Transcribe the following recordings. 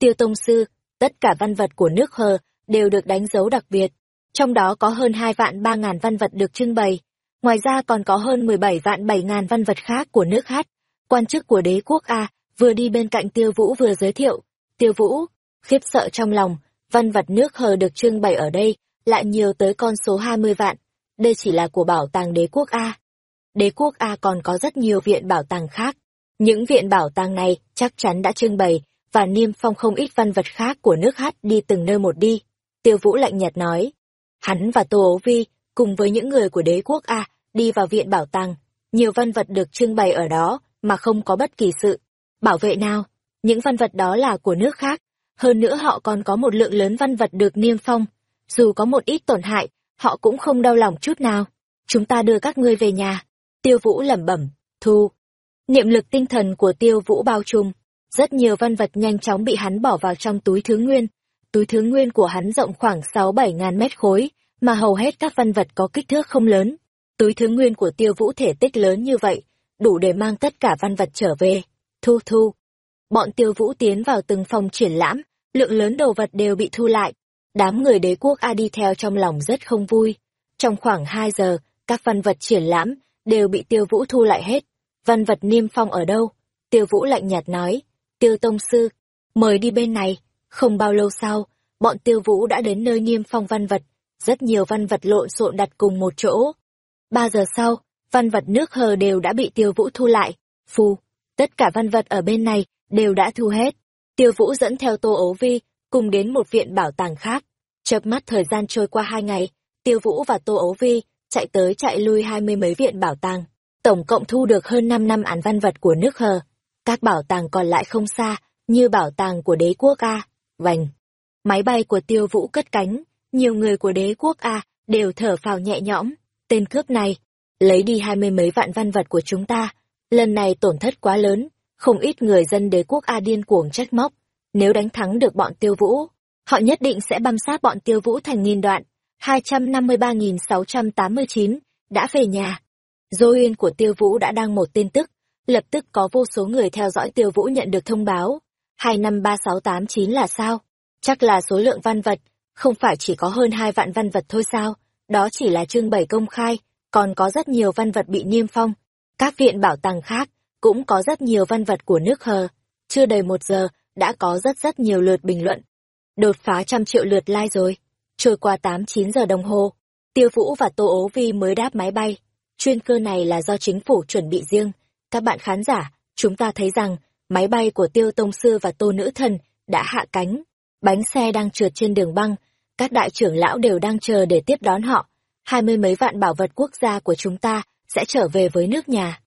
Tiêu Tông Sư, tất cả văn vật của nước hờ đều được đánh dấu đặc biệt. Trong đó có hơn hai vạn ba ngàn văn vật được trưng bày. Ngoài ra còn có hơn mười bảy vạn bảy ngàn văn vật khác của nước hát. Quan chức của đế quốc A vừa đi bên cạnh Tiêu Vũ vừa giới thiệu. Tiêu Vũ, khiếp sợ trong lòng, văn vật nước hờ được trưng bày ở đây, lại nhiều tới con số hai mươi vạn. Đây chỉ là của bảo tàng đế quốc A. Đế quốc A còn có rất nhiều viện bảo tàng khác. Những viện bảo tàng này chắc chắn đã trưng bày và niêm phong không ít văn vật khác của nước hát đi từng nơi một đi. Tiêu Vũ lạnh nhạt nói. Hắn và Tô Ấu Vi, cùng với những người của đế quốc A, đi vào viện bảo tàng. Nhiều văn vật được trưng bày ở đó, mà không có bất kỳ sự. Bảo vệ nào? Những văn vật đó là của nước khác. Hơn nữa họ còn có một lượng lớn văn vật được niêm phong. Dù có một ít tổn hại, họ cũng không đau lòng chút nào. Chúng ta đưa các ngươi về nhà. Tiêu Vũ lẩm bẩm, thu. Niệm lực tinh thần của Tiêu Vũ bao trùm. Rất nhiều văn vật nhanh chóng bị hắn bỏ vào trong túi thứ nguyên. Túi thứ nguyên của hắn rộng khoảng sáu bảy ngàn mét khối, mà hầu hết các văn vật có kích thước không lớn. Túi thứ nguyên của Tiêu Vũ thể tích lớn như vậy, đủ để mang tất cả văn vật trở về. Thu thu. Bọn Tiêu Vũ tiến vào từng phòng triển lãm, lượng lớn đồ vật đều bị thu lại. Đám người đế quốc A đi theo trong lòng rất không vui. Trong khoảng hai giờ, các văn vật triển lãm đều bị Tiêu Vũ thu lại hết. Văn vật niêm phong ở đâu? Tiêu Vũ lạnh nhạt nói. Tiêu Tông Sư, mời đi bên này. Không bao lâu sau, bọn Tiêu Vũ đã đến nơi niêm phong văn vật. Rất nhiều văn vật lộn xộn đặt cùng một chỗ. Ba giờ sau, văn vật nước hờ đều đã bị Tiêu Vũ thu lại. Phù, tất cả văn vật ở bên này đều đã thu hết. Tiêu Vũ dẫn theo Tô Ấu Vi, cùng đến một viện bảo tàng khác. Chợp mắt thời gian trôi qua hai ngày, Tiêu Vũ và Tô Ấu Vi chạy tới chạy lui hai mươi mấy viện bảo tàng. Tổng cộng thu được hơn năm năm án văn vật của nước hờ. Các bảo tàng còn lại không xa, như bảo tàng của đế quốc A. Vành. Máy bay của Tiêu Vũ cất cánh, nhiều người của đế quốc A đều thở phào nhẹ nhõm. Tên cướp này, lấy đi hai mươi mấy vạn văn vật của chúng ta. Lần này tổn thất quá lớn, không ít người dân đế quốc A điên cuồng trách móc. Nếu đánh thắng được bọn tiêu vũ, họ nhất định sẽ băm sát bọn tiêu vũ thành nghìn đoạn. 253.689 đã về nhà. Dô uyên của tiêu vũ đã đăng một tin tức, lập tức có vô số người theo dõi tiêu vũ nhận được thông báo. 253689 là sao? Chắc là số lượng văn vật, không phải chỉ có hơn hai vạn văn vật thôi sao? Đó chỉ là trưng bày công khai, còn có rất nhiều văn vật bị niêm phong. Các viện bảo tàng khác cũng có rất nhiều văn vật của nước hờ. Chưa đầy một giờ, đã có rất rất nhiều lượt bình luận. Đột phá trăm triệu lượt like rồi. Trôi qua tám chín giờ đồng hồ, Tiêu Vũ và Tô Ố Vi mới đáp máy bay. Chuyên cơ này là do chính phủ chuẩn bị riêng. Các bạn khán giả, chúng ta thấy rằng máy bay của Tiêu Tông Sư và Tô Nữ Thần đã hạ cánh. Bánh xe đang trượt trên đường băng, các đại trưởng lão đều đang chờ để tiếp đón họ. Hai mươi mấy vạn bảo vật quốc gia của chúng ta sẽ trở về với nước nhà.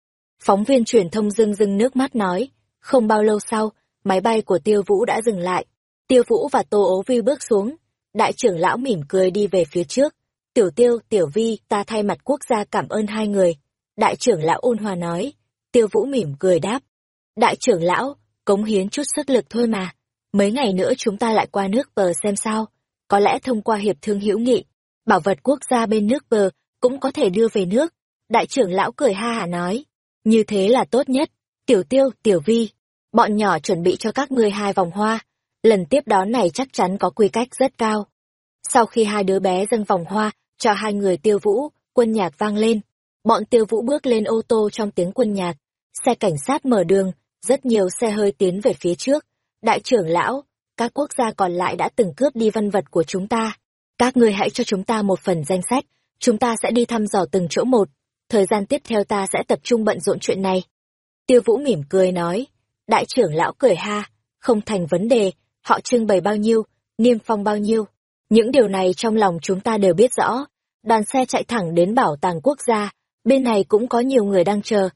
Phóng viên truyền thông rưng rưng nước mắt nói, không bao lâu sau, máy bay của Tiêu Vũ đã dừng lại. Tiêu Vũ và Tô Ố Vi bước xuống. Đại trưởng lão mỉm cười đi về phía trước. Tiểu Tiêu, Tiểu Vi, ta thay mặt quốc gia cảm ơn hai người. Đại trưởng lão ôn hòa nói. Tiêu Vũ mỉm cười đáp. Đại trưởng lão, cống hiến chút sức lực thôi mà. Mấy ngày nữa chúng ta lại qua nước bờ xem sao. Có lẽ thông qua hiệp thương hữu nghị, bảo vật quốc gia bên nước bờ cũng có thể đưa về nước. Đại trưởng lão cười ha hả nói. Như thế là tốt nhất. Tiểu Tiêu, Tiểu Vi, bọn nhỏ chuẩn bị cho các ngươi hai vòng hoa. Lần tiếp đón này chắc chắn có quy cách rất cao. Sau khi hai đứa bé dâng vòng hoa, cho hai người tiêu vũ, quân nhạc vang lên. Bọn tiêu vũ bước lên ô tô trong tiếng quân nhạc. Xe cảnh sát mở đường, rất nhiều xe hơi tiến về phía trước. Đại trưởng lão, các quốc gia còn lại đã từng cướp đi văn vật của chúng ta. Các ngươi hãy cho chúng ta một phần danh sách, chúng ta sẽ đi thăm dò từng chỗ một. Thời gian tiếp theo ta sẽ tập trung bận rộn chuyện này. Tiêu Vũ mỉm cười nói, đại trưởng lão cười ha, không thành vấn đề, họ trưng bày bao nhiêu, niêm phong bao nhiêu. Những điều này trong lòng chúng ta đều biết rõ. Đoàn xe chạy thẳng đến bảo tàng quốc gia, bên này cũng có nhiều người đang chờ.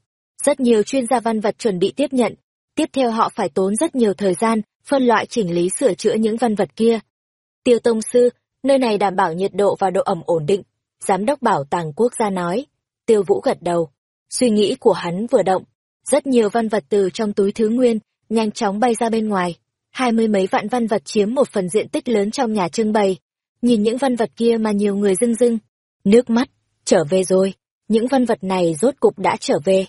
Rất nhiều chuyên gia văn vật chuẩn bị tiếp nhận. Tiếp theo họ phải tốn rất nhiều thời gian, phân loại chỉnh lý sửa chữa những văn vật kia. Tiêu Tông Sư, nơi này đảm bảo nhiệt độ và độ ẩm ổn định. Giám đốc bảo tàng quốc gia nói. Tiêu Vũ gật đầu. Suy nghĩ của hắn vừa động. Rất nhiều văn vật từ trong túi thứ nguyên, nhanh chóng bay ra bên ngoài. Hai mươi mấy vạn văn vật chiếm một phần diện tích lớn trong nhà trưng bày. Nhìn những văn vật kia mà nhiều người rưng rưng. Nước mắt, trở về rồi. Những văn vật này rốt cục đã trở về.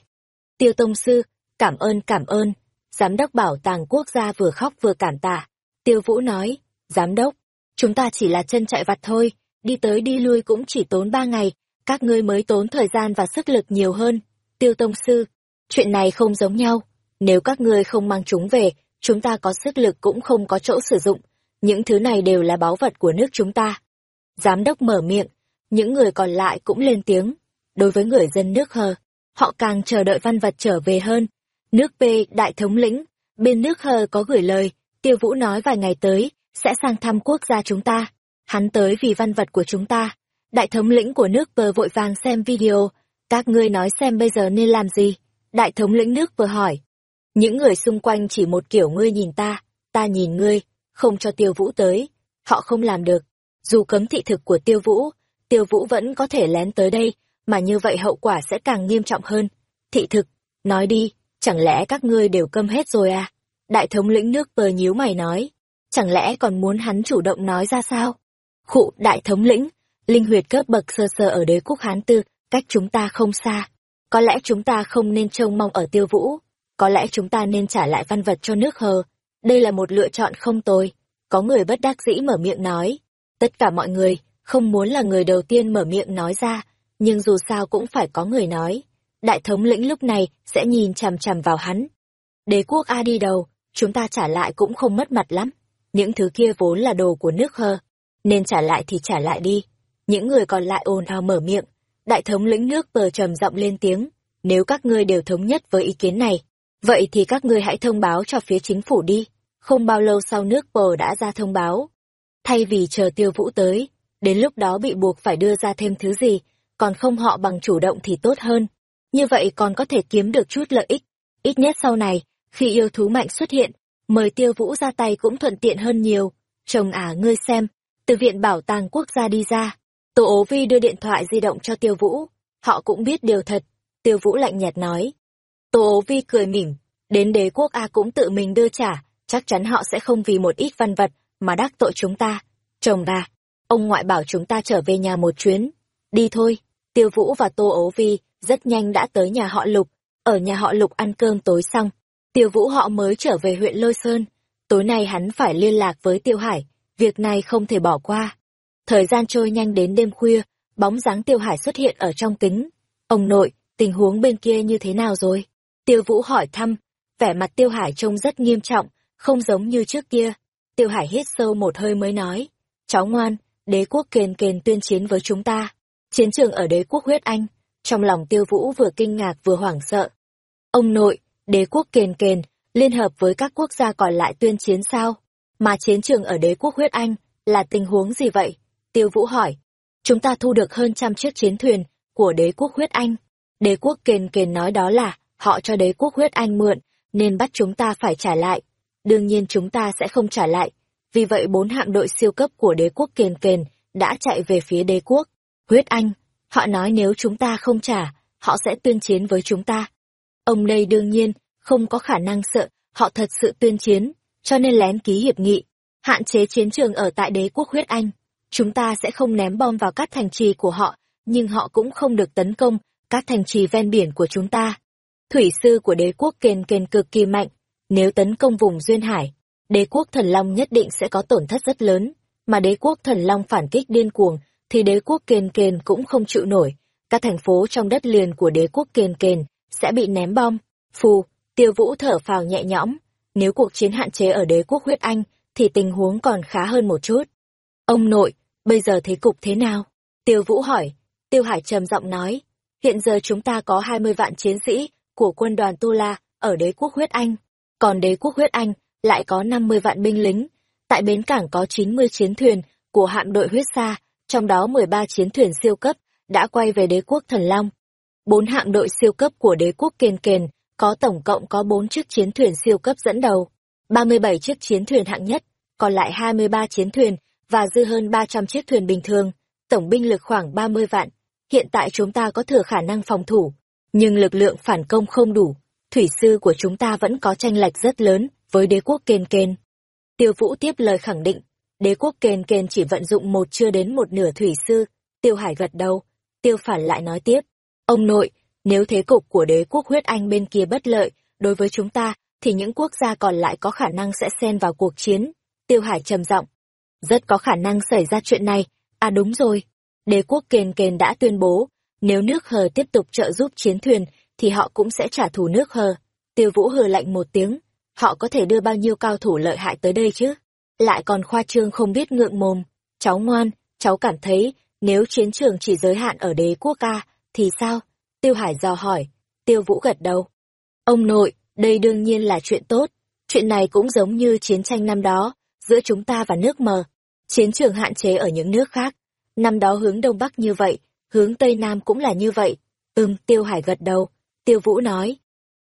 Tiêu Tông Sư, cảm ơn cảm ơn. Giám đốc bảo tàng quốc gia vừa khóc vừa cảm tạ. Tiêu Vũ nói, giám đốc, chúng ta chỉ là chân chạy vặt thôi, đi tới đi lui cũng chỉ tốn ba ngày, các ngươi mới tốn thời gian và sức lực nhiều hơn. Tiêu Tông Sư, chuyện này không giống nhau, nếu các ngươi không mang chúng về, chúng ta có sức lực cũng không có chỗ sử dụng, những thứ này đều là báu vật của nước chúng ta. Giám đốc mở miệng, những người còn lại cũng lên tiếng. Đối với người dân nước hờ, họ càng chờ đợi văn vật trở về hơn. Nước B đại thống lĩnh, bên nước hờ có gửi lời, tiêu vũ nói vài ngày tới, sẽ sang thăm quốc gia chúng ta. Hắn tới vì văn vật của chúng ta. Đại thống lĩnh của nước bờ vội vàng xem video, các ngươi nói xem bây giờ nên làm gì. Đại thống lĩnh nước vừa hỏi. Những người xung quanh chỉ một kiểu ngươi nhìn ta, ta nhìn ngươi, không cho tiêu vũ tới. Họ không làm được. Dù cấm thị thực của tiêu vũ, tiêu vũ vẫn có thể lén tới đây, mà như vậy hậu quả sẽ càng nghiêm trọng hơn. Thị thực, nói đi, chẳng lẽ các ngươi đều câm hết rồi à? Đại thống lĩnh nước bờ nhíu mày nói, chẳng lẽ còn muốn hắn chủ động nói ra sao? Khụ đại thống lĩnh, linh huyệt cấp bậc sơ sơ ở đế quốc Hán Tư, cách chúng ta không xa. Có lẽ chúng ta không nên trông mong ở tiêu vũ, có lẽ chúng ta nên trả lại văn vật cho nước hờ. Đây là một lựa chọn không tồi. Có người bất đắc dĩ mở miệng nói. Tất cả mọi người, không muốn là người đầu tiên mở miệng nói ra, nhưng dù sao cũng phải có người nói. Đại thống lĩnh lúc này sẽ nhìn chằm chằm vào hắn. Đế quốc A đi đầu, chúng ta trả lại cũng không mất mặt lắm. Những thứ kia vốn là đồ của nước hơ, nên trả lại thì trả lại đi. Những người còn lại ồn ào mở miệng. Đại thống lĩnh nước bờ trầm giọng lên tiếng. Nếu các ngươi đều thống nhất với ý kiến này, vậy thì các ngươi hãy thông báo cho phía chính phủ đi. Không bao lâu sau nước bờ đã ra thông báo. Thay vì chờ tiêu vũ tới, đến lúc đó bị buộc phải đưa ra thêm thứ gì, còn không họ bằng chủ động thì tốt hơn. Như vậy còn có thể kiếm được chút lợi ích. Ít nhất sau này, khi yêu thú mạnh xuất hiện, mời tiêu vũ ra tay cũng thuận tiện hơn nhiều. Chồng ả ngươi xem, từ viện bảo tàng quốc gia đi ra. Tô ố vi đưa điện thoại di động cho tiêu vũ. Họ cũng biết điều thật. Tiêu vũ lạnh nhạt nói. Tô ố vi cười mỉm. Đến đế quốc A cũng tự mình đưa trả. Chắc chắn họ sẽ không vì một ít văn vật mà đắc tội chúng ta. Chồng bà, ông ngoại bảo chúng ta trở về nhà một chuyến. Đi thôi. Tiêu Vũ và Tô Ố Vi rất nhanh đã tới nhà họ Lục. Ở nhà họ Lục ăn cơm tối xong, Tiêu Vũ họ mới trở về huyện Lôi Sơn. Tối nay hắn phải liên lạc với Tiêu Hải, việc này không thể bỏ qua. Thời gian trôi nhanh đến đêm khuya, bóng dáng Tiêu Hải xuất hiện ở trong kính. Ông nội, tình huống bên kia như thế nào rồi? Tiêu Vũ hỏi thăm, vẻ mặt Tiêu Hải trông rất nghiêm trọng, không giống như trước kia. Tiêu Hải hít sâu một hơi mới nói, cháu ngoan, đế quốc kền kền tuyên chiến với chúng ta. Chiến trường ở đế quốc huyết anh, trong lòng tiêu vũ vừa kinh ngạc vừa hoảng sợ. Ông nội, đế quốc kền kền, liên hợp với các quốc gia còn lại tuyên chiến sao? Mà chiến trường ở đế quốc huyết anh, là tình huống gì vậy? Tiêu vũ hỏi. Chúng ta thu được hơn trăm chiếc chiến thuyền của đế quốc huyết anh. Đế quốc kền kền nói đó là, họ cho đế quốc huyết anh mượn, nên bắt chúng ta phải trả lại. Đương nhiên chúng ta sẽ không trả lại. Vì vậy bốn hạm đội siêu cấp của đế quốc kền kền đã chạy về phía đế quốc. Huyết Anh, họ nói nếu chúng ta không trả, họ sẽ tuyên chiến với chúng ta. Ông đây đương nhiên, không có khả năng sợ, họ thật sự tuyên chiến, cho nên lén ký hiệp nghị, hạn chế chiến trường ở tại đế quốc huyết Anh. Chúng ta sẽ không ném bom vào các thành trì của họ, nhưng họ cũng không được tấn công các thành trì ven biển của chúng ta. Thủy sư của đế quốc kền kền cực kỳ mạnh, nếu tấn công vùng Duyên Hải, đế quốc thần long nhất định sẽ có tổn thất rất lớn, mà đế quốc thần long phản kích điên cuồng thì đế quốc kền kền cũng không chịu nổi. Các thành phố trong đất liền của đế quốc kền kền sẽ bị ném bom. Phù, tiêu vũ thở phào nhẹ nhõm. Nếu cuộc chiến hạn chế ở đế quốc huyết anh, thì tình huống còn khá hơn một chút. Ông nội, bây giờ thế cục thế nào? Tiêu vũ hỏi. Tiêu hải trầm giọng nói. Hiện giờ chúng ta có 20 vạn chiến sĩ của quân đoàn Tu La ở đế quốc huyết anh. Còn đế quốc huyết anh lại có 50 vạn binh lính. Tại bến cảng có 90 chiến thuyền của hạm đội huyết sa trong đó 13 chiến thuyền siêu cấp đã quay về đế quốc Thần Long. Bốn hạm đội siêu cấp của đế quốc Kền Kền có tổng cộng có 4 chiếc chiến thuyền siêu cấp dẫn đầu, 37 chiếc chiến thuyền hạng nhất, còn lại 23 chiến thuyền và dư hơn 300 chiếc thuyền bình thường, tổng binh lực khoảng 30 vạn. Hiện tại chúng ta có thừa khả năng phòng thủ, nhưng lực lượng phản công không đủ. Thủy sư của chúng ta vẫn có tranh lệch rất lớn với đế quốc Kền Kền. Tiêu Vũ tiếp lời khẳng định, đế quốc kền kền chỉ vận dụng một chưa đến một nửa thủy sư, tiêu hải gật đầu, tiêu phản lại nói tiếp, ông nội, nếu thế cục của đế quốc huyết anh bên kia bất lợi, đối với chúng ta, thì những quốc gia còn lại có khả năng sẽ xen vào cuộc chiến. Tiêu Hải trầm giọng. Rất có khả năng xảy ra chuyện này. À đúng rồi. Đế quốc kền kền đã tuyên bố, nếu nước hờ tiếp tục trợ giúp chiến thuyền, thì họ cũng sẽ trả thù nước hờ. Tiêu Vũ hừ lạnh một tiếng. Họ có thể đưa bao nhiêu cao thủ lợi hại tới đây chứ? Lại còn khoa trương không biết ngượng mồm. Cháu ngoan, cháu cảm thấy, nếu chiến trường chỉ giới hạn ở đế quốc ca, thì sao? Tiêu Hải dò hỏi. Tiêu Vũ gật đầu. Ông nội, đây đương nhiên là chuyện tốt. Chuyện này cũng giống như chiến tranh năm đó, giữa chúng ta và nước mờ. Chiến trường hạn chế ở những nước khác. Năm đó hướng Đông Bắc như vậy, hướng Tây Nam cũng là như vậy. Ừm, Tiêu Hải gật đầu. Tiêu Vũ nói.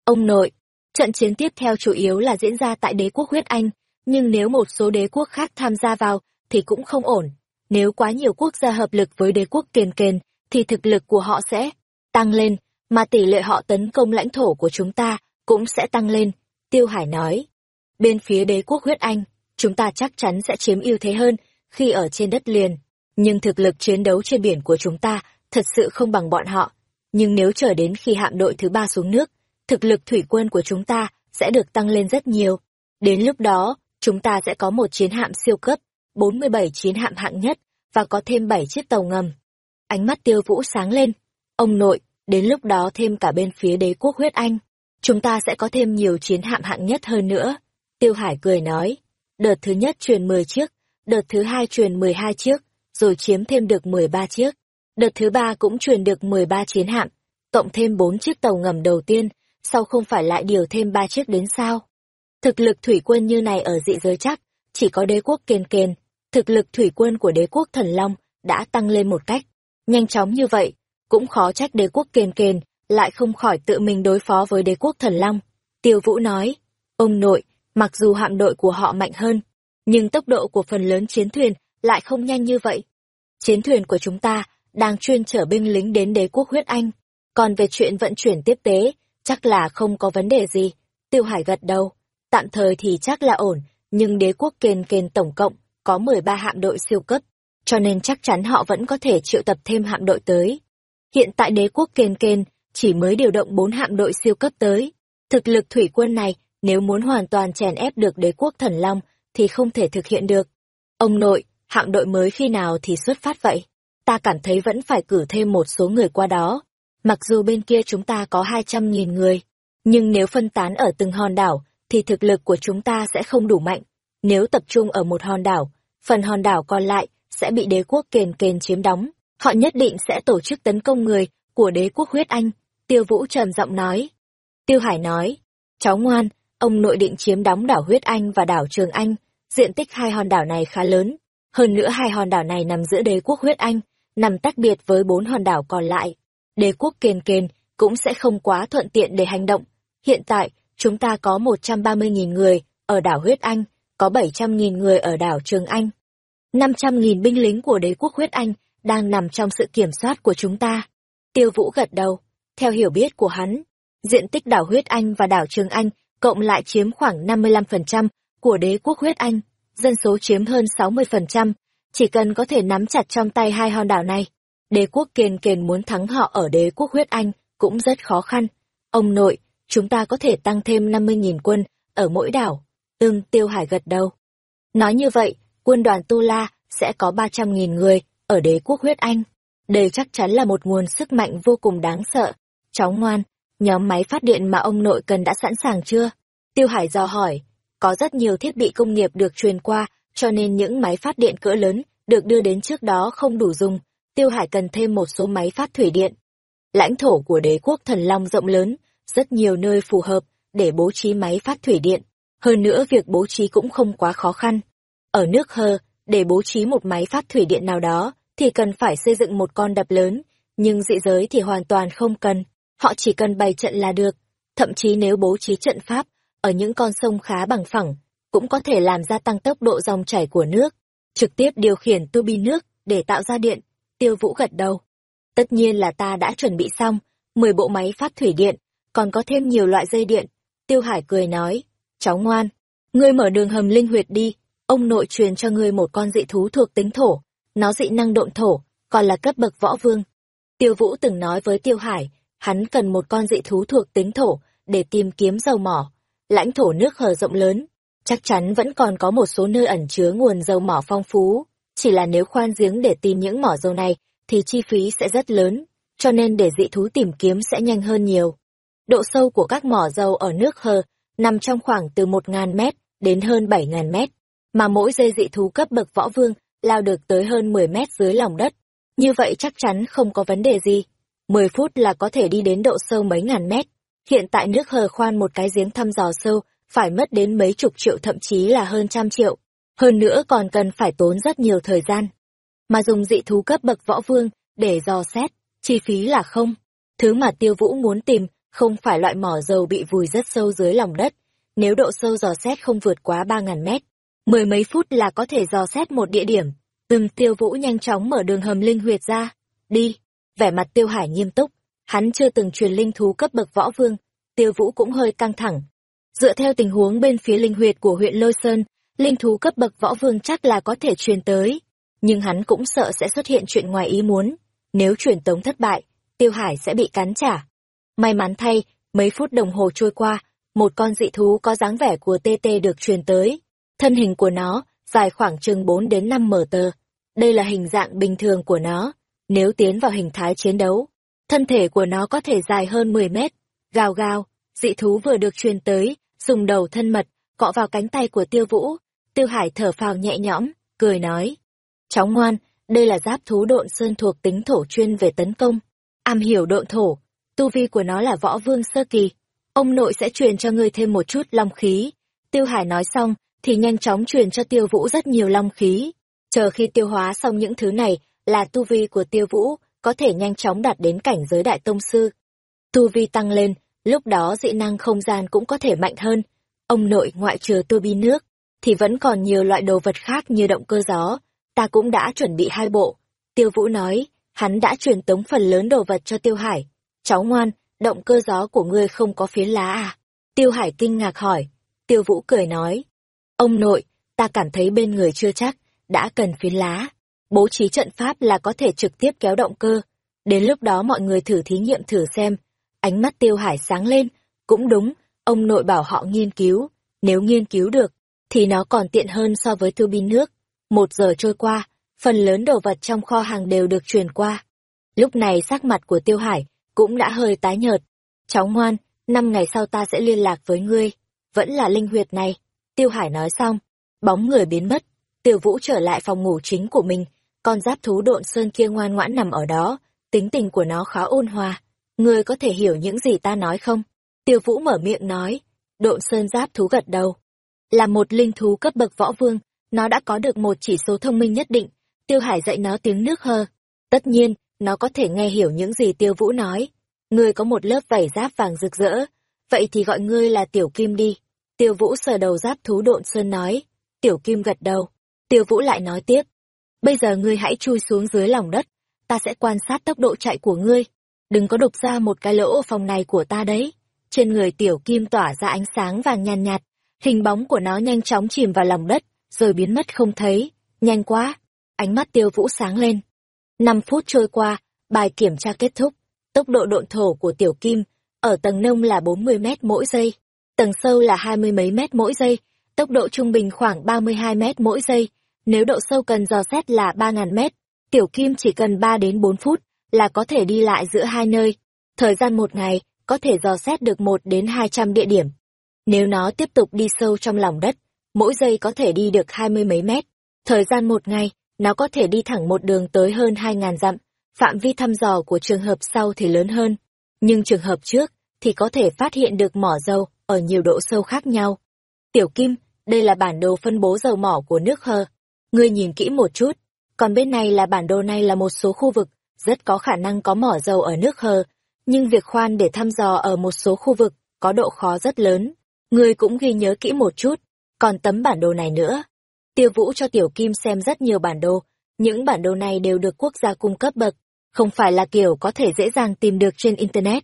Ông nội, trận chiến tiếp theo chủ yếu là diễn ra tại đế quốc huyết Anh, nhưng nếu một số đế quốc khác tham gia vào, thì cũng không ổn. Nếu quá nhiều quốc gia hợp lực với đế quốc kiền kền, thì thực lực của họ sẽ tăng lên, mà tỷ lệ họ tấn công lãnh thổ của chúng ta cũng sẽ tăng lên, Tiêu Hải nói. Bên phía đế quốc huyết Anh, chúng ta chắc chắn sẽ chiếm ưu thế hơn khi ở trên đất liền. Nhưng thực lực chiến đấu trên biển của chúng ta thật sự không bằng bọn họ. Nhưng nếu chờ đến khi hạm đội thứ ba xuống nước, thực lực thủy quân của chúng ta sẽ được tăng lên rất nhiều. Đến lúc đó, chúng ta sẽ có một chiến hạm siêu cấp, 47 chiến hạm hạng nhất, và có thêm 7 chiếc tàu ngầm. Ánh mắt tiêu vũ sáng lên. Ông nội, đến lúc đó thêm cả bên phía đế quốc huyết Anh chúng ta sẽ có thêm nhiều chiến hạm hạng nhất hơn nữa. Tiêu Hải cười nói, đợt thứ nhất truyền 10 chiếc, đợt thứ hai truyền 12 chiếc, rồi chiếm thêm được 13 chiếc. Đợt thứ ba cũng truyền được 13 chiến hạm, cộng thêm 4 chiếc tàu ngầm đầu tiên, sau không phải lại điều thêm 3 chiếc đến sao. Thực lực thủy quân như này ở dị giới chắc, chỉ có đế quốc kền kền, thực lực thủy quân của đế quốc thần long đã tăng lên một cách nhanh chóng như vậy, cũng khó trách đế quốc kền kền lại không khỏi tự mình đối phó với đế quốc thần long. Tiêu Vũ nói, ông nội, mặc dù hạm đội của họ mạnh hơn, nhưng tốc độ của phần lớn chiến thuyền lại không nhanh như vậy. Chiến thuyền của chúng ta đang chuyên chở binh lính đến đế quốc huyết Anh, còn về chuyện vận chuyển tiếp tế, chắc là không có vấn đề gì. Tiêu Hải gật đầu, tạm thời thì chắc là ổn, nhưng đế quốc kền kền tổng cộng có 13 hạm đội siêu cấp, cho nên chắc chắn họ vẫn có thể triệu tập thêm hạm đội tới. Hiện tại đế quốc kền kền chỉ mới điều động bốn hạm đội siêu cấp tới. Thực lực thủy quân này, nếu muốn hoàn toàn chèn ép được đế quốc thần long, thì không thể thực hiện được. Ông nội, hạm đội mới khi nào thì xuất phát vậy? Ta cảm thấy vẫn phải cử thêm một số người qua đó. Mặc dù bên kia chúng ta có 200.000 người, nhưng nếu phân tán ở từng hòn đảo, thì thực lực của chúng ta sẽ không đủ mạnh. Nếu tập trung ở một hòn đảo, phần hòn đảo còn lại sẽ bị đế quốc kền kền chiếm đóng. Họ nhất định sẽ tổ chức tấn công người của đế quốc huyết Anh. Tiêu Vũ trầm giọng nói. Tiêu Hải nói, cháu ngoan, ông nội định chiếm đóng đảo Huyết Anh và đảo Trường Anh, diện tích hai hòn đảo này khá lớn. Hơn nữa hai hòn đảo này nằm giữa đế quốc Huyết Anh, nằm tách biệt với bốn hòn đảo còn lại. Đế quốc Kền Kền cũng sẽ không quá thuận tiện để hành động. Hiện tại, chúng ta có 130.000 người ở đảo Huyết Anh, có 700.000 người ở đảo Trường Anh. 500.000 binh lính của đế quốc Huyết Anh đang nằm trong sự kiểm soát của chúng ta. Tiêu Vũ gật đầu, theo hiểu biết của hắn, diện tích đảo Huyết Anh và đảo Trường Anh cộng lại chiếm khoảng 55% của đế quốc Huyết Anh, dân số chiếm hơn 60%, chỉ cần có thể nắm chặt trong tay hai hòn đảo này, đế quốc Kiền Kiền muốn thắng họ ở đế quốc Huyết Anh cũng rất khó khăn. Ông nội, chúng ta có thể tăng thêm 50.000 quân ở mỗi đảo. Ưng Tiêu Hải gật đầu. Nói như vậy, quân đoàn Tu La sẽ có 300.000 người ở đế quốc Huyết Anh. Đây chắc chắn là một nguồn sức mạnh vô cùng đáng sợ Cháu ngoan, nhóm máy phát điện mà ông nội cần đã sẵn sàng chưa? Tiêu Hải dò hỏi, có rất nhiều thiết bị công nghiệp được truyền qua, cho nên những máy phát điện cỡ lớn được đưa đến trước đó không đủ dùng. Tiêu Hải cần thêm một số máy phát thủy điện. Lãnh thổ của đế quốc thần long rộng lớn, rất nhiều nơi phù hợp để bố trí máy phát thủy điện. Hơn nữa việc bố trí cũng không quá khó khăn. Ở nước hơ, để bố trí một máy phát thủy điện nào đó, thì cần phải xây dựng một con đập lớn, nhưng dị giới thì hoàn toàn không cần họ chỉ cần bày trận là được, thậm chí nếu bố trí trận pháp ở những con sông khá bằng phẳng, cũng có thể làm gia tăng tốc độ dòng chảy của nước, trực tiếp điều khiển tu bin nước để tạo ra điện. Tiêu Vũ gật đầu. Tất nhiên là ta đã chuẩn bị xong, 10 bộ máy phát thủy điện, còn có thêm nhiều loại dây điện. Tiêu Hải cười nói, cháu ngoan, ngươi mở đường hầm linh huyệt đi, ông nội truyền cho ngươi một con dị thú thuộc tính thổ, nó dị năng độn thổ, còn là cấp bậc võ vương. Tiêu Vũ từng nói với Tiêu Hải, hắn cần một con dị thú thuộc tính thổ để tìm kiếm dầu mỏ. Lãnh thổ nước hờ rộng lớn, chắc chắn vẫn còn có một số nơi ẩn chứa nguồn dầu mỏ phong phú. Chỉ là nếu khoan giếng để tìm những mỏ dầu này, thì chi phí sẽ rất lớn, cho nên để dị thú tìm kiếm sẽ nhanh hơn nhiều. Độ sâu của các mỏ dầu ở nước hờ nằm trong khoảng từ 1.000 mét đến hơn 7.000 mét, mà mỗi dây dị thú cấp bậc võ vương lao được tới hơn 10 mét dưới lòng đất. Như vậy chắc chắn không có vấn đề gì. 10 phút là có thể đi đến độ sâu mấy ngàn mét. Hiện tại nước hờ khoan một cái giếng thăm dò sâu, phải mất đến mấy chục triệu thậm chí là hơn trăm triệu. Hơn nữa còn cần phải tốn rất nhiều thời gian. Mà dùng dị thú cấp bậc võ vương để dò xét, chi phí là không. Thứ mà tiêu vũ muốn tìm không phải loại mỏ dầu bị vùi rất sâu dưới lòng đất. Nếu độ sâu dò xét không vượt quá 3.000 mét, mười mấy phút là có thể dò xét một địa điểm. Từng tiêu vũ nhanh chóng mở đường hầm linh huyệt ra. Đi. Vẻ mặt tiêu hải nghiêm túc. Hắn chưa từng truyền linh thú cấp bậc võ vương. Tiêu vũ cũng hơi căng thẳng. Dựa theo tình huống bên phía linh huyệt của huyện Lôi Sơn, linh thú cấp bậc võ vương chắc là có thể truyền tới. Nhưng hắn cũng sợ sẽ xuất hiện chuyện ngoài ý muốn. Nếu truyền tống thất bại, tiêu hải sẽ bị cắn trả. May mắn thay, mấy phút đồng hồ trôi qua, một con dị thú có dáng vẻ của TT được truyền tới. Thân hình của nó dài khoảng chừng 4 đến 5 mở tờ. Đây là hình dạng bình thường của nó. Nếu tiến vào hình thái chiến đấu, thân thể của nó có thể dài hơn 10 mét. Gào gào, dị thú vừa được truyền tới, dùng đầu thân mật, cọ vào cánh tay của tiêu vũ. Tiêu hải thở phào nhẹ nhõm, cười nói. Cháu ngoan, đây là giáp thú độn sơn thuộc tính thổ chuyên về tấn công. Am hiểu độn thổ, tu vi của nó là võ vương sơ kỳ. Ông nội sẽ truyền cho ngươi thêm một chút long khí. Tiêu Hải nói xong, thì nhanh chóng truyền cho tiêu vũ rất nhiều long khí. Chờ khi tiêu hóa xong những thứ này, là tu vi của tiêu vũ, có thể nhanh chóng đạt đến cảnh giới đại tông sư. Tu vi tăng lên, lúc đó dị năng không gian cũng có thể mạnh hơn. Ông nội ngoại trừ tu bi nước, thì vẫn còn nhiều loại đồ vật khác như động cơ gió. Ta cũng đã chuẩn bị hai bộ. Tiêu vũ nói, hắn đã truyền tống phần lớn đồ vật cho tiêu hải. Cháu ngoan, động cơ gió của ngươi không có phiến lá à? Tiêu Hải kinh ngạc hỏi. Tiêu Vũ cười nói. Ông nội, ta cảm thấy bên người chưa chắc, đã cần phiến lá. Bố trí trận pháp là có thể trực tiếp kéo động cơ. Đến lúc đó mọi người thử thí nghiệm thử xem. Ánh mắt Tiêu Hải sáng lên. Cũng đúng, ông nội bảo họ nghiên cứu. Nếu nghiên cứu được, thì nó còn tiện hơn so với thư bin nước. Một giờ trôi qua, phần lớn đồ vật trong kho hàng đều được truyền qua. Lúc này sắc mặt của Tiêu Hải cũng đã hơi tái nhợt. Cháu ngoan, năm ngày sau ta sẽ liên lạc với ngươi. Vẫn là linh huyệt này. Tiêu Hải nói xong, bóng người biến mất. Tiêu Vũ trở lại phòng ngủ chính của mình. Con giáp thú độn sơn kia ngoan ngoãn nằm ở đó. Tính tình của nó khá ôn hòa. Ngươi có thể hiểu những gì ta nói không? Tiêu Vũ mở miệng nói. Độn sơn giáp thú gật đầu. Là một linh thú cấp bậc võ vương, nó đã có được một chỉ số thông minh nhất định. Tiêu Hải dạy nó tiếng nước hơ. Tất nhiên, nó có thể nghe hiểu những gì tiêu vũ nói. Ngươi có một lớp vảy giáp vàng rực rỡ, vậy thì gọi ngươi là tiểu kim đi. Tiêu vũ sờ đầu giáp thú độn sơn nói. Tiểu kim gật đầu. Tiêu vũ lại nói tiếp. Bây giờ ngươi hãy chui xuống dưới lòng đất, ta sẽ quan sát tốc độ chạy của ngươi. Đừng có đục ra một cái lỗ phòng này của ta đấy. Trên người tiểu kim tỏa ra ánh sáng vàng nhàn nhạt, hình bóng của nó nhanh chóng chìm vào lòng đất, rồi biến mất không thấy. Nhanh quá! Ánh mắt tiêu vũ sáng lên. Năm phút trôi qua, bài kiểm tra kết thúc. Tốc độ độn thổ của tiểu kim ở tầng nông là 40 mét mỗi giây, tầng sâu là hai mươi mấy mét mỗi giây, tốc độ trung bình khoảng 32 mét mỗi giây. Nếu độ sâu cần dò xét là 3.000 mét, tiểu kim chỉ cần 3 đến 4 phút là có thể đi lại giữa hai nơi. Thời gian một ngày có thể dò xét được 1 đến 200 địa điểm. Nếu nó tiếp tục đi sâu trong lòng đất, mỗi giây có thể đi được hai mươi mấy mét. Thời gian một ngày, nó có thể đi thẳng một đường tới hơn 2.000 dặm, phạm vi thăm dò của trường hợp sau thì lớn hơn, nhưng trường hợp trước thì có thể phát hiện được mỏ dầu ở nhiều độ sâu khác nhau. Tiểu Kim, đây là bản đồ phân bố dầu mỏ của nước Hơ. Ngươi nhìn kỹ một chút, còn bên này là bản đồ này là một số khu vực, rất có khả năng có mỏ dầu ở nước Hơ, nhưng việc khoan để thăm dò ở một số khu vực có độ khó rất lớn. Ngươi cũng ghi nhớ kỹ một chút, còn tấm bản đồ này nữa, Tiêu Vũ cho Tiểu Kim xem rất nhiều bản đồ, những bản đồ này đều được quốc gia cung cấp bậc, không phải là kiểu có thể dễ dàng tìm được trên Internet.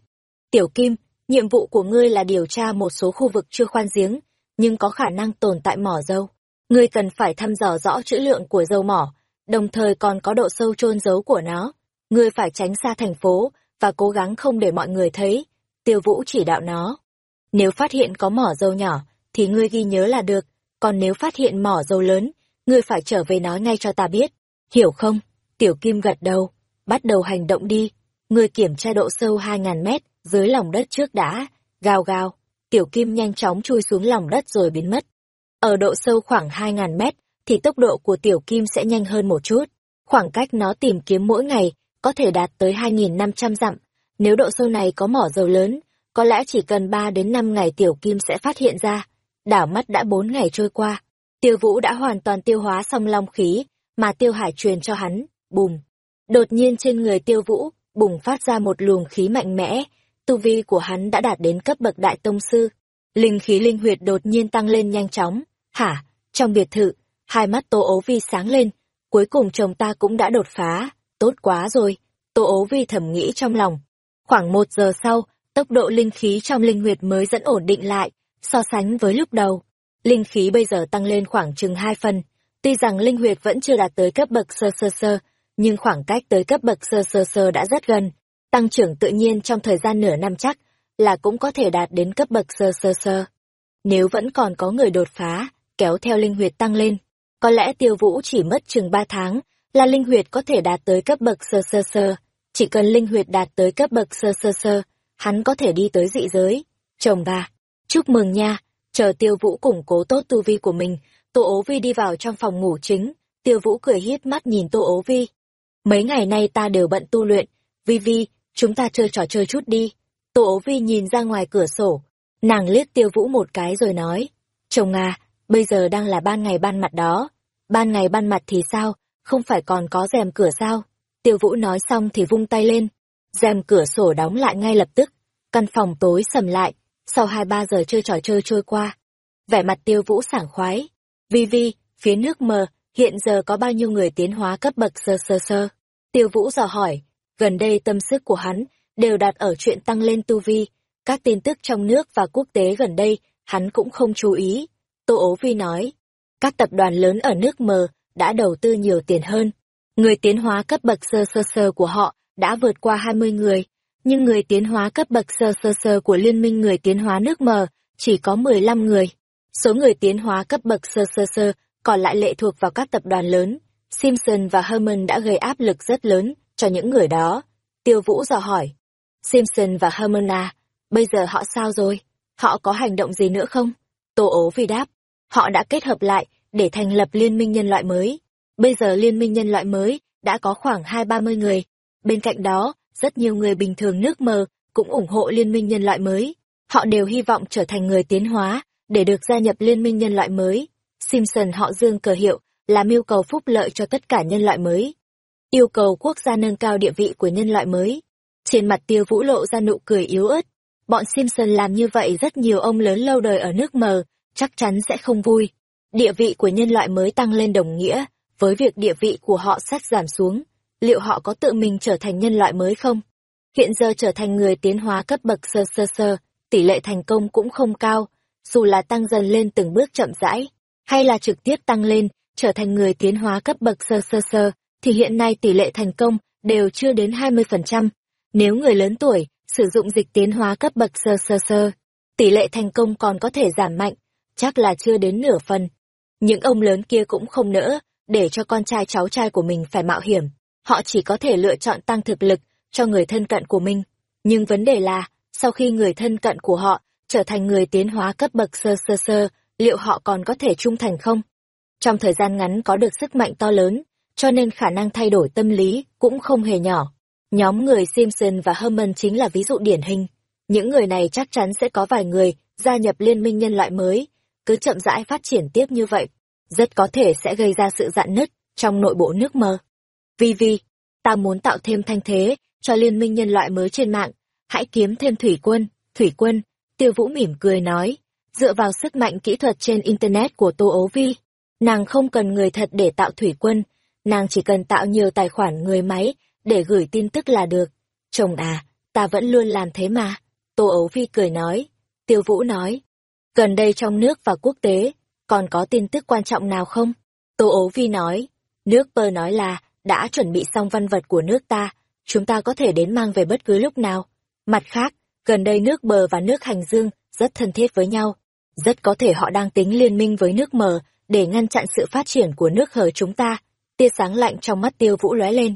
Tiểu Kim, nhiệm vụ của ngươi là điều tra một số khu vực chưa khoan giếng, nhưng có khả năng tồn tại mỏ dâu. Ngươi cần phải thăm dò rõ trữ lượng của dầu mỏ, đồng thời còn có độ sâu chôn giấu của nó. Ngươi phải tránh xa thành phố, và cố gắng không để mọi người thấy. Tiêu Vũ chỉ đạo nó. Nếu phát hiện có mỏ dầu nhỏ, thì ngươi ghi nhớ là được, còn nếu phát hiện mỏ dầu lớn, ngươi phải trở về nói ngay cho ta biết. Hiểu không? Tiểu Kim gật đầu, bắt đầu hành động đi. Ngươi kiểm tra độ sâu 2.000 mét dưới lòng đất trước đã. Gào gào, Tiểu Kim nhanh chóng chui xuống lòng đất rồi biến mất. Ở độ sâu khoảng 2.000 mét, thì tốc độ của Tiểu Kim sẽ nhanh hơn một chút. Khoảng cách nó tìm kiếm mỗi ngày có thể đạt tới 2.500 dặm. Nếu độ sâu này có mỏ dầu lớn, có lẽ chỉ cần 3 đến 5 ngày Tiểu Kim sẽ phát hiện ra. Đảo mắt đã bốn ngày trôi qua. Tiêu Vũ đã hoàn toàn tiêu hóa xong long khí, mà Tiêu Hải truyền cho hắn, bùm. Đột nhiên trên người Tiêu Vũ, bùng phát ra một luồng khí mạnh mẽ, tu vi của hắn đã đạt đến cấp bậc đại tông sư. Linh khí linh huyệt đột nhiên tăng lên nhanh chóng. Hả? Trong biệt thự, hai mắt Tô Ố Vi sáng lên, cuối cùng chồng ta cũng đã đột phá, tốt quá rồi. Tô Ố Vi thầm nghĩ trong lòng. Khoảng một giờ sau, tốc độ linh khí trong linh huyệt mới dẫn ổn định lại, so sánh với lúc đầu. Linh khí bây giờ tăng lên khoảng chừng hai phần. Tuy rằng linh huyệt vẫn chưa đạt tới cấp bậc sơ sơ sơ, nhưng khoảng cách tới cấp bậc sơ sơ sơ đã rất gần. Tăng trưởng tự nhiên trong thời gian nửa năm chắc là cũng có thể đạt đến cấp bậc sơ sơ sơ. Nếu vẫn còn có người đột phá, kéo theo linh huyệt tăng lên, có lẽ tiêu vũ chỉ mất chừng ba tháng là linh huyệt có thể đạt tới cấp bậc sơ sơ sơ. Chỉ cần linh huyệt đạt tới cấp bậc sơ sơ sơ, hắn có thể đi tới dị giới. Chồng bà, chúc mừng nha, chờ tiêu vũ củng cố tốt tu vi của mình, tô ố vi đi vào trong phòng ngủ chính, tiêu vũ cười hiếp mắt nhìn tô ố vi. Mấy ngày nay ta đều bận tu luyện, vi vi, chúng ta chơi trò chơi chút đi. Tô ố vi nhìn ra ngoài cửa sổ, nàng liếc tiêu vũ một cái rồi nói, chồng à, bây giờ đang là ban ngày ban mặt đó. Ban ngày ban mặt thì sao, không phải còn có rèm cửa sao? Tiêu vũ nói xong thì vung tay lên, rèm cửa sổ đóng lại ngay lập tức, căn phòng tối sầm lại, sau hai ba giờ chơi trò chơi trôi qua. Vẻ mặt tiêu vũ sảng khoái. Vi vi, phía nước mờ, hiện giờ có bao nhiêu người tiến hóa cấp bậc sơ sơ sơ? Tiêu vũ dò hỏi, gần đây tâm sức của hắn đều đặt ở chuyện tăng lên tu vi, các tin tức trong nước và quốc tế gần đây hắn cũng không chú ý. Tô ố vi nói, các tập đoàn lớn ở nước mờ đã đầu tư nhiều tiền hơn. Người tiến hóa cấp bậc sơ sơ sơ của họ đã vượt qua 20 người, nhưng người tiến hóa cấp bậc sơ sơ sơ của Liên minh người tiến hóa nước mờ chỉ có 15 người. Số người tiến hóa cấp bậc sơ sơ sơ còn lại lệ thuộc vào các tập đoàn lớn. Simpson và Herman đã gây áp lực rất lớn cho những người đó. Tiêu Vũ dò hỏi. Simpson và Herman à, bây giờ họ sao rồi? Họ có hành động gì nữa không? Tô ố vì đáp. Họ đã kết hợp lại để thành lập liên minh nhân loại mới. Bây giờ liên minh nhân loại mới đã có khoảng hai ba mươi người. Bên cạnh đó, rất nhiều người bình thường nước mờ cũng ủng hộ liên minh nhân loại mới. Họ đều hy vọng trở thành người tiến hóa để được gia nhập liên minh nhân loại mới. Simpson họ dương cờ hiệu làm yêu cầu phúc lợi cho tất cả nhân loại mới. Yêu cầu quốc gia nâng cao địa vị của nhân loại mới. Trên mặt tiêu vũ lộ ra nụ cười yếu ớt. Bọn Simpson làm như vậy rất nhiều ông lớn lâu đời ở nước mờ, chắc chắn sẽ không vui. Địa vị của nhân loại mới tăng lên đồng nghĩa, với việc địa vị của họ sát giảm xuống, liệu họ có tự mình trở thành nhân loại mới không? Hiện giờ trở thành người tiến hóa cấp bậc sơ sơ sơ, tỷ lệ thành công cũng không cao, dù là tăng dần lên từng bước chậm rãi, hay là trực tiếp tăng lên, trở thành người tiến hóa cấp bậc sơ sơ sơ, thì hiện nay tỷ lệ thành công đều chưa đến 20%. Nếu người lớn tuổi sử dụng dịch tiến hóa cấp bậc sơ sơ sơ, tỷ lệ thành công còn có thể giảm mạnh, chắc là chưa đến nửa phần. Những ông lớn kia cũng không nỡ, để cho con trai cháu trai của mình phải mạo hiểm. Họ chỉ có thể lựa chọn tăng thực lực cho người thân cận của mình. Nhưng vấn đề là, sau khi người thân cận của họ trở thành người tiến hóa cấp bậc sơ sơ sơ, liệu họ còn có thể trung thành không? Trong thời gian ngắn có được sức mạnh to lớn, cho nên khả năng thay đổi tâm lý cũng không hề nhỏ. Nhóm người Simpson và Herman chính là ví dụ điển hình. Những người này chắc chắn sẽ có vài người gia nhập liên minh nhân loại mới, cứ chậm rãi phát triển tiếp như vậy, rất có thể sẽ gây ra sự dạn nứt trong nội bộ nước mơ. Vi Vi, ta muốn tạo thêm thanh thế cho liên minh nhân loại mới trên mạng, hãy kiếm thêm thủy quân, thủy quân, tiêu vũ mỉm cười nói, dựa vào sức mạnh kỹ thuật trên Internet của Tô Ố Vi, nàng không cần người thật để tạo thủy quân, nàng chỉ cần tạo nhiều tài khoản người máy để gửi tin tức là được. Chồng à, ta vẫn luôn làm thế mà. Tô Ố Vi cười nói. Tiêu Vũ nói. Gần đây trong nước và quốc tế, còn có tin tức quan trọng nào không? Tô Ố Vi nói. Nước bơ nói là, đã chuẩn bị xong văn vật của nước ta, chúng ta có thể đến mang về bất cứ lúc nào. Mặt khác, gần đây nước bờ và nước hành dương rất thân thiết với nhau. Rất có thể họ đang tính liên minh với nước mờ để ngăn chặn sự phát triển của nước hờ chúng ta. Tia sáng lạnh trong mắt tiêu vũ lóe lên.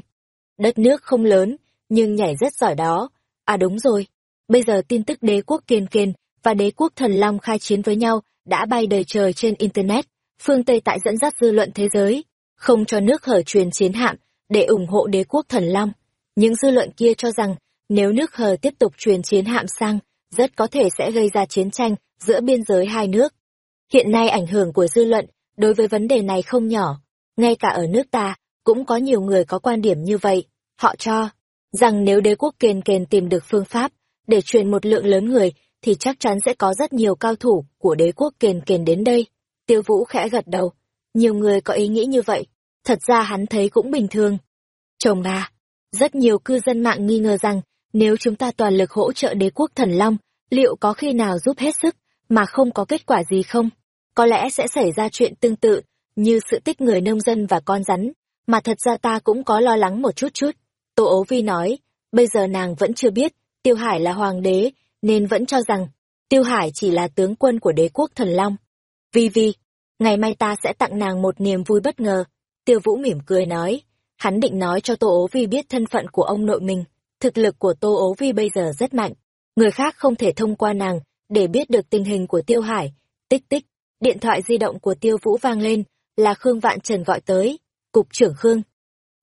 Đất nước không lớn, nhưng nhảy rất giỏi đó. À đúng rồi, bây giờ tin tức đế quốc kiên kiên và đế quốc thần long khai chiến với nhau đã bay đầy trời trên Internet. Phương Tây tại dẫn dắt dư luận thế giới, không cho nước hở truyền chiến hạm để ủng hộ đế quốc thần long. Những dư luận kia cho rằng nếu nước hờ tiếp tục truyền chiến hạm sang, rất có thể sẽ gây ra chiến tranh giữa biên giới hai nước. Hiện nay ảnh hưởng của dư luận đối với vấn đề này không nhỏ. Ngay cả ở nước ta, cũng có nhiều người có quan điểm như vậy. Họ cho rằng nếu đế quốc kền kền tìm được phương pháp để truyền một lượng lớn người thì chắc chắn sẽ có rất nhiều cao thủ của đế quốc kền kền đến đây. Tiêu Vũ khẽ gật đầu. Nhiều người có ý nghĩ như vậy. Thật ra hắn thấy cũng bình thường. Chồng à, rất nhiều cư dân mạng nghi ngờ rằng nếu chúng ta toàn lực hỗ trợ đế quốc thần long, liệu có khi nào giúp hết sức mà không có kết quả gì không? Có lẽ sẽ xảy ra chuyện tương tự như sự tích người nông dân và con rắn, mà thật ra ta cũng có lo lắng một chút chút. Tô ố vi nói, bây giờ nàng vẫn chưa biết, Tiêu Hải là hoàng đế, nên vẫn cho rằng, Tiêu Hải chỉ là tướng quân của đế quốc thần long. Vi Vi, ngày mai ta sẽ tặng nàng một niềm vui bất ngờ. Tiêu Vũ mỉm cười nói, hắn định nói cho Tô ố vi biết thân phận của ông nội mình. Thực lực của Tô ố vi bây giờ rất mạnh, người khác không thể thông qua nàng để biết được tình hình của Tiêu Hải. Tích tích, điện thoại di động của Tiêu Vũ vang lên, là Khương Vạn Trần gọi tới. Cục trưởng Khương.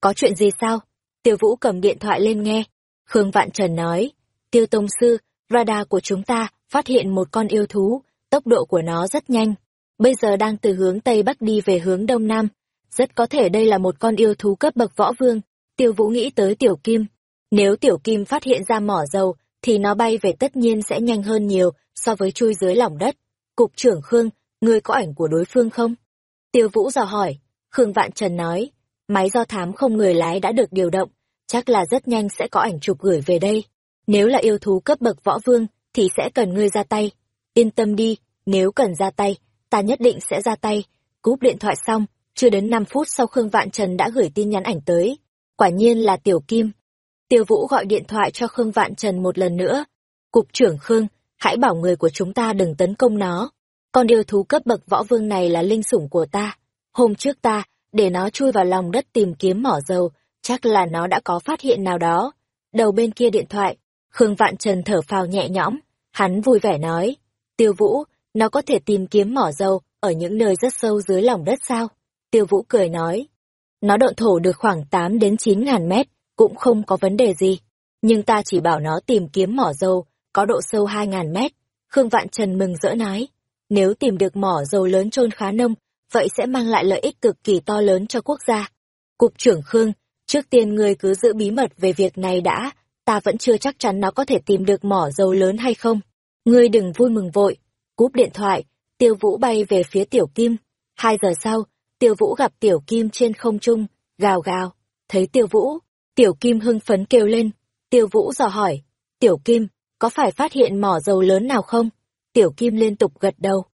Có chuyện gì sao? Tiêu Vũ cầm điện thoại lên nghe. Khương Vạn Trần nói, Tiêu Tông Sư, radar của chúng ta phát hiện một con yêu thú, tốc độ của nó rất nhanh. Bây giờ đang từ hướng Tây Bắc đi về hướng Đông Nam. Rất có thể đây là một con yêu thú cấp bậc võ vương. Tiêu Vũ nghĩ tới Tiểu Kim. Nếu Tiểu Kim phát hiện ra mỏ dầu, thì nó bay về tất nhiên sẽ nhanh hơn nhiều so với chui dưới lòng đất. Cục trưởng Khương, ngươi có ảnh của đối phương không? Tiêu Vũ dò hỏi. Khương Vạn Trần nói, máy do thám không người lái đã được điều động, chắc là rất nhanh sẽ có ảnh chụp gửi về đây. Nếu là yêu thú cấp bậc võ vương, thì sẽ cần ngươi ra tay. Yên tâm đi, nếu cần ra tay, ta nhất định sẽ ra tay. Cúp điện thoại xong, chưa đến 5 phút sau Khương Vạn Trần đã gửi tin nhắn ảnh tới. Quả nhiên là Tiểu Kim. Tiêu Vũ gọi điện thoại cho Khương Vạn Trần một lần nữa. Cục trưởng Khương, hãy bảo người của chúng ta đừng tấn công nó. Con yêu thú cấp bậc võ vương này là linh sủng của ta. Hôm trước ta, để nó chui vào lòng đất tìm kiếm mỏ dầu, chắc là nó đã có phát hiện nào đó. Đầu bên kia điện thoại, Khương Vạn Trần thở phào nhẹ nhõm, hắn vui vẻ nói, Tiêu Vũ, nó có thể tìm kiếm mỏ dầu ở những nơi rất sâu dưới lòng đất sao? Tiêu Vũ cười nói, nó độn thổ được khoảng 8 đến 9 ngàn mét, cũng không có vấn đề gì. Nhưng ta chỉ bảo nó tìm kiếm mỏ dầu, có độ sâu 2 ngàn mét. Khương Vạn Trần mừng rỡ nói, nếu tìm được mỏ dầu lớn trôn khá nông, vậy sẽ mang lại lợi ích cực kỳ to lớn cho quốc gia. Cục trưởng Khương, trước tiên ngươi cứ giữ bí mật về việc này đã, ta vẫn chưa chắc chắn nó có thể tìm được mỏ dầu lớn hay không. Ngươi đừng vui mừng vội. Cúp điện thoại, Tiêu Vũ bay về phía Tiểu Kim. Hai giờ sau, Tiêu Vũ gặp Tiểu Kim trên không trung, gào gào. Thấy Tiêu Vũ, Tiểu Kim hưng phấn kêu lên. Tiêu Vũ dò hỏi, Tiểu Kim, có phải phát hiện mỏ dầu lớn nào không? Tiểu Kim liên tục gật đầu.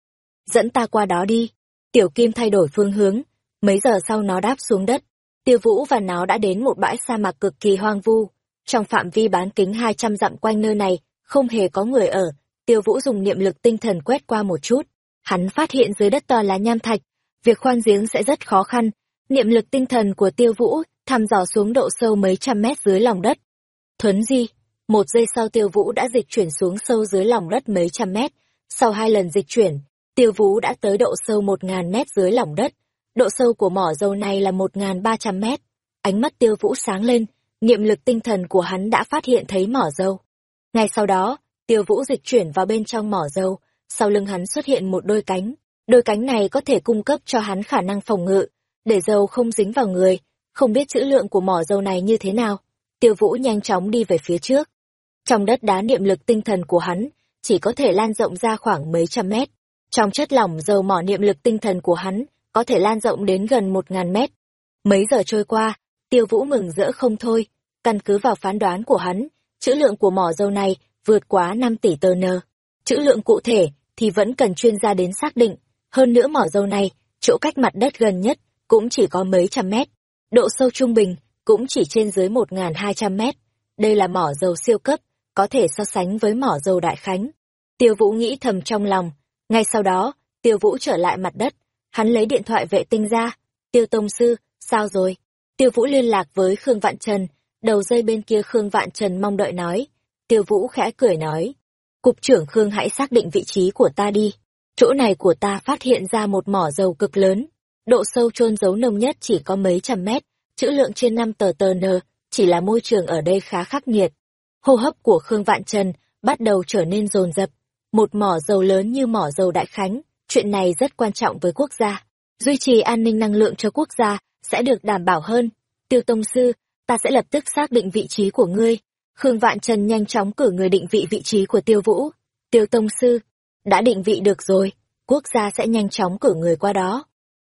Dẫn ta qua đó đi. Tiểu Kim thay đổi phương hướng. Mấy giờ sau nó đáp xuống đất. Tiêu Vũ và nó đã đến một bãi sa mạc cực kỳ hoang vu. Trong phạm vi bán kính 200 dặm quanh nơi này, không hề có người ở. Tiêu Vũ dùng niệm lực tinh thần quét qua một chút. Hắn phát hiện dưới đất to là nham thạch. Việc khoan giếng sẽ rất khó khăn. Niệm lực tinh thần của Tiêu Vũ thăm dò xuống độ sâu mấy trăm mét dưới lòng đất. Thuấn di, một giây sau Tiêu Vũ đã dịch chuyển xuống sâu dưới lòng đất mấy trăm mét. Sau hai lần dịch chuyển, Tiêu Vũ đã tới độ sâu một ngàn mét dưới lòng đất. Độ sâu của mỏ dầu này là một ngàn ba trăm mét. Ánh mắt Tiêu Vũ sáng lên, niệm lực tinh thần của hắn đã phát hiện thấy mỏ dầu. Ngay sau đó, Tiêu Vũ dịch chuyển vào bên trong mỏ dầu, sau lưng hắn xuất hiện một đôi cánh. Đôi cánh này có thể cung cấp cho hắn khả năng phòng ngự, để dầu không dính vào người. Không biết chữ lượng của mỏ dầu này như thế nào. Tiêu Vũ nhanh chóng đi về phía trước. Trong đất đá niệm lực tinh thần của hắn, chỉ có thể lan rộng ra khoảng mấy trăm mét. Trong chất lỏng dầu mỏ niệm lực tinh thần của hắn, có thể lan rộng đến gần một ngàn mét. Mấy giờ trôi qua, tiêu vũ mừng rỡ không thôi, căn cứ vào phán đoán của hắn, chữ lượng của mỏ dầu này vượt quá 5 tỷ tờ nơ. Chữ lượng cụ thể thì vẫn cần chuyên gia đến xác định, hơn nữa mỏ dầu này, chỗ cách mặt đất gần nhất cũng chỉ có mấy trăm mét, độ sâu trung bình cũng chỉ trên dưới 1.200 mét. Đây là mỏ dầu siêu cấp, có thể so sánh với mỏ dầu đại khánh. Tiêu Vũ nghĩ thầm trong lòng, Ngay sau đó, Tiêu Vũ trở lại mặt đất, hắn lấy điện thoại vệ tinh ra. Tiêu Tông Sư, sao rồi? Tiêu Vũ liên lạc với Khương Vạn Trần, đầu dây bên kia Khương Vạn Trần mong đợi nói. Tiêu Vũ khẽ cười nói. Cục trưởng Khương hãy xác định vị trí của ta đi. Chỗ này của ta phát hiện ra một mỏ dầu cực lớn. Độ sâu chôn giấu nông nhất chỉ có mấy trăm mét, chữ lượng trên năm tờ tờ n, chỉ là môi trường ở đây khá khắc nghiệt. Hô hấp của Khương Vạn Trần bắt đầu trở nên rồn rập. Một mỏ dầu lớn như mỏ dầu Đại Khánh, chuyện này rất quan trọng với quốc gia. Duy trì an ninh năng lượng cho quốc gia sẽ được đảm bảo hơn. Tiêu Tông Sư, ta sẽ lập tức xác định vị trí của ngươi. Khương Vạn Trần nhanh chóng cử người định vị vị trí của Tiêu Vũ. Tiêu Tông Sư, đã định vị được rồi, quốc gia sẽ nhanh chóng cử người qua đó.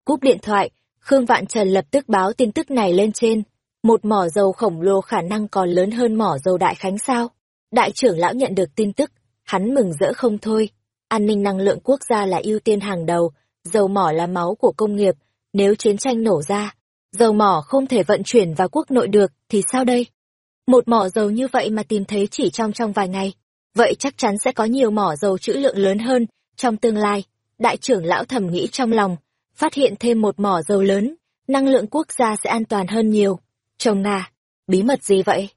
Cúp điện thoại, Khương Vạn Trần lập tức báo tin tức này lên trên. Một mỏ dầu khổng lồ khả năng còn lớn hơn mỏ dầu Đại Khánh sao? Đại trưởng lão nhận được tin tức, hắn mừng rỡ không thôi. An ninh năng lượng quốc gia là ưu tiên hàng đầu, dầu mỏ là máu của công nghiệp, nếu chiến tranh nổ ra, dầu mỏ không thể vận chuyển vào quốc nội được thì sao đây? Một mỏ dầu như vậy mà tìm thấy chỉ trong trong vài ngày, vậy chắc chắn sẽ có nhiều mỏ dầu trữ lượng lớn hơn trong tương lai. Đại trưởng lão thầm nghĩ trong lòng, phát hiện thêm một mỏ dầu lớn, năng lượng quốc gia sẽ an toàn hơn nhiều. Chồng à, bí mật gì vậy?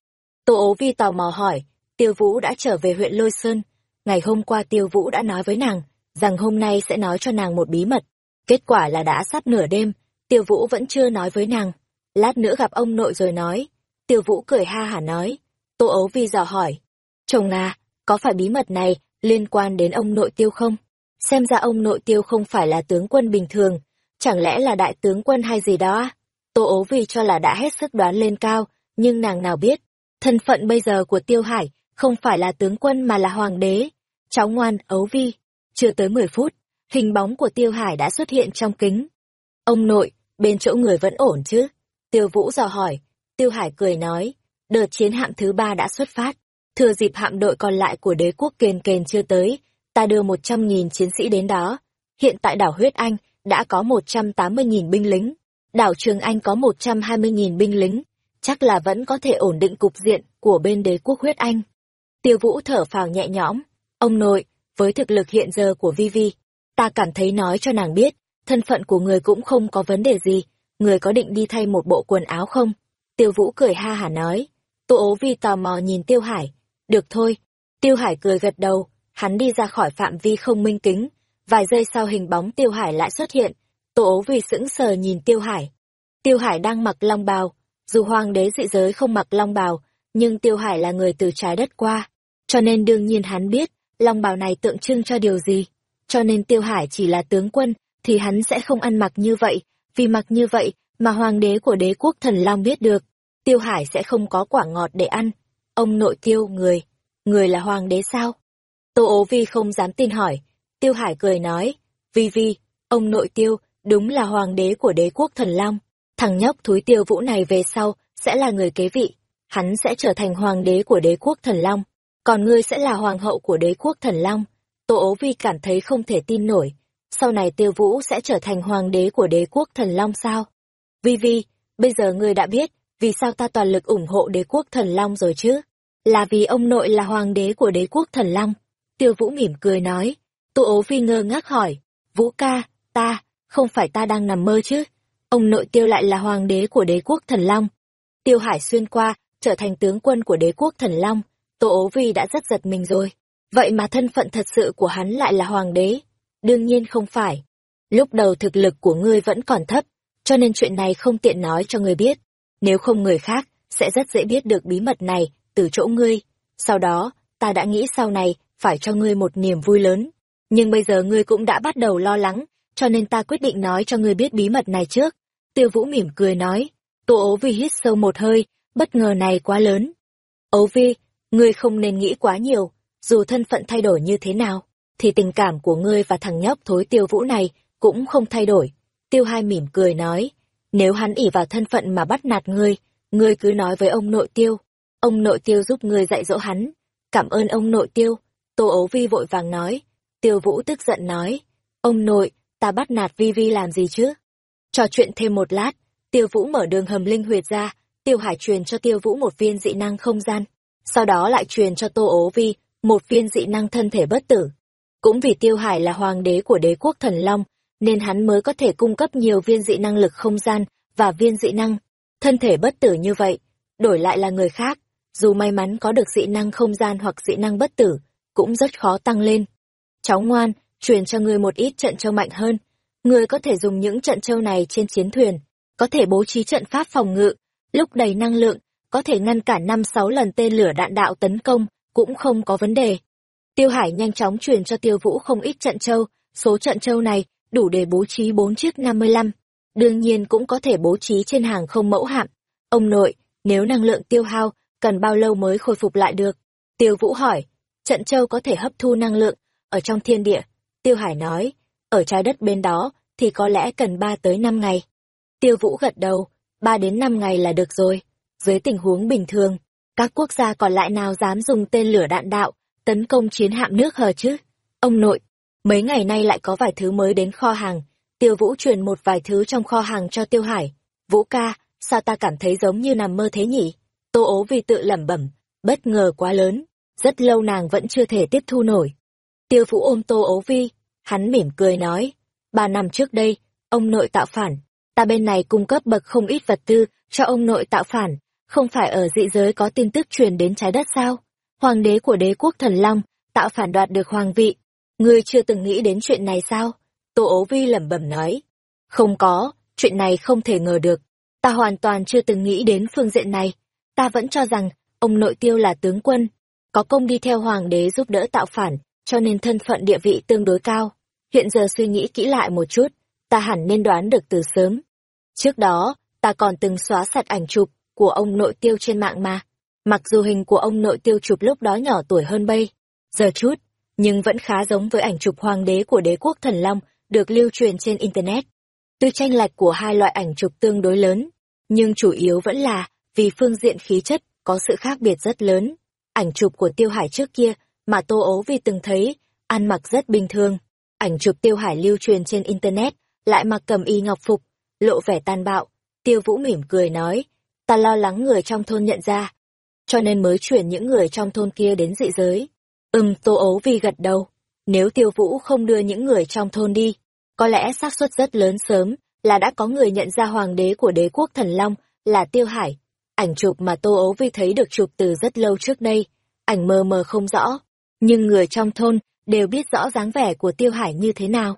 Tô ố vi tò mò hỏi, Tiêu Vũ đã trở về huyện Lôi Sơn. Ngày hôm qua Tiêu Vũ đã nói với nàng, rằng hôm nay sẽ nói cho nàng một bí mật. Kết quả là đã sắp nửa đêm, Tiêu Vũ vẫn chưa nói với nàng. Lát nữa gặp ông nội rồi nói. Tiêu Vũ cười ha hả nói. Tô ấu vi dò hỏi. Chồng à, có phải bí mật này liên quan đến ông nội Tiêu không? Xem ra ông nội Tiêu không phải là tướng quân bình thường, chẳng lẽ là đại tướng quân hay gì đó Tô ố vi cho là đã hết sức đoán lên cao, nhưng nàng nào biết, thân phận bây giờ của Tiêu Hải không phải là tướng quân mà là hoàng đế. Cháu ngoan, ấu vi. Chưa tới 10 phút, hình bóng của Tiêu Hải đã xuất hiện trong kính. Ông nội, bên chỗ người vẫn ổn chứ? Tiêu Vũ dò hỏi. Tiêu Hải cười nói, đợt chiến hạm thứ ba đã xuất phát. Thừa dịp hạm đội còn lại của đế quốc kền kền chưa tới, ta đưa 100.000 chiến sĩ đến đó. Hiện tại đảo Huyết Anh đã có 180.000 binh lính. Đảo Trường Anh có 120.000 binh lính. Chắc là vẫn có thể ổn định cục diện của bên đế quốc Huyết Anh. Tiêu Vũ thở phào nhẹ nhõm. Ông nội, với thực lực hiện giờ của Vi Vi, ta cảm thấy nói cho nàng biết, thân phận của người cũng không có vấn đề gì. Người có định đi thay một bộ quần áo không? Tiêu Vũ cười ha hả nói. Tô ố Vi tò mò nhìn Tiêu Hải. Được thôi. Tiêu Hải cười gật đầu, hắn đi ra khỏi phạm vi không minh kính. Vài giây sau hình bóng Tiêu Hải lại xuất hiện. Tô ố vì sững sờ nhìn Tiêu Hải. Tiêu Hải đang mặc long bào. Dù hoàng đế dị giới không mặc long bào, nhưng Tiêu Hải là người từ trái đất qua, cho nên đương nhiên hắn biết, long bào này tượng trưng cho điều gì. Cho nên Tiêu Hải chỉ là tướng quân, thì hắn sẽ không ăn mặc như vậy, vì mặc như vậy mà hoàng đế của đế quốc thần long biết được. Tiêu Hải sẽ không có quả ngọt để ăn. Ông nội tiêu người, người là hoàng đế sao? Tô ố vi không dám tin hỏi. Tiêu Hải cười nói, vi vi, ông nội tiêu, đúng là hoàng đế của đế quốc thần long. Thằng nhóc thúi tiêu vũ này về sau, sẽ là người kế vị. Hắn sẽ trở thành hoàng đế của đế quốc thần long còn ngươi sẽ là hoàng hậu của đế quốc thần long. Tô ố vi cảm thấy không thể tin nổi, sau này tiêu vũ sẽ trở thành hoàng đế của đế quốc thần long sao? Vi Vi, bây giờ ngươi đã biết, vì sao ta toàn lực ủng hộ đế quốc thần long rồi chứ? Là vì ông nội là hoàng đế của đế quốc thần long. Tiêu vũ mỉm cười nói, Tô ố phi ngơ ngác hỏi, Vũ ca, ta, không phải ta đang nằm mơ chứ? Ông nội tiêu lại là hoàng đế của đế quốc thần long. Tiêu hải xuyên qua, trở thành tướng quân của đế quốc thần long Tô ố vi đã rất giật mình rồi. Vậy mà thân phận thật sự của hắn lại là hoàng đế. Đương nhiên không phải. Lúc đầu thực lực của ngươi vẫn còn thấp, cho nên chuyện này không tiện nói cho ngươi biết. Nếu không người khác, sẽ rất dễ biết được bí mật này từ chỗ ngươi. Sau đó, ta đã nghĩ sau này phải cho ngươi một niềm vui lớn. Nhưng bây giờ ngươi cũng đã bắt đầu lo lắng, cho nên ta quyết định nói cho ngươi biết bí mật này trước. Tiêu Vũ mỉm cười nói. Tô ố vi hít sâu một hơi, bất ngờ này quá lớn. Ấu vi, Ngươi không nên nghĩ quá nhiều, dù thân phận thay đổi như thế nào, thì tình cảm của ngươi và thằng nhóc thối tiêu vũ này cũng không thay đổi. Tiêu hai mỉm cười nói, nếu hắn ỉ vào thân phận mà bắt nạt ngươi, ngươi cứ nói với ông nội tiêu. Ông nội tiêu giúp ngươi dạy dỗ hắn. Cảm ơn ông nội tiêu. Tô ấu vi vội vàng nói. Tiêu vũ tức giận nói, ông nội, ta bắt nạt vi vi làm gì chứ? Trò chuyện thêm một lát, tiêu vũ mở đường hầm linh huyệt ra, tiêu hải truyền cho tiêu vũ một viên dị năng không gian sau đó lại truyền cho Tô Ố Vi một viên dị năng thân thể bất tử. Cũng vì Tiêu Hải là hoàng đế của đế quốc thần Long, nên hắn mới có thể cung cấp nhiều viên dị năng lực không gian và viên dị năng. Thân thể bất tử như vậy, đổi lại là người khác, dù may mắn có được dị năng không gian hoặc dị năng bất tử, cũng rất khó tăng lên. Cháu ngoan, truyền cho ngươi một ít trận châu mạnh hơn. Ngươi có thể dùng những trận châu này trên chiến thuyền, có thể bố trí trận pháp phòng ngự, lúc đầy năng lượng, có thể ngăn cản năm sáu lần tên lửa đạn đạo tấn công, cũng không có vấn đề. Tiêu Hải nhanh chóng truyền cho Tiêu Vũ không ít trận châu, số trận châu này đủ để bố trí bốn chiếc 55. Đương nhiên cũng có thể bố trí trên hàng không mẫu hạm. Ông nội, nếu năng lượng tiêu hao, cần bao lâu mới khôi phục lại được? Tiêu Vũ hỏi, trận châu có thể hấp thu năng lượng, ở trong thiên địa. Tiêu Hải nói, ở trái đất bên đó, thì có lẽ cần 3 tới 5 ngày. Tiêu Vũ gật đầu, 3 đến 5 ngày là được rồi. Dưới tình huống bình thường, các quốc gia còn lại nào dám dùng tên lửa đạn đạo, tấn công chiến hạm nước hờ chứ? Ông nội, mấy ngày nay lại có vài thứ mới đến kho hàng. Tiêu Vũ truyền một vài thứ trong kho hàng cho Tiêu Hải. Vũ ca, sao ta cảm thấy giống như nằm mơ thế nhỉ? Tô ố vì tự lẩm bẩm, bất ngờ quá lớn, rất lâu nàng vẫn chưa thể tiếp thu nổi. Tiêu Vũ ôm Tô ố vi, hắn mỉm cười nói, ba năm trước đây, ông nội tạo phản, ta bên này cung cấp bậc không ít vật tư cho ông nội tạo phản, không phải ở dị giới có tin tức truyền đến trái đất sao? Hoàng đế của đế quốc thần Long, tạo phản đoạt được hoàng vị. Ngươi chưa từng nghĩ đến chuyện này sao? Tô ố vi lẩm bẩm nói. Không có, chuyện này không thể ngờ được. Ta hoàn toàn chưa từng nghĩ đến phương diện này. Ta vẫn cho rằng, ông nội tiêu là tướng quân, có công đi theo hoàng đế giúp đỡ tạo phản, cho nên thân phận địa vị tương đối cao. Hiện giờ suy nghĩ kỹ lại một chút, ta hẳn nên đoán được từ sớm. Trước đó, ta còn từng xóa sạch ảnh chụp của ông nội tiêu trên mạng mà. Mặc dù hình của ông nội tiêu chụp lúc đó nhỏ tuổi hơn bây, giờ chút, nhưng vẫn khá giống với ảnh chụp hoàng đế của đế quốc thần Long được lưu truyền trên Internet. Tuy tranh lệch của hai loại ảnh chụp tương đối lớn, nhưng chủ yếu vẫn là vì phương diện khí chất có sự khác biệt rất lớn. Ảnh chụp của Tiêu Hải trước kia mà Tô Ố vì từng thấy, ăn mặc rất bình thường. Ảnh chụp Tiêu Hải lưu truyền trên Internet, lại mặc cầm y ngọc phục, lộ vẻ tàn bạo. Tiêu Vũ mỉm cười nói, ta lo lắng người trong thôn nhận ra, cho nên mới chuyển những người trong thôn kia đến dị giới. Ừm, Tô Ấu Vi gật đầu. Nếu Tiêu Vũ không đưa những người trong thôn đi, có lẽ xác suất rất lớn sớm là đã có người nhận ra hoàng đế của đế quốc thần Long là Tiêu Hải. Ảnh chụp mà Tô Ấu Vi thấy được chụp từ rất lâu trước đây, ảnh mờ mờ không rõ, nhưng người trong thôn đều biết rõ dáng vẻ của Tiêu Hải như thế nào.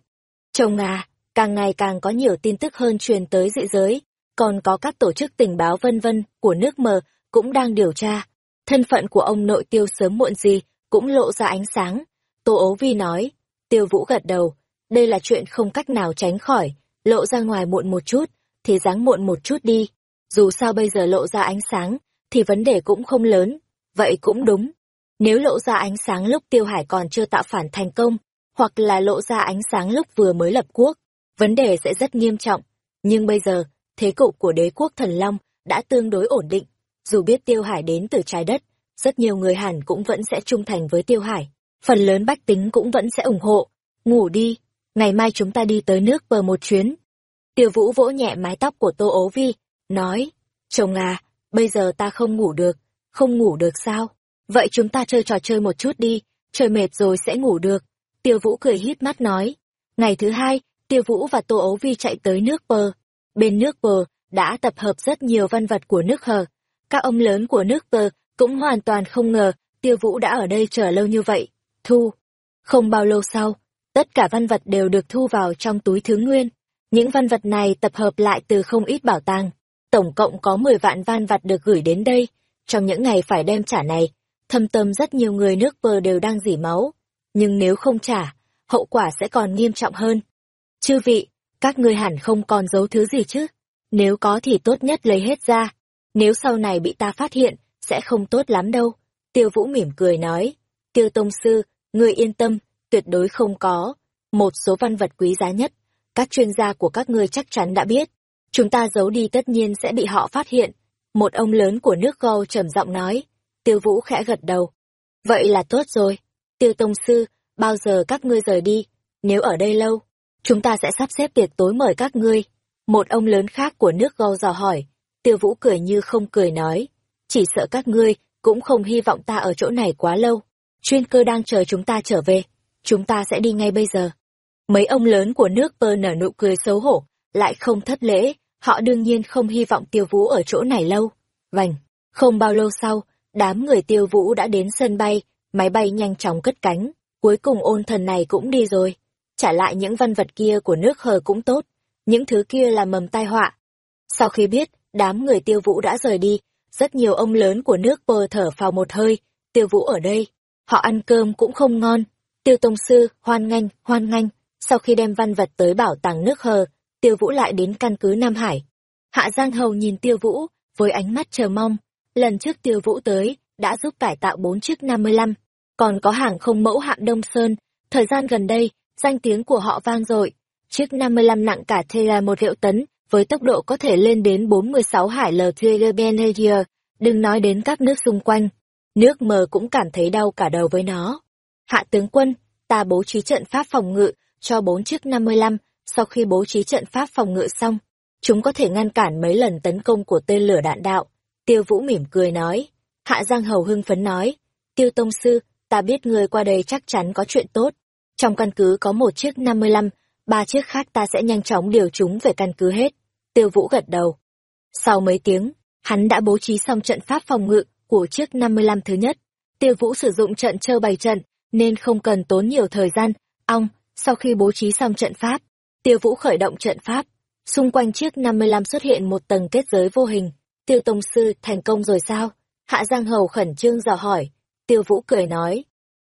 Chồng à, càng ngày càng có nhiều tin tức hơn truyền tới dị giới, còn có các tổ chức tình báo vân vân của nước mờ cũng đang điều tra. Thân phận của ông nội tiêu sớm muộn gì cũng lộ ra ánh sáng. Tô ố vi nói, tiêu vũ gật đầu, đây là chuyện không cách nào tránh khỏi, lộ ra ngoài muộn một chút, thì dáng muộn một chút đi. Dù sao bây giờ lộ ra ánh sáng, thì vấn đề cũng không lớn, vậy cũng đúng. Nếu lộ ra ánh sáng lúc tiêu hải còn chưa tạo phản thành công, hoặc là lộ ra ánh sáng lúc vừa mới lập quốc, vấn đề sẽ rất nghiêm trọng. Nhưng bây giờ, thế cục của đế quốc thần Long đã tương đối ổn định. Dù biết Tiêu Hải đến từ trái đất, rất nhiều người hẳn cũng vẫn sẽ trung thành với Tiêu Hải. Phần lớn bách tính cũng vẫn sẽ ủng hộ. Ngủ đi, ngày mai chúng ta đi tới nước bờ một chuyến. Tiêu Vũ vỗ nhẹ mái tóc của Tô Ố Vi, nói, chồng à, bây giờ ta không ngủ được, không ngủ được sao? Vậy chúng ta chơi trò chơi một chút đi, chơi mệt rồi sẽ ngủ được. Tiêu Vũ cười hít mắt nói. Ngày thứ hai, Tiêu Vũ và Tô Ấu Vi chạy tới nước bờ. Bên nước bờ, đã tập hợp rất nhiều văn vật của nước hờ. Các ông lớn của nước bờ cũng hoàn toàn không ngờ Tiêu Vũ đã ở đây chờ lâu như vậy. Thu. Không bao lâu sau, tất cả văn vật đều được thu vào trong túi thứ nguyên. Những văn vật này tập hợp lại từ không ít bảo tàng. Tổng cộng có 10 vạn văn vật được gửi đến đây. Trong những ngày phải đem trả này, thâm tâm rất nhiều người nước vờ đều đang dỉ máu. Nhưng nếu không trả, hậu quả sẽ còn nghiêm trọng hơn. Chư vị, các ngươi hẳn không còn giấu thứ gì chứ? Nếu có thì tốt nhất lấy hết ra. Nếu sau này bị ta phát hiện, sẽ không tốt lắm đâu. Tiêu Vũ mỉm cười nói. Tiêu Tông Sư, ngươi yên tâm, tuyệt đối không có. Một số văn vật quý giá nhất, các chuyên gia của các ngươi chắc chắn đã biết. Chúng ta giấu đi tất nhiên sẽ bị họ phát hiện. Một ông lớn của nước Gâu trầm giọng nói. Tiêu Vũ khẽ gật đầu. Vậy là tốt rồi. Tiêu Tông Sư, bao giờ các ngươi rời đi? Nếu ở đây lâu, chúng ta sẽ sắp xếp tiệc tối mời các ngươi. Một ông lớn khác của nước Gâu dò hỏi. Tiêu Vũ cười như không cười nói. Chỉ sợ các ngươi cũng không hy vọng ta ở chỗ này quá lâu. Chuyên cơ đang chờ chúng ta trở về. chúng ta sẽ đi ngay bây giờ. Mấy ông lớn của nước pơ nở nụ cười xấu hổ, lại không thất lễ, họ đương nhiên không hy vọng tiêu vũ ở chỗ này lâu. Vành, không bao lâu sau, đám người tiêu vũ đã đến sân bay, máy bay nhanh chóng cất cánh, cuối cùng ôn thần này cũng đi rồi. Trả lại những văn vật kia của nước hờ cũng tốt, những thứ kia là mầm tai họa. Sau khi biết, đám người tiêu vũ đã rời đi, rất nhiều ông lớn của nước bờ thở phào một hơi, tiêu vũ ở đây. Họ ăn cơm cũng không ngon. Tiêu Tông Sư, hoan nghênh, hoan nghênh. Sau khi đem văn vật tới bảo tàng nước hờ, tiêu vũ lại đến căn cứ Nam Hải. Hạ Giang Hầu nhìn tiêu vũ, với ánh mắt chờ mong. Lần trước tiêu vũ tới, đã giúp cải tạo bốn chiếc 55. Còn có hàng không mẫu hạng Đông Sơn. Thời gian gần đây, danh tiếng của họ vang dội. Chiếc 55 nặng cả thê là một hiệu tấn, với tốc độ có thể lên đến 46 hải l Benavier, đừng nói đến các nước xung quanh. Nước mờ cũng cảm thấy đau cả đầu với nó. Hạ tướng quân, ta bố trí trận pháp phòng ngự cho bốn chiếc 55, sau khi bố trí trận pháp phòng ngự xong, chúng có thể ngăn cản mấy lần tấn công của tên lửa đạn đạo. Tiêu Vũ mỉm cười nói. Hạ Giang Hầu hưng phấn nói. Tiêu Tông Sư, ta biết người qua đây chắc chắn có chuyện tốt. Trong căn cứ có một chiếc 55, ba chiếc khác ta sẽ nhanh chóng điều chúng về căn cứ hết. Tiêu Vũ gật đầu. Sau mấy tiếng, hắn đã bố trí xong trận pháp phòng ngự của chiếc 55 thứ nhất. Tiêu Vũ sử dụng trận trơ bày trận, nên không cần tốn nhiều thời gian. Ong, sau khi bố trí xong trận pháp, Tiêu Vũ khởi động trận pháp. Xung quanh chiếc 55 xuất hiện một tầng kết giới vô hình. Tiêu Tông Sư thành công rồi sao? Hạ Giang Hầu khẩn trương dò hỏi. Tiêu Vũ cười nói.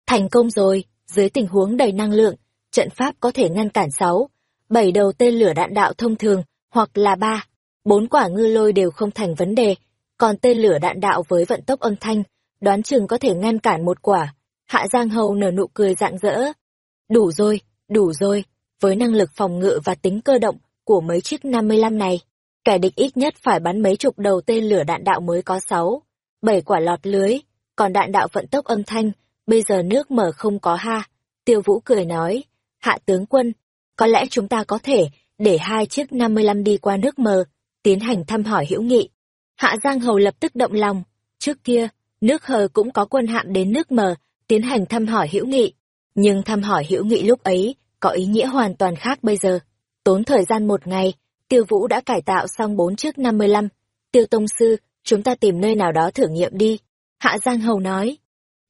Thành công rồi, dưới tình huống đầy năng lượng, trận pháp có thể ngăn cản 6, 7 đầu tên lửa đạn đạo thông thường, hoặc là 3, 4 quả ngư lôi đều không thành vấn đề, còn tên lửa đạn đạo với vận tốc âm thanh, đoán chừng có thể ngăn cản một quả. Hạ Giang Hầu nở nụ cười rạng rỡ. Đủ rồi, đủ rồi, với năng lực phòng ngự và tính cơ động của mấy chiếc 55 này, kẻ địch ít nhất phải bắn mấy chục đầu tên lửa đạn đạo mới có 6, 7 quả lọt lưới, còn đạn đạo vận tốc âm thanh, bây giờ nước mở không có ha. Tiêu Vũ cười nói, hạ tướng quân, có lẽ chúng ta có thể để hai chiếc 55 đi qua nước mờ, tiến hành thăm hỏi hữu nghị. Hạ Giang Hầu lập tức động lòng, trước kia, nước hờ cũng có quân hạm đến nước mờ, tiến hành thăm hỏi hữu nghị. Nhưng thăm hỏi hữu nghị lúc ấy có ý nghĩa hoàn toàn khác bây giờ. Tốn thời gian một ngày, Tiêu Vũ đã cải tạo xong bốn chiếc 55. Tiêu Tông Sư, chúng ta tìm nơi nào đó thử nghiệm đi. Hạ Giang Hầu nói.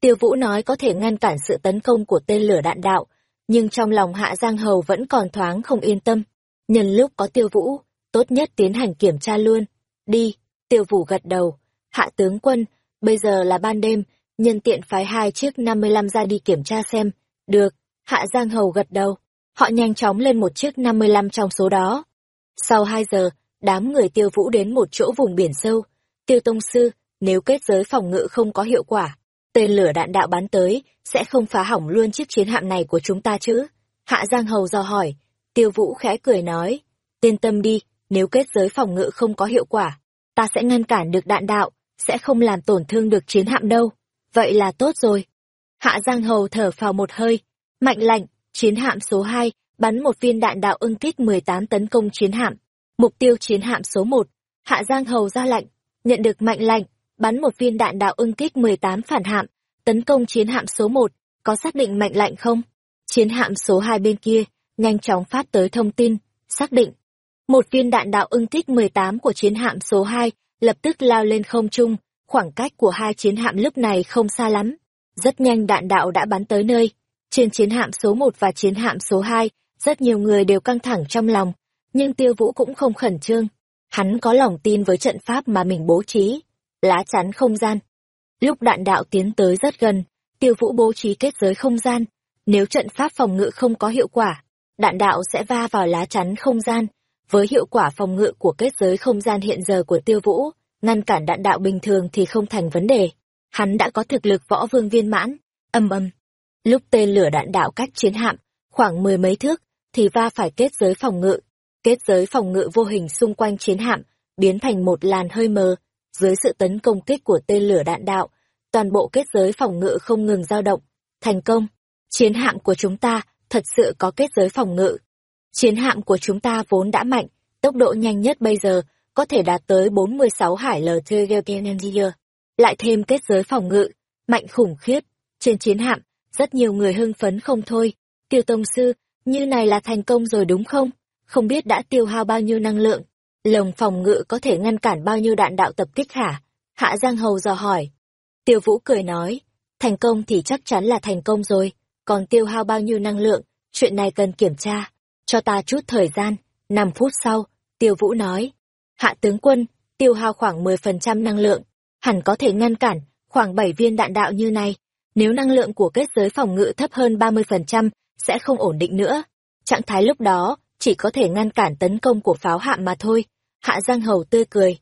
Tiêu Vũ nói có thể ngăn cản sự tấn công của tên lửa đạn đạo, nhưng trong lòng Hạ Giang Hầu vẫn còn thoáng không yên tâm. Nhân lúc có Tiêu Vũ, tốt nhất tiến hành kiểm tra luôn. Đi, Tiêu Vũ gật đầu. Hạ tướng quân, bây giờ là ban đêm, nhân tiện phái hai chiếc 55 ra đi kiểm tra xem. Được, Hạ Giang Hầu gật đầu. Họ nhanh chóng lên một chiếc 55 trong số đó. Sau 2 giờ, đám người tiêu vũ đến một chỗ vùng biển sâu. Tiêu Tông Sư, nếu kết giới phòng ngự không có hiệu quả, tên lửa đạn đạo bắn tới, sẽ không phá hỏng luôn chiếc chiến hạm này của chúng ta chứ? Hạ Giang Hầu do hỏi. Tiêu Vũ khẽ cười nói. Yên tâm đi, nếu kết giới phòng ngự không có hiệu quả, ta sẽ ngăn cản được đạn đạo, sẽ không làm tổn thương được chiến hạm đâu. Vậy là tốt rồi. Hạ Giang Hầu thở phào một hơi. Mạnh lạnh, chiến hạm số 2, bắn một viên đạn đạo ưng kích 18 tấn công chiến hạm. Mục tiêu chiến hạm số 1, Hạ Giang Hầu ra lệnh, nhận được mạnh lệnh, bắn một viên đạn đạo ưng kích 18 phản hạm, tấn công chiến hạm số 1, có xác định mạnh lạnh không? Chiến hạm số 2 bên kia, nhanh chóng phát tới thông tin, xác định. Một viên đạn đạo ưng kích 18 của chiến hạm số 2 lập tức lao lên không trung, khoảng cách của hai chiến hạm lúc này không xa lắm. Rất nhanh đạn đạo đã bắn tới nơi. Trên chiến hạm số 1 và chiến hạm số 2, rất nhiều người đều căng thẳng trong lòng, nhưng Tiêu Vũ cũng không khẩn trương. Hắn có lòng tin với trận pháp mà mình bố trí, lá chắn không gian. Lúc đạn đạo tiến tới rất gần, Tiêu Vũ bố trí kết giới không gian. Nếu trận pháp phòng ngự không có hiệu quả, đạn đạo sẽ va vào lá chắn không gian. Với hiệu quả phòng ngự của kết giới không gian hiện giờ của Tiêu Vũ, ngăn cản đạn đạo bình thường thì không thành vấn đề. Hắn đã có thực lực võ vương viên mãn. Âm âm. Lúc tên lửa đạn đạo cách chiến hạm, khoảng mười mấy thước, thì va phải kết giới phòng ngự. Kết giới phòng ngự vô hình xung quanh chiến hạm, biến thành một làn hơi mờ. Dưới sự tấn công kích của tên lửa đạn đạo, toàn bộ kết giới phòng ngự không ngừng dao động. Thành công! Chiến hạm của chúng ta thật sự có kết giới phòng ngự. Chiến hạm của chúng ta vốn đã mạnh, tốc độ nhanh nhất bây giờ có thể đạt tới 46 hải LTGPNNGR. Lại thêm kết giới phòng ngự, mạnh khủng khiếp. Trên chiến hạm, Rất nhiều người hưng phấn không thôi. Tiêu Tông Sư, như này là thành công rồi đúng không? Không biết đã tiêu hao bao nhiêu năng lượng. Lồng phòng ngự có thể ngăn cản bao nhiêu đạn đạo tập kích hả? Hạ Giang Hầu dò hỏi. Tiêu Vũ cười nói, thành công thì chắc chắn là thành công rồi, còn tiêu hao bao nhiêu năng lượng, chuyện này cần kiểm tra. Cho ta chút thời gian, 5 phút sau, Tiêu Vũ nói. Hạ tướng quân, tiêu hao khoảng 10% năng lượng, hẳn có thể ngăn cản khoảng 7 viên đạn đạo như này. Nếu năng lượng của kết giới phòng ngự thấp hơn 30%, sẽ không ổn định nữa. Trạng thái lúc đó, chỉ có thể ngăn cản tấn công của pháo hạm mà thôi. Hạ Giang Hầu tươi cười.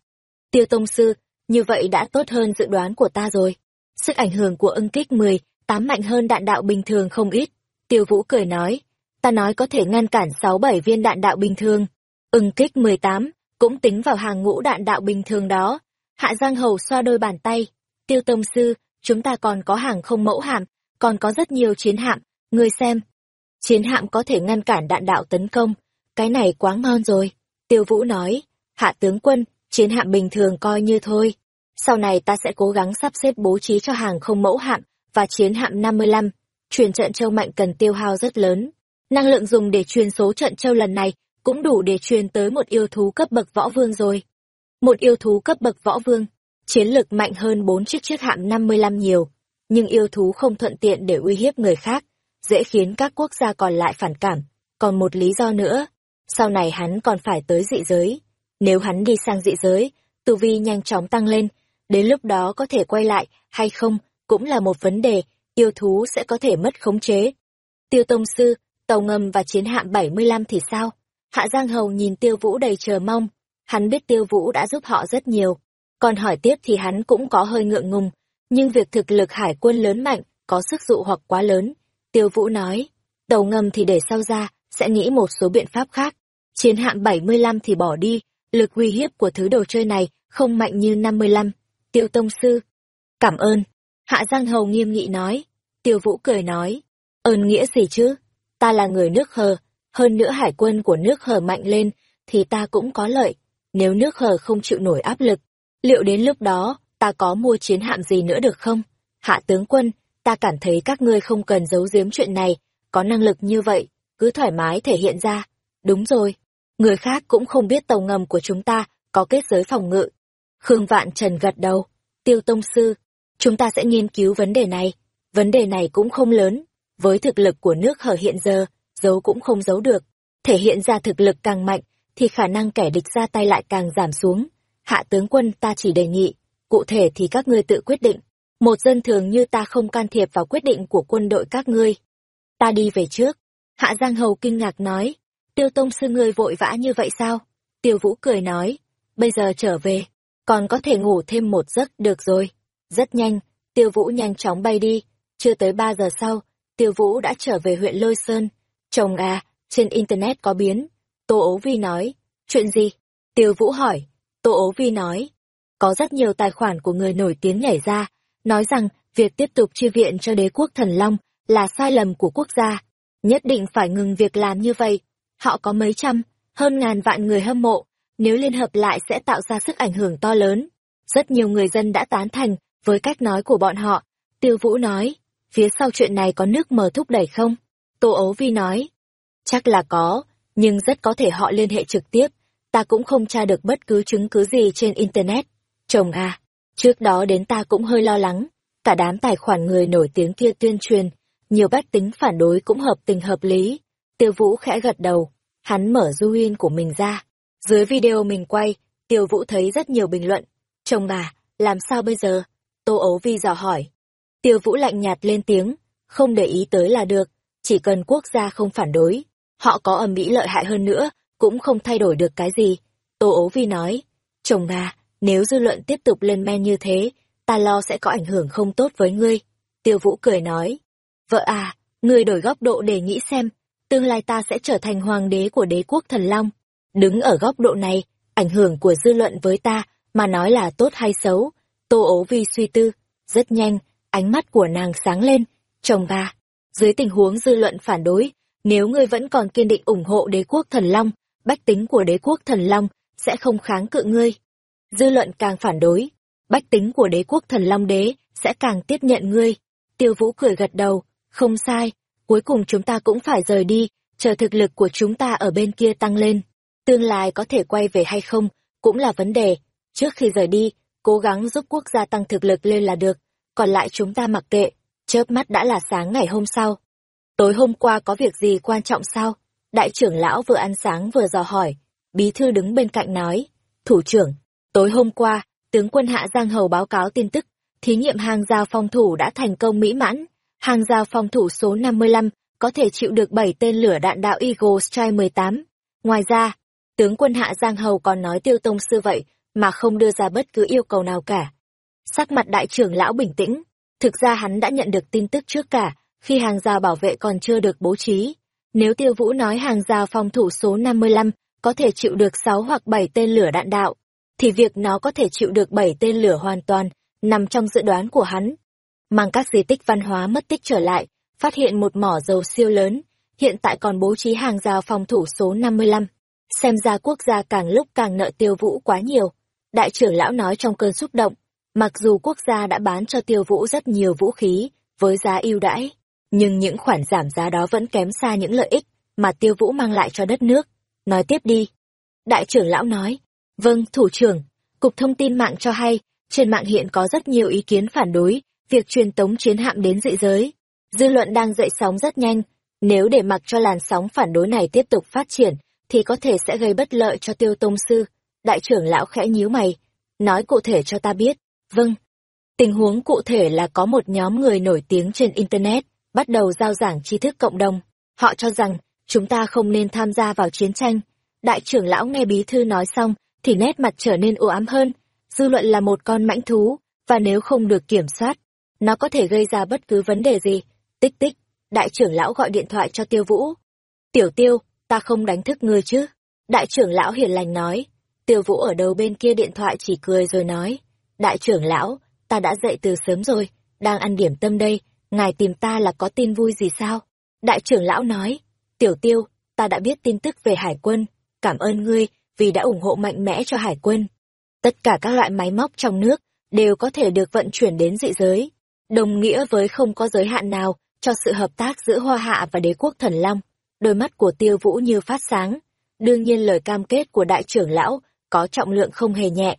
Tiêu Tông Sư, như vậy đã tốt hơn dự đoán của ta rồi. Sức ảnh hưởng của ưng kích 10, tám mạnh hơn đạn đạo bình thường không ít. Tiêu Vũ cười nói, ta nói có thể ngăn cản 6-7 viên đạn đạo bình thường. Ưng kích 18, cũng tính vào hàng ngũ đạn đạo bình thường đó. Hạ Giang Hầu xoa đôi bàn tay. Tiêu Tông Sư, chúng ta còn có hàng không mẫu hạm, còn có rất nhiều chiến hạm, ngươi xem. Chiến hạm có thể ngăn cản đạn đạo tấn công, cái này quá ngon rồi. Tiêu Vũ nói, hạ tướng quân, chiến hạm bình thường coi như thôi. Sau này ta sẽ cố gắng sắp xếp bố trí cho hàng không mẫu hạm và chiến hạm 55. Truyền trận châu mạnh cần tiêu hao rất lớn. Năng lượng dùng để truyền số trận châu lần này cũng đủ để truyền tới một yêu thú cấp bậc võ vương rồi. Một yêu thú cấp bậc võ vương, chiến lực mạnh hơn bốn chiếc chiếc hạm 55 nhiều, nhưng yêu thú không thuận tiện để uy hiếp người khác, dễ khiến các quốc gia còn lại phản cảm. Còn một lý do nữa, sau này hắn còn phải tới dị giới. Nếu hắn đi sang dị giới, tu vi nhanh chóng tăng lên, đến lúc đó có thể quay lại hay không cũng là một vấn đề, yêu thú sẽ có thể mất khống chế. Tiêu Tông Sư, tàu ngầm và chiến hạm 75 thì sao? Hạ Giang Hầu nhìn Tiêu Vũ đầy chờ mong, hắn biết Tiêu Vũ đã giúp họ rất nhiều, còn hỏi tiếp thì hắn cũng có hơi ngượng ngùng, nhưng việc thực lực hải quân lớn mạnh, có sức dụ hoặc quá lớn. Tiêu Vũ nói, tàu ngầm thì để sau ra, sẽ nghĩ một số biện pháp khác. Chiến hạm 75 thì bỏ đi, lực uy hiếp của thứ đồ chơi này không mạnh như 55. Tiêu Tông Sư. Cảm ơn. Hạ Giang Hầu nghiêm nghị nói. Tiêu Vũ cười nói. Ơn nghĩa gì chứ? Ta là người nước hờ, hơn nữa hải quân của nước hờ mạnh lên, thì ta cũng có lợi. Nếu nước hờ không chịu nổi áp lực, liệu đến lúc đó, ta có mua chiến hạm gì nữa được không? Hạ tướng quân, ta cảm thấy các ngươi không cần giấu giếm chuyện này, có năng lực như vậy, cứ thoải mái thể hiện ra. Đúng rồi, người khác cũng không biết tàu ngầm của chúng ta có kết giới phòng ngự. Khương Vạn Trần gật đầu, tiêu tông sư, chúng ta sẽ nghiên cứu vấn đề này. Vấn đề này cũng không lớn, với thực lực của nước hở hiện giờ, giấu cũng không giấu được. Thể hiện ra thực lực càng mạnh, thì khả năng kẻ địch ra tay lại càng giảm xuống. Hạ tướng quân ta chỉ đề nghị, cụ thể thì các ngươi tự quyết định. Một dân thường như ta không can thiệp vào quyết định của quân đội các ngươi. Ta đi về trước. Hạ Giang Hầu kinh ngạc nói, tiêu tông sư ngươi vội vã như vậy sao? Tiêu Vũ cười nói, bây giờ trở về, còn có thể ngủ thêm một giấc được rồi. Rất nhanh, Tiêu Vũ nhanh chóng bay đi, chưa tới ba giờ sau, Tiêu Vũ đã trở về huyện Lôi Sơn. Chồng à, trên Internet có biến. Tô Ấu vi nói, chuyện gì? Tiêu Vũ hỏi, Tô Ấu vi nói, có rất nhiều tài khoản của người nổi tiếng nhảy ra, nói rằng việc tiếp tục chi viện cho đế quốc thần Long là sai lầm của quốc gia. Nhất định phải ngừng việc làm như vậy. Họ có mấy trăm, hơn ngàn vạn người hâm mộ, nếu liên hợp lại sẽ tạo ra sức ảnh hưởng to lớn. Rất nhiều người dân đã tán thành với cách nói của bọn họ. Tiêu Vũ nói, phía sau chuyện này có nước mờ thúc đẩy không? Tô ấu vi nói, chắc là có, nhưng rất có thể họ liên hệ trực tiếp, ta cũng không tra được bất cứ chứng cứ gì trên Internet. Chồng à, trước đó đến ta cũng hơi lo lắng, cả đám tài khoản người nổi tiếng kia tuyên truyền, nhiều bách tính phản đối cũng hợp tình hợp lý. Tiêu Vũ khẽ gật đầu, hắn mở du huyên của mình ra. Dưới video mình quay, Tiêu Vũ thấy rất nhiều bình luận. Chồng bà, làm sao bây giờ? Tô ấu vi dò hỏi. Tiêu Vũ lạnh nhạt lên tiếng, không để ý tới là được, chỉ cần quốc gia không phản đối, họ có ẩm mỹ lợi hại hơn nữa, cũng không thay đổi được cái gì. Tô ấu vi nói, chồng à, nếu dư luận tiếp tục lên men như thế, ta lo sẽ có ảnh hưởng không tốt với ngươi. Tiêu Vũ cười nói, vợ à, ngươi đổi góc độ để nghĩ xem, tương lai ta sẽ trở thành hoàng đế của đế quốc thần Long. Đứng ở góc độ này, ảnh hưởng của dư luận với ta, mà nói là tốt hay xấu. Tô ố vi suy tư, rất nhanh, ánh mắt của nàng sáng lên, chồng bà. Dưới tình huống dư luận phản đối, nếu ngươi vẫn còn kiên định ủng hộ đế quốc thần Long, bách tính của đế quốc thần Long sẽ không kháng cự ngươi. Dư luận càng phản đối, bách tính của đế quốc thần Long đế sẽ càng tiếp nhận ngươi. Tiêu Vũ cười gật đầu, Không sai, cuối cùng chúng ta cũng phải rời đi, chờ thực lực của chúng ta ở bên kia tăng lên. Tương lai có thể quay về hay không, cũng là vấn đề. Trước khi rời đi, cố gắng giúp quốc gia tăng thực lực lên là được, còn lại chúng ta mặc kệ. Chớp mắt đã là sáng ngày hôm sau. Tối hôm qua có việc gì quan trọng sao? Đại trưởng lão vừa ăn sáng vừa dò hỏi. Bí thư đứng bên cạnh nói. Thủ trưởng, tối hôm qua, tướng quân Hạ Giang Hầu báo cáo tin tức, thí nghiệm hàng rào phòng thủ đã thành công mỹ mãn. Hàng rào phòng thủ số 55 có thể chịu được 7 tên lửa đạn đạo Eagle Strike 18. Ngoài ra, tướng quân Hạ Giang Hầu còn nói tiêu tông sư vậy mà không đưa ra bất cứ yêu cầu nào cả. Sắc mặt đại trưởng lão bình tĩnh, thực ra hắn đã nhận được tin tức trước cả, khi hàng rào bảo vệ còn chưa được bố trí. Nếu tiêu vũ nói hàng rào phòng thủ số 55 có thể chịu được 6 hoặc 7 tên lửa đạn đạo, thì việc nó có thể chịu được 7 tên lửa hoàn toàn nằm trong dự đoán của hắn. Mang các di tích văn hóa mất tích trở lại, phát hiện một mỏ dầu siêu lớn, hiện tại còn bố trí hàng rào phòng thủ số 55. Xem ra quốc gia càng lúc càng nợ tiêu vũ quá nhiều. Đại trưởng lão nói trong cơn xúc động, mặc dù quốc gia đã bán cho tiêu vũ rất nhiều vũ khí, với giá ưu đãi, nhưng những khoản giảm giá đó vẫn kém xa những lợi ích mà tiêu vũ mang lại cho đất nước. Nói tiếp đi. Đại trưởng lão nói, vâng, thủ trưởng, Cục Thông tin mạng cho hay, trên mạng hiện có rất nhiều ý kiến phản đối, việc truyền tống chiến hạm đến dị giới. Dư luận đang dậy sóng rất nhanh, nếu để mặc cho làn sóng phản đối này tiếp tục phát triển, thì có thể sẽ gây bất lợi cho tiêu tông sư. Đại trưởng lão khẽ nhíu mày, nói cụ thể cho ta biết. Vâng. Tình huống cụ thể là có một nhóm người nổi tiếng trên Internet, bắt đầu giao giảng tri thức cộng đồng. Họ cho rằng, chúng ta không nên tham gia vào chiến tranh. Đại trưởng lão nghe bí thư nói xong, thì nét mặt trở nên u ám hơn. Dư luận là một con mãnh thú, và nếu không được kiểm soát, nó có thể gây ra bất cứ vấn đề gì. Tích tích, đại trưởng lão gọi điện thoại cho tiêu vũ. Tiểu tiêu, ta không đánh thức ngươi chứ? Đại trưởng lão hiền lành nói. Tiêu vũ ở đầu bên kia điện thoại chỉ cười rồi nói. Đại trưởng lão, ta đã dậy từ sớm rồi, đang ăn điểm tâm đây, ngài tìm ta là có tin vui gì sao? Đại trưởng lão nói. Tiểu tiêu, ta đã biết tin tức về hải quân, cảm ơn ngươi vì đã ủng hộ mạnh mẽ cho hải quân. Tất cả các loại máy móc trong nước đều có thể được vận chuyển đến dị giới, đồng nghĩa với không có giới hạn nào cho sự hợp tác giữa Hoa Hạ và đế quốc Thần Long. Đôi mắt của Tiêu Vũ như phát sáng. Đương nhiên lời cam kết của đại trưởng lão có trọng lượng không hề nhẹ.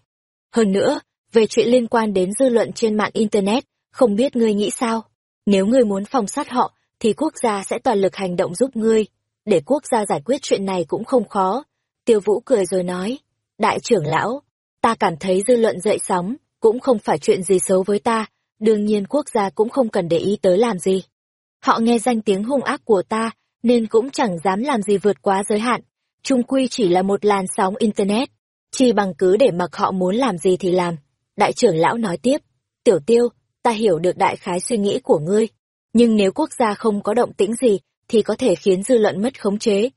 Hơn nữa, về chuyện liên quan đến dư luận trên mạng Internet, không biết ngươi nghĩ sao? Nếu ngươi muốn phòng sát họ, thì quốc gia sẽ toàn lực hành động giúp ngươi. Để quốc gia giải quyết chuyện này cũng không khó. Tiêu Vũ cười rồi nói, đại trưởng lão, ta cảm thấy dư luận dậy sóng, cũng không phải chuyện gì xấu với ta, đương nhiên quốc gia cũng không cần để ý tới làm gì. Họ nghe danh tiếng hung ác của ta, nên cũng chẳng dám làm gì vượt quá giới hạn. Trung quy chỉ là một làn sóng Internet, chỉ bằng cứ để mặc họ muốn làm gì thì làm. Đại trưởng lão nói tiếp, tiểu tiêu, ta hiểu được đại khái suy nghĩ của ngươi, nhưng nếu quốc gia không có động tĩnh gì, thì có thể khiến dư luận mất khống chế.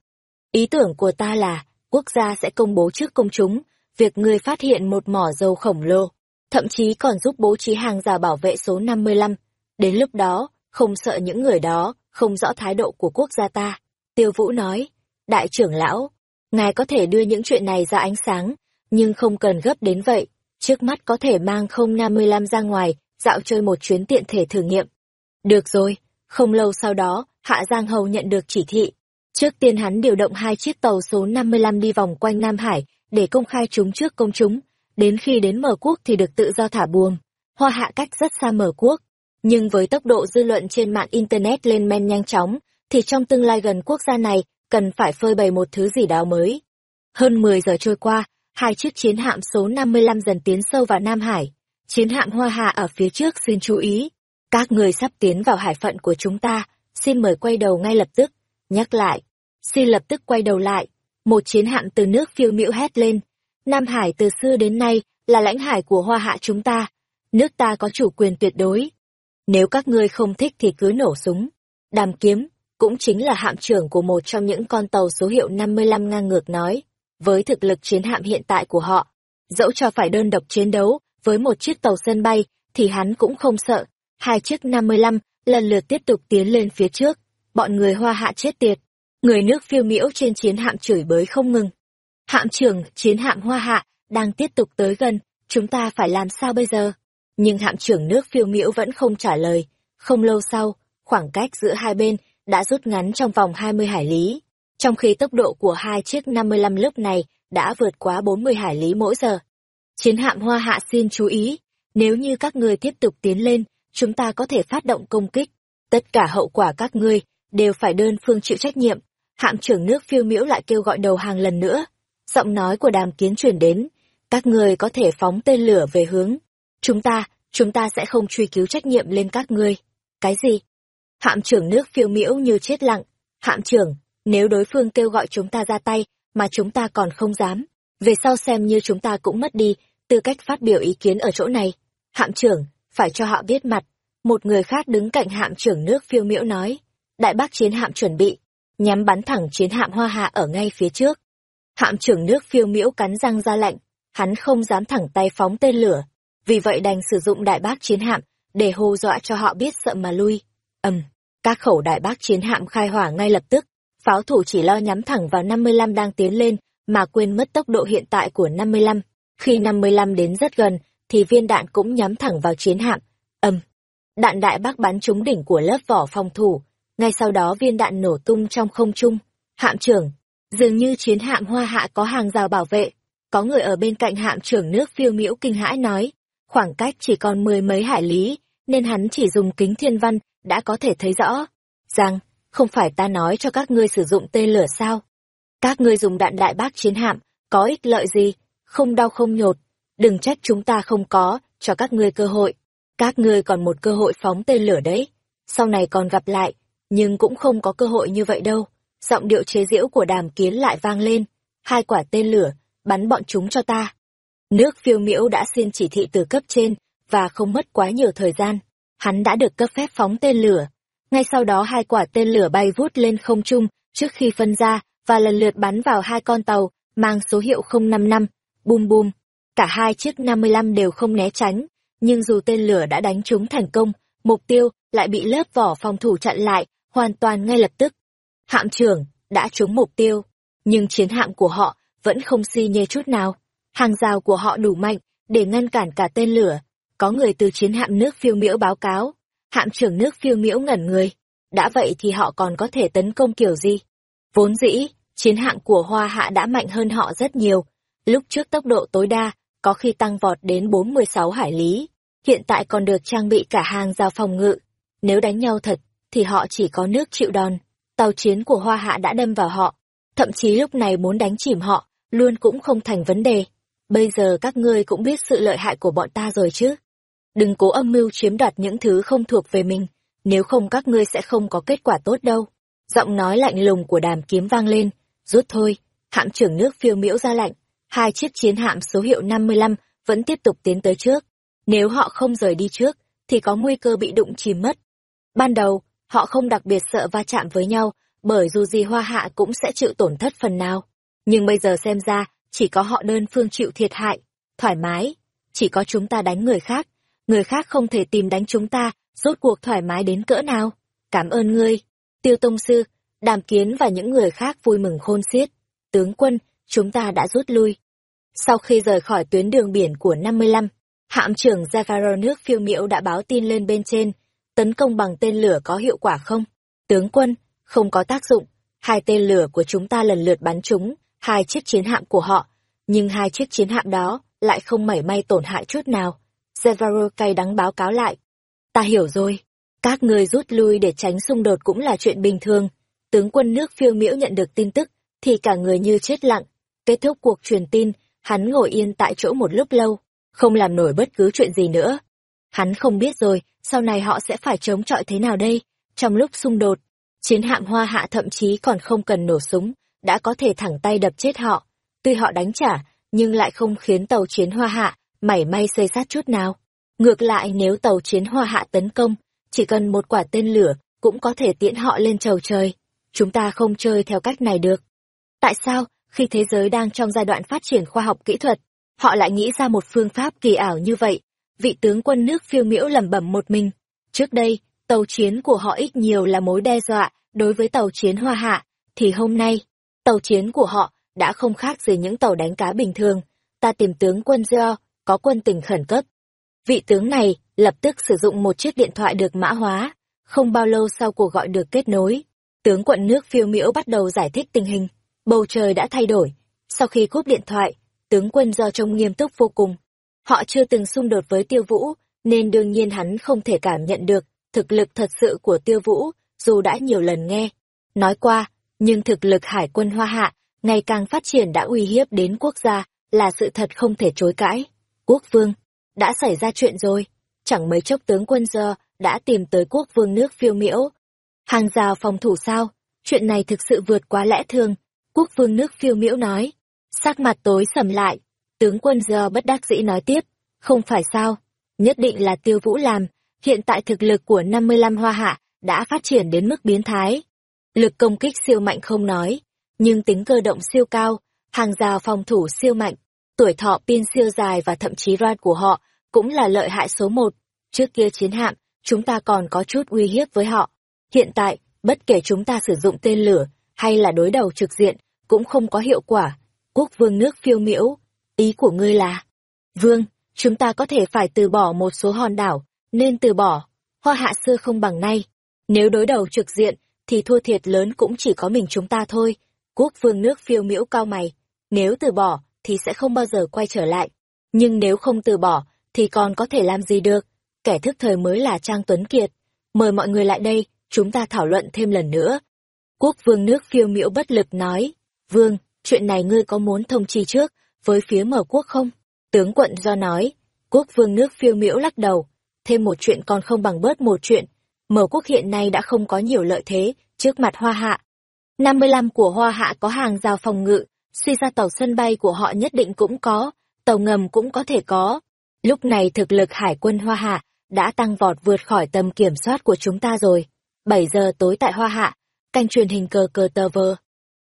Ý tưởng của ta là, quốc gia sẽ công bố trước công chúng, việc ngươi phát hiện một mỏ dầu khổng lồ, thậm chí còn giúp bố trí hàng rào bảo vệ số 55. Đến lúc đó, không sợ những người đó, không rõ thái độ của quốc gia ta. Tiêu Vũ nói, đại trưởng lão, ngài có thể đưa những chuyện này ra ánh sáng, nhưng không cần gấp đến vậy. Trước mắt có thể mang không 55 ra ngoài, dạo chơi một chuyến tiện thể thử nghiệm. Được rồi, không lâu sau đó, Hạ Giang Hầu nhận được chỉ thị. Trước tiên hắn điều động hai chiếc tàu số 55 đi vòng quanh Nam Hải, để công khai chúng trước công chúng. Đến khi đến mở quốc thì được tự do thả buồm. Hoa hạ cách rất xa mở quốc. Nhưng với tốc độ dư luận trên mạng Internet lên men nhanh chóng, thì trong tương lai gần quốc gia này, cần phải phơi bày một thứ gì đó mới. Hơn 10 giờ trôi qua, hai chiếc chiến hạm số 55 dần tiến sâu vào Nam Hải. Chiến hạm Hoa Hạ ở phía trước xin chú ý. Các người sắp tiến vào hải phận của chúng ta, xin mời quay đầu ngay lập tức. Nhắc lại, xin lập tức quay đầu lại. Một chiến hạm từ nước phiêu miễu hét lên. Nam Hải từ xưa đến nay là lãnh hải của Hoa Hạ chúng ta. Nước ta có chủ quyền tuyệt đối. Nếu các ngươi không thích thì cứ nổ súng. Đàm kiếm, cũng chính là hạm trưởng của một trong những con tàu số hiệu 55 ngang ngược nói. Với thực lực chiến hạm hiện tại của họ, dẫu cho phải đơn độc chiến đấu với một chiếc tàu sân bay, thì hắn cũng không sợ. Hai chiếc 55 lần lượt tiếp tục tiến lên phía trước. Bọn người hoa hạ chết tiệt. Người nước phiêu miễu trên chiến hạm chửi bới không ngừng. Hạm trưởng, chiến hạm hoa hạ, đang tiếp tục tới gần, chúng ta phải làm sao bây giờ? Nhưng hạm trưởng nước phiêu miễu vẫn không trả lời. Không lâu sau, khoảng cách giữa hai bên đã rút ngắn trong vòng 20 hải lý, trong khi tốc độ của hai chiếc 55 lúc này đã vượt quá 40 hải lý mỗi giờ. Chiến hạm Hoa Hạ xin chú ý, nếu như các ngươi tiếp tục tiến lên, chúng ta có thể phát động công kích. Tất cả hậu quả các ngươi đều phải đơn phương chịu trách nhiệm. Hạm trưởng nước phiêu miễu lại kêu gọi đầu hàng lần nữa. Giọng nói của đàm kiến truyền đến, các ngươi có thể phóng tên lửa về hướng. Chúng ta, chúng ta sẽ không truy cứu trách nhiệm lên các ngươi. Cái gì? Hạm trưởng nước phiêu miễu như chết lặng. Hạm trưởng, nếu đối phương kêu gọi chúng ta ra tay, mà chúng ta còn không dám, về sau xem như chúng ta cũng mất đi tư cách phát biểu ý kiến ở chỗ này. Hạm trưởng, phải cho họ biết mặt. Một người khác đứng cạnh hạm trưởng nước phiêu miễu nói. Đại bác chiến hạm chuẩn bị, nhắm bắn thẳng chiến hạm hoa hạ ở ngay phía trước. Hạm trưởng nước phiêu miễu cắn răng ra lạnh, hắn không dám thẳng tay phóng tên lửa, vì vậy đành sử dụng đại bác chiến hạm để hô dọa cho họ biết sợ mà lui. ầm, các khẩu đại bác chiến hạm khai hỏa ngay lập tức, pháo thủ chỉ lo nhắm thẳng vào 55 đang tiến lên, mà quên mất tốc độ hiện tại của 55. Khi 55 đến rất gần, thì viên đạn cũng nhắm thẳng vào chiến hạm. ầm, đạn đại bác bắn trúng đỉnh của lớp vỏ phòng thủ, ngay sau đó viên đạn nổ tung trong không trung. Hạm trưởng, dường như chiến hạm hoa hạ có hàng rào bảo vệ. Có người ở bên cạnh hạm trưởng nước phiêu miễu kinh hãi nói, khoảng cách chỉ còn mười mấy hải lý, nên hắn chỉ dùng kính thiên văn, đã có thể thấy rõ. Rằng, không phải ta nói cho các ngươi sử dụng tên lửa sao? Các ngươi dùng đạn đại bác chiến hạm, có ích lợi gì? Không đau không nhột. Đừng trách chúng ta không có, cho các ngươi cơ hội. Các ngươi còn một cơ hội phóng tên lửa đấy. Sau này còn gặp lại, nhưng cũng không có cơ hội như vậy đâu. Giọng điệu chế giễu của đàm kiến lại vang lên. Hai quả tên lửa, bắn bọn chúng cho ta. Nước phiêu miễu đã xin chỉ thị từ cấp trên, và không mất quá nhiều thời gian. Hắn đã được cấp phép phóng tên lửa. Ngay sau đó hai quả tên lửa bay vút lên không trung trước khi phân ra và lần lượt bắn vào hai con tàu mang số hiệu 055. Bum bum, Cả hai chiếc 55 đều không né tránh, nhưng dù tên lửa đã đánh chúng thành công, mục tiêu lại bị lớp vỏ phòng thủ chặn lại, hoàn toàn ngay lập tức. Hạm trưởng đã trúng mục tiêu, nhưng chiến hạm của họ vẫn không si nhê chút nào. Hàng rào của họ đủ mạnh để ngăn cản cả tên lửa. Có người từ chiến hạm nước phiêu miễu báo cáo. Hạm trưởng nước phiêu miễu ngẩn người. Đã vậy thì họ còn có thể tấn công kiểu gì? Vốn dĩ, chiến hạm của Hoa Hạ đã mạnh hơn họ rất nhiều. Lúc trước tốc độ tối đa, có khi tăng vọt đến 46 hải lý. Hiện tại còn được trang bị cả hàng rào phòng ngự. Nếu đánh nhau thật, thì họ chỉ có nước chịu đòn. Tàu chiến của Hoa Hạ đã đâm vào họ. Thậm chí lúc này muốn đánh chìm họ, luôn cũng không thành vấn đề. Bây giờ các ngươi cũng biết sự lợi hại của bọn ta rồi chứ. Đừng cố âm mưu chiếm đoạt những thứ không thuộc về mình, nếu không các ngươi sẽ không có kết quả tốt đâu. Giọng nói lạnh lùng của đàm kiếm vang lên, rút thôi, hạm trưởng nước phiêu miễu ra lạnh. Hai chiếc chiến hạm số hiệu 55 vẫn tiếp tục tiến tới trước. Nếu họ không rời đi trước, thì có nguy cơ bị đụng chìm mất. Ban đầu, họ không đặc biệt sợ va chạm với nhau, bởi dù gì hoa hạ cũng sẽ chịu tổn thất phần nào. Nhưng bây giờ xem ra, chỉ có họ đơn phương chịu thiệt hại, thoải mái, chỉ có chúng ta đánh người khác, người khác không thể tìm đánh chúng ta, rốt cuộc thoải mái đến cỡ nào. Cảm ơn ngươi, tiêu tông sư, đàm kiến và những người khác vui mừng khôn xiết. Tướng quân, chúng ta đã rút lui. Sau khi rời khỏi tuyến đường biển của 55, hạm trưởng zagaro nước phiêu miễu đã báo tin lên bên trên, tấn công bằng tên lửa có hiệu quả không? Tướng quân, không có tác dụng, hai tên lửa của chúng ta lần lượt bắn chúng, hai chiếc chiến hạm của họ, nhưng hai chiếc chiến hạm đó lại không mảy may tổn hại chút nào. Zevaro cay đắng báo cáo lại. Ta hiểu rồi. Các người rút lui để tránh xung đột cũng là chuyện bình thường. Tướng quân nước phiêu miễu nhận được tin tức, thì cả người như chết lặng. Kết thúc cuộc truyền tin, hắn ngồi yên tại chỗ một lúc lâu, không làm nổi bất cứ chuyện gì nữa. Hắn không biết rồi, sau này họ sẽ phải chống chọi thế nào đây? Trong lúc xung đột, chiến hạm hoa hạ thậm chí còn không cần nổ súng, đã có thể thẳng tay đập chết họ. Tuy họ đánh trả, nhưng lại không khiến tàu chiến hoa hạ mảy may xây sát chút nào. Ngược lại nếu tàu chiến hoa hạ tấn công, chỉ cần một quả tên lửa cũng có thể tiễn họ lên trầu trời. Chúng ta không chơi theo cách này được. Tại sao, khi thế giới đang trong giai đoạn phát triển khoa học kỹ thuật, họ lại nghĩ ra một phương pháp kỳ ảo như vậy? Vị tướng quân nước phiêu miễu lẩm bẩm một mình. Trước đây, tàu chiến của họ ít nhiều là mối đe dọa đối với tàu chiến hoa hạ, thì hôm nay, tàu chiến của họ đã không khác gì những tàu đánh cá bình thường. Ta tìm tướng quân Do có quân tình khẩn cấp. Vị tướng này lập tức sử dụng một chiếc điện thoại được mã hóa, Không bao lâu sau cuộc gọi được kết nối, tướng quận nước phiêu miễu bắt đầu giải thích tình hình. Bầu trời đã thay đổi. Sau khi cúp điện thoại, tướng quân do trông nghiêm túc vô cùng. Họ chưa từng xung đột với tiêu vũ, nên đương nhiên hắn không thể cảm nhận được thực lực thật sự của tiêu vũ, dù đã nhiều lần nghe. Nói qua, nhưng thực lực hải quân hoa hạ, ngày càng phát triển đã uy hiếp đến quốc gia, là sự thật không thể chối cãi. Quốc vương, đã xảy ra chuyện rồi. Chẳng mấy chốc tướng quân giờ đã tìm tới quốc vương nước phiêu miễu. Hàng rào phòng thủ sao? Chuyện này thực sự vượt quá lẽ thường. Quốc vương nước phiêu miễu nói. Sắc mặt tối sầm lại. Tướng quân giờ bất đắc dĩ nói tiếp. Không phải sao? Nhất định là tiêu vũ làm. Hiện tại thực lực của 55 hoa hạ đã phát triển đến mức biến thái. Lực công kích siêu mạnh không nói, nhưng tính cơ động siêu cao, hàng rào phòng thủ siêu mạnh, tuổi thọ pin siêu dài và thậm chí roi của họ cũng là lợi hại số một. Trước kia chiến hạm, chúng ta còn có chút uy hiếp với họ. Hiện tại, bất kể chúng ta sử dụng tên lửa hay là đối đầu trực diện, cũng không có hiệu quả. Quốc vương nước phiêu miễu, ý của ngươi là... Vương, chúng ta có thể phải từ bỏ một số hòn đảo, nên từ bỏ. Hoa hạ xưa không bằng nay. Nếu đối đầu trực diện, thì thua thiệt lớn cũng chỉ có mình chúng ta thôi. Quốc vương nước phiêu miễu cao mày. Nếu từ bỏ, thì sẽ không bao giờ quay trở lại. Nhưng nếu không từ bỏ, thì còn có thể làm gì được? Kẻ thức thời mới là Trang Tuấn Kiệt. Mời mọi người lại đây, chúng ta thảo luận thêm lần nữa. Quốc vương nước phiêu miễu bất lực nói. Vương, chuyện này ngươi có muốn thông chi trước, với phía mở quốc không? Tướng quận do nói. Quốc vương nước phiêu miễu lắc đầu. Thêm một chuyện còn không bằng bớt một chuyện. Mở quốc hiện nay đã không có nhiều lợi thế, trước mặt hoa hạ. 55 của hoa hạ có hàng rào phòng ngự, suy ra tàu sân bay của họ nhất định cũng có, tàu ngầm cũng có thể có. Lúc này thực lực hải quân hoa hạ đã tăng vọt vượt khỏi tầm kiểm soát của chúng ta rồi. 7 giờ tối tại hoa hạ, canh truyền hình cờ cờ tờ vơ.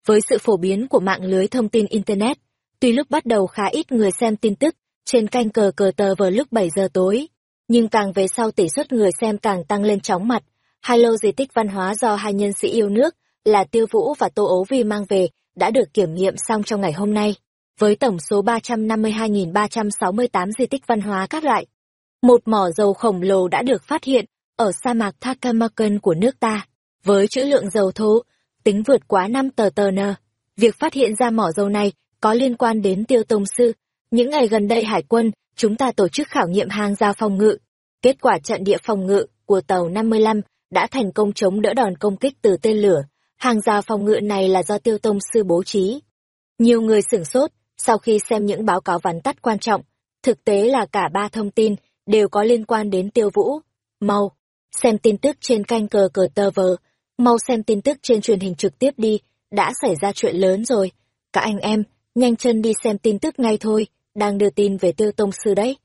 Với sự phổ biến của mạng lưới thông tin Internet, tuy lúc bắt đầu khá ít người xem tin tức trên kênh cờ cờ tờ vờ lúc 7 giờ tối, nhưng càng về sau tỷ suất người xem càng tăng lên chóng mặt. Hai lô di tích văn hóa do hai nhân sĩ yêu nước là Tiêu Vũ và Tô Ố Vi mang về đã được kiểm nghiệm xong trong ngày hôm nay, với tổng số 352.368 di tích văn hóa các loại. Một mỏ dầu khổng lồ đã được phát hiện ở sa mạc Thakamakan của nước ta, với trữ lượng dầu thô tính vượt quá 5 tờ tờ n. Việc phát hiện ra mỏ dầu này có liên quan đến Tiêu Tông Sư. Những ngày gần đây Hải quân chúng ta tổ chức khảo nghiệm hàng giao phòng ngự. Kết quả trận địa phòng ngự của tàu 55 đã thành công chống đỡ đòn công kích từ tên lửa. Hàng rào phòng ngự này là do tiêu tông sư bố trí. Nhiều người sửng sốt, sau khi xem những báo cáo vắn tắt quan trọng, thực tế là cả ba thông tin đều có liên quan đến tiêu vũ. Mau, xem tin tức trên kênh cờ cờ tờ vờ, mau xem tin tức trên truyền hình trực tiếp đi, đã xảy ra chuyện lớn rồi. Các anh em, nhanh chân đi xem tin tức ngay thôi đang đưa tin về tiêu tông sư đấy.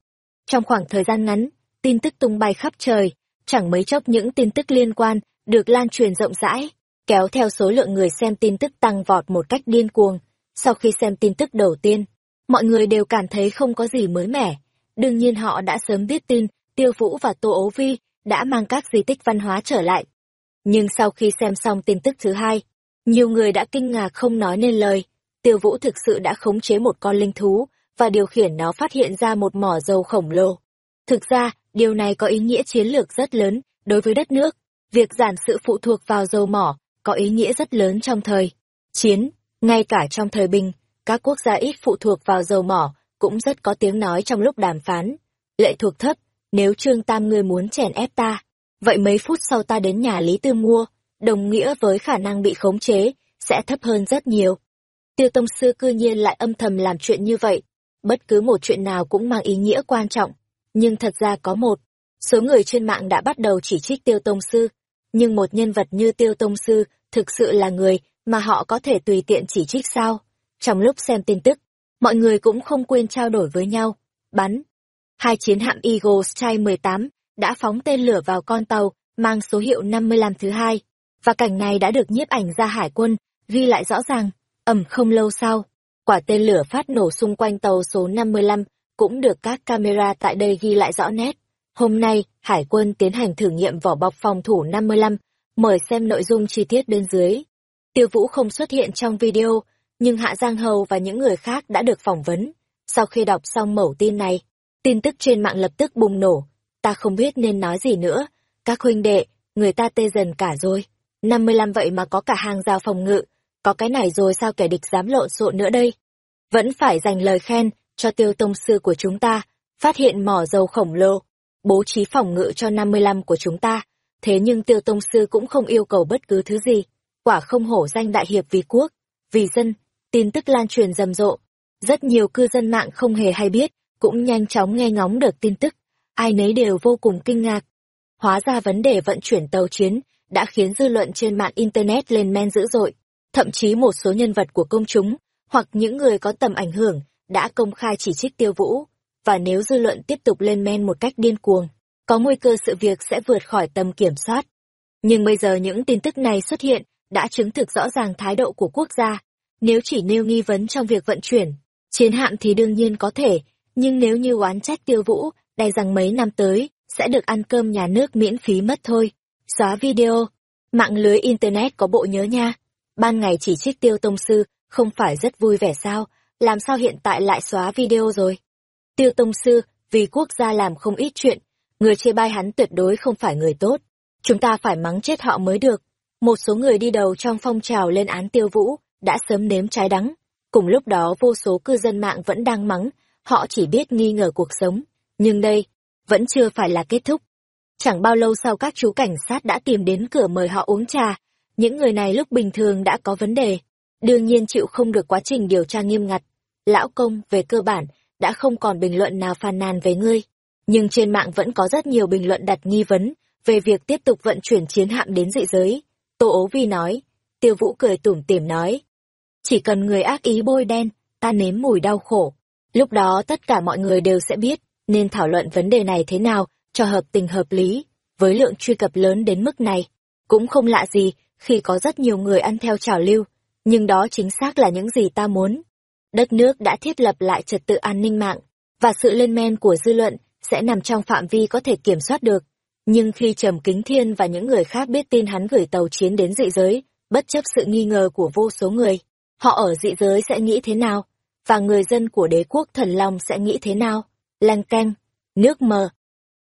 Trong khoảng thời gian ngắn, tin tức tung bay khắp trời, chẳng mấy chốc những tin tức liên quan được lan truyền rộng rãi, kéo theo số lượng người xem tin tức tăng vọt một cách điên cuồng. Sau khi xem tin tức đầu tiên, mọi người đều cảm thấy không có gì mới mẻ. Đương nhiên họ đã sớm biết tin Tiêu Vũ và Tô Ố Vi đã mang các di tích văn hóa trở lại. Nhưng sau khi xem xong tin tức thứ hai, nhiều người đã kinh ngạc không nói nên lời. Tiêu Vũ thực sự đã khống chế một con linh thú, và điều khiển nó phát hiện ra một mỏ dầu khổng lồ. Thực ra, điều này có ý nghĩa chiến lược rất lớn đối với đất nước. Việc giảm sự phụ thuộc vào dầu mỏ có ý nghĩa rất lớn trong thời chiến, ngay cả trong thời bình, các quốc gia ít phụ thuộc vào dầu mỏ cũng rất có tiếng nói trong lúc đàm phán. Lệ thuộc thấp, nếu Trương Tam ngươi muốn chèn ép ta, vậy mấy phút sau ta đến nhà Lý Tư mua, đồng nghĩa với khả năng bị khống chế, sẽ thấp hơn rất nhiều. Tiêu Tông Sư cư nhiên lại âm thầm làm chuyện như vậy, bất cứ một chuyện nào cũng mang ý nghĩa quan trọng. Nhưng thật ra có một, số người trên mạng đã bắt đầu chỉ trích Tiêu Tông Sư, nhưng một nhân vật như Tiêu Tông Sư thực sự là người mà họ có thể tùy tiện chỉ trích sao. Trong lúc xem tin tức, mọi người cũng không quên trao đổi với nhau. Bắn. Hai chiến hạm Eagle Sky 18 đã phóng tên lửa vào con tàu mang số hiệu 55 thứ hai. Và cảnh này đã được nhiếp ảnh ra hải quân, ghi lại rõ ràng. Ẩm không lâu sau, Quả tên lửa phát nổ xung quanh tàu số 55 cũng được các camera tại đây ghi lại rõ nét. Hôm nay, Hải quân tiến hành thử nghiệm vỏ bọc phòng thủ 55, mời xem nội dung chi tiết bên dưới. Tiêu Vũ không xuất hiện trong video, nhưng Hạ Giang Hầu và những người khác đã được phỏng vấn. Sau khi đọc xong mẩu tin này, tin tức trên mạng lập tức bùng nổ. Ta không biết nên nói gì nữa. Các huynh đệ, người ta tê dần cả rồi. 55 vậy mà có cả hàng rào phòng ngự, có cái này rồi sao kẻ địch dám lộn xộn nữa đây? Vẫn phải dành lời khen cho tiêu tông sư của chúng ta, phát hiện mỏ dầu khổng lồ, bố trí phòng ngự cho 55 của chúng ta. Thế nhưng tiêu tông sư cũng không yêu cầu bất cứ thứ gì, quả không hổ danh đại hiệp vì quốc, vì dân, tin tức lan truyền rầm rộ. Rất nhiều cư dân mạng không hề hay biết, cũng nhanh chóng nghe ngóng được tin tức, ai nấy đều vô cùng kinh ngạc. Hóa ra vấn đề vận chuyển tàu chiến đã khiến dư luận trên mạng Internet lên men dữ dội, thậm chí một số nhân vật của công chúng, hoặc những người có tầm ảnh hưởng, đã công khai chỉ trích tiêu vũ, và nếu dư luận tiếp tục lên men một cách điên cuồng, có nguy cơ sự việc sẽ vượt khỏi tầm kiểm soát. Nhưng bây giờ những tin tức này xuất hiện, đã chứng thực rõ ràng thái độ của quốc gia. Nếu chỉ nêu nghi vấn trong việc vận chuyển, chiến hạm thì đương nhiên có thể, nhưng nếu như oán trách tiêu vũ, đe rằng mấy năm tới, sẽ được ăn cơm nhà nước miễn phí mất thôi. Xóa video. Mạng lưới Internet có bộ nhớ nha. Ban ngày chỉ trích tiêu tông sư, không phải rất vui vẻ sao, làm sao hiện tại lại xóa video rồi. Tiêu tông sư, vì quốc gia làm không ít chuyện, người chê bai hắn tuyệt đối không phải người tốt. Chúng ta phải mắng chết họ mới được. Một số người đi đầu trong phong trào lên án tiêu vũ, đã sớm nếm trái đắng. Cùng lúc đó vô số cư dân mạng vẫn đang mắng, họ chỉ biết nghi ngờ cuộc sống. Nhưng đây, vẫn chưa phải là kết thúc. Chẳng bao lâu sau các chú cảnh sát đã tìm đến cửa mời họ uống trà. Những người này lúc bình thường đã có vấn đề. Đương nhiên chịu không được quá trình điều tra nghiêm ngặt. Lão công, về cơ bản, đã không còn bình luận nào phàn nàn về ngươi. Nhưng trên mạng vẫn có rất nhiều bình luận đặt nghi vấn về việc tiếp tục vận chuyển chiến hạm đến dị giới. Tô ố vi nói. Tiêu vũ cười tủm tỉm nói. Chỉ cần người ác ý bôi đen, ta nếm mùi đau khổ. Lúc đó tất cả mọi người đều sẽ biết nên thảo luận vấn đề này thế nào cho hợp tình hợp lý. Với lượng truy cập lớn đến mức này, cũng không lạ gì khi có rất nhiều người ăn theo trào lưu, nhưng đó chính xác là những gì ta muốn. Đất nước đã thiết lập lại trật tự an ninh mạng, và sự lên men của dư luận sẽ nằm trong phạm vi có thể kiểm soát được. Nhưng khi Trầm Kính Thiên và những người khác biết tin hắn gửi tàu chiến đến dị giới, bất chấp sự nghi ngờ của vô số người, họ ở dị giới sẽ nghĩ thế nào? Và người dân của đế quốc thần long sẽ nghĩ thế nào? Lanh canh, nước mờ.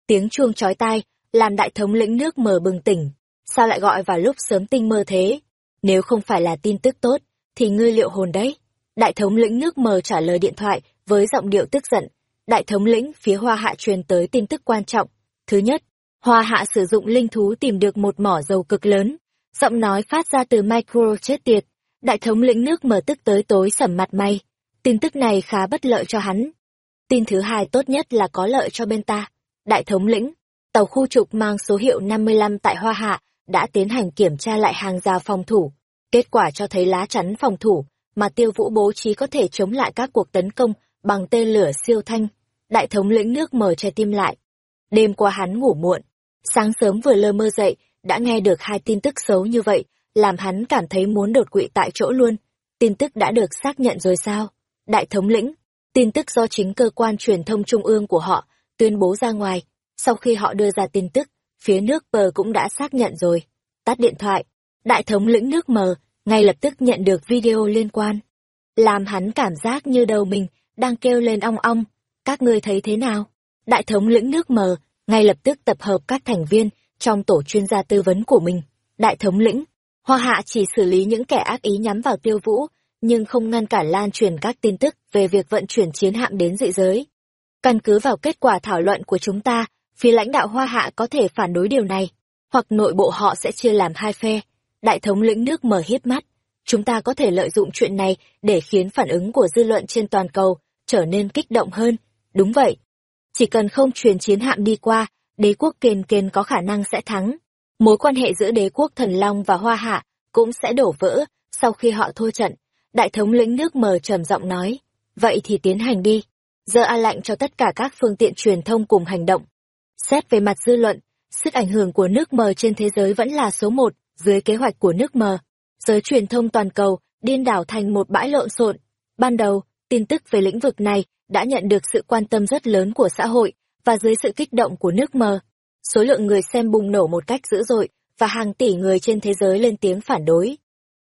Tiếng chuông chói tai, làm đại thống lĩnh nước mờ bừng tỉnh. Sao lại gọi vào lúc sớm tinh mơ thế? Nếu không phải là tin tức tốt, thì ngươi liệu hồn đấy. Đại thống lĩnh nước mờ trả lời điện thoại với giọng điệu tức giận. Đại thống lĩnh phía Hoa Hạ truyền tới tin tức quan trọng. Thứ nhất, Hoa Hạ sử dụng linh thú tìm được một mỏ dầu cực lớn. Giọng nói phát ra từ micro chết tiệt. Đại thống lĩnh nước mờ tức tới tối sầm mặt may. Tin tức này khá bất lợi cho hắn. Tin thứ hai tốt nhất là có lợi cho bên ta. Đại thống lĩnh, tàu khu trục mang số hiệu 55 tại Hoa Hạ đã tiến hành kiểm tra lại hàng rào phòng thủ. Kết quả cho thấy lá chắn phòng thủ mà tiêu vũ bố trí có thể chống lại các cuộc tấn công bằng tên lửa siêu thanh. Đại thống lĩnh nước mở trái tim lại. Đêm qua hắn ngủ muộn. Sáng sớm vừa lơ mơ dậy, đã nghe được hai tin tức xấu như vậy, làm hắn cảm thấy muốn đột quỵ tại chỗ luôn. Tin tức đã được xác nhận rồi sao? Đại thống lĩnh, tin tức do chính cơ quan truyền thông trung ương của họ tuyên bố ra ngoài. Sau khi họ đưa ra tin tức, phía nước bờ cũng đã xác nhận rồi. Tắt điện thoại, đại thống lĩnh nước mờ ngay lập tức nhận được video liên quan. Làm hắn cảm giác như đầu mình đang kêu lên ong ong. Các ngươi thấy thế nào? Đại thống lĩnh nước mờ ngay lập tức tập hợp các thành viên trong tổ chuyên gia tư vấn của mình. Đại thống lĩnh, Hoa Hạ chỉ xử lý những kẻ ác ý nhắm vào tiêu vũ, nhưng không ngăn cản lan truyền các tin tức về việc vận chuyển chiến hạm đến dị giới. Căn cứ vào kết quả thảo luận của chúng ta, phía lãnh đạo Hoa Hạ có thể phản đối điều này, hoặc nội bộ họ sẽ chia làm hai phe. Đại thống lĩnh nước mở hiếp mắt, chúng ta có thể lợi dụng chuyện này để khiến phản ứng của dư luận trên toàn cầu trở nên kích động hơn. Đúng vậy. Chỉ cần không truyền chiến hạm đi qua, đế quốc kền kền có khả năng sẽ thắng. Mối quan hệ giữa đế quốc thần long và hoa hạ cũng sẽ đổ vỡ sau khi họ thua trận. Đại thống lĩnh nước mờ trầm giọng nói, vậy thì tiến hành đi. Giờ a lạnh cho tất cả các phương tiện truyền thông cùng hành động. Xét về mặt dư luận, sức ảnh hưởng của nước mờ trên thế giới vẫn là số một dưới kế hoạch của nước mờ. Giới truyền thông toàn cầu điên đảo thành một bãi lộn xộn. Ban đầu, tin tức về lĩnh vực này đã nhận được sự quan tâm rất lớn của xã hội và dưới sự kích động của nước mờ. Số lượng người xem bùng nổ một cách dữ dội và hàng tỷ người trên thế giới lên tiếng phản đối.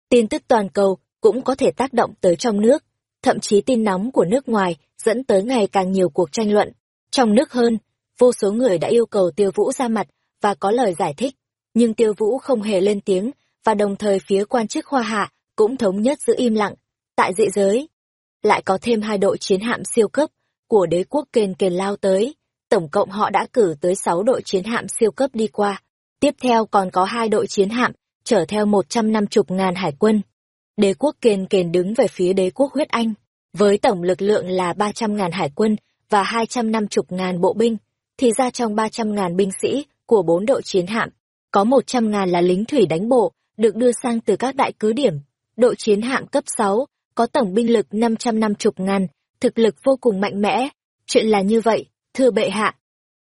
Tin tức toàn cầu cũng có thể tác động tới trong nước, thậm chí tin nóng của nước ngoài dẫn tới ngày càng nhiều cuộc tranh luận. Trong nước hơn, vô số người đã yêu cầu tiêu vũ ra mặt và có lời giải thích. nhưng tiêu vũ không hề lên tiếng, và đồng thời phía quan chức hoa hạ cũng thống nhất giữ im lặng. Tại dị giới, lại có thêm hai đội chiến hạm siêu cấp của đế quốc kền kền lao tới. Tổng cộng họ đã cử tới sáu đội chiến hạm siêu cấp đi qua. Tiếp theo còn có hai đội chiến hạm, chở theo một trăm năm chục ngàn hải quân. Đế quốc kền kền đứng về phía đế quốc huyết anh, với tổng lực lượng là ba trăm ngàn hải quân và hai trăm năm chục ngàn bộ binh, thì ra trong ba trăm ngàn binh sĩ của bốn đội chiến hạm, có một trăm ngàn là lính thủy đánh bộ, được đưa sang từ các đại cứ điểm. Đội chiến hạm cấp sáu có tổng binh lực năm trăm năm chục ngàn, thực lực vô cùng mạnh mẽ. Chuyện là như vậy, thưa bệ hạ.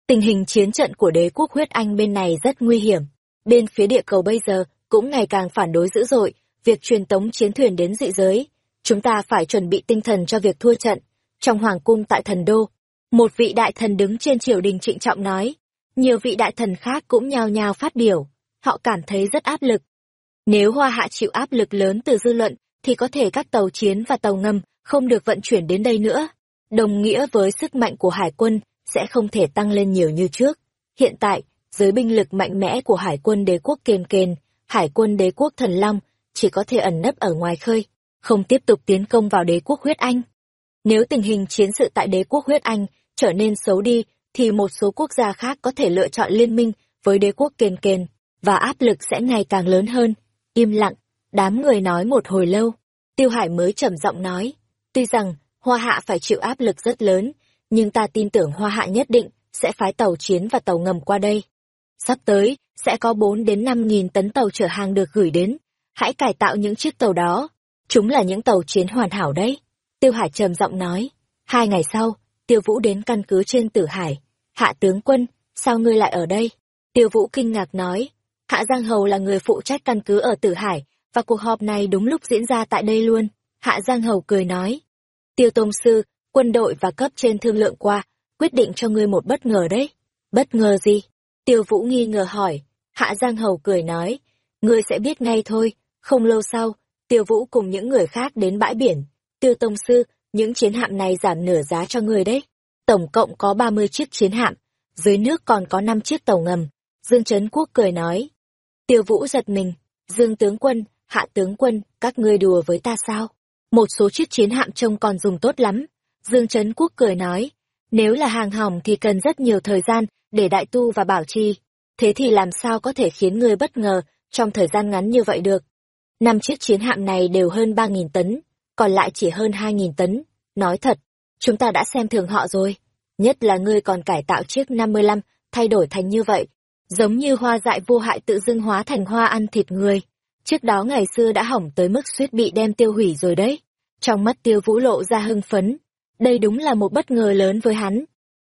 Tình hình chiến trận của đế quốc huyết anh bên này rất nguy hiểm. Bên phía địa cầu bây giờ cũng ngày càng phản đối dữ dội, việc truyền tống chiến thuyền đến dị giới. Chúng ta phải chuẩn bị tinh thần cho việc thua trận. Trong hoàng cung tại thần đô, một vị đại thần đứng trên triều đình trịnh trọng nói. Nhiều vị đại thần khác cũng nhao nhao phát biểu. Họ cảm thấy rất áp lực. Nếu Hoa Hạ chịu áp lực lớn từ dư luận, thì có thể các tàu chiến và tàu ngầm không được vận chuyển đến đây nữa. Đồng nghĩa với sức mạnh của hải quân sẽ không thể tăng lên nhiều như trước. Hiện tại, dưới binh lực mạnh mẽ của hải quân đế quốc kền kền, hải quân đế quốc thần long, chỉ có thể ẩn nấp ở ngoài khơi, không tiếp tục tiến công vào đế quốc huyết anh. Nếu tình hình chiến sự tại đế quốc huyết anh trở nên xấu đi, thì một số quốc gia khác có thể lựa chọn liên minh với đế quốc kền kền, và áp lực sẽ ngày càng lớn hơn. Im lặng, đám người nói một hồi lâu. Tiêu Hải mới trầm giọng nói, tuy rằng Hoa Hạ phải chịu áp lực rất lớn, nhưng ta tin tưởng Hoa Hạ nhất định sẽ phái tàu chiến và tàu ngầm qua đây. Sắp tới, sẽ có 4 đến 5 nghìn tấn tàu chở hàng được gửi đến. Hãy cải tạo những chiếc tàu đó. Chúng là những tàu chiến hoàn hảo đấy. Tiêu Hải trầm giọng nói. Hai ngày sau, Tiêu Vũ đến căn cứ trên Tử Hải. Hạ tướng quân, sao ngươi lại ở đây? Tiêu Vũ kinh ngạc nói. Hạ Giang Hầu là người phụ trách căn cứ ở Tử Hải, và cuộc họp này đúng lúc diễn ra tại đây luôn. Hạ Giang Hầu cười nói. Tiêu Tông Sư, quân đội và cấp trên thương lượng qua, quyết định cho ngươi một bất ngờ đấy. Bất ngờ gì? Tiêu Vũ nghi ngờ hỏi. Hạ Giang Hầu cười nói. Ngươi sẽ biết ngay thôi. Không lâu sau, Tiêu Vũ cùng những người khác đến bãi biển. Tiêu Tông Sư, những chiến hạm này giảm nửa giá cho người đấy. Tổng cộng có 30 chiếc chiến hạm, dưới nước còn có 5 chiếc tàu ngầm. Dương Trấn Quốc cười nói. Tiêu Vũ giật mình. Dương tướng quân, hạ tướng quân, các ngươi đùa với ta sao? Một số chiếc chiến hạm trông còn dùng tốt lắm. Dương Trấn Quốc cười nói, nếu là hàng hỏng thì cần rất nhiều thời gian để đại tu và bảo trì. Thế thì làm sao có thể khiến ngươi bất ngờ trong thời gian ngắn như vậy được? Năm chiếc chiến hạm này đều hơn 3.000 tấn, còn lại chỉ hơn 2.000 tấn. Nói thật, chúng ta đã xem thường họ rồi. Nhất là ngươi còn cải tạo chiếc 55, thay đổi thành như vậy. Giống như hoa dại vô hại tự dưng hóa thành hoa ăn thịt người. Trước đó ngày xưa đã hỏng tới mức suýt bị đem tiêu hủy rồi đấy. Trong mắt tiêu vũ lộ ra hưng phấn. Đây đúng là một bất ngờ lớn với hắn.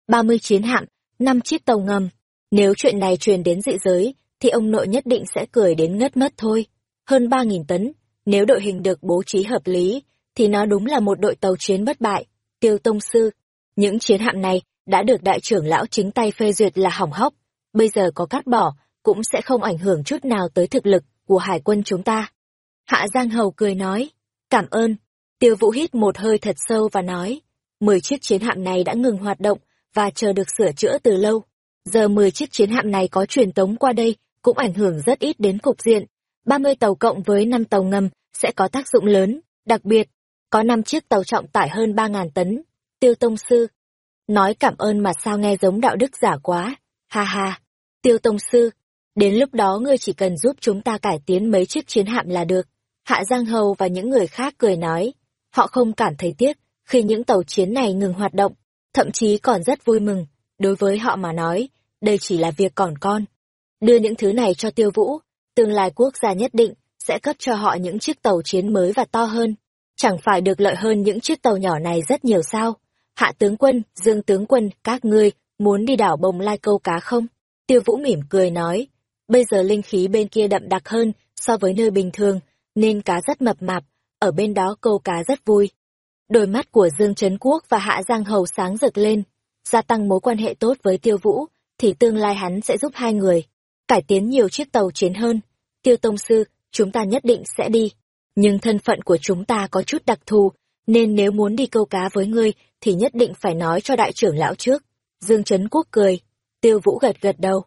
30 chiến hạm, 5 chiếc tàu ngầm. Nếu chuyện này truyền đến dị giới, thì ông nội nhất định sẽ cười đến ngất mất thôi. Hơn 3.000 tấn, nếu đội hình được bố trí hợp lý, thì nó đúng là một đội tàu chiến bất bại. Tiêu Tông Sư, những chiến hạm này đã được đại trưởng lão chính tay phê duyệt là hỏng hóc. Bây giờ có cắt bỏ, cũng sẽ không ảnh hưởng chút nào tới thực lực của hải quân chúng ta. Hạ Giang Hầu cười nói, cảm ơn. Tiêu Vũ hít một hơi thật sâu và nói, mười chiếc chiến hạm này đã ngừng hoạt động và chờ được sửa chữa từ lâu. Giờ mười chiếc chiến hạm này có truyền tống qua đây cũng ảnh hưởng rất ít đến cục diện. Ba mươi tàu cộng với năm tàu ngầm sẽ có tác dụng lớn, đặc biệt, có năm chiếc tàu trọng tải hơn ba ngàn tấn. Tiêu Tông Sư. Nói cảm ơn mà sao nghe giống đạo đức giả quá. Ha ha. Tiêu Tông Sư, Đến lúc đó ngươi chỉ cần giúp chúng ta cải tiến mấy chiếc chiến hạm là được. Hạ Giang Hầu và những người khác cười nói. Họ không cảm thấy tiếc khi những tàu chiến này ngừng hoạt động, thậm chí còn rất vui mừng. Đối với họ mà nói, đây chỉ là việc còn con. Đưa những thứ này cho tiêu vũ, tương lai quốc gia nhất định sẽ cấp cho họ những chiếc tàu chiến mới và to hơn. Chẳng phải được lợi hơn những chiếc tàu nhỏ này rất nhiều sao? Hạ tướng quân, Dương tướng quân, các ngươi muốn đi đảo Bồng Lai câu cá không? Tiêu Vũ mỉm cười nói, Bây giờ linh khí bên kia đậm đặc hơn so với nơi bình thường, nên cá rất mập mạp, ở bên đó câu cá rất vui. Đôi mắt của Dương Trấn Quốc và Hạ Giang Hầu sáng rực lên, gia tăng mối quan hệ tốt với Tiêu Vũ, thì tương lai hắn sẽ giúp hai người cải tiến nhiều chiếc tàu chiến hơn. Tiêu Tông Sư, chúng ta nhất định sẽ đi. Nhưng thân phận của chúng ta có chút đặc thù, nên nếu muốn đi câu cá với ngươi thì nhất định phải nói cho đại trưởng lão trước. Dương Trấn Quốc cười, Tiêu Vũ gật gật đầu.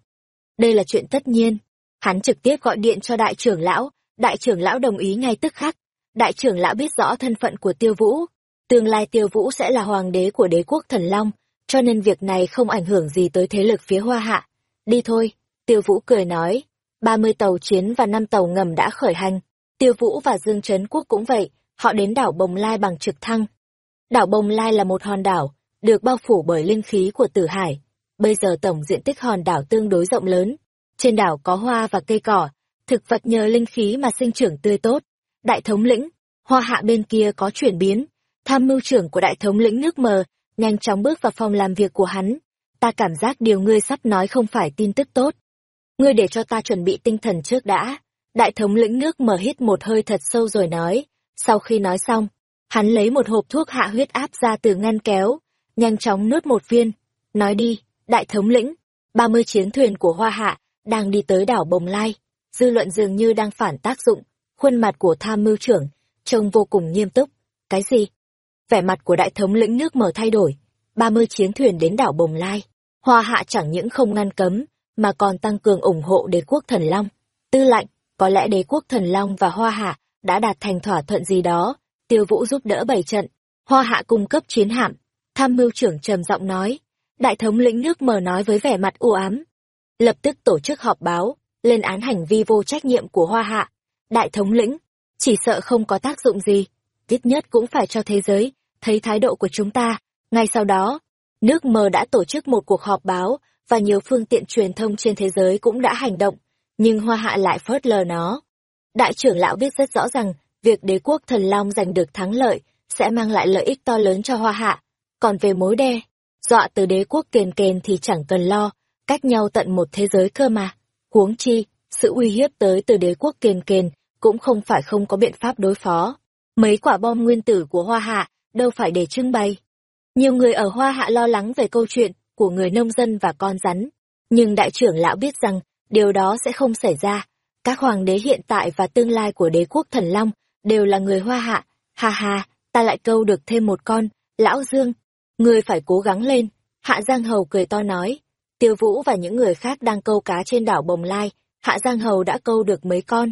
Đây là chuyện tất nhiên. Hắn trực tiếp gọi điện cho đại trưởng lão, đại trưởng lão đồng ý ngay tức khắc. Đại trưởng lão biết rõ thân phận của tiêu vũ. Tương lai tiêu vũ sẽ là hoàng đế của đế quốc thần long, cho nên việc này không ảnh hưởng gì tới thế lực phía hoa hạ. Đi thôi, tiêu vũ cười nói. ba mươi tàu chiến và năm tàu ngầm đã khởi hành. Tiêu vũ và Dương Trấn Quốc cũng vậy, họ đến đảo Bồng Lai bằng trực thăng. Đảo Bồng Lai là một hòn đảo, được bao phủ bởi linh khí của tử hải. Bây giờ tổng diện tích hòn đảo tương đối rộng lớn. Trên đảo có hoa và cây cỏ, thực vật nhờ linh khí mà sinh trưởng tươi tốt. Đại thống lĩnh, hoa hạ bên kia có chuyển biến. Tham mưu trưởng của đại thống lĩnh nước mờ, nhanh chóng bước vào phòng làm việc của hắn. Ta cảm giác điều ngươi sắp nói không phải tin tức tốt. Ngươi để cho ta chuẩn bị tinh thần trước đã. Đại thống lĩnh nước mở hít một hơi thật sâu rồi nói. Sau khi nói xong, hắn lấy một hộp thuốc hạ huyết áp ra từ ngăn kéo, nhanh chóng nuốt một viên. Nói đi, đại thống lĩnh, ba mươi chiến thuyền của Hoa Hạ đang đi tới đảo Bồng Lai. Dư luận dường như đang phản tác dụng, khuôn mặt của tham mưu trưởng, trông vô cùng nghiêm túc. Cái gì? Vẻ mặt của đại thống lĩnh nước mở thay đổi. ba mươi chiến thuyền đến đảo Bồng Lai. Hoa Hạ chẳng những không ngăn cấm, mà còn tăng cường ủng hộ đế quốc thần Long. Tư lạnh, có lẽ đế quốc thần Long và Hoa Hạ đã đạt thành thỏa thuận gì đó, tiêu vũ giúp đỡ bảy trận, Hoa Hạ cung cấp chiến hạm. Tham mưu trưởng trầm giọng nói, đại thống lĩnh nước mờ nói với vẻ mặt u ám. Lập tức tổ chức họp báo, lên án hành vi vô trách nhiệm của Hoa Hạ. Đại thống lĩnh, chỉ sợ không có tác dụng gì, ít nhất cũng phải cho thế giới, thấy thái độ của chúng ta. Ngay sau đó, nước mờ đã tổ chức một cuộc họp báo, và nhiều phương tiện truyền thông trên thế giới cũng đã hành động, nhưng Hoa Hạ lại phớt lờ nó. Đại trưởng lão biết rất rõ rằng, việc đế quốc thần long giành được thắng lợi sẽ mang lại lợi ích to lớn cho Hoa Hạ. Còn về mối đe, dọa từ đế quốc kền kền thì chẳng cần lo, cách nhau tận một thế giới cơ mà. Huống chi, sự uy hiếp tới từ đế quốc kền kền cũng không phải không có biện pháp đối phó. Mấy quả bom nguyên tử của Hoa Hạ đâu phải để trưng bày. Nhiều người ở Hoa Hạ lo lắng về câu chuyện của người nông dân và con rắn. Nhưng đại trưởng lão biết rằng điều đó sẽ không xảy ra. Các hoàng đế hiện tại và tương lai của đế quốc thần Long đều là người hoa hạ. Ha ha, ta lại câu được thêm một con, lão Dương. Người phải cố gắng lên. Hạ Giang Hầu cười to nói. Tiêu Vũ và những người khác đang câu cá trên đảo Bồng Lai. Hạ Giang Hầu đã câu được mấy con.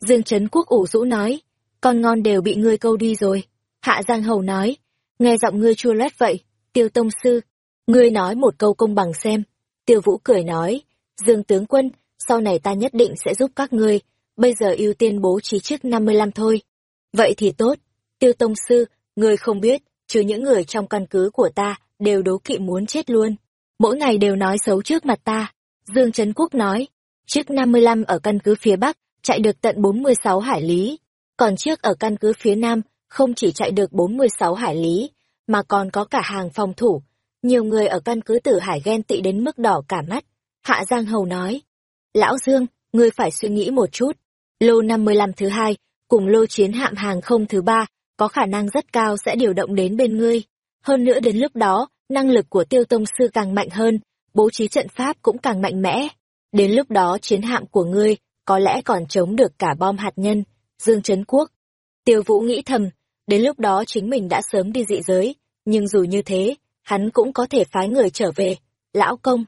Dương Trấn Quốc ủ rũ nói. Con ngon đều bị ngươi câu đi rồi. Hạ Giang Hầu nói. Nghe giọng ngươi chua lét vậy. Tiêu Tông Sư. Ngươi nói một câu công bằng xem. Tiêu Vũ cười nói. Dương tướng quân, sau này ta nhất định sẽ giúp các ngươi, bây giờ ưu tiên bố trí trước 55 thôi. Vậy thì tốt, tiêu tông sư, ngươi không biết, trừ những người trong căn cứ của ta, đều đố kỵ muốn chết luôn. Mỗi ngày đều nói xấu trước mặt ta. Dương Trấn Quốc nói, trước 55 ở căn cứ phía Bắc, chạy được tận 46 hải lý. Còn trước ở căn cứ phía Nam, không chỉ chạy được 46 hải lý, mà còn có cả hàng phòng thủ. Nhiều người ở căn cứ tử hải ghen tị đến mức đỏ cả mắt. Hạ Giang Hầu nói, Lão Dương, ngươi phải suy nghĩ một chút. Lô 55 thứ hai, cùng lô chiến hạm hàng không thứ ba, có khả năng rất cao sẽ điều động đến bên ngươi. Hơn nữa đến lúc đó, năng lực của tiêu tông sư càng mạnh hơn, bố trí trận pháp cũng càng mạnh mẽ. Đến lúc đó chiến hạm của ngươi, có lẽ còn chống được cả bom hạt nhân, Dương Trấn Quốc. Tiêu Vũ nghĩ thầm, đến lúc đó chính mình đã sớm đi dị giới, nhưng dù như thế, hắn cũng có thể phái người trở về. Lão công,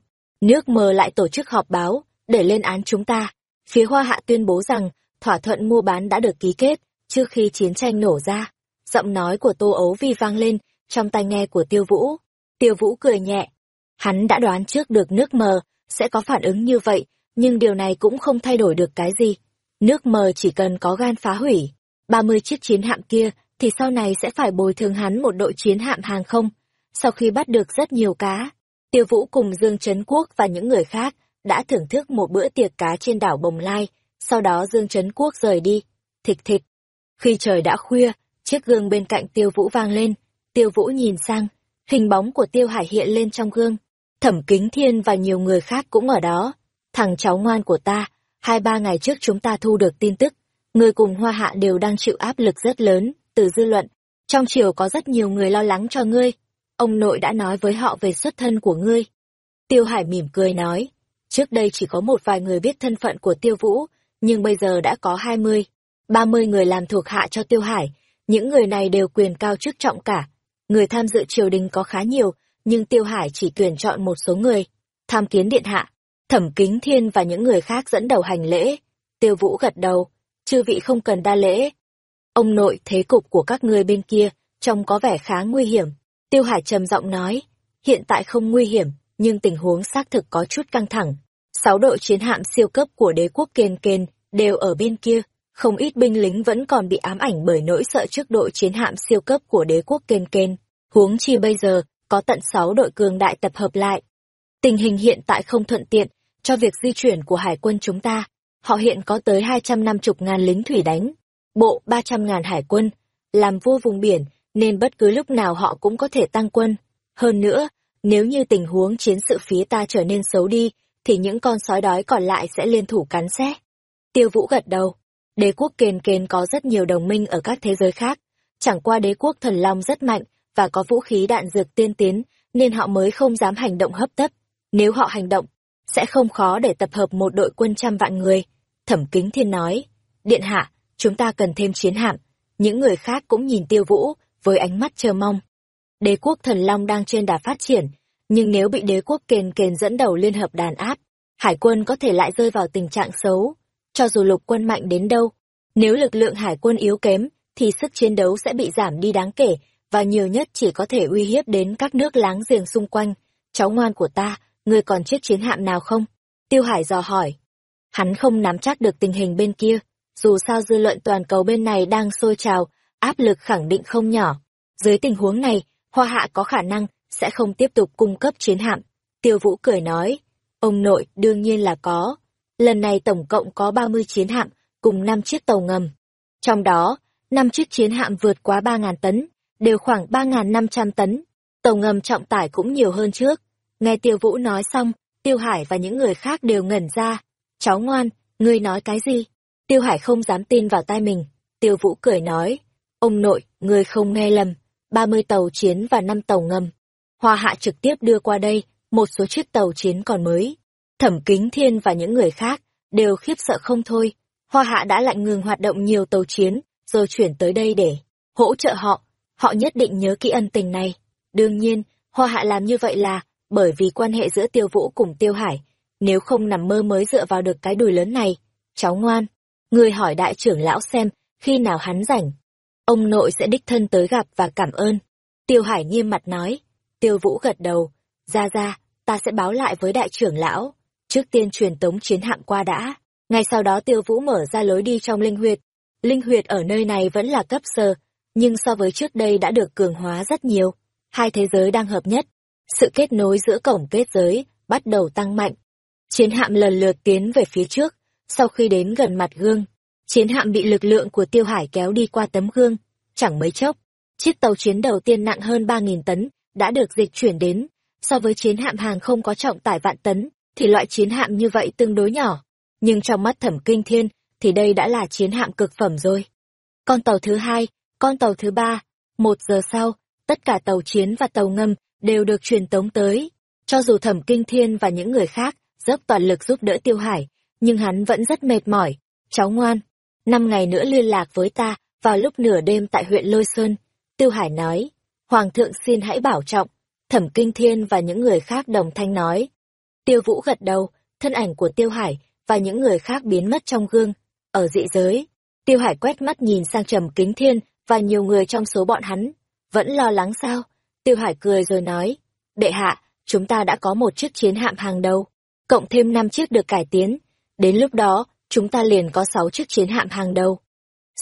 nước mờ lại tổ chức họp báo, để lên án chúng ta. Phía Hoa Hạ tuyên bố rằng thỏa thuận mua bán đã được ký kết trước khi chiến tranh nổ ra. Giọng nói của Tô Ấu Vi vang lên trong tai nghe của Tiêu Vũ. Tiêu Vũ cười nhẹ. Hắn đã đoán trước được nước mờ sẽ có phản ứng như vậy, nhưng điều này cũng không thay đổi được cái gì. Nước mờ chỉ cần có gan phá hủy. 30 chiếc chiến hạm kia thì sau này sẽ phải bồi thường hắn một đội chiến hạm hàng không. Sau khi bắt được rất nhiều cá, Tiêu Vũ cùng Dương Trấn Quốc và những người khác đã thưởng thức một bữa tiệc cá trên đảo Bồng Lai, sau đó Dương Trấn Quốc rời đi. Thịch thịch. Khi trời đã khuya, chiếc gương bên cạnh Tiêu Vũ vang lên, Tiêu Vũ nhìn sang, hình bóng của Tiêu Hải hiện lên trong gương. Thẩm Kính Thiên và nhiều người khác cũng ở đó. Thằng cháu ngoan của ta, hai ba ngày trước chúng ta thu được tin tức, người cùng Hoa Hạ đều đang chịu áp lực rất lớn từ dư luận. Trong triều có rất nhiều người lo lắng cho ngươi. Ông nội đã nói với họ về xuất thân của ngươi. Tiêu Hải mỉm cười nói, Trước đây chỉ có một vài người biết thân phận của Tiêu Vũ, nhưng bây giờ đã có hai mươi, ba mươi người làm thuộc hạ cho Tiêu Hải. Những người này đều quyền cao chức trọng cả. Người tham dự triều đình có khá nhiều, nhưng Tiêu Hải chỉ tuyển chọn một số người. Tham kiến điện hạ. Thẩm Kính Thiên và những người khác dẫn đầu hành lễ. Tiêu Vũ gật đầu, chư vị không cần đa lễ. Ông nội thế cục của các ngươi bên kia, trông có vẻ khá nguy hiểm. Tiêu Hải trầm giọng nói, hiện tại không nguy hiểm, nhưng tình huống xác thực có chút căng thẳng. Sáu đội chiến hạm siêu cấp của đế quốc kền kền đều ở bên kia, không ít binh lính vẫn còn bị ám ảnh bởi nỗi sợ trước đội chiến hạm siêu cấp của đế quốc kền kền. Huống chi bây giờ, có tận sáu đội cường đại tập hợp lại. Tình hình hiện tại không thuận tiện cho việc di chuyển của hải quân chúng ta. Họ hiện có tới hai trăm năm chục ngàn lính thủy đánh, bộ ba trăm ngàn hải quân, làm vua vùng biển, nên bất cứ lúc nào họ cũng có thể tăng quân. Hơn nữa, nếu như tình huống chiến sự phía ta trở nên xấu đi, thì những con sói đói còn lại sẽ liên thủ cắn xé. Tiêu Vũ gật đầu. Đế quốc kền kền có rất nhiều đồng minh ở các thế giới khác. Chẳng qua đế quốc thần long rất mạnh và có vũ khí đạn dược tiên tiến, nên họ mới không dám hành động hấp tấp. Nếu họ hành động, sẽ không khó để tập hợp một đội quân trăm vạn người. Thẩm Kính Thiên nói, Điện Hạ, chúng ta cần thêm chiến hạm. Những người khác cũng nhìn Tiêu Vũ với ánh mắt chờ mong. Đế quốc thần long đang trên đà phát triển, nhưng nếu bị đế quốc kền kền dẫn đầu liên hợp đàn áp, hải quân có thể lại rơi vào tình trạng xấu. Cho dù lục quân mạnh đến đâu, nếu lực lượng hải quân yếu kém, thì sức chiến đấu sẽ bị giảm đi đáng kể, và nhiều nhất chỉ có thể uy hiếp đến các nước láng giềng xung quanh. Cháu ngoan của ta, ngươi còn chiếc chiến hạm nào không? Tiêu Hải dò hỏi. Hắn không nắm chắc được tình hình bên kia, dù sao dư luận toàn cầu bên này đang sôi trào, áp lực khẳng định không nhỏ. Dưới tình huống này, Hoa Hạ có khả năng sẽ không tiếp tục cung cấp chiến hạm. Tiêu Vũ cười nói, ông nội đương nhiên là có. Lần này tổng cộng có 30 chiến hạm cùng 5 chiếc tàu ngầm. Trong đó, 5 chiếc chiến hạm vượt quá 3.000 tấn, đều khoảng 3.500 tấn. Tàu ngầm trọng tải cũng nhiều hơn trước. Nghe Tiêu Vũ nói xong, Tiêu Hải và những người khác đều ngẩn ra. Cháu ngoan, ngươi nói cái gì? Tiêu Hải không dám tin vào tai mình. Tiêu Vũ cười nói, ông nội, người không nghe lầm, 30 tàu chiến và 5 tàu ngầm. Hoa Hạ trực tiếp đưa qua đây một số chiếc tàu chiến còn mới. Thẩm Kính Thiên và những người khác đều khiếp sợ không thôi. Hoa Hạ đã lạnh ngừng hoạt động nhiều tàu chiến, rồi chuyển tới đây để hỗ trợ họ. Họ nhất định nhớ kỹ ân tình này. Đương nhiên, Hoa Hạ làm như vậy là bởi vì quan hệ giữa Tiêu Vũ cùng Tiêu Hải. Nếu không nằm mơ mới dựa vào được cái đùi lớn này. Cháu ngoan, người hỏi đại trưởng lão xem khi nào hắn rảnh. Ông nội sẽ đích thân tới gặp và cảm ơn. Tiêu Hải nghiêm mặt nói. Tiêu Vũ gật đầu. Ra ra, ta sẽ báo lại với đại trưởng lão. Trước tiên truyền tống chiến hạm qua đã. Ngay sau đó Tiêu Vũ mở ra lối đi trong linh huyệt. Linh huyệt ở nơi này vẫn là cấp sơ, nhưng so với trước đây đã được cường hóa rất nhiều. Hai thế giới đang hợp nhất. Sự kết nối giữa cổng kết giới bắt đầu tăng mạnh. Chiến hạm lần lượt tiến về phía trước, sau khi đến gần mặt gương, chiến hạm bị lực lượng của Tiêu Hải kéo đi qua tấm gương, chẳng mấy chốc, chiếc tàu chiến đầu tiên nặng hơn ba nghìn tấn, đã được dịch chuyển đến. So với chiến hạm hàng không có trọng tải vạn tấn, thì loại chiến hạm như vậy tương đối nhỏ. Nhưng trong mắt thẩm kinh thiên, thì đây đã là chiến hạm cực phẩm rồi. Con tàu thứ hai, con tàu thứ ba, một giờ sau, tất cả tàu chiến và tàu ngâm đều được truyền tống tới. Cho dù thẩm kinh thiên và những người khác dốc toàn lực giúp đỡ tiêu hải, nhưng hắn vẫn rất mệt mỏi. Cháu ngoan, năm ngày nữa liên lạc với ta vào lúc nửa đêm tại huyện Lôi Sơn. Tiêu Hải nói, Hoàng thượng xin hãy bảo trọng. Thẩm Kinh Thiên và những người khác đồng thanh nói. Tiêu Vũ gật đầu, thân ảnh của Tiêu Hải và những người khác biến mất trong gương. Ở dị giới, Tiêu Hải quét mắt nhìn sang Trầm Kính Thiên và nhiều người trong số bọn hắn. Vẫn lo lắng sao? Tiêu Hải cười rồi nói. Đệ hạ, chúng ta đã có một chiếc chiến hạm hàng đầu, cộng thêm năm chiếc được cải tiến. Đến lúc đó, chúng ta liền có sáu chiếc chiến hạm hàng đầu.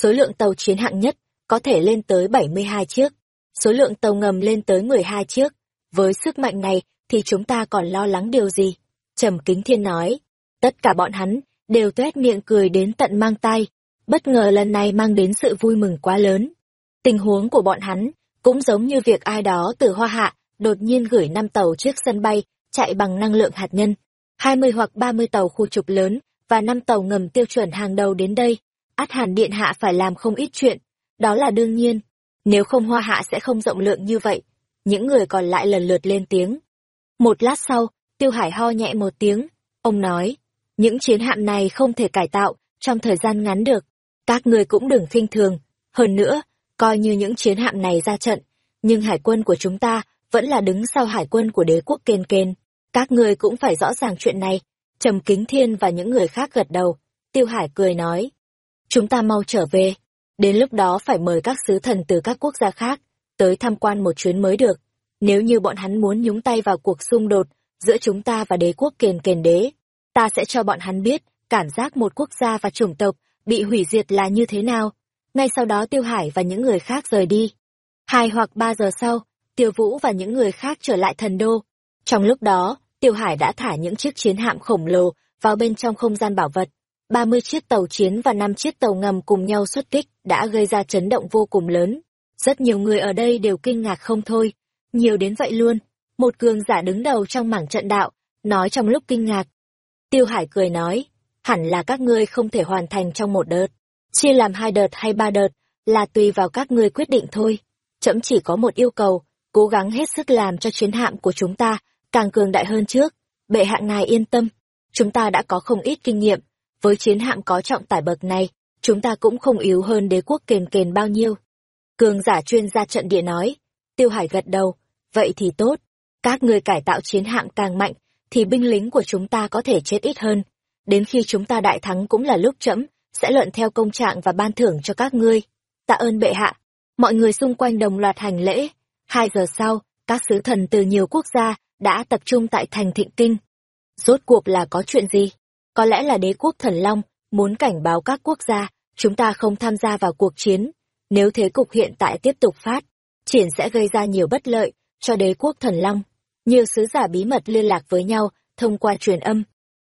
Số lượng tàu chiến hạng nhất có thể lên tới 72 chiếc số lượng tàu ngầm lên tới 12 chiếc. Với sức mạnh này thì chúng ta còn lo lắng điều gì? Trầm Kính Thiên nói. Tất cả bọn hắn đều tuét miệng cười đến tận mang tay. Bất ngờ lần này mang đến sự vui mừng quá lớn. Tình huống của bọn hắn cũng giống như việc ai đó từ Hoa Hạ đột nhiên gửi năm tàu trước sân bay chạy bằng năng lượng hạt nhân. 20 hoặc 30 tàu khu trục lớn và năm tàu ngầm tiêu chuẩn hàng đầu đến đây. Át hẳn điện hạ phải làm không ít chuyện. Đó là đương nhiên. Nếu không hoa hạ sẽ không rộng lượng như vậy. Những người còn lại lần lượt lên tiếng. Một lát sau, Tiêu Hải ho nhẹ một tiếng. Ông nói, những chiến hạm này không thể cải tạo trong thời gian ngắn được. Các người cũng đừng khinh thường. Hơn nữa, coi như những chiến hạm này ra trận, nhưng hải quân của chúng ta vẫn là đứng sau hải quân của đế quốc kên kên. Các người cũng phải rõ ràng chuyện này. Trầm Kính Thiên và những người khác gật đầu. Tiêu Hải cười nói. Chúng ta mau trở về. Đến lúc đó phải mời các sứ thần từ các quốc gia khác, tới tham quan một chuyến mới được. Nếu như bọn hắn muốn nhúng tay vào cuộc xung đột giữa chúng ta và đế quốc kền kền đế, ta sẽ cho bọn hắn biết cảm giác một quốc gia và chủng tộc bị hủy diệt là như thế nào. Ngay sau đó Tiêu Hải và những người khác rời đi. Hai hoặc ba giờ sau, Tiêu Vũ và những người khác trở lại thần đô. Trong lúc đó, Tiêu Hải đã thả những chiếc chiến hạm khổng lồ vào bên trong không gian bảo vật. 30 chiếc tàu chiến và 5 chiếc tàu ngầm cùng nhau xuất kích đã gây ra chấn động vô cùng lớn. Rất nhiều người ở đây đều kinh ngạc không thôi. Nhiều đến vậy luôn. Một cường giả đứng đầu trong mảng trận đạo, nói trong lúc kinh ngạc. Tiêu Hải cười nói, hẳn là các ngươi không thể hoàn thành trong một đợt. Chia làm hai đợt hay ba đợt, là tùy vào các ngươi quyết định thôi. Chậm chỉ có một yêu cầu, cố gắng hết sức làm cho chiến hạm của chúng ta càng cường đại hơn trước. Bệ hạ ngài yên tâm, chúng ta đã có không ít kinh nghiệm, với chiến hạm có trọng tải bậc này, chúng ta cũng không yếu hơn đế quốc kền kền bao nhiêu. Cường giả chuyên gia trận địa nói, Tiêu Hải gật đầu, vậy thì tốt, các người cải tạo chiến hạm càng mạnh, thì binh lính của chúng ta có thể chết ít hơn. Đến khi chúng ta đại thắng cũng là lúc chậm sẽ luận theo công trạng và ban thưởng cho các ngươi. Tạ ơn bệ hạ. Mọi người xung quanh đồng loạt hành lễ. Hai giờ sau, các sứ thần từ nhiều quốc gia đã tập trung tại thành Thịnh Kinh. Rốt cuộc là có chuyện gì? Có lẽ là đế quốc thần Long muốn cảnh báo các quốc gia, chúng ta không tham gia vào cuộc chiến. Nếu thế cục hiện tại tiếp tục phát, triển sẽ gây ra nhiều bất lợi cho đế quốc thần Long. Nhiều sứ giả bí mật liên lạc với nhau thông qua truyền âm.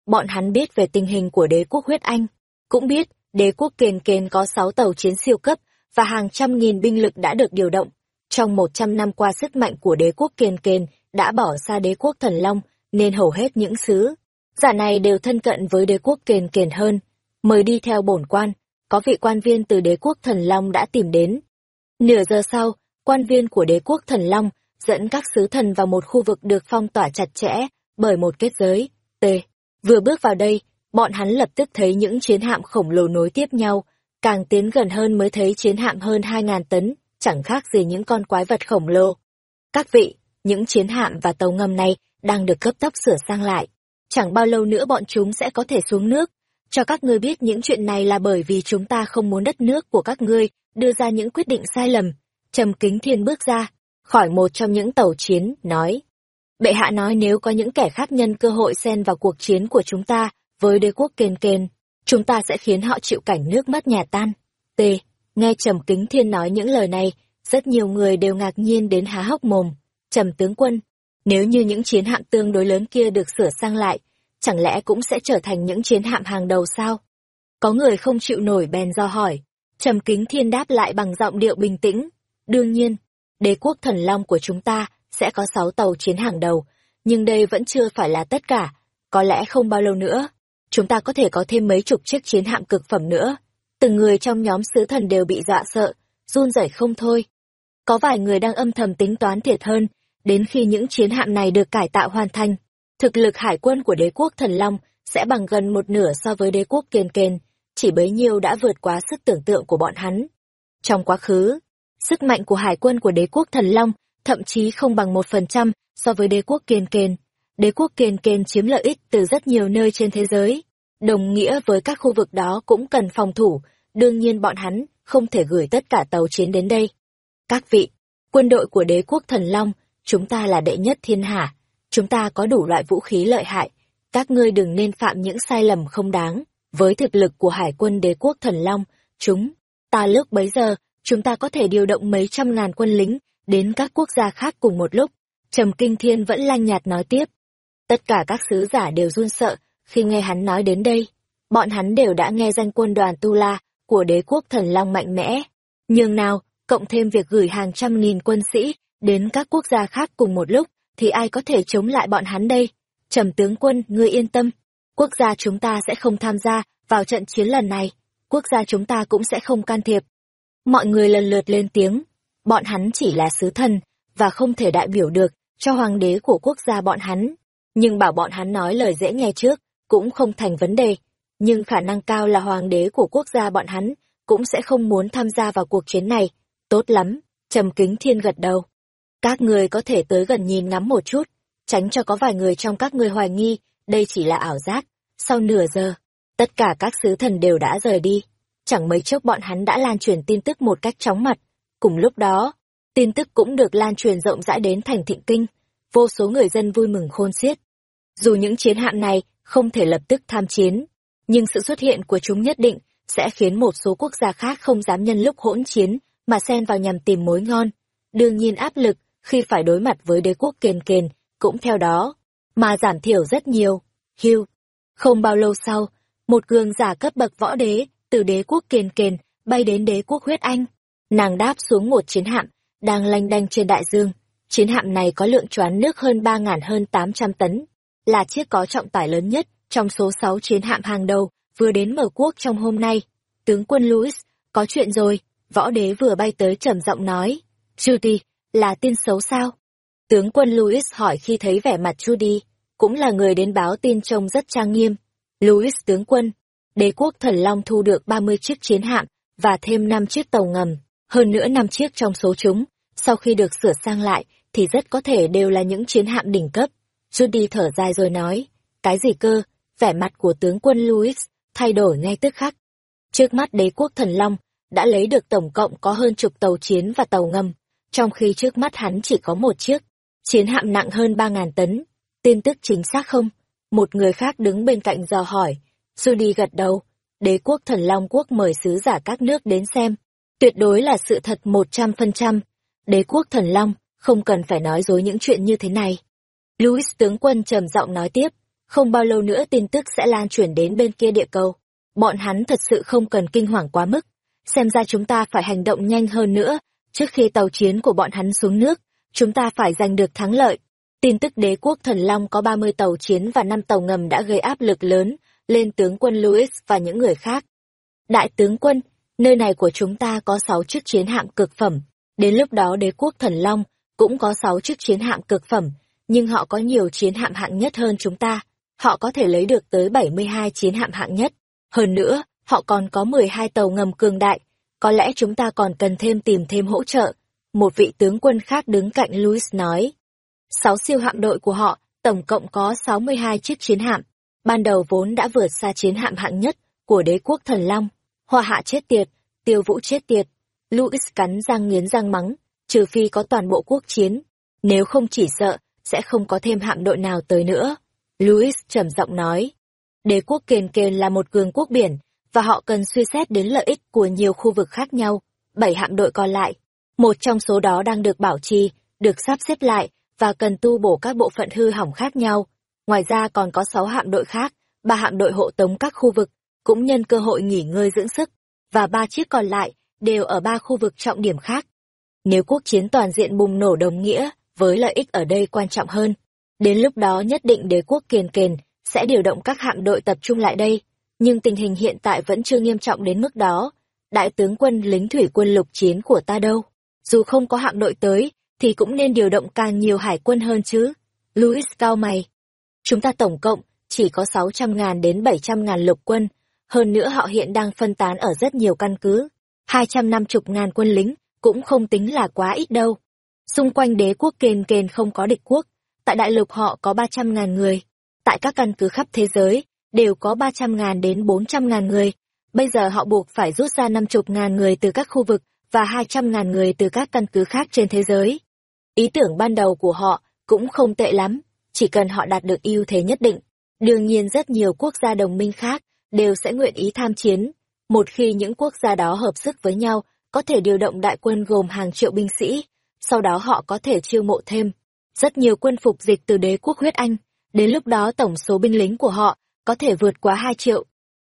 Bọn hắn biết về tình hình của đế quốc huyết Anh, cũng biết đế quốc kền kền có 6 tàu chiến siêu cấp và hàng trăm nghìn binh lực đã được điều động. Trong 100 năm qua sức mạnh của đế quốc kền kền đã bỏ xa đế quốc thần Long, nên hầu hết những sứ giả này đều thân cận với đế quốc kiền kiền hơn. Mời đi theo bổn quan, có vị quan viên từ đế quốc thần Long đã tìm đến. Nửa giờ sau, quan viên của đế quốc thần Long dẫn các sứ thần vào một khu vực được phong tỏa chặt chẽ bởi một kết giới. T. Vừa bước vào đây, bọn hắn lập tức thấy những chiến hạm khổng lồ nối tiếp nhau, càng tiến gần hơn mới thấy chiến hạm hơn hai ngàn tấn, chẳng khác gì những con quái vật khổng lồ. Các vị, những chiến hạm và tàu ngầm này đang được cấp tốc sửa sang lại. Chẳng bao lâu nữa bọn chúng sẽ có thể xuống nước. Cho các ngươi biết những chuyện này là bởi vì chúng ta không muốn đất nước của các ngươi đưa ra những quyết định sai lầm. Trầm kính thiên bước ra, khỏi một trong những tàu chiến, nói. Bệ hạ nói nếu có những kẻ khác nhân cơ hội xen vào cuộc chiến của chúng ta với đế quốc kền kền, chúng ta sẽ khiến họ chịu cảnh nước mất nhà tan. T. Nghe Trầm Kính Thiên nói những lời này, rất nhiều người đều ngạc nhiên đến há hốc mồm. Trầm tướng quân, nếu như những chiến hạm tương đối lớn kia được sửa sang lại, chẳng lẽ cũng sẽ trở thành những chiến hạm hàng đầu sao? Có người không chịu nổi bèn do hỏi. Trầm Kính Thiên đáp lại bằng giọng điệu bình tĩnh. Đương nhiên, đế quốc thần long của chúng ta sẽ có sáu tàu chiến hàng đầu, nhưng đây vẫn chưa phải là tất cả. Có lẽ không bao lâu nữa, chúng ta có thể có thêm mấy chục chiếc chiến hạm cực phẩm nữa. Từng người trong nhóm sứ thần đều bị dọa sợ, run rẩy không thôi. Có vài người đang âm thầm tính toán thiệt hơn, đến khi những chiến hạm này được cải tạo hoàn thành, thực lực hải quân của đế quốc thần long sẽ bằng gần một nửa so với đế quốc kiên kền, chỉ bấy nhiêu đã vượt quá sức tưởng tượng của bọn hắn. Trong quá khứ, sức mạnh của hải quân của đế quốc thần long thậm chí không bằng một phần trăm so với đế quốc kiên kền. Đế quốc kiên kền chiếm lợi ích từ rất nhiều nơi trên thế giới, đồng nghĩa với các khu vực đó cũng cần phòng thủ, đương nhiên bọn hắn không thể gửi tất cả tàu chiến đến đây. Các vị, quân đội của đế quốc thần long, chúng ta là đệ nhất thiên hạ, chúng ta có đủ loại vũ khí lợi hại, các ngươi đừng nên phạm những sai lầm không đáng. Với thực lực của hải quân đế quốc thần long, chúng, ta lúc bấy giờ, chúng ta có thể điều động mấy trăm ngàn quân lính đến các quốc gia khác cùng một lúc. Trầm Kinh Thiên vẫn lanh nhạt nói tiếp. Tất cả các sứ giả đều run sợ khi nghe hắn nói đến đây. Bọn hắn đều đã nghe danh quân đoàn Tu La của đế quốc thần long mạnh mẽ. Nhưng nào, cộng thêm việc gửi hàng trăm nghìn quân sĩ đến các quốc gia khác cùng một lúc, thì ai có thể chống lại bọn hắn đây? Trầm tướng quân, ngươi yên tâm. Quốc gia chúng ta sẽ không tham gia vào trận chiến lần này. Quốc gia chúng ta cũng sẽ không can thiệp. Mọi người lần lượt lên tiếng. Bọn hắn chỉ là sứ thần, và không thể đại biểu được cho hoàng đế của quốc gia bọn hắn. Nhưng bảo bọn hắn nói lời dễ nghe trước, cũng không thành vấn đề. Nhưng khả năng cao là hoàng đế của quốc gia bọn hắn cũng sẽ không muốn tham gia vào cuộc chiến này. Tốt lắm, Trầm Kính Thiên gật đầu. Các người có thể tới gần nhìn ngắm một chút, tránh cho có vài người trong các người hoài nghi, đây chỉ là ảo giác. Sau nửa giờ, tất cả các sứ thần đều đã rời đi. Chẳng mấy chốc bọn hắn đã lan truyền tin tức một cách chóng mặt. Cùng lúc đó, tin tức cũng được lan truyền rộng rãi đến thành thịnh kinh. Vô số người dân vui mừng khôn xiết. Dù những chiến hạm này không thể lập tức tham chiến, nhưng sự xuất hiện của chúng nhất định sẽ khiến một số quốc gia khác không dám nhân lúc hỗn chiến mà xen vào nhằm tìm mối ngon. Đương nhiên áp lực khi phải đối mặt với đế quốc kền kền cũng theo đó, mà giảm thiểu rất nhiều. Hugh. Không bao lâu sau, một cường giả cấp bậc võ đế từ đế quốc kền kền bay đến đế quốc huyết anh. Nàng đáp xuống một chiến hạm, đang lanh đanh trên đại dương. Chiến hạm này có lượng choán nước hơn ba ngàn hơn tám trăm tấn, là chiếc có trọng tải lớn nhất trong số sáu chiến hạm hàng đầu vừa đến mở quốc trong hôm nay. Tướng quân Louis, có chuyện rồi, võ đế vừa bay tới trầm giọng nói. Judy, là tin xấu sao? Tướng quân Louis hỏi khi thấy vẻ mặt Judy, cũng là người đến báo tin trông rất trang nghiêm. Louis tướng quân, đế quốc thần long thu được 30 chiếc chiến hạm và thêm 5 chiếc tàu ngầm, hơn nữa 5 chiếc trong số chúng, sau khi được sửa sang lại thì rất có thể đều là những chiến hạm đỉnh cấp. Judy thở dài rồi nói, cái gì cơ, vẻ mặt của tướng quân Louis thay đổi ngay tức khắc. Trước mắt đế quốc thần long đã lấy được tổng cộng có hơn chục tàu chiến và tàu ngầm, trong khi trước mắt hắn chỉ có một chiếc, chiến hạm nặng hơn ba ngàn tấn. Tin tức chính xác không? Một người khác đứng bên cạnh dò hỏi. Judy gật đầu. Đế quốc thần Long quốc mời sứ giả các nước đến xem. Tuyệt đối là sự thật một trăm phần trăm. Đế quốc thần Long, không cần phải nói dối những chuyện như thế này. Louis tướng quân trầm giọng nói tiếp. Không bao lâu nữa tin tức sẽ lan truyền đến bên kia địa cầu. Bọn hắn thật sự không cần kinh hoàng quá mức. Xem ra chúng ta phải hành động nhanh hơn nữa, trước khi tàu chiến của bọn hắn xuống nước, chúng ta phải giành được thắng lợi. Tin tức đế quốc thần Long có 30 tàu chiến và 5 tàu ngầm đã gây áp lực lớn lên tướng quân Louis và những người khác. Đại tướng quân, nơi này của chúng ta có 6 chiếc chiến hạm cực phẩm. Đến lúc đó đế quốc thần Long cũng có 6 chiếc chiến hạm cực phẩm, nhưng họ có nhiều chiến hạm hạng nhất hơn chúng ta. Họ có thể lấy được tới 72 chiến hạm hạng nhất. Hơn nữa, họ còn có 12 tàu ngầm cường đại. Có lẽ chúng ta còn cần thêm tìm thêm hỗ trợ. Một vị tướng quân khác đứng cạnh Louis nói. Sáu siêu hạm đội của họ, tổng cộng có 62 chiếc chiến hạm. Ban đầu vốn đã vượt xa chiến hạm hạng nhất của đế quốc thần Long. Hoa hạ chết tiệt, tiêu vũ chết tiệt. Louis cắn răng nghiến răng mắng, trừ phi có toàn bộ quốc chiến. Nếu không chỉ sợ, sẽ không có thêm hạm đội nào tới nữa. Louis trầm giọng nói. Đế quốc kền kền là một cường quốc biển, và họ cần suy xét đến lợi ích của nhiều khu vực khác nhau. Bảy hạm đội còn lại, một trong số đó đang được bảo trì, được sắp xếp lại và cần tu bổ các bộ phận hư hỏng khác nhau. Ngoài ra còn có sáu hạm đội khác, ba hạm đội hộ tống các khu vực, cũng nhân cơ hội nghỉ ngơi dưỡng sức, và ba chiếc còn lại đều ở ba khu vực trọng điểm khác. Nếu quốc chiến toàn diện bùng nổ đồng nghĩa, với lợi ích ở đây quan trọng hơn, đến lúc đó nhất định đế quốc kiền kền sẽ điều động các hạm đội tập trung lại đây, nhưng tình hình hiện tại vẫn chưa nghiêm trọng đến mức đó. Đại tướng quân lính thủy quân lục chiến của ta đâu? Dù không có hạm đội tới, thì cũng nên điều động càng nhiều hải quân hơn chứ. Louis cao mày. Chúng ta tổng cộng chỉ có 600.000 đến 700.000 lục quân, hơn nữa họ hiện đang phân tán ở rất nhiều căn cứ. 250 ngàn quân lính cũng không tính là quá ít đâu. Xung quanh đế quốc kền kền không có địch quốc, tại đại lục họ có 300.000 người. Tại các căn cứ khắp thế giới, đều có 300.000 đến 400.000 người. Bây giờ họ buộc phải rút ra 50.000 người từ các khu vực và 200.000 người từ các căn cứ khác trên thế giới. Ý tưởng ban đầu của họ cũng không tệ lắm, chỉ cần họ đạt được ưu thế nhất định. Đương nhiên rất nhiều quốc gia đồng minh khác đều sẽ nguyện ý tham chiến. Một khi những quốc gia đó hợp sức với nhau, có thể điều động đại quân gồm hàng triệu binh sĩ, sau đó họ có thể chiêu mộ thêm. Rất nhiều quân phục dịch từ đế quốc huyết Anh, đến lúc đó tổng số binh lính của họ có thể vượt quá 2 triệu.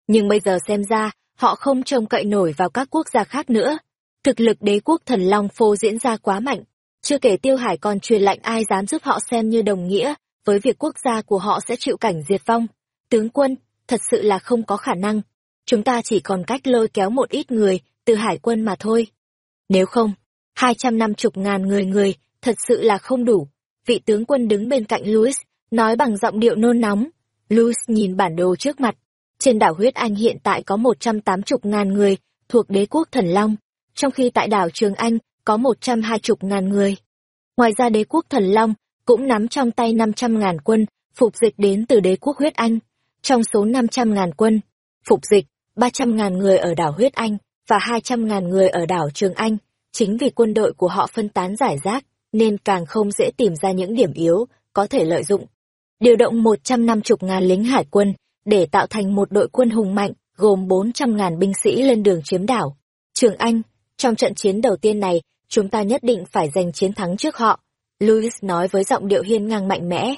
Nhưng bây giờ xem ra, họ không trông cậy nổi vào các quốc gia khác nữa. Thực lực đế quốc thần Long Phô diễn ra quá mạnh. Chưa kể Tiêu Hải còn truyền lệnh ai dám giúp họ xem như đồng nghĩa, với việc quốc gia của họ sẽ chịu cảnh diệt vong. Tướng quân, thật sự là không có khả năng. Chúng ta chỉ còn cách lôi kéo một ít người từ hải quân mà thôi. Nếu không, hai trăm năm chục ngàn người người, thật sự là không đủ. Vị tướng quân đứng bên cạnh Louis, nói bằng giọng điệu nôn nóng. Louis nhìn bản đồ trước mặt. Trên đảo huyết Anh hiện tại có một trăm tám chục ngàn người thuộc đế quốc thần Long, trong khi tại đảo Trường Anh có một trăm hai chục ngàn người. Ngoài ra đế quốc thần Long cũng nắm trong tay năm trăm ngàn quân phục dịch đến từ đế quốc huyết Anh. Trong số 500.000 quân, phục dịch, 300.000 người ở đảo Huyết Anh và 200.000 người ở đảo Trường Anh, chính vì quân đội của họ phân tán giải rác, nên càng không dễ tìm ra những điểm yếu có thể lợi dụng. Điều động 150 ngàn lính hải quân để tạo thành một đội quân hùng mạnh gồm 400.000 binh sĩ lên đường chiếm đảo. Trường Anh, trong trận chiến đầu tiên này, chúng ta nhất định phải giành chiến thắng trước họ. Louis nói với giọng điệu hiên ngang mạnh mẽ.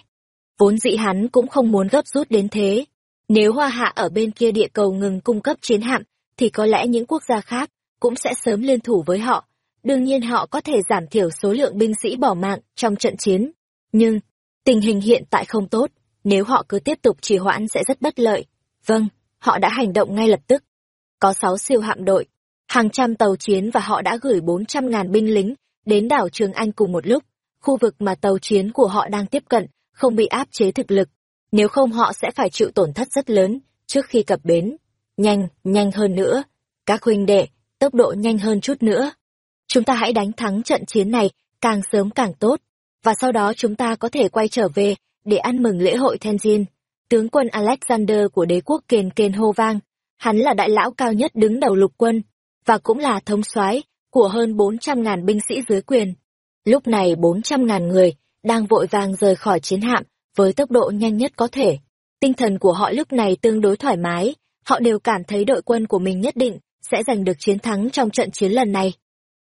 Vốn dĩ hắn cũng không muốn gấp rút đến thế. Nếu Hoa Hạ ở bên kia địa cầu ngừng cung cấp chiến hạm, thì có lẽ những quốc gia khác cũng sẽ sớm liên thủ với họ. Đương nhiên họ có thể giảm thiểu số lượng binh sĩ bỏ mạng trong trận chiến. Nhưng, tình hình hiện tại không tốt, nếu họ cứ tiếp tục trì hoãn sẽ rất bất lợi. Vâng, họ đã hành động ngay lập tức. Có 6 siêu hạm đội, hàng trăm tàu chiến và họ đã gửi 400.000 binh lính đến đảo Trường Anh cùng một lúc. Khu vực mà tàu chiến của họ đang tiếp cận không bị áp chế thực lực, nếu không họ sẽ phải chịu tổn thất rất lớn trước khi cập bến. Nhanh, nhanh hơn nữa. Các huynh đệ, tốc độ nhanh hơn chút nữa. Chúng ta hãy đánh thắng trận chiến này, càng sớm càng tốt. Và sau đó chúng ta có thể quay trở về để ăn mừng lễ hội Tenzin. Tướng quân Alexander của đế quốc kền kền hô vang. Hắn là đại lão cao nhất đứng đầu lục quân, và cũng là thống soái của hơn 400.000 binh sĩ dưới quyền. Lúc này 400.000 người đang vội vàng rời khỏi chiến hạm với tốc độ nhanh nhất có thể. Tinh thần của họ lúc này tương đối thoải mái, họ đều cảm thấy đội quân của mình nhất định sẽ giành được chiến thắng trong trận chiến lần này.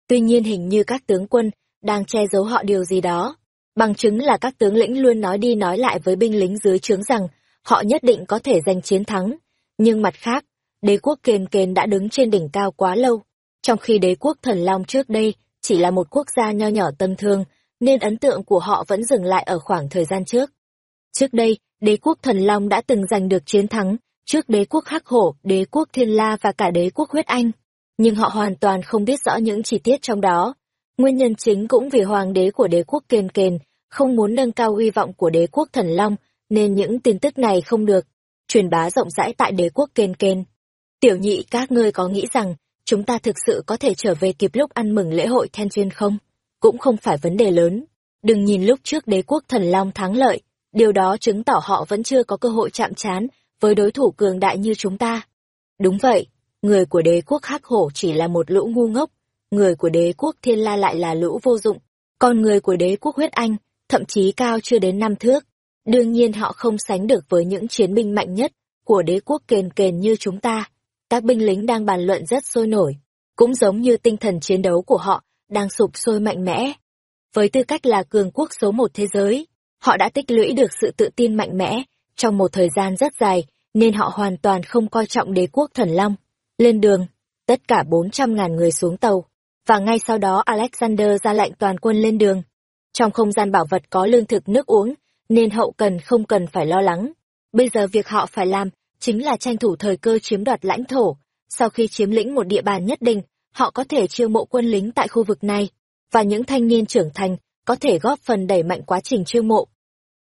Tuy nhiên hình như các tướng quân đang che giấu họ điều gì đó. Bằng chứng là các tướng lĩnh luôn nói đi nói lại với binh lính dưới trướng rằng họ nhất định có thể giành chiến thắng. Nhưng mặt khác, đế quốc kền kền đã đứng trên đỉnh cao quá lâu. Trong khi đế quốc thần long trước đây chỉ là một quốc gia nho nhỏ tầm thường, nên ấn tượng của họ vẫn dừng lại ở khoảng thời gian trước. Trước đây, đế quốc thần long đã từng giành được chiến thắng trước đế quốc Hắc Hổ, đế quốc Thiên La và cả đế quốc Huyết Anh. Nhưng họ hoàn toàn không biết rõ những chi tiết trong đó. Nguyên nhân chính cũng vì hoàng đế của đế quốc Kền Kền không muốn nâng cao hy vọng của đế quốc thần long, nên những tin tức này không được truyền bá rộng rãi tại đế quốc Kền Kền. Tiểu nhị các ngươi có nghĩ rằng chúng ta thực sự có thể trở về kịp lúc ăn mừng lễ hội Then chuyên không? Cũng không phải vấn đề lớn. Đừng nhìn lúc trước đế quốc thần long thắng lợi, điều đó chứng tỏ họ vẫn chưa có cơ hội chạm trán với đối thủ cường đại như chúng ta. Đúng vậy, người của đế quốc hắc hổ chỉ là một lũ ngu ngốc, người của đế quốc thiên la lại là lũ vô dụng, còn người của đế quốc huyết anh, thậm chí cao chưa đến năm thước. Đương nhiên họ không sánh được với những chiến binh mạnh nhất của đế quốc kền kền như chúng ta. Các binh lính đang bàn luận rất sôi nổi, cũng giống như tinh thần chiến đấu của họ đang sụp sôi mạnh mẽ. Với tư cách là cường quốc số một thế giới, họ đã tích lũy được sự tự tin mạnh mẽ trong một thời gian rất dài, nên họ hoàn toàn không coi trọng đế quốc thần long. Lên đường, tất cả 400.000 người xuống tàu, và ngay sau đó Alexander ra lệnh toàn quân lên đường. Trong không gian bảo vật có lương thực nước uống, nên hậu cần không cần phải lo lắng. Bây giờ việc họ phải làm chính là tranh thủ thời cơ chiếm đoạt lãnh thổ. Sau khi chiếm lĩnh một địa bàn nhất định, họ có thể chiêu mộ quân lính tại khu vực này, và những thanh niên trưởng thành có thể góp phần đẩy mạnh quá trình chiêu mộ.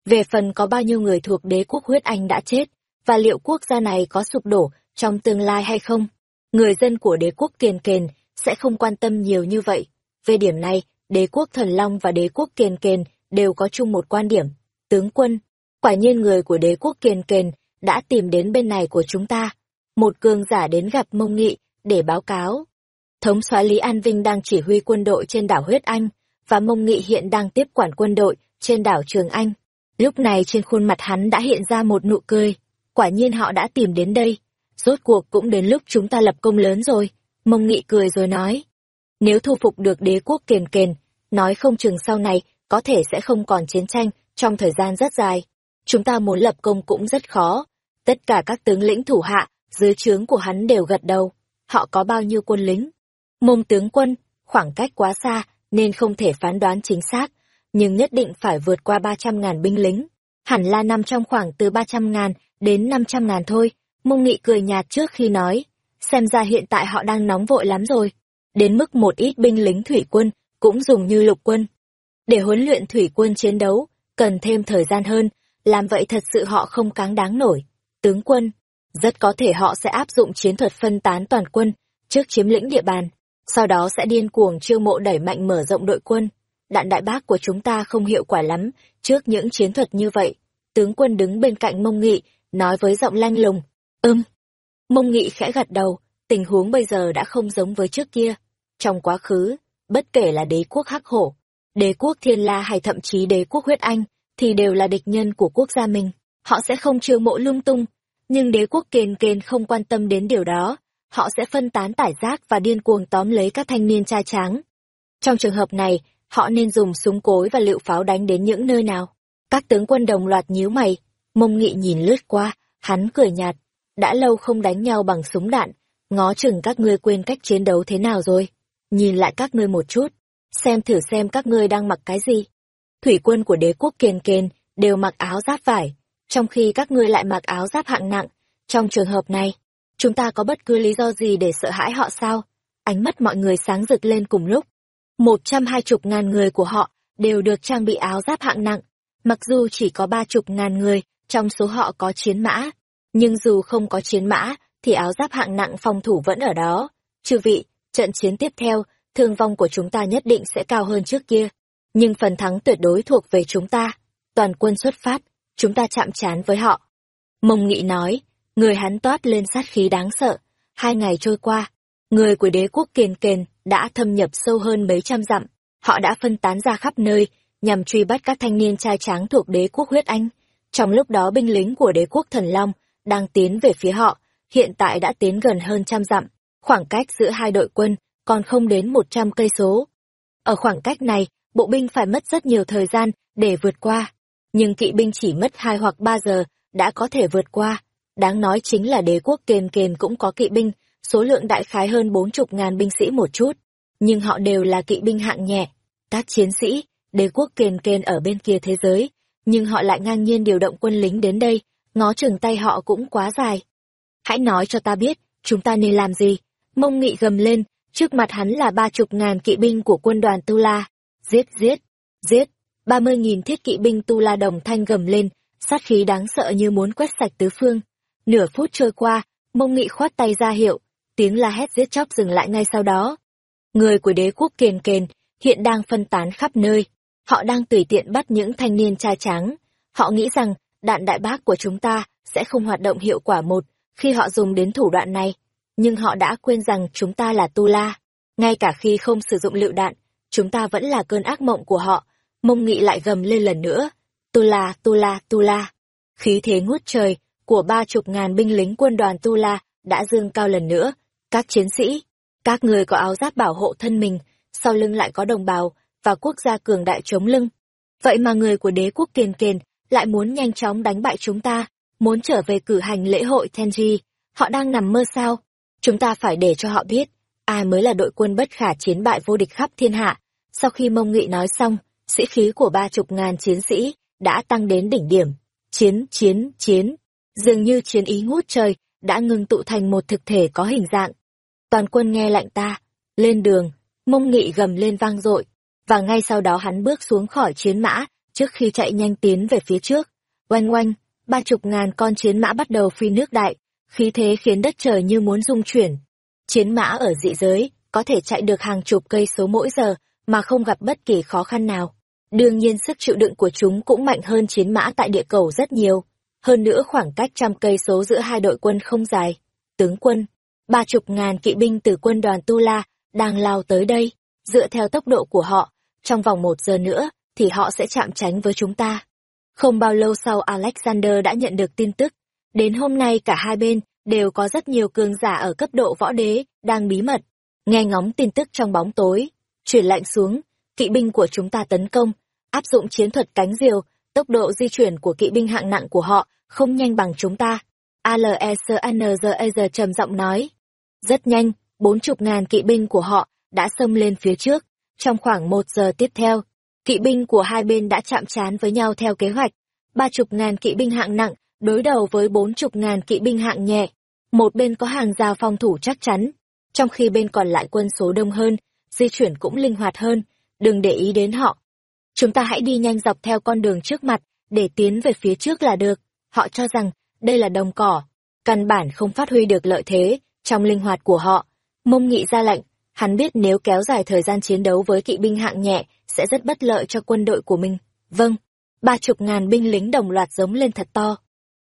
Về phần có bao nhiêu người thuộc đế quốc huyết Anh đã chết, và liệu quốc gia này có sụp đổ trong tương lai hay không, người dân của đế quốc kiền kền sẽ không quan tâm nhiều như vậy. Về điểm này, đế quốc thần long và đế quốc kiền kền đều có chung một quan điểm. Tướng quân, quả nhiên người của đế quốc kiền kền đã tìm đến bên này của chúng ta. Một cường giả đến gặp mông nghị để báo cáo. Thống soái Lý An Vinh đang chỉ huy quân đội trên đảo Huyết Anh, và mông nghị hiện đang tiếp quản quân đội trên đảo Trường Anh. Lúc này trên khuôn mặt hắn đã hiện ra một nụ cười. Quả nhiên họ đã tìm đến đây. Rốt cuộc cũng đến lúc chúng ta lập công lớn rồi. Mông nghị cười rồi nói. Nếu thu phục được đế quốc kiền kiền, nói không chừng sau này có thể sẽ không còn chiến tranh trong thời gian rất dài. Chúng ta muốn lập công cũng rất khó. Tất cả các tướng lĩnh thủ hạ, dưới trướng của hắn đều gật đầu. Họ có bao nhiêu quân lính? Mông tướng quân, khoảng cách quá xa, nên không thể phán đoán chính xác, nhưng nhất định phải vượt qua 300.000 binh lính. Hẳn là nằm trong khoảng từ 300.000 đến 500.000 thôi. Mông Nghị cười nhạt trước khi nói, xem ra hiện tại họ đang nóng vội lắm rồi. Đến mức một ít binh lính thủy quân cũng dùng như lục quân. Để huấn luyện thủy quân chiến đấu, cần thêm thời gian hơn, làm vậy thật sự họ không cáng đáng nổi. Tướng quân, rất có thể họ sẽ áp dụng chiến thuật phân tán toàn quân trước chiếm lĩnh địa bàn, sau đó sẽ điên cuồng chiêu mộ đẩy mạnh mở rộng đội quân đạn đại bác của chúng ta không hiệu quả lắm trước những chiến thuật như vậy. Tướng quân đứng bên cạnh mông nghị, nói với giọng lanh lùng, ưm. Mông Nghị khẽ gật đầu, tình huống bây giờ đã không giống với trước kia. Trong quá khứ, bất kể là đế quốc Hắc Hổ, đế quốc Thiên La hay thậm chí đế quốc Huyết Anh, thì đều là địch nhân của quốc gia mình. Họ sẽ không chiêu mộ lung tung, nhưng đế quốc kền kền không quan tâm đến điều đó. Họ sẽ phân tán tải rác và điên cuồng tóm lấy các thanh niên trai tráng. Trong trường hợp này, họ nên dùng súng cối và lựu pháo đánh đến những nơi nào? Các tướng quân đồng loạt nhíu mày, mông nghị nhìn lướt qua, hắn cười nhạt. Đã lâu không đánh nhau bằng súng đạn, ngó chừng các ngươi quên cách chiến đấu thế nào rồi. Nhìn lại các ngươi một chút, xem thử xem các ngươi đang mặc cái gì. Thủy quân của đế quốc kiền kền đều mặc áo giáp vải, trong khi các ngươi lại mặc áo giáp hạng nặng. Trong trường hợp này, chúng ta có bất cứ lý do gì để sợ hãi họ sao? Ánh mắt mọi người sáng rực lên cùng lúc. Một trăm hai chục ngàn người của họ đều được trang bị áo giáp hạng nặng. Mặc dù chỉ có ba chục ngàn người, trong số họ có chiến mã. Nhưng dù không có chiến mã, thì áo giáp hạng nặng phòng thủ vẫn ở đó. Chư vị, trận chiến tiếp theo, thương vong của chúng ta nhất định sẽ cao hơn trước kia. Nhưng phần thắng tuyệt đối thuộc về chúng ta. Toàn quân xuất phát, chúng ta chạm trán với họ. Mông Nghị nói, người hắn toát lên sát khí đáng sợ. Hai ngày trôi qua, người của đế quốc kiền kền đã thâm nhập sâu hơn mấy trăm dặm. Họ đã phân tán ra khắp nơi, nhằm truy bắt các thanh niên trai tráng thuộc đế quốc huyết anh. Trong lúc đó binh lính của đế quốc thần long đang tiến về phía họ, hiện tại đã tiến gần hơn trăm dặm. Khoảng cách giữa hai đội quân còn không đến một trăm cây số. Ở khoảng cách này, bộ binh phải mất rất nhiều thời gian để vượt qua. Nhưng kỵ binh chỉ mất hai hoặc ba giờ đã có thể vượt qua. Đáng nói chính là đế quốc kền kền cũng có kỵ binh, số lượng đại khái hơn bốn chục ngàn binh sĩ một chút. Nhưng họ đều là kỵ binh hạng nhẹ. Các chiến sĩ, đế quốc kền kền ở bên kia thế giới, nhưng họ lại ngang nhiên điều động quân lính đến đây, ngó chừng tay họ cũng quá dài. Hãy nói cho ta biết, chúng ta nên làm gì? Mông nghị gầm lên, trước mặt hắn là ba chục ngàn kỵ binh của quân đoàn Tu La. Giết, giết, giết, ba mươi nghìn thiết kỵ binh Tu La đồng thanh gầm lên, sát khí đáng sợ như muốn quét sạch tứ phương. Nửa phút trôi qua, mông nghị khoát tay ra hiệu, tiếng la hét giết chóc dừng lại ngay sau đó. Người của đế quốc kiền kền hiện đang phân tán khắp nơi. Họ đang tùy tiện bắt những thanh niên trai tráng. Họ nghĩ rằng đạn đại bác của chúng ta sẽ không hoạt động hiệu quả một khi họ dùng đến thủ đoạn này. Nhưng họ đã quên rằng chúng ta là Tu La. Ngay cả khi không sử dụng lựu đạn, chúng ta vẫn là cơn ác mộng của họ. Mông nghị lại gầm lên lần nữa. Tu La, Tu La, Tu La. Khí thế ngút trời của ba chục ngàn binh lính quân đoàn Tu La đã dương cao lần nữa. Các chiến sĩ, các người có áo giáp bảo hộ thân mình, sau lưng lại có đồng bào và quốc gia cường đại chống lưng. Vậy mà người của đế quốc kiền kiền lại muốn nhanh chóng đánh bại chúng ta, muốn trở về cử hành lễ hội Tenji. Họ đang nằm mơ sao? Chúng ta phải để cho họ biết, ai mới là đội quân bất khả chiến bại vô địch khắp thiên hạ. Sau khi mông nghị nói xong, sĩ khí của ba chục ngàn chiến sĩ đã tăng đến đỉnh điểm. Chiến, chiến, chiến. Dường như chiến ý ngút trời, đã ngưng tụ thành một thực thể có hình dạng. Toàn quân nghe lệnh ta, lên đường, mông nghị gầm lên vang dội và ngay sau đó hắn bước xuống khỏi chiến mã, trước khi chạy nhanh tiến về phía trước. Oanh oanh, ba chục ngàn con chiến mã bắt đầu phi nước đại, khí thế khiến đất trời như muốn rung chuyển. Chiến mã ở dị giới, có thể chạy được hàng chục cây số mỗi giờ, mà không gặp bất kỳ khó khăn nào. Đương nhiên sức chịu đựng của chúng cũng mạnh hơn chiến mã tại địa cầu rất nhiều. Hơn nữa khoảng cách trăm cây số giữa hai đội quân không dài. Tướng quân, ba chục ngàn kỵ binh từ quân đoàn Tu La đang lao tới đây. Dựa theo tốc độ của họ, trong vòng một giờ nữa, thì họ sẽ chạm tránh với chúng ta. Không bao lâu sau Alexander đã nhận được tin tức. Đến hôm nay cả hai bên đều có rất nhiều cường giả ở cấp độ võ đế, đang bí mật. Nghe ngóng tin tức trong bóng tối, chuyển lạnh xuống, kỵ binh của chúng ta tấn công, áp dụng chiến thuật cánh diều, tốc độ di chuyển của kỵ binh hạng nặng của họ không nhanh bằng chúng ta. Alexander trầm giọng nói. Rất nhanh, bốn chục ngàn kỵ binh của họ đã xông lên phía trước. Trong khoảng một giờ tiếp theo, kỵ binh của hai bên đã chạm trán với nhau theo kế hoạch. Ba chục ngàn kỵ binh hạng nặng đối đầu với bốn chục ngàn kỵ binh hạng nhẹ. Một bên có hàng rào phòng thủ chắc chắn, trong khi bên còn lại quân số đông hơn, di chuyển cũng linh hoạt hơn, đừng để ý đến họ. Chúng ta hãy đi nhanh dọc theo con đường trước mặt, để tiến về phía trước là được. Họ cho rằng, đây là đồng cỏ, căn bản không phát huy được lợi thế trong linh hoạt của họ. Mông nghị ra lệnh, hắn biết nếu kéo dài thời gian chiến đấu với kỵ binh hạng nhẹ, sẽ rất bất lợi cho quân đội của mình. Vâng, ba chục ngàn binh lính đồng loạt giống lên thật to.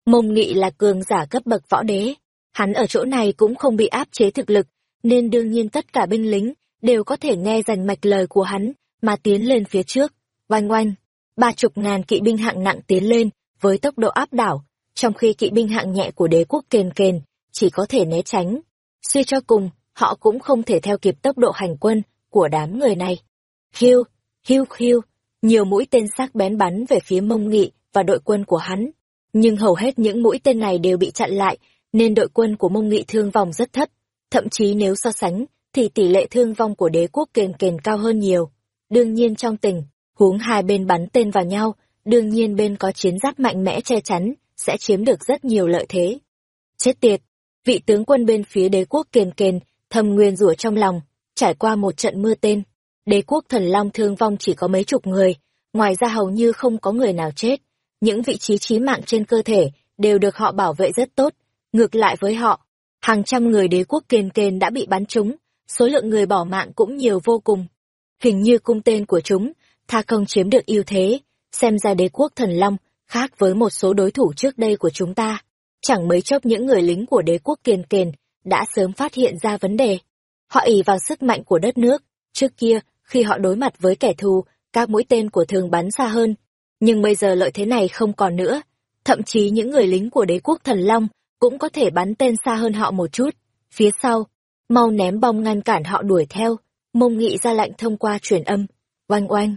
Mông Nghị là cường giả cấp bậc võ đế, hắn ở chỗ này cũng không bị áp chế thực lực, nên đương nhiên tất cả binh lính đều có thể nghe dành mạch lời của hắn mà tiến lên phía trước. Oanh oanh, ba chục ngàn kỵ binh hạng nặng tiến lên với tốc độ áp đảo, trong khi kỵ binh hạng nhẹ của đế quốc kền kền chỉ có thể né tránh. Suy cho cùng, họ cũng không thể theo kịp tốc độ hành quân của đám người này. Hiu, hiu hiu, nhiều mũi tên sắc bén bắn về phía mông nghị và đội quân của hắn. Nhưng hầu hết những mũi tên này đều bị chặn lại, nên đội quân của mông nghị thương vong rất thấp. Thậm chí nếu so sánh, thì tỷ lệ thương vong của đế quốc kền kền cao hơn nhiều. Đương nhiên trong tình, huống hai bên bắn tên vào nhau, đương nhiên bên có chiến giáp mạnh mẽ che chắn, sẽ chiếm được rất nhiều lợi thế. Chết tiệt! Vị tướng quân bên phía đế quốc kền kền, thầm nguyên rủa trong lòng, trải qua một trận mưa tên. Đế quốc thần long thương vong chỉ có mấy chục người, ngoài ra hầu như không có người nào chết. Những vị trí chí mạng trên cơ thể đều được họ bảo vệ rất tốt. Ngược lại với họ, hàng trăm người đế quốc kền kền đã bị bắn trúng, số lượng người bỏ mạng cũng nhiều vô cùng. Hình như cung tên của chúng, tha công chiếm được ưu thế, xem ra đế quốc thần long khác với một số đối thủ trước đây của chúng ta. Chẳng mấy chốc những người lính của đế quốc kiền kền đã sớm phát hiện ra vấn đề. Họ ỉ vào sức mạnh của đất nước, trước kia, khi họ đối mặt với kẻ thù, các mũi tên của thường bắn xa hơn. Nhưng bây giờ lợi thế này không còn nữa. Thậm chí những người lính của đế quốc thần long cũng có thể bắn tên xa hơn họ một chút. Phía sau, mau ném bom ngăn cản họ đuổi theo, mông nghị ra lệnh thông qua truyền âm. Oanh oanh.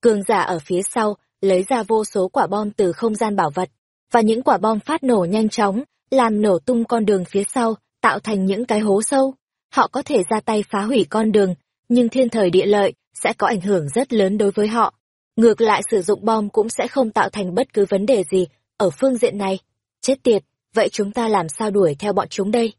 Cường giả ở phía sau, lấy ra vô số quả bom từ không gian bảo vật, và những quả bom phát nổ nhanh chóng, làm nổ tung con đường phía sau, tạo thành những cái hố sâu. Họ có thể ra tay phá hủy con đường, nhưng thiên thời địa lợi sẽ có ảnh hưởng rất lớn đối với họ. Ngược lại sử dụng bom cũng sẽ không tạo thành bất cứ vấn đề gì ở phương diện này. Chết tiệt, vậy chúng ta làm sao đuổi theo bọn chúng đây?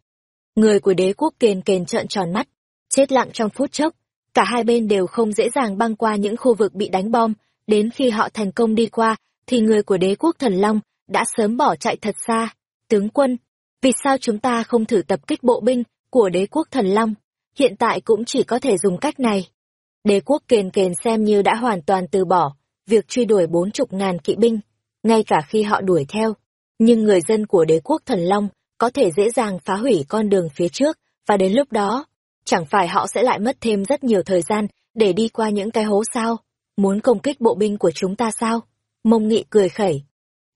Người của đế quốc kền kền trợn tròn mắt, chết lặng trong phút chốc. Cả hai bên đều không dễ dàng băng qua những khu vực bị đánh bom, đến khi họ thành công đi qua, thì người của đế quốc thần long đã sớm bỏ chạy thật xa. Tướng quân, vì sao chúng ta không thử tập kích bộ binh của đế quốc thần long? Hiện tại cũng chỉ có thể dùng cách này. Đế quốc kền kền xem như đã hoàn toàn từ bỏ việc truy đuổi bốn chục ngàn kỵ binh, ngay cả khi họ đuổi theo. Nhưng người dân của đế quốc thần long có thể dễ dàng phá hủy con đường phía trước, và đến lúc đó, chẳng phải họ sẽ lại mất thêm rất nhiều thời gian để đi qua những cái hố sao? Muốn công kích bộ binh của chúng ta sao? Mông Nghị cười khẩy.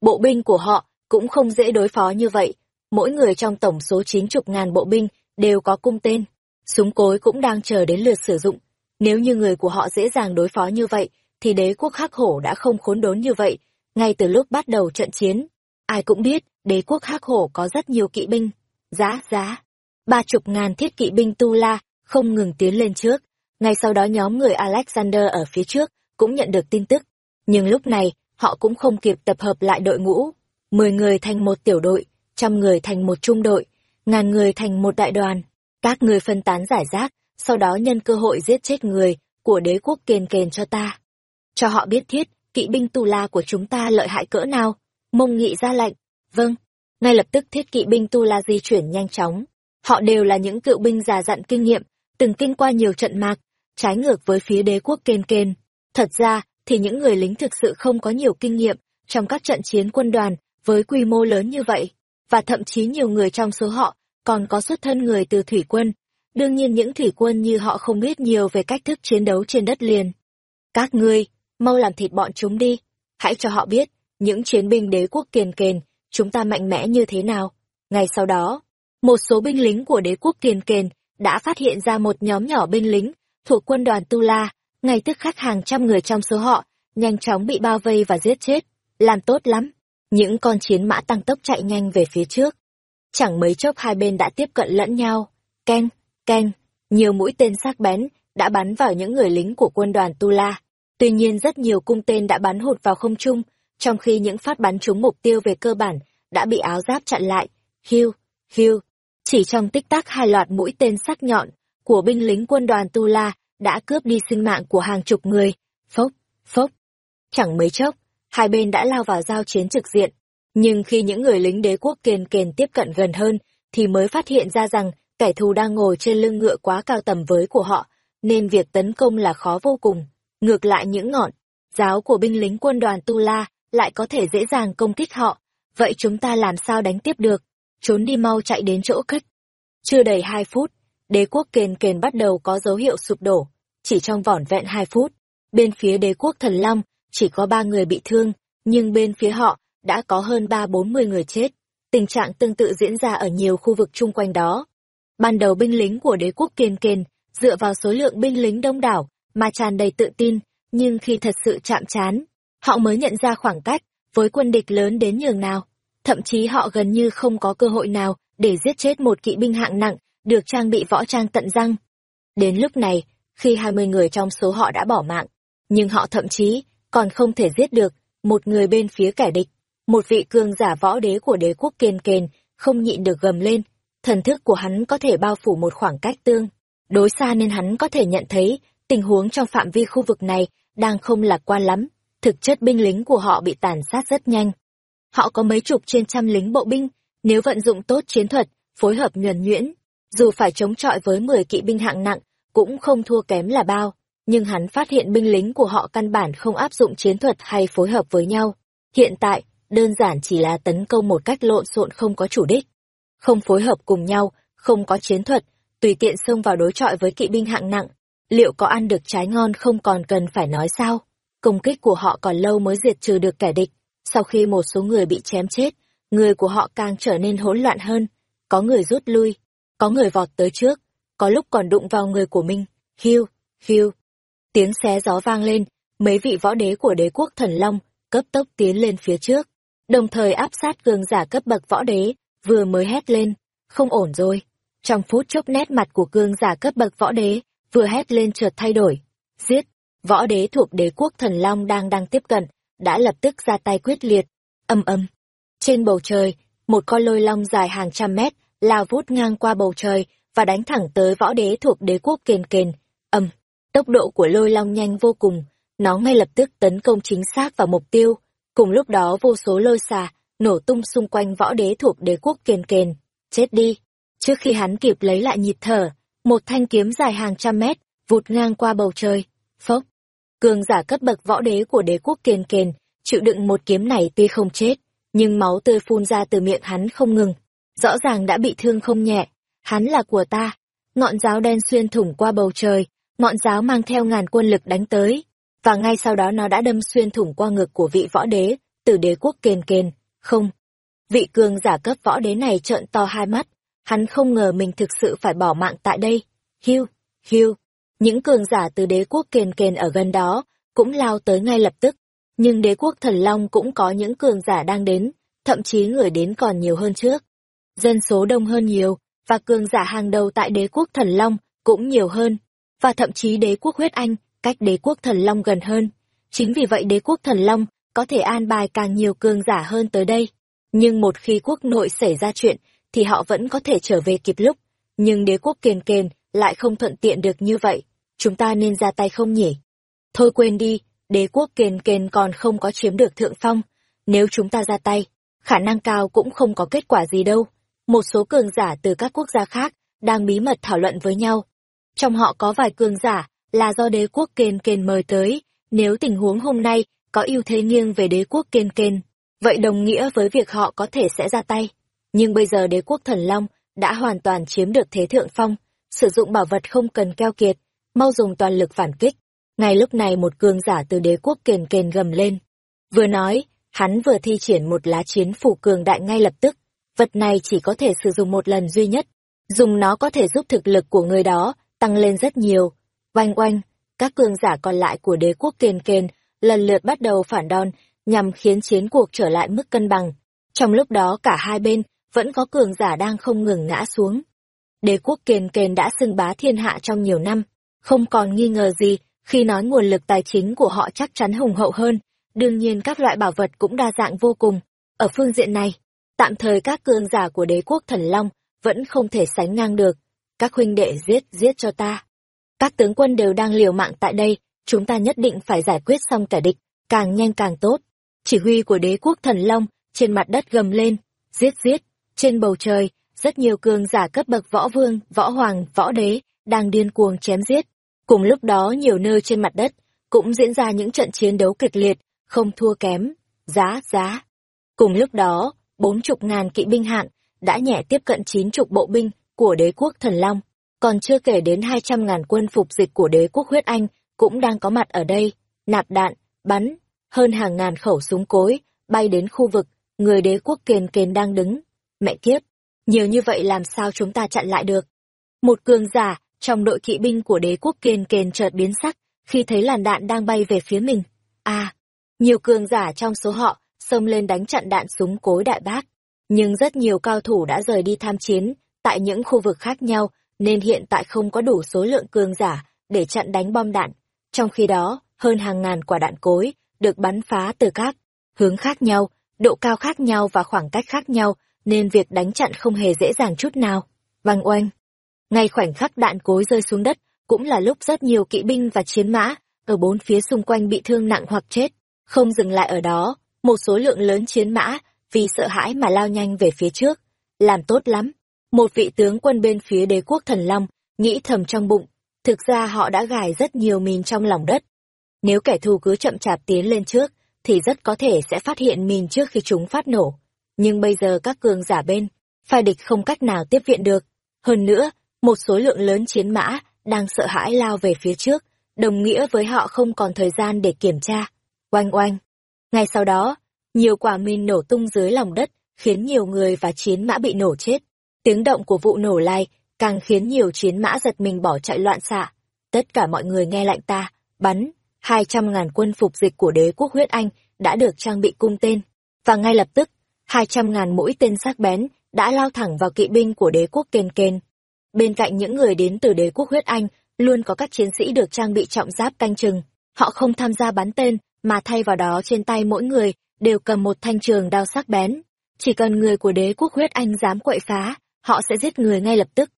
Bộ binh của họ cũng không dễ đối phó như vậy. Mỗi người trong tổng số chín chục ngàn bộ binh đều có cung tên. Súng cối cũng đang chờ đến lượt sử dụng. Nếu như người của họ dễ dàng đối phó như vậy, thì đế quốc hắc hổ đã không khốn đốn như vậy. Ngay từ lúc bắt đầu trận chiến, ai cũng biết đế quốc hắc hổ có rất nhiều kỵ binh. Giá, giá. Ba chục ngàn thiết kỵ binh Tu La không ngừng tiến lên trước. Ngay sau đó nhóm người Alexander ở phía trước cũng nhận được tin tức. Nhưng lúc này, họ cũng không kịp tập hợp lại đội ngũ. Mười người thành một tiểu đội, trăm người thành một trung đội, ngàn người thành một đại đoàn. Các người phân tán giải rác, sau đó nhân cơ hội giết chết người của đế quốc kền kền cho ta. Cho họ biết thiết, kỵ binh tù la của chúng ta lợi hại cỡ nào. Mông nghị ra lệnh. Vâng. Ngay lập tức thiết kỵ binh tu la di chuyển nhanh chóng. Họ đều là những cựu binh già dặn kinh nghiệm, từng kinh qua nhiều trận mạc, trái ngược với phía đế quốc kền kền. Thật ra, thì những người lính thực sự không có nhiều kinh nghiệm trong các trận chiến quân đoàn với quy mô lớn như vậy, và thậm chí nhiều người trong số họ còn có xuất thân người từ thủy quân. Đương nhiên những thủy quân như họ không biết nhiều về cách thức chiến đấu trên đất liền. Các ngươi, mau làm thịt bọn chúng đi, hãy cho họ biết, những chiến binh đế quốc kiền kền, chúng ta mạnh mẽ như thế nào. Ngay sau đó, một số binh lính của đế quốc kiền kền đã phát hiện ra một nhóm nhỏ binh lính thuộc quân đoàn Tu La, ngay tức khắc hàng trăm người trong số họ nhanh chóng bị bao vây và giết chết làm tốt lắm những con chiến mã tăng tốc chạy nhanh về phía trước chẳng mấy chốc hai bên đã tiếp cận lẫn nhau keng keng nhiều mũi tên sắc bén đã bắn vào những người lính của quân đoàn tu la tuy nhiên rất nhiều cung tên đã bắn hụt vào không trung trong khi những phát bắn trúng mục tiêu về cơ bản đã bị áo giáp chặn lại hiu hiu chỉ trong tích tắc hai loạt mũi tên sắc nhọn của binh lính quân đoàn tu la đã cướp đi sinh mạng của hàng chục người. Phốc, phốc. Chẳng mấy chốc, hai bên đã lao vào giao chiến trực diện. Nhưng khi những người lính đế quốc kền kền tiếp cận gần hơn, thì mới phát hiện ra rằng kẻ thù đang ngồi trên lưng ngựa quá cao tầm với của họ, nên việc tấn công là khó vô cùng. Ngược lại những ngọn, giáo của binh lính quân đoàn Tu La lại có thể dễ dàng công kích họ, vậy chúng ta làm sao đánh tiếp được? Trốn đi mau chạy đến chỗ cất. Chưa đầy hai phút, đế quốc kền kền bắt đầu có dấu hiệu sụp đổ. Chỉ trong vỏn vẹn hai phút, bên phía đế quốc thần long chỉ có ba người bị thương, nhưng bên phía họ đã có hơn ba bốn mươi người chết. Tình trạng tương tự diễn ra ở nhiều khu vực chung quanh đó. Ban đầu binh lính của đế quốc kiên kền, dựa vào số lượng binh lính đông đảo, mà tràn đầy tự tin, nhưng khi thật sự chạm trán, họ mới nhận ra khoảng cách với quân địch lớn đến nhường nào. Thậm chí họ gần như không có cơ hội nào để giết chết một kỵ binh hạng nặng, được trang bị võ trang tận răng. Đến lúc này, khi hai mươi người trong số họ đã bỏ mạng, nhưng họ thậm chí còn không thể giết được một người bên phía kẻ địch. Một vị cường giả võ đế của đế quốc kiên kền, không nhịn được gầm lên, thần thức của hắn có thể bao phủ một khoảng cách tương. Đối xa nên hắn có thể nhận thấy tình huống trong phạm vi khu vực này đang không lạc quan lắm. Thực chất binh lính của họ bị tàn sát rất nhanh. Họ có mấy chục trên trăm lính bộ binh, nếu vận dụng tốt chiến thuật, phối hợp nhuần nhuyễn, dù phải chống chọi với 10 kỵ binh hạng nặng, cũng không thua kém là bao. Nhưng hắn phát hiện binh lính của họ căn bản không áp dụng chiến thuật hay phối hợp với nhau. Hiện tại, đơn giản chỉ là tấn công một cách lộn xộn không có chủ đích. Không phối hợp cùng nhau, không có chiến thuật, tùy tiện xông vào đối trọi với kỵ binh hạng nặng. Liệu có ăn được trái ngon không còn cần phải nói sao? Công kích của họ còn lâu mới diệt trừ được kẻ địch. Sau khi một số người bị chém chết, người của họ càng trở nên hỗn loạn hơn. Có người rút lui, có người vọt tới trước, có lúc còn đụng vào người của mình. Hiu, hiu. Tiếng xé gió vang lên, mấy vị võ đế của đế quốc thần long cấp tốc tiến lên phía trước, đồng thời áp sát cường giả cấp bậc võ đế, vừa mới hét lên, không ổn rồi. Trong phút chốc nét mặt của cường giả cấp bậc võ đế, vừa hét lên chợt thay đổi. Giết, võ đế thuộc đế quốc thần long đang đang tiếp cận, đã lập tức ra tay quyết liệt. Âm âm. Trên bầu trời, một con lôi long dài hàng trăm mét, lao vút ngang qua bầu trời và đánh thẳng tới võ đế thuộc đế quốc kền kền. Âm. Tốc độ của lôi long nhanh vô cùng, nó ngay lập tức tấn công chính xác vào mục tiêu. Cùng lúc đó vô số lôi xà, nổ tung xung quanh võ đế thuộc đế quốc kền kền. Chết đi. Trước khi hắn kịp lấy lại nhịp thở, một thanh kiếm dài hàng trăm mét, vụt ngang qua bầu trời. Phốc. Cường giả cấp bậc võ đế của đế quốc kền kền, chịu đựng một kiếm này tuy không chết, nhưng máu tươi phun ra từ miệng hắn không ngừng. Rõ ràng đã bị thương không nhẹ. Hắn là của ta. Ngọn giáo đen xuyên thủng qua bầu trời, ngọn giáo mang theo ngàn quân lực đánh tới. Và ngay sau đó nó đã đâm xuyên thủng qua ngực của vị võ đế, từ đế quốc kền kền. Không. Vị cường giả cấp võ đế này trợn to hai mắt. Hắn không ngờ mình thực sự phải bỏ mạng tại đây. Hiu, hiu. Những cường giả từ đế quốc kền kền ở gần đó, cũng lao tới ngay lập tức. Nhưng đế quốc thần long cũng có những cường giả đang đến, thậm chí người đến còn nhiều hơn trước. Dân số đông hơn nhiều, và cường giả hàng đầu tại đế quốc thần long cũng nhiều hơn, và thậm chí đế quốc huyết anh, cách đế quốc thần long gần hơn. Chính vì vậy đế quốc thần long có thể an bài càng nhiều cường giả hơn tới đây. Nhưng một khi quốc nội xảy ra chuyện, thì họ vẫn có thể trở về kịp lúc. Nhưng đế quốc kiền kền lại không thuận tiện được như vậy. Chúng ta nên ra tay không nhỉ? Thôi quên đi, đế quốc kiền kền còn không có chiếm được thượng phong. Nếu chúng ta ra tay, khả năng cao cũng không có kết quả gì đâu. Một số cường giả từ các quốc gia khác đang bí mật thảo luận với nhau. Trong họ có vài cường giả là do đế quốc kền kền mời tới. Nếu tình huống hôm nay có ưu thế nghiêng về đế quốc kền kền, vậy đồng nghĩa với việc họ có thể sẽ ra tay. Nhưng bây giờ đế quốc thần long đã hoàn toàn chiếm được thế thượng phong, sử dụng bảo vật không cần keo kiệt, mau dùng toàn lực phản kích. Ngay lúc này một cường giả từ đế quốc kền kền gầm lên. Vừa nói, hắn vừa thi triển một lá chiến phủ cường đại ngay lập tức. Vật này chỉ có thể sử dụng một lần duy nhất. Dùng nó có thể giúp thực lực của người đó tăng lên rất nhiều. Oanh oanh, các cường giả còn lại của đế quốc kền kền lần lượt bắt đầu phản đòn nhằm khiến chiến cuộc trở lại mức cân bằng. Trong lúc đó cả hai bên vẫn có cường giả đang không ngừng ngã xuống. Đế quốc kền kền đã xưng bá thiên hạ trong nhiều năm, không còn nghi ngờ gì khi nói nguồn lực tài chính của họ chắc chắn hùng hậu hơn, đương nhiên các loại bảo vật cũng đa dạng vô cùng. Ở phương diện này, tạm thời các cường giả của đế quốc thần long vẫn không thể sánh ngang được. Các huynh đệ giết, giết cho ta. Các tướng quân đều đang liều mạng tại đây, chúng ta nhất định phải giải quyết xong kẻ địch, càng nhanh càng tốt. Chỉ huy của đế quốc thần long trên mặt đất gầm lên, giết giết, trên bầu trời, rất nhiều cường giả cấp bậc võ vương, võ hoàng, võ đế, đang điên cuồng chém giết. Cùng lúc đó nhiều nơi trên mặt đất, cũng diễn ra những trận chiến đấu kịch liệt, không thua kém. Giá, giá. Cùng lúc đó, bốn chục ngàn kỵ binh hạng, đã nhẹ tiếp cận chín chục bộ binh của đế quốc thần Long, còn chưa kể đến hai trăm ngàn quân phục dịch của đế quốc huyết Anh cũng đang có mặt ở đây, nạp đạn, bắn, hơn hàng ngàn khẩu súng cối, bay đến khu vực, người đế quốc kền kền đang đứng. Mẹ kiếp, nhiều như vậy làm sao chúng ta chặn lại được? Một cường giả trong đội kỵ binh của đế quốc kền kền chợt biến sắc khi thấy làn đạn đang bay về phía mình. À, nhiều cường giả trong số họ xông lên đánh chặn đạn súng cối đại bác. Nhưng rất nhiều cao thủ đã rời đi tham chiến tại những khu vực khác nhau nên hiện tại không có đủ số lượng cường giả để chặn đánh bom đạn. Trong khi đó, hơn hàng ngàn quả đạn cối được bắn phá từ các hướng khác nhau, độ cao khác nhau và khoảng cách khác nhau, nên việc đánh chặn không hề dễ dàng chút nào. Vang oanh. Ngay khoảnh khắc đạn cối rơi xuống đất, cũng là lúc rất nhiều kỵ binh và chiến mã ở bốn phía xung quanh bị thương nặng hoặc chết. Không dừng lại ở đó, một số lượng lớn chiến mã vì sợ hãi mà lao nhanh về phía trước. Làm tốt lắm. Một vị tướng quân bên phía đế quốc thần long nghĩ thầm trong bụng, thực ra họ đã gài rất nhiều mìn trong lòng đất. Nếu kẻ thù cứ chậm chạp tiến lên trước, thì rất có thể sẽ phát hiện mìn trước khi chúng phát nổ. Nhưng bây giờ các cường giả bên, phai địch không cách nào tiếp viện được. Hơn nữa, một số lượng lớn chiến mã đang sợ hãi lao về phía trước, đồng nghĩa với họ không còn thời gian để kiểm tra. Oanh oanh. Ngay sau đó, nhiều quả mìn nổ tung dưới lòng đất, khiến nhiều người và chiến mã bị nổ chết. Tiếng động của vụ nổ lai càng khiến nhiều chiến mã giật mình bỏ chạy loạn xạ. Tất cả mọi người nghe lạnh ta, bắn, hai trăm ngàn quân phục dịch của đế quốc huyết Anh đã được trang bị cung tên. Và ngay lập tức, hai trăm ngàn mũi tên sắc bén đã lao thẳng vào kỵ binh của đế quốc kên kên. Bên cạnh những người đến từ đế quốc huyết Anh, luôn có các chiến sĩ được trang bị trọng giáp canh chừng. Họ không tham gia bắn tên, mà thay vào đó trên tay mỗi người đều cầm một thanh trường đao sắc bén. Chỉ cần người của đế quốc huyết Anh dám quậy phá, họ sẽ giết người ngay lập tức.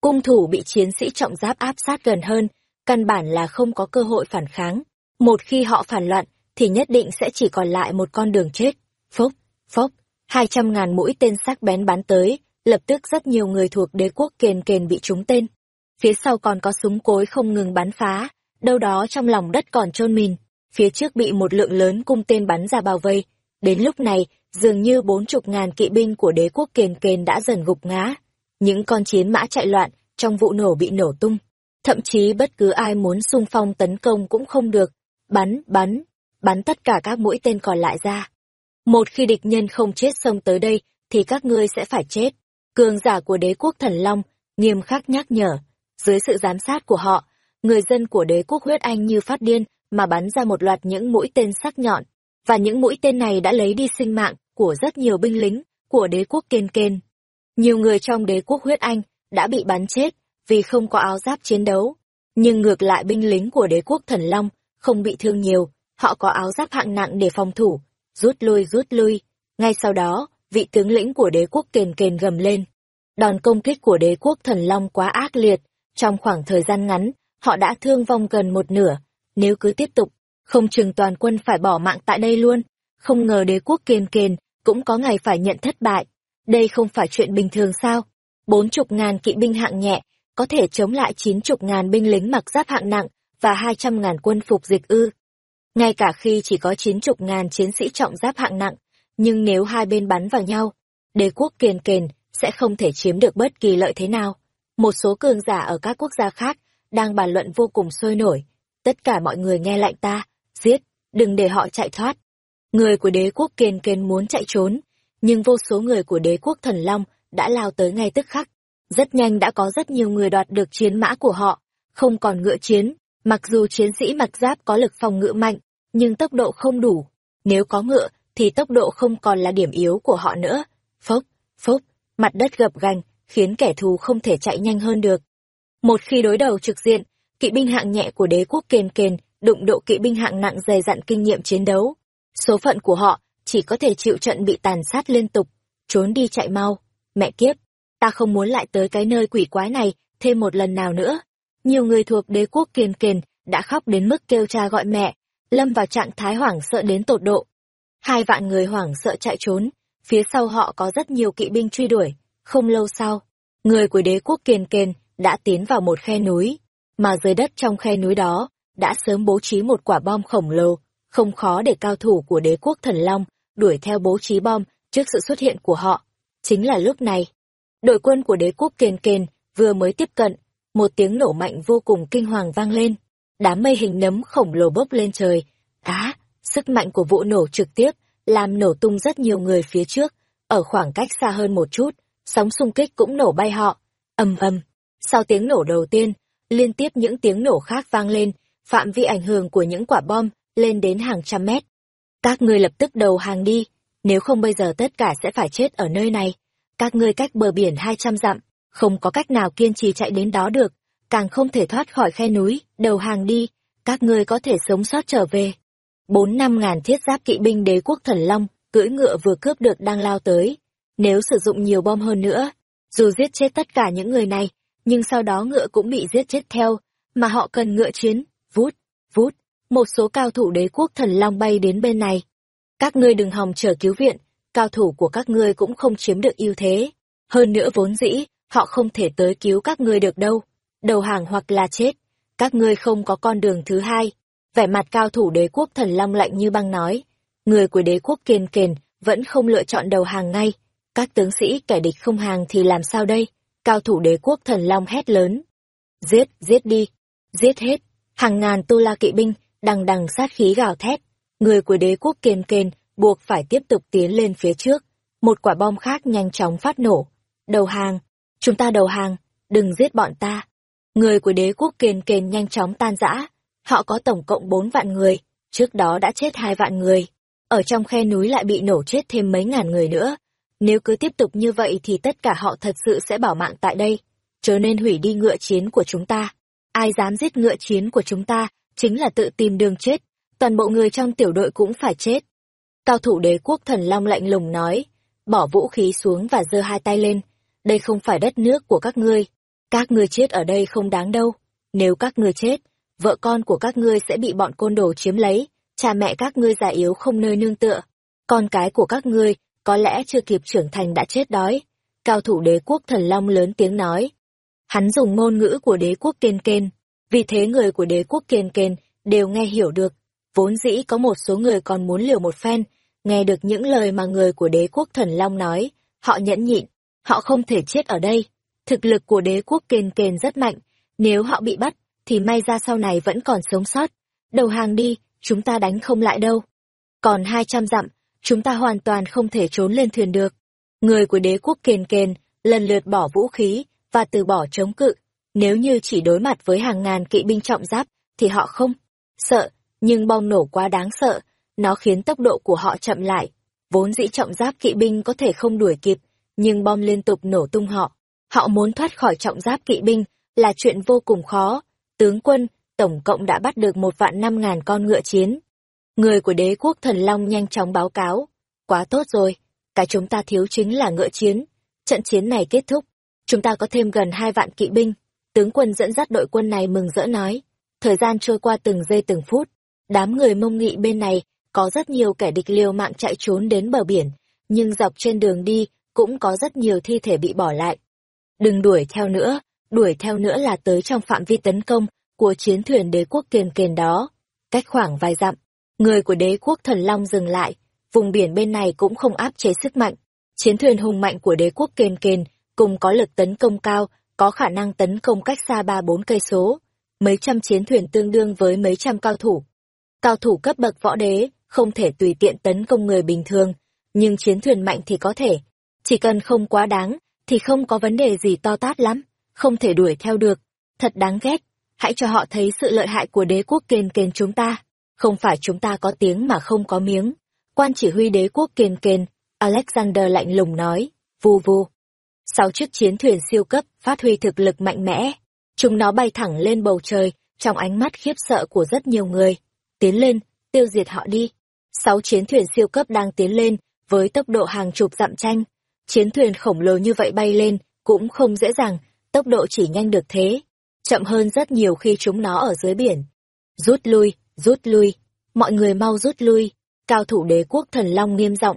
Cung thủ bị chiến sĩ trọng giáp áp sát gần hơn, căn bản là không có cơ hội phản kháng. Một khi họ phản loạn, thì nhất định sẽ chỉ còn lại một con đường chết. Phốc, phốc, hai trăm ngàn mũi tên sắc bén bắn tới, lập tức rất nhiều người thuộc đế quốc kền kền bị trúng tên. Phía sau còn có súng cối không ngừng bắn phá, đâu đó trong lòng đất còn trôn mìn, phía trước bị một lượng lớn cung tên bắn ra bao vây. Đến lúc này, dường như bốn chục ngàn kỵ binh của đế quốc kền kền đã dần gục ngã. Những con chiến mã chạy loạn, trong vụ nổ bị nổ tung. Thậm chí bất cứ ai muốn xung phong tấn công cũng không được. Bắn, bắn, bắn tất cả các mũi tên còn lại ra. Một khi địch nhân không chết xông tới đây, thì các ngươi sẽ phải chết. Cường giả của đế quốc thần Long, nghiêm khắc nhắc nhở. Dưới sự giám sát của họ, người dân của đế quốc huyết anh như phát điên mà bắn ra một loạt những mũi tên sắc nhọn. Và những mũi tên này đã lấy đi sinh mạng của rất nhiều binh lính của đế quốc kên kên. Nhiều người trong đế quốc huyết anh đã bị bắn chết vì không có áo giáp chiến đấu. Nhưng ngược lại binh lính của đế quốc thần Long không bị thương nhiều, họ có áo giáp hạng nặng để phòng thủ, rút lui rút lui. Ngay sau đó, vị tướng lĩnh của đế quốc kền kền gầm lên. Đòn công kích của đế quốc thần Long quá ác liệt, trong khoảng thời gian ngắn, họ đã thương vong gần một nửa. Nếu cứ tiếp tục, không chừng toàn quân phải bỏ mạng tại đây luôn. Không ngờ đế quốc kền kiền cũng có ngày phải nhận thất bại. Đây không phải chuyện bình thường sao? Bốn chục ngàn kỵ binh hạng nhẹ, có thể chống lại chín chục ngàn binh lính mặc giáp hạng nặng và hai trăm ngàn quân phục dịch ư. Ngay cả khi chỉ có chín chục ngàn chiến sĩ trọng giáp hạng nặng, nhưng nếu hai bên bắn vào nhau, đế quốc kiền kền sẽ không thể chiếm được bất kỳ lợi thế nào. Một số cường giả ở các quốc gia khác đang bàn luận vô cùng sôi nổi. Tất cả mọi người nghe lạnh ta, giết, đừng để họ chạy thoát. Người của đế quốc Kền kền muốn chạy trốn, nhưng vô số người của đế quốc thần long đã lao tới ngay tức khắc. Rất nhanh đã có rất nhiều người đoạt được chiến mã của họ, không còn ngựa chiến, mặc dù chiến sĩ mặc giáp có lực phòng ngự mạnh, nhưng tốc độ không đủ. Nếu có ngựa, thì tốc độ không còn là điểm yếu của họ nữa. Phốc, phốc, mặt đất gập gành, khiến kẻ thù không thể chạy nhanh hơn được. Một khi đối đầu trực diện, kỵ binh hạng nhẹ của đế quốc kền kền đụng độ kỵ binh hạng nặng dày dặn kinh nghiệm chiến đấu. Số phận của họ chỉ có thể chịu trận bị tàn sát liên tục, trốn đi chạy mau. Mẹ kiếp, ta không muốn lại tới cái nơi quỷ quái này thêm một lần nào nữa. Nhiều người thuộc đế quốc kiền kiền đã khóc đến mức kêu cha gọi mẹ, lâm vào trạng thái hoảng sợ đến tột độ. Hai vạn người hoảng sợ chạy trốn, phía sau họ có rất nhiều kỵ binh truy đuổi. Không lâu sau, người của đế quốc kiền kiền đã tiến vào một khe núi, mà dưới đất trong khe núi đó đã sớm bố trí một quả bom khổng lồ, không khó để cao thủ của đế quốc thần long đuổi theo bố trí bom trước sự xuất hiện của họ. Chính là lúc này, đội quân của đế quốc kền kền vừa mới tiếp cận, một tiếng nổ mạnh vô cùng kinh hoàng vang lên. Đám mây hình nấm khổng lồ bốc lên trời. Á, sức mạnh của vụ nổ trực tiếp, làm nổ tung rất nhiều người phía trước, ở khoảng cách xa hơn một chút, sóng xung kích cũng nổ bay họ. ầm ầm, sau tiếng nổ đầu tiên, liên tiếp những tiếng nổ khác vang lên, phạm vi ảnh hưởng của những quả bom lên đến hàng trăm mét. Các ngươi lập tức đầu hàng đi, nếu không bây giờ tất cả sẽ phải chết ở nơi này. Các ngươi cách bờ biển hai trăm dặm, không có cách nào kiên trì chạy đến đó được, càng không thể thoát khỏi khe núi, đầu hàng đi, các ngươi có thể sống sót trở về. Bốn năm ngàn thiết giáp kỵ binh đế quốc thần long, cưỡi ngựa vừa cướp được đang lao tới. Nếu sử dụng nhiều bom hơn nữa, dù giết chết tất cả những người này, nhưng sau đó ngựa cũng bị giết chết theo, mà họ cần ngựa chiến, vút, một số cao thủ đế quốc thần long bay đến bên này. Các ngươi đừng hòng chờ cứu viện, cao thủ của các ngươi cũng không chiếm được ưu thế. Hơn nữa vốn dĩ, họ không thể tới cứu các ngươi được đâu. Đầu hàng hoặc là chết, các ngươi không có con đường thứ hai. Vẻ mặt cao thủ đế quốc thần long lạnh như băng nói. Người của đế quốc kiên kền vẫn không lựa chọn đầu hàng ngay. Các tướng sĩ kẻ địch không hàng thì làm sao đây? Cao thủ đế quốc thần long hét lớn. Giết, giết đi, giết hết. Hàng ngàn tu la kỵ binh, đằng đằng sát khí gào thét. Người của đế quốc kiên kền buộc phải tiếp tục tiến lên phía trước. Một quả bom khác nhanh chóng phát nổ. Đầu hàng, chúng ta đầu hàng, đừng giết bọn ta. Người của đế quốc kiên kền nhanh chóng tan rã. Họ có tổng cộng bốn vạn người, trước đó đã chết hai vạn người. Ở trong khe núi lại bị nổ chết thêm mấy ngàn người nữa. Nếu cứ tiếp tục như vậy thì tất cả họ thật sự sẽ bảo mạng tại đây. Chớ nên hủy đi ngựa chiến của chúng ta. Ai dám giết ngựa chiến của chúng ta, chính là tự tìm đường chết. Toàn bộ người trong tiểu đội cũng phải chết. Cao thủ đế quốc thần long lạnh lùng nói, bỏ vũ khí xuống và giơ hai tay lên. Đây không phải đất nước của các ngươi. Các ngươi chết ở đây không đáng đâu. Nếu các ngươi chết, vợ con của các ngươi sẽ bị bọn côn đồ chiếm lấy, cha mẹ các ngươi già yếu không nơi nương tựa. Con cái của các ngươi có lẽ chưa kịp trưởng thành đã chết đói. Cao thủ đế quốc thần long lớn tiếng nói. Hắn dùng ngôn ngữ của đế quốc kiên kên, vì thế người của đế quốc kiên kên đều nghe hiểu được. Vốn dĩ có một số người còn muốn liều một phen, nghe được những lời mà người của đế quốc thần long nói, họ nhẫn nhịn, họ không thể chết ở đây. Thực lực của đế quốc kiên kên rất mạnh, nếu họ bị bắt, thì may ra sau này vẫn còn sống sót. Đầu hàng đi, chúng ta đánh không lại đâu. Còn hai trăm dặm, chúng ta hoàn toàn không thể trốn lên thuyền được. Người của đế quốc kền kền, lần lượt bỏ vũ khí, và từ bỏ chống cự. Nếu như chỉ đối mặt với hàng ngàn kỵ binh trọng giáp, thì họ không sợ, nhưng bom nổ quá đáng sợ, nó khiến tốc độ của họ chậm lại. Vốn dĩ trọng giáp kỵ binh có thể không đuổi kịp, nhưng bom liên tục nổ tung họ. Họ muốn thoát khỏi trọng giáp kỵ binh là chuyện vô cùng khó. Tướng quân, tổng cộng đã bắt được một vạn năm ngàn con ngựa chiến. Người của đế quốc thần long nhanh chóng báo cáo. Quá tốt rồi, cái chúng ta thiếu chính là ngựa chiến. Trận chiến này kết thúc, chúng ta có thêm gần hai vạn kỵ binh. Tướng quân dẫn dắt đội quân này mừng rỡ nói. Thời gian trôi qua từng giây từng phút, đám người mông nghị bên này có rất nhiều kẻ địch liều mạng chạy trốn đến bờ biển, nhưng dọc trên đường đi cũng có rất nhiều thi thể bị bỏ lại. Đừng đuổi theo nữa, đuổi theo nữa là tới trong phạm vi tấn công của chiến thuyền đế quốc kiền kiền đó. Cách khoảng vài dặm, người của đế quốc thần long dừng lại, vùng biển bên này cũng không áp chế sức mạnh. Chiến thuyền hùng mạnh của đế quốc kiền kiền cùng có lực tấn công cao, có khả năng tấn công cách xa ba bốn cây số. Mấy trăm chiến thuyền tương đương với mấy trăm cao thủ. Cao thủ cấp bậc võ đế, không thể tùy tiện tấn công người bình thường, nhưng chiến thuyền mạnh thì có thể. Chỉ cần không quá đáng, thì không có vấn đề gì to tát lắm, không thể đuổi theo được. Thật đáng ghét, hãy cho họ thấy sự lợi hại của đế quốc kền kền chúng ta. Không phải chúng ta có tiếng mà không có miếng. Quan chỉ huy đế quốc kền kền, Alexander lạnh lùng nói, vù vù. Sáu chiếc chiến thuyền siêu cấp phát huy thực lực mạnh mẽ. Chúng nó bay thẳng lên bầu trời, trong ánh mắt khiếp sợ của rất nhiều người. Tiến lên, tiêu diệt họ đi. Sáu chiến thuyền siêu cấp đang tiến lên, với tốc độ hàng chục dặm tranh. Chiến thuyền khổng lồ như vậy bay lên, cũng không dễ dàng, tốc độ chỉ nhanh được thế. Chậm hơn rất nhiều khi chúng nó ở dưới biển. Rút lui, rút lui, mọi người mau rút lui. Cao thủ đế quốc thần long nghiêm giọng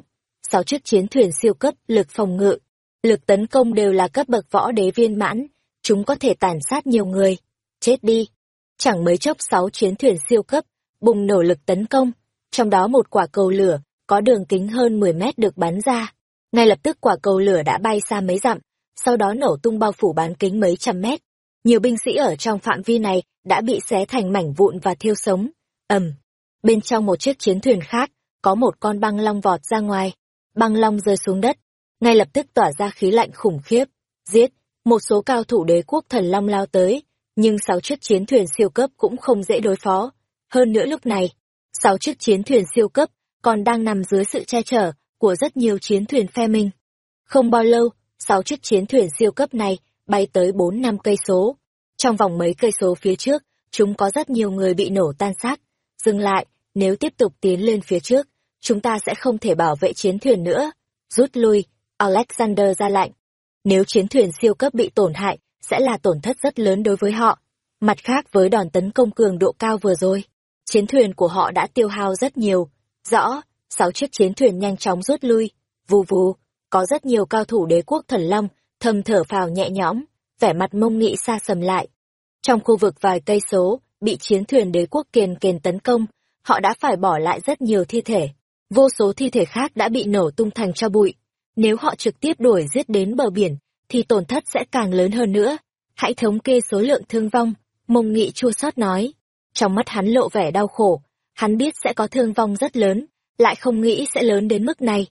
Sáu chiếc chiến thuyền siêu cấp, lực phòng ngự, lực tấn công đều là cấp bậc võ đế viên mãn, chúng có thể tàn sát nhiều người. Chết đi. Chẳng mấy chốc sáu chiến thuyền siêu cấp, bùng nổ lực tấn công, trong đó một quả cầu lửa, có đường kính hơn 10 mét được bắn ra, Ngay lập tức quả cầu lửa đã bay xa mấy dặm, sau đó nổ tung bao phủ bán kính mấy trăm mét. Nhiều binh sĩ ở trong phạm vi này đã bị xé thành mảnh vụn và thiêu sống. ầm, bên trong một chiếc chiến thuyền khác, có một con băng long vọt ra ngoài. Băng long rơi xuống đất, ngay lập tức tỏa ra khí lạnh khủng khiếp. Giết, một số cao thủ đế quốc thần long lao tới, nhưng sáu chiếc chiến thuyền siêu cấp cũng không dễ đối phó. Hơn nữa lúc này, sáu chiếc chiến thuyền siêu cấp còn đang nằm dưới sự che chở của rất nhiều chiến thuyền phe mình. Không bao lâu, sáu chiếc chiến thuyền siêu cấp này bay tới bốn năm cây số. Trong vòng mấy cây số phía trước, chúng có rất nhiều người bị nổ tan xác. Dừng lại, nếu tiếp tục tiến lên phía trước, chúng ta sẽ không thể bảo vệ chiến thuyền nữa. Rút lui, Alexander ra lạnh. Nếu chiến thuyền siêu cấp bị tổn hại, sẽ là tổn thất rất lớn đối với họ. Mặt khác với đòn tấn công cường độ cao vừa rồi, chiến thuyền của họ đã tiêu hao rất nhiều. Rõ, sáu chiếc chiến thuyền nhanh chóng rút lui. Vù vù, có rất nhiều cao thủ đế quốc thần long, thầm thở phào nhẹ nhõm, vẻ mặt mông nghị xa sầm lại. Trong khu vực vài cây số, bị chiến thuyền đế quốc kiền kiền tấn công, họ đã phải bỏ lại rất nhiều thi thể. Vô số thi thể khác đã bị nổ tung thành cho bụi. Nếu họ trực tiếp đuổi giết đến bờ biển, thì tổn thất sẽ càng lớn hơn nữa. Hãy thống kê số lượng thương vong, mông nghị chua xót nói. Trong mắt hắn lộ vẻ đau khổ, hắn biết sẽ có thương vong rất lớn, lại không nghĩ sẽ lớn đến mức này.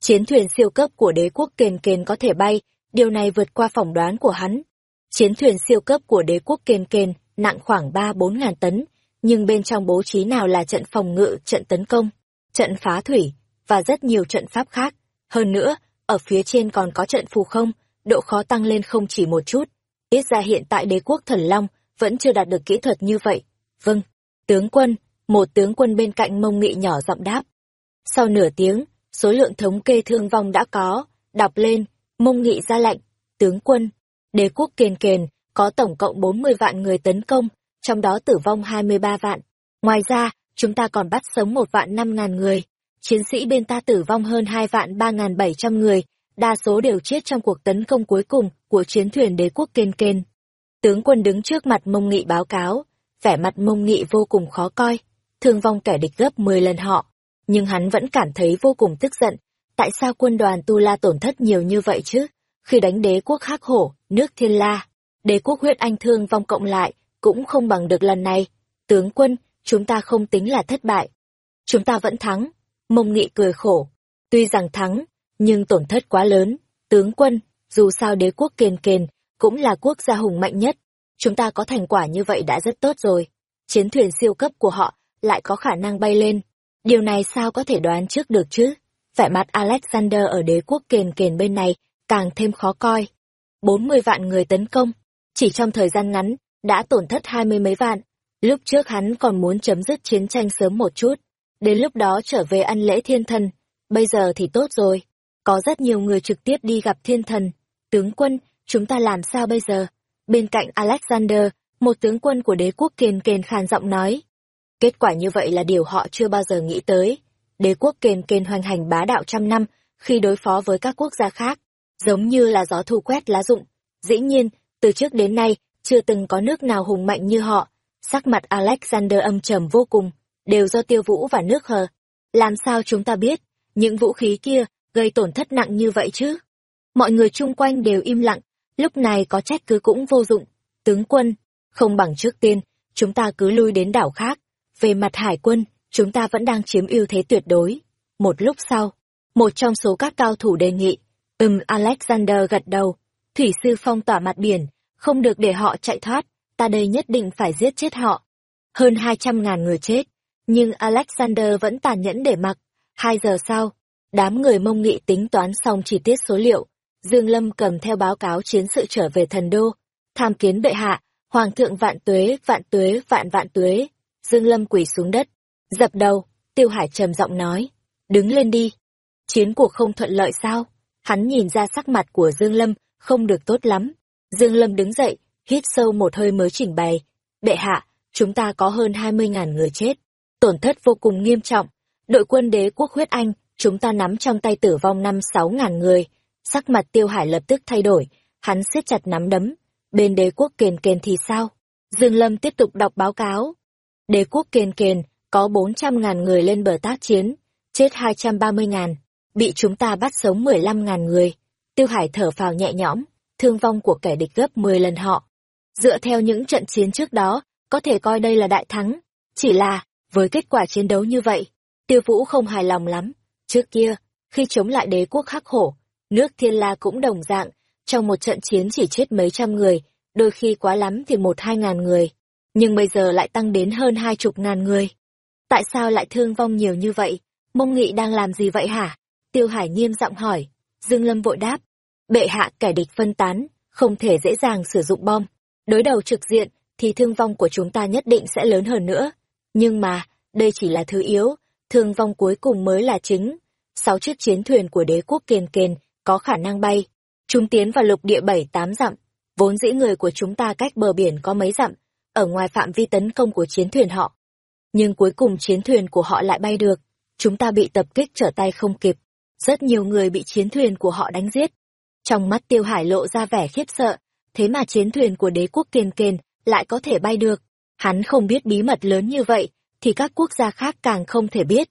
Chiến thuyền siêu cấp của đế quốc kền kền có thể bay, điều này vượt qua phỏng đoán của hắn. Chiến thuyền siêu cấp của đế quốc kền kền nặng khoảng ba bốn ngàn tấn, nhưng bên trong bố trí nào là trận phòng ngự, trận tấn công, trận phá thủy, và rất nhiều trận pháp khác. Hơn nữa, ở phía trên còn có trận phù không, độ khó tăng lên không chỉ một chút. Ít ra hiện tại đế quốc thần long vẫn chưa đạt được kỹ thuật như vậy. Vâng, tướng quân, một tướng quân bên cạnh mông nghị nhỏ giọng đáp. Sau nửa tiếng, số lượng thống kê thương vong đã có, đọc lên, mông nghị ra lệnh, tướng quân, đế quốc kền kền, có tổng cộng 40 vạn người tấn công, trong đó tử vong 23 vạn. Ngoài ra, chúng ta còn bắt sống một vạn năm ngàn người. Chiến sĩ bên ta tử vong hơn hai vạn ba ngàn bảy trăm người, đa số đều chết trong cuộc tấn công cuối cùng của chiến thuyền đế quốc kên kên. Tướng quân đứng trước mặt mông nghị báo cáo, vẻ mặt mông nghị vô cùng khó coi, thương vong kẻ địch gấp 10 lần họ. Nhưng hắn vẫn cảm thấy vô cùng tức giận, tại sao quân đoàn Tu La tổn thất nhiều như vậy chứ? Khi đánh đế quốc hắc hổ, nước thiên la, đế quốc huyết anh thương vong cộng lại, cũng không bằng được lần này. Tướng quân, chúng ta không tính là thất bại. Chúng ta vẫn thắng. Mông nghị cười khổ. Tuy rằng thắng, nhưng tổn thất quá lớn. Tướng quân, dù sao đế quốc kền kền, cũng là quốc gia hùng mạnh nhất. Chúng ta có thành quả như vậy đã rất tốt rồi. Chiến thuyền siêu cấp của họ lại có khả năng bay lên. Điều này sao có thể đoán trước được chứ? Vẻ mặt Alexander ở đế quốc kền kền bên này càng thêm khó coi. 40 vạn người tấn công, chỉ trong thời gian ngắn, đã tổn thất hai mươi mấy vạn. Lúc trước hắn còn muốn chấm dứt chiến tranh sớm một chút, đến lúc đó trở về ăn lễ thiên thần. Bây giờ thì tốt rồi, có rất nhiều người trực tiếp đi gặp thiên thần. Tướng quân, chúng ta làm sao bây giờ? Bên cạnh Alexander, một tướng quân của đế quốc kền kền khàn giọng nói. Kết quả như vậy là điều họ chưa bao giờ nghĩ tới. Đế quốc kền kền hoành hành bá đạo trăm năm, khi đối phó với các quốc gia khác, giống như là gió thu quét lá rụng. Dĩ nhiên, từ trước đến nay, chưa từng có nước nào hùng mạnh như họ. Sắc mặt Alexander âm trầm vô cùng, đều do tiêu vũ và nước hờ. Làm sao chúng ta biết, những vũ khí kia gây tổn thất nặng như vậy chứ? Mọi người chung quanh đều im lặng, lúc này có trách cứ cũng vô dụng. Tướng quân, không bằng trước tiên, chúng ta cứ lui đến đảo khác. Về mặt hải quân, chúng ta vẫn đang chiếm ưu thế tuyệt đối. Một lúc sau, một trong số các cao thủ đề nghị, ừm Alexander gật đầu, thủy sư phong tỏa mặt biển, không được để họ chạy thoát, ta đây nhất định phải giết chết họ. Hơn hai trăm ngàn người chết, nhưng Alexander vẫn tàn nhẫn để mặc. Hai giờ sau, đám người mông nghị tính toán xong chi tiết số liệu. Dương Lâm cầm theo báo cáo chiến sự trở về thần đô, tham kiến bệ hạ, hoàng thượng vạn tuế, vạn tuế, vạn vạn tuế. Dương Lâm quỳ xuống đất, dập đầu, Tiêu Hải trầm giọng nói, đứng lên đi. Chiến cuộc không thuận lợi sao? Hắn nhìn ra sắc mặt của Dương Lâm không được tốt lắm, Dương Lâm đứng dậy, hít sâu một hơi mới chỉnh bày. Bệ hạ, chúng ta có hơn 20.000 người chết. Tổn thất vô cùng nghiêm trọng. Đội quân đế quốc huyết Anh, chúng ta nắm trong tay tử vong 5-6 ngàn người. Sắc mặt tiêu hải lập tức thay đổi, hắn siết chặt nắm đấm. Bên đế quốc kền kền thì sao? Dương Lâm tiếp tục đọc báo cáo. Đế quốc kền kền, có 400 ngàn người lên bờ tác chiến, chết 230 ngàn. bị chúng ta bắt sống mười lăm ngàn người. Tiêu Hải thở phào nhẹ nhõm, thương vong của kẻ địch gấp mười lần họ. Dựa theo những trận chiến trước đó, có thể coi đây là đại thắng. Chỉ là, với kết quả chiến đấu như vậy, Tiêu Vũ không hài lòng lắm. Trước kia, khi chống lại đế quốc khắc hổ, nước Thiên La cũng đồng dạng, trong một trận chiến chỉ chết mấy trăm người, đôi khi quá lắm thì một hai ngàn người. Nhưng bây giờ lại tăng đến hơn hai chục ngàn người. Tại sao lại thương vong nhiều như vậy? Mông Nghị đang làm gì vậy hả? Tiêu Hải nghiêm giọng hỏi. Dương Lâm vội đáp. Bệ hạ kẻ địch phân tán, không thể dễ dàng sử dụng bom. Đối đầu trực diện, thì thương vong của chúng ta nhất định sẽ lớn hơn nữa. Nhưng mà, đây chỉ là thứ yếu, thương vong cuối cùng mới là chính. Sáu chiếc chiến thuyền của đế quốc kền kền có khả năng bay. Chúng tiến vào lục địa bảy tám dặm. Vốn dĩ người của chúng ta cách bờ biển có mấy dặm, ở ngoài phạm vi tấn công của chiến thuyền họ. Nhưng cuối cùng chiến thuyền của họ lại bay được. Chúng ta bị tập kích trở tay không kịp. Rất nhiều người bị chiến thuyền của họ đánh giết. Trong mắt tiêu hải lộ ra vẻ khiếp sợ, thế mà chiến thuyền của đế quốc kiền kền lại có thể bay được. Hắn không biết bí mật lớn như vậy, thì các quốc gia khác càng không thể biết.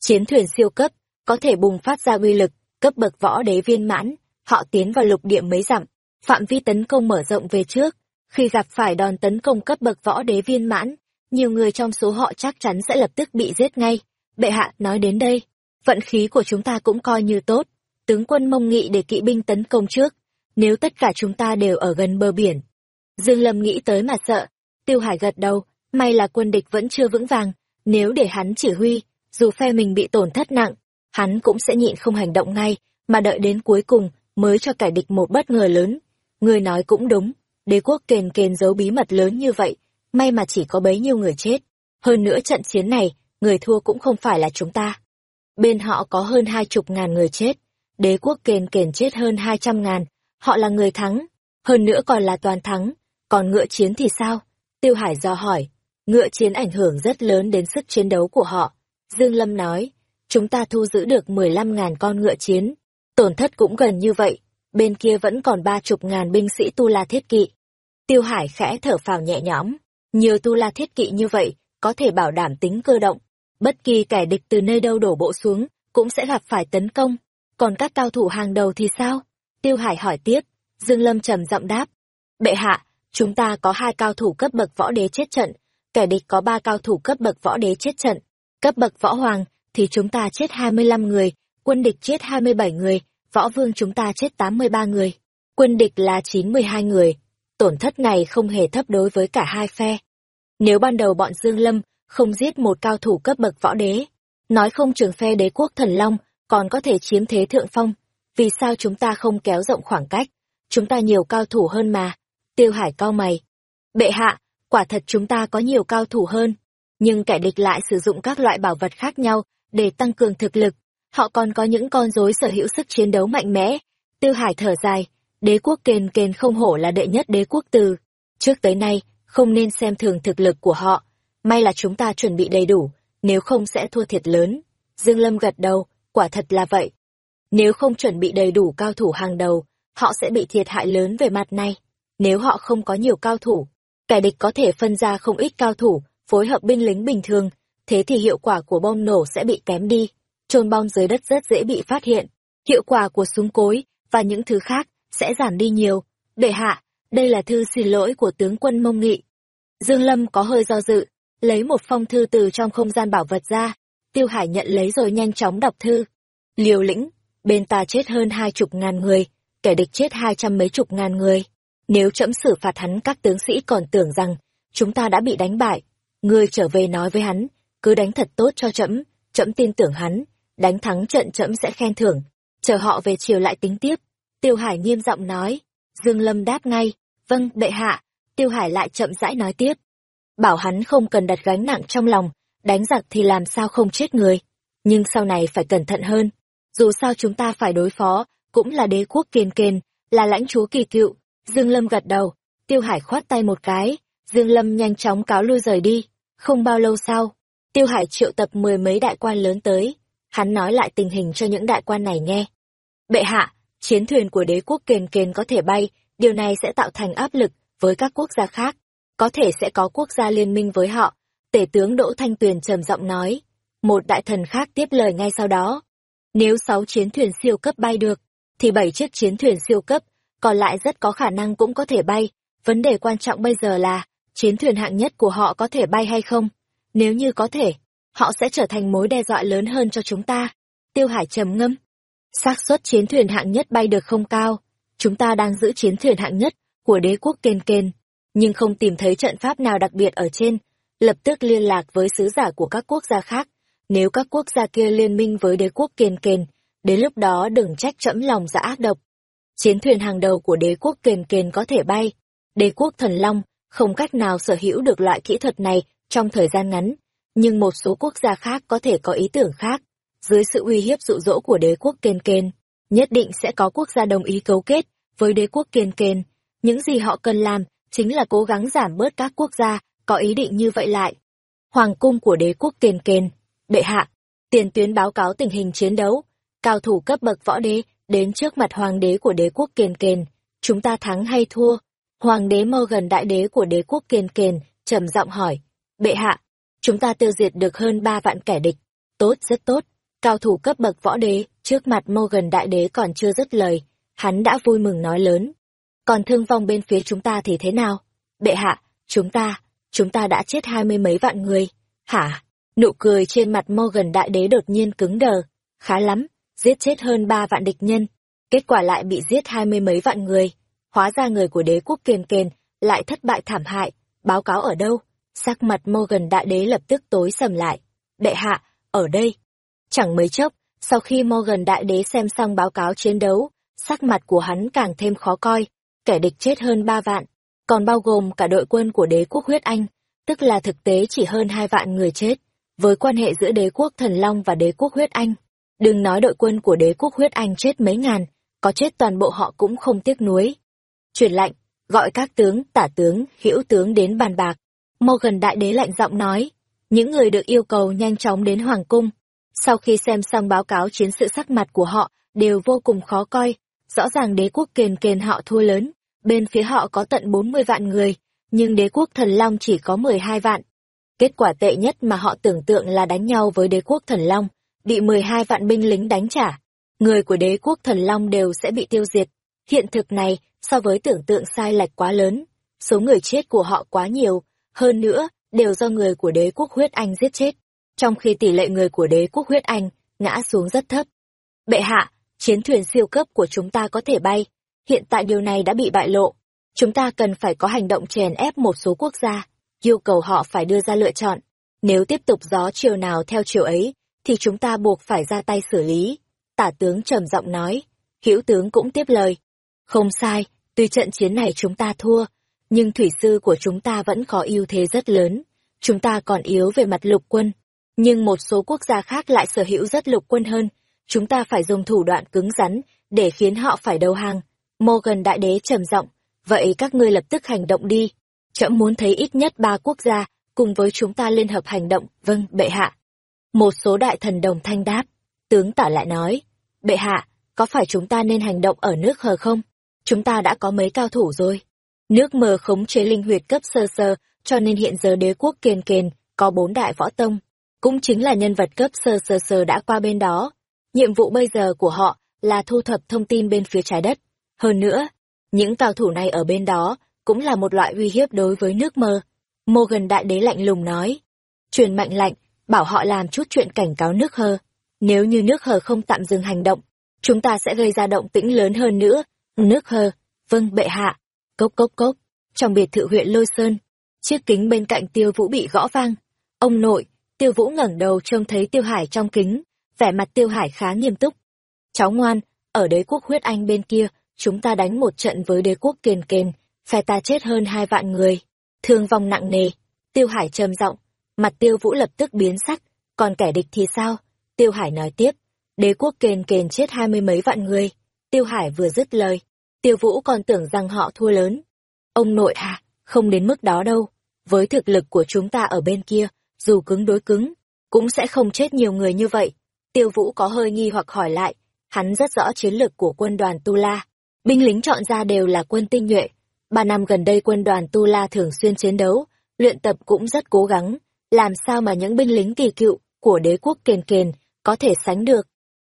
Chiến thuyền siêu cấp, có thể bùng phát ra uy lực, cấp bậc võ đế viên mãn, họ tiến vào lục địa mấy dặm, phạm vi tấn công mở rộng về trước. Khi gặp phải đòn tấn công cấp bậc võ đế viên mãn, nhiều người trong số họ chắc chắn sẽ lập tức bị giết ngay. Bệ hạ nói đến đây, vận khí của chúng ta cũng coi như tốt. Tướng quân mông nghị để kỵ binh tấn công trước, nếu tất cả chúng ta đều ở gần bờ biển. Dương Lâm nghĩ tới mà sợ, Tiêu Hải gật đầu, may là quân địch vẫn chưa vững vàng, nếu để hắn chỉ huy, dù phe mình bị tổn thất nặng, hắn cũng sẽ nhịn không hành động ngay, mà đợi đến cuối cùng mới cho kẻ địch một bất ngờ lớn. Người nói cũng đúng, đế quốc kền kền giấu bí mật lớn như vậy, may mà chỉ có bấy nhiêu người chết. Hơn nữa trận chiến này, người thua cũng không phải là chúng ta. Bên họ có hơn hai chục ngàn người chết, đế quốc kền kền chết hơn hai trăm ngàn, họ là người thắng, hơn nữa còn là toàn thắng, còn ngựa chiến thì sao? Tiêu Hải do hỏi, ngựa chiến ảnh hưởng rất lớn đến sức chiến đấu của họ. Dương Lâm nói, chúng ta thu giữ được mười lăm ngàn con ngựa chiến, tổn thất cũng gần như vậy, bên kia vẫn còn ba chục ngàn binh sĩ tu la thiết kỵ. Tiêu Hải khẽ thở phào nhẹ nhõm, nhiều tu la thiết kỵ như vậy, có thể bảo đảm tính cơ động. Bất kỳ kẻ địch từ nơi đâu đổ bộ xuống, cũng sẽ gặp phải tấn công. Còn các cao thủ hàng đầu thì sao? Tiêu Hải hỏi tiếp, Dương Lâm trầm giọng đáp. Bệ hạ, chúng ta có hai cao thủ cấp bậc võ đế chết trận, kẻ địch có ba cao thủ cấp bậc võ đế chết trận. Cấp bậc võ hoàng, thì chúng ta chết 25 người, quân địch chết 27 người, võ vương chúng ta chết 83 người. Quân địch là 92 người, tổn thất này không hề thấp đối với cả hai phe. Nếu ban đầu bọn Dương Lâm không giết một cao thủ cấp bậc võ đế, nói không trường phe đế quốc thần long còn có thể chiếm thế thượng phong, vì sao chúng ta không kéo rộng khoảng cách? Chúng ta nhiều cao thủ hơn mà. Tiêu Hải cao mày. Bệ hạ, quả thật chúng ta có nhiều cao thủ hơn, nhưng kẻ địch lại sử dụng các loại bảo vật khác nhau để tăng cường thực lực. Họ còn có những con rối sở hữu sức chiến đấu mạnh mẽ. Tiêu Hải thở dài, đế quốc kền kền không hổ là đệ nhất đế quốc từ. Trước tới nay, không nên xem thường thực lực của họ. May là chúng ta chuẩn bị đầy đủ, nếu không sẽ thua thiệt lớn. Dương Lâm gật đầu, quả thật là vậy. Nếu không chuẩn bị đầy đủ cao thủ hàng đầu, họ sẽ bị thiệt hại lớn về mặt này. Nếu họ không có nhiều cao thủ, kẻ địch có thể phân ra không ít cao thủ, phối hợp binh lính bình thường, thế thì hiệu quả của bom nổ sẽ bị kém đi. Trôn bom dưới đất rất dễ bị phát hiện. Hiệu quả của súng cối và những thứ khác sẽ giảm đi nhiều. Bệ hạ, đây là thư xin lỗi của tướng quân Mông Nghị. Dương Lâm có hơi do dự, lấy một phong thư từ trong không gian bảo vật ra. Tiêu Hải nhận lấy rồi nhanh chóng đọc thư. Liều lĩnh, bên ta chết hơn hai chục ngàn người, kẻ địch chết hai trăm mấy chục ngàn người. Nếu trẫm xử phạt hắn các tướng sĩ còn tưởng rằng chúng ta đã bị đánh bại, ngươi trở về nói với hắn, cứ đánh thật tốt cho trẫm, trẫm tin tưởng hắn, đánh thắng trận trẫm sẽ khen thưởng, chờ họ về chiều lại tính tiếp. Tiêu Hải nghiêm giọng nói, Dương Lâm đáp ngay, vâng, bệ hạ, Tiêu Hải lại chậm rãi nói tiếp. Bảo hắn không cần đặt gánh nặng trong lòng, đánh giặc thì làm sao không chết người, nhưng sau này phải cẩn thận hơn. Dù sao chúng ta phải đối phó, cũng là đế quốc kiên kền, là lãnh chúa kỳ cựu. Dương Lâm gật đầu, Tiêu Hải khoát tay một cái, Dương Lâm nhanh chóng cáo lui rời đi. Không bao lâu sau, Tiêu Hải triệu tập mười mấy đại quan lớn tới, hắn nói lại tình hình cho những đại quan này nghe. Bệ hạ, chiến thuyền của đế quốc kền kền có thể bay, điều này sẽ tạo thành áp lực với các quốc gia khác. Có thể sẽ có quốc gia liên minh với họ. Tể tướng Đỗ Thanh Tuyền trầm giọng nói. Một đại thần khác tiếp lời ngay sau đó. Nếu sáu chiến thuyền siêu cấp bay được, thì bảy chiếc chiến thuyền siêu cấp, còn lại rất có khả năng cũng có thể bay. Vấn đề quan trọng bây giờ là, chiến thuyền hạng nhất của họ có thể bay hay không? Nếu như có thể, họ sẽ trở thành mối đe dọa lớn hơn cho chúng ta. Tiêu Hải trầm ngâm. xác suất chiến thuyền hạng nhất bay được không cao. Chúng ta đang giữ chiến thuyền hạng nhất của đế quốc kền kền, nhưng không tìm thấy trận pháp nào đặc biệt ở trên. Lập tức liên lạc với sứ giả của các quốc gia khác. Nếu các quốc gia kia liên minh với đế quốc kền kền, đến lúc đó đừng trách trẫm lòng dạ ác độc. Chiến thuyền hàng đầu của đế quốc kền kền có thể bay. Đế quốc thần long không cách nào sở hữu được loại kỹ thuật này trong thời gian ngắn, nhưng một số quốc gia khác có thể có ý tưởng khác. Dưới sự uy hiếp dụ dỗ của đế quốc kền kền, nhất định sẽ có quốc gia đồng ý cấu kết với đế quốc kền kền. Những gì họ cần làm chính là cố gắng giảm bớt các quốc gia có ý định như vậy lại. Hoàng cung của đế quốc kền kền, bệ hạ, tiền tuyến báo cáo tình hình chiến đấu, cao thủ cấp bậc võ đế đến trước mặt hoàng đế của đế quốc kền kền, chúng ta thắng hay thua? Hoàng đế Morgan đại đế của đế quốc kền kền, trầm giọng hỏi, bệ hạ, chúng ta tiêu diệt được hơn ba vạn kẻ địch, tốt rất tốt, cao thủ cấp bậc võ đế, trước mặt Morgan đại đế còn chưa dứt lời, hắn đã vui mừng nói lớn. Còn thương vong bên phía chúng ta thì thế nào? Bệ hạ, chúng ta, chúng ta đã chết hai mươi mấy vạn người. Hả? Nụ cười trên mặt Morgan đại đế đột nhiên cứng đờ. Khá lắm, giết chết hơn ba vạn địch nhân. Kết quả lại bị giết hai mươi mấy vạn người. Hóa ra người của đế quốc kền kền lại thất bại thảm hại. Báo cáo ở đâu? Sắc mặt Morgan đại đế lập tức tối sầm lại. Bệ hạ, ở đây. Chẳng mấy chốc, sau khi Morgan đại đế xem xong báo cáo chiến đấu, sắc mặt của hắn càng thêm khó coi. Kẻ địch chết hơn ba vạn, còn bao gồm cả đội quân của đế quốc huyết Anh, tức là thực tế chỉ hơn hai vạn người chết. Với quan hệ giữa đế quốc thần Long và đế quốc huyết Anh, đừng nói đội quân của đế quốc huyết Anh chết mấy ngàn, có chết toàn bộ họ cũng không tiếc nuối. Truyền lệnh, gọi các tướng, tả tướng, hữu tướng đến bàn bạc. Morgan đại đế lạnh giọng nói, những người được yêu cầu nhanh chóng đến hoàng cung. Sau khi xem xong báo cáo chiến sự sắc mặt của họ đều vô cùng khó coi, rõ ràng đế quốc kền kền họ thua lớn, bên phía họ có tận 40 vạn người, nhưng đế quốc thần long chỉ có 12 vạn. Kết quả tệ nhất mà họ tưởng tượng là đánh nhau với đế quốc thần long, bị 12 vạn binh lính đánh trả. Người của đế quốc thần long đều sẽ bị tiêu diệt. Hiện thực này, so với tưởng tượng sai lệch quá lớn, số người chết của họ quá nhiều, hơn nữa, đều do người của đế quốc huyết anh giết chết, trong khi tỷ lệ người của đế quốc huyết anh ngã xuống rất thấp. Bệ hạ, chiến thuyền siêu cấp của chúng ta có thể bay, hiện tại điều này đã bị bại lộ. Chúng ta cần phải có hành động chèn ép một số quốc gia, yêu cầu họ phải đưa ra lựa chọn. Nếu tiếp tục gió chiều nào theo chiều ấy, thì chúng ta buộc phải ra tay xử lý. Tả tướng trầm giọng nói, hữu tướng cũng tiếp lời. Không sai, tuy trận chiến này chúng ta thua, nhưng thủy sư của chúng ta vẫn có ưu thế rất lớn. Chúng ta còn yếu về mặt lục quân, nhưng một số quốc gia khác lại sở hữu rất lục quân hơn. Chúng ta phải dùng thủ đoạn cứng rắn để khiến họ phải đầu hàng. Morgan đại đế trầm giọng, vậy các ngươi lập tức hành động đi. Trẫm muốn thấy ít nhất ba quốc gia cùng với chúng ta liên hợp hành động, vâng, bệ hạ. Một số đại thần đồng thanh đáp, tướng tả lại nói, bệ hạ, có phải chúng ta nên hành động ở nước hờ không? Chúng ta đã có mấy cao thủ rồi. Nước mờ khống chế linh huyệt cấp sơ sơ, cho nên hiện giờ đế quốc kền kền, có bốn đại võ tông, cũng chính là nhân vật cấp sơ sơ sơ đã qua bên đó. Nhiệm vụ bây giờ của họ là thu thập thông tin bên phía trái đất. Hơn nữa, những cao thủ này ở bên đó cũng là một loại uy hiếp đối với nước mơ. Morgan đại đế lạnh lùng nói. Truyền mệnh lệnh, bảo họ làm chút chuyện cảnh cáo nước hơ. Nếu như nước hờ không tạm dừng hành động, chúng ta sẽ gây ra động tĩnh lớn hơn nữa. Nước hờ, vâng bệ hạ. Cốc cốc cốc, trong biệt thự huyện Lôi Sơn, chiếc kính bên cạnh tiêu vũ bị gõ vang. Ông nội, tiêu vũ ngẩng đầu trông thấy tiêu hải trong kính, vẻ mặt tiêu hải khá nghiêm túc. Cháu ngoan, ở đế quốc huyết anh bên kia, chúng ta đánh một trận với đế quốc kền kền, phe ta chết hơn hai vạn người, thương vong nặng nề. Tiêu hải trầm giọng, mặt tiêu vũ lập tức biến sắc, còn kẻ địch thì sao? Tiêu hải nói tiếp, đế quốc kền kền chết hai mươi mấy vạn người. Tiêu hải vừa dứt lời, tiêu vũ còn tưởng rằng họ thua lớn. Ông nội à, không đến mức đó đâu. Với thực lực của chúng ta ở bên kia, dù cứng đối cứng, cũng sẽ không chết nhiều người như vậy. Tiêu vũ có hơi nghi hoặc hỏi lại, hắn rất rõ chiến lược của quân đoàn Tu La. Binh lính chọn ra đều là quân tinh nhuệ. Ba năm gần đây quân đoàn Tu La thường xuyên chiến đấu, luyện tập cũng rất cố gắng. Làm sao mà những binh lính kỳ cựu của đế quốc kền kền có thể sánh được?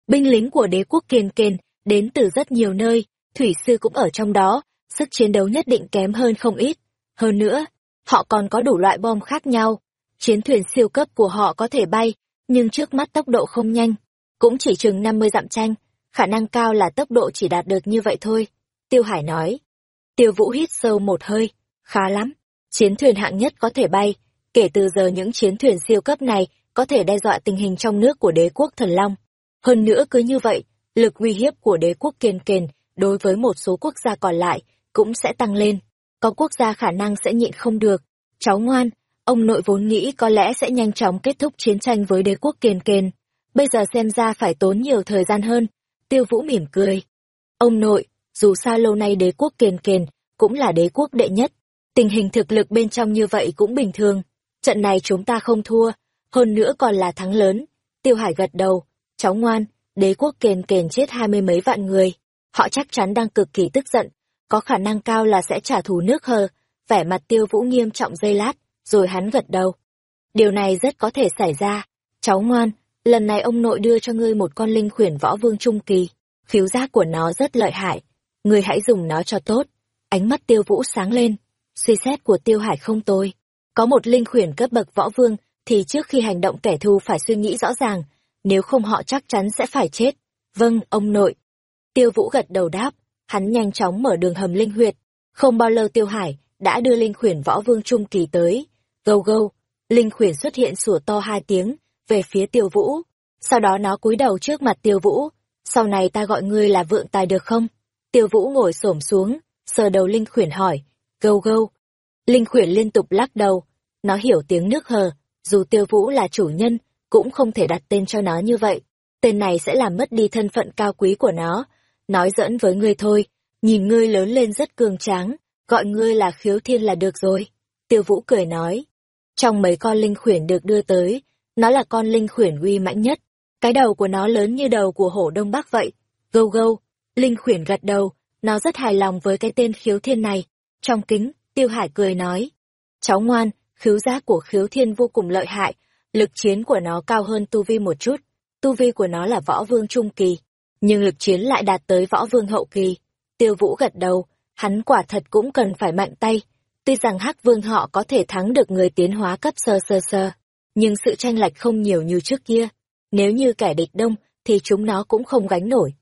Binh lính của đế quốc kiền kền, đến từ rất nhiều nơi, thủy sư cũng ở trong đó, sức chiến đấu nhất định kém hơn không ít. Hơn nữa, họ còn có đủ loại bom khác nhau. Chiến thuyền siêu cấp của họ có thể bay, nhưng trước mắt tốc độ không nhanh, cũng chỉ chừng 50 dặm tranh, khả năng cao là tốc độ chỉ đạt được như vậy thôi. Tiêu Hải nói. Tiêu Vũ hít sâu một hơi, khá lắm. Chiến thuyền hạng nhất có thể bay, kể từ giờ những chiến thuyền siêu cấp này có thể đe dọa tình hình trong nước của đế quốc thần Long. Hơn nữa cứ như vậy, lực uy hiếp của đế quốc kiên kền đối với một số quốc gia còn lại cũng sẽ tăng lên. Có quốc gia khả năng sẽ nhịn không được. Cháu ngoan, ông nội vốn nghĩ có lẽ sẽ nhanh chóng kết thúc chiến tranh với đế quốc kiên kền. Bây giờ xem ra phải tốn nhiều thời gian hơn. Tiêu Vũ mỉm cười. Ông nội, dù sao lâu nay đế quốc kiền kền cũng là đế quốc đệ nhất. Tình hình thực lực bên trong như vậy cũng bình thường. Trận này chúng ta không thua, hơn nữa còn là thắng lớn. Tiêu Hải gật đầu, cháu ngoan, đế quốc kền kền chết hai mươi mấy vạn người. Họ chắc chắn đang cực kỳ tức giận, có khả năng cao là sẽ trả thù nước hờ. Vẻ mặt tiêu vũ nghiêm trọng dây lát, rồi hắn gật đầu. Điều này rất có thể xảy ra. Cháu ngoan, lần này ông nội đưa cho ngươi một con linh khuyển võ vương trung kỳ. Khiếu giác của nó rất lợi hại. Ngươi hãy dùng nó cho tốt. Ánh mắt tiêu vũ sáng lên. Suy xét của tiêu hải không tồi. Có một linh khuyển cấp bậc võ vương, thì trước khi hành động kẻ thù phải suy nghĩ rõ ràng, nếu không họ chắc chắn sẽ phải chết. Vâng, ông nội. Tiêu Vũ gật đầu đáp, hắn nhanh chóng mở đường hầm linh huyệt. Không bao lâu Tiêu Hải đã đưa linh khuyển võ vương trung kỳ tới. Gâu gâu, linh khuyển xuất hiện sủa to hai tiếng, về phía Tiêu Vũ. Sau đó nó cúi đầu trước mặt Tiêu Vũ. Sau này ta gọi ngươi là vượng tài được không? Tiêu Vũ ngồi xổm xuống, sờ đầu linh khuyển hỏi. Gâu gâu. Linh khuyển liên tục lắc đầu. Nó hiểu tiếng nước hờ, dù Tiêu Vũ là chủ nhân, cũng không thể đặt tên cho nó như vậy. Tên này sẽ làm mất đi thân phận cao quý của nó. Nói dẫn với ngươi thôi, nhìn ngươi lớn lên rất cường tráng, gọi ngươi là khiếu thiên là được rồi. Tiêu Vũ cười nói. Trong mấy con linh khuyển được đưa tới, nó là con linh khuyển uy mãnh nhất. Cái đầu của nó lớn như đầu của hổ Đông Bắc vậy. Gâu gâu, linh khuyển gật đầu, nó rất hài lòng với cái tên khiếu thiên này. Trong kính, Tiêu Hải cười nói. Cháu ngoan, khiếu giác của khiếu thiên vô cùng lợi hại, lực chiến của nó cao hơn tu vi một chút, tu vi của nó là võ vương trung kỳ, nhưng lực chiến lại đạt tới võ vương hậu kỳ. Tiêu Vũ gật đầu, hắn quả thật cũng cần phải mạnh tay, tuy rằng hắc vương họ có thể thắng được người tiến hóa cấp sơ sơ sơ, nhưng sự tranh lệch không nhiều như trước kia, nếu như kẻ địch đông thì chúng nó cũng không gánh nổi.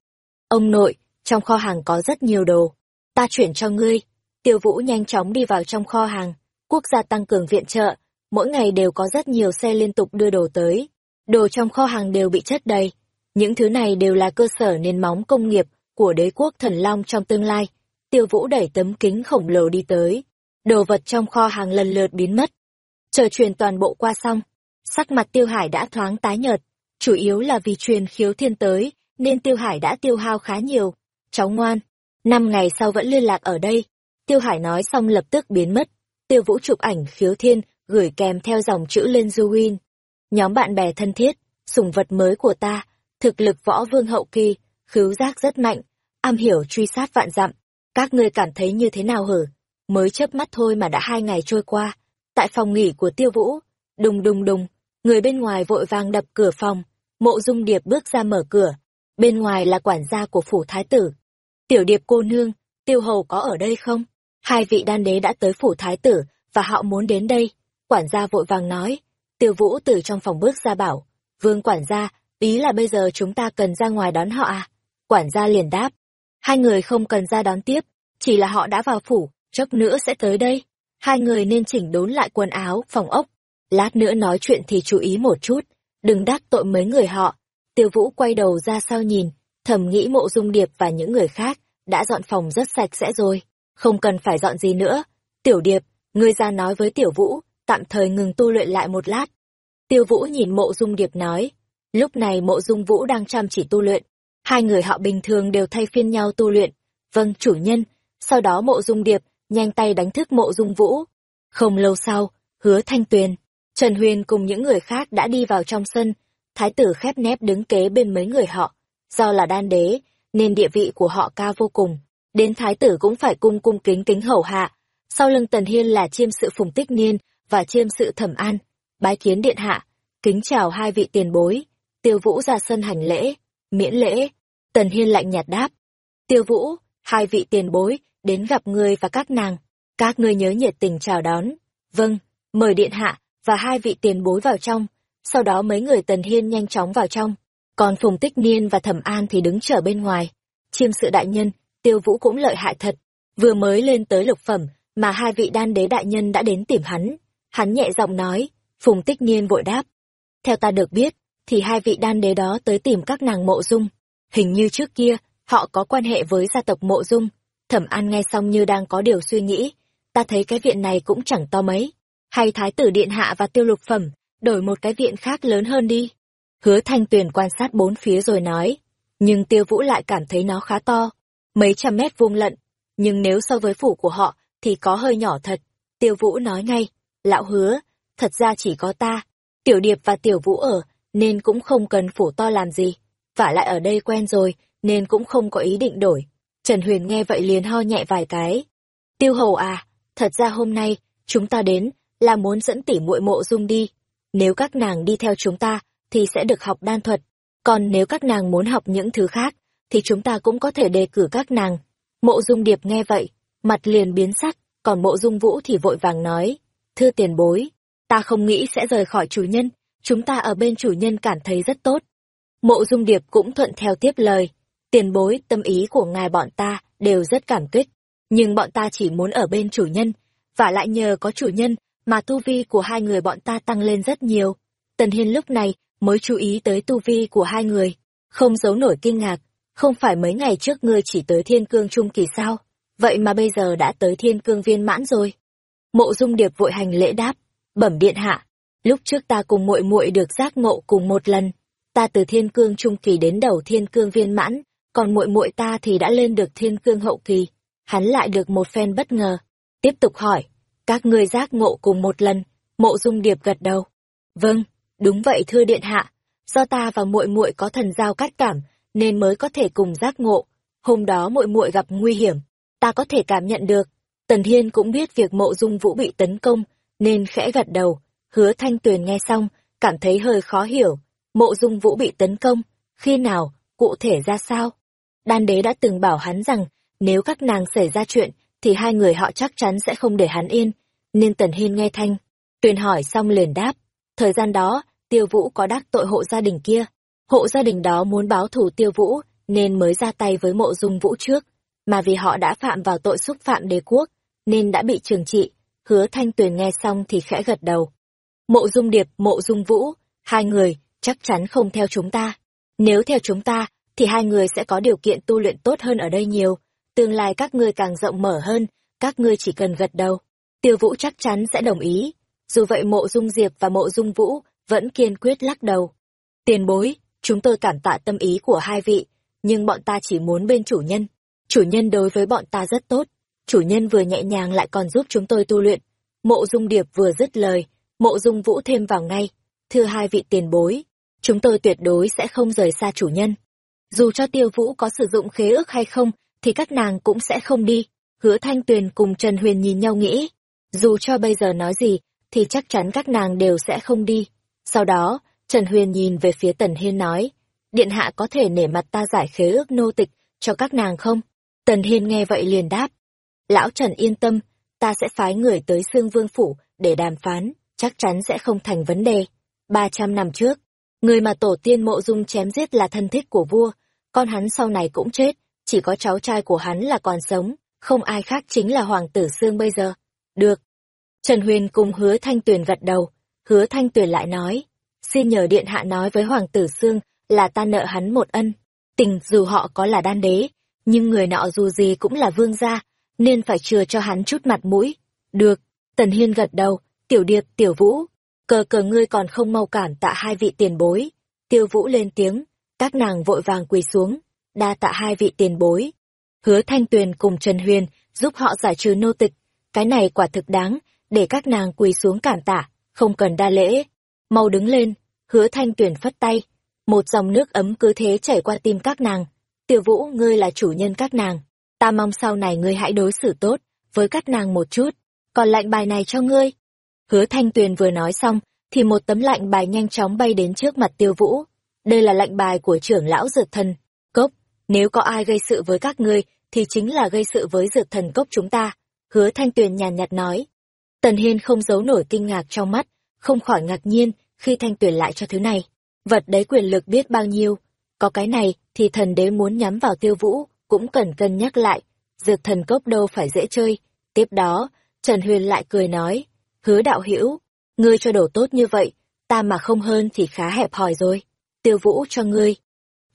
Ông nội, trong kho hàng có rất nhiều đồ, ta chuyển cho ngươi. Tiêu Vũ nhanh chóng đi vào trong kho hàng, quốc gia tăng cường viện trợ, mỗi ngày đều có rất nhiều xe liên tục đưa đồ tới. Đồ trong kho hàng đều bị chất đầy. Những thứ này đều là cơ sở nền móng công nghiệp của đế quốc thần long trong tương lai. Tiêu Vũ đẩy tấm kính khổng lồ đi tới. Đồ vật trong kho hàng lần lượt biến mất. Chờ truyền toàn bộ qua xong. Sắc mặt Tiêu Hải đã thoáng tái nhợt. Chủ yếu là vì truyền khiếu thiên tới, nên Tiêu Hải đã tiêu hao khá nhiều. Cháu ngoan, năm ngày sau vẫn liên lạc ở đây. Tiêu Hải nói xong lập tức biến mất. Tiêu Vũ chụp ảnh khiếu thiên gửi kèm theo dòng chữ lên Duin. Nhóm bạn bè thân thiết, sủng vật mới của ta, thực lực võ vương hậu kỳ, khứu giác rất mạnh, am hiểu truy sát vạn dặm. Các ngươi cảm thấy như thế nào hử? Mới chớp mắt thôi mà đã hai ngày trôi qua. Tại phòng nghỉ của tiêu vũ, đùng đùng đùng, người bên ngoài vội vàng đập cửa phòng, mộ dung điệp bước ra mở cửa. Bên ngoài là quản gia của phủ thái tử. Tiểu điệp cô nương, tiêu hầu có ở đây không? Hai vị đan đế đã tới phủ thái tử, và họ muốn đến đây. Quản gia vội vàng nói, tiêu vũ từ trong phòng bước ra bảo, vương quản gia, ý là bây giờ chúng ta cần ra ngoài đón họ à? Quản gia liền đáp, hai người không cần ra đón tiếp, chỉ là họ đã vào phủ, chốc nữa sẽ tới đây. Hai người nên chỉnh đốn lại quần áo, phòng ốc. Lát nữa nói chuyện thì chú ý một chút, đừng đắc tội mấy người họ. Tiêu vũ quay đầu ra sau nhìn, thầm nghĩ mộ dung điệp và những người khác, đã dọn phòng rất sạch sẽ rồi, không cần phải dọn gì nữa. Tiểu điệp, ngươi ra nói với tiểu vũ, tạm thời ngừng tu luyện lại một lát. Tiêu Vũ nhìn mộ dung điệp nói, lúc này mộ dung Vũ đang chăm chỉ tu luyện, hai người họ bình thường đều thay phiên nhau tu luyện. Vâng, chủ nhân, sau đó mộ dung điệp, nhanh tay đánh thức mộ dung Vũ. Không lâu sau, hứa thanh tuyền, Trần Huyền cùng những người khác đã đi vào trong sân, thái tử khép nép đứng kế bên mấy người họ. Do là đan đế, nên địa vị của họ cao vô cùng, đến thái tử cũng phải cung cung kính kính hầu hạ. Sau lưng Tần Hiên là chiêm sự phùng tích niên, và chiêm sự thẩm an, bái kiến điện hạ, kính chào hai vị tiền bối, tiêu vũ ra sân hành lễ, miễn lễ. Tần Hiên lạnh nhạt đáp. Tiêu Vũ, hai vị tiền bối, đến gặp ngươi và các nàng. Các ngươi nhớ nhiệt tình chào đón. Vâng, mời điện hạ và hai vị tiền bối vào trong. Sau đó mấy người Tần Hiên nhanh chóng vào trong. Còn Phùng Tích Niên và Thẩm An thì đứng chờ bên ngoài. Chiêm sự đại nhân, Tiêu Vũ cũng lợi hại thật. Vừa mới lên tới lục phẩm, mà hai vị đan đế đại nhân đã đến tìm hắn. Hắn nhẹ giọng nói, Phùng Tích Niên vội đáp. Theo ta được biết, thì hai vị đan đế đó tới tìm các nàng mộ dung. Hình như trước kia, họ có quan hệ với gia tộc mộ dung. Thẩm An nghe xong như đang có điều suy nghĩ. Ta thấy cái viện này cũng chẳng to mấy. Hay thái tử điện hạ và tiêu lục phẩm, đổi một cái viện khác lớn hơn đi. Hứa thanh tuyền quan sát bốn phía rồi nói. Nhưng tiêu vũ lại cảm thấy nó khá to. Mấy trăm mét vuông lận. Nhưng nếu so với phủ của họ, thì có hơi nhỏ thật. Tiêu vũ nói ngay. Lão hứa, thật ra chỉ có ta. Tiểu điệp và tiểu vũ ở, nên cũng không cần phủ to làm gì. vả lại ở đây quen rồi, nên cũng không có ý định đổi. Trần Huyền nghe vậy liền ho nhẹ vài cái. Tiêu hầu à, thật ra hôm nay, chúng ta đến, là muốn dẫn tỉ muội mộ dung đi. Nếu các nàng đi theo chúng ta, thì sẽ được học đan thuật. Còn nếu các nàng muốn học những thứ khác, thì chúng ta cũng có thể đề cử các nàng. Mộ dung điệp nghe vậy, mặt liền biến sắc, còn mộ dung vũ thì vội vàng nói. Thưa tiền bối, ta không nghĩ sẽ rời khỏi chủ nhân, chúng ta ở bên chủ nhân cảm thấy rất tốt. Mộ dung điệp cũng thuận theo tiếp lời. Tiền bối, tâm ý của ngài bọn ta đều rất cảm kích, nhưng bọn ta chỉ muốn ở bên chủ nhân, và lại nhờ có chủ nhân mà tu vi của hai người bọn ta tăng lên rất nhiều. Tần Hiên lúc này mới chú ý tới tu vi của hai người, không giấu nổi kinh ngạc, không phải mấy ngày trước ngươi chỉ tới thiên cương trung kỳ sao, vậy mà bây giờ đã tới thiên cương viên mãn rồi. Mộ Dung Điệp vội hành lễ đáp, bẩm điện hạ, lúc trước ta cùng muội muội được giác ngộ cùng một lần, ta từ thiên cương trung kỳ đến đầu thiên cương viên mãn, còn muội muội ta thì đã lên được thiên cương hậu kỳ. Hắn lại được một phen bất ngờ, tiếp tục hỏi, các ngươi giác ngộ cùng một lần, Mộ Dung Điệp gật đầu. Vâng, đúng vậy thưa điện hạ, do ta và muội muội có thần giao cắt cảm, nên mới có thể cùng giác ngộ. Hôm đó muội muội gặp nguy hiểm, ta có thể cảm nhận được. Tần Hiên cũng biết việc Mộ Dung Vũ bị tấn công, nên khẽ gật đầu. Hứa Thanh Tuyền nghe xong, cảm thấy hơi khó hiểu. Mộ Dung Vũ bị tấn công, khi nào, cụ thể ra sao? Đan đế đã từng bảo hắn rằng, nếu các nàng xảy ra chuyện, thì hai người họ chắc chắn sẽ không để hắn yên. Nên Tần Hiên nghe thanh, Tuyền hỏi xong liền đáp. Thời gian đó, Tiêu Vũ có đắc tội hộ gia đình kia. Hộ gia đình đó muốn báo thù Tiêu Vũ, nên mới ra tay với mộ dung Vũ trước. Mà vì họ đã phạm vào tội xúc phạm đế quốc, nên đã bị trừng trị. Hứa Thanh Tuyền nghe xong thì khẽ gật đầu. Mộ dung Điệp, mộ dung Vũ, hai người, chắc chắn không theo chúng ta. Nếu theo chúng ta, thì hai người sẽ có điều kiện tu luyện tốt hơn ở đây nhiều. Tương lai các ngươi càng rộng mở hơn, các ngươi chỉ cần gật đầu. Tiêu Vũ chắc chắn sẽ đồng ý. Dù vậy mộ dung Diệp và mộ dung Vũ vẫn kiên quyết lắc đầu. Tiền bối, chúng tôi cảm tạ tâm ý của hai vị, nhưng bọn ta chỉ muốn bên chủ nhân. Chủ nhân đối với bọn ta rất tốt, chủ nhân vừa nhẹ nhàng lại còn giúp chúng tôi tu luyện. Mộ dung Điệp vừa dứt lời, mộ dung Vũ thêm vào ngay. Thưa hai vị tiền bối, chúng tôi tuyệt đối sẽ không rời xa chủ nhân. Dù cho tiêu vũ có sử dụng khế ước hay không, thì các nàng cũng sẽ không đi. Hứa Thanh Tuyền cùng Trần Huyền nhìn nhau nghĩ, dù cho bây giờ nói gì, thì chắc chắn các nàng đều sẽ không đi. Sau đó, Trần Huyền nhìn về phía Tần Hiên nói, Điện hạ có thể nể mặt ta giải khế ước nô tịch cho các nàng không? Tần Hiên nghe vậy liền đáp, Lão Trần yên tâm, ta sẽ phái người tới Sương Vương Phủ để đàm phán, chắc chắn sẽ không thành vấn đề. Ba trăm năm trước, người mà tổ tiên mộ dung chém giết là thân thích của vua, con hắn sau này cũng chết, chỉ có cháu trai của hắn là còn sống, không ai khác chính là Hoàng tử Sương bây giờ. Được. Trần Huyền cùng hứa Thanh Tuyền gật đầu, hứa Thanh Tuyền lại nói, xin nhờ Điện Hạ nói với Hoàng tử xương là ta nợ hắn một ân. Tình dù họ có là đan đế, nhưng người nọ dù gì cũng là vương gia, nên phải chừa cho hắn chút mặt mũi. Được, Tần Hiên gật đầu, tiểu điệp, tiểu vũ, cờ cờ ngươi còn không mau cản tạ hai vị tiền bối. Tiêu vũ lên tiếng, các nàng vội vàng quỳ xuống, đa tạ hai vị tiền bối. Hứa Thanh Tuyền cùng Trần Huyền giúp họ giải trừ nô tịch, cái này quả thực đáng, để các nàng quỳ xuống cảm tạ, không cần đa lễ. Mau đứng lên, hứa Thanh Tuyền phất tay, một dòng nước ấm cứ thế chảy qua tim các nàng. Tiểu Vũ, ngươi là chủ nhân các nàng, ta mong sau này ngươi hãy đối xử tốt với các nàng một chút, còn lạnh bài này cho ngươi. Hứa Thanh Tuyền vừa nói xong, thì một tấm lạnh bài nhanh chóng bay đến trước mặt Tiêu Vũ. đây là lệnh bài của trưởng lão dược thần. Cốc, nếu có ai gây sự với các ngươi, thì chính là gây sự với dược thần cốc chúng ta. Hứa Thanh Tuyền nhàn nhạt nói. Tần Hiên không giấu nổi kinh ngạc trong mắt, không khỏi ngạc nhiên khi Thanh tuyển lại cho thứ này. Vật đấy quyền lực biết bao nhiêu. Có cái này thì thần đế muốn nhắm vào tiêu vũ, cũng cần cân nhắc lại. Dược thần cốc đâu phải dễ chơi. Tiếp đó, Trần Huyền lại cười nói. Hứa đạo hữu ngươi cho đồ tốt như vậy, ta mà không hơn thì khá hẹp hòi rồi. Tiêu vũ cho ngươi.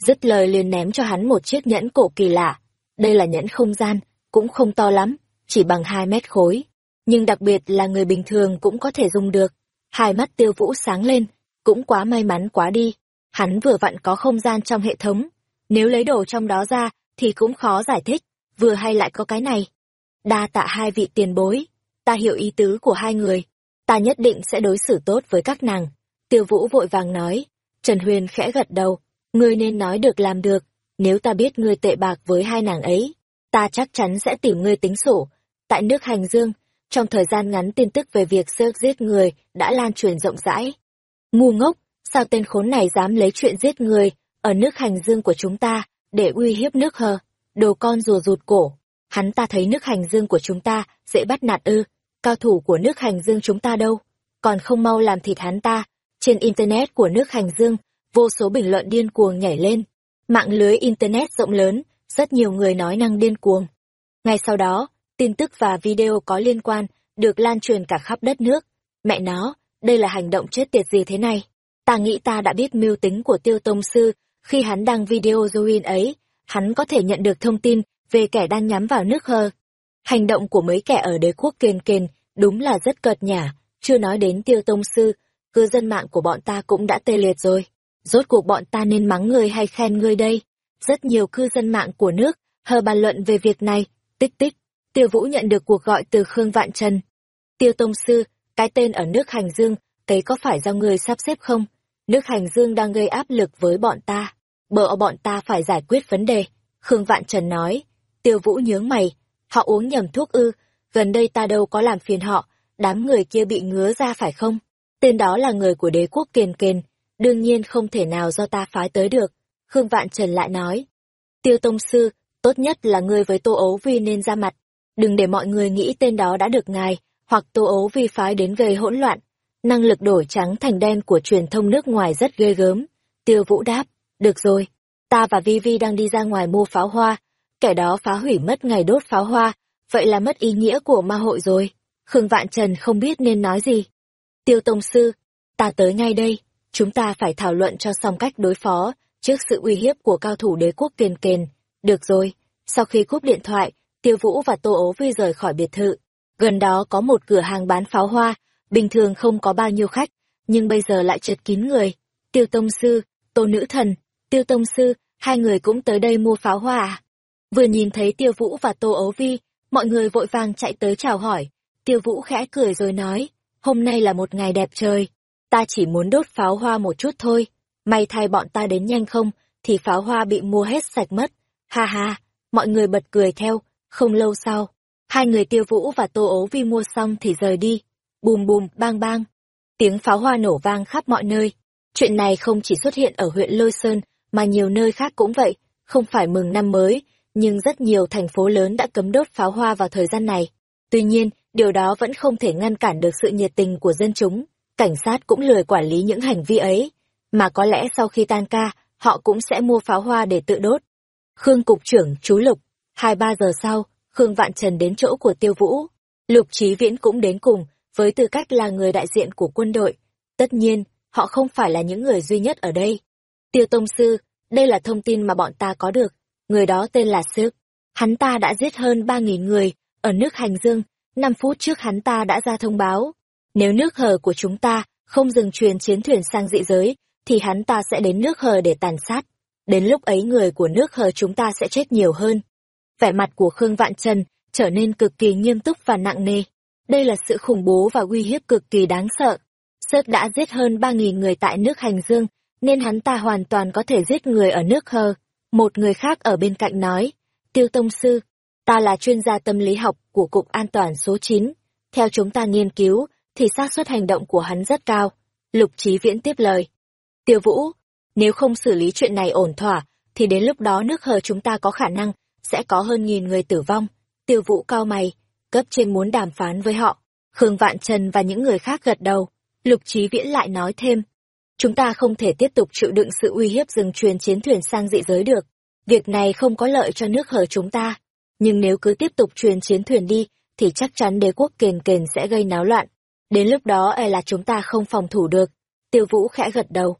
Dứt lời liền ném cho hắn một chiếc nhẫn cổ kỳ lạ. Đây là nhẫn không gian, cũng không to lắm, chỉ bằng hai mét khối. Nhưng đặc biệt là người bình thường cũng có thể dùng được. Hai mắt tiêu vũ sáng lên, cũng quá may mắn quá đi. Hắn vừa vặn có không gian trong hệ thống. Nếu lấy đồ trong đó ra, thì cũng khó giải thích, vừa hay lại có cái này. Đa tạ hai vị tiền bối, ta hiểu ý tứ của hai người, ta nhất định sẽ đối xử tốt với các nàng. Tiêu Vũ vội vàng nói, Trần Huyền khẽ gật đầu, ngươi nên nói được làm được, nếu ta biết ngươi tệ bạc với hai nàng ấy, ta chắc chắn sẽ tìm ngươi tính sổ. Tại nước Hành Dương, trong thời gian ngắn tin tức về việc sơ giết người đã lan truyền rộng rãi. Ngu ngốc, sao tên khốn này dám lấy chuyện giết người ở nước Hành Dương của chúng ta để uy hiếp nước hờ, đồ con rùa rụt cổ. Hắn ta thấy nước Hành Dương của chúng ta dễ bắt nạt ư, cao thủ của nước hành dương chúng ta đâu, còn không mau làm thịt hắn ta. Trên Internet của nước hành dương, vô số bình luận điên cuồng nhảy lên. Mạng lưới Internet rộng lớn, rất nhiều người nói năng điên cuồng. Ngay sau đó, tin tức và video có liên quan được lan truyền cả khắp đất nước. Mẹ nó, đây là hành động chết tiệt gì thế này? Ta nghĩ ta đã biết mưu tính của tiêu tông sư, khi hắn đăng video Join ấy, hắn có thể nhận được thông tin về kẻ đang nhắm vào nước hơ. Hành động của mấy kẻ ở đế quốc kền kền đúng là rất cợt nhả, chưa nói đến tiêu tông sư, cư dân mạng của bọn ta cũng đã tê liệt rồi. Rốt cuộc bọn ta nên mắng người hay khen người đây? Rất nhiều cư dân mạng của nước, hờ bàn luận về việc này, tích tích. Tiêu Vũ nhận được cuộc gọi từ Khương Vạn Trần. Tiêu Tông Sư, cái tên ở nước Hành Dương, thấy có phải do người sắp xếp không? Nước Hành Dương đang gây áp lực với bọn ta. Bợ bọn ta phải giải quyết vấn đề. Khương Vạn Trần nói. Tiêu Vũ nhướng mày, Họ uống nhầm thuốc ư, gần đây ta đâu có làm phiền họ, đám người kia bị ngứa ra phải không? Tên đó là người của đế quốc Kiền Kiền, đương nhiên không thể nào do ta phái tới được. Khương Vạn Trần lại nói. Tiêu Tông Sư, tốt nhất là ngươi với Tô Ấu Vi nên ra mặt. Đừng để mọi người nghĩ tên đó đã được ngài, hoặc Tô Ấu Vi phái đến gây hỗn loạn. Năng lực đổi trắng thành đen của truyền thông nước ngoài rất ghê gớm. Tiêu Vũ đáp, được rồi, ta và Vi Vi đang đi ra ngoài mua pháo hoa, kẻ đó phá hủy mất ngày đốt pháo hoa, vậy là mất ý nghĩa của ma hội rồi. Khương Vạn Trần không biết nên nói gì. Tiêu Tông Sư, ta tới ngay đây, chúng ta phải thảo luận cho xong cách đối phó, trước sự uy hiếp của cao thủ đế quốc kiền kền. Được rồi, sau khi cúp điện thoại, Tiêu Vũ và Tô Ố Vi rời khỏi biệt thự. Gần đó có một cửa hàng bán pháo hoa, bình thường không có bao nhiêu khách, nhưng bây giờ lại chật kín người. Tiêu Tông Sư, Tô Nữ Thần, Tiêu Tông Sư, hai người cũng tới đây mua pháo hoa à? Vừa nhìn thấy Tiêu Vũ và Tô Ố Vi, mọi người vội vàng chạy tới chào hỏi. Tiêu Vũ khẽ cười rồi nói, hôm nay là một ngày đẹp trời, ta chỉ muốn đốt pháo hoa một chút thôi. May thay bọn ta đến nhanh không, thì pháo hoa bị mua hết sạch mất. Ha ha, mọi người bật cười theo, không lâu sau. Hai người Tiêu Vũ và Tô Ấu Vi mua xong thì rời đi. Bùm bùm, bang bang. Tiếng pháo hoa nổ vang khắp mọi nơi. Chuyện này không chỉ xuất hiện ở huyện Lôi Sơn, mà nhiều nơi khác cũng vậy. Không phải mừng năm mới, nhưng rất nhiều thành phố lớn đã cấm đốt pháo hoa vào thời gian này. Tuy nhiên, điều đó vẫn không thể ngăn cản được sự nhiệt tình của dân chúng, cảnh sát cũng lười quản lý những hành vi ấy, mà có lẽ sau khi tan ca, họ cũng sẽ mua pháo hoa để tự đốt. Khương Cục trưởng, chú Lục, hai ba giờ sau, Khương Vạn Trần đến chỗ của Tiêu Vũ. Lục Chí Viễn cũng đến cùng, với tư cách là người đại diện của quân đội. Tất nhiên, họ không phải là những người duy nhất ở đây. Tiêu Tông Sư, đây là thông tin mà bọn ta có được, người đó tên là Sước. Hắn ta đã giết hơn ba nghìn người, ở nước Hành Dương, năm phút trước hắn ta đã ra thông báo. Nếu nước hờ của chúng ta không dừng truyền chiến thuyền sang dị giới, thì hắn ta sẽ đến nước hờ để tàn sát. Đến lúc ấy người của nước hờ chúng ta sẽ chết nhiều hơn. Vẻ mặt của Khương Vạn Trần trở nên cực kỳ nghiêm túc và nặng nề. Đây là sự khủng bố và uy hiếp cực kỳ đáng sợ. Sớt đã giết hơn ba nghìn người tại nước Hành Dương, nên hắn ta hoàn toàn có thể giết người ở nước hờ. Một người khác ở bên cạnh nói, Tiêu Tông Sư, ta là chuyên gia tâm lý học của Cục An toàn số 9. Theo chúng ta nghiên cứu, thì xác suất hành động của hắn rất cao. Lục Chí Viễn tiếp lời. Tiêu Vũ, Nếu không xử lý chuyện này ổn thỏa, thì đến lúc đó nước hờ chúng ta có khả năng sẽ có hơn nghìn người tử vong. Tiêu vũ cao mày, cấp trên muốn đàm phán với họ. Khương Vạn Trần và những người khác gật đầu. Lục Chí Viễn lại nói thêm. Chúng ta không thể tiếp tục chịu đựng sự uy hiếp dừng truyền chiến thuyền sang dị giới được. Việc này không có lợi cho nước hờ chúng ta. Nhưng nếu cứ tiếp tục truyền chiến thuyền đi, thì chắc chắn đế quốc kền kền sẽ gây náo loạn. Đến lúc đó e là chúng ta không phòng thủ được. Tiêu Vũ khẽ gật đầu.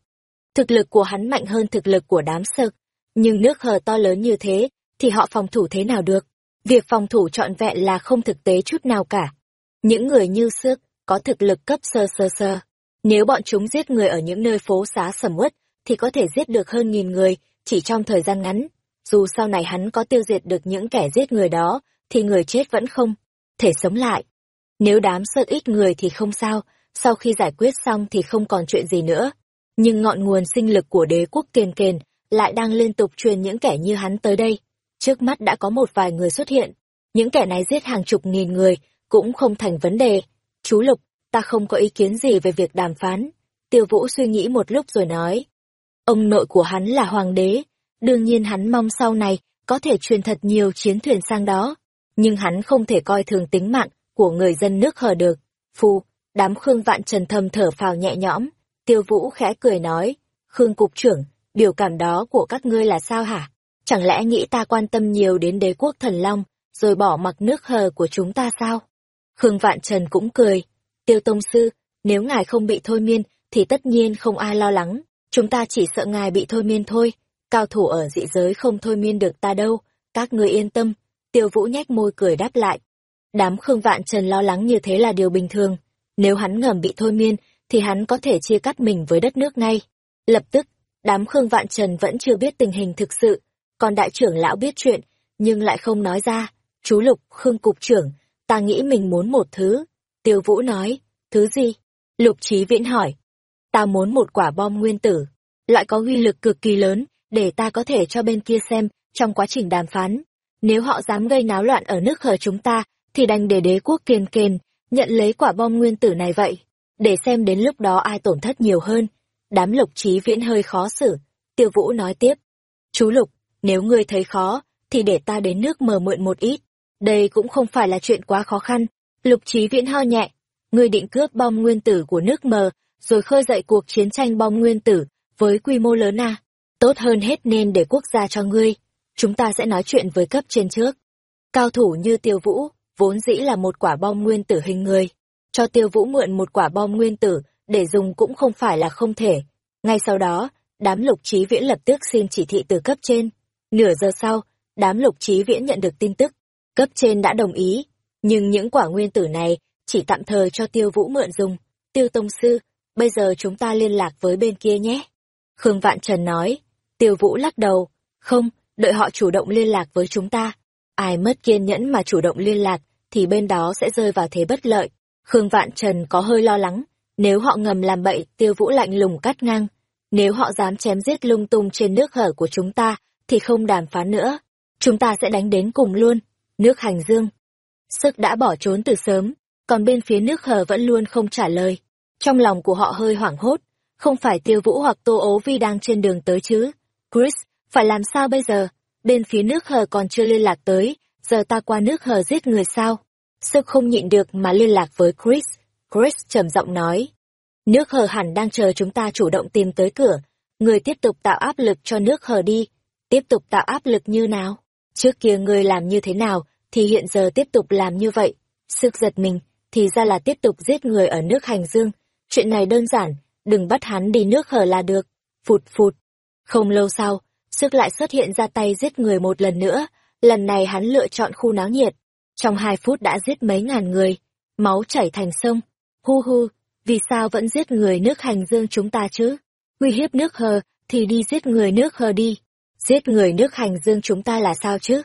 Thực lực của hắn mạnh hơn thực lực của đám sực, Nhưng nước hờ to lớn như thế, thì họ phòng thủ thế nào được? Việc phòng thủ trọn vẹn là không thực tế chút nào cả. Những người như xước, có thực lực cấp sơ sơ sơ. Nếu bọn chúng giết người ở những nơi phố xá sầm uất, thì có thể giết được hơn nghìn người, chỉ trong thời gian ngắn. Dù sau này hắn có tiêu diệt được những kẻ giết người đó, thì người chết vẫn không thể sống lại. Nếu đám sơ ít người thì không sao, sau khi giải quyết xong thì không còn chuyện gì nữa. Nhưng ngọn nguồn sinh lực của đế quốc kền kền lại đang liên tục truyền những kẻ như hắn tới đây. Trước mắt đã có một vài người xuất hiện. Những kẻ này giết hàng chục nghìn người, cũng không thành vấn đề. Chú Lục, ta không có ý kiến gì về việc đàm phán. Tiêu Vũ suy nghĩ một lúc rồi nói. Ông nội của hắn là hoàng đế, đương nhiên hắn mong sau này có thể truyền thật nhiều chiến thuyền sang đó. Nhưng hắn không thể coi thường tính mạng của người dân nước hờ được. Phu, đám Khương Vạn Trần thầm thở phào nhẹ nhõm. Tiêu Vũ khẽ cười nói, Khương Cục trưởng, biểu cảm đó của các ngươi là sao hả? Chẳng lẽ nghĩ ta quan tâm nhiều đến đế quốc thần long, rồi bỏ mặc nước hờ của chúng ta sao? Khương Vạn Trần cũng cười. Tiêu Tông Sư, nếu ngài không bị thôi miên, thì tất nhiên không ai lo lắng. Chúng ta chỉ sợ ngài bị thôi miên thôi. Cao thủ ở dị giới không thôi miên được ta đâu. Các người yên tâm. Tiêu Vũ nhếch môi cười đáp lại. Đám Khương Vạn Trần lo lắng như thế là điều bình thường. Nếu hắn ngầm bị thôi miên, thì hắn có thể chia cắt mình với đất nước ngay. Lập tức, đám Khương Vạn Trần vẫn chưa biết tình hình thực sự, còn đại trưởng lão biết chuyện, nhưng lại không nói ra. Chú Lục, Khương Cục trưởng, ta nghĩ mình muốn một thứ. Tiêu Vũ nói, thứ gì? Lục trí Viễn hỏi. Ta muốn một quả bom nguyên tử, loại có uy lực cực kỳ lớn, để ta có thể cho bên kia xem, trong quá trình đàm phán. Nếu họ dám gây náo loạn ở nước hờ chúng ta, thì đành để đế quốc kiên kền, nhận lấy quả bom nguyên tử này vậy. Để xem đến lúc đó ai tổn thất nhiều hơn. Đám lục trí Viễn hơi khó xử. Tiêu Vũ nói tiếp. Chú Lục, nếu ngươi thấy khó, thì để ta đến nước mờ mượn một ít. Đây cũng không phải là chuyện quá khó khăn. Lục trí viễn ho nhẹ. Ngươi định cướp bom nguyên tử của nước mờ, rồi khơi dậy cuộc chiến tranh bom nguyên tử, với quy mô lớn à. Tốt hơn hết nên để quốc gia cho ngươi. Chúng ta sẽ nói chuyện với cấp trên trước. Cao thủ như tiêu vũ, vốn dĩ là một quả bom nguyên tử hình người. Cho tiêu vũ mượn một quả bom nguyên tử, để dùng cũng không phải là không thể. Ngay sau đó, đám lục trí viễn lập tức xin chỉ thị từ cấp trên. Nửa giờ sau, đám lục trí viễn nhận được tin tức, cấp trên đã đồng ý, nhưng những quả nguyên tử này chỉ tạm thời cho tiêu vũ mượn dùng. Tiêu Tông Sư, bây giờ chúng ta liên lạc với bên kia nhé. Khương Vạn Trần nói, tiêu vũ lắc đầu, không, đợi họ chủ động liên lạc với chúng ta. Ai mất kiên nhẫn mà chủ động liên lạc, thì bên đó sẽ rơi vào thế bất lợi. Khương Vạn Trần có hơi lo lắng, nếu họ ngầm làm bậy, tiêu vũ lạnh lùng cắt ngang. Nếu họ dám chém giết lung tung trên nước hở của chúng ta, thì không đàm phán nữa. Chúng ta sẽ đánh đến cùng luôn. Nước hành dương. Sức đã bỏ trốn từ sớm, còn bên phía nước hờ vẫn luôn không trả lời. Trong lòng của họ hơi hoảng hốt. Không phải tiêu vũ hoặc tô ố vi đang trên đường tới chứ. Chris, phải làm sao bây giờ? Bên phía nước hờ còn chưa liên lạc tới, giờ ta qua nước hờ giết người sao? Sức không nhịn được mà liên lạc với Chris. Chris trầm giọng nói. Nước hờ hẳn đang chờ chúng ta chủ động tìm tới cửa. Người tiếp tục tạo áp lực cho nước hờ đi tiếp tục tạo áp lực như nào? Trước kia ngươi làm như thế nào, thì hiện giờ tiếp tục làm như vậy. Sức giật mình, thì ra là tiếp tục giết người ở nước hành dương. Chuyện này đơn giản, đừng bắt hắn đi nước hở là được. Phụt phụt. Không lâu sau, sức lại xuất hiện ra tay giết người một lần nữa. Lần này hắn lựa chọn khu náo nhiệt. Trong hai phút đã giết mấy ngàn người. Máu chảy thành sông. Hu hu, vì sao vẫn giết người nước hành dương chúng ta chứ? Uy hiếp nước hờ, thì đi giết người nước hờ đi. Giết người nước hành dương chúng ta là sao chứ?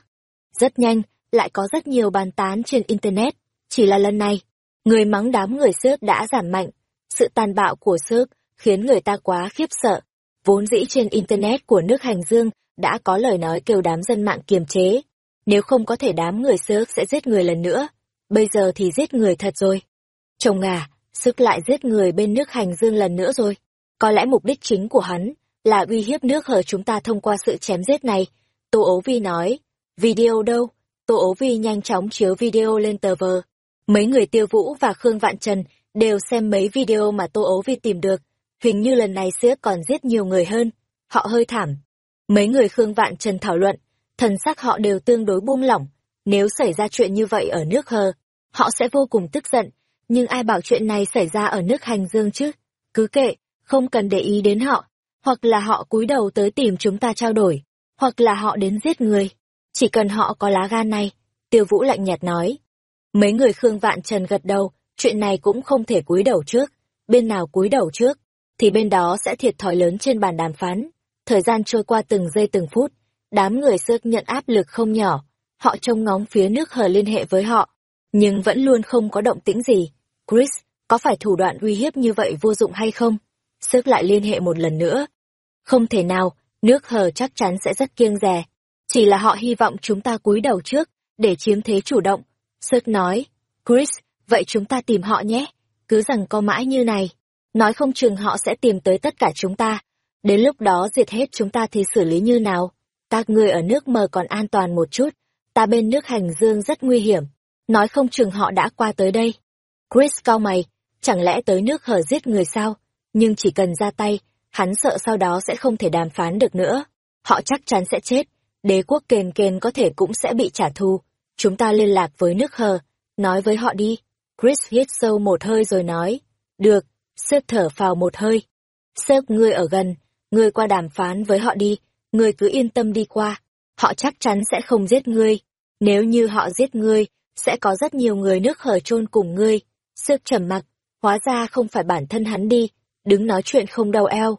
Rất nhanh, lại có rất nhiều bàn tán trên Internet. Chỉ là lần này, người mắng đám người xước đã giảm mạnh. Sự tàn bạo của xước khiến người ta quá khiếp sợ. Vốn dĩ trên Internet của nước hành dương đã có lời nói kêu đám dân mạng kiềm chế. Nếu không có thể đám người xước sẽ giết người lần nữa. Bây giờ thì giết người thật rồi. Chồng à, sức lại giết người bên nước hành dương lần nữa rồi. Có lẽ mục đích chính của hắn là uy hiếp nước hờ chúng ta thông qua sự chém giết này. Tô ố vi nói, video đâu? Tô ố vi nhanh chóng chiếu video lên tờ vờ. Mấy người tiêu vũ và Khương Vạn Trần đều xem mấy video mà Tô ố vi tìm được. Hình như lần này sẽ còn giết nhiều người hơn. Họ hơi thảm. Mấy người Khương Vạn Trần thảo luận, thần sắc họ đều tương đối buông lỏng. Nếu xảy ra chuyện như vậy ở nước hờ, họ sẽ vô cùng tức giận. Nhưng ai bảo chuyện này xảy ra ở nước hành dương chứ? Cứ kệ, không cần để ý đến họ. Hoặc là họ cúi đầu tới tìm chúng ta trao đổi. Hoặc là họ đến giết người. Chỉ cần họ có lá gan này. Tiêu Vũ lạnh nhạt nói. Mấy người Khương Vạn Trần gật đầu, chuyện này cũng không thể cúi đầu trước. Bên nào cúi đầu trước, thì bên đó sẽ thiệt thòi lớn trên bàn đàm phán. Thời gian trôi qua từng giây từng phút, đám người sức nhận áp lực không nhỏ. Họ trông ngóng phía nước hờ liên hệ với họ, nhưng vẫn luôn không có động tĩnh gì. Chris, có phải thủ đoạn uy hiếp như vậy vô dụng hay không? Sức lại liên hệ một lần nữa. Không thể nào, nước hờ chắc chắn sẽ rất kiêng rè. Chỉ là họ hy vọng chúng ta cúi đầu trước, để chiếm thế chủ động. Sớt nói, Chris, vậy chúng ta tìm họ nhé. Cứ rằng có mãi như này. Nói không chừng họ sẽ tìm tới tất cả chúng ta. Đến lúc đó diệt hết chúng ta thì xử lý như nào? Các người ở nước mờ còn an toàn một chút. Ta bên nước hành dương rất nguy hiểm. Nói không chừng họ đã qua tới đây. Chris cao mày, chẳng lẽ tới nước hở giết người sao? Nhưng chỉ cần ra tay, hắn sợ sau đó sẽ không thể đàm phán được nữa. Họ chắc chắn sẽ chết, đế quốc kền kền có thể cũng sẽ bị trả thù. Chúng ta liên lạc với nước hờ, nói với họ đi. Chris hít sâu một hơi rồi nói, được, Sếp thở phào một hơi. Sếp ngươi ở gần, ngươi qua đàm phán với họ đi, ngươi cứ yên tâm đi qua. Họ chắc chắn sẽ không giết ngươi. Nếu như họ giết ngươi, sẽ có rất nhiều người nước hở chôn cùng ngươi. Sếp trầm mặc, hóa ra không phải bản thân hắn đi, đứng nói chuyện không đau eo.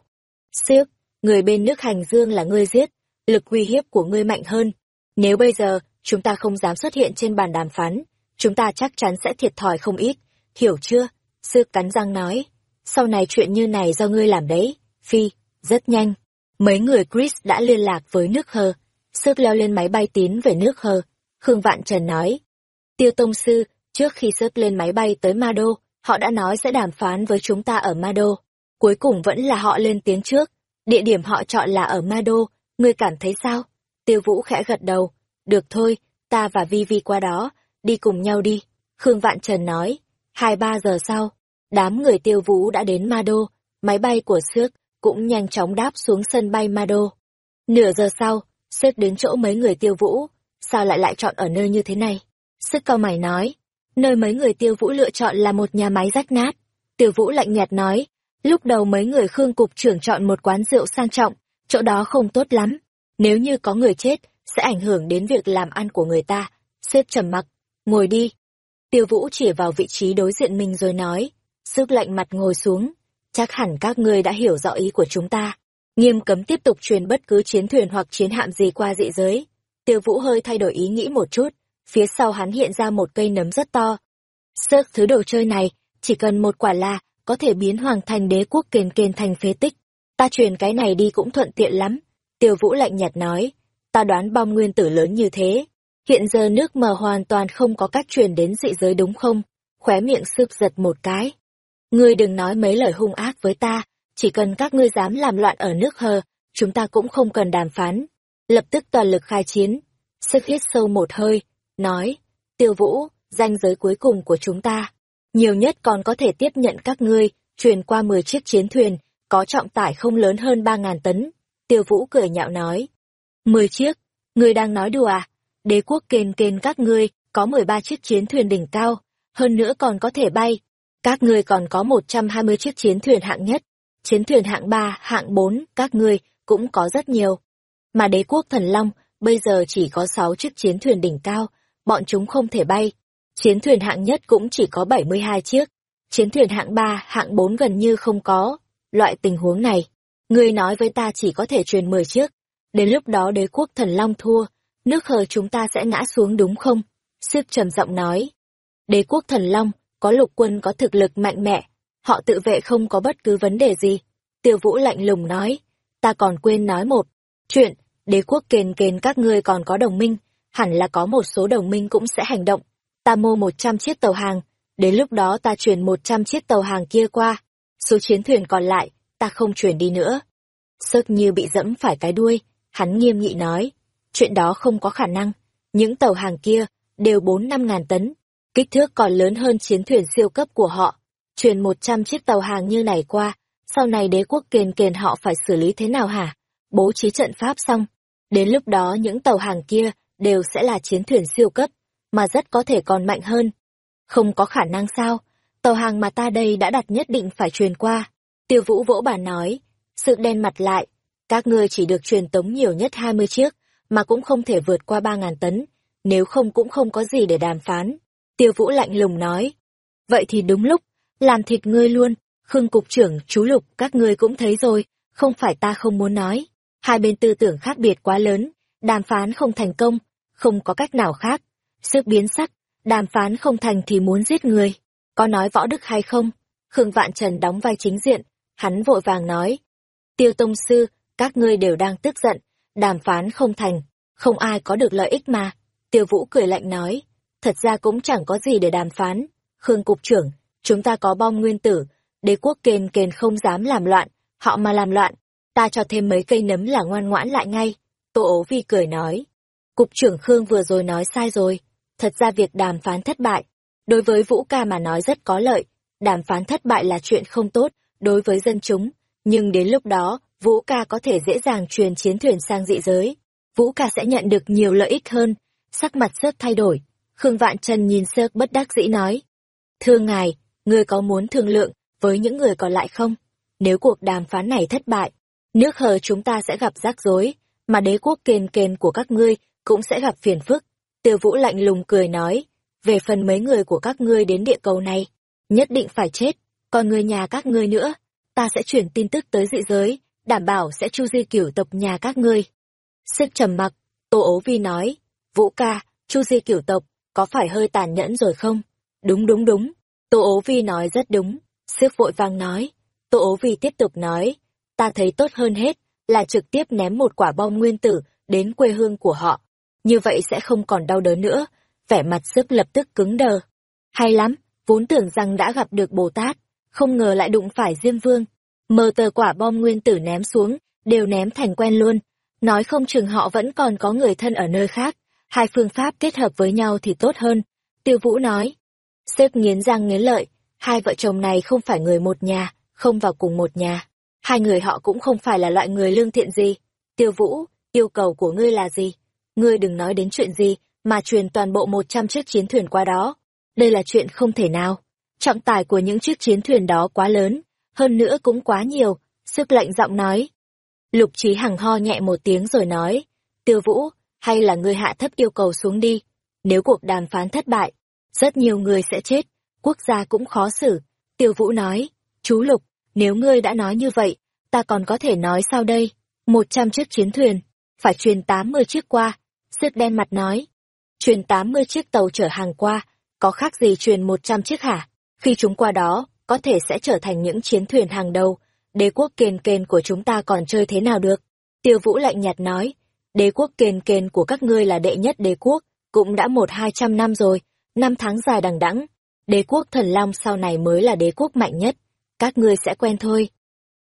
Siếc, người bên nước hành dương là ngươi giết, lực uy hiếp của ngươi mạnh hơn. Nếu bây giờ, chúng ta không dám xuất hiện trên bàn đàm phán, chúng ta chắc chắn sẽ thiệt thòi không ít, hiểu chưa? Siếc cắn răng nói, sau này chuyện như này do ngươi làm đấy, Phi, rất nhanh. Mấy người Chris đã liên lạc với nước hờ, Siếc leo lên máy bay tiến về nước hờ. Khương Vạn Trần nói, Tiêu Tông Sư, trước khi Siếc lên máy bay tới Mado, họ đã nói sẽ đàm phán với chúng ta ở Mado. Cuối cùng vẫn là họ lên tiếng trước, địa điểm họ chọn là ở Mado, ngươi cảm thấy sao? Tiêu Vũ khẽ gật đầu, được thôi, ta và Vi Vi qua đó, đi cùng nhau đi. Khương Vạn Trần nói, hai ba giờ sau, Đám người tiêu vũ đã đến Ma Đô, máy bay của Sước cũng nhanh chóng đáp xuống sân bay Ma Đô. Nửa giờ sau, Sước đến chỗ mấy người tiêu vũ, sao lại lại chọn ở nơi như thế này? Sước cao mày nói, nơi mấy người tiêu vũ lựa chọn là một nhà máy rách nát. Tiêu vũ lạnh nhạt nói, lúc đầu mấy người Khương Cục trưởng chọn một quán rượu sang trọng, chỗ đó không tốt lắm. Nếu như có người chết, sẽ ảnh hưởng đến việc làm ăn của người ta. xếp trầm mặc, ngồi đi. Tiêu vũ chỉ vào vị trí đối diện mình rồi nói, Sức lạnh mặt ngồi xuống, chắc hẳn các ngươi đã hiểu rõ ý của chúng ta. Nghiêm cấm tiếp tục truyền bất cứ chiến thuyền hoặc chiến hạm gì qua dị giới. Tiêu Vũ hơi thay đổi ý nghĩ một chút, phía sau hắn hiện ra một cây nấm rất to. Sớt thứ đồ chơi này, chỉ cần một quả là, có thể biến hoàng thành đế quốc kền kền thành phế tích. Ta truyền cái này đi cũng thuận tiện lắm. Tiêu Vũ lạnh nhạt nói, ta đoán bom nguyên tử lớn như thế. Hiện giờ nước mờ hoàn toàn không có cách truyền đến dị giới đúng không? Khóe miệng sướp giật một cái. Ngươi đừng nói mấy lời hung ác với ta, chỉ cần các ngươi dám làm loạn ở nước hờ, chúng ta cũng không cần đàm phán. Lập tức toàn lực khai chiến. Sức hít sâu một hơi, nói, tiêu vũ, danh giới cuối cùng của chúng ta. Nhiều nhất còn có thể tiếp nhận các ngươi, truyền qua 10 chiếc chiến thuyền, có trọng tải không lớn hơn 3.000 tấn. Tiêu vũ cười nhạo nói. 10 chiếc, ngươi đang nói đùa à? Đế quốc kền kền các ngươi, có 13 chiếc chiến thuyền đỉnh cao, hơn nữa còn có thể bay, các ngươi còn có 120 chiếc chiến thuyền hạng nhất, chiến thuyền hạng 3, hạng 4, các ngươi cũng có rất nhiều. Mà đế quốc thần long bây giờ chỉ có 6 chiếc chiến thuyền đỉnh cao, bọn chúng không thể bay. Chiến thuyền hạng nhất cũng chỉ có 72 chiếc, chiến thuyền hạng 3, hạng 4 gần như không có. Loại tình huống này, ngươi nói với ta chỉ có thể truyền 10 chiếc. Đến lúc đó đế quốc thần long thua, nước hờ chúng ta sẽ ngã xuống đúng không? Siếp trầm giọng nói. Đế quốc thần long có lục quân có thực lực mạnh mẽ, họ tự vệ không có bất cứ vấn đề gì. Tiêu Vũ lạnh lùng nói, ta còn quên nói một, chuyện, đế quốc kền kền các ngươi còn có đồng minh, hẳn là có một số đồng minh cũng sẽ hành động. Ta mua một trăm chiếc tàu hàng, đến lúc đó ta chuyển một trăm chiếc tàu hàng kia qua, số chiến thuyền còn lại, ta không chuyển đi nữa. Sớt như bị dẫm phải cái đuôi, hắn nghiêm nghị nói, chuyện đó không có khả năng, những tàu hàng kia đều bốn năm ngàn tấn, kích thước còn lớn hơn chiến thuyền siêu cấp của họ. Truyền một trăm chiếc tàu hàng như này qua, sau này đế quốc kền kền họ phải xử lý thế nào hả? Bố trí trận pháp xong. Đến lúc đó những tàu hàng kia đều sẽ là chiến thuyền siêu cấp, mà rất có thể còn mạnh hơn. Không có khả năng sao? Tàu hàng mà ta đây đã đặt nhất định phải truyền qua. Tiêu vũ vỗ bà nói, sự đen mặt lại, các ngươi chỉ được truyền tống nhiều nhất hai mươi chiếc, mà cũng không thể vượt qua ba ngàn tấn, nếu không cũng không có gì để đàm phán. Tiêu Vũ lạnh lùng nói. Vậy thì đúng lúc, làm thịt ngươi luôn, Khương Cục trưởng, chú Lục, các ngươi cũng thấy rồi, không phải ta không muốn nói. Hai bên tư tưởng khác biệt quá lớn, đàm phán không thành công, không có cách nào khác. Sức biến sắc, đàm phán không thành thì muốn giết người. Có nói võ đức hay không? Khương Vạn Trần đóng vai chính diện, hắn vội vàng nói. Tiêu Tông Sư, các ngươi đều đang tức giận, đàm phán không thành, không ai có được lợi ích mà. Tiêu Vũ cười lạnh nói, thật ra cũng chẳng có gì để đàm phán. Khương Cục trưởng, chúng ta có bom nguyên tử, đế quốc kền kền không dám làm loạn, họ mà làm loạn, ta cho thêm mấy cây nấm là ngoan ngoãn lại ngay. Tô ố vi cười nói, Cục trưởng Khương vừa rồi nói sai rồi, thật ra việc đàm phán thất bại, đối với Vũ ca mà nói rất có lợi, đàm phán thất bại là chuyện không tốt đối với dân chúng, nhưng đến lúc đó, Vũ ca có thể dễ dàng truyền chiến thuyền sang dị giới. Vũ ca sẽ nhận được nhiều lợi ích hơn. Sắc mặt sớt thay đổi. Khương Vạn Trần nhìn sớt bất đắc dĩ nói. Thưa ngài, người có muốn thương lượng với những người còn lại không? Nếu cuộc đàm phán này thất bại, nước hờ chúng ta sẽ gặp rắc rối, mà đế quốc kền kền của các ngươi cũng sẽ gặp phiền phức. Tiêu Vũ lạnh lùng cười nói, về phần mấy người của các ngươi đến địa cầu này, nhất định phải chết, còn người nhà các ngươi nữa, ta sẽ chuyển tin tức tới dị giới, đảm bảo sẽ chu di cửu tộc nhà các ngươi. Sức trầm mặc, Tô ố vi nói, Vũ ca, chu di cửu tộc, có phải hơi tàn nhẫn rồi không? Đúng đúng đúng, Tô ố vi nói rất đúng, sức vội vang nói. Tô ố vi tiếp tục nói, ta thấy tốt hơn hết là trực tiếp ném một quả bom nguyên tử đến quê hương của họ. Như vậy sẽ không còn đau đớn nữa, vẻ mặt sức lập tức cứng đờ. Hay lắm, vốn tưởng rằng đã gặp được Bồ Tát, không ngờ lại đụng phải Diêm Vương. Mờ tờ quả bom nguyên tử ném xuống, đều ném thành quen luôn. Nói không chừng họ vẫn còn có người thân ở nơi khác, hai phương pháp kết hợp với nhau thì tốt hơn. Tiêu Vũ nói. Sếp nghiến răng nghiến lợi, hai vợ chồng này không phải người một nhà, không vào cùng một nhà. Hai người họ cũng không phải là loại người lương thiện gì. Tiêu Vũ, yêu cầu của ngươi là gì? Ngươi đừng nói đến chuyện gì, mà truyền toàn bộ một trăm chiếc chiến thuyền qua đó. Đây là chuyện không thể nào. Trọng tài của những chiếc chiến thuyền đó quá lớn, hơn nữa cũng quá nhiều, sức lạnh giọng nói. Lục trí hằng ho nhẹ một tiếng rồi nói, tiêu vũ, hay là ngươi hạ thấp yêu cầu xuống đi, nếu cuộc đàm phán thất bại, rất nhiều người sẽ chết, quốc gia cũng khó xử. Tiêu vũ nói, chú Lục, nếu ngươi đã nói như vậy, ta còn có thể nói sau đây, một trăm chiếc chiến thuyền, phải truyền tám mươi chiếc qua. Sức đen mặt nói, truyền tám mươi chiếc tàu chở hàng qua, có khác gì truyền một trăm chiếc hả? Khi chúng qua đó, có thể sẽ trở thành những chiến thuyền hàng đầu, đế quốc kền kền của chúng ta còn chơi thế nào được? Tiêu Vũ lạnh nhạt nói, đế quốc kền kền của các ngươi là đệ nhất đế quốc, cũng đã một hai trăm năm rồi, năm tháng dài đằng đẵng, đế quốc thần long sau này mới là đế quốc mạnh nhất, các ngươi sẽ quen thôi.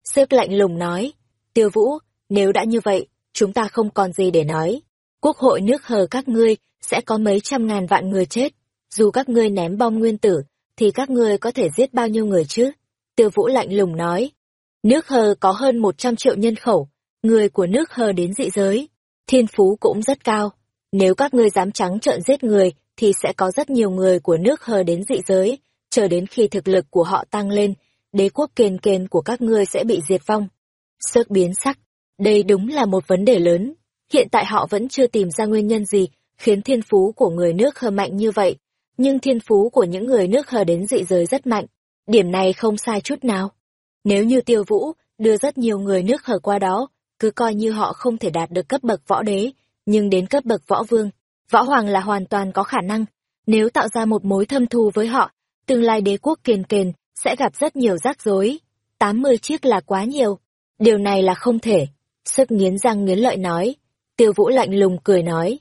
Sức lạnh lùng nói, Tiêu Vũ, nếu đã như vậy, chúng ta không còn gì để nói. Quốc hội nước hờ các ngươi sẽ có mấy trăm ngàn vạn người chết, dù các ngươi ném bom nguyên tử, thì các ngươi có thể giết bao nhiêu người chứ? Tiêu Vũ lạnh lùng nói. Nước hờ có hơn 100 triệu nhân khẩu, người của nước hờ đến dị giới. Thiên phú cũng rất cao. Nếu các ngươi dám trắng trợn giết người, thì sẽ có rất nhiều người của nước hờ đến dị giới. Chờ đến khi thực lực của họ tăng lên, đế quốc kền kền của các ngươi sẽ bị diệt vong. Sớt biến sắc. Đây đúng là một vấn đề lớn. Hiện tại họ vẫn chưa tìm ra nguyên nhân gì khiến thiên phú của người nước hờ mạnh như vậy nhưng thiên phú của những người nước hờ đến dị giới rất mạnh, điểm này không sai chút nào. Nếu như tiêu vũ đưa rất nhiều người nước hờ qua đó, cứ coi như họ không thể đạt được cấp bậc võ đế, nhưng đến cấp bậc võ vương, võ hoàng là hoàn toàn có khả năng. Nếu tạo ra một mối thâm thù với họ, tương lai đế quốc kiền kền sẽ gặp rất nhiều rắc rối. 80 chiếc là quá nhiều. Điều này là không thể. Sức nghiến răng nghiến lợi nói. Tiêu vũ lạnh lùng cười nói.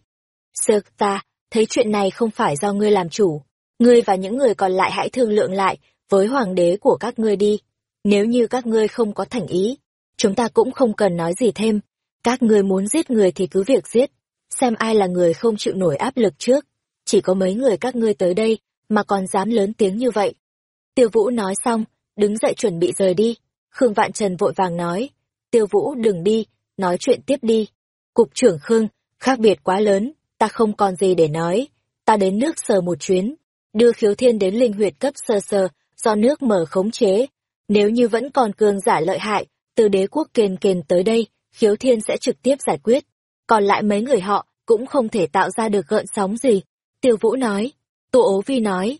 Sơ ta, thấy chuyện này không phải do ngươi làm chủ. Ngươi và những người còn lại hãy thương lượng lại với hoàng đế của các ngươi đi. Nếu như các ngươi không có thành ý, chúng ta cũng không cần nói gì thêm. Các ngươi muốn giết người thì cứ việc giết, xem ai là người không chịu nổi áp lực trước. Chỉ có mấy người các ngươi tới đây, mà còn dám lớn tiếng như vậy. Tiêu Vũ nói xong, đứng dậy chuẩn bị rời đi. Khương Vạn Trần vội vàng nói, Tiêu Vũ đừng đi, nói chuyện tiếp đi. Cục trưởng Khương, khác biệt quá lớn, ta không còn gì để nói. Ta đến nước sờ một chuyến, đưa khiếu thiên đến linh huyệt cấp sơ sơ, do nước mở khống chế. Nếu như vẫn còn cường giả lợi hại, từ đế quốc kền kền tới đây, khiếu thiên sẽ trực tiếp giải quyết. Còn lại mấy người họ cũng không thể tạo ra được gợn sóng gì. Tiêu Vũ nói, Tô ố vi nói,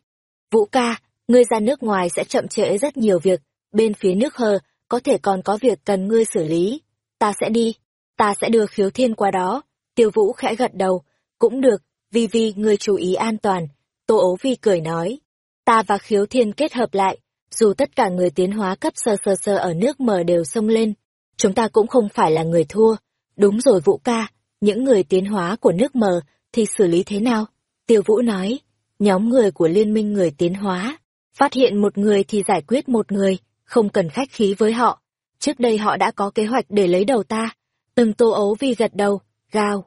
Vũ ca, ngươi ra nước ngoài sẽ chậm trễ rất nhiều việc, bên phía nước hờ, có thể còn có việc cần ngươi xử lý. Ta sẽ đi, ta sẽ đưa khiếu thiên qua đó. Tiêu Vũ khẽ gật đầu, cũng được, Vi Vi ngươi chú ý an toàn. Tô ố vi cười nói, ta và khiếu thiên kết hợp lại, dù tất cả người tiến hóa cấp sơ sơ sơ ở nước mờ đều xông lên, chúng ta cũng không phải là người thua. Đúng rồi Vũ ca, những người tiến hóa của nước mờ thì xử lý thế nào? Tiêu Vũ nói, nhóm người của liên minh người tiến hóa, phát hiện một người thì giải quyết một người, không cần khách khí với họ. Trước đây họ đã có kế hoạch để lấy đầu ta. Từng tô ấu vi gật đầu, gào.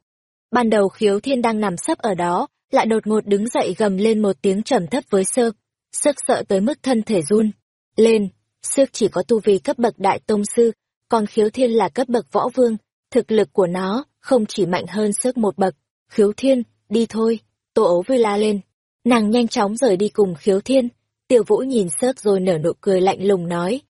Ban đầu khiếu thiên đang nằm sấp ở đó, lại đột ngột đứng dậy gầm lên một tiếng trầm thấp với sơ. Sức sợ tới mức thân thể run. Lên, sức chỉ có tu vi cấp bậc đại tông sư, còn khiếu thiên là cấp bậc võ vương. Thực lực của nó không chỉ mạnh hơn sức một bậc. Khiếu thiên, đi thôi, tô ấu vi la lên. Nàng nhanh chóng rời đi cùng khiếu thiên. Tiêu vũ nhìn sớt rồi nở nụ cười lạnh lùng nói.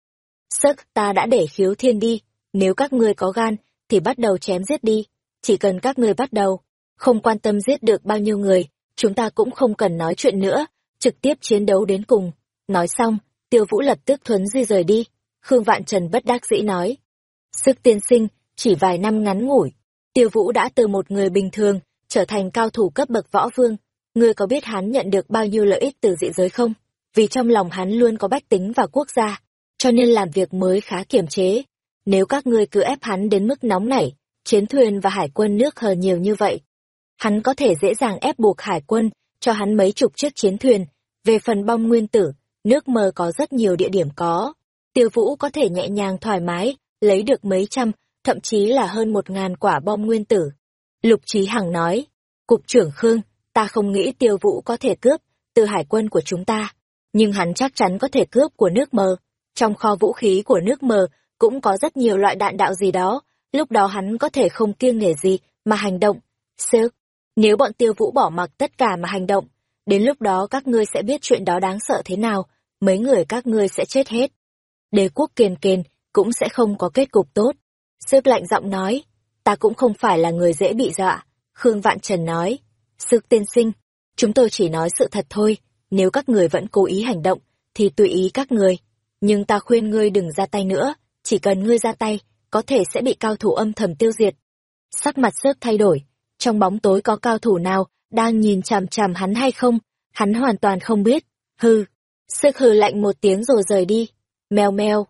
Sớt, ta đã để khiếu thiên đi. Nếu các ngươi có gan, thì bắt đầu chém giết đi. Chỉ cần các ngươi bắt đầu, không quan tâm giết được bao nhiêu người, chúng ta cũng không cần nói chuyện nữa, trực tiếp chiến đấu đến cùng. Nói xong, tiêu vũ lập tức thuấn di rời đi. Khương Vạn Trần bất đắc dĩ nói. Sức tiên sinh, chỉ vài năm ngắn ngủi, tiêu vũ đã từ một người bình thường, trở thành cao thủ cấp bậc võ vương. Ngươi có biết hắn nhận được bao nhiêu lợi ích từ dị giới không? Vì trong lòng hắn luôn có bách tính và quốc gia, cho nên làm việc mới khá kiểm chế. Nếu các ngươi cứ ép hắn đến mức nóng nảy, chiến thuyền và hải quân nước hờ nhiều như vậy, hắn có thể dễ dàng ép buộc hải quân cho hắn mấy chục chiếc chiến thuyền. Về phần bom nguyên tử, nước mờ có rất nhiều địa điểm có. Tiêu vũ có thể nhẹ nhàng thoải mái, lấy được mấy trăm, thậm chí là hơn một ngàn quả bom nguyên tử. Lục Trí Hằng nói, Cục trưởng Khương, ta không nghĩ tiêu vũ có thể cướp từ hải quân của chúng ta, nhưng hắn chắc chắn có thể cướp của nước mờ. Trong kho vũ khí của nước mờ cũng có rất nhiều loại đạn đạo gì đó, lúc đó hắn có thể không kiêng nể gì mà hành động. Sơ, nếu bọn tiêu vũ bỏ mặc tất cả mà hành động, đến lúc đó các ngươi sẽ biết chuyện đó đáng sợ thế nào, mấy người các ngươi sẽ chết hết. Đế quốc kiền kiền cũng sẽ không có kết cục tốt. Sếp lạnh giọng nói, ta cũng không phải là người dễ bị dọa. Khương Vạn Trần nói, Sực tiên sinh, chúng tôi chỉ nói sự thật thôi, nếu các người vẫn cố ý hành động, thì tùy ý các người. Nhưng ta khuyên ngươi đừng ra tay nữa, chỉ cần ngươi ra tay, có thể sẽ bị cao thủ âm thầm tiêu diệt. Sắc mặt sớt thay đổi, trong bóng tối có cao thủ nào đang nhìn chằm chằm hắn hay không, hắn hoàn toàn không biết. Hừ, sức hừ lạnh một tiếng rồi rời đi. Mèo mèo.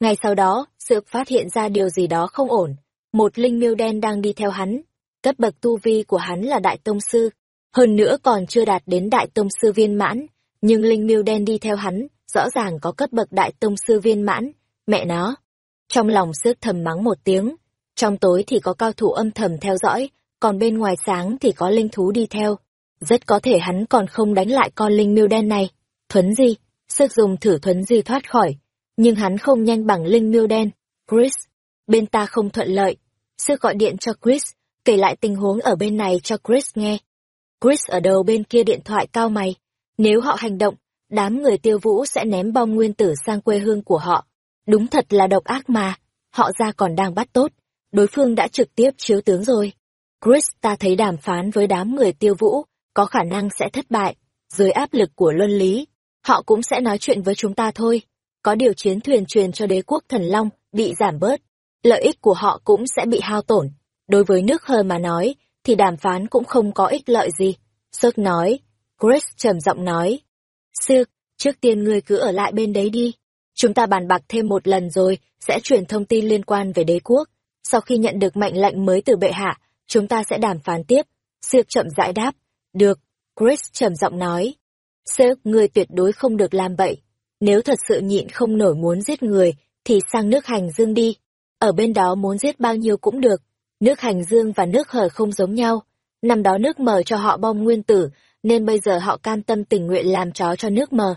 Ngay sau đó, Sược phát hiện ra điều gì đó không ổn. Một linh miêu đen đang đi theo hắn. Cấp bậc tu vi của hắn là đại tông sư. Hơn nữa còn chưa đạt đến đại tông sư viên mãn. Nhưng linh miêu đen đi theo hắn, rõ ràng có cấp bậc đại tông sư viên mãn. Mẹ nó. Trong lòng Sược thầm mắng một tiếng. Trong tối thì có cao thủ âm thầm theo dõi, còn bên ngoài sáng thì có linh thú đi theo. Rất có thể hắn còn không đánh lại con linh miêu đen này. Thuấn di, sức dùng thử thuấn di thoát khỏi. Nhưng hắn không nhanh bằng linh miêu đen. Chris, bên ta không thuận lợi. Sư gọi điện cho Chris, kể lại tình huống ở bên này cho Chris nghe. Chris ở đầu bên kia điện thoại cao mày. Nếu họ hành động, đám người tiêu vũ sẽ ném bom nguyên tử sang quê hương của họ. Đúng thật là độc ác mà. Họ ra còn đang bắt tốt. Đối phương đã trực tiếp chiếu tướng rồi. Chris ta thấy đàm phán với đám người tiêu vũ, có khả năng sẽ thất bại. Dưới áp lực của luân lý, họ cũng sẽ nói chuyện với chúng ta thôi. Có điều chiến thuyền truyền cho đế quốc thần long bị giảm bớt, lợi ích của họ cũng sẽ bị hao tổn. Đối với nước hơ mà nói, thì đàm phán cũng không có ích lợi gì. Sớt nói, Chris trầm giọng nói. Sök, trước tiên ngươi cứ ở lại bên đấy đi. Chúng ta bàn bạc thêm một lần rồi, sẽ truyền thông tin liên quan về đế quốc. Sau khi nhận được mệnh lệnh mới từ bệ hạ, chúng ta sẽ đàm phán tiếp. Siêu chậm rãi đáp. Được, Chris trầm giọng nói. sếp ngươi tuyệt đối không được làm bậy. Nếu thật sự nhịn không nổi muốn giết người, thì sang nước hành dương đi. ở bên đó muốn giết bao nhiêu cũng được. Nước hành dương và nước hở không giống nhau. Năm đó nước mờ cho họ bom nguyên tử, nên bây giờ họ cam tâm tình nguyện làm chó cho nước mờ.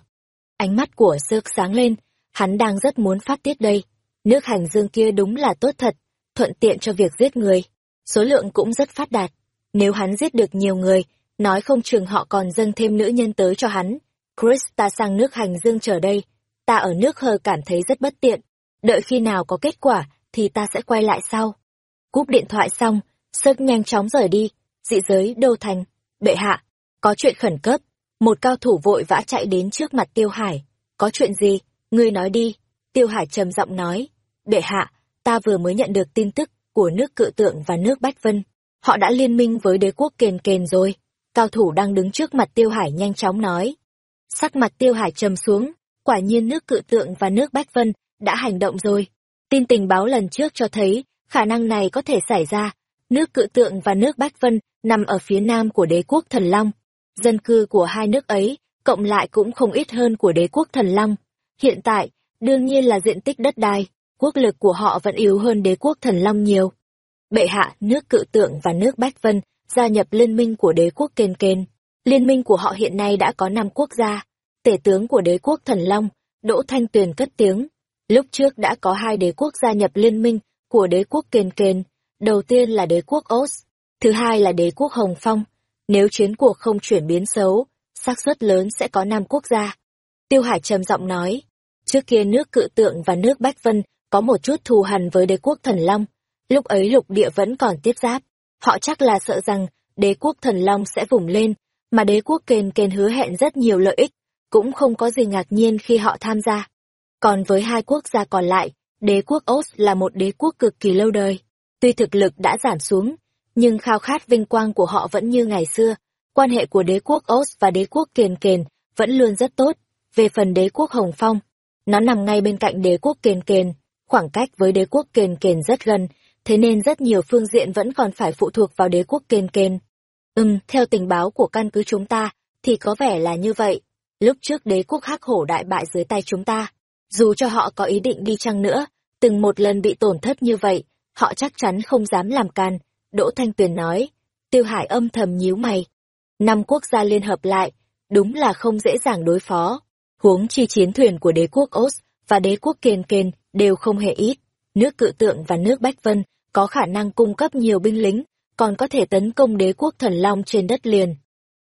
Ánh mắt của Sơ sáng lên, hắn đang rất muốn phát tiết đây. Nước hành dương kia đúng là tốt thật, thuận tiện cho việc giết người. Số lượng cũng rất phát đạt. Nếu hắn giết được nhiều người, nói không chừng họ còn dâng thêm nữ nhân tới cho hắn. Chris ta sang nước hành dương chờ đây, ta ở nước hờ cảm thấy rất bất tiện. Đợi khi nào có kết quả, thì ta sẽ quay lại sau. Cúp điện thoại xong, Sơ nhanh chóng rời đi, dị giới đô thành. Bệ hạ, có chuyện khẩn cấp. Một cao thủ vội vã chạy đến trước mặt Tiêu Hải. Có chuyện gì? Ngươi nói đi. Tiêu Hải trầm giọng nói. Bệ hạ, ta vừa mới nhận được tin tức của nước cự tượng và nước Bách Vân. Họ đã liên minh với đế quốc kền kền rồi. Cao thủ đang đứng trước mặt Tiêu Hải nhanh chóng nói. Sắc mặt Tiêu Hải trầm xuống, quả nhiên nước cự tượng và nước Bách Vân đã hành động rồi. Tin tình báo lần trước cho thấy, khả năng này có thể xảy ra. Nước cự tượng và nước Bách Vân nằm ở phía nam của đế quốc Thần Long. Dân cư của hai nước ấy, cộng lại cũng không ít hơn của đế quốc Thần Long. Hiện tại, đương nhiên là diện tích đất đai, quốc lực của họ vẫn yếu hơn đế quốc Thần Long nhiều. Bệ hạ, nước cự tượng và nước Bách Vân gia nhập liên minh của đế quốc Kên Kên. Liên minh của họ hiện nay đã có 5 quốc gia. Tể tướng của đế quốc Thần Long, Đỗ Thanh Tuyền cất tiếng. Lúc trước đã có hai đế quốc gia nhập liên minh của đế quốc Kên Kên. Đầu tiên là đế quốc Os, thứ hai là đế quốc Hồng Phong. Nếu chiến cuộc không chuyển biến xấu, xác suất lớn sẽ có 5 quốc gia. Tiêu Hải trầm giọng nói, trước kia nước cự tượng và nước Bách Vân có một chút thù hằn với đế quốc Thần Long. Lúc ấy lục địa vẫn còn tiếp giáp. Họ chắc là sợ rằng đế quốc Thần Long sẽ vùng lên, mà đế quốc kền kền hứa hẹn rất nhiều lợi ích, cũng không có gì ngạc nhiên khi họ tham gia. Còn với hai quốc gia còn lại, đế quốc Os là một đế quốc cực kỳ lâu đời. Tuy thực lực đã giảm xuống, nhưng khao khát vinh quang của họ vẫn như ngày xưa. Quan hệ của đế quốc Os và đế quốc kền Kền vẫn luôn rất tốt. Về phần đế quốc Hồng Phong, nó nằm ngay bên cạnh đế quốc Kền Kền, khoảng cách với đế quốc Kền Kền rất gần, thế nên rất nhiều phương diện vẫn còn phải phụ thuộc vào đế quốc Kền Kền. Ừm, theo tình báo của căn cứ chúng ta, thì có vẻ là như vậy. Lúc trước đế quốc hắc hổ đại bại dưới tay chúng ta, dù cho họ có ý định đi chăng nữa, từng một lần bị tổn thất như vậy, họ chắc chắn không dám làm can. Đỗ Thanh Tuyền nói, Tiêu Hải âm thầm nhíu mày. Năm quốc gia liên hợp lại, đúng là không dễ dàng đối phó. Huống chi chiến thuyền của đế quốc Os và đế quốc Kền Kền đều không hề ít. Nước cự tượng và nước Bách Vân có khả năng cung cấp nhiều binh lính, còn có thể tấn công đế quốc thần long trên đất liền.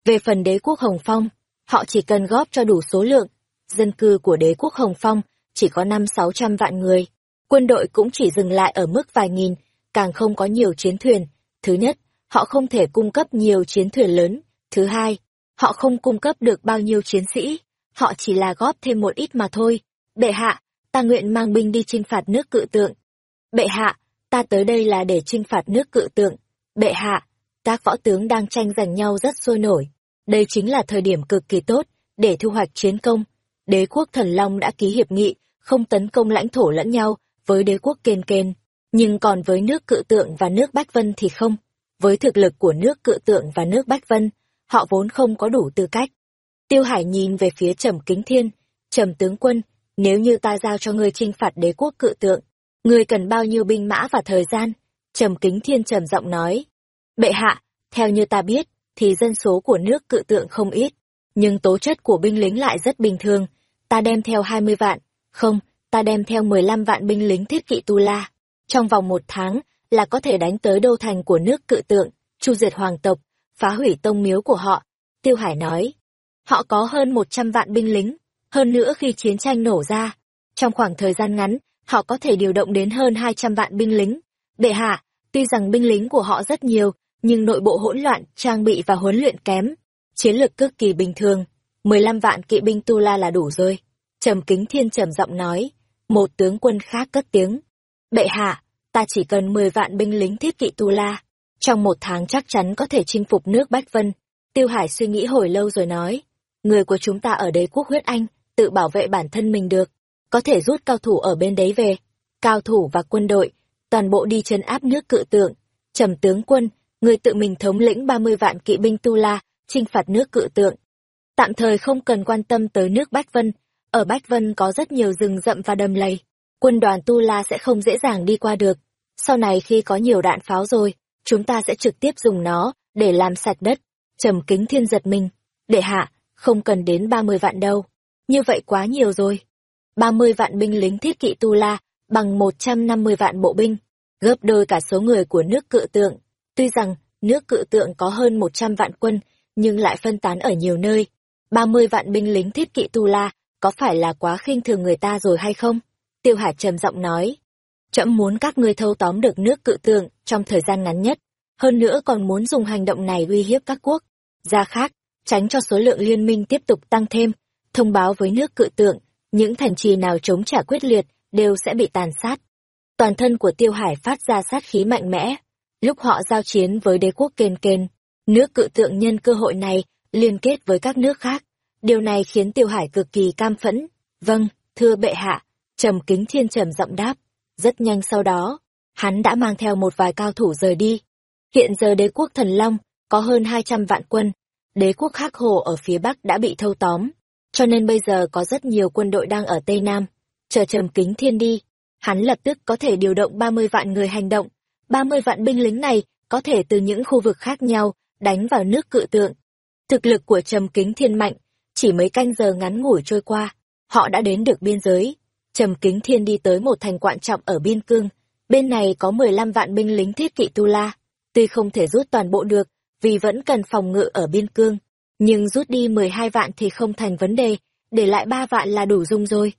Về phần đế quốc Hồng Phong, họ chỉ cần góp cho đủ số lượng. Dân cư của đế quốc Hồng Phong chỉ có năm sáu trăm vạn người. Quân đội cũng chỉ dừng lại ở mức vài nghìn, càng không có nhiều chiến thuyền. Thứ nhất, họ không thể cung cấp nhiều chiến thuyền lớn. Thứ hai, họ không cung cấp được bao nhiêu chiến sĩ. Họ chỉ là góp thêm một ít mà thôi. Bệ hạ, ta nguyện mang binh đi chinh phạt nước cự tượng. Bệ hạ, ta tới đây là để chinh phạt nước cự tượng. Bệ hạ, các võ tướng đang tranh giành nhau rất sôi nổi. Đây chính là thời điểm cực kỳ tốt để thu hoạch chiến công. Đế quốc Thần Long đã ký hiệp nghị, không tấn công lãnh thổ lẫn nhau với đế quốc Kên Kên. Nhưng còn với nước cự tượng và nước Bách Vân thì không. Với thực lực của nước cự tượng và nước Bách Vân, họ vốn không có đủ tư cách. Tiêu Hải nhìn về phía Trầm Kính Thiên, Trầm tướng quân, nếu như ta giao cho ngươi chinh phạt đế quốc cự tượng, ngươi cần bao nhiêu binh mã và thời gian? Trầm Kính Thiên trầm giọng nói. Bệ hạ, theo như ta biết, thì dân số của nước cự tượng không ít, nhưng tố chất của binh lính lại rất bình thường. Ta đem theo 20 vạn, không, ta đem theo 15 vạn binh lính thiết kỵ Tu La. Trong vòng một tháng là có thể đánh tới đô thành của nước cự tượng, chu diệt hoàng tộc, phá hủy tông miếu của họ. Tiêu Hải nói, họ có hơn 100 vạn binh lính, hơn nữa khi chiến tranh nổ ra, trong khoảng thời gian ngắn, họ có thể điều động đến hơn 200 vạn binh lính. Bệ hạ, tuy rằng binh lính của họ rất nhiều, nhưng nội bộ hỗn loạn, trang bị và huấn luyện kém. Chiến lược cực kỳ bình thường, 15 vạn kỵ binh Tu La là đủ rồi. Trầm Kính Thiên trầm giọng nói, một tướng quân khác cất tiếng. Bệ hạ, ta chỉ cần 10 vạn binh lính thiết kỵ Tu La. Trong một tháng chắc chắn có thể chinh phục nước Bách Vân. Tiêu Hải suy nghĩ hồi lâu rồi nói, người của chúng ta ở đế quốc huyết anh, tự bảo vệ bản thân mình được, có thể rút cao thủ ở bên đấy về. Cao thủ và quân đội, toàn bộ đi chân áp nước cự tượng. Trầm tướng quân, người tự mình thống lĩnh 30 vạn kỵ binh Tu La, chinh phạt nước cự tượng. Tạm thời không cần quan tâm tới nước Bách Vân, ở Bách Vân có rất nhiều rừng rậm và đầm lầy. quân đoàn Tu La sẽ không dễ dàng đi qua được. Sau này khi có nhiều đạn pháo rồi, chúng ta sẽ trực tiếp dùng nó để làm sạch đất. Trầm kính thiên giật mình. để hạ, không cần đến 30 vạn đâu. Như vậy quá nhiều rồi. 30 vạn binh lính thiết kỵ Tu La bằng 150 vạn bộ binh, gấp đôi cả số người của nước cự tượng. Tuy rằng nước cự tượng có hơn 100 vạn quân, nhưng lại phân tán ở nhiều nơi. 30 vạn binh lính thiết kỵ Tu La có phải là quá khinh thường người ta rồi hay không? Tiêu Hải trầm giọng nói. Trẫm muốn các ngươi thâu tóm được nước cự tượng trong thời gian ngắn nhất. Hơn nữa còn muốn dùng hành động này uy hiếp các quốc gia khác, tránh cho số lượng liên minh tiếp tục tăng thêm. Thông báo với nước cự tượng, những thành trì nào chống trả quyết liệt đều sẽ bị tàn sát. Toàn thân của Tiêu Hải phát ra sát khí mạnh mẽ. Lúc họ giao chiến với đế quốc kền kền, nước cự tượng nhân cơ hội này liên kết với các nước khác. Điều này khiến Tiêu Hải cực kỳ cam phẫn. Vâng, thưa bệ hạ, trầm kính thiên trầm giọng đáp. Rất nhanh sau đó, hắn đã mang theo một vài cao thủ rời đi. Hiện giờ đế quốc thần Long có hơn 200 vạn quân. Đế quốc Hắc Hồ ở phía Bắc đã bị thâu tóm. Cho nên bây giờ có rất nhiều quân đội đang ở Tây Nam. Chờ trầm kính thiên đi, hắn lập tức có thể điều động 30 vạn người hành động. 30 vạn binh lính này có thể từ những khu vực khác nhau đánh vào nước cự tượng. Thực lực của trầm kính thiên mạnh, chỉ mấy canh giờ ngắn ngủi trôi qua, họ đã đến được biên giới. Trầm kính thiên đi tới một thành quan trọng ở biên cương, bên này có 15 vạn binh lính thiết kỵ Tu La, tuy không thể rút toàn bộ được, vì vẫn cần phòng ngự ở biên cương, nhưng rút đi 12 vạn thì không thành vấn đề, để lại 3 vạn là đủ dung rồi.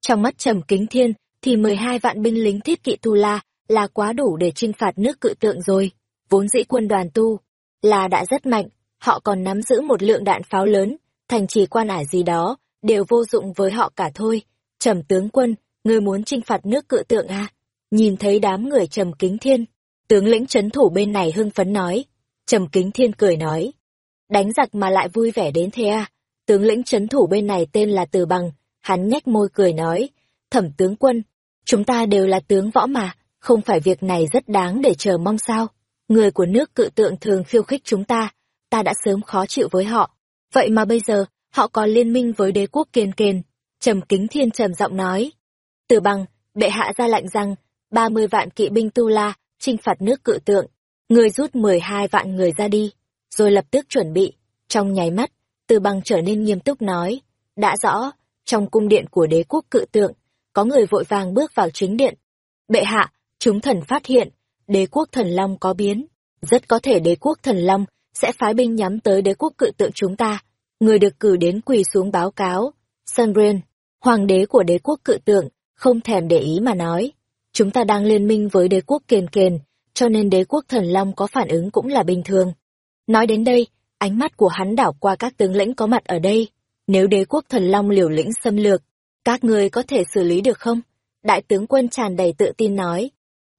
Trong mắt trầm kính thiên, thì 12 vạn binh lính thiết kỵ Tu La là quá đủ để chinh phạt nước cự tượng rồi. Vốn dĩ quân đoàn Tu là đã rất mạnh, họ còn nắm giữ một lượng đạn pháo lớn, thành trì quan ải gì đó, đều vô dụng với họ cả thôi. Trầm tướng quân, ngươi muốn chinh phạt nước cự tượng à? Nhìn thấy đám người trầm kính thiên, tướng lĩnh chấn thủ bên này hưng phấn nói. Trầm kính thiên cười nói. Đánh giặc mà lại vui vẻ đến thế à? Tướng lĩnh chấn thủ bên này tên là Từ Bằng, hắn nhếch môi cười nói. Thẩm tướng quân, chúng ta đều là tướng võ mà, không phải việc này rất đáng để chờ mong sao? Người của nước cự tượng thường khiêu khích chúng ta, ta đã sớm khó chịu với họ. Vậy mà bây giờ, họ còn liên minh với đế quốc kiên kền. Trầm kính thiên trầm giọng nói. Từ bằng, bệ hạ ra lệnh rằng, ba mươi vạn kỵ binh tu la, chinh phạt nước cự tượng. Người rút mười hai vạn người ra đi, rồi lập tức chuẩn bị. Trong nháy mắt, từ bằng trở nên nghiêm túc nói. Đã rõ, trong cung điện của đế quốc cự tượng, có người vội vàng bước vào chính điện. Bệ hạ, chúng thần phát hiện, đế quốc thần long có biến. Rất có thể đế quốc thần long sẽ phái binh nhắm tới đế quốc cự tượng chúng ta. Người được cử đến quỳ xuống báo cáo. Sunren, hoàng đế của đế quốc cự tượng, không thèm để ý mà nói. Chúng ta đang liên minh với đế quốc kền kền, cho nên đế quốc thần long có phản ứng cũng là bình thường. Nói đến đây, ánh mắt của hắn đảo qua các tướng lĩnh có mặt ở đây. Nếu đế quốc thần long liều lĩnh xâm lược, các người có thể xử lý được không? Đại tướng quân tràn đầy tự tin nói.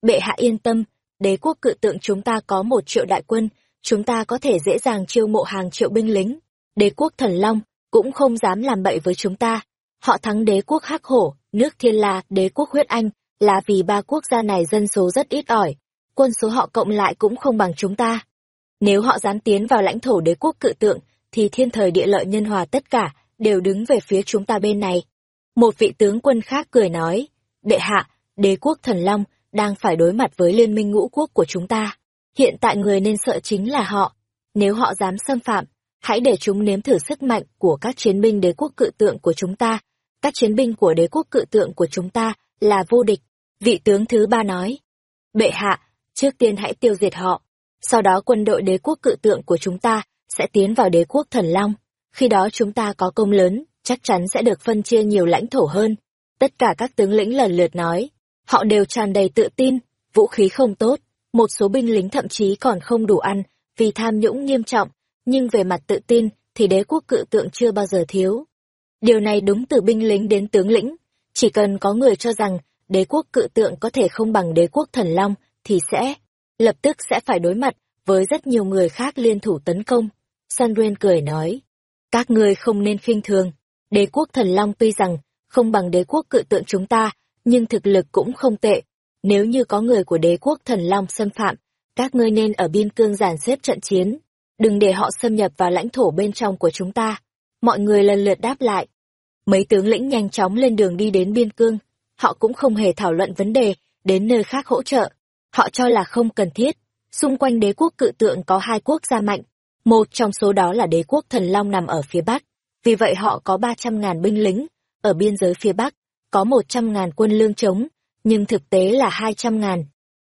Bệ hạ yên tâm, đế quốc cự tượng chúng ta có một triệu đại quân, chúng ta có thể dễ dàng chiêu mộ hàng triệu binh lính. Đế quốc thần long cũng không dám làm bậy với chúng ta. Họ thắng đế quốc hắc hổ, nước thiên la, đế quốc huyết anh, là vì ba quốc gia này dân số rất ít ỏi. Quân số họ cộng lại cũng không bằng chúng ta. Nếu họ dám tiến vào lãnh thổ đế quốc cự tượng, thì thiên thời địa lợi nhân hòa tất cả đều đứng về phía chúng ta bên này. Một vị tướng quân khác cười nói, đệ hạ, đế quốc thần long đang phải đối mặt với liên minh ngũ quốc của chúng ta. Hiện tại người nên sợ chính là họ. Nếu họ dám xâm phạm, hãy để chúng nếm thử sức mạnh của các chiến binh đế quốc cự tượng của chúng ta. Các chiến binh của đế quốc cự tượng của chúng ta là vô địch. Vị tướng thứ ba nói, bệ hạ, trước tiên hãy tiêu diệt họ. Sau đó quân đội đế quốc cự tượng của chúng ta sẽ tiến vào đế quốc thần long. Khi đó chúng ta có công lớn, chắc chắn sẽ được phân chia nhiều lãnh thổ hơn. Tất cả các tướng lĩnh lần lượt nói, họ đều tràn đầy tự tin, vũ khí không tốt, một số binh lính thậm chí còn không đủ ăn vì tham nhũng nghiêm trọng, nhưng về mặt tự tin thì đế quốc cự tượng chưa bao giờ thiếu. Điều này đúng từ binh lính đến tướng lĩnh, chỉ cần có người cho rằng đế quốc cự tượng có thể không bằng đế quốc thần long thì sẽ lập tức sẽ phải đối mặt với rất nhiều người khác liên thủ tấn công. Sandren cười nói, các ngươi không nên khinh thường, đế quốc thần long tuy rằng không bằng đế quốc cự tượng chúng ta, nhưng thực lực cũng không tệ. Nếu như có người của đế quốc thần long xâm phạm, các ngươi nên ở biên cương giàn xếp trận chiến, đừng để họ xâm nhập vào lãnh thổ bên trong của chúng ta. Mọi người lần lượt đáp lại. Mấy tướng lĩnh nhanh chóng lên đường đi đến biên cương. họ cũng không hề thảo luận vấn đề đến nơi khác hỗ trợ. Họ cho là không cần thiết. Xung quanh đế quốc cự tượng có hai quốc gia mạnh, một trong số đó là đế quốc thần long nằm ở phía bắc. Vì vậy họ có 300.000 binh lính, ở biên giới phía bắc, có 100.000 quân lương chống, nhưng thực tế là 200.000.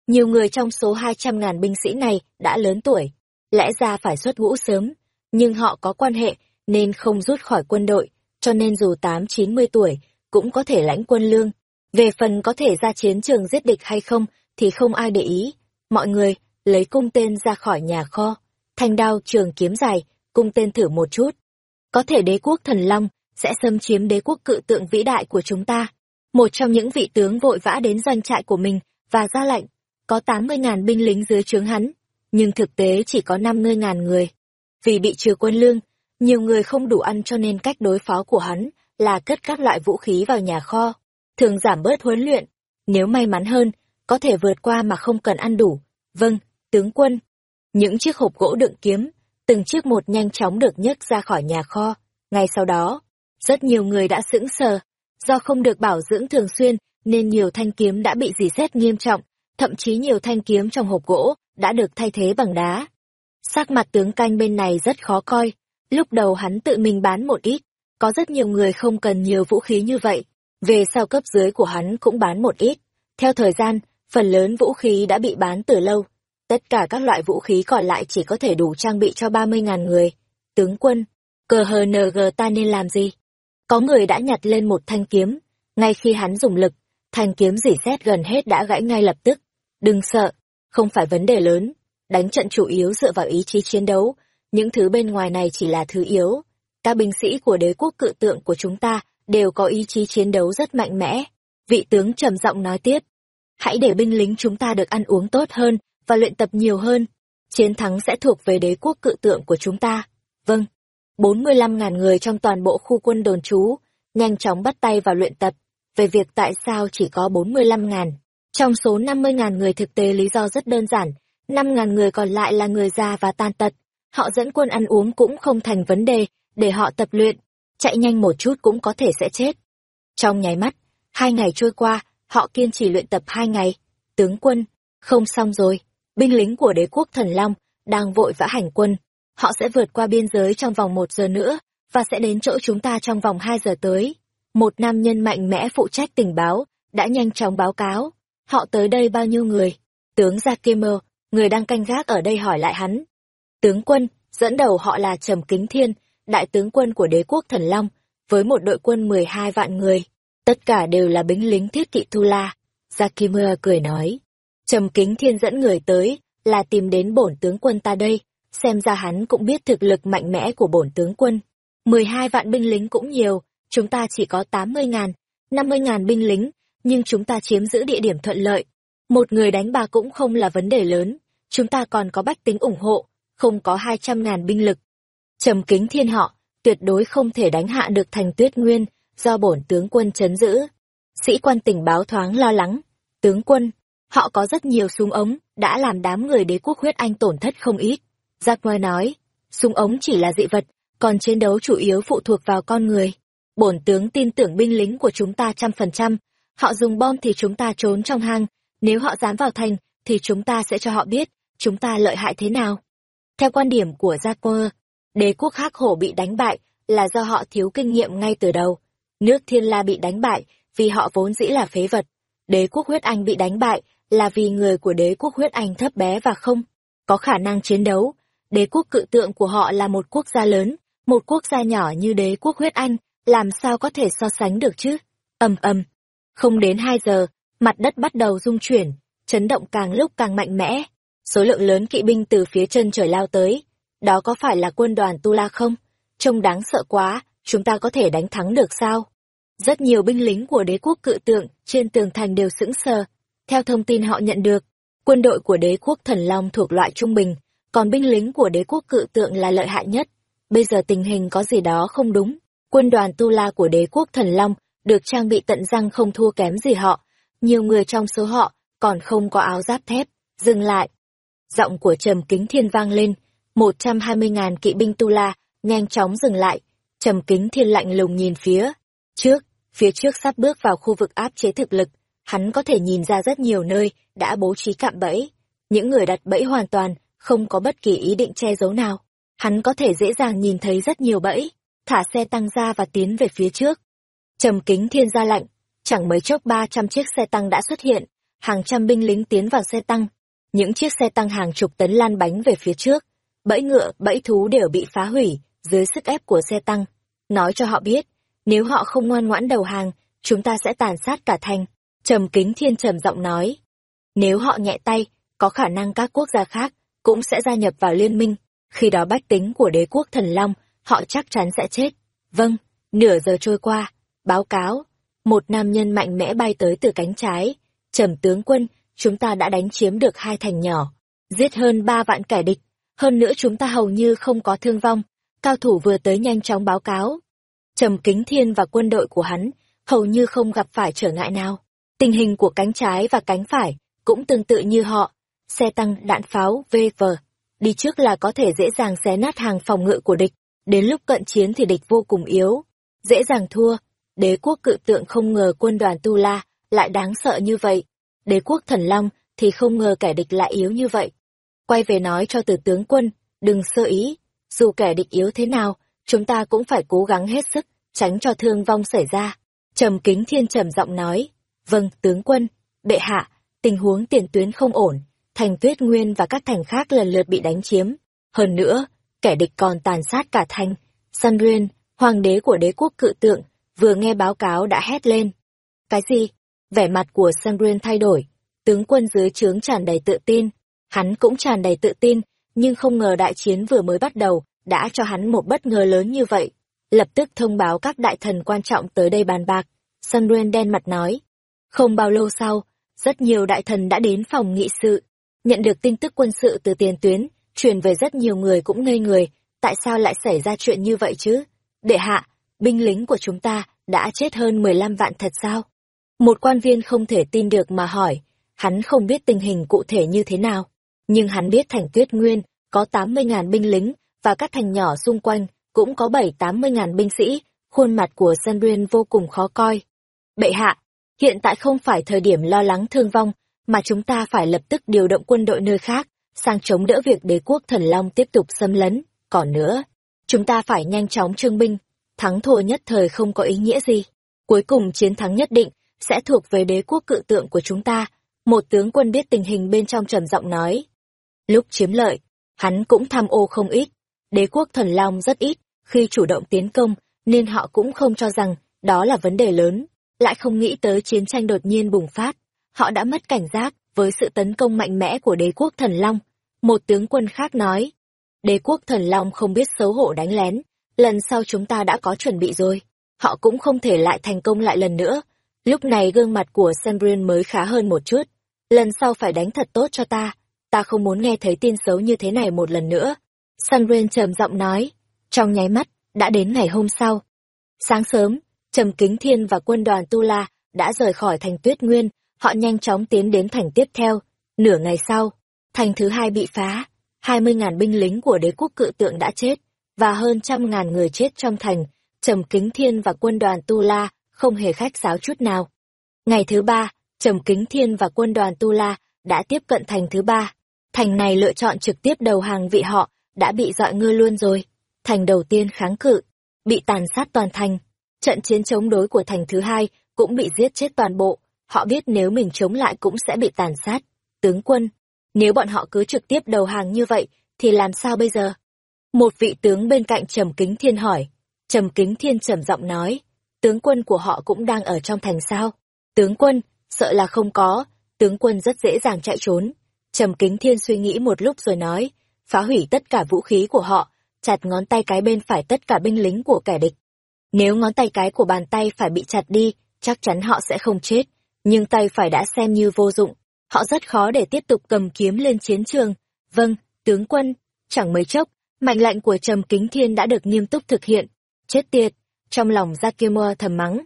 Nhiều người trong số 200.000 binh sĩ này đã lớn tuổi, lẽ ra phải xuất ngũ sớm, nhưng họ có quan hệ nên không rút khỏi quân đội, cho nên dù 8-90 tuổi cũng có thể lãnh quân lương. Về phần có thể ra chiến trường giết địch hay không thì không ai để ý. Mọi người lấy cung tên ra khỏi nhà kho, thanh đao trường kiếm dài, cung tên thử một chút. Có thể đế quốc thần long sẽ xâm chiếm đế quốc cự tượng vĩ đại của chúng ta. Một trong những vị tướng vội vã đến doanh trại của mình và ra lệnh, có 80.000 binh lính dưới trướng hắn, nhưng thực tế chỉ có 50.000 người. Vì bị trừ quân lương, nhiều người không đủ ăn cho nên cách đối phó của hắn là cất các loại vũ khí vào nhà kho, thường giảm bớt huấn luyện. Nếu may mắn hơn, có thể vượt qua mà không cần ăn đủ. Vâng, tướng quân. Những chiếc hộp gỗ đựng kiếm, từng chiếc một nhanh chóng được nhấc ra khỏi nhà kho. Ngay sau đó, rất nhiều người đã sững sờ. Do không được bảo dưỡng thường xuyên, nên nhiều thanh kiếm đã bị dì xét nghiêm trọng, thậm chí nhiều thanh kiếm trong hộp gỗ đã được thay thế bằng đá. Sắc mặt tướng canh bên này rất khó coi, lúc đầu hắn tự mình bán một ít, có rất nhiều người không cần nhiều vũ khí như vậy, về sau cấp dưới của hắn cũng bán một ít. Theo thời gian, phần lớn vũ khí đã bị bán từ lâu, tất cả các loại vũ khí còn lại chỉ có thể đủ trang bị cho 30.000 người. Tướng quân, cờ hờ NG ta nên làm gì? Có người đã nhặt lên một thanh kiếm, ngay khi hắn dùng lực, thanh kiếm dỉ xét gần hết đã gãy ngay lập tức. Đừng sợ, không phải vấn đề lớn, đánh trận chủ yếu dựa vào ý chí chiến đấu, những thứ bên ngoài này chỉ là thứ yếu. Các binh sĩ của đế quốc cự tượng của chúng ta đều có ý chí chiến đấu rất mạnh mẽ. Vị tướng trầm giọng nói tiếp, hãy để binh lính chúng ta được ăn uống tốt hơn và luyện tập nhiều hơn. Chiến thắng sẽ thuộc về đế quốc cự tượng của chúng ta. Vâng, 45.000 người trong toàn bộ khu quân đồn trú, nhanh chóng bắt tay vào luyện tập. Về việc tại sao chỉ có 45.000, trong số 50.000 người thực tế lý do rất đơn giản, 5.000 người còn lại là người già và tàn tật. Họ dẫn quân ăn uống cũng không thành vấn đề, để họ tập luyện, chạy nhanh một chút cũng có thể sẽ chết. Trong nháy mắt, hai ngày trôi qua, họ kiên trì luyện tập hai ngày. Tướng quân, không xong rồi, binh lính của đế quốc thần Long đang vội vã hành quân. Họ sẽ vượt qua biên giới trong vòng một giờ nữa, và sẽ đến chỗ chúng ta trong vòng hai giờ tới. Một nam nhân mạnh mẽ phụ trách tình báo, đã nhanh chóng báo cáo. Họ tới đây bao nhiêu người? Tướng Jakimer, người đang canh gác ở đây hỏi lại hắn. Tướng quân, dẫn đầu họ là Trầm Kính Thiên, đại tướng quân của đế quốc Thần Long, với một đội quân 12 vạn người. Tất cả đều là binh lính thiết kỵ Tu La. Jakimer cười nói. Trầm Kính Thiên dẫn người tới, là tìm đến bổn tướng quân ta đây. Xem ra hắn cũng biết thực lực mạnh mẽ của bổn tướng quân. 12 vạn binh lính cũng nhiều, chúng ta chỉ có 80 ngàn, 50 ngàn binh lính, nhưng chúng ta chiếm giữ địa điểm thuận lợi. Một người đánh bà cũng không là vấn đề lớn, chúng ta còn có bách tính ủng hộ, không có 200 ngàn binh lực. Trầm kính thiên họ, tuyệt đối không thể đánh hạ được thành tuyết nguyên, do bổn tướng quân chấn giữ. Sĩ quan tình báo thoáng lo lắng, tướng quân, họ có rất nhiều súng ống, đã làm đám người đế quốc huyết anh tổn thất không ít. Giác ngoài nói, súng ống chỉ là dị vật, còn chiến đấu chủ yếu phụ thuộc vào con người. Bổn tướng tin tưởng binh lính của chúng ta trăm phần trăm, họ dùng bom thì chúng ta trốn trong hang, nếu họ dám vào thành, thì chúng ta sẽ cho họ biết, chúng ta lợi hại thế nào. Theo quan điểm của Jacob, đế quốc hắc hổ bị đánh bại là do họ thiếu kinh nghiệm ngay từ đầu. Nước thiên la bị đánh bại vì họ vốn dĩ là phế vật. Đế quốc huyết anh bị đánh bại là vì người của đế quốc huyết anh thấp bé và không có khả năng chiến đấu. Đế quốc cự tượng của họ là một quốc gia lớn, một quốc gia nhỏ như đế quốc huyết anh, làm sao có thể so sánh được chứ? ầm ầm. Không đến hai giờ, mặt đất bắt đầu rung chuyển, chấn động càng lúc càng mạnh mẽ. Số lượng lớn kỵ binh từ phía chân trời lao tới. Đó có phải là quân đoàn Tu La không? Trông đáng sợ quá, chúng ta có thể đánh thắng được sao? Rất nhiều binh lính của đế quốc cự tượng trên tường thành đều sững sờ. Theo thông tin họ nhận được, quân đội của đế quốc thần long thuộc loại trung bình, còn binh lính của đế quốc cự tượng là lợi hại nhất. Bây giờ tình hình có gì đó không đúng. Quân đoàn Tu La của đế quốc thần long được trang bị tận răng không thua kém gì họ. Nhiều người trong số họ còn không có áo giáp thép. Dừng lại, giọng của trầm kính thiên vang lên một trăm hai mươi ngàn kỵ binh tu la nhanh chóng dừng lại trầm kính thiên lạnh lùng nhìn phía trước phía trước sắp bước vào khu vực áp chế thực lực, hắn có thể nhìn ra rất nhiều nơi đã bố trí cạm bẫy. Những người đặt bẫy hoàn toàn, không có bất kỳ ý định che giấu nào. Hắn có thể dễ dàng nhìn thấy rất nhiều bẫy, thả xe tăng ra và tiến về phía trước. Trầm kính thiên ra lạnh, chẳng mấy chốc ba trăm chiếc xe tăng đã xuất hiện, hàng trăm binh lính tiến vào xe tăng. Những chiếc xe tăng hàng chục tấn lan bánh về phía trước, bẫy ngựa, bẫy thú đều bị phá hủy dưới sức ép của xe tăng. Nói cho họ biết, nếu họ không ngoan ngoãn đầu hàng, chúng ta sẽ tàn sát cả thành. Trầm kính thiên trầm giọng nói. Nếu họ nhẹ tay, có khả năng các quốc gia khác cũng sẽ gia nhập vào liên minh. Khi đó bách tính của đế quốc thần Long, họ chắc chắn sẽ chết. Vâng, nửa giờ trôi qua, báo cáo. Một nam nhân mạnh mẽ bay tới từ cánh trái. Trầm tướng quân, chúng ta đã đánh chiếm được hai thành nhỏ, giết hơn ba vạn kẻ địch. Hơn nữa chúng ta hầu như không có thương vong. Cao thủ vừa tới nhanh chóng báo cáo. Trầm kính thiên và quân đội của hắn hầu như không gặp phải trở ngại nào. Tình hình của cánh trái và cánh phải cũng tương tự như họ. Xe tăng, đạn pháo, VV. Đi trước là có thể dễ dàng xé nát hàng phòng ngự của địch. Đến lúc cận chiến thì địch vô cùng yếu. Dễ dàng thua. Đế quốc cự tượng không ngờ quân đoàn Tu La lại đáng sợ như vậy. Đế quốc thần Long thì không ngờ kẻ địch lại yếu như vậy. Quay về nói cho từ tướng quân, đừng sơ ý. Dù kẻ địch yếu thế nào, chúng ta cũng phải cố gắng hết sức, tránh cho thương vong xảy ra. Trầm kính thiên trầm giọng nói, vâng, tướng quân, bệ hạ, tình huống tiền tuyến không ổn, thành tuyết nguyên và các thành khác lần lượt bị đánh chiếm. Hơn nữa, kẻ địch còn tàn sát cả thành. Sun Nguyên, hoàng đế của đế quốc cự tượng, vừa nghe báo cáo đã hét lên. Cái gì? Vẻ mặt của Sun Nguyên thay đổi, tướng quân dưới trướng tràn đầy tự tin. Hắn cũng tràn đầy tự tin, nhưng không ngờ đại chiến vừa mới bắt đầu, đã cho hắn một bất ngờ lớn như vậy lập tức thông báo các đại thần quan trọng tới đây bàn bạc. Sunren đen mặt nói. Không bao lâu sau, rất nhiều đại thần đã đến phòng nghị sự. Nhận được tin tức quân sự từ tiền tuyến, truyền về rất nhiều người cũng ngây người. Tại sao lại xảy ra chuyện như vậy chứ? Đệ hạ, binh lính của chúng ta đã chết hơn 15 vạn thật sao? Một quan viên không thể tin được mà hỏi. Hắn không biết tình hình cụ thể như thế nào. Nhưng hắn biết thành tuyết nguyên có 80.000 binh lính và các thành nhỏ xung quanh cũng có bảy tám mươi ngàn binh sĩ, khuôn mặt của Sandrian vô cùng khó coi. Bệ hạ, hiện tại không phải thời điểm lo lắng thương vong, mà chúng ta phải lập tức điều động quân đội nơi khác, sang chống đỡ việc đế quốc thần long tiếp tục xâm lấn. Còn nữa, chúng ta phải nhanh chóng trương binh, thắng thua nhất thời không có ý nghĩa gì. Cuối cùng chiến thắng nhất định sẽ thuộc về đế quốc cự tượng của chúng ta. Một tướng quân biết tình hình bên trong trầm giọng nói. Lúc chiếm lợi, hắn cũng tham ô không ít. Đế quốc thần long rất ít, khi chủ động tiến công, nên họ cũng không cho rằng đó là vấn đề lớn, lại không nghĩ tới chiến tranh đột nhiên bùng phát. Họ đã mất cảnh giác với sự tấn công mạnh mẽ của đế quốc thần Long. Một tướng quân khác nói, đế quốc thần Long không biết xấu hổ đánh lén, lần sau chúng ta đã có chuẩn bị rồi. Họ cũng không thể lại thành công lại lần nữa. Lúc này gương mặt của Sandrian mới khá hơn một chút. Lần sau phải đánh thật tốt cho ta. Ta không muốn nghe thấy tin xấu như thế này một lần nữa. Sandrian trầm giọng nói. Trong nháy mắt, đã đến ngày hôm sau. Sáng sớm, Trầm Kính Thiên và quân đoàn Tu La đã rời khỏi thành Tuyết Nguyên, họ nhanh chóng tiến đến thành tiếp theo. Nửa ngày sau, thành thứ hai bị phá, hai mươi ngàn binh lính của đế quốc cự tượng đã chết, và hơn trăm ngàn người chết trong thành. Trầm Kính Thiên và quân đoàn Tu La không hề khách sáo chút nào. Ngày thứ ba, Trầm Kính Thiên và quân đoàn Tu La đã tiếp cận thành thứ ba. Thành này lựa chọn trực tiếp đầu hàng vị họ, đã bị dọa ngơ luôn rồi thành đầu tiên kháng cự, bị tàn sát toàn thành. Trận chiến chống đối của thành thứ hai cũng bị giết chết toàn bộ, họ biết nếu mình chống lại cũng sẽ bị tàn sát. Tướng quân, nếu bọn họ cứ trực tiếp đầu hàng như vậy, thì làm sao bây giờ? Một vị tướng bên cạnh Trầm Kính Thiên hỏi. Trầm Kính Thiên trầm giọng nói, tướng quân của họ cũng đang ở trong thành sao? Tướng quân, sợ là không có, tướng quân rất dễ dàng chạy trốn. Trầm Kính Thiên suy nghĩ một lúc rồi nói, phá hủy tất cả vũ khí của họ, chặt ngón tay cái bên phải tất cả binh lính của kẻ địch. Nếu ngón tay cái của bàn tay phải bị chặt đi, chắc chắn họ sẽ không chết, nhưng tay phải đã xem như vô dụng, họ rất khó để tiếp tục cầm kiếm lên chiến trường. Vâng, tướng quân, chẳng mấy chốc, mệnh lệnh của Trầm Kính Thiên đã được nghiêm túc thực hiện. Chết tiệt, trong lòng Zakimura thầm mắng.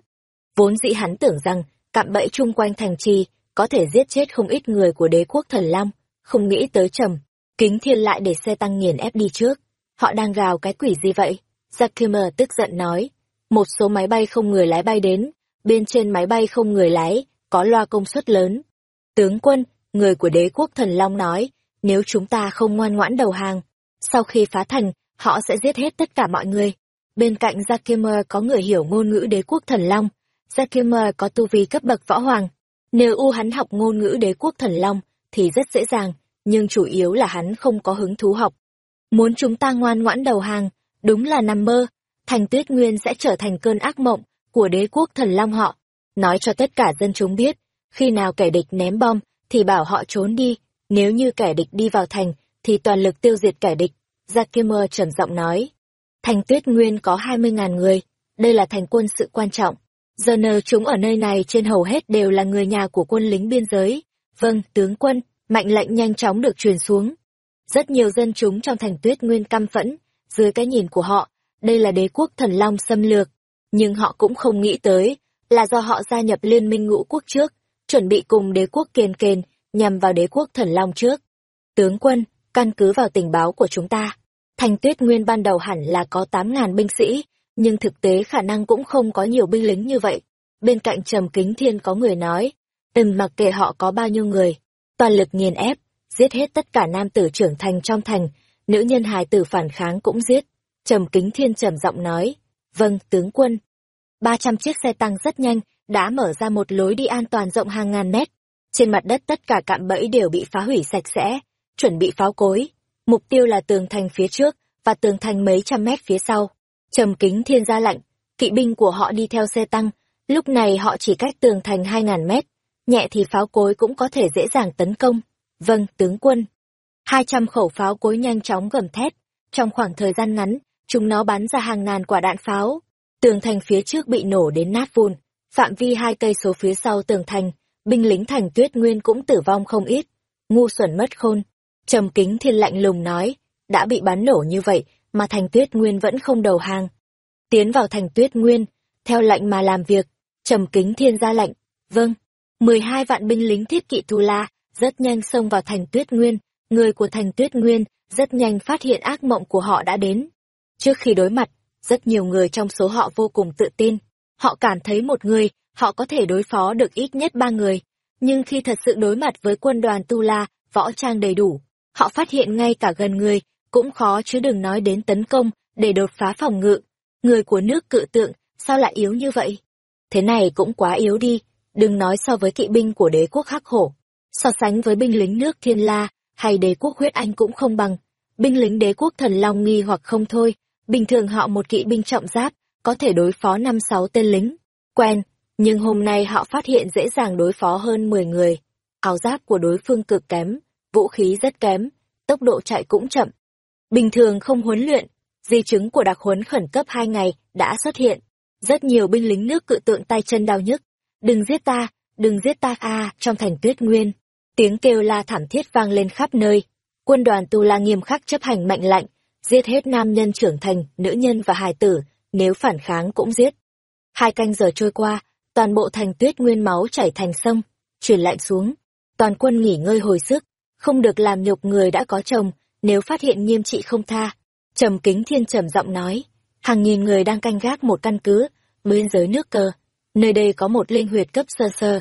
Vốn dĩ hắn tưởng rằng, cạm bẫy chung quanh thành trì, có thể giết chết không ít người của đế quốc thần Long, không nghĩ tới Trầm. Kính Thiên lại để xe tăng nghiền ép đi trước. Họ đang gào cái quỷ gì vậy? Zakimer tức giận nói. Một số máy bay không người lái bay đến, bên trên máy bay không người lái, có loa công suất lớn. Tướng quân, người của đế quốc thần Long nói, nếu chúng ta không ngoan ngoãn đầu hàng, sau khi phá thành, họ sẽ giết hết tất cả mọi người. Bên cạnh Zakimer có người hiểu ngôn ngữ đế quốc thần Long. Zakimer có tu vi cấp bậc võ hoàng. Nếu u hắn học ngôn ngữ đế quốc thần Long, thì rất dễ dàng, nhưng chủ yếu là hắn không có hứng thú học. Muốn chúng ta ngoan ngoãn đầu hàng, đúng là nằm mơ, thành tuyết nguyên sẽ trở thành cơn ác mộng của đế quốc thần Long họ. Nói cho tất cả dân chúng biết, khi nào kẻ địch ném bom, thì bảo họ trốn đi, nếu như kẻ địch đi vào thành, thì toàn lực tiêu diệt kẻ địch. Zakimer trầm giọng nói. Thành tuyết nguyên có 20.000 người, đây là thành quân sự quan trọng. Giờ nờ chúng ở nơi này trên hầu hết đều là người nhà của quân lính biên giới. Vâng, tướng quân, mạnh lệnh nhanh chóng được truyền xuống. Rất nhiều dân chúng trong thành tuyết nguyên căm phẫn, dưới cái nhìn của họ, đây là đế quốc thần long xâm lược. Nhưng họ cũng không nghĩ tới, là do họ gia nhập liên minh ngũ quốc trước, chuẩn bị cùng đế quốc kiên kền, nhằm vào đế quốc thần long trước. Tướng quân, căn cứ vào tình báo của chúng ta, thành tuyết nguyên ban đầu hẳn là có 8.000 binh sĩ, nhưng thực tế khả năng cũng không có nhiều binh lính như vậy. Bên cạnh trầm kính thiên có người nói, tần mặc kệ họ có bao nhiêu người, toàn lực nghiền ép, giết hết tất cả nam tử trưởng thành trong thành, nữ nhân hài tử phản kháng cũng giết. Trầm kính thiên trầm giọng nói, vâng, tướng quân. 300 chiếc xe tăng rất nhanh, đã mở ra một lối đi an toàn rộng hàng ngàn mét. Trên mặt đất tất cả cạm bẫy đều bị phá hủy sạch sẽ, chuẩn bị pháo cối. Mục tiêu là tường thành phía trước và tường thành mấy trăm mét phía sau. Trầm kính thiên gia lạnh, kỵ binh của họ đi theo xe tăng, lúc này họ chỉ cách tường thành hai ngàn mét, nhẹ thì pháo cối cũng có thể dễ dàng tấn công. Vâng, tướng quân. Hai trăm khẩu pháo cối nhanh chóng gầm thét, trong khoảng thời gian ngắn, chúng nó bắn ra hàng ngàn quả đạn pháo. Tường thành phía trước bị nổ đến nát vùn. phạm vi hai cây số phía sau tường thành, binh lính thành tuyết nguyên cũng tử vong không ít. Ngu xuẩn mất khôn. Trầm kính thiên lạnh lùng nói, đã bị bắn nổ như vậy, mà thành tuyết nguyên vẫn không đầu hàng. Tiến vào thành tuyết nguyên, theo lệnh mà làm việc, trầm kính thiên ra lệnh, vâng, mười hai vạn binh lính thiết kỵ Thù La, rất nhanh xông vào thành tuyết nguyên, người của thành tuyết nguyên, rất nhanh phát hiện ác mộng của họ đã đến. Trước khi đối mặt, rất nhiều người trong số họ vô cùng tự tin, họ cảm thấy một người, họ có thể đối phó được ít nhất ba người, nhưng khi thật sự đối mặt với quân đoàn Tu La, võ trang đầy đủ, họ phát hiện ngay cả gần người, cũng khó chứ đừng nói đến tấn công, để đột phá phòng ngự. Người của nước cự tượng, sao lại yếu như vậy? Thế này cũng quá yếu đi, đừng nói so với kỵ binh của đế quốc hắc hổ. So sánh với binh lính nước thiên la, hay đế quốc huyết anh cũng không bằng. Binh lính đế quốc thần long nghi hoặc không thôi, bình thường họ một kỵ binh trọng giáp, có thể đối phó năm sáu tên lính. Quen, nhưng hôm nay họ phát hiện dễ dàng đối phó hơn 10 người. Áo giáp của đối phương cực kém, vũ khí rất kém, tốc độ chạy cũng chậm, Bình thường không huấn luyện, di chứng của đặc huấn khẩn cấp hai ngày đã xuất hiện. Rất nhiều binh lính nước cự tượng tay chân đau nhức. Đừng giết ta, đừng giết ta a trong thành tuyết nguyên. Tiếng kêu la thảm thiết vang lên khắp nơi. Quân đoàn Tu La nghiêm khắc chấp hành mệnh lệnh, giết hết nam nhân trưởng thành, nữ nhân và hài tử, nếu phản kháng cũng giết. Hai canh giờ trôi qua, toàn bộ thành tuyết nguyên máu chảy thành sông, truyền lạnh xuống. Toàn quân nghỉ ngơi hồi sức, không được làm nhục người đã có chồng, nếu phát hiện nghiêm trị không tha. Trầm kính thiên trầm giọng nói, hàng nghìn người đang canh gác một căn cứ, bên giới nước cơ. Nơi đây có một linh huyệt cấp sơ sơ.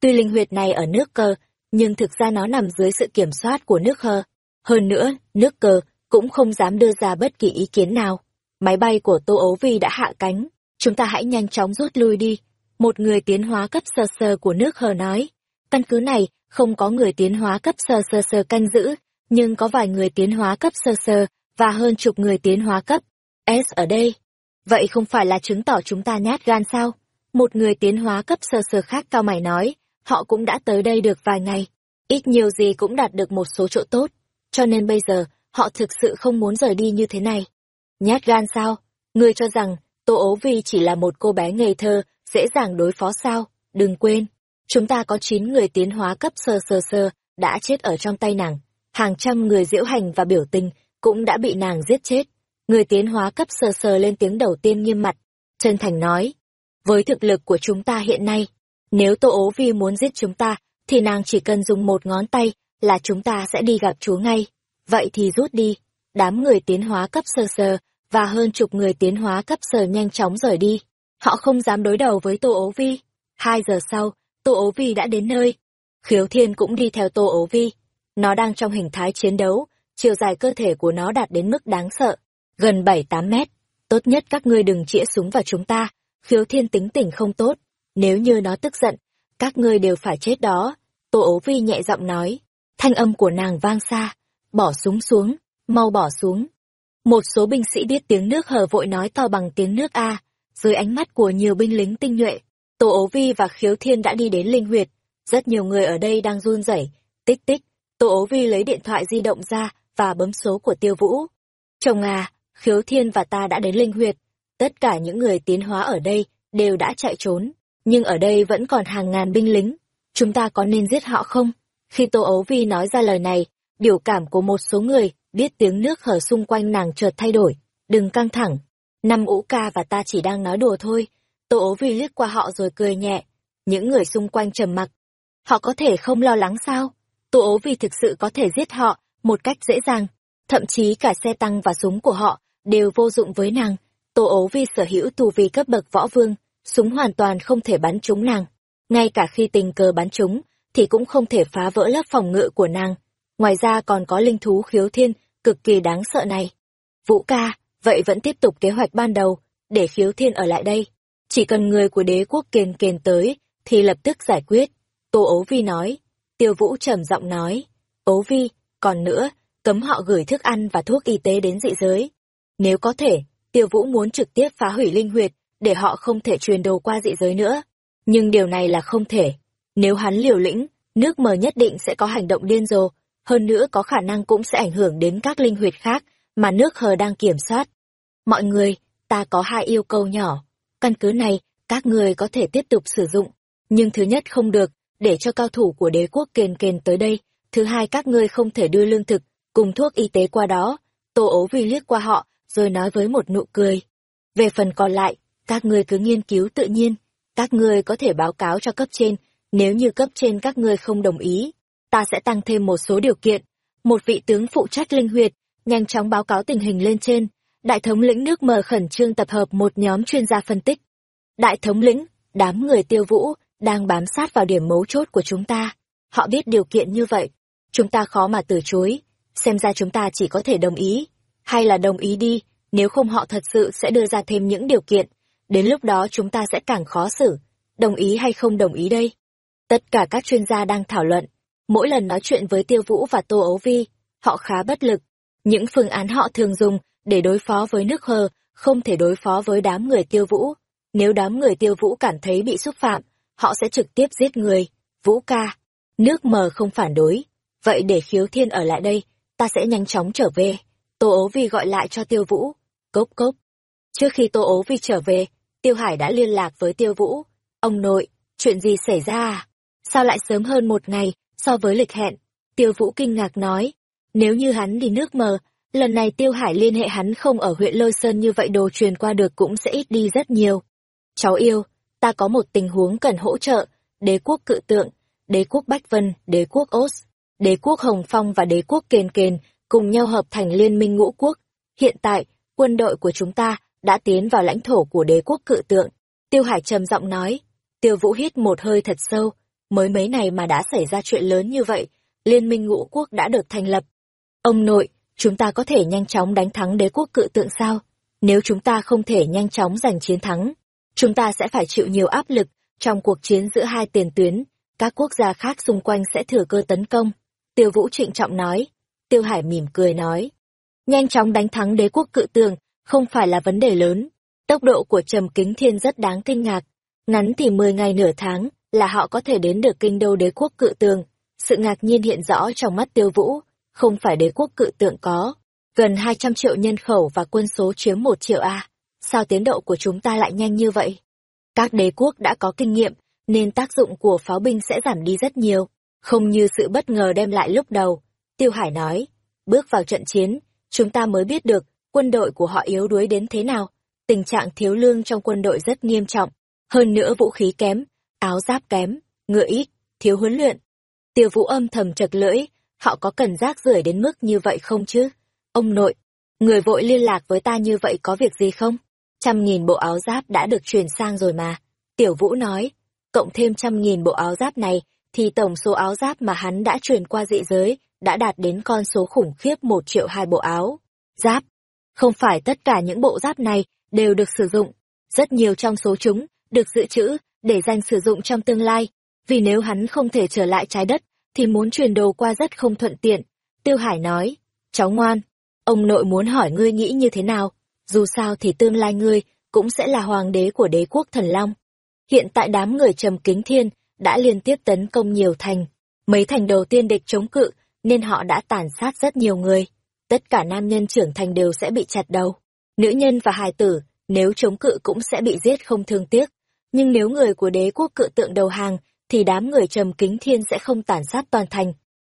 Tuy linh huyệt này ở nước cơ, nhưng thực ra nó nằm dưới sự kiểm soát của nước hơ. Hơn nữa, nước cơ cũng không dám đưa ra bất kỳ ý kiến nào. Máy bay của Tô Ấu Vi đã hạ cánh, chúng ta hãy nhanh chóng rút lui đi. Một người tiến hóa cấp sơ sơ của nước hờ nói, căn cứ này không có người tiến hóa cấp sơ sơ sơ canh giữ, nhưng có vài người tiến hóa cấp sơ sơ và hơn chục người tiến hóa cấp S ở đây. Vậy không phải là chứng tỏ chúng ta nhát gan sao? Một người tiến hóa cấp sơ sơ khác cao mày nói, họ cũng đã tới đây được vài ngày, ít nhiều gì cũng đạt được một số chỗ tốt, cho nên bây giờ họ thực sự không muốn rời đi như thế này. Nhát gan sao? Ngươi cho rằng Tô Ố Vi chỉ là một cô bé ngây thơ, dễ dàng đối phó sao? Đừng quên, chúng ta có 9 người tiến hóa cấp sơ sơ sơ, đã chết ở trong tay nàng hàng trăm người diễu hành và biểu tình cũng đã bị nàng giết chết. Người tiến hóa cấp sờ sờ lên tiếng đầu tiên nghiêm mặt, chân thành nói, với thực lực của chúng ta hiện nay, nếu Tô Ố Vi muốn giết chúng ta, thì nàng chỉ cần dùng một ngón tay là chúng ta sẽ đi gặp chúa ngay. Vậy thì rút đi, đám người tiến hóa cấp sơ sờ và hơn chục người tiến hóa cấp sờ nhanh chóng rời đi. Họ không dám đối đầu với Tô Ố Vi. Hai giờ sau, Tô Ố Vi đã đến nơi. Khiếu Thiên cũng đi theo Tô Ố Vi. Nó đang trong hình thái chiến đấu, chiều dài cơ thể của nó đạt đến mức đáng sợ, gần bảy tám mét. Tốt nhất các ngươi đừng chĩa súng vào chúng ta, khiếu thiên tính tình không tốt. Nếu như nó tức giận, các ngươi đều phải chết đó. Tô ố vi nhẹ giọng nói, thanh âm của nàng vang xa, bỏ súng xuống, mau bỏ xuống. Một số binh sĩ biết tiếng nước hờ vội nói to bằng tiếng nước A, dưới ánh mắt của nhiều binh lính tinh nhuệ, Tô ố vi và khiếu thiên đã đi đến linh huyệt. Rất nhiều người ở đây đang run rẩy, tích tích, Tô ố vi lấy điện thoại di động ra và bấm số của tiêu vũ. Chồng à, khiếu thiên và ta đã đến linh huyệt. Tất cả những người tiến hóa ở đây đều đã chạy trốn, nhưng ở đây vẫn còn hàng ngàn binh lính. Chúng ta có nên giết họ không? Khi Tô Ấu Vi nói ra lời này, biểu cảm của một số người biết tiếng nước hở xung quanh nàng chợt thay đổi. Đừng căng thẳng. Năm ũ ca và ta chỉ đang nói đùa thôi. Tô Ấu Vi liếc qua họ rồi cười nhẹ. Những người xung quanh trầm mặc. Họ có thể không lo lắng sao? Tô Ấu Vi thực sự có thể giết họ một cách dễ dàng. Thậm chí cả xe tăng và súng của họ đều vô dụng với nàng. Tô ố vi sở hữu tù vi cấp bậc võ vương, súng hoàn toàn không thể bắn trúng nàng. Ngay cả khi tình cờ bắn trúng, thì cũng không thể phá vỡ lớp phòng ngự của nàng. Ngoài ra còn có linh thú khiếu thiên, cực kỳ đáng sợ này. Vũ ca, vậy vẫn tiếp tục kế hoạch ban đầu, để khiếu thiên ở lại đây. Chỉ cần người của đế quốc kền kền tới, thì lập tức giải quyết. Tô ố vi nói. Tiêu vũ trầm giọng nói. Ố vi, còn nữa, cấm họ gửi thức ăn và thuốc y tế đến dị giới. Nếu có thể, tiêu vũ muốn trực tiếp phá hủy linh huyệt, để họ không thể truyền đồ qua dị giới nữa. Nhưng điều này là không thể. Nếu hắn liều lĩnh, nước mờ nhất định sẽ có hành động điên rồ, hơn nữa có khả năng cũng sẽ ảnh hưởng đến các linh huyệt khác mà nước hờ đang kiểm soát. Mọi người, ta có hai yêu cầu nhỏ. Căn cứ này, các người có thể tiếp tục sử dụng. Nhưng thứ nhất không được, để cho cao thủ của đế quốc kền kền tới đây. Thứ hai các ngươi không thể đưa lương thực, cùng thuốc y tế qua đó. Tô ố vi liếc qua họ, rồi nói với một nụ cười. Về phần còn lại, các ngươi cứ nghiên cứu tự nhiên, các ngươi có thể báo cáo cho cấp trên, nếu như cấp trên các ngươi không đồng ý, ta sẽ tăng thêm một số điều kiện. Một vị tướng phụ trách linh huyệt, nhanh chóng báo cáo tình hình lên trên. Đại thống lĩnh nước mờ khẩn trương tập hợp một nhóm chuyên gia phân tích. Đại thống lĩnh, đám người tiêu vũ, đang bám sát vào điểm mấu chốt của chúng ta. Họ biết điều kiện như vậy. Chúng ta khó mà từ chối. Xem ra chúng ta chỉ có thể đồng ý hay là đồng ý đi, nếu không họ thật sự sẽ đưa ra thêm những điều kiện. Đến lúc đó chúng ta sẽ càng khó xử. Đồng ý hay không đồng ý đây? Tất cả các chuyên gia đang thảo luận. Mỗi lần nói chuyện với Tiêu Vũ và Tô Ấu Vi, họ khá bất lực. Những phương án họ thường dùng để đối phó với nước hờ, không thể đối phó với đám người Tiêu Vũ. Nếu đám người Tiêu Vũ cảm thấy bị xúc phạm, họ sẽ trực tiếp giết người. Vũ ca, nước mờ không phản đối. Vậy để khiếu thiên ở lại đây, ta sẽ nhanh chóng trở về. Tô ố vi gọi lại cho tiêu vũ. Cốc cốc. Trước khi tô ố vi trở về, tiêu hải đã liên lạc với tiêu vũ. Ông nội, chuyện gì xảy ra à? Sao lại sớm hơn một ngày so với lịch hẹn? Tiêu vũ kinh ngạc nói. Nếu như hắn đi nước mờ, lần này tiêu hải liên hệ hắn không ở huyện Lôi Sơn như vậy đồ truyền qua được cũng sẽ ít đi rất nhiều. Cháu yêu, ta có một tình huống cần hỗ trợ, đế quốc cự tượng, đế quốc Bách Vân, đế quốc Ốt, đế quốc Hồng Phong và đế quốc Kền Kền cùng nhau hợp thành liên minh ngũ quốc. Hiện tại, quân đội của chúng ta đã tiến vào lãnh thổ của đế quốc cự tượng. Tiêu Hải trầm giọng nói. Tiêu Vũ hít một hơi thật sâu, mới mấy này mà đã xảy ra chuyện lớn như vậy, liên minh ngũ quốc đã được thành lập. Ông nội, chúng ta có thể nhanh chóng đánh thắng đế quốc cự tượng sao? Nếu chúng ta không thể nhanh chóng giành chiến thắng, chúng ta sẽ phải chịu nhiều áp lực trong cuộc chiến giữa hai tiền tuyến, các quốc gia khác xung quanh sẽ thừa cơ tấn công. Tiêu Vũ trịnh trọng nói. Tiêu Hải mỉm cười nói. Nhanh chóng đánh thắng đế quốc cự tường, không phải là vấn đề lớn. Tốc độ của Trầm Kính Thiên rất đáng kinh ngạc. Ngắn thì 10 ngày nửa tháng là họ có thể đến được kinh đô đế quốc cự tường. Sự ngạc nhiên hiện rõ trong mắt tiêu vũ, không phải đế quốc cự tượng có. Gần 200 triệu nhân khẩu và quân số chiếm 1 triệu A. Sao tiến độ của chúng ta lại nhanh như vậy? Các đế quốc đã có kinh nghiệm, nên tác dụng của pháo binh sẽ giảm đi rất nhiều, không như sự bất ngờ đem lại lúc đầu. Tiêu Hải nói, bước vào trận chiến, chúng ta mới biết được quân đội của họ yếu đuối đến thế nào. Tình trạng thiếu lương trong quân đội rất nghiêm trọng, hơn nữa vũ khí kém, áo giáp kém, ngựa ít, thiếu huấn luyện. Tiêu Vũ âm thầm chật lưỡi, họ có cần rác rưởi đến mức như vậy không chứ? Ông nội, người vội liên lạc với ta như vậy có việc gì không? Trăm nghìn bộ áo giáp đã được truyền sang rồi mà. Tiểu Vũ nói, cộng thêm trăm nghìn bộ áo giáp này, thì tổng số áo giáp mà hắn đã truyền qua dị giới đã đạt đến con số khủng khiếp một triệu hai bộ áo. Giáp. Không phải tất cả những bộ giáp này đều được sử dụng. Rất nhiều trong số chúng được dự trữ để dành sử dụng trong tương lai. Vì nếu hắn không thể trở lại trái đất, thì muốn truyền đồ qua rất không thuận tiện. Tiêu Hải nói, cháu ngoan, ông nội muốn hỏi ngươi nghĩ như thế nào, dù sao thì tương lai ngươi cũng sẽ là hoàng đế của đế quốc thần long. Hiện tại đám người trầm kính thiên đã liên tiếp tấn công nhiều thành. Mấy thành đầu tiên địch chống cự, nên họ đã tàn sát rất nhiều người. Tất cả nam nhân trưởng thành đều sẽ bị chặt đầu. Nữ nhân và hài tử, nếu chống cự cũng sẽ bị giết không thương tiếc. Nhưng nếu người của đế quốc cự tượng đầu hàng, thì đám người trầm kính thiên sẽ không tàn sát toàn thành.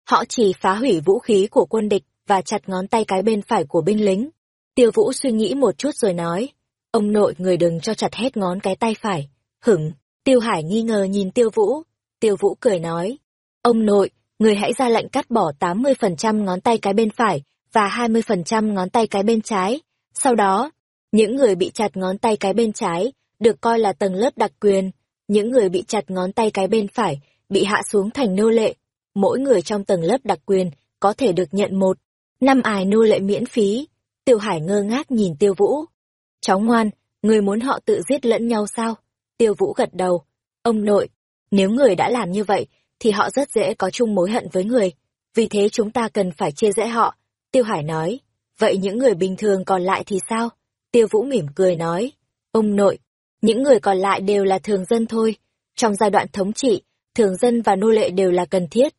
Họ chỉ phá hủy vũ khí của quân địch và chặt ngón tay cái bên phải của binh lính. Tiêu Vũ suy nghĩ một chút rồi nói, ông nội người đừng cho chặt hết ngón cái tay phải. Hửng, Tiêu Hải nghi ngờ nhìn Tiêu Vũ. Tiêu Vũ cười nói, ông nội, người hãy ra lệnh cắt bỏ 80% ngón tay cái bên phải và 20% ngón tay cái bên trái. Sau đó, những người bị chặt ngón tay cái bên trái được coi là tầng lớp đặc quyền, những người bị chặt ngón tay cái bên phải bị hạ xuống thành nô lệ. Mỗi người trong tầng lớp đặc quyền có thể được nhận một năm ải nô lệ miễn phí. Tiêu Hải ngơ ngác nhìn Tiêu Vũ. Cháu ngoan, người muốn họ tự giết lẫn nhau sao? Tiêu Vũ gật đầu. Ông nội, nếu người đã làm như vậy, thì họ rất dễ có chung mối hận với người. Vì thế chúng ta cần phải chia rẽ họ. Tiêu Hải nói. Vậy những người bình thường còn lại thì sao? Tiêu Vũ mỉm cười nói. Ông nội, những người còn lại đều là thường dân thôi. Trong giai đoạn thống trị, thường dân và nô lệ đều là cần thiết.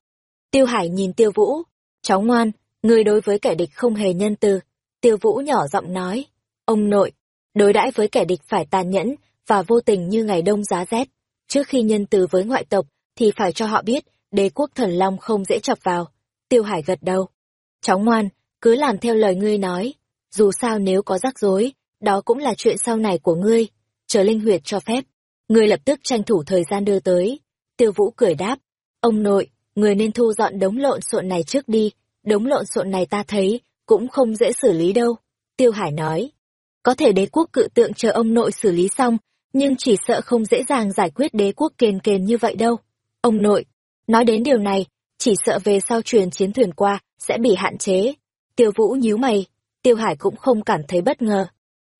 Tiêu Hải nhìn Tiêu Vũ. Cháu ngoan, người đối với kẻ địch không hề nhân từ. Tiêu Vũ nhỏ giọng nói. Ông nội, đối đãi với kẻ địch phải tàn nhẫn và vô tình như ngày đông giá rét. Trước khi nhân từ với ngoại tộc, thì phải cho họ biết, đế quốc thần long không dễ chọc vào. Tiêu Hải gật đầu. Cháu ngoan, cứ làm theo lời ngươi nói. Dù sao nếu có rắc rối, đó cũng là chuyện sau này của ngươi. Chờ linh huyệt cho phép. Ngươi lập tức tranh thủ thời gian đưa tới. Tiêu Vũ cười đáp. Ông nội, người nên thu dọn đống lộn xộn này trước đi. Đống lộn xộn này ta thấy, cũng không dễ xử lý đâu. Tiêu Hải nói. Có thể đế quốc cự tượng chờ ông nội xử lý xong, nhưng chỉ sợ không dễ dàng giải quyết đế quốc kền kền như vậy đâu. Ông nội, nói đến điều này, chỉ sợ về sau truyền chiến thuyền qua, sẽ bị hạn chế. Tiêu Vũ nhíu mày, Tiêu Hải cũng không cảm thấy bất ngờ.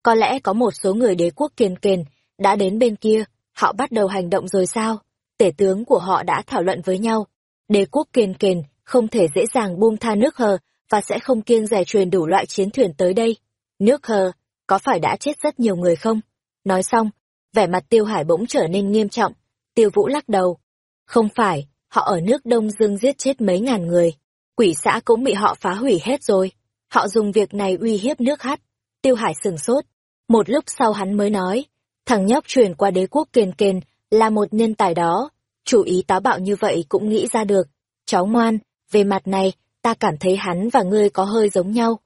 Có lẽ có một số người đế quốc kiền kền, đã đến bên kia, họ bắt đầu hành động rồi sao? Tể tướng của họ đã thảo luận với nhau. Đế quốc kiền kền không thể dễ dàng buông tha nước hờ, và sẽ không kiêng rẻ truyền đủ loại chiến thuyền tới đây. Nước hờ, có phải đã chết rất nhiều người không? Nói xong, vẻ mặt tiêu hải bỗng trở nên nghiêm trọng. Tiêu vũ lắc đầu. Không phải, họ ở nước Đông Dương giết chết mấy ngàn người. Quỷ xã cũng bị họ phá hủy hết rồi. Họ dùng việc này uy hiếp nước hát. Tiêu hải sừng sốt. Một lúc sau hắn mới nói, thằng nhóc truyền qua đế quốc kiền kiền là một nhân tài đó. Chủ ý táo bạo như vậy cũng nghĩ ra được. Cháu ngoan, về mặt này, ta cảm thấy hắn và ngươi có hơi giống nhau.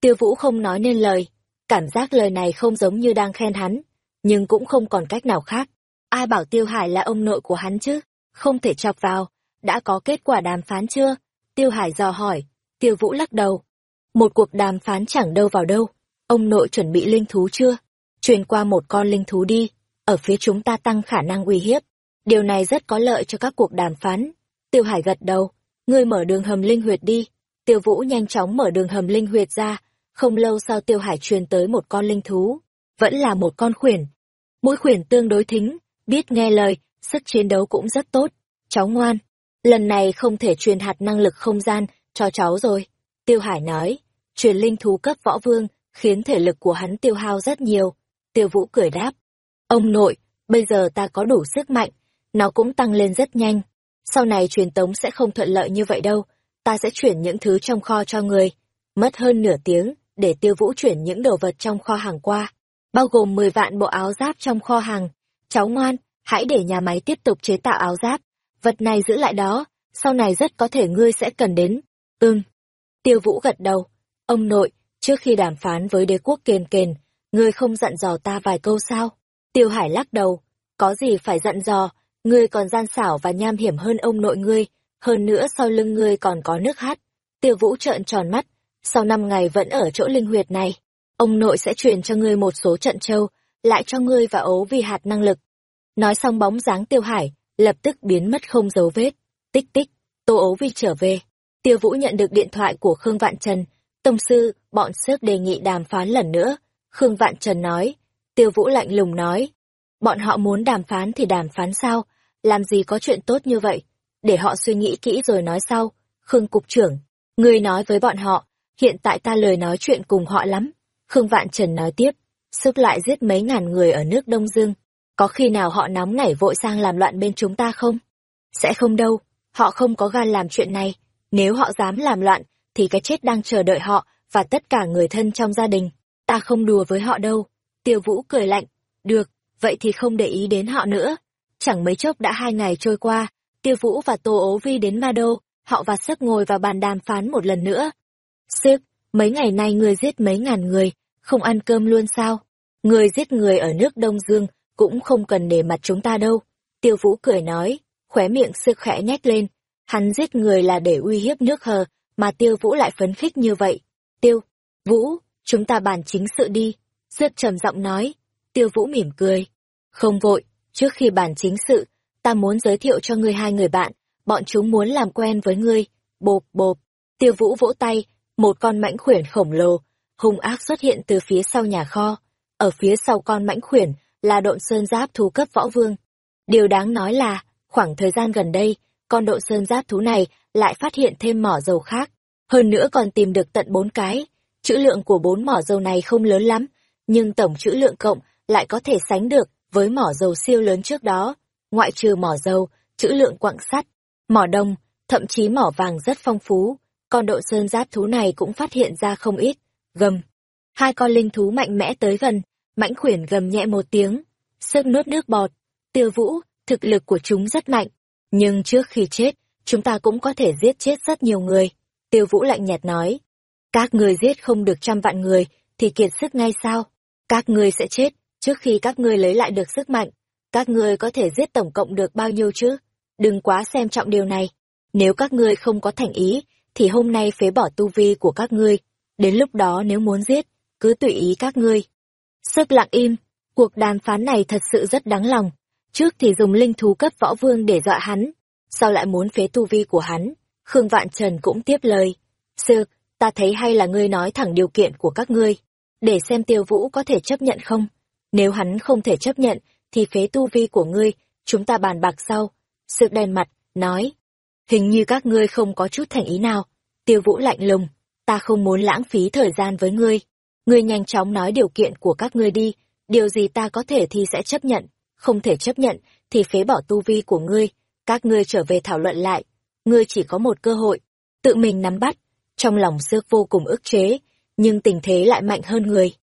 Tiêu vũ không nói nên lời. Cảm giác lời này không giống như đang khen hắn, nhưng cũng không còn cách nào khác. Ai bảo Tiêu Hải là ông nội của hắn chứ? Không thể chọc vào. Đã có kết quả đàm phán chưa? Tiêu Hải dò hỏi. Tiêu Vũ lắc đầu. Một cuộc đàm phán chẳng đâu vào đâu. Ông nội chuẩn bị linh thú chưa? Truyền qua một con linh thú đi. Ở phía chúng ta tăng khả năng uy hiếp. Điều này rất có lợi cho các cuộc đàm phán. Tiêu Hải gật đầu. Ngươi mở đường hầm linh huyệt đi. Tiêu Vũ nhanh chóng mở đường hầm linh huyệt ra. Không lâu sau Tiêu Hải truyền tới một con linh thú. Vẫn là một con khuyển Mũi khuyển tương đối thính, biết nghe lời, sức chiến đấu cũng rất tốt. Cháu ngoan, lần này không thể truyền hạt năng lực không gian cho cháu rồi. Tiêu Hải nói, truyền linh thú cấp võ vương, khiến thể lực của hắn tiêu hao rất nhiều. Tiêu Vũ cười đáp, ông nội, bây giờ ta có đủ sức mạnh, nó cũng tăng lên rất nhanh. Sau này truyền tống sẽ không thuận lợi như vậy đâu, ta sẽ chuyển những thứ trong kho cho người. Mất hơn nửa tiếng, để tiêu vũ chuyển những đồ vật trong kho hàng qua bao gồm 10 vạn bộ áo giáp trong kho hàng. Cháu ngoan, hãy để nhà máy tiếp tục chế tạo áo giáp. Vật này giữ lại đó, sau này rất có thể ngươi sẽ cần đến. Ừm. Tiêu Vũ gật đầu. Ông nội, trước khi đàm phán với đế quốc kền kền, ngươi không dặn dò ta vài câu sao? Tiêu Hải lắc đầu. Có gì phải dặn dò, ngươi còn gian xảo và nham hiểm hơn ông nội ngươi, hơn nữa sau lưng ngươi còn có nước hát. Tiêu Vũ trợn tròn mắt, sau năm ngày vẫn ở chỗ linh huyệt này ông nội sẽ truyền cho ngươi một số trận châu lại cho ngươi và ấu vi hạt năng lực. Nói xong bóng dáng tiêu hải, lập tức biến mất không dấu vết. Tích tích, tô ấu vi trở về. Tiêu Vũ nhận được điện thoại của Khương Vạn Trần. Tông sư, bọn sếp đề nghị đàm phán lần nữa. Khương Vạn Trần nói. Tiêu Vũ lạnh lùng nói. Bọn họ muốn đàm phán thì đàm phán sao? Làm gì có chuyện tốt như vậy? Để họ suy nghĩ kỹ rồi nói sau. Khương Cục trưởng, ngươi nói với bọn họ, hiện tại ta lời nói chuyện cùng họ lắm. Khương Vạn Trần nói tiếp, sức lại giết mấy ngàn người ở nước Đông Dương. Có khi nào họ nóng nảy vội sang làm loạn bên chúng ta không? Sẽ không đâu, họ không có gan làm chuyện này. Nếu họ dám làm loạn, thì cái chết đang chờ đợi họ và tất cả người thân trong gia đình. Ta không đùa với họ đâu. Tiêu Vũ cười lạnh. Được, vậy thì không để ý đến họ nữa. Chẳng mấy chốc đã hai ngày trôi qua, Tiêu Vũ và Tô Ố Vi đến Ma Đô, họ và Sức ngồi vào bàn đàm phán một lần nữa. Sức, mấy ngày nay người giết mấy ngàn người, không ăn cơm luôn sao? Người giết người ở nước Đông Dương cũng không cần để mặt chúng ta đâu. Tiêu Vũ cười nói, khóe miệng Sức khẽ nhếch lên. Hắn giết người là để uy hiếp nước hờ, mà Tiêu Vũ lại phấn khích như vậy. Tiêu, Vũ, chúng ta bàn chính sự đi. Sức trầm giọng nói. Tiêu Vũ mỉm cười. Không vội, trước khi bàn chính sự, ta muốn giới thiệu cho ngươi hai người bạn, bọn chúng muốn làm quen với ngươi. Bộp bộp, tiêu vũ vỗ tay, một con mãnh khuyển khổng lồ, hung ác xuất hiện từ phía sau nhà kho. Ở phía sau con mãnh khuyển là độn sơn giáp thú cấp võ vương. Điều đáng nói là, khoảng thời gian gần đây, con độn sơn giáp thú này lại phát hiện thêm mỏ dầu khác. Hơn nữa còn tìm được tận bốn cái. Chữ lượng của bốn mỏ dầu này không lớn lắm, nhưng tổng chữ lượng cộng lại có thể sánh được với mỏ dầu siêu lớn trước đó ngoại trừ mỏ dầu, trữ lượng quặng sắt, mỏ đồng, thậm chí mỏ vàng rất phong phú, con độ sơn giáp thú này cũng phát hiện ra không ít. Gầm. Hai con linh thú mạnh mẽ tới gần, mãnh khuyển gầm nhẹ một tiếng, sức nuốt nước bọt. Tiêu vũ, thực lực của chúng rất mạnh, nhưng trước khi chết, chúng ta cũng có thể giết chết rất nhiều người. Tiêu vũ lạnh nhạt nói, các người giết không được trăm vạn người, thì kiệt sức ngay sao? Các người sẽ chết, trước khi các ngươi lấy lại được sức mạnh. Các ngươi có thể giết tổng cộng được bao nhiêu chứ? Đừng quá xem trọng điều này. Nếu các ngươi không có thành ý, thì hôm nay phế bỏ tu vi của các ngươi. Đến lúc đó nếu muốn giết, cứ tùy ý các ngươi. Sức lặng im, cuộc đàm phán này thật sự rất đáng lòng. Trước thì dùng linh thú cấp võ vương để dọa hắn, sau lại muốn phế tu vi của hắn. Khương Vạn Trần cũng tiếp lời. Sư, ta thấy hay là ngươi nói thẳng điều kiện của các ngươi, để xem tiêu vũ có thể chấp nhận không. Nếu hắn không thể chấp nhận, thì phế tu vi của ngươi, chúng ta bàn bạc sau. Sự đèn mặt, nói. Hình như các ngươi không có chút thành ý nào. Tiêu vũ lạnh lùng, ta không muốn lãng phí thời gian với ngươi. Ngươi nhanh chóng nói điều kiện của các ngươi đi, điều gì ta có thể thì sẽ chấp nhận, không thể chấp nhận thì phế bỏ tu vi của ngươi, các ngươi trở về thảo luận lại. Ngươi chỉ có một cơ hội, tự mình nắm bắt, trong lòng xước vô cùng ức chế, nhưng tình thế lại mạnh hơn người.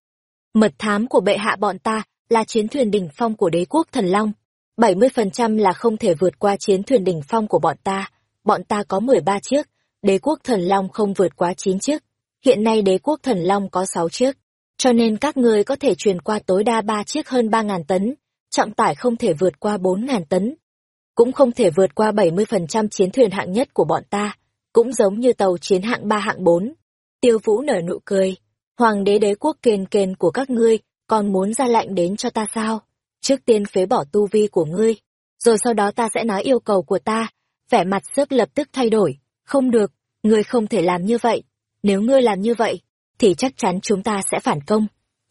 Mật thám của bệ hạ bọn ta là chiến thuyền đỉnh phong của đế quốc thần long. 70% là không thể vượt qua chiến thuyền đỉnh phong của bọn ta. Bọn ta có 13 chiếc, đế quốc thần long không vượt quá 9 chiếc. Hiện nay đế quốc thần long có 6 chiếc. Cho nên các ngươi có thể truyền qua tối đa 3 chiếc hơn 3.000 tấn, trọng tải không thể vượt qua 4.000 tấn. Cũng không thể vượt qua 70% chiến thuyền hạng nhất của bọn ta, cũng giống như tàu chiến hạng 3 hạng 4. Tiêu Vũ nở nụ cười, hoàng đế đế quốc kền kền của các ngươi còn muốn ra lệnh đến cho ta sao? Trước tiên phế bỏ tu vi của ngươi, rồi sau đó ta sẽ nói yêu cầu của ta. Vẻ mặt sức lập tức thay đổi. Không được, ngươi không thể làm như vậy. Nếu ngươi làm như vậy, thì chắc chắn chúng ta sẽ phản công.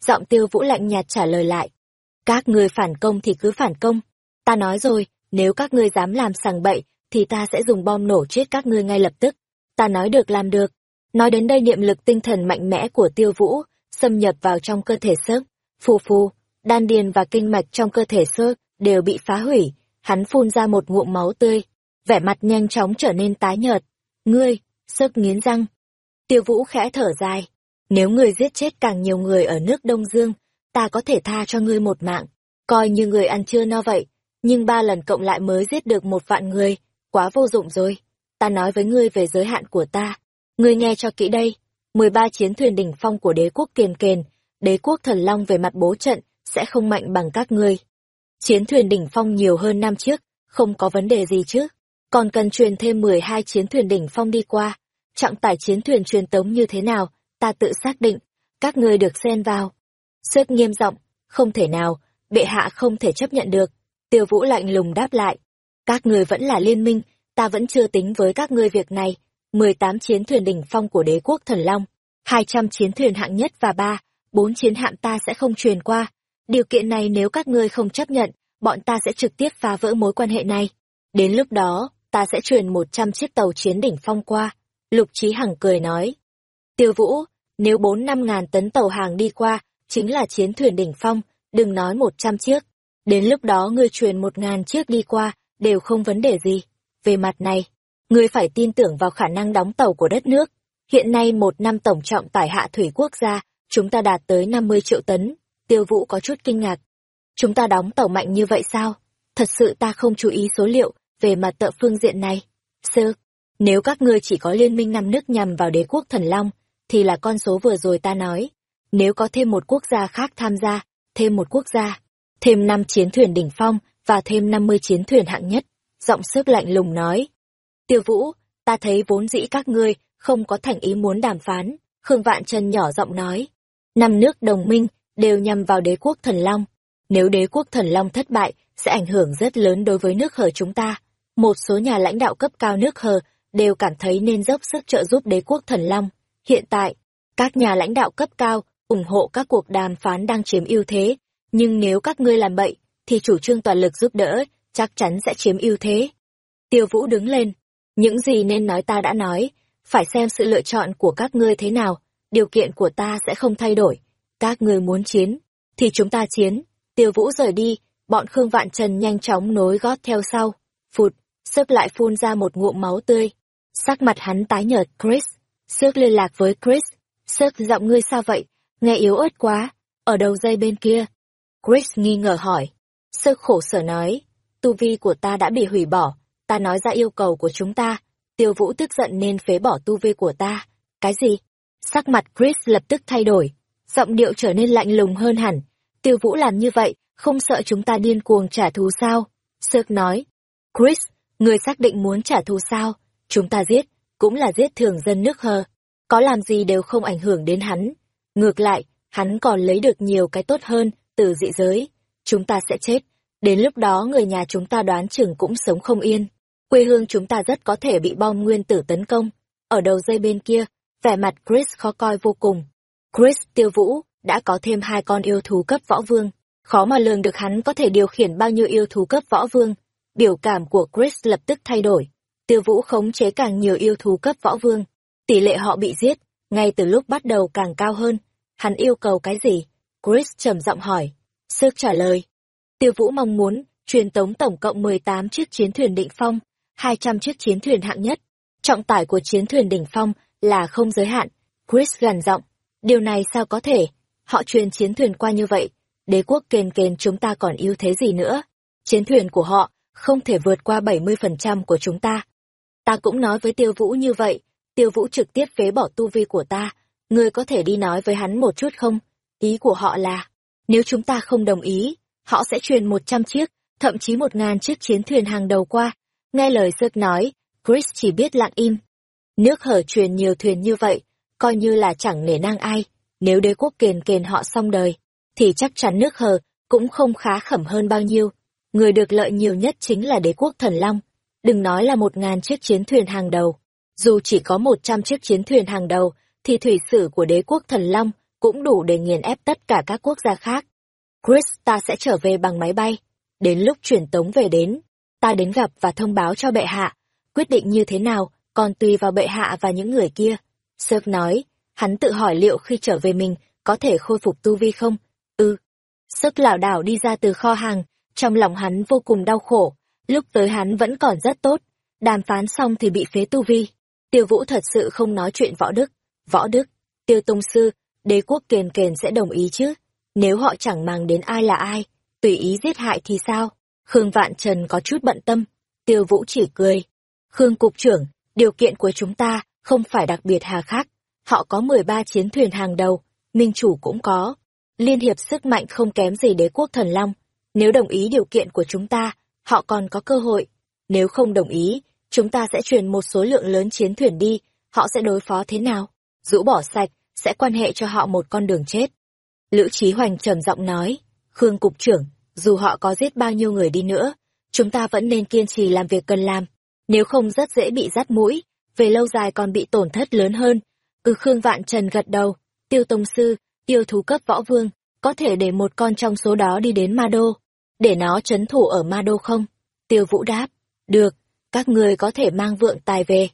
Giọng tiêu vũ lạnh nhạt trả lời lại. Các ngươi phản công thì cứ phản công. Ta nói rồi, nếu các ngươi dám làm sằng bậy, thì ta sẽ dùng bom nổ chết các ngươi ngay lập tức. Ta nói được làm được. Nói đến đây niệm lực tinh thần mạnh mẽ của tiêu vũ, xâm nhập vào trong cơ thể sớp phù phù, đan điền và kinh mạch trong cơ thể sơ đều bị phá hủy, hắn phun ra một ngụm máu tươi, vẻ mặt nhanh chóng trở nên tái nhợt. Ngươi, sớp nghiến răng. Tiêu vũ khẽ thở dài, nếu ngươi giết chết càng nhiều người ở nước Đông Dương, ta có thể tha cho ngươi một mạng, coi như người ăn chưa no vậy, nhưng ba lần cộng lại mới giết được một vạn người, quá vô dụng rồi. Ta nói với ngươi về giới hạn của ta, ngươi nghe cho kỹ đây, 13 chiến thuyền đỉnh phong của đế quốc kiền kền đế quốc thần long về mặt bố trận sẽ không mạnh bằng các ngươi. Chiến thuyền đỉnh phong nhiều hơn năm trước, không có vấn đề gì chứ. Còn cần truyền thêm 12 chiến thuyền đỉnh phong đi qua. Trọng tải chiến thuyền truyền tống như thế nào, ta tự xác định. Các ngươi được xen vào. Sếp nghiêm giọng, Không thể nào, bệ hạ không thể chấp nhận được. Tiêu Vũ lạnh lùng đáp lại. Các ngươi vẫn là liên minh, ta vẫn chưa tính với các ngươi việc này. 18 chiến thuyền đỉnh phong của đế quốc thần long, 200 chiến thuyền hạng nhất và ba, bốn chiến hạm ta sẽ không truyền qua. Điều kiện này nếu các ngươi không chấp nhận, bọn ta sẽ trực tiếp phá vỡ mối quan hệ này. Đến lúc đó, ta sẽ truyền 100 chiếc tàu chiến đỉnh phong qua. Lục trí Hằng cười nói. Tiêu Vũ, nếu bốn năm ngàn tấn tàu hàng đi qua, chính là chiến thuyền đỉnh phong, đừng nói 100 chiếc. Đến lúc đó ngươi truyền một ngàn chiếc đi qua, đều không vấn đề gì. Về mặt này, ngươi phải tin tưởng vào khả năng đóng tàu của đất nước. Hiện nay một năm tổng trọng tải hạ thủy quốc gia, chúng ta đạt tới 50 triệu tấn. Tiêu Vũ có chút kinh ngạc. Chúng ta đóng tàu mạnh như vậy sao? Thật sự ta không chú ý số liệu về mặt tợ phương diện này. Sơ, nếu các ngươi chỉ có liên minh năm nước nhằm vào đế quốc thần long, thì là con số vừa rồi ta nói. Nếu có thêm một quốc gia khác tham gia, thêm một quốc gia, thêm năm chiến thuyền đỉnh phong và thêm 50 chiến thuyền hạng nhất, giọng sức lạnh lùng nói. Tiêu Vũ, ta thấy vốn dĩ các ngươi không có thành ý muốn đàm phán, Khương Vạn Trần nhỏ giọng nói. Năm nước đồng minh đều nhằm vào đế quốc thần long. Nếu đế quốc thần long thất bại, sẽ ảnh hưởng rất lớn đối với nước hờ chúng ta. Một số nhà lãnh đạo cấp cao nước hờ đều cảm thấy nên dốc sức trợ giúp đế quốc thần long. Hiện tại, các nhà lãnh đạo cấp cao ủng hộ các cuộc đàm phán đang chiếm ưu thế, nhưng nếu các ngươi làm bậy, thì chủ trương toàn lực giúp đỡ, chắc chắn sẽ chiếm ưu thế. Tiêu Vũ đứng lên, những gì nên nói ta đã nói, phải xem sự lựa chọn của các ngươi thế nào, điều kiện của ta sẽ không thay đổi. Các ngươi muốn chiến, thì chúng ta chiến. Tiêu Vũ rời đi, bọn Khương Vạn Trần nhanh chóng nối gót theo sau. Phụt, sức lại phun ra một ngụm máu tươi. Sắc mặt hắn tái nhợt, Chris. Sức liên lạc với Chris. Sức giọng ngươi sao vậy? Nghe yếu ớt quá. Ở đầu dây bên kia. Chris nghi ngờ hỏi. Sơ khổ sở nói. Tu vi của ta đã bị hủy bỏ. Ta nói ra yêu cầu của chúng ta. Tiêu Vũ tức giận nên phế bỏ tu vi của ta. Cái gì? Sắc mặt Chris lập tức thay đổi. Giọng điệu trở nên lạnh lùng hơn hẳn. Tiêu Vũ làm như vậy, không sợ chúng ta điên cuồng trả thù sao? Sök nói. Chris, người xác định muốn trả thù sao? Chúng ta giết, cũng là giết thường dân nước hờ. Có làm gì đều không ảnh hưởng đến hắn. Ngược lại, hắn còn lấy được nhiều cái tốt hơn từ dị giới. Chúng ta sẽ chết. Đến lúc đó người nhà chúng ta đoán chừng cũng sống không yên. Quê hương chúng ta rất có thể bị bom nguyên tử tấn công. Ở đầu dây bên kia, vẻ mặt Chris khó coi vô cùng. Chris tiêu vũ, đã có thêm hai con yêu thú cấp võ vương. Khó mà lường được hắn có thể điều khiển bao nhiêu yêu thú cấp võ vương. Biểu cảm của Chris lập tức thay đổi. Tiêu vũ khống chế càng nhiều yêu thú cấp võ vương. Tỷ lệ họ bị giết, ngay từ lúc bắt đầu càng cao hơn. Hắn yêu cầu cái gì? Chris trầm giọng hỏi. Sước trả lời. Tiêu vũ mong muốn, truyền tống tổng cộng 18 chiếc chiến thuyền định phong, 200 chiếc chiến thuyền hạng nhất. Trọng tải của chiến thuyền đỉnh phong là không giới hạn. Chris gần giọng. Điều này sao có thể? Họ truyền chiến thuyền qua như vậy. Đế quốc kền kền chúng ta còn ưu thế gì nữa? Chiến thuyền của họ không thể vượt qua 70% của chúng ta. Ta cũng nói với Tiêu Vũ như vậy. Tiêu Vũ trực tiếp phế bỏ tu vi của ta. Ngươi có thể đi nói với hắn một chút không? Ý của họ là, nếu chúng ta không đồng ý, họ sẽ truyền 100 chiếc, thậm chí 1.000 chiếc chiến thuyền hàng đầu qua. Nghe lời Sök nói, Chris chỉ biết lặng im. Nước hở truyền nhiều thuyền như vậy, coi như là chẳng nể nang ai. Nếu đế quốc kền kền họ xong đời, thì chắc chắn nước hờ cũng không khá khẩm hơn bao nhiêu. Người được lợi nhiều nhất chính là đế quốc thần long. Đừng nói là một ngàn chiếc chiến thuyền hàng đầu. Dù chỉ có một trăm chiếc chiến thuyền hàng đầu, thì thủy sử của đế quốc thần long cũng đủ để nghiền ép tất cả các quốc gia khác. Chris ta sẽ trở về bằng máy bay. Đến lúc chuyển tống về đến, ta đến gặp và thông báo cho bệ hạ. Quyết định như thế nào, còn tùy vào bệ hạ và những người kia. Sök nói, hắn tự hỏi liệu khi trở về mình có thể khôi phục tu vi không? Ừ. Sök lảo đảo đi ra từ kho hàng, trong lòng hắn vô cùng đau khổ. Lúc tới hắn vẫn còn rất tốt, đàm phán xong thì bị phế tu vi. Tiêu Vũ thật sự không nói chuyện võ đức. Võ đức, tiêu tông sư, đế quốc kền kền sẽ đồng ý chứ? Nếu họ chẳng mang đến ai là ai, tùy ý giết hại thì sao? Khương Vạn Trần có chút bận tâm, tiêu vũ chỉ cười. Khương Cục trưởng, điều kiện của chúng ta không phải đặc biệt hà khắc. Họ có 13 chiến thuyền hàng đầu, minh chủ cũng có. Liên hiệp sức mạnh không kém gì đế quốc thần long. Nếu đồng ý điều kiện của chúng ta, họ còn có cơ hội. Nếu không đồng ý, chúng ta sẽ truyền một số lượng lớn chiến thuyền đi, họ sẽ đối phó thế nào? Rũ bỏ sạch, sẽ quan hệ cho họ một con đường chết. Lữ Chí Hoành trầm giọng nói, Khương Cục trưởng, dù họ có giết bao nhiêu người đi nữa, chúng ta vẫn nên kiên trì làm việc cần làm, nếu không rất dễ bị rắt mũi, về lâu dài còn bị tổn thất lớn hơn. Ừ Khương Vạn Trần gật đầu, tiêu tông sư, tiêu thú cấp võ vương, có thể để một con trong số đó đi đến ma đô, để nó chấn thủ ở ma đô không? Tiêu vũ đáp, được, các người có thể mang vượng tài về.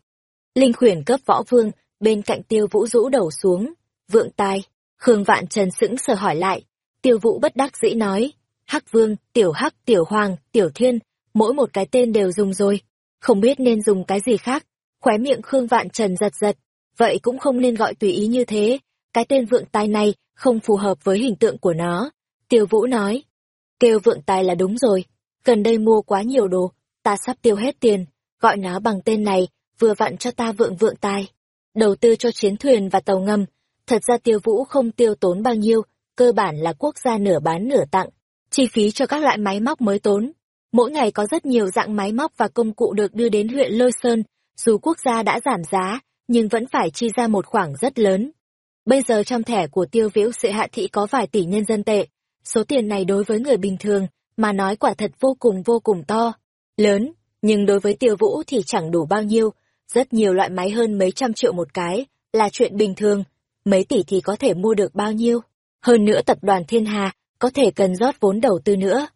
Linh khuyển cấp võ vương, bên cạnh tiêu vũ rũ đầu xuống, vượng tài, Khương Vạn Trần sững sờ hỏi lại, tiêu vũ bất đắc dĩ nói, Hắc Vương, Tiểu Hắc, Tiểu Hoàng, Tiểu Thiên, mỗi một cái tên đều dùng rồi, không biết nên dùng cái gì khác. Khóe miệng Khương Vạn Trần giật giật, vậy cũng không nên gọi tùy ý như thế, cái tên vượng tài này không phù hợp với hình tượng của nó. Tiêu Vũ nói, kêu vượng tài là đúng rồi, gần đây mua quá nhiều đồ, ta sắp tiêu hết tiền, gọi nó bằng tên này, vừa vặn cho ta vượng vượng tài. Đầu tư cho chiến thuyền và tàu ngầm, thật ra Tiêu Vũ không tiêu tốn bao nhiêu, cơ bản là quốc gia nửa bán nửa tặng, chi phí cho các loại máy móc mới tốn. Mỗi ngày có rất nhiều dạng máy móc và công cụ được đưa đến huyện Lôi Sơn, dù quốc gia đã giảm giá, nhưng vẫn phải chi ra một khoản rất lớn. Bây giờ trong thẻ của tiêu viễu sự hạ thị có vài tỷ nhân dân tệ, số tiền này đối với người bình thường, mà nói quả thật vô cùng vô cùng to, lớn, nhưng đối với tiêu vũ thì chẳng đủ bao nhiêu, rất nhiều loại máy hơn mấy trăm triệu một cái, là chuyện bình thường, mấy tỷ thì có thể mua được bao nhiêu. Hơn nữa tập đoàn Thiên Hà có thể cần rót vốn đầu tư nữa.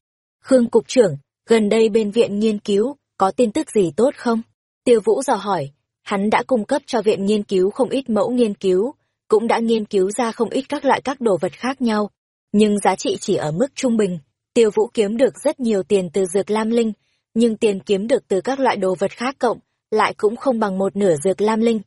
Khương Cục trưởng, gần đây bên viện nghiên cứu, có tin tức gì tốt không? Tiêu Vũ dò hỏi, hắn đã cung cấp cho viện nghiên cứu không ít mẫu nghiên cứu, cũng đã nghiên cứu ra không ít các loại các đồ vật khác nhau, nhưng giá trị chỉ ở mức trung bình. Tiêu Vũ kiếm được rất nhiều tiền từ dược lam linh, nhưng tiền kiếm được từ các loại đồ vật khác cộng, lại cũng không bằng một nửa dược lam linh.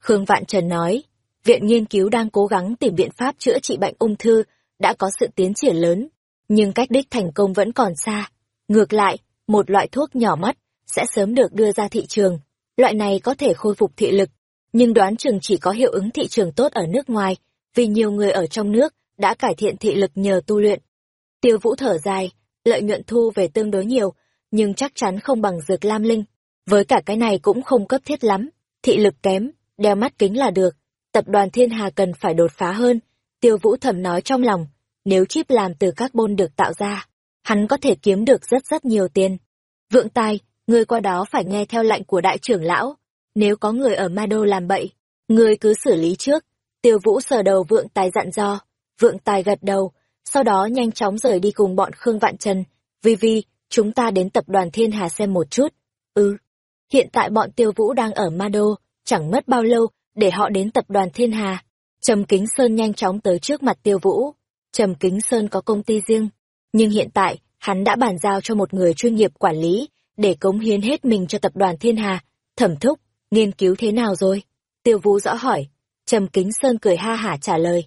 Khương Vạn Trần nói, viện nghiên cứu đang cố gắng tìm biện pháp chữa trị bệnh ung thư, đã có sự tiến triển lớn, nhưng cách đích thành công vẫn còn xa. Ngược lại, một loại thuốc nhỏ mắt sẽ sớm được đưa ra thị trường. Loại này có thể khôi phục thị lực, nhưng đoán chừng chỉ có hiệu ứng thị trường tốt ở nước ngoài, vì nhiều người ở trong nước đã cải thiện thị lực nhờ tu luyện. Tiêu Vũ thở dài, lợi nhuận thu về tương đối nhiều, nhưng chắc chắn không bằng dược lam linh. Với cả cái này cũng không cấp thiết lắm, thị lực kém, đeo mắt kính là được. Tập đoàn Thiên Hà cần phải đột phá hơn, Tiêu Vũ thầm nói trong lòng, nếu chip làm từ carbon được tạo ra, hắn có thể kiếm được rất rất nhiều tiền. Vượng tài, ngươi qua đó phải nghe theo lệnh của đại trưởng lão, nếu có người ở Ma Đô làm bậy, ngươi cứ xử lý trước. Tiêu Vũ sờ đầu Vượng Tài dặn dò, Vượng Tài gật đầu, sau đó nhanh chóng rời đi cùng bọn Khương Vạn Trần. Vi Vi, chúng ta đến tập đoàn Thiên Hà xem một chút. Ừ, hiện tại bọn Tiêu Vũ đang ở Ma Đô, chẳng mất bao lâu để họ đến tập đoàn Thiên Hà. Trầm Kính Sơn nhanh chóng tới trước mặt Tiêu Vũ. Trầm Kính Sơn có công ty riêng, nhưng hiện tại hắn đã bàn giao cho một người chuyên nghiệp quản lý để cống hiến hết mình cho tập đoàn Thiên Hà. Thẩm thúc, nghiên cứu thế nào rồi? Tiêu Vũ rõ hỏi. Trầm Kính Sơn cười ha hả trả lời.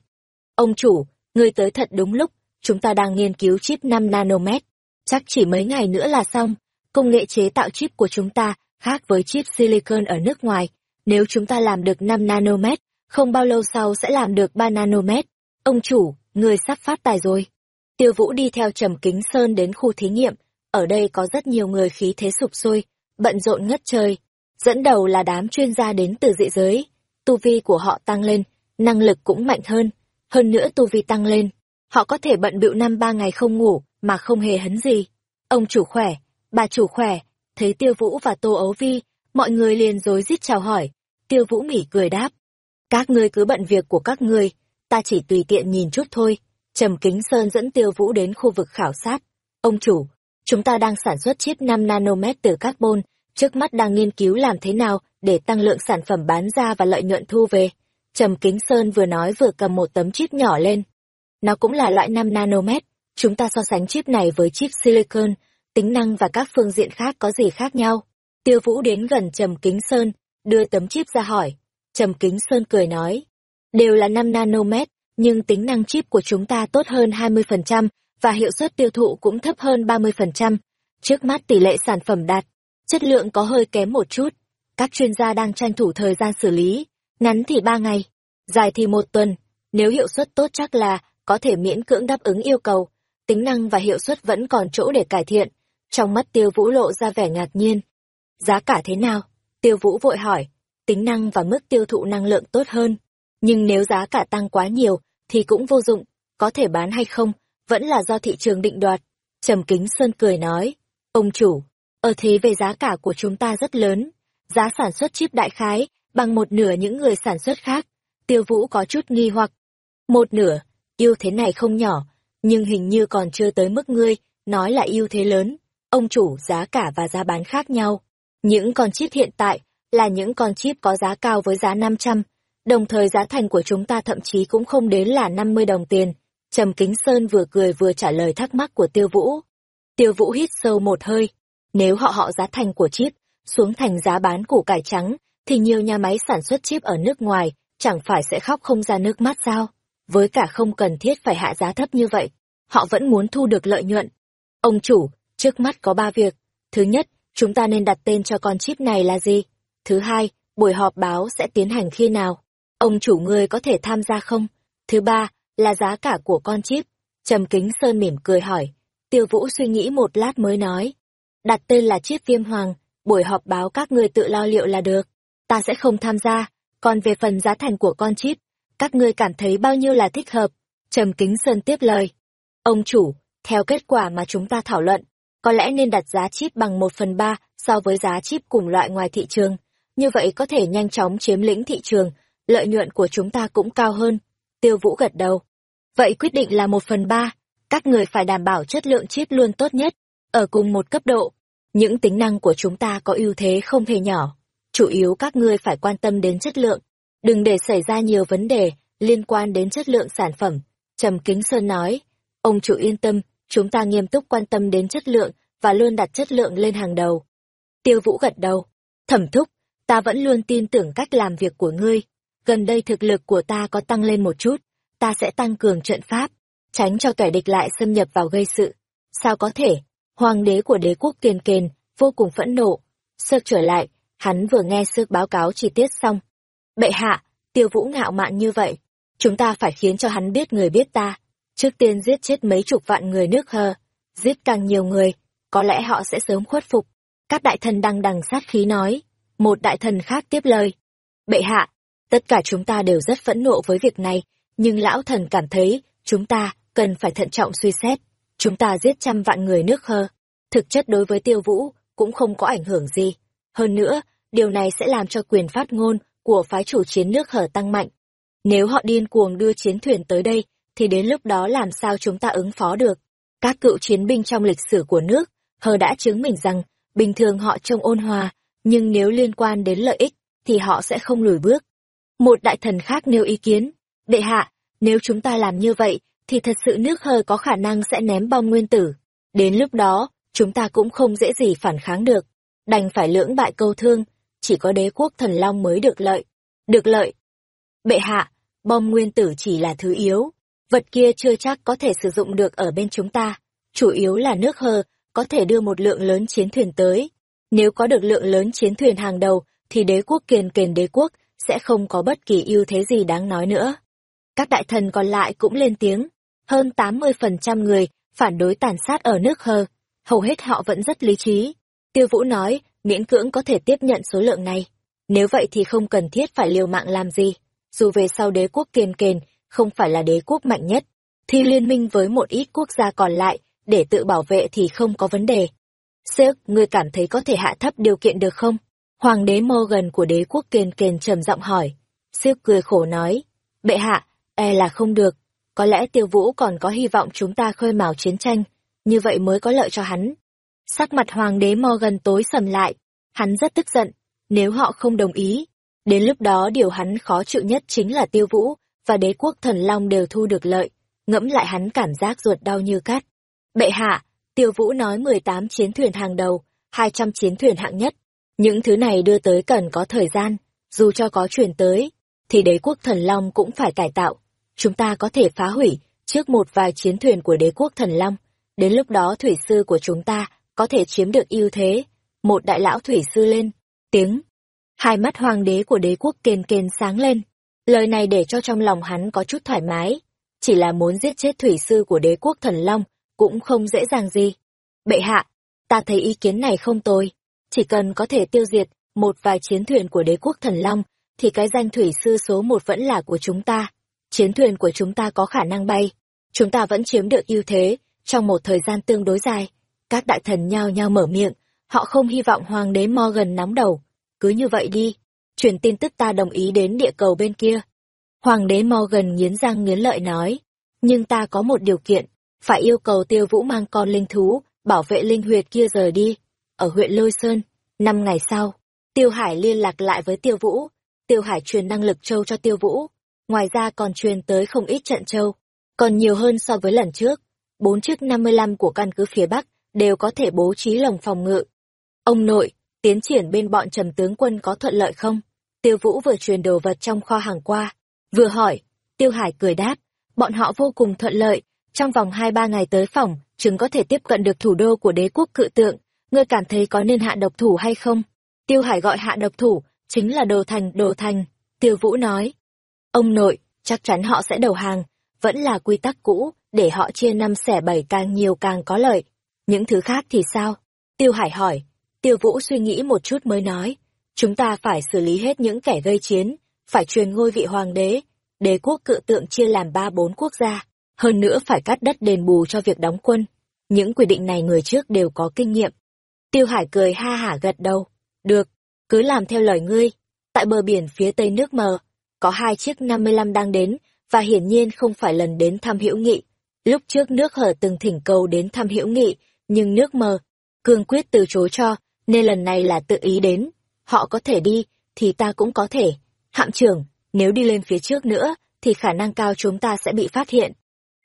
Ông chủ, ngươi tới thật đúng lúc, chúng ta đang nghiên cứu chip 5 nanomet. Chắc chỉ mấy ngày nữa là xong. Công nghệ chế tạo chip của chúng ta khác với chip silicon ở nước ngoài. Nếu chúng ta làm được 5 nanomet, không bao lâu sau sẽ làm được ba nanomet. Ông chủ, người sắp phát tài rồi. Tiêu Vũ đi theo Trầm Kính Sơn đến khu thí nghiệm, ở đây có rất nhiều người khí thế sụp sôi, bận rộn ngất trời. Dẫn đầu là đám chuyên gia đến từ dị giới, tu vi của họ tăng lên, năng lực cũng mạnh hơn, hơn nữa tu vi tăng lên. Họ có thể bận bịu năm ba ngày không ngủ, mà không hề hấn gì. Ông chủ khỏe, bà chủ khỏe, thấy Tiêu Vũ và Tô Ấu Vi, mọi người liền rối rít chào hỏi. Tiêu Vũ mỉ cười đáp. Các ngươi cứ bận việc của các ngươi, ta chỉ tùy tiện nhìn chút thôi. Trầm Kính Sơn dẫn Tiêu Vũ đến khu vực khảo sát. Ông chủ, chúng ta đang sản xuất chip năm nanomet từ carbon, trước mắt đang nghiên cứu làm thế nào để tăng lượng sản phẩm bán ra và lợi nhuận thu về. Trầm Kính Sơn vừa nói vừa cầm một tấm chip nhỏ lên. Nó cũng là loại năm nanomet, chúng ta so sánh chip này với chip silicon, tính năng và các phương diện khác có gì khác nhau. Tiêu Vũ đến gần Trầm Kính Sơn, đưa tấm chip ra hỏi. Trầm Kính Sơn cười nói, đều là 5 nanomet, nhưng tính năng chip của chúng ta tốt hơn 20% và hiệu suất tiêu thụ cũng thấp hơn 30%. Trước mắt tỷ lệ sản phẩm đạt, chất lượng có hơi kém một chút. Các chuyên gia đang tranh thủ thời gian xử lý, ngắn thì 3 ngày, dài thì một tuần. Nếu hiệu suất tốt chắc là có thể miễn cưỡng đáp ứng yêu cầu, tính năng và hiệu suất vẫn còn chỗ để cải thiện. Trong mắt tiêu vũ lộ ra vẻ ngạc nhiên. Giá cả thế nào? Tiêu vũ vội hỏi, tính năng và mức tiêu thụ năng lượng tốt hơn. Nhưng nếu giá cả tăng quá nhiều, thì cũng vô dụng, có thể bán hay không, vẫn là do thị trường định đoạt. Trầm Kính Sơn cười nói, ông chủ, ở thế về giá cả của chúng ta rất lớn, giá sản xuất chip đại khái, bằng một nửa những người sản xuất khác. Tiêu Vũ có chút nghi hoặc. Một nửa, ưu thế này không nhỏ, nhưng hình như còn chưa tới mức ngươi, nói là ưu thế lớn. Ông chủ, giá cả và giá bán khác nhau. Những con chip hiện tại là những con chip có giá cao với giá 500, đồng thời giá thành của chúng ta thậm chí cũng không đến là 50 đồng tiền. Trầm Kính Sơn vừa cười vừa trả lời thắc mắc của Tiêu Vũ. Tiêu Vũ hít sâu một hơi. Nếu họ họ giá thành của chip xuống thành giá bán củ cải trắng, thì nhiều nhà máy sản xuất chip ở nước ngoài chẳng phải sẽ khóc không ra nước mắt sao? Với cả không cần thiết phải hạ giá thấp như vậy, họ vẫn muốn thu được lợi nhuận. Ông chủ, trước mắt có ba việc. Thứ nhất, chúng ta nên đặt tên cho con chip này là gì? Thứ hai, buổi họp báo sẽ tiến hành khi nào? Ông chủ ngươi có thể tham gia không? Thứ ba, là giá cả của con chip. Trầm Kính Sơn mỉm cười hỏi. Tiêu Vũ suy nghĩ một lát mới nói. Đặt tên là chip viêm hoàng, buổi họp báo các ngươi tự lo liệu là được. Ta sẽ không tham gia. Còn về phần giá thành của con chip, các ngươi cảm thấy bao nhiêu là thích hợp? Trầm Kính Sơn tiếp lời. Ông chủ, theo kết quả mà chúng ta thảo luận, có lẽ nên đặt giá chip bằng một phần ba so với giá chip cùng loại ngoài thị trường. Như vậy có thể nhanh chóng chiếm lĩnh thị trường, lợi nhuận của chúng ta cũng cao hơn. Tiêu Vũ gật đầu. Vậy quyết định là một phần ba, các người phải đảm bảo chất lượng chip luôn tốt nhất, ở cùng một cấp độ. Những tính năng của chúng ta có ưu thế không hề nhỏ. Chủ yếu các ngươi phải quan tâm đến chất lượng, đừng để xảy ra nhiều vấn đề liên quan đến chất lượng sản phẩm. Trầm Kính Sơn nói, ông chủ yên tâm, chúng ta nghiêm túc quan tâm đến chất lượng và luôn đặt chất lượng lên hàng đầu. Tiêu Vũ gật đầu, thẩm thúc, ta vẫn luôn tin tưởng cách làm việc của ngươi. Gần đây thực lực của ta có tăng lên một chút, ta sẽ tăng cường trận pháp, tránh cho kẻ địch lại xâm nhập vào gây sự. Sao có thể? Hoàng đế của đế quốc tiền kền, vô cùng phẫn nộ. Sơ trở lại, hắn vừa nghe sơ báo cáo chi tiết xong. Bệ hạ, tiêu vũ ngạo mạn như vậy, chúng ta phải khiến cho hắn biết người biết ta. Trước tiên giết chết mấy chục vạn người nước hờ, giết càng nhiều người, có lẽ họ sẽ sớm khuất phục. Các đại thần đăng đằng sát khí nói. Một đại thần khác tiếp lời. Bệ hạ, tất cả chúng ta đều rất phẫn nộ với việc này, nhưng lão thần cảm thấy chúng ta cần phải thận trọng suy xét. Chúng ta giết trăm vạn người nước hơ. Thực chất đối với tiêu vũ cũng không có ảnh hưởng gì. Hơn nữa, điều này sẽ làm cho quyền phát ngôn của phái chủ chiến nước hở tăng mạnh. Nếu họ điên cuồng đưa chiến thuyền tới đây, thì đến lúc đó làm sao chúng ta ứng phó được? Các cựu chiến binh trong lịch sử của nước, hờ đã chứng minh rằng, bình thường họ trông ôn hòa, nhưng nếu liên quan đến lợi ích, thì họ sẽ không lùi bước. Một đại thần khác nêu ý kiến, đệ hạ, nếu chúng ta làm như vậy, thì thật sự nước hờ có khả năng sẽ ném bom nguyên tử. Đến lúc đó, chúng ta cũng không dễ gì phản kháng được. Đành phải lưỡng bại câu thương, chỉ có đế quốc thần long mới được lợi. Được lợi. Bệ hạ, bom nguyên tử chỉ là thứ yếu. Vật kia chưa chắc có thể sử dụng được ở bên chúng ta. Chủ yếu là nước hờ, có thể đưa một lượng lớn chiến thuyền tới. Nếu có được lượng lớn chiến thuyền hàng đầu, thì đế quốc kiền Kiền đế quốc sẽ không có bất kỳ ưu thế gì đáng nói nữa. Các đại thần còn lại cũng lên tiếng. Hơn 80% người phản đối tàn sát ở nước Hơ, Hầu hết họ vẫn rất lý trí. Tiêu Vũ nói, miễn cưỡng có thể tiếp nhận số lượng này. Nếu vậy thì không cần thiết phải liều mạng làm gì. Dù về sau đế quốc Kiền kền, không phải là đế quốc mạnh nhất, thì liên minh với một ít quốc gia còn lại, để tự bảo vệ thì không có vấn đề. Sếp, ngươi cảm thấy có thể hạ thấp điều kiện được không? Hoàng đế Morgan của đế quốc Kền kền trầm giọng hỏi. Sếp cười khổ nói, bệ hạ, e là không được. Có lẽ tiêu vũ còn có hy vọng chúng ta khơi mào chiến tranh, như vậy mới có lợi cho hắn. Sắc mặt hoàng đế Morgan tối sầm lại, hắn rất tức giận, nếu họ không đồng ý. Đến lúc đó điều hắn khó chịu nhất chính là tiêu vũ, và đế quốc thần long đều thu được lợi, ngẫm lại hắn cảm giác ruột đau như cắt. Bệ hạ, tiêu vũ nói 18 chiến thuyền hàng đầu, 200 chiến thuyền hạng nhất. Những thứ này đưa tới cần có thời gian, dù cho có chuyển tới, thì đế quốc thần long cũng phải cải tạo. Chúng ta có thể phá hủy trước một vài chiến thuyền của đế quốc thần long. Đến lúc đó thủy sư của chúng ta có thể chiếm được ưu thế. Một đại lão thủy sư lên, tiếng. Hai mắt hoàng đế của đế quốc kền kền sáng lên. Lời này để cho trong lòng hắn có chút thoải mái. Chỉ là muốn giết chết thủy sư của đế quốc thần long, cũng không dễ dàng gì. Bệ hạ, ta thấy ý kiến này không tồi. Chỉ cần có thể tiêu diệt một vài chiến thuyền của đế quốc thần long, thì cái danh thủy sư số một vẫn là của chúng ta. Chiến thuyền của chúng ta có khả năng bay, chúng ta vẫn chiếm được ưu thế trong một thời gian tương đối dài. Các đại thần nhao nhao mở miệng, họ không hy vọng hoàng đế Morgan nóng đầu. Cứ như vậy đi, truyền tin tức ta đồng ý đến địa cầu bên kia. Hoàng đế Morgan nghiến răng nghiến lợi nói, nhưng ta có một điều kiện, phải yêu cầu tiêu vũ mang con linh thú, bảo vệ linh huyệt kia rời đi. Ở huyện Lôi Sơn, năm ngày sau, Tiêu Hải liên lạc lại với Tiêu Vũ, Tiêu Hải truyền năng lực châu cho Tiêu Vũ, ngoài ra còn truyền tới không ít trận châu, còn nhiều hơn so với lần trước. Bốn chiếc 55 của căn cứ phía Bắc đều có thể bố trí lồng phòng ngự. Ông nội, tiến triển bên bọn trầm tướng quân có thuận lợi không? Tiêu Vũ vừa truyền đồ vật trong kho hàng qua, vừa hỏi, Tiêu Hải cười đáp, bọn họ vô cùng thuận lợi, trong vòng hai ba ngày tới phòng, chúng có thể tiếp cận được thủ đô của đế quốc cự tượng, ngươi cảm thấy có nên hạ độc thủ hay không? Tiêu Hải gọi hạ độc thủ, chính là đồ thành, đồ thành. Tiêu Vũ nói, ông nội, chắc chắn họ sẽ đầu hàng, vẫn là quy tắc cũ, để họ chia năm xẻ bảy càng nhiều càng có lợi. Những thứ khác thì sao? Tiêu Hải hỏi. Tiêu Vũ suy nghĩ một chút mới nói, chúng ta phải xử lý hết những kẻ gây chiến, phải truyền ngôi vị hoàng đế, đế quốc cự tượng chia làm ba bốn quốc gia, hơn nữa phải cắt đất đền bù cho việc đóng quân. Những quy định này người trước đều có kinh nghiệm. Tiêu Hải cười ha hả gật đầu. Được, cứ làm theo lời ngươi. Tại bờ biển phía tây nước mờ, có hai chiếc 55 đang đến, và hiển nhiên không phải lần đến thăm hữu nghị. Lúc trước nước hở từng thỉnh cầu đến thăm hữu nghị, nhưng nước mờ, cương quyết từ chối cho, nên lần này là tự ý đến. Họ có thể đi, thì ta cũng có thể. Hạm trưởng, nếu đi lên phía trước nữa, thì khả năng cao chúng ta sẽ bị phát hiện.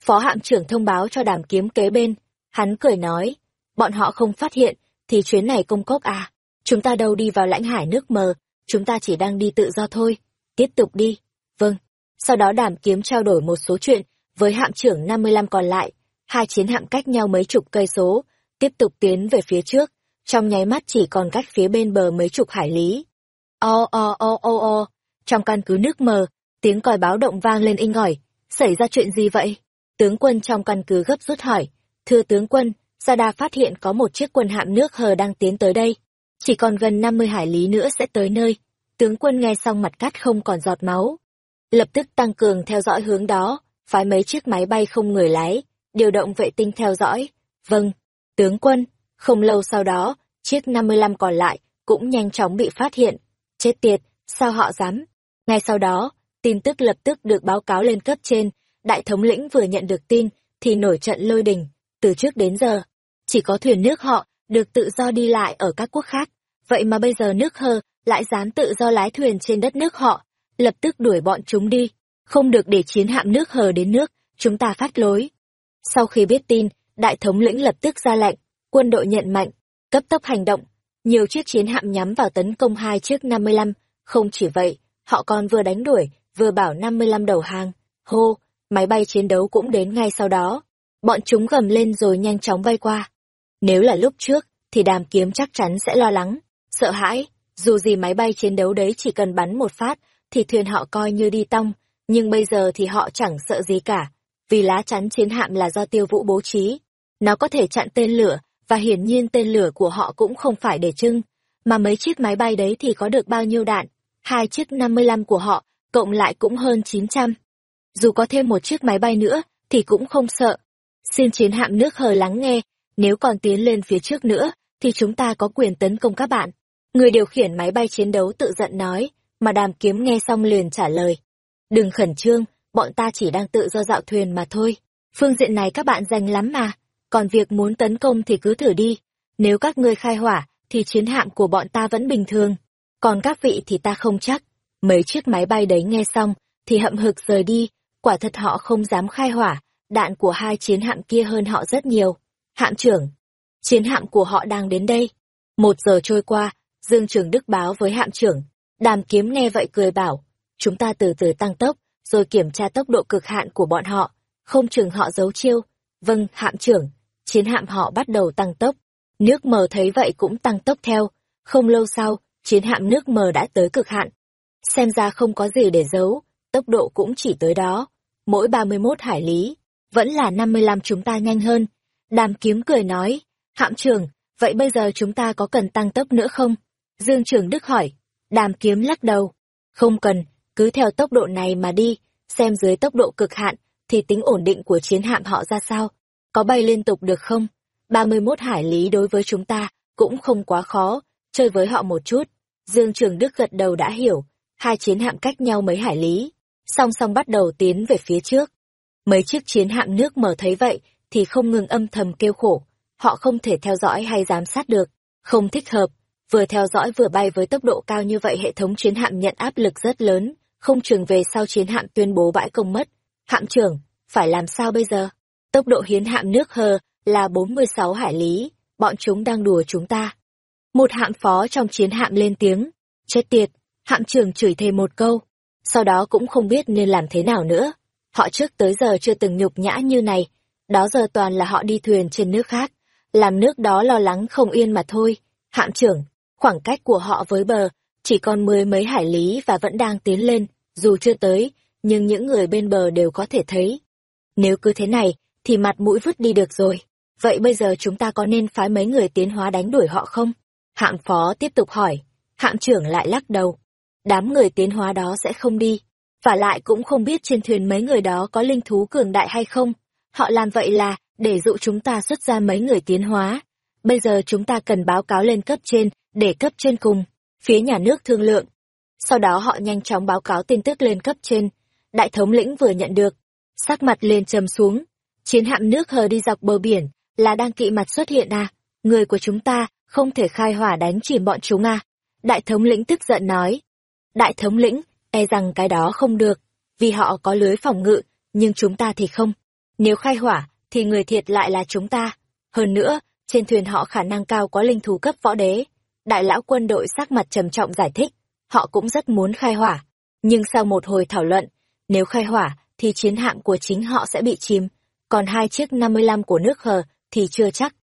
Phó hạm trưởng thông báo cho đàm kiếm kế bên. Hắn cười nói, bọn họ không phát hiện, thì chuyến này công cốc à. Chúng ta đâu đi vào lãnh hải nước mờ, chúng ta chỉ đang đi tự do thôi. Tiếp tục đi. Vâng. Sau đó đàm kiếm trao đổi một số chuyện với hạm trưởng 55 còn lại. Hai chiến hạm cách nhau mấy chục cây số, tiếp tục tiến về phía trước. Trong nháy mắt chỉ còn cách phía bên bờ mấy chục hải lý. O o o o o, trong căn cứ nước mờ, tiếng còi báo động vang lên inh ỏi. Xảy ra chuyện gì vậy? Tướng quân trong căn cứ gấp rút hỏi. Thưa tướng quân, Sada phát hiện có một chiếc quân hạm nước hờ đang tiến tới đây. Chỉ còn gần 50 hải lý nữa sẽ tới nơi. Tướng quân nghe xong mặt cắt không còn giọt máu. Lập tức tăng cường theo dõi hướng đó, phái mấy chiếc máy bay không người lái, điều động vệ tinh theo dõi. Vâng, tướng quân, không lâu sau đó, chiếc 55 còn lại cũng nhanh chóng bị phát hiện. Chết tiệt, sao họ dám? Ngay sau đó, tin tức lập tức được báo cáo lên cấp trên, đại thống lĩnh vừa nhận được tin, thì nổi trận lôi đình, từ trước đến giờ. Chỉ có thuyền nước họ, được tự do đi lại ở các quốc khác. Vậy mà bây giờ nước hơ lại dám tự do lái thuyền trên đất nước họ, lập tức đuổi bọn chúng đi. Không được để chiến hạm nước hờ đến nước, chúng ta phát lối. Sau khi biết tin, đại thống lĩnh lập tức ra lệnh, quân đội nhận mạnh, cấp tốc hành động. Nhiều chiếc chiến hạm nhắm vào tấn công hai chiếc 55, không chỉ vậy, họ còn vừa đánh đuổi, vừa bảo 55 đầu hàng. Hô, máy bay chiến đấu cũng đến ngay sau đó. Bọn chúng gầm lên rồi nhanh chóng bay qua. Nếu là lúc trước, thì đàm kiếm chắc chắn sẽ lo lắng, sợ hãi, dù gì máy bay chiến đấu đấy chỉ cần bắn một phát, thì thuyền họ coi như đi tong, nhưng bây giờ thì họ chẳng sợ gì cả, vì lá chắn chiến hạm là do tiêu vũ bố trí. Nó có thể chặn tên lửa, và hiển nhiên tên lửa của họ cũng không phải để trưng, mà mấy chiếc máy bay đấy thì có được bao nhiêu đạn, hai chiếc 55 của họ, cộng lại cũng hơn 900. Dù có thêm một chiếc máy bay nữa, thì cũng không sợ. Xin chiến hạm nước hờ lắng nghe, nếu còn tiến lên phía trước nữa, thì chúng ta có quyền tấn công các bạn. Người điều khiển máy bay chiến đấu tự giận nói, mà đàm kiếm nghe xong liền trả lời. Đừng khẩn trương, bọn ta chỉ đang tự do dạo thuyền mà thôi. Phương diện này các bạn dành lắm mà, còn việc muốn tấn công thì cứ thử đi. Nếu các ngươi khai hỏa, thì chiến hạm của bọn ta vẫn bình thường. Còn các vị thì ta không chắc. Mấy chiếc máy bay đấy nghe xong, thì hậm hực rời đi, quả thật họ không dám khai hỏa, đạn của hai chiến hạm kia hơn họ rất nhiều. Hạm trưởng, chiến hạm của họ đang đến đây. Một giờ trôi qua, Dương Trường Đức báo với hạm trưởng. Đàm kiếm nghe vậy cười bảo, chúng ta từ từ tăng tốc, rồi kiểm tra tốc độ cực hạn của bọn họ, không chừng họ giấu chiêu. Vâng, hạm trưởng, chiến hạm họ bắt đầu tăng tốc. Nước mờ thấy vậy cũng tăng tốc theo. Không lâu sau, chiến hạm nước mờ đã tới cực hạn. Xem ra không có gì để giấu, tốc độ cũng chỉ tới đó. Mỗi 31 hải lý, vẫn là 55 chúng ta nhanh hơn. Đàm kiếm cười nói, hạm trưởng, vậy bây giờ chúng ta có cần tăng tốc nữa không? Dương Trường Đức hỏi, đàm kiếm lắc đầu, không cần, cứ theo tốc độ này mà đi, xem dưới tốc độ cực hạn, thì tính ổn định của chiến hạm họ ra sao? Có bay liên tục được không? 31 hải lý đối với chúng ta cũng không quá khó, chơi với họ một chút. Dương Trường Đức gật đầu đã hiểu, hai chiến hạm cách nhau mấy hải lý, song song bắt đầu tiến về phía trước. Mấy chiếc chiến hạm nước mở thấy vậy thì không ngừng âm thầm kêu khổ, họ không thể theo dõi hay giám sát được, không thích hợp, vừa theo dõi vừa bay với tốc độ cao như vậy hệ thống chiến hạm nhận áp lực rất lớn, không trường về sau chiến hạm tuyên bố bãi công mất. Hạm trưởng, phải làm sao bây giờ? Tốc độ hiến hạm nước hờ là 46 hải lý, bọn chúng đang đùa chúng ta. Một hạm phó trong chiến hạm lên tiếng, chết tiệt, hạm trưởng chửi thề một câu, sau đó cũng không biết nên làm thế nào nữa. Họ trước tới giờ chưa từng nhục nhã như này, đó giờ toàn là họ đi thuyền trên nước khác, làm nước đó lo lắng không yên mà thôi. Hạm trưởng, khoảng cách của họ với bờ, chỉ còn mười mấy hải lý và vẫn đang tiến lên, dù chưa tới, nhưng những người bên bờ đều có thể thấy. Nếu cứ thế này, thì mặt mũi vứt đi được rồi. Vậy bây giờ chúng ta có nên phái mấy người tiến hóa đánh đuổi họ không? Hạng phó tiếp tục hỏi. Hạng trưởng lại lắc đầu. Đám người tiến hóa đó sẽ không đi. Và lại cũng không biết trên thuyền mấy người đó có linh thú cường đại hay không. Họ làm vậy là để dụ chúng ta xuất ra mấy người tiến hóa. Bây giờ chúng ta cần báo cáo lên cấp trên, để cấp trên cùng. Phía nhà nước thương lượng. Sau đó họ nhanh chóng báo cáo tin tức lên cấp trên. Đại thống lĩnh vừa nhận được. Sắc mặt lên trầm xuống. Chiến hạm nước hờ đi dọc bờ biển, là đang kỵ mặt xuất hiện à? Người của chúng ta không thể khai hỏa đánh chìm bọn chúng à? Đại thống lĩnh tức giận nói. Đại thống lĩnh, e rằng cái đó không được, vì họ có lưới phòng ngự, nhưng chúng ta thì không. Nếu khai hỏa, thì người thiệt lại là chúng ta. Hơn nữa, trên thuyền họ khả năng cao có linh thú cấp võ đế. Đại lão quân đội sắc mặt trầm trọng giải thích, họ cũng rất muốn khai hỏa. Nhưng sau một hồi thảo luận, nếu khai hỏa, thì chiến hạm của chính họ sẽ bị chìm, còn hai chiếc 55 của nước hờ thì chưa chắc.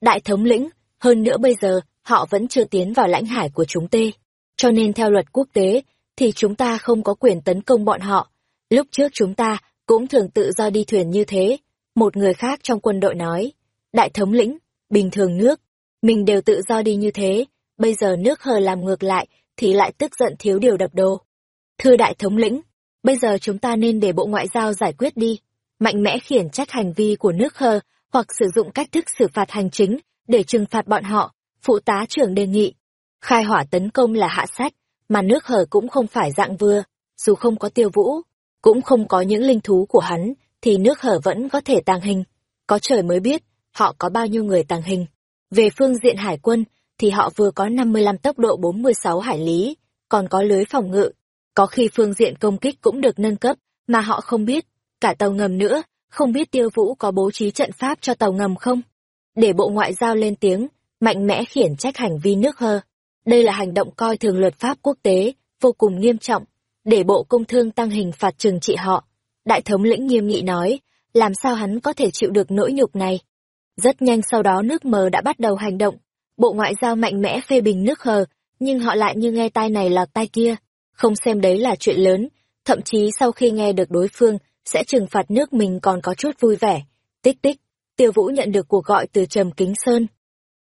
Đại thống lĩnh, hơn nữa bây giờ, họ vẫn chưa tiến vào lãnh hải của chúng tê. Cho nên theo luật quốc tế, thì chúng ta không có quyền tấn công bọn họ. Lúc trước chúng ta cũng thường tự do đi thuyền như thế. Một người khác trong quân đội nói, đại thống lĩnh, bình thường nước, mình đều tự do đi như thế, bây giờ nước hờ làm ngược lại, thì lại tức giận thiếu điều đập đồ. Thưa đại thống lĩnh, bây giờ chúng ta nên để Bộ Ngoại giao giải quyết đi, mạnh mẽ khiển trách hành vi của nước hờ hoặc sử dụng cách thức xử phạt hành chính để trừng phạt bọn họ, phụ tá trưởng đề nghị. Khai hỏa tấn công là hạ sách, mà nước hở cũng không phải dạng vừa, dù không có tiêu vũ, cũng không có những linh thú của hắn, thì nước hở vẫn có thể tàng hình. Có trời mới biết, họ có bao nhiêu người tàng hình. Về phương diện hải quân, thì họ vừa có 55 tốc độ 46 hải lý, còn có lưới phòng ngự. Có khi phương diện công kích cũng được nâng cấp, mà họ không biết, cả tàu ngầm nữa, không biết tiêu vũ có bố trí trận pháp cho tàu ngầm không? Để Bộ Ngoại giao lên tiếng, mạnh mẽ khiển trách hành vi nước hơ. Đây là hành động coi thường luật pháp quốc tế, vô cùng nghiêm trọng, để Bộ Công Thương tăng hình phạt trừng trị họ. Đại thống lĩnh nghiêm nghị nói, làm sao hắn có thể chịu được nỗi nhục này? Rất nhanh sau đó nước mờ đã bắt đầu hành động. Bộ Ngoại giao mạnh mẽ phê bình nước hờ, nhưng họ lại như nghe tai này là tai kia, không xem đấy là chuyện lớn, thậm chí sau khi nghe được đối phương sẽ trừng phạt nước mình còn có chút vui vẻ. Tích tích, tiêu vũ nhận được cuộc gọi từ Trầm Kính Sơn.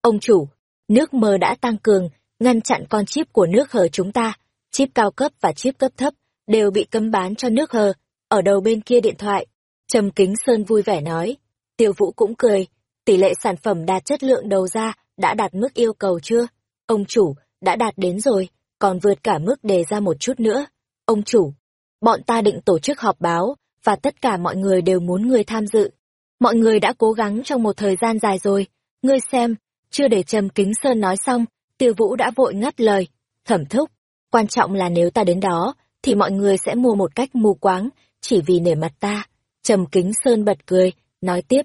Ông chủ, nước mờ đã tăng cường, ngăn chặn con chip của nước hờ chúng ta. Chip cao cấp và chip cấp thấp đều bị cấm bán cho nước hờ, ở đầu bên kia điện thoại. Trầm Kính Sơn vui vẻ nói. Tiêu vũ cũng cười, tỷ lệ sản phẩm đạt chất lượng đầu ra đã đạt mức yêu cầu chưa? Ông chủ, đã đạt đến rồi, còn vượt cả mức đề ra một chút nữa. Ông chủ, bọn ta định tổ chức họp báo, và tất cả mọi người đều muốn ngươi tham dự. Mọi người đã cố gắng trong một thời gian dài rồi, ngươi xem, chưa để Trầm Kính Sơn nói xong, Tiêu Vũ đã vội ngắt lời, thẩm thúc, quan trọng là nếu ta đến đó, thì mọi người sẽ mua một cách mù quáng, chỉ vì nể mặt ta. Trầm Kính Sơn bật cười, nói tiếp,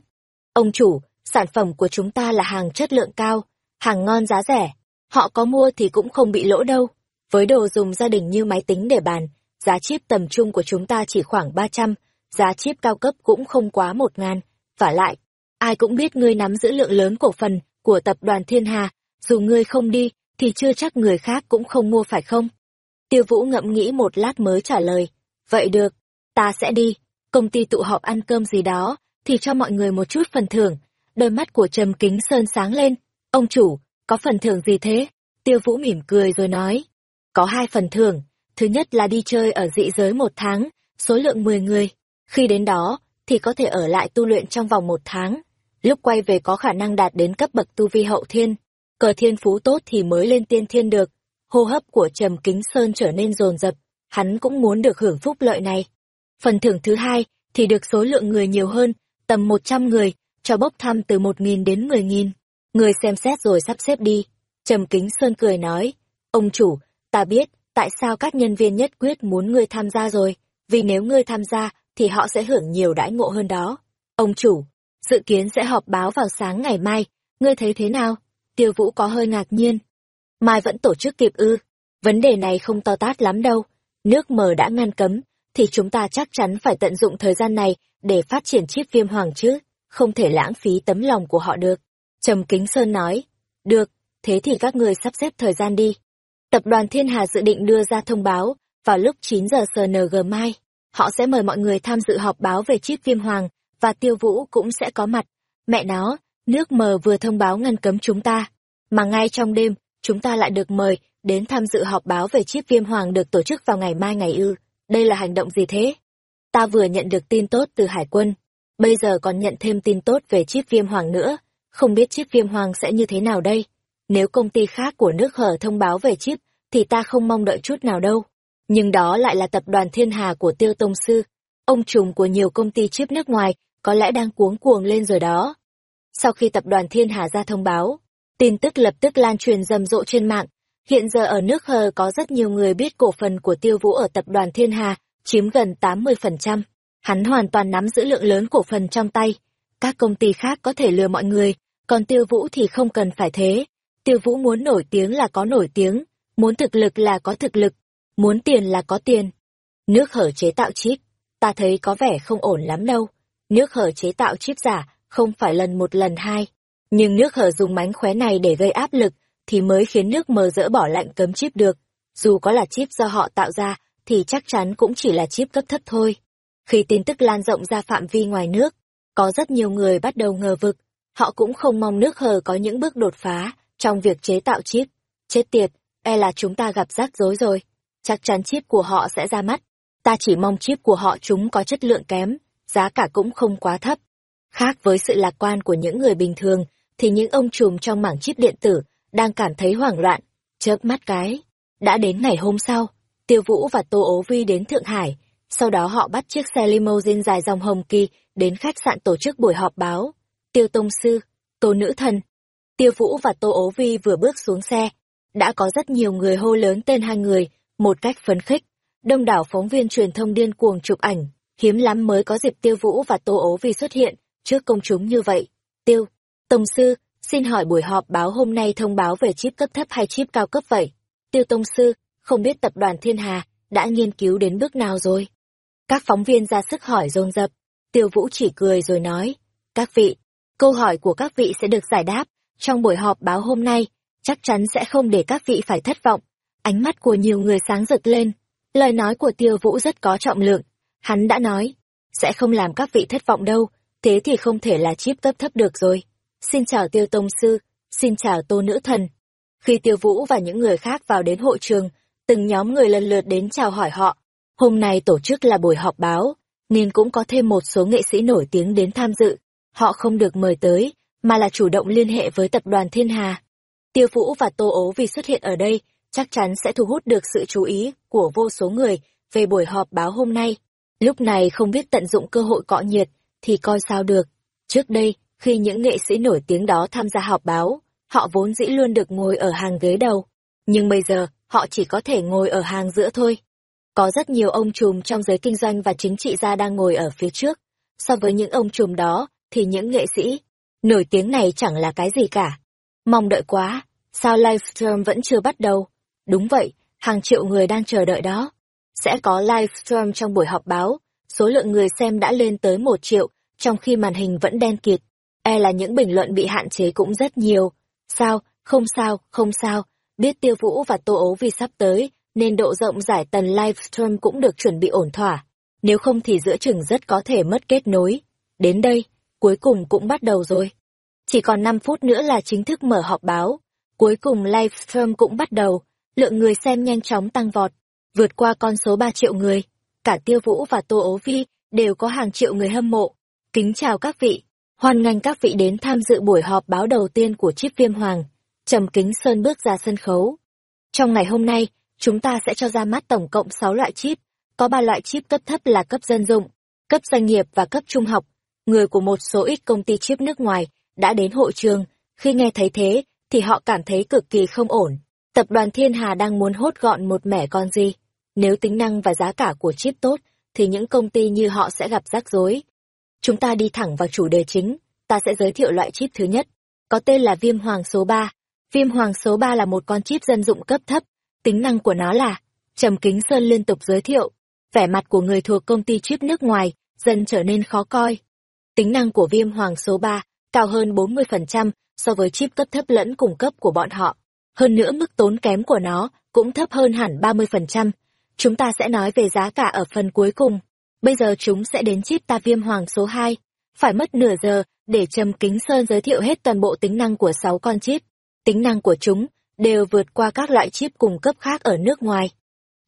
ông chủ, sản phẩm của chúng ta là hàng chất lượng cao, hàng ngon giá rẻ, họ có mua thì cũng không bị lỗ đâu. Với đồ dùng gia đình như máy tính để bàn, giá chip tầm trung của chúng ta chỉ khoảng 300, giá chip cao cấp cũng không quá một ngàn. Và lại, ai cũng biết ngươi nắm giữ lượng lớn cổ phần của tập đoàn Thiên Hà, dù ngươi không đi, thì chưa chắc người khác cũng không mua phải không? Tiêu Vũ ngẫm nghĩ một lát mới trả lời, vậy được, ta sẽ đi, công ty tụ họp ăn cơm gì đó, thì cho mọi người một chút phần thưởng. Đôi mắt của Trầm Kính Sơn sáng lên, ông chủ, có phần thưởng gì thế? Tiêu Vũ mỉm cười rồi nói, có hai phần thưởng, thứ nhất là đi chơi ở dị giới một tháng, số lượng 10 người. Khi đến đó, thì có thể ở lại tu luyện trong vòng một tháng. Lúc quay về có khả năng đạt đến cấp bậc tu vi hậu thiên. Cờ thiên phú tốt thì mới lên tiên thiên được. Hô hấp của Trầm Kính Sơn trở nên rồn rập, hắn cũng muốn được hưởng phúc lợi này. Phần thưởng thứ hai thì được số lượng người nhiều hơn, tầm 100 người, cho bốc thăm từ 1.000 đến 10.000. Người xem xét rồi sắp xếp đi. Trầm Kính Sơn cười nói, ông chủ, ta biết, tại sao các nhân viên nhất quyết muốn ngươi tham gia rồi, vì nếu ngươi tham gia, thì họ sẽ hưởng nhiều đãi ngộ hơn đó. Ông chủ, dự kiến sẽ họp báo vào sáng ngày mai, ngươi thấy thế nào? Tiêu Vũ có hơi ngạc nhiên. Mai vẫn tổ chức kịp ư, vấn đề này không to tát lắm đâu, nước mờ đã ngăn cấm, thì chúng ta chắc chắn phải tận dụng thời gian này để phát triển chiếc viêm hoàng chứ, không thể lãng phí tấm lòng của họ được. Trầm Kính Sơn nói, được, thế thì các người sắp xếp thời gian đi. Tập đoàn Thiên Hà dự định đưa ra thông báo, vào lúc 9 giờ CNG mai, họ sẽ mời mọi người tham dự họp báo về chiếc viêm hoàng, và tiêu vũ cũng sẽ có mặt. Mẹ nó, nước mờ vừa thông báo ngăn cấm chúng ta, mà ngay trong đêm, chúng ta lại được mời đến tham dự họp báo về chiếc viêm hoàng được tổ chức vào ngày mai ngày ư. Đây là hành động gì thế? Ta vừa nhận được tin tốt từ Hải quân, bây giờ còn nhận thêm tin tốt về chiếc viêm hoàng nữa, không biết chiếc viêm hoàng sẽ như thế nào đây? Nếu công ty khác của nước hở thông báo về chiếc, thì ta không mong đợi chút nào đâu. Nhưng đó lại là tập đoàn thiên hà của Tiêu Tông Sư. Ông trùm của nhiều công ty chip nước ngoài có lẽ đang cuống cuồng lên rồi đó. Sau khi tập đoàn thiên hà ra thông báo, tin tức lập tức lan truyền rầm rộ trên mạng. Hiện giờ ở nước hờ có rất nhiều người biết cổ phần của Tiêu Vũ ở tập đoàn thiên hà, chiếm gần 80%. Hắn hoàn toàn nắm giữ lượng lớn cổ phần trong tay. Các công ty khác có thể lừa mọi người, còn Tiêu Vũ thì không cần phải thế. Tiêu Vũ muốn nổi tiếng là có nổi tiếng, muốn thực lực là có thực lực, muốn tiền là có tiền. Nước hở chế tạo chip, ta thấy có vẻ không ổn lắm đâu. Nước hở chế tạo chip giả, không phải lần một lần hai. Nhưng nước hở dùng mánh khóe này để gây áp lực, thì mới khiến nước mờ dỡ bỏ lệnh cấm chip được. Dù có là chip do họ tạo ra, thì chắc chắn cũng chỉ là chip cấp thấp thôi. Khi tin tức lan rộng ra phạm vi ngoài nước, có rất nhiều người bắt đầu ngờ vực. Họ cũng không mong nước hờ có những bước đột phá trong việc chế tạo chip. Chết tiệt, e là chúng ta gặp rắc rối rồi. Chắc chắn chip của họ sẽ ra mắt. Ta chỉ mong chip của họ chúng có chất lượng kém, giá cả cũng không quá thấp. Khác với sự lạc quan của những người bình thường, thì những ông trùm trong mảng chip điện tử đang cảm thấy hoảng loạn, chớp mắt cái. Đã đến ngày hôm sau, Tiêu Vũ và Tô Ố Vi đến Thượng Hải, sau đó họ bắt chiếc xe limousine dài dòng hồng kỳ đến khách sạn tổ chức buổi họp báo. Tiêu Tông Sư, Tô Nữ Thần, Tiêu Vũ và Tô Ố Vi vừa bước xuống xe, đã có rất nhiều người hô lớn tên hai người, một cách phấn khích. Đông đảo phóng viên truyền thông điên cuồng chụp ảnh, hiếm lắm mới có dịp Tiêu Vũ và Tô Ố Vi xuất hiện trước công chúng như vậy. Tiêu, Tông Sư, xin hỏi buổi họp báo hôm nay thông báo về chip cấp thấp hay chip cao cấp vậy? Tiêu Tông Sư, không biết tập đoàn Thiên Hà đã nghiên cứu đến bước nào rồi? Các phóng viên ra sức hỏi dồn dập, Tiêu Vũ chỉ cười rồi nói, các vị, câu hỏi của các vị sẽ được giải đáp trong buổi họp báo hôm nay, chắc chắn sẽ không để các vị phải thất vọng. Ánh mắt của nhiều người sáng rực lên, lời nói của Tiêu Vũ rất có trọng lượng, hắn đã nói, sẽ không làm các vị thất vọng đâu, thế thì không thể là chip cấp thấp được rồi. Xin chào Tiêu Tông Sư, xin chào Tô Nữ Thần. Khi Tiêu Vũ và những người khác vào đến hội trường, từng nhóm người lần lượt đến chào hỏi họ. Hôm nay tổ chức là buổi họp báo, nên cũng có thêm một số nghệ sĩ nổi tiếng đến tham dự. Họ không được mời tới, mà là chủ động liên hệ với tập đoàn Thiên Hà. Tiêu Vũ và Tô Ố vì xuất hiện ở đây, chắc chắn sẽ thu hút được sự chú ý của vô số người về buổi họp báo hôm nay. Lúc này không biết tận dụng cơ hội cọ nhiệt, thì coi sao được. Trước đây, khi những nghệ sĩ nổi tiếng đó tham gia họp báo, họ vốn dĩ luôn được ngồi ở hàng ghế đầu. Nhưng bây giờ, họ chỉ có thể ngồi ở hàng giữa thôi. Có rất nhiều ông trùm trong giới kinh doanh và chính trị gia đang ngồi ở phía trước. So với những ông trùm đó, thì những nghệ sĩ nổi tiếng này chẳng là cái gì cả. Mong đợi quá, sao livestream vẫn chưa bắt đầu? Đúng vậy, hàng triệu người đang chờ đợi đó. Sẽ có livestream trong buổi họp báo, số lượng người xem đã lên tới một triệu, trong khi màn hình vẫn đen kịt. E là những bình luận bị hạn chế cũng rất nhiều. Sao, không sao, không sao, biết tiêu vũ và tô ấu vì sắp tới, nên độ rộng giải tần livestream cũng được chuẩn bị ổn thỏa. Nếu không thì giữa chừng rất có thể mất kết nối. Đến đây, cuối cùng cũng bắt đầu rồi. Chỉ còn 5 phút nữa là chính thức mở họp báo. Cuối cùng livestream cũng bắt đầu, lượng người xem nhanh chóng tăng vọt, vượt qua con số 3 triệu người. Cả Tiêu Vũ và Tô Ố Vi đều có hàng triệu người hâm mộ. Kính chào các vị, hoan nghênh các vị đến tham dự buổi họp báo đầu tiên của chip viêm hoàng. Trầm Kính Sơn bước ra sân khấu. Trong ngày hôm nay, chúng ta sẽ cho ra mắt tổng cộng 6 loại chip. Có 3 loại chip cấp thấp là cấp dân dụng, cấp doanh nghiệp và cấp trung học. Người của một số ít công ty chip nước ngoài đã đến hội trường. Khi nghe thấy thế, thì họ cảm thấy cực kỳ không ổn. Tập đoàn Thiên Hà đang muốn hốt gọn một mẻ con gì. Nếu tính năng và giá cả của chip tốt, thì những công ty như họ sẽ gặp rắc rối. Chúng ta đi thẳng vào chủ đề chính, ta sẽ giới thiệu loại chip thứ nhất, có tên là viêm hoàng số 3. Viêm hoàng số 3 là một con chip dân dụng cấp thấp, tính năng của nó là Trầm Kính Sơn liên tục giới thiệu, vẻ mặt của người thuộc công ty chip nước ngoài dần trở nên khó coi. Tính năng của viêm hoàng số 3 cao hơn 40% so với chip cấp thấp lẫn cùng cấp của bọn họ. Hơn nữa mức tốn kém của nó cũng thấp hơn hẳn 30%. Chúng ta sẽ nói về giá cả ở phần cuối cùng. Bây giờ chúng sẽ đến chip ta viêm hoàng số 2. Phải mất nửa giờ để Trầm Kính Sơn giới thiệu hết toàn bộ tính năng của 6 con chip. Tính năng của chúng đều vượt qua các loại chip cùng cấp khác ở nước ngoài.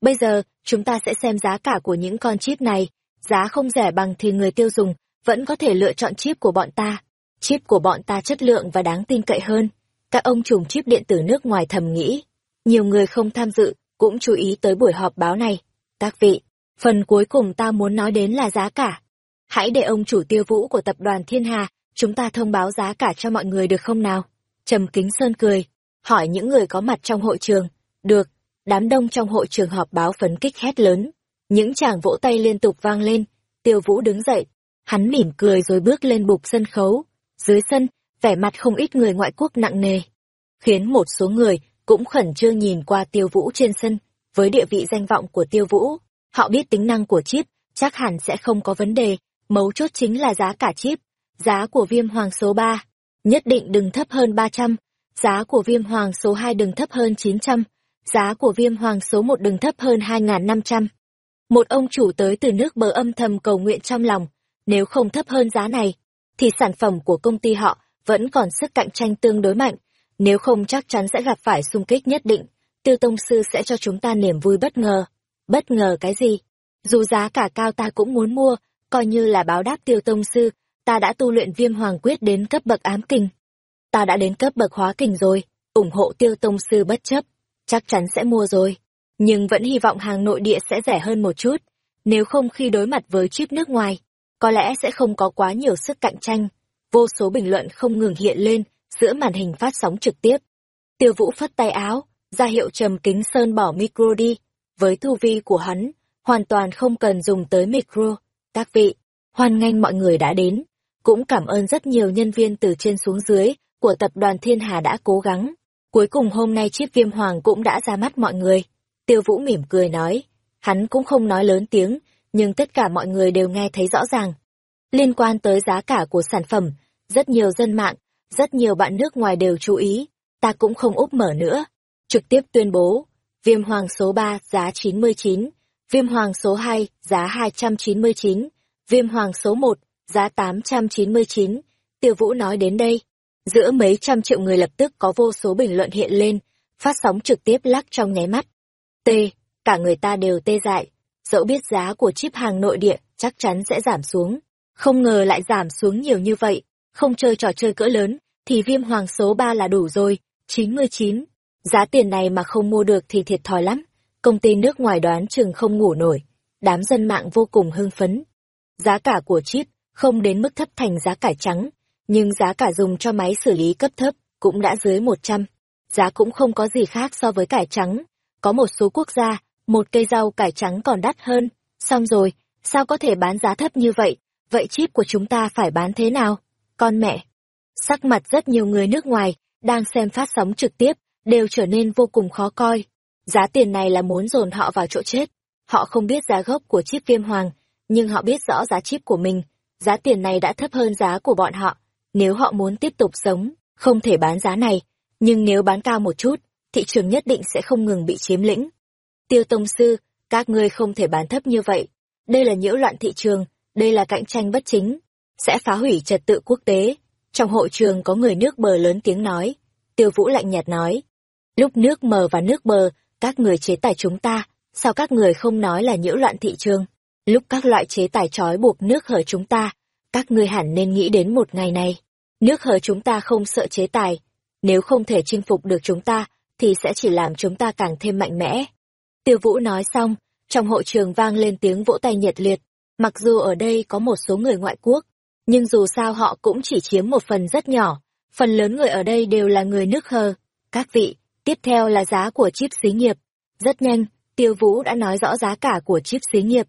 Bây giờ, chúng ta sẽ xem giá cả của những con chip này. Giá không rẻ bằng thì người tiêu dùng vẫn có thể lựa chọn chip của bọn ta. Chip của bọn ta chất lượng và đáng tin cậy hơn. Các ông trùm chip điện tử nước ngoài thầm nghĩ. Nhiều người không tham dự, cũng chú ý tới buổi họp báo này. Các vị, phần cuối cùng ta muốn nói đến là giá cả. Hãy để ông chủ tiêu vũ của tập đoàn Thiên Hà, chúng ta thông báo giá cả cho mọi người được không nào? Trầm Kính Sơn cười, hỏi những người có mặt trong hội trường. Được, đám đông trong hội trường họp báo phấn kích hét lớn. Những chàng vỗ tay liên tục vang lên, tiêu vũ đứng dậy. Hắn mỉm cười rồi bước lên bục sân khấu. Dưới sân, vẻ mặt không ít người ngoại quốc nặng nề. Khiến một số người cũng khẩn trương nhìn qua tiêu vũ trên sân. Với địa vị danh vọng của tiêu vũ, họ biết tính năng của chip, chắc hẳn sẽ không có vấn đề. Mấu chốt chính là giá cả chip. Giá của viêm hoàng số 3, nhất định đừng thấp hơn 300. Giá của viêm hoàng số 2 đừng thấp hơn 900. Giá của viêm hoàng số 1 đừng thấp hơn 2.500. Một ông chủ tới từ nước bờ âm thầm cầu nguyện trong lòng. Nếu không thấp hơn giá này, thì sản phẩm của công ty họ vẫn còn sức cạnh tranh tương đối mạnh, nếu không chắc chắn sẽ gặp phải xung kích nhất định. Tiêu Tông Sư sẽ cho chúng ta niềm vui bất ngờ. Bất ngờ cái gì? Dù giá cả cao ta cũng muốn mua, coi như là báo đáp Tiêu Tông Sư, ta đã tu luyện viêm hoàng quyết đến cấp bậc ám kình. Ta đã đến cấp bậc hóa kình rồi, ủng hộ Tiêu Tông Sư bất chấp, chắc chắn sẽ mua rồi. Nhưng vẫn hy vọng hàng nội địa sẽ rẻ hơn một chút, nếu không khi đối mặt với chip nước ngoài, có lẽ sẽ không có quá nhiều sức cạnh tranh. Vô số bình luận không ngừng hiện lên giữa màn hình phát sóng trực tiếp. Tiêu Vũ phất tay áo, ra hiệu Trầm Kính Sơn bỏ micro đi. Với thu vi của hắn, hoàn toàn không cần dùng tới micro. Các vị, hoan nghênh mọi người đã đến. Cũng cảm ơn rất nhiều nhân viên từ trên xuống dưới của tập đoàn Thiên Hà đã cố gắng. Cuối cùng hôm nay chiếc viêm hoàng cũng đã ra mắt mọi người. Tiêu Vũ mỉm cười nói. Hắn cũng không nói lớn tiếng, nhưng tất cả mọi người đều nghe thấy rõ ràng. Liên quan tới giá cả của sản phẩm, rất nhiều dân mạng, rất nhiều bạn nước ngoài đều chú ý, ta cũng không úp mở nữa. Trực tiếp tuyên bố, viêm hoàng số 3 giá 99, viêm hoàng số 2 giá 299, viêm hoàng số 1 giá 899. Tiêu Vũ nói đến đây, giữa mấy trăm triệu người lập tức có vô số bình luận hiện lên, phát sóng trực tiếp lắc trong nháy mắt. T, cả người ta đều tê dại, dẫu biết giá của chip hàng nội địa chắc chắn sẽ giảm xuống. Không ngờ lại giảm xuống nhiều như vậy, không chơi trò chơi cỡ lớn, thì viêm hoàng số 3 là đủ rồi, 99. Giá tiền này mà không mua được thì thiệt thòi lắm, công ty nước ngoài đoán chừng không ngủ nổi, đám dân mạng vô cùng hưng phấn. Giá cả của chip không đến mức thấp thành giá cải trắng, nhưng giá cả dùng cho máy xử lý cấp thấp cũng đã dưới 100. Giá cũng không có gì khác so với cải trắng, có một số quốc gia một cây rau cải trắng còn đắt hơn. Xong rồi, sao có thể bán giá thấp như vậy? Vậy chip của chúng ta phải bán thế nào? Con mẹ! Sắc mặt rất nhiều người nước ngoài, đang xem phát sóng trực tiếp, đều trở nên vô cùng khó coi. Giá tiền này là muốn dồn họ vào chỗ chết. Họ không biết giá gốc của chip viêm hoàng, nhưng họ biết rõ giá chip của mình. Giá tiền này đã thấp hơn giá của bọn họ. Nếu họ muốn tiếp tục sống, không thể bán giá này. Nhưng nếu bán cao một chút, thị trường nhất định sẽ không ngừng bị chiếm lĩnh. Tiêu Tông Sư, các ngươi không thể bán thấp như vậy. Đây là nhiễu loạn thị trường, đây là cạnh tranh bất chính, sẽ phá hủy trật tự quốc tế. Trong hội trường có người nước bờ lớn tiếng nói. Tiêu Vũ lạnh nhạt nói. Lúc nước mờ và nước bờ, các người chế tài chúng ta, sao các người không nói là nhiễu loạn thị trường? Lúc các loại chế tài trói buộc nước hở chúng ta, các ngươi hẳn nên nghĩ đến một ngày này. Nước hở chúng ta không sợ chế tài, nếu không thể chinh phục được chúng ta, thì sẽ chỉ làm chúng ta càng thêm mạnh mẽ. Tiêu Vũ nói xong, trong hội trường vang lên tiếng vỗ tay nhiệt liệt. Mặc dù ở đây có một số người ngoại quốc, nhưng dù sao họ cũng chỉ chiếm một phần rất nhỏ. Phần lớn người ở đây đều là người nước hờ. Các vị, tiếp theo là giá của chip xí nghiệp. Rất nhanh, Tiêu Vũ đã nói rõ giá cả của chip xí nghiệp.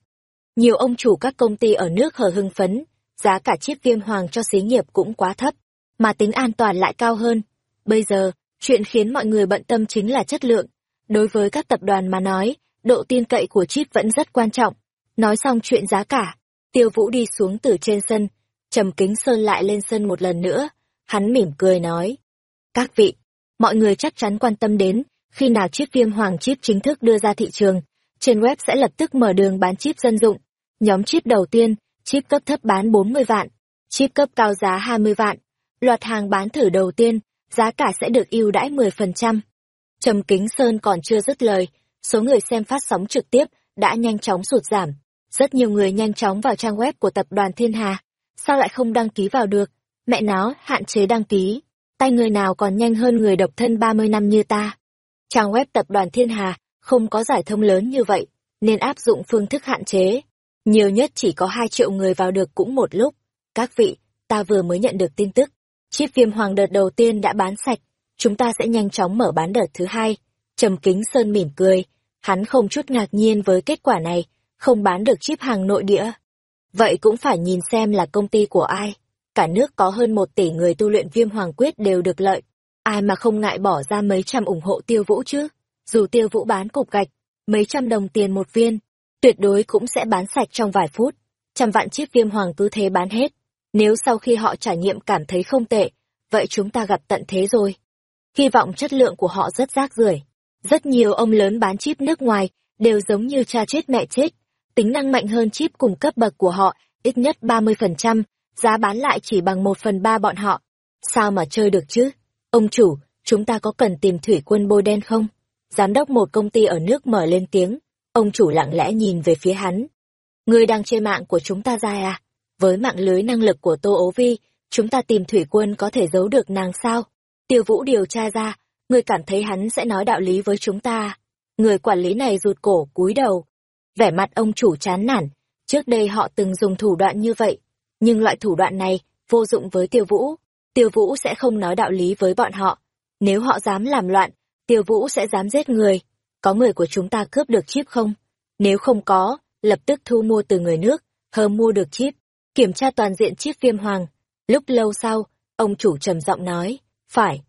Nhiều ông chủ các công ty ở nước hờ hưng phấn, giá cả chip viêm hoàng cho xí nghiệp cũng quá thấp, mà tính an toàn lại cao hơn. Bây giờ, chuyện khiến mọi người bận tâm chính là chất lượng. Đối với các tập đoàn mà nói, độ tin cậy của chip vẫn rất quan trọng. Nói xong chuyện giá cả, Tiêu Vũ đi xuống từ trên sân, Trầm Kính Sơn lại lên sân một lần nữa, hắn mỉm cười nói. Các vị, mọi người chắc chắn quan tâm đến, khi nào chip viêm hoàng chip chính thức đưa ra thị trường, trên web sẽ lập tức mở đường bán chip dân dụng. Nhóm chip đầu tiên, chip cấp thấp bán 40 vạn, chip cấp cao giá 20 vạn. Loạt hàng bán thử đầu tiên, giá cả sẽ được ưu đãi 10%. Trầm Kính Sơn còn chưa dứt lời, số người xem phát sóng trực tiếp đã nhanh chóng sụt giảm. Rất nhiều người nhanh chóng vào trang web của tập đoàn Thiên Hà. Sao lại không đăng ký vào được? Mẹ nó, hạn chế đăng ký. Tay người nào còn nhanh hơn người độc thân 30 năm như ta. Trang web tập đoàn Thiên Hà không có giải thông lớn như vậy, nên áp dụng phương thức hạn chế. Nhiều nhất chỉ có 2 triệu người vào được cũng một lúc. Các vị, ta vừa mới nhận được tin tức. Chip viêm hoàng đợt đầu tiên đã bán sạch, chúng ta sẽ nhanh chóng mở bán đợt thứ hai. Trầm Kính Sơn mỉm cười, hắn không chút ngạc nhiên với kết quả này, không bán được chip hàng nội địa. Vậy cũng phải nhìn xem là công ty của ai. Cả nước có hơn một tỷ người tu luyện viêm hoàng quyết đều được lợi. Ai mà không ngại bỏ ra mấy trăm ủng hộ tiêu vũ chứ? Dù tiêu vũ bán cục gạch, mấy trăm đồng tiền một viên, tuyệt đối cũng sẽ bán sạch trong vài phút. Trăm vạn chiếc viêm hoàng cứ thế bán hết. Nếu sau khi họ trải nghiệm cảm thấy không tệ, vậy chúng ta gặp tận thế rồi. Hy vọng chất lượng của họ rất rác rưởi. Rất nhiều ông lớn bán chip nước ngoài đều giống như cha chết mẹ chết, tính năng mạnh hơn chip cùng cấp bậc của họ, ít nhất 30%, giá bán lại chỉ bằng một phần ba bọn họ. Sao mà chơi được chứ? Ông chủ, chúng ta có cần tìm thủy quân bôi đen không? Giám đốc một công ty ở nước mở lên tiếng, ông chủ lặng lẽ nhìn về phía hắn. Ngươi đang chê mạng của chúng ta ra à? Với mạng lưới năng lực của Tô Ố Vi, chúng ta tìm thủy quân có thể giấu được nàng sao? Tiêu Vũ điều tra ra, ngươi cảm thấy hắn sẽ nói đạo lý với chúng ta. À? Người quản lý này rụt cổ, cúi đầu. Vẻ mặt ông chủ chán nản, trước đây họ từng dùng thủ đoạn như vậy, nhưng loại thủ đoạn này vô dụng với Tiêu Vũ. Tiêu Vũ sẽ không nói đạo lý với bọn họ. Nếu họ dám làm loạn, Tiêu Vũ sẽ dám giết người. Có người của chúng ta cướp được chip không? Nếu không có, lập tức thu mua từ người nước, hờ mua được chip. Kiểm tra toàn diện chip viêm hoàng. Lúc lâu sau, ông chủ trầm giọng nói, phải.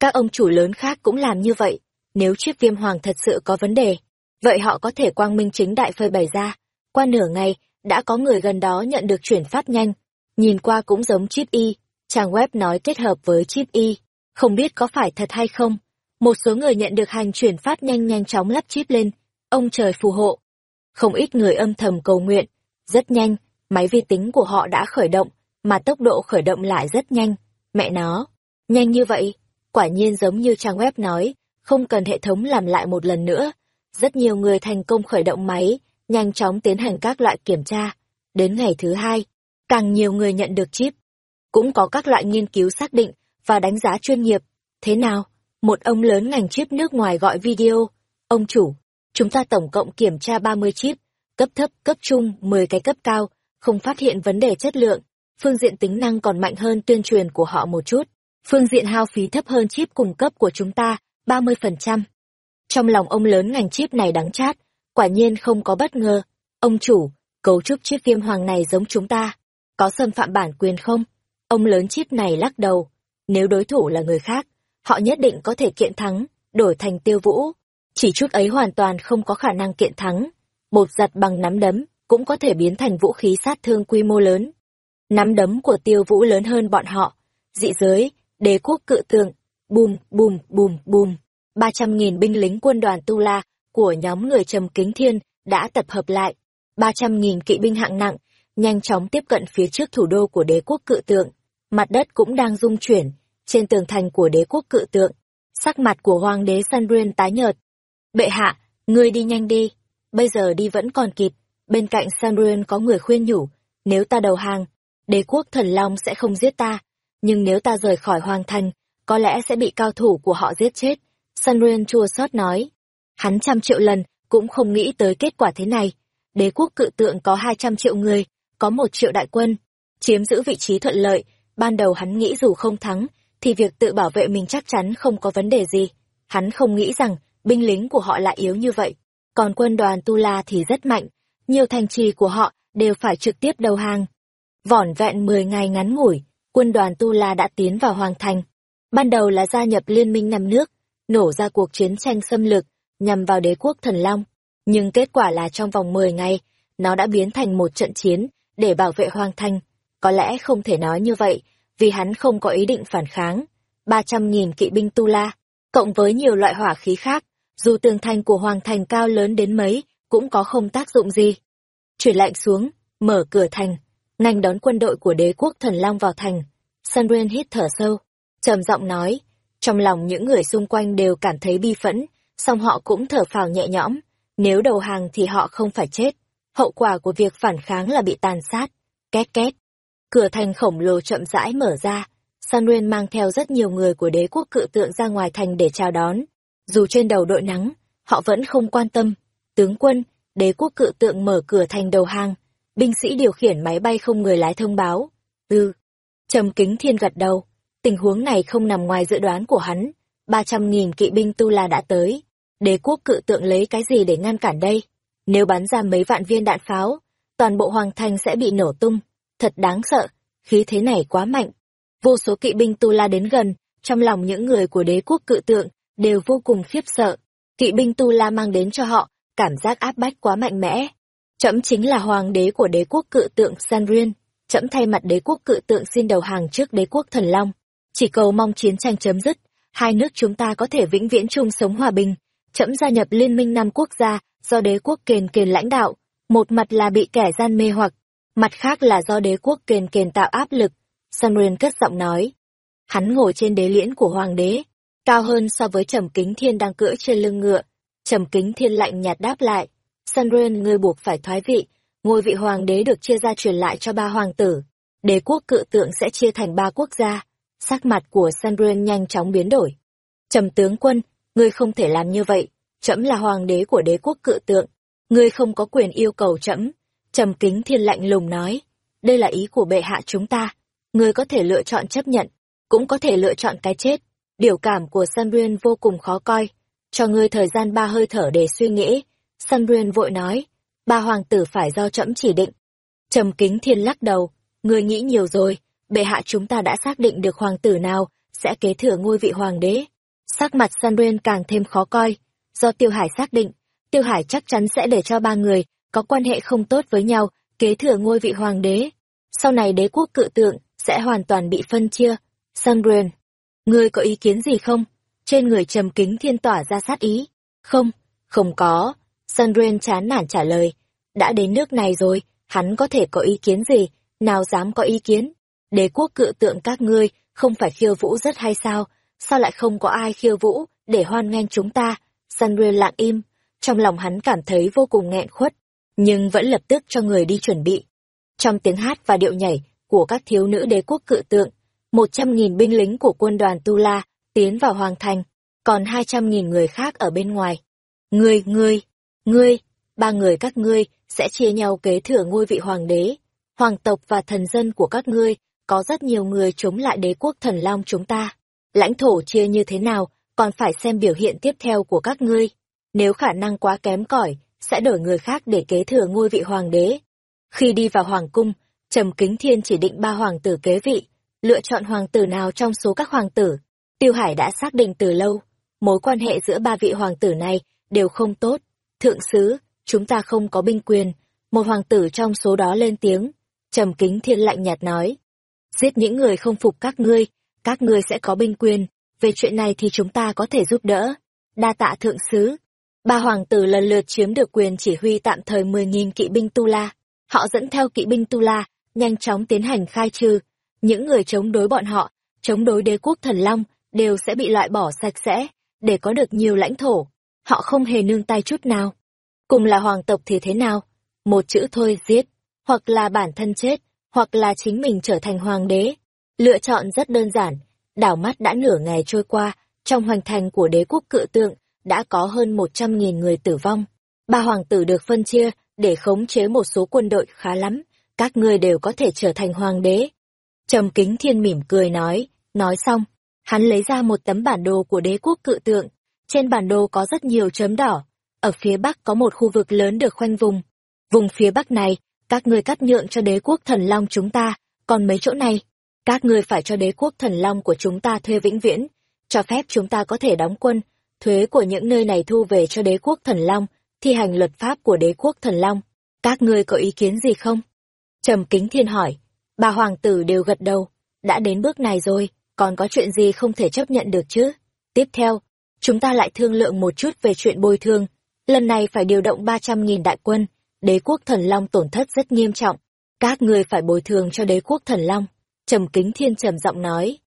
Các ông chủ lớn khác cũng làm như vậy. Nếu chip viêm hoàng thật sự có vấn đề, vậy họ có thể quang minh chính đại phơi bày ra. Qua nửa ngày, đã có người gần đó nhận được chuyển phát nhanh. Nhìn qua cũng giống chip y, trang web nói kết hợp với chip y. Không biết có phải thật hay không. Một số người nhận được hành chuyển phát nhanh nhanh chóng lắp chip lên. Ông trời phù hộ. Không ít người âm thầm cầu nguyện. Rất nhanh, máy vi tính của họ đã khởi động, mà tốc độ khởi động lại rất nhanh. Mẹ nó, nhanh như vậy, quả nhiên giống như trang web nói, không cần hệ thống làm lại một lần nữa. Rất nhiều người thành công khởi động máy, nhanh chóng tiến hành các loại kiểm tra. Đến ngày thứ hai, càng nhiều người nhận được chip. Cũng có các loại nghiên cứu xác định và đánh giá chuyên nghiệp. Thế nào? Một ông lớn ngành chip nước ngoài gọi video. Ông chủ, chúng ta tổng cộng kiểm tra 30 chip, cấp thấp, cấp trung, 10 cái cấp cao, không phát hiện vấn đề chất lượng. Phương diện tính năng còn mạnh hơn tuyên truyền của họ một chút. Phương diện hao phí thấp hơn chip cung cấp của chúng ta, 30%. Trong lòng ông lớn ngành chip này đắng chát, quả nhiên không có bất ngờ. Ông chủ, cấu trúc chiếc viêm hoàng này giống chúng ta. Có xâm phạm bản quyền không? Ông lớn chip này lắc đầu. Nếu đối thủ là người khác, họ nhất định có thể kiện thắng, đổi thành tiêu vũ. Chỉ chút ấy hoàn toàn không có khả năng kiện thắng. Bột giặt bằng nắm đấm, cũng có thể biến thành vũ khí sát thương quy mô lớn. Nắm đấm của tiêu vũ lớn hơn bọn họ. Dị giới, đế quốc cự tượng, bùm, bùm, bùm, bùm. ba trăm nghìn binh lính quân đoàn Tu La của nhóm người Trầm Kính Thiên đã tập hợp lại. ba trăm nghìn kỵ binh hạng nặng, nhanh chóng tiếp cận phía trước thủ đô của đế quốc cự tượng. Mặt đất cũng đang rung chuyển, trên tường thành của đế quốc cự tượng. Sắc mặt của hoàng đế Sanrien tái nhợt. Bệ hạ, ngươi đi nhanh đi, bây giờ đi vẫn còn kịp, Bên cạnh Sanrien có người khuyên nhủ, nếu ta đầu hàng, đế quốc thần long sẽ không giết ta, nhưng nếu ta rời khỏi hoàng thành, có lẽ sẽ bị cao thủ của họ giết chết. Sanrien chua xót nói, hắn trăm triệu lần cũng không nghĩ tới kết quả thế này. Đế quốc cự tượng có 200 triệu người, có một triệu đại quân, chiếm giữ vị trí thuận lợi, ban đầu hắn nghĩ dù không thắng, thì việc tự bảo vệ mình chắc chắn không có vấn đề gì. Hắn không nghĩ rằng binh lính của họ lại yếu như vậy. Còn quân đoàn Tu La thì rất mạnh, nhiều thành trì của họ đều phải trực tiếp đầu hàng. Vỏn vẹn 10 ngày ngắn ngủi, quân đoàn Tu La đã tiến vào Hoàng Thành. Ban đầu là gia nhập Liên minh năm nước, nổ ra cuộc chiến tranh xâm lược nhằm vào đế quốc Thần Long. Nhưng kết quả là trong vòng 10 ngày, nó đã biến thành một trận chiến để bảo vệ Hoàng Thành. Có lẽ không thể nói như vậy, vì hắn không có ý định phản kháng. ba trăm nghìn kỵ binh Tu La, cộng với nhiều loại hỏa khí khác, dù tường thành của Hoàng Thành cao lớn đến mấy, cũng có không tác dụng gì. Chuyển lạnh xuống, mở cửa thành, ngành đón quân đội của đế quốc thần long vào thành. Sunren hít thở sâu, trầm giọng nói, trong lòng những người xung quanh đều cảm thấy bi phẫn, song họ cũng thở phào nhẹ nhõm, nếu đầu hàng thì họ không phải chết. Hậu quả của việc phản kháng là bị tàn sát. Két két. Cửa thành khổng lồ chậm rãi mở ra, Sunren mang theo rất nhiều người của đế quốc cự tượng ra ngoài thành để chào đón. Dù trên đầu đội nắng, họ vẫn không quan tâm. Tướng quân, đế quốc cự tượng mở cửa thành đầu hàng. Binh sĩ điều khiển máy bay không người lái thông báo. Ừ. Trầm kính thiên gật đầu. Tình huống này không nằm ngoài dự đoán của hắn. 300.000 kỵ binh tu la đã tới. Đế quốc cự tượng lấy cái gì để ngăn cản đây? Nếu bắn ra mấy vạn viên đạn pháo, toàn bộ hoàng thành sẽ bị nổ tung. Thật đáng sợ, khí thế này quá mạnh. Vô số kỵ binh tu la đến gần, trong lòng những người của đế quốc cự tượng đều vô cùng khiếp sợ. Kỵ binh tu la mang đến cho họ cảm giác áp bách quá mạnh mẽ. Trẫm chính là hoàng đế của đế quốc cự tượng Sanrian, trẫm thay mặt đế quốc cự tượng xin đầu hàng trước đế quốc thần long. Chỉ cầu mong chiến tranh chấm dứt, hai nước chúng ta có thể vĩnh viễn chung sống hòa bình. Trẫm gia nhập liên minh năm quốc gia do đế quốc kền kền lãnh đạo, một mặt là bị kẻ gian mê hoặc, mặt khác là do đế quốc kền kền tạo áp lực. Sanrian cất giọng nói. Hắn ngồi trên đế liễn của hoàng đế, cao hơn so với trầm kính thiên đang cưỡi trên lưng ngựa. Trầm kính thiên lạnh nhạt đáp lại. Sanrian ngươi buộc phải thoái vị, ngôi vị hoàng đế được chia ra truyền lại cho ba hoàng tử. Đế quốc cự tượng sẽ chia thành ba quốc gia. Sắc mặt của Sanrian nhanh chóng biến đổi. Trầm tướng quân, ngươi không thể làm như vậy. Trẫm là hoàng đế của đế quốc cự tượng. Ngươi không có quyền yêu cầu trẫm. Trầm kính thiên lạnh lùng nói. Đây là ý của bệ hạ chúng ta. Ngươi có thể lựa chọn chấp nhận, cũng có thể lựa chọn cái chết. Biểu cảm của Sanrian vô cùng khó coi. Cho ngươi thời gian ba hơi thở để suy nghĩ. Sanrian vội nói. Ba hoàng tử phải do trẫm chỉ định. Trầm kính thiên lắc đầu. Ngươi nghĩ nhiều rồi. Bệ hạ chúng ta đã xác định được hoàng tử nào sẽ kế thừa ngôi vị hoàng đế. Sắc mặt Sanrian càng thêm khó coi. Do Tiêu Hải xác định, Tiêu Hải chắc chắn sẽ để cho ba người có quan hệ không tốt với nhau kế thừa ngôi vị hoàng đế. Sau này đế quốc cự tượng sẽ hoàn toàn bị phân chia. Sangren, ngươi có ý kiến gì không? Trên người trầm kính thiên tỏa ra sát ý. Không, không có. Sangren chán nản trả lời. Đã đến nước này rồi, hắn có thể có ý kiến gì, nào dám có ý kiến. Đế quốc cự tượng các ngươi, không phải khiêu vũ rất hay sao? Sao lại không có ai khiêu vũ, để hoan nghênh chúng ta? Sangren lặng im, trong lòng hắn cảm thấy vô cùng nghẹn khuất, nhưng vẫn lập tức cho người đi chuẩn bị. Trong tiếng hát và điệu nhảy, của các thiếu nữ đế quốc cự tượng, một trăm nghìn binh lính của quân đoàn Tu La tiến vào hoàng thành, còn hai trăm nghìn người khác ở bên ngoài. Ngươi, ngươi, ngươi, ba người các ngươi sẽ chia nhau kế thừa ngôi vị hoàng đế. Hoàng tộc và thần dân của các ngươi, có rất nhiều người chống lại đế quốc thần long chúng ta. Lãnh thổ chia như thế nào, còn phải xem biểu hiện tiếp theo của các ngươi. Nếu khả năng quá kém cỏi, sẽ đổi người khác để kế thừa ngôi vị hoàng đế. Khi đi vào hoàng cung, Trầm Kính Thiên chỉ định ba hoàng tử kế vị, lựa chọn hoàng tử nào trong số các hoàng tử. Tiêu Hải đã xác định từ lâu, mối quan hệ giữa ba vị hoàng tử này đều không tốt. Thượng sứ, chúng ta không có binh quyền, một hoàng tử trong số đó lên tiếng. Trầm Kính Thiên lạnh nhạt nói, giết những người không phục các ngươi, các ngươi sẽ có binh quyền, về chuyện này thì chúng ta có thể giúp đỡ. Đa tạ thượng sứ. Ba hoàng tử lần lượt chiếm được quyền chỉ huy tạm thời 10.000 kỵ binh Tu La. Họ dẫn theo kỵ binh Tu La, nhanh chóng tiến hành khai trừ. Những người chống đối bọn họ, chống đối đế quốc thần long, đều sẽ bị loại bỏ sạch sẽ, để có được nhiều lãnh thổ. Họ không hề nương tay chút nào. Cùng là hoàng tộc thì thế nào? một chữ thôi giết, hoặc là bản thân chết, hoặc là chính mình trở thành hoàng đế. Lựa chọn rất đơn giản, đảo mắt đã nửa ngày trôi qua, trong hoành thành của đế quốc cự tượng, đã có hơn 100.000 người tử vong. Ba hoàng tử được phân chia để khống chế một số quân đội khá lắm, các ngươi đều có thể trở thành hoàng đế. Trầm kính thiên mỉm cười nói, nói xong, hắn lấy ra một tấm bản đồ của đế quốc cự tượng. Trên bản đồ có rất nhiều chấm đỏ, ở phía bắc có một khu vực lớn được khoanh vùng. Vùng phía bắc này, các ngươi cắt nhượng cho đế quốc thần long chúng ta, còn mấy chỗ này, các ngươi phải cho đế quốc thần long của chúng ta thuê vĩnh viễn, cho phép chúng ta có thể đóng quân, thuế của những nơi này thu về cho đế quốc thần long, thi hành luật pháp của đế quốc thần long. Các ngươi có ý kiến gì không? Trầm kính thiên hỏi, bà hoàng tử đều gật đầu, đã đến bước này rồi, còn có chuyện gì không thể chấp nhận được chứ? Tiếp theo, chúng ta lại thương lượng một chút về chuyện bồi thường, lần này phải điều động 300.000 đại quân, đế quốc thần long tổn thất rất nghiêm trọng, các ngươi phải bồi thường cho đế quốc thần long. Trầm kính thiên trầm giọng nói.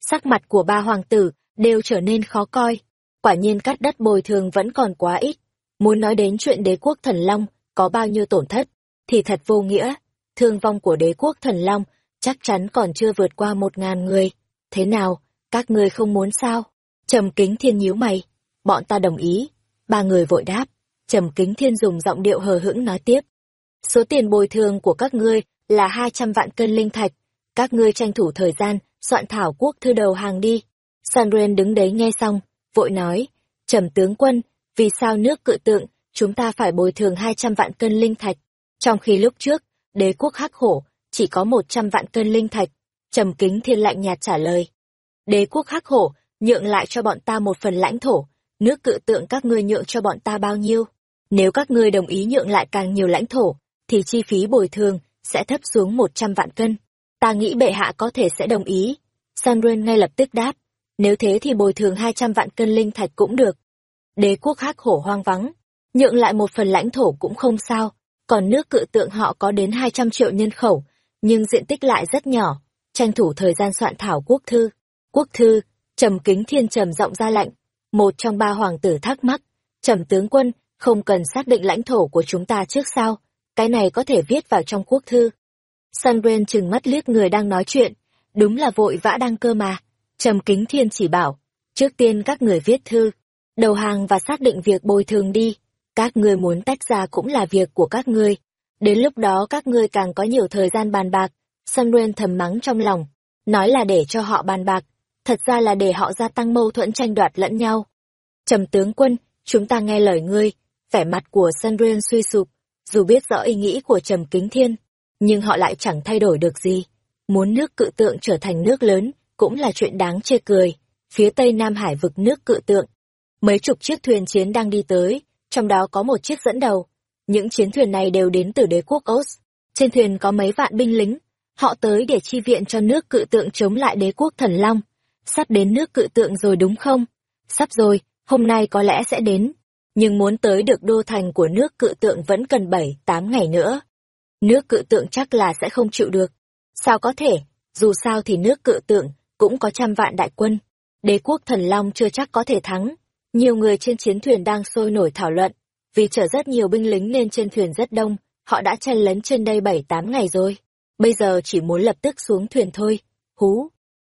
Sắc mặt của ba hoàng tử đều trở nên khó coi, quả nhiên cắt đất bồi thường vẫn còn quá ít. Muốn nói đến chuyện đế quốc thần long có bao nhiêu tổn thất, thì thật vô nghĩa. Thương vong của đế quốc thần long chắc chắn còn chưa vượt qua một ngàn người. Thế nào, các ngươi không muốn sao? Trầm kính thiên nhíu mày. Bọn ta đồng ý. Ba người vội đáp. Trầm kính thiên dùng giọng điệu hờ hững nói tiếp. Số tiền bồi thường của các ngươi là hai trăm vạn cân linh thạch. Các ngươi tranh thủ thời gian, soạn thảo quốc thư đầu hàng đi. Sandren đứng đấy nghe xong, vội nói. Trầm tướng quân, vì sao nước cự tượng, chúng ta phải bồi thường hai trăm vạn cân linh thạch. Trong khi lúc trước, đế quốc hắc hổ, chỉ có một trăm vạn cân linh thạch. Trầm kính thiên lạnh nhạt trả lời. Đế quốc hắc hổ, nhượng lại cho bọn ta một phần lãnh thổ, nước cự tượng các ngươi nhượng cho bọn ta bao nhiêu? Nếu các ngươi đồng ý nhượng lại càng nhiều lãnh thổ, thì chi phí bồi thường sẽ thấp xuống một trăm vạn cân. Ta nghĩ bệ hạ có thể sẽ đồng ý. Sandren ngay lập tức đáp. Nếu thế thì bồi thường hai trăm vạn cân linh thạch cũng được. Đế quốc hắc hổ hoang vắng, nhượng lại một phần lãnh thổ cũng không sao, còn nước cự tượng họ có đến hai trăm triệu nhân khẩu, nhưng diện tích lại rất nhỏ, tranh thủ thời gian soạn thảo quốc thư. Quốc thư, trầm kính thiên trầm giọng ra lệnh, một trong ba hoàng tử thắc mắc, trầm tướng quân, không cần xác định lãnh thổ của chúng ta trước sao, cái này có thể viết vào trong quốc thư. Sunbrain chừng mắt liếc người đang nói chuyện, đúng là vội vã đang cơ mà. Trầm kính thiên chỉ bảo, trước tiên các người viết thư, đầu hàng và xác định việc bồi thường đi. Các ngươi muốn tách ra cũng là việc của các ngươi. Đến lúc đó các ngươi càng có nhiều thời gian bàn bạc. Sunbrain thầm mắng trong lòng, nói là để cho họ bàn bạc, thật ra là để họ gia tăng mâu thuẫn tranh đoạt lẫn nhau. Trầm tướng quân, chúng ta nghe lời ngươi, vẻ mặt của Sunbrain suy sụp, dù biết rõ ý nghĩ của Trầm Kính Thiên, nhưng họ lại chẳng thay đổi được gì. Muốn nước cự tượng trở thành nước lớn, cũng là chuyện đáng chê cười. Phía tây Nam Hải vực nước cự tượng, mấy chục chiếc thuyền chiến đang đi tới, trong đó có một chiếc dẫn đầu. Những chiến thuyền này đều đến từ đế quốc Os. Trên thuyền có mấy vạn binh lính, họ tới để chi viện cho nước cự tượng chống lại đế quốc thần long. Sắp đến nước cự tượng rồi đúng không? Sắp rồi, hôm nay có lẽ sẽ đến. Nhưng muốn tới được đô thành của nước cự tượng vẫn cần 7-8 ngày nữa. Nước cự tượng chắc là sẽ không chịu được. Sao có thể, dù sao thì nước cự tượng cũng có trăm vạn đại quân. Đế quốc thần long chưa chắc có thể thắng. Nhiều người trên chiến thuyền đang sôi nổi thảo luận. Vì chở rất nhiều binh lính nên trên thuyền rất đông, họ đã chen lấn trên đây 7-8 ngày rồi. Bây giờ chỉ muốn lập tức xuống thuyền thôi. Hú!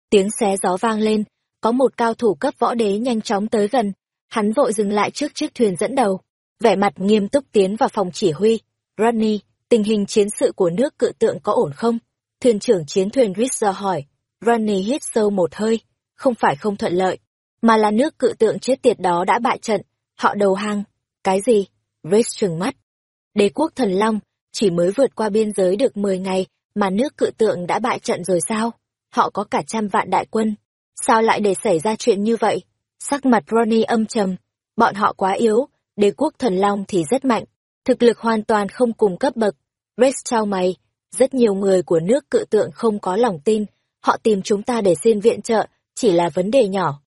Tiếng xé gió vang lên, có một cao thủ cấp võ đế nhanh chóng tới gần. Hắn vội dừng lại trước chiếc thuyền dẫn đầu. Vẻ mặt nghiêm túc tiến vào phòng chỉ huy. Rodney, tình hình chiến sự của nước cự tượng có ổn không? Thuyền trưởng chiến thuyền Rizzo hỏi. Ronnie hít sâu một hơi. Không phải không thuận lợi, mà là nước cự tượng chết tiệt đó đã bại trận. Họ đầu hàng. Cái gì? Rich trừng mắt. Đế quốc thần Long chỉ mới vượt qua biên giới được 10 ngày mà nước cự tượng đã bại trận rồi sao? Họ có cả trăm vạn đại quân. Sao lại để xảy ra chuyện như vậy? Sắc mặt Ronnie âm trầm. Bọn họ quá yếu, đế quốc thần Long thì rất mạnh. Thực lực hoàn toàn không cùng cấp bậc. Rex trao mày. Rất nhiều người của nước cự tượng không có lòng tin. Họ tìm chúng ta để xin viện trợ, chỉ là vấn đề nhỏ.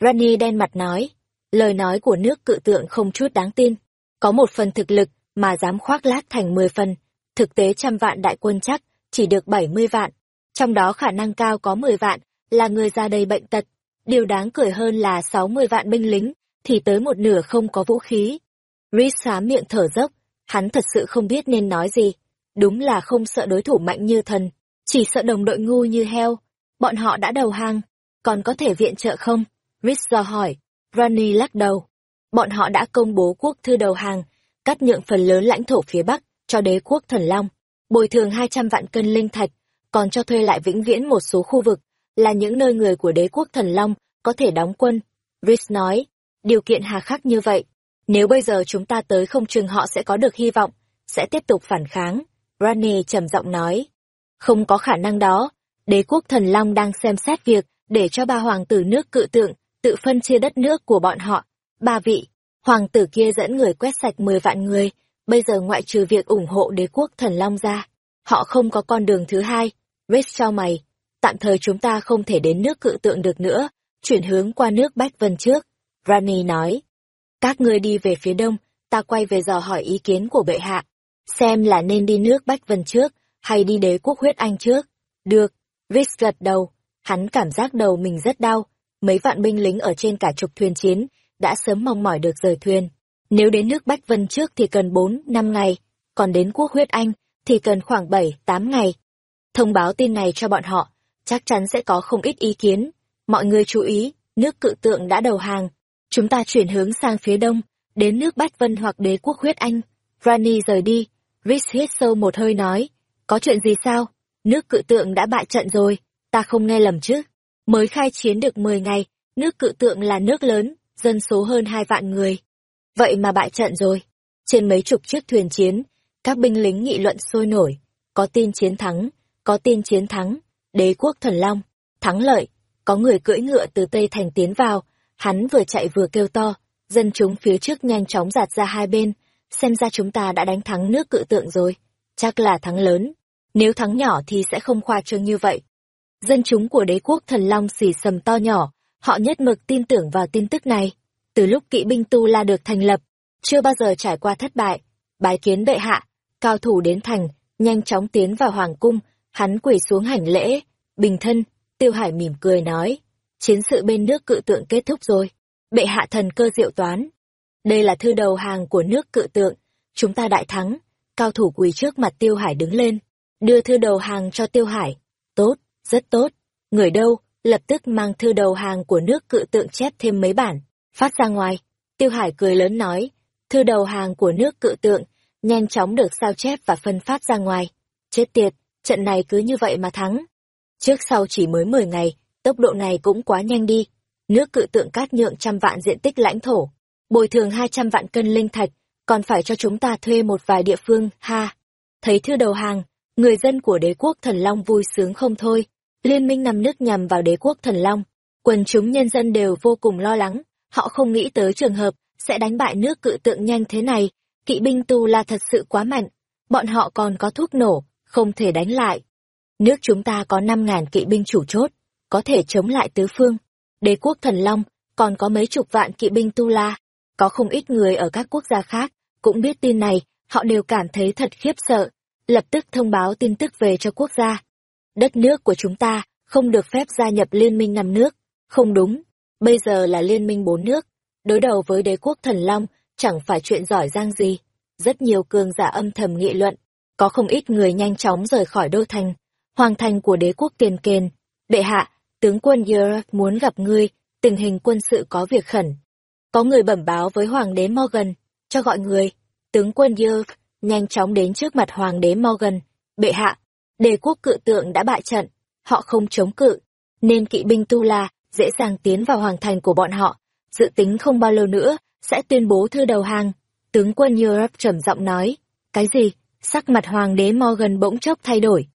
Rani đen mặt nói. Lời nói của nước cự tượng không chút đáng tin. Có một phần thực lực mà dám khoác lác thành 10 phần. Thực tế trăm vạn đại quân chắc, chỉ được 70 vạn. Trong đó khả năng cao có 10 vạn, là người ra đầy bệnh tật. Điều đáng cười hơn là 60 vạn binh lính, thì tới một nửa không có vũ khí. Rhys xá miệng thở dốc, hắn thật sự không biết nên nói gì. Đúng là không sợ đối thủ mạnh như thần, chỉ sợ đồng đội ngu như heo. Bọn họ đã đầu hàng, còn có thể viện trợ không? Rizzo hỏi. Ronnie lắc đầu. Bọn họ đã công bố quốc thư đầu hàng, cắt nhượng phần lớn lãnh thổ phía Bắc cho đế quốc thần Long, bồi thường 200 vạn cân linh thạch, còn cho thuê lại vĩnh viễn một số khu vực, là những nơi người của đế quốc thần Long có thể đóng quân. Rhys nói, điều kiện hà khắc như vậy, nếu bây giờ chúng ta tới không chừng họ sẽ có được hy vọng, sẽ tiếp tục phản kháng. Rani trầm giọng nói, không có khả năng đó, đế quốc thần Long đang xem xét việc để cho ba hoàng tử nước cự tượng tự phân chia đất nước của bọn họ. Ba vị, hoàng tử kia dẫn người quét sạch 10 vạn người, bây giờ ngoại trừ việc ủng hộ đế quốc thần Long ra, họ không có con đường thứ hai. Rết cho mày, tạm thời chúng ta không thể đến nước cự tượng được nữa, chuyển hướng qua nước Bách Vân trước. Rani nói, các ngươi đi về phía đông, ta quay về dò hỏi ý kiến của bệ hạ, xem là nên đi nước Bách Vân trước, hay đi đế quốc huyết anh trước. Được, Rich gật đầu, hắn cảm giác đầu mình rất đau, mấy vạn binh lính ở trên cả chục thuyền chiến, đã sớm mong mỏi được rời thuyền. Nếu đến nước Bách Vân trước thì cần 4, 5 ngày, còn đến quốc huyết Anh thì cần khoảng 7, 8 ngày. Thông báo tin này cho bọn họ, chắc chắn sẽ có không ít ý kiến. Mọi người chú ý, nước cự tượng đã đầu hàng. Chúng ta chuyển hướng sang phía đông, đến nước Bách Vân hoặc đế quốc huyết Anh. Rani rời đi, Rhys hít sâu một hơi nói, có chuyện gì sao? Nước cự tượng đã bại trận rồi, ta không nghe lầm chứ. Mới khai chiến được 10 ngày, nước cự tượng là nước lớn, dân số hơn hai vạn người. Vậy mà bại trận rồi. Trên mấy chục chiếc thuyền chiến, các binh lính nghị luận sôi nổi. Có tin chiến thắng, có tin chiến thắng, đế quốc thần long, thắng lợi. Có người cưỡi ngựa từ Tây Thành tiến vào, hắn vừa chạy vừa kêu to, dân chúng phía trước nhanh chóng giạt ra hai bên, xem ra chúng ta đã đánh thắng nước cự tượng rồi. Chắc là thắng lớn, nếu thắng nhỏ thì sẽ không khoa trương như vậy. Dân chúng của đế quốc thần long xì sầm to nhỏ, họ nhất mực tin tưởng vào tin tức này. Từ lúc kỵ binh Tu La được thành lập, chưa bao giờ trải qua thất bại. Bái kiến bệ hạ, cao thủ đến thành, nhanh chóng tiến vào hoàng cung, hắn quỳ xuống hành lễ. Bình thân, Tiêu Hải mỉm cười nói, chiến sự bên nước cự tượng kết thúc rồi. Bệ hạ thần cơ diệu toán. Đây là thư đầu hàng của nước cự tượng, chúng ta đại thắng. Cao thủ quỳ trước mặt Tiêu Hải đứng lên, đưa thư đầu hàng cho Tiêu Hải. Tốt, rất tốt. Người đâu, lập tức mang thư đầu hàng của nước cự tượng chép thêm mấy bản, phát ra ngoài. Tiêu Hải cười lớn nói, thư đầu hàng của nước cự tượng, nhanh chóng được sao chép và phân phát ra ngoài. Chết tiệt, trận này cứ như vậy mà thắng. Trước sau chỉ mới 10 ngày, tốc độ này cũng quá nhanh đi. Nước cự tượng cát nhượng trăm vạn diện tích lãnh thổ, bồi thường 200 vạn cân linh thạch, còn phải cho chúng ta thuê một vài địa phương, ha. Thấy thư đầu hàng, người dân của đế quốc thần Long vui sướng không thôi. Liên minh năm nước nhằm vào đế quốc thần Long, quần chúng nhân dân đều vô cùng lo lắng, họ không nghĩ tới trường hợp sẽ đánh bại nước cự tượng nhanh thế này, kỵ binh tu la thật sự quá mạnh, bọn họ còn có thuốc nổ, không thể đánh lại. Nước chúng ta có năm ngàn kỵ binh chủ chốt, có thể chống lại tứ phương. Đế quốc thần Long còn có mấy chục vạn kỵ binh tu la, có không ít người ở các quốc gia khác cũng biết tin này, họ đều cảm thấy thật khiếp sợ, lập tức thông báo tin tức về cho quốc gia đất nước của chúng ta không được phép gia nhập liên minh năm nước. Không đúng, bây giờ là liên minh bốn nước. Đối đầu với đế quốc thần long, chẳng phải chuyện giỏi giang gì. Rất nhiều cường giả âm thầm nghị luận, có không ít người nhanh chóng rời khỏi đô thành, hoàng thành của đế quốc tiền kền. Bệ hạ, tướng quân Europe muốn gặp ngươi, tình hình quân sự có việc khẩn. Có người bẩm báo với hoàng đế Morgan, cho gọi người. Tướng quân Europe nhanh chóng đến trước mặt hoàng đế Morgan. Bệ hạ, Đề quốc cự tượng đã bại trận, họ không chống cự, nên kỵ binh Tu La dễ dàng tiến vào hoàng thành của bọn họ, dự tính không bao lâu nữa sẽ tuyên bố thư đầu hàng. Tướng quân Europe trầm giọng nói, cái gì? Sắc mặt hoàng đế Morgan bỗng chốc thay đổi.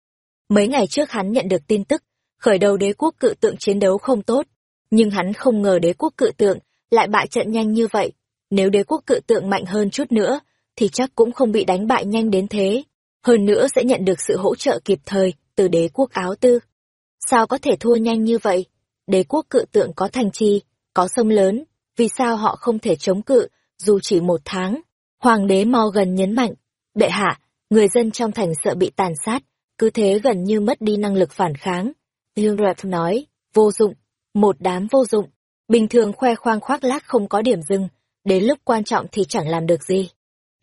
Mấy ngày trước hắn nhận được tin tức, khởi đầu đế quốc cự tượng chiến đấu không tốt, nhưng hắn không ngờ đế quốc cự tượng lại bại trận nhanh như vậy. Nếu đế quốc cự tượng mạnh hơn chút nữa, thì chắc cũng không bị đánh bại nhanh đến thế hơn nữa sẽ nhận được sự hỗ trợ kịp thời từ đế quốc áo tư. Sao có thể thua nhanh như vậy? Đế quốc cự tượng có thành trì, có sông lớn, vì sao họ không thể chống cự, dù chỉ một tháng? Hoàng đế Morgan nhấn mạnh, bệ hạ, người dân trong thành sợ bị tàn sát, cứ thế gần như mất đi năng lực phản kháng. Europe nói, vô dụng, một đám vô dụng, bình thường khoe khoang khoác lác không có điểm dừng, đến lúc quan trọng thì chẳng làm được gì.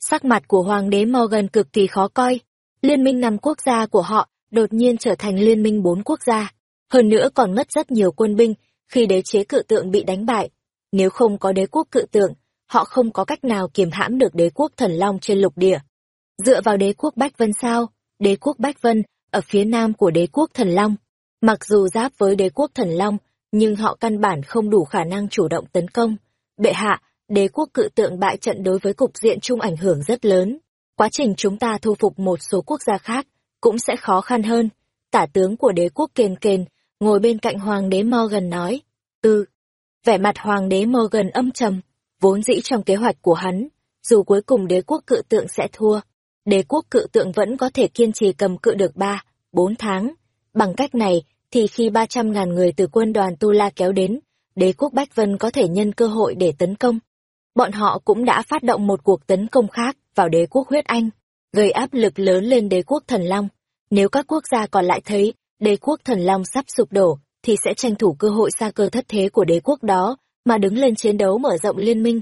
Sắc mặt của Hoàng đế Morgan cực kỳ khó coi. Liên minh năm quốc gia của họ đột nhiên trở thành liên minh bốn quốc gia. Hơn nữa còn mất rất nhiều quân binh khi đế chế cự tượng bị đánh bại. Nếu không có đế quốc cự tượng, họ không có cách nào kiềm hãm được đế quốc thần long trên lục địa. Dựa vào đế quốc Bách Vân sao? Đế quốc Bách Vân, ở phía nam của đế quốc thần long. Mặc dù giáp với đế quốc thần long, nhưng họ căn bản không đủ khả năng chủ động tấn công. Bệ hạ, đế quốc cự tượng bại trận đối với cục diện chung ảnh hưởng rất lớn. Quá trình chúng ta thu phục một số quốc gia khác cũng sẽ khó khăn hơn. Tả tướng của đế quốc kền kền, ngồi bên cạnh hoàng đế Morgan nói. Ừ. Vẻ mặt hoàng đế Morgan âm trầm, vốn dĩ trong kế hoạch của hắn, dù cuối cùng đế quốc cự tượng sẽ thua, đế quốc cự tượng vẫn có thể kiên trì cầm cự được ba, bốn tháng. Bằng cách này, thì khi ba trăm ngàn người từ quân đoàn Tu La kéo đến, đế quốc Bách Vân có thể nhân cơ hội để tấn công. Bọn họ cũng đã phát động một cuộc tấn công khác vào đế quốc huyết Anh, gây áp lực lớn lên đế quốc thần Long. Nếu các quốc gia còn lại thấy đế quốc thần Long sắp sụp đổ, thì sẽ tranh thủ cơ hội xa cơ thất thế của đế quốc đó, mà đứng lên chiến đấu mở rộng liên minh.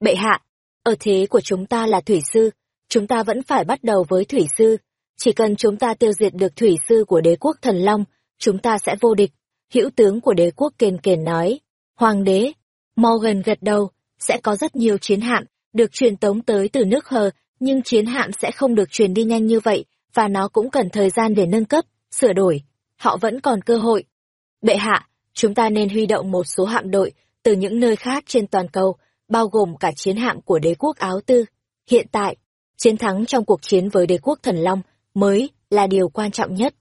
Bệ hạ, ở thế của chúng ta là thủy sư, chúng ta vẫn phải bắt đầu với thủy sư. Chỉ cần chúng ta tiêu diệt được thủy sư của đế quốc thần Long, chúng ta sẽ vô địch. Hữu tướng của đế quốc kền kền nói. Hoàng đế, Morgan gật đầu, sẽ có rất nhiều chiến hạm, được truyền tống tới từ nước hờ, nhưng chiến hạm sẽ không được truyền đi nhanh như vậy, và nó cũng cần thời gian để nâng cấp, sửa đổi. Họ vẫn còn cơ hội. Bệ hạ, chúng ta nên huy động một số hạm đội từ những nơi khác trên toàn cầu, bao gồm cả chiến hạm của đế quốc Áo Tư. Hiện tại, chiến thắng trong cuộc chiến với đế quốc Thần Long mới là điều quan trọng nhất.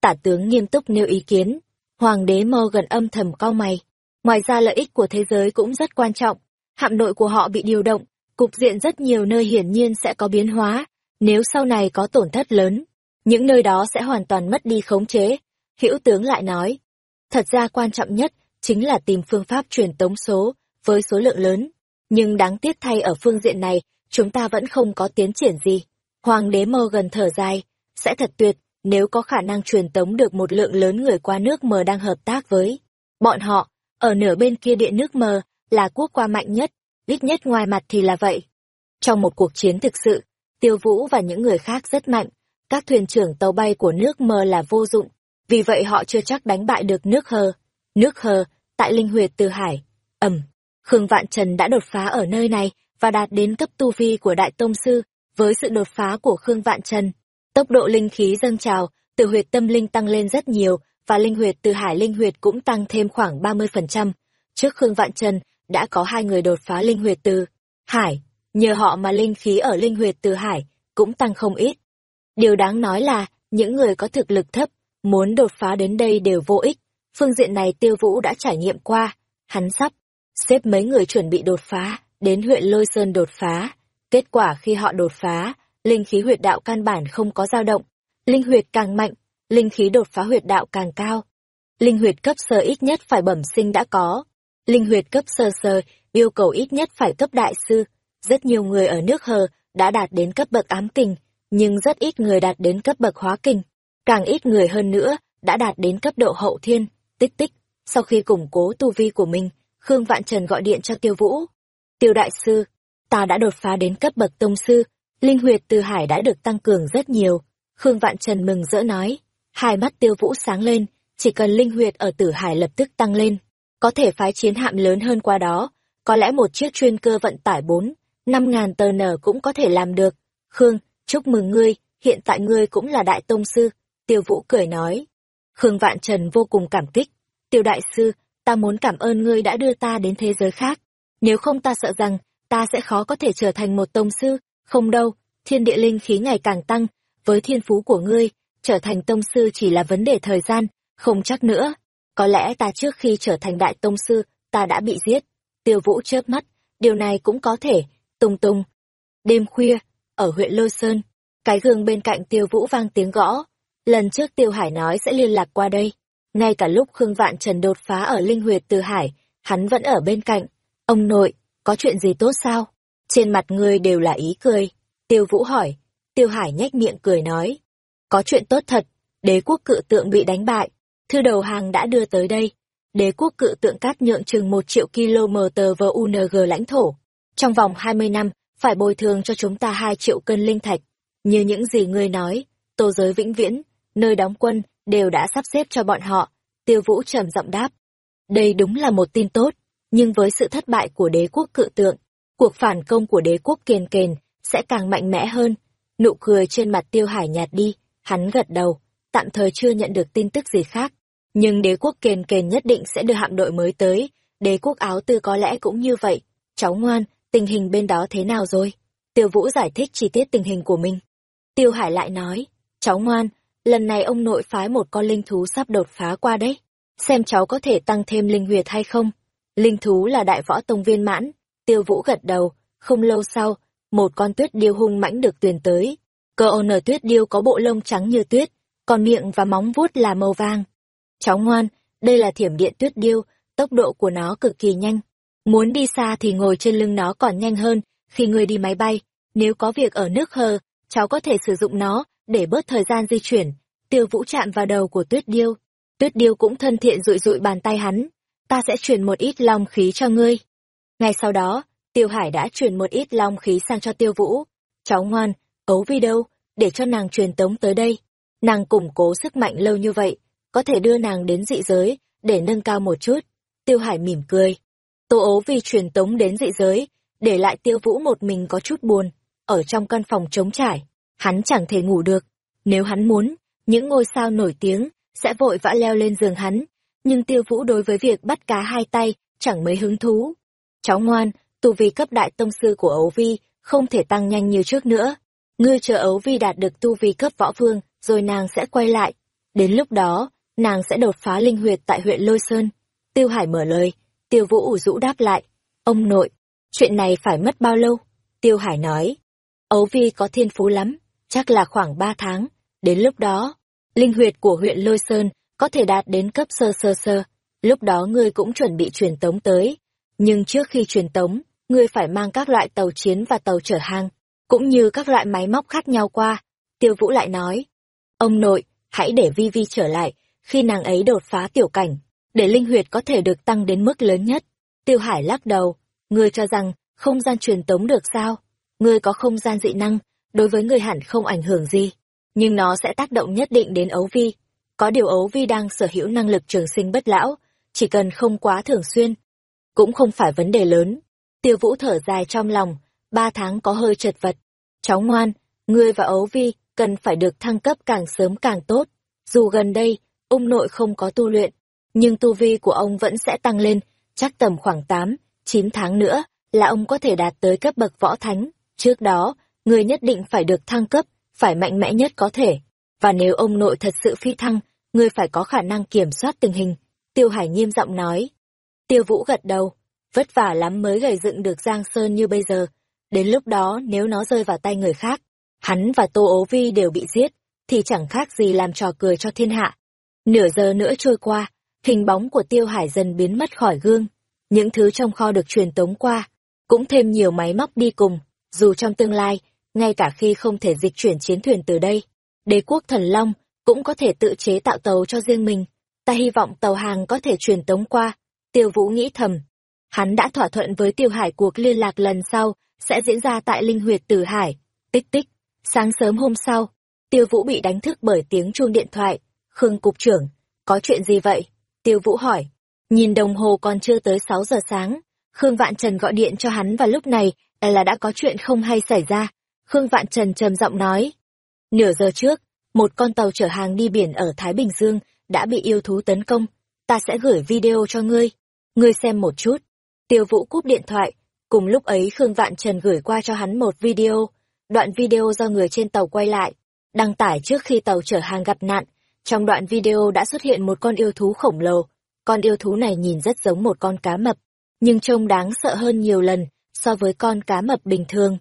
Tả tướng nghiêm túc nêu ý kiến, Hoàng đế gần âm thầm cau mày. Ngoài ra lợi ích của thế giới cũng rất quan trọng, hạm đội của họ bị điều động, cục diện rất nhiều nơi hiển nhiên sẽ có biến hóa, nếu sau này có tổn thất lớn, những nơi đó sẽ hoàn toàn mất đi khống chế. Hữu tướng lại nói, thật ra quan trọng nhất chính là tìm phương pháp truyền tống số với số lượng lớn, nhưng đáng tiếc thay ở phương diện này, chúng ta vẫn không có tiến triển gì. Hoàng đế mơ gần thở dài, sẽ thật tuyệt nếu có khả năng truyền tống được một lượng lớn người qua nước mờ đang hợp tác với. Bọn họ, ở nửa bên kia địa nước mờ, là quốc qua mạnh nhất, ít nhất ngoài mặt thì là vậy. Trong một cuộc chiến thực sự, Tiêu Vũ và những người khác rất mạnh, các thuyền trưởng tàu bay của nước mờ là vô dụng, vì vậy họ chưa chắc đánh bại được nước hờ. Nước hờ, tại linh huyệt từ hải, ẩm, Khương Vạn Trần đã đột phá ở nơi này và đạt đến cấp tu vi của Đại Tông Sư, với sự đột phá của Khương Vạn Trần. Tốc độ linh khí dâng trào, từ huyệt tâm linh tăng lên rất nhiều, và linh huyệt từ hải linh huyệt cũng tăng thêm khoảng 30%. Trước Khương Vạn Trần, đã có hai người đột phá linh huyệt từ hải, nhờ họ mà linh khí ở linh huyệt từ hải cũng tăng không ít. Điều đáng nói là, những người có thực lực thấp, muốn đột phá đến đây đều vô ích. Phương diện này tiêu vũ đã trải nghiệm qua, hắn sắp, xếp mấy người chuẩn bị đột phá, đến huyện Lôi Sơn đột phá. Kết quả khi họ đột phá, linh khí huyệt đạo căn bản không có dao động. Linh huyệt càng mạnh, linh khí đột phá huyệt đạo càng cao. Linh huyệt cấp sơ ít nhất phải bẩm sinh đã có. Linh huyệt cấp sơ sơ yêu cầu ít nhất phải cấp đại sư. Rất nhiều người ở nước hờ đã đạt đến cấp bậc ám kình, nhưng rất ít người đạt đến cấp bậc hóa kình. Càng ít người hơn nữa đã đạt đến cấp độ hậu thiên, tích tích. Sau khi củng cố tu vi của mình, Khương Vạn Trần gọi điện cho Tiêu Vũ. Tiêu đại sư, ta đã đột phá đến cấp bậc tông sư, linh huyệt từ hải đã được tăng cường rất nhiều. Khương Vạn Trần mừng rỡ nói, hai mắt Tiêu Vũ sáng lên, chỉ cần linh huyệt ở tử hải lập tức tăng lên, có thể phái chiến hạm lớn hơn qua đó, có lẽ một chiếc chuyên cơ vận tải bốn, năm ngàn tờ nở cũng có thể làm được. Khương, chúc mừng ngươi, hiện tại ngươi cũng là đại tông sư, Tiêu Vũ cười nói. Khương Vạn Trần vô cùng cảm kích, Tiêu đại sư, ta muốn cảm ơn ngươi đã đưa ta đến thế giới khác. Nếu không ta sợ rằng, ta sẽ khó có thể trở thành một tông sư, không đâu, thiên địa linh khí ngày càng tăng, với thiên phú của ngươi, trở thành tông sư chỉ là vấn đề thời gian, không chắc nữa. Có lẽ ta trước khi trở thành đại tông sư, ta đã bị giết. Tiêu vũ chớp mắt, điều này cũng có thể, tung tung. Đêm khuya, ở huyện Lôi Sơn, cái gương bên cạnh tiêu vũ vang tiếng gõ. Lần trước tiêu hải nói sẽ liên lạc qua đây. Ngay cả lúc Khương Vạn Trần đột phá ở linh huyệt từ hải, hắn vẫn ở bên cạnh. Ông nội, có chuyện gì tốt sao? Trên mặt ngươi đều là ý cười. Tiêu Vũ hỏi. Tiêu Hải nhếch miệng cười nói. Có chuyện tốt thật, đế quốc cự tượng bị đánh bại. Thư đầu hàng đã đưa tới đây. Đế quốc cự tượng cát nhượng chừng một triệu km UNG lãnh thổ. Trong vòng hai mươi năm, phải bồi thường cho chúng ta hai triệu cân linh thạch. Như những gì ngươi nói, tô giới vĩnh viễn, nơi đóng quân, đều đã sắp xếp cho bọn họ. Tiêu Vũ trầm giọng đáp. Đây đúng là một tin tốt, nhưng với sự thất bại của đế quốc cự tượng, cuộc phản công của đế quốc kiền kền sẽ càng mạnh mẽ hơn. Nụ cười trên mặt Tiêu Hải nhạt đi, hắn gật đầu, tạm thời chưa nhận được tin tức gì khác. Nhưng đế quốc kền kền nhất định sẽ đưa hạm đội mới tới, đế quốc áo tư có lẽ cũng như vậy. Cháu ngoan, tình hình bên đó thế nào rồi? Tiêu Vũ giải thích chi tiết tình hình của mình. Tiêu Hải lại nói, cháu ngoan, lần này ông nội phái một con linh thú sắp đột phá qua đấy. Xem cháu có thể tăng thêm linh huyệt hay không? Linh thú là đại võ tông viên mãn. Tiêu Vũ gật đầu, không lâu sau, một con tuyết điêu hung mãnh được tuyển tới. Cơ ô nở tuyết điêu có bộ lông trắng như tuyết, còn miệng và móng vuốt là màu vàng. Cháu ngoan, đây là thiểm điện tuyết điêu, tốc độ của nó cực kỳ nhanh. Muốn đi xa thì ngồi trên lưng nó còn nhanh hơn khi người đi máy bay. Nếu có việc ở nước hờ, cháu có thể sử dụng nó để bớt thời gian di chuyển. Tiêu vũ chạm vào đầu của tuyết điêu. Tuyết điêu cũng thân thiện rụi rụi bàn tay hắn. Ta sẽ truyền một ít long khí cho ngươi. Ngay sau đó, Tiêu Hải đã truyền một ít long khí sang cho Tiêu Vũ. Cháu ngoan, ấu vi đâu, để cho nàng truyền tống tới đây. Nàng củng cố sức mạnh lâu như vậy, có thể đưa nàng đến dị giới, để nâng cao một chút. Tiêu Hải mỉm cười. Tô ấu vi truyền tống đến dị giới, để lại Tiêu Vũ một mình có chút buồn, ở trong căn phòng trống trải. Hắn chẳng thể ngủ được. Nếu hắn muốn, những ngôi sao nổi tiếng, sẽ vội vã leo lên giường hắn. Nhưng Tiêu Vũ đối với việc bắt cá hai tay, chẳng mấy hứng thú. Cháu ngoan, tu vi cấp đại tông sư của ấu vi, không thể tăng nhanh như trước nữa. Ngươi chờ ấu vi đạt được tu vi cấp võ vương, rồi nàng sẽ quay lại. Đến lúc đó, nàng sẽ đột phá linh huyệt tại huyện Lôi Sơn. Tiêu Hải mở lời, Tiêu Vũ ủ rũ đáp lại. Ông nội, chuyện này phải mất bao lâu? Tiêu Hải nói. Ấu Vi có thiên phú lắm, chắc là khoảng ba tháng. Đến lúc đó, linh huyệt của huyện Lôi Sơn có thể đạt đến cấp sơ sơ sơ. Lúc đó ngươi cũng chuẩn bị truyền tống tới. Nhưng trước khi truyền tống, ngươi phải mang các loại tàu chiến và tàu chở hàng, cũng như các loại máy móc khác nhau qua. Tiêu Vũ lại nói. Ông nội, hãy để Vi Vi trở lại, khi nàng ấy đột phá tiểu cảnh, để linh huyệt có thể được tăng đến mức lớn nhất. Tiêu Hải lắc đầu, ngươi cho rằng không gian truyền tống được sao? Ngươi có không gian dị năng, đối với ngươi hẳn không ảnh hưởng gì, nhưng nó sẽ tác động nhất định đến ấu vi. Có điều ấu vi đang sở hữu năng lực trường sinh bất lão, chỉ cần không quá thường xuyên, cũng không phải vấn đề lớn. Tiêu Vũ thở dài trong lòng, ba tháng có hơi chật vật. Cháu ngoan, ngươi và ấu vi cần phải được thăng cấp càng sớm càng tốt. Dù gần đây, ông nội không có tu luyện, nhưng tu vi của ông vẫn sẽ tăng lên, chắc tầm khoảng 8, 9 tháng nữa là ông có thể đạt tới cấp bậc võ thánh. Trước đó, ngươi nhất định phải được thăng cấp, phải mạnh mẽ nhất có thể. Và nếu ông nội thật sự phi thăng, ngươi phải có khả năng kiểm soát tình hình. Tiêu Hải nghiêm giọng nói. Tiêu Vũ gật đầu, vất vả lắm mới gầy dựng được Giang Sơn như bây giờ. Đến lúc đó nếu nó rơi vào tay người khác, hắn và Tô Ố Vi đều bị giết, thì chẳng khác gì làm trò cười cho thiên hạ. Nửa giờ nữa trôi qua, hình bóng của Tiêu Hải dần biến mất khỏi gương. Những thứ trong kho được truyền tống qua, cũng thêm nhiều máy móc đi cùng, dù trong tương lai, ngay cả khi không thể dịch chuyển chiến thuyền từ đây, đế quốc thần Long cũng có thể tự chế tạo tàu cho riêng mình. Ta hy vọng tàu hàng có thể truyền tống qua. Tiêu Vũ nghĩ thầm. Hắn đã thỏa thuận với Tiêu Hải cuộc liên lạc lần sau sẽ diễn ra tại Linh Huyệt Tử Hải. Tích tích. Sáng sớm hôm sau, Tiêu Vũ bị đánh thức bởi tiếng chuông điện thoại. Khương Cục trưởng, có chuyện gì vậy? Tiêu Vũ hỏi. Nhìn đồng hồ còn chưa tới 6 giờ sáng, Khương Vạn Trần gọi điện cho hắn và lúc này e là đã có chuyện không hay xảy ra. Khương Vạn Trần trầm giọng nói. Nửa giờ trước, một con tàu chở hàng đi biển ở Thái Bình Dương đã bị yêu thú tấn công. Ta sẽ gửi video cho ngươi. Ngươi xem một chút. Tiêu Vũ cúp điện thoại. Cùng lúc ấy Khương Vạn Trần gửi qua cho hắn một video. Đoạn video do người trên tàu quay lại. Đăng tải trước khi tàu chở hàng gặp nạn. Trong đoạn video đã xuất hiện một con yêu thú khổng lồ. Con yêu thú này nhìn rất giống một con cá mập, nhưng trông đáng sợ hơn nhiều lần so với con cá mập bình thường.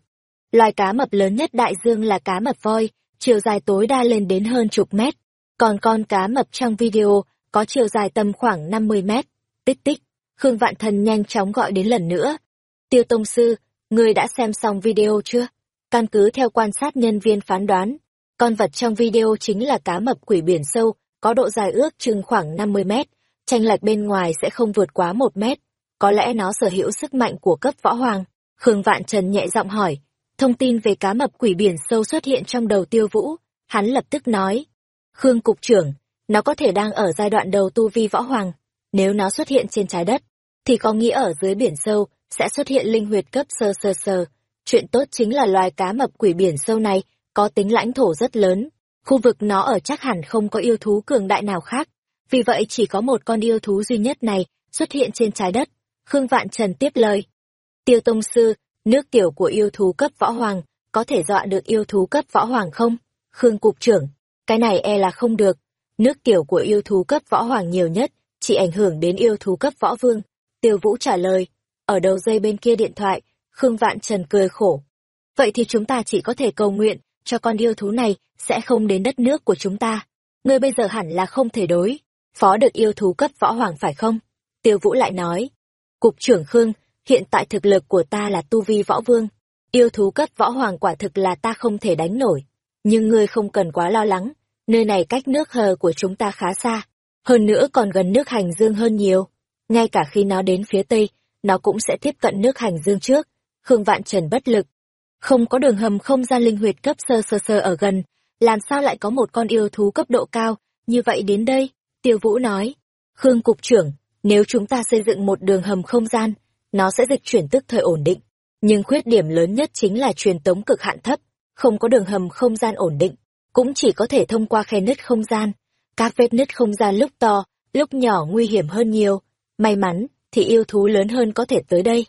Loài cá mập lớn nhất đại dương là cá mập voi, chiều dài tối đa lên đến hơn chục mét. Còn con cá mập trong video có chiều dài tầm khoảng 50 mét. Tích tích, Khương Vạn Thần nhanh chóng gọi đến lần nữa. Tiêu Tông Sư, người đã xem xong video chưa? Căn cứ theo quan sát nhân viên phán đoán, con vật trong video chính là cá mập quỷ biển sâu, có độ dài ước chừng khoảng 50 mét, tranh lệch bên ngoài sẽ không vượt quá một mét. Có lẽ nó sở hữu sức mạnh của cấp võ hoàng. Khương Vạn Trần nhẹ giọng hỏi, Thông tin về cá mập quỷ biển sâu xuất hiện trong đầu tiêu vũ, hắn lập tức nói. Khương Cục trưởng, nó có thể đang ở giai đoạn đầu tu vi võ hoàng. Nếu nó xuất hiện trên trái đất, thì có nghĩa ở dưới biển sâu sẽ xuất hiện linh huyệt cấp sơ sơ sơ. Chuyện tốt chính là loài cá mập quỷ biển sâu này có tính lãnh thổ rất lớn. Khu vực nó ở chắc hẳn không có yêu thú cường đại nào khác. Vì vậy chỉ có một con yêu thú duy nhất này xuất hiện trên trái đất. Khương Vạn Trần tiếp lời. Tiêu Tông Sư, nước tiểu của yêu thú cấp võ hoàng, có thể dọa được yêu thú cấp võ hoàng không? Khương Cục trưởng, cái này e là không được. Nước tiểu của yêu thú cấp võ hoàng nhiều nhất, chỉ ảnh hưởng đến yêu thú cấp võ vương. Tiêu Vũ trả lời. Ở đầu dây bên kia điện thoại, Khương Vạn Trần cười khổ. Vậy thì chúng ta chỉ có thể cầu nguyện, cho con yêu thú này sẽ không đến đất nước của chúng ta. Ngươi bây giờ hẳn là không thể đối. Phó được yêu thú cấp võ hoàng phải không? Tiêu Vũ lại nói. Cục trưởng Khương, hiện tại thực lực của ta là tu vi võ vương. Yêu thú cấp võ hoàng quả thực là ta không thể đánh nổi. Nhưng ngươi không cần quá lo lắng, nơi này cách nước hờ của chúng ta khá xa. Hơn nữa còn gần nước hành dương hơn nhiều. Ngay cả khi nó đến phía tây, nó cũng sẽ tiếp cận nước hành dương trước. Khương Vạn Trần bất lực. Không có đường hầm không gian linh huyệt cấp sơ sơ sơ ở gần, làm sao lại có một con yêu thú cấp độ cao, như vậy đến đây? Tiêu Vũ nói. Khương Cục trưởng, nếu chúng ta xây dựng một đường hầm không gian, nó sẽ dịch chuyển tức thời ổn định. Nhưng khuyết điểm lớn nhất chính là truyền tống cực hạn thấp, không có đường hầm không gian ổn định, cũng chỉ có thể thông qua khe nứt không gian. Các vết nứt không gian lúc to, lúc nhỏ nguy hiểm hơn nhiều. May mắn, thì yêu thú lớn hơn có thể tới đây.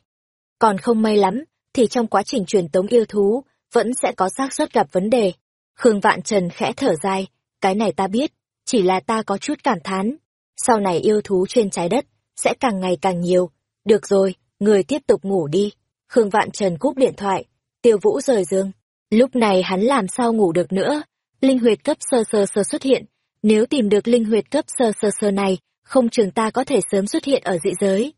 Còn không may lắm, thì trong quá trình truyền tống yêu thú, vẫn sẽ có xác suất gặp vấn đề. Khương Vạn Trần khẽ thở dài, cái này ta biết, chỉ là ta có chút cảm thán. Sau này yêu thú trên trái đất, sẽ càng ngày càng nhiều. Được rồi, người tiếp tục ngủ đi. Khương Vạn Trần cúp điện thoại, tiêu vũ rời giường. Lúc này hắn làm sao ngủ được nữa. Linh huyệt cấp sơ sơ sơ xuất hiện. Nếu tìm được linh huyệt cấp sơ sơ sơ này, không chừng ta có thể sớm xuất hiện ở dị giới.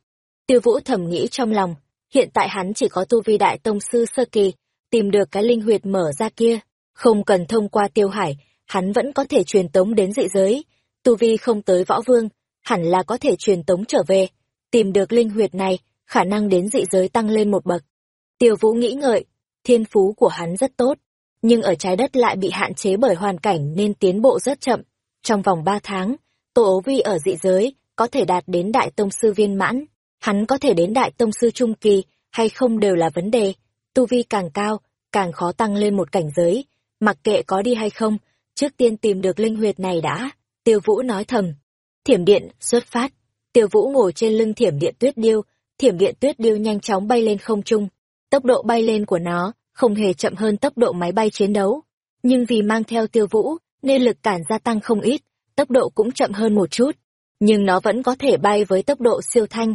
Tiêu vũ thầm nghĩ trong lòng, hiện tại hắn chỉ có tu vi đại tông sư sơ kỳ, tìm được cái linh huyệt mở ra kia. Không cần thông qua tiêu hải, hắn vẫn có thể truyền tống đến dị giới. Tu vi không tới võ vương, hẳn là có thể truyền tống trở về. Tìm được linh huyệt này, khả năng đến dị giới tăng lên một bậc. Tiêu Vũ nghĩ ngợi, thiên phú của hắn rất tốt, nhưng ở trái đất lại bị hạn chế bởi hoàn cảnh nên tiến bộ rất chậm. Trong vòng ba tháng, Tổ Vi ở dị giới có thể đạt đến đại tông sư viên mãn, hắn có thể đến đại tông sư trung kỳ hay không đều là vấn đề. Tu vi càng cao, càng khó tăng lên một cảnh giới, mặc kệ có đi hay không, trước tiên tìm được linh huyệt này đã. Tiêu Vũ nói thầm. Thiểm điện, xuất phát. Tiêu Vũ ngồi trên lưng thiểm điện tuyết điêu, thiểm điện tuyết điêu nhanh chóng bay lên không trung. Tốc độ bay lên của nó không hề chậm hơn tốc độ máy bay chiến đấu. Nhưng vì mang theo tiêu vũ, nên lực cản gia tăng không ít, tốc độ cũng chậm hơn một chút. Nhưng nó vẫn có thể bay với tốc độ siêu thanh.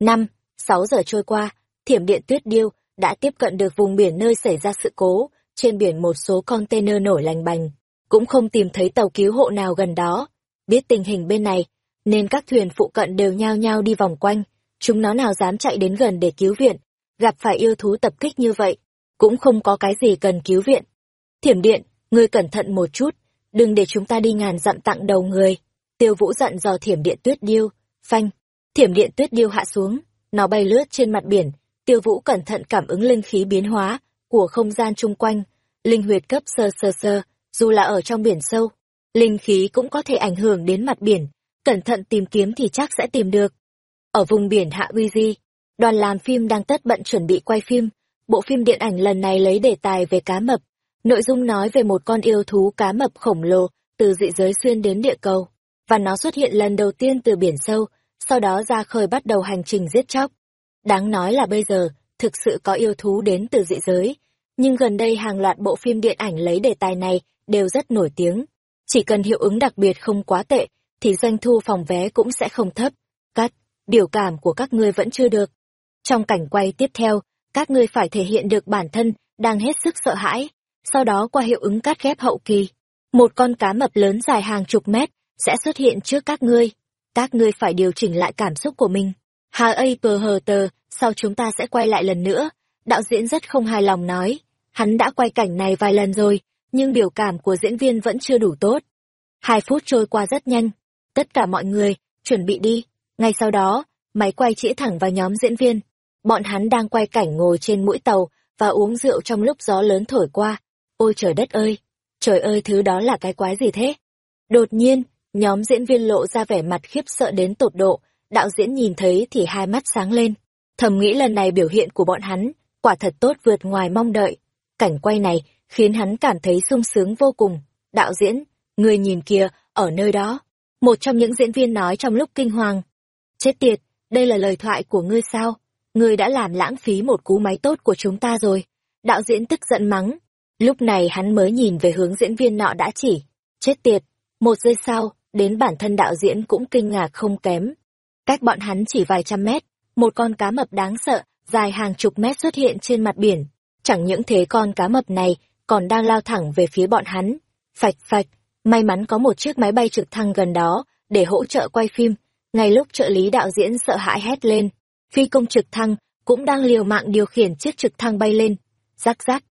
Năm, sáu giờ trôi qua, thiểm điện tuyết điêu đã tiếp cận được vùng biển nơi xảy ra sự cố, trên biển một số container nổi lành bành, cũng không tìm thấy tàu cứu hộ nào gần đó. Biết tình hình bên này, nên các thuyền phụ cận đều nhao nhao đi vòng quanh, chúng nó nào dám chạy đến gần để cứu viện, gặp phải yêu thú tập kích như vậy, cũng không có cái gì cần cứu viện. Thiểm điện, ngươi cẩn thận một chút, đừng để chúng ta đi ngàn dặm tặng đầu người. Tiêu vũ giận dò thiểm điện tuyết điêu, phanh, thiểm điện tuyết điêu hạ xuống, nó bay lướt trên mặt biển, tiêu vũ cẩn thận cảm ứng linh khí biến hóa của không gian chung quanh, linh huyệt cấp sơ sơ sơ, dù là ở trong biển sâu, linh khí cũng có thể ảnh hưởng đến mặt biển, cẩn thận tìm kiếm thì chắc sẽ tìm được. Ở vùng biển Hạ Uy Di, đoàn làm phim đang tất bận chuẩn bị quay phim. Bộ phim điện ảnh lần này lấy đề tài về cá mập. Nội dung nói về một con yêu thú cá mập khổng lồ từ dị giới xuyên đến địa cầu. Và nó xuất hiện lần đầu tiên từ biển sâu, sau đó ra khơi bắt đầu hành trình giết chóc. Đáng nói là bây giờ, thực sự có yêu thú đến từ dị giới. Nhưng gần đây hàng loạt bộ phim điện ảnh lấy đề tài này đều rất nổi tiếng. Chỉ cần hiệu ứng đặc biệt không quá tệ, thì doanh thu phòng vé cũng sẽ không thấp. Cắt biểu cảm của các ngươi vẫn chưa được. Trong cảnh quay tiếp theo, các ngươi phải thể hiện được bản thân đang hết sức sợ hãi, sau đó qua hiệu ứng cắt ghép hậu kỳ, một con cá mập lớn dài hàng chục mét sẽ xuất hiện trước các ngươi. Các ngươi phải điều chỉnh lại cảm xúc của mình. Hà ây pờ hờ Tờ, sau chúng ta sẽ quay lại lần nữa. Đạo diễn rất không hài lòng nói, hắn đã quay cảnh này vài lần rồi, nhưng biểu cảm của diễn viên vẫn chưa đủ tốt. Hai phút trôi qua rất nhanh, tất cả mọi người, chuẩn bị đi. Ngay sau đó, máy quay chĩa thẳng vào nhóm diễn viên. Bọn hắn đang quay cảnh ngồi trên mũi tàu, và uống rượu trong lúc gió lớn thổi qua. Ôi trời đất ơi! Trời ơi thứ đó là cái quái gì thế? Đột nhiên, nhóm diễn viên lộ ra vẻ mặt khiếp sợ đến tột độ, đạo diễn nhìn thấy thì hai mắt sáng lên. Thầm nghĩ lần này biểu hiện của bọn hắn, quả thật tốt vượt ngoài mong đợi. Cảnh quay này khiến hắn cảm thấy sung sướng vô cùng. Đạo diễn, người nhìn kìa, ở nơi đó. Một trong những diễn viên nói trong lúc kinh hoàng. Chết tiệt, đây là lời thoại của ngươi sao? Ngươi đã làm lãng phí một cú máy tốt của chúng ta rồi. Đạo diễn tức giận mắng. Lúc này hắn mới nhìn về hướng diễn viên nọ đã chỉ. Chết tiệt. Một giây sau, đến bản thân đạo diễn cũng kinh ngạc không kém. Cách bọn hắn chỉ vài trăm mét, một con cá mập đáng sợ, dài hàng chục mét xuất hiện trên mặt biển. Chẳng những thế con cá mập này còn đang lao thẳng về phía bọn hắn. Phạch phạch, may mắn có một chiếc máy bay trực thăng gần đó, để hỗ trợ quay phim. Ngay lúc trợ lý đạo diễn sợ hãi hét lên, phi công trực thăng cũng đang liều mạng điều khiển chiếc trực thăng bay lên. Rắc rắc.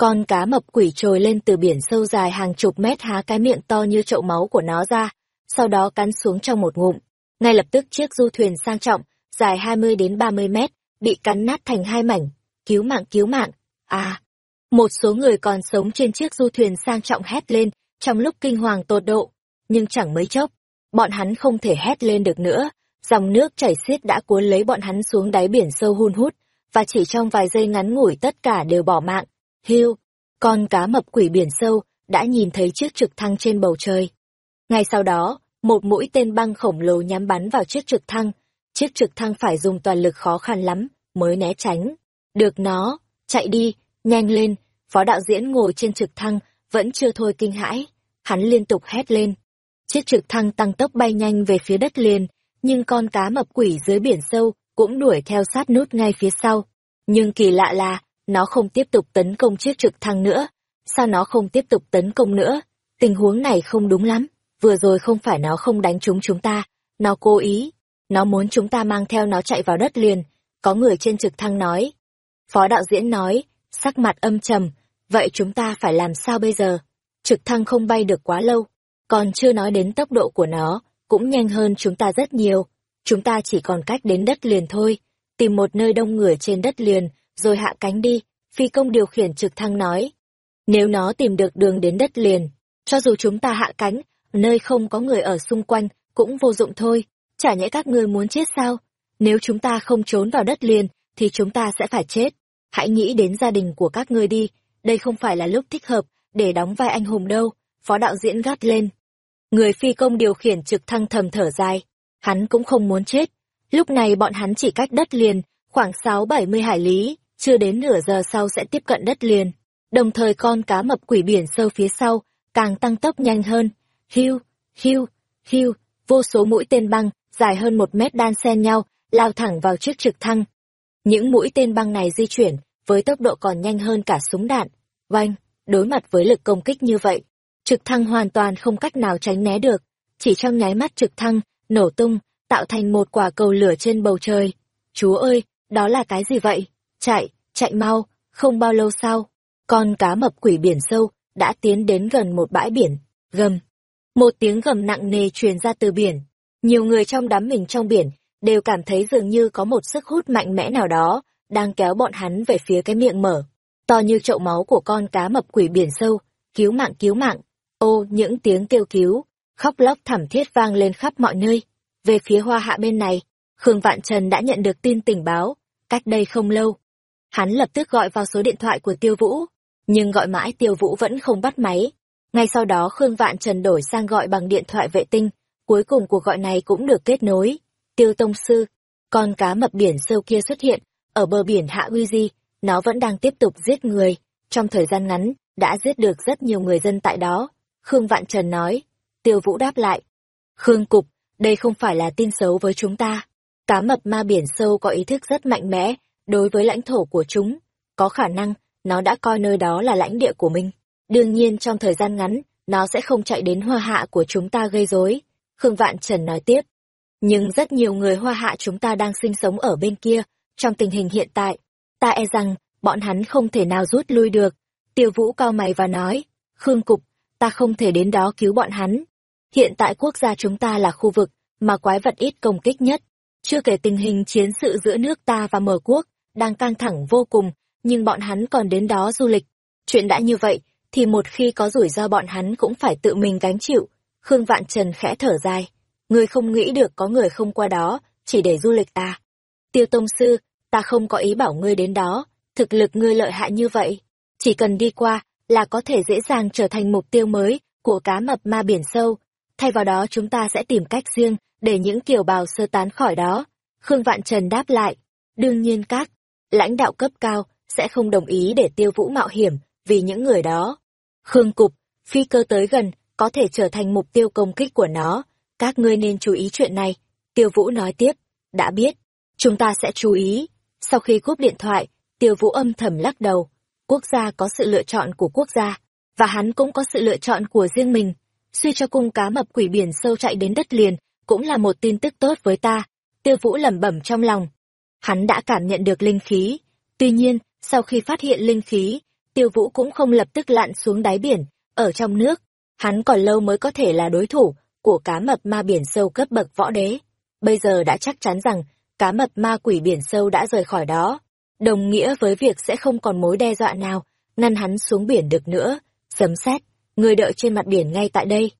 Con cá mập quỷ trồi lên từ biển sâu dài hàng chục mét há cái miệng to như chậu máu của nó ra, sau đó cắn xuống trong một ngụm. Ngay lập tức chiếc du thuyền sang trọng, dài 20 đến 30 mét, bị cắn nát thành hai mảnh. Cứu mạng cứu mạng. À, một số người còn sống trên chiếc du thuyền sang trọng hét lên, trong lúc kinh hoàng tột độ. Nhưng chẳng mấy chốc, bọn hắn không thể hét lên được nữa. Dòng nước chảy xiết đã cuốn lấy bọn hắn xuống đáy biển sâu hun hút, và chỉ trong vài giây ngắn ngủi tất cả đều bỏ mạng. Hiu, con cá mập quỷ biển sâu, đã nhìn thấy chiếc trực thăng trên bầu trời. Ngay sau đó, một mũi tên băng khổng lồ nhắm bắn vào chiếc trực thăng. Chiếc trực thăng phải dùng toàn lực khó khăn lắm, mới né tránh. Được nó, chạy đi, nhanh lên, phó đạo diễn ngồi trên trực thăng, vẫn chưa thôi kinh hãi. Hắn liên tục hét lên. Chiếc trực thăng tăng tốc bay nhanh về phía đất liền, nhưng con cá mập quỷ dưới biển sâu cũng đuổi theo sát nút ngay phía sau. Nhưng kỳ lạ là, nó không tiếp tục tấn công chiếc trực thăng nữa. Sao nó không tiếp tục tấn công nữa? Tình huống này không đúng lắm. Vừa rồi không phải nó không đánh trúng chúng ta, nó cố ý. Nó muốn chúng ta mang theo nó chạy vào đất liền. Có người trên trực thăng nói. Phó đạo diễn nói, sắc mặt âm trầm, vậy chúng ta phải làm sao bây giờ? Trực thăng không bay được quá lâu, còn chưa nói đến tốc độ của nó, cũng nhanh hơn chúng ta rất nhiều. Chúng ta chỉ còn cách đến đất liền thôi, tìm một nơi đông người trên đất liền, rồi hạ cánh đi, phi công điều khiển trực thăng nói. Nếu nó tìm được đường đến đất liền, cho dù chúng ta hạ cánh, nơi không có người ở xung quanh, cũng vô dụng thôi, chả nhẽ các ngươi muốn chết sao? Nếu chúng ta không trốn vào đất liền, thì chúng ta sẽ phải chết. Hãy nghĩ đến gia đình của các ngươi đi, đây không phải là lúc thích hợp để đóng vai anh hùng đâu, phó đạo diễn gắt lên. Người phi công điều khiển trực thăng thầm thở dài, hắn cũng không muốn chết. Lúc này bọn hắn chỉ cách đất liền, khoảng sáu bảy mươi hải lý, chưa đến nửa giờ sau sẽ tiếp cận đất liền. Đồng thời con cá mập quỷ biển sâu phía sau, càng tăng tốc nhanh hơn. Hiu, hiu, hiu, vô số mũi tên băng, dài hơn một mét đan xen nhau, lao thẳng vào chiếc trực thăng. Những mũi tên băng này di chuyển, với tốc độ còn nhanh hơn cả súng đạn. Oanh, đối mặt với lực công kích như vậy, trực thăng hoàn toàn không cách nào tránh né được. Chỉ trong nháy mắt trực thăng, nổ tung, tạo thành một quả cầu lửa trên bầu trời. Chúa ơi, đó là cái gì vậy? Chạy, chạy mau, không bao lâu sau, con cá mập quỷ biển sâu đã tiến đến gần một bãi biển, gầm. Một tiếng gầm nặng nề truyền ra từ biển. Nhiều người trong đám mình trong biển đều cảm thấy dường như có một sức hút mạnh mẽ nào đó đang kéo bọn hắn về phía cái miệng mở, to như chậu máu của con cá mập quỷ biển sâu, cứu mạng cứu mạng. Ô, những tiếng kêu cứu, khóc lóc thảm thiết vang lên khắp mọi nơi. Về phía hoa hạ bên này, Khương Vạn Trần đã nhận được tin tình báo, cách đây không lâu. Hắn lập tức gọi vào số điện thoại của Tiêu Vũ, nhưng gọi mãi Tiêu Vũ vẫn không bắt máy. Ngay sau đó Khương Vạn Trần đổi sang gọi bằng điện thoại vệ tinh, cuối cùng cuộc gọi này cũng được kết nối. Tiêu Tông Sư, con cá mập biển sâu kia xuất hiện, ở bờ biển Hạ Uy Di, nó vẫn đang tiếp tục giết người. Trong thời gian ngắn, đã giết được rất nhiều người dân tại đó. Khương Vạn Trần nói. Tiêu Vũ đáp lại. Khương Cục, đây không phải là tin xấu với chúng ta. Cá mập ma biển sâu có ý thức rất mạnh mẽ đối với lãnh thổ của chúng. Có khả năng, nó đã coi nơi đó là lãnh địa của mình. Đương nhiên trong thời gian ngắn, nó sẽ không chạy đến hoa hạ của chúng ta gây rối. Khương Vạn Trần nói tiếp. Nhưng rất nhiều người hoa hạ chúng ta đang sinh sống ở bên kia, trong tình hình hiện tại, ta e rằng, bọn hắn không thể nào rút lui được. Tiêu vũ cao mày và nói, Khương Cục, ta không thể đến đó cứu bọn hắn. Hiện tại quốc gia chúng ta là khu vực mà quái vật ít công kích nhất. Chưa kể tình hình chiến sự giữa nước ta và mở quốc, đang căng thẳng vô cùng, nhưng bọn hắn còn đến đó du lịch. Chuyện đã như vậy, thì một khi có rủi ro bọn hắn cũng phải tự mình gánh chịu. Khương Vạn Trần khẽ thở dài. Ngươi không nghĩ được có người không qua đó, chỉ để du lịch ta Tiêu Tông Sư, ta không có ý bảo ngươi đến đó, thực lực ngươi lợi hại như vậy. Chỉ cần đi qua, là có thể dễ dàng trở thành mục tiêu mới của cá mập ma biển sâu. Thay vào đó chúng ta sẽ tìm cách riêng để những kiều bào sơ tán khỏi đó. Khương Vạn Trần đáp lại. Đương nhiên các lãnh đạo cấp cao sẽ không đồng ý để tiêu vũ mạo hiểm vì những người đó. Khương Cục, phi cơ tới gần, có thể trở thành mục tiêu công kích của nó. Các ngươi nên chú ý chuyện này. Tiêu Vũ nói tiếp. Đã biết. Chúng ta sẽ chú ý. Sau khi cúp điện thoại, Tiêu Vũ âm thầm lắc đầu. Quốc gia có sự lựa chọn của quốc gia, và hắn cũng có sự lựa chọn của riêng mình. Suy cho cung cá mập quỷ biển sâu chạy đến đất liền, cũng là một tin tức tốt với ta. Tiêu Vũ lẩm bẩm trong lòng. Hắn đã cảm nhận được linh khí. Tuy nhiên, sau khi phát hiện linh khí, Tiêu Vũ cũng không lập tức lặn xuống đáy biển, ở trong nước. Hắn còn lâu mới có thể là đối thủ của cá mập ma biển sâu cấp bậc võ đế. Bây giờ đã chắc chắn rằng cá mập ma quỷ biển sâu đã rời khỏi đó. Đồng nghĩa với việc sẽ không còn mối đe dọa nào, ngăn hắn xuống biển được nữa. Sấm xét, người đợi trên mặt biển ngay tại đây.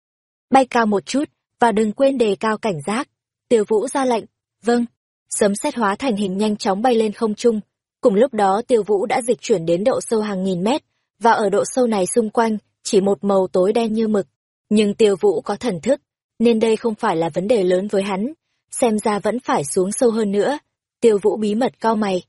Bay cao một chút, và đừng quên đề cao cảnh giác. Tiêu Vũ ra lệnh. Vâng. Sấm xét hóa thành hình nhanh chóng bay lên không trung. Cùng lúc đó Tiêu Vũ đã dịch chuyển đến độ sâu hàng nghìn mét, và ở độ sâu này xung quanh, chỉ một màu tối đen như mực. Nhưng Tiêu Vũ có thần thức, nên đây không phải là vấn đề lớn với hắn. Xem ra vẫn phải xuống sâu hơn nữa. Tiêu Vũ bí mật cao mày.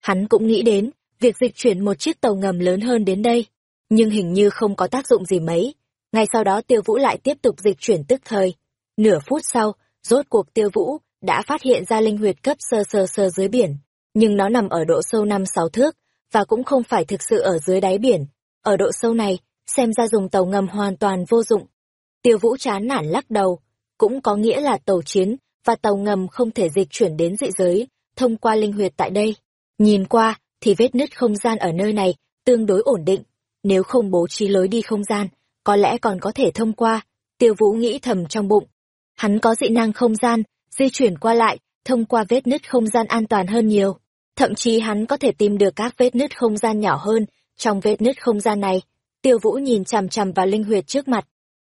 Hắn cũng nghĩ đến, việc dịch chuyển một chiếc tàu ngầm lớn hơn đến đây. Nhưng hình như không có tác dụng gì mấy. Ngay sau đó Tiêu Vũ lại tiếp tục dịch chuyển tức thời. Nửa phút sau, rốt cuộc Tiêu Vũ đã phát hiện ra linh huyệt cấp sơ sơ sơ dưới biển. Nhưng nó nằm ở độ sâu năm sáu thước, và cũng không phải thực sự ở dưới đáy biển. Ở độ sâu này, xem ra dùng tàu ngầm hoàn toàn vô dụng. Tiêu Vũ chán nản lắc đầu, cũng có nghĩa là tàu chiến và tàu ngầm không thể dịch chuyển đến dị giới, thông qua linh huyệt tại đây. Nhìn qua, thì vết nứt không gian ở nơi này tương đối ổn định. Nếu không bố trí lối đi không gian, có lẽ còn có thể thông qua. Tiêu Vũ nghĩ thầm trong bụng. Hắn có dị năng không gian, di chuyển qua lại, thông qua vết nứt không gian an toàn hơn nhiều. Thậm chí hắn có thể tìm được các vết nứt không gian nhỏ hơn trong vết nứt không gian này. Tiêu Vũ nhìn chằm chằm vào linh huyệt trước mặt.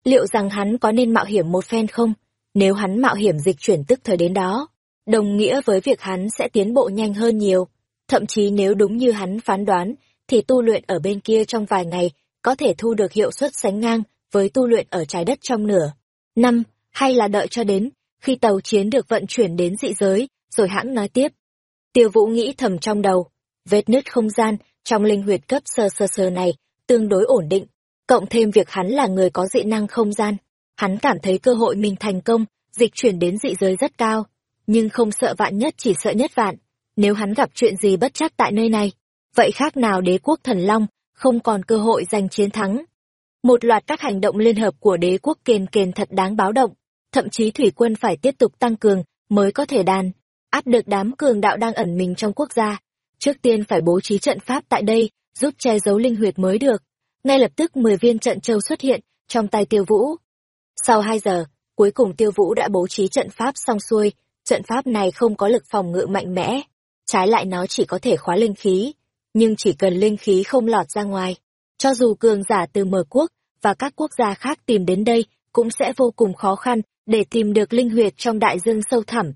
Liệu rằng hắn có nên mạo hiểm một phen không? Nếu hắn mạo hiểm dịch chuyển tức thời đến đó, đồng nghĩa với việc hắn sẽ tiến bộ nhanh hơn nhiều. Thậm chí nếu đúng như hắn phán đoán, thì tu luyện ở bên kia trong vài ngày có thể thu được hiệu suất sánh ngang với tu luyện ở trái đất trong nửa. Năm, hay là đợi cho đến khi tàu chiến được vận chuyển đến dị giới, rồi hãng nói tiếp. Tiêu Vũ nghĩ thầm trong đầu, vết nứt không gian trong linh huyệt cấp sơ sơ sơ này tương đối ổn định, cộng thêm việc hắn là người có dị năng không gian, hắn cảm thấy cơ hội mình thành công, dịch chuyển đến dị giới rất cao, nhưng không sợ vạn nhất chỉ sợ nhất vạn, nếu hắn gặp chuyện gì bất chắc tại nơi này, vậy khác nào đế quốc thần long, không còn cơ hội giành chiến thắng. Một loạt các hành động liên hợp của đế quốc kền kền thật đáng báo động, thậm chí thủy quân phải tiếp tục tăng cường mới có thể đàn, áp được đám cường đạo đang ẩn mình trong quốc gia. Trước tiên phải bố trí trận pháp tại đây, giúp che giấu linh huyệt mới được. Ngay lập tức 10 viên trận châu xuất hiện trong tay Tiêu Vũ. Sau hai giờ, cuối cùng Tiêu Vũ đã bố trí trận pháp xong xuôi, trận pháp này không có lực phòng ngự mạnh mẽ, trái lại nó chỉ có thể khóa linh khí, nhưng chỉ cần linh khí không lọt ra ngoài, cho dù cường giả từ mở quốc và các quốc gia khác tìm đến đây cũng sẽ vô cùng khó khăn để tìm được linh huyệt trong đại dương sâu thẳm.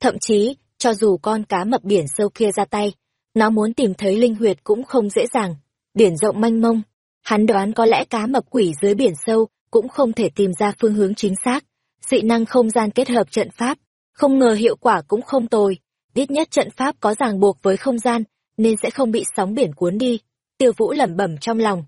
Thậm chí, cho dù con cá mập biển sâu kia ra tay, nó muốn tìm thấy linh huyệt cũng không dễ dàng. Biển rộng manh mông, hắn đoán có lẽ cá mập quỷ dưới biển sâu cũng không thể tìm ra phương hướng chính xác. Dị năng không gian kết hợp trận pháp, không ngờ hiệu quả cũng không tồi. Ít nhất trận pháp có ràng buộc với không gian, nên sẽ không bị sóng biển cuốn đi. Tiêu Vũ lẩm bẩm trong lòng.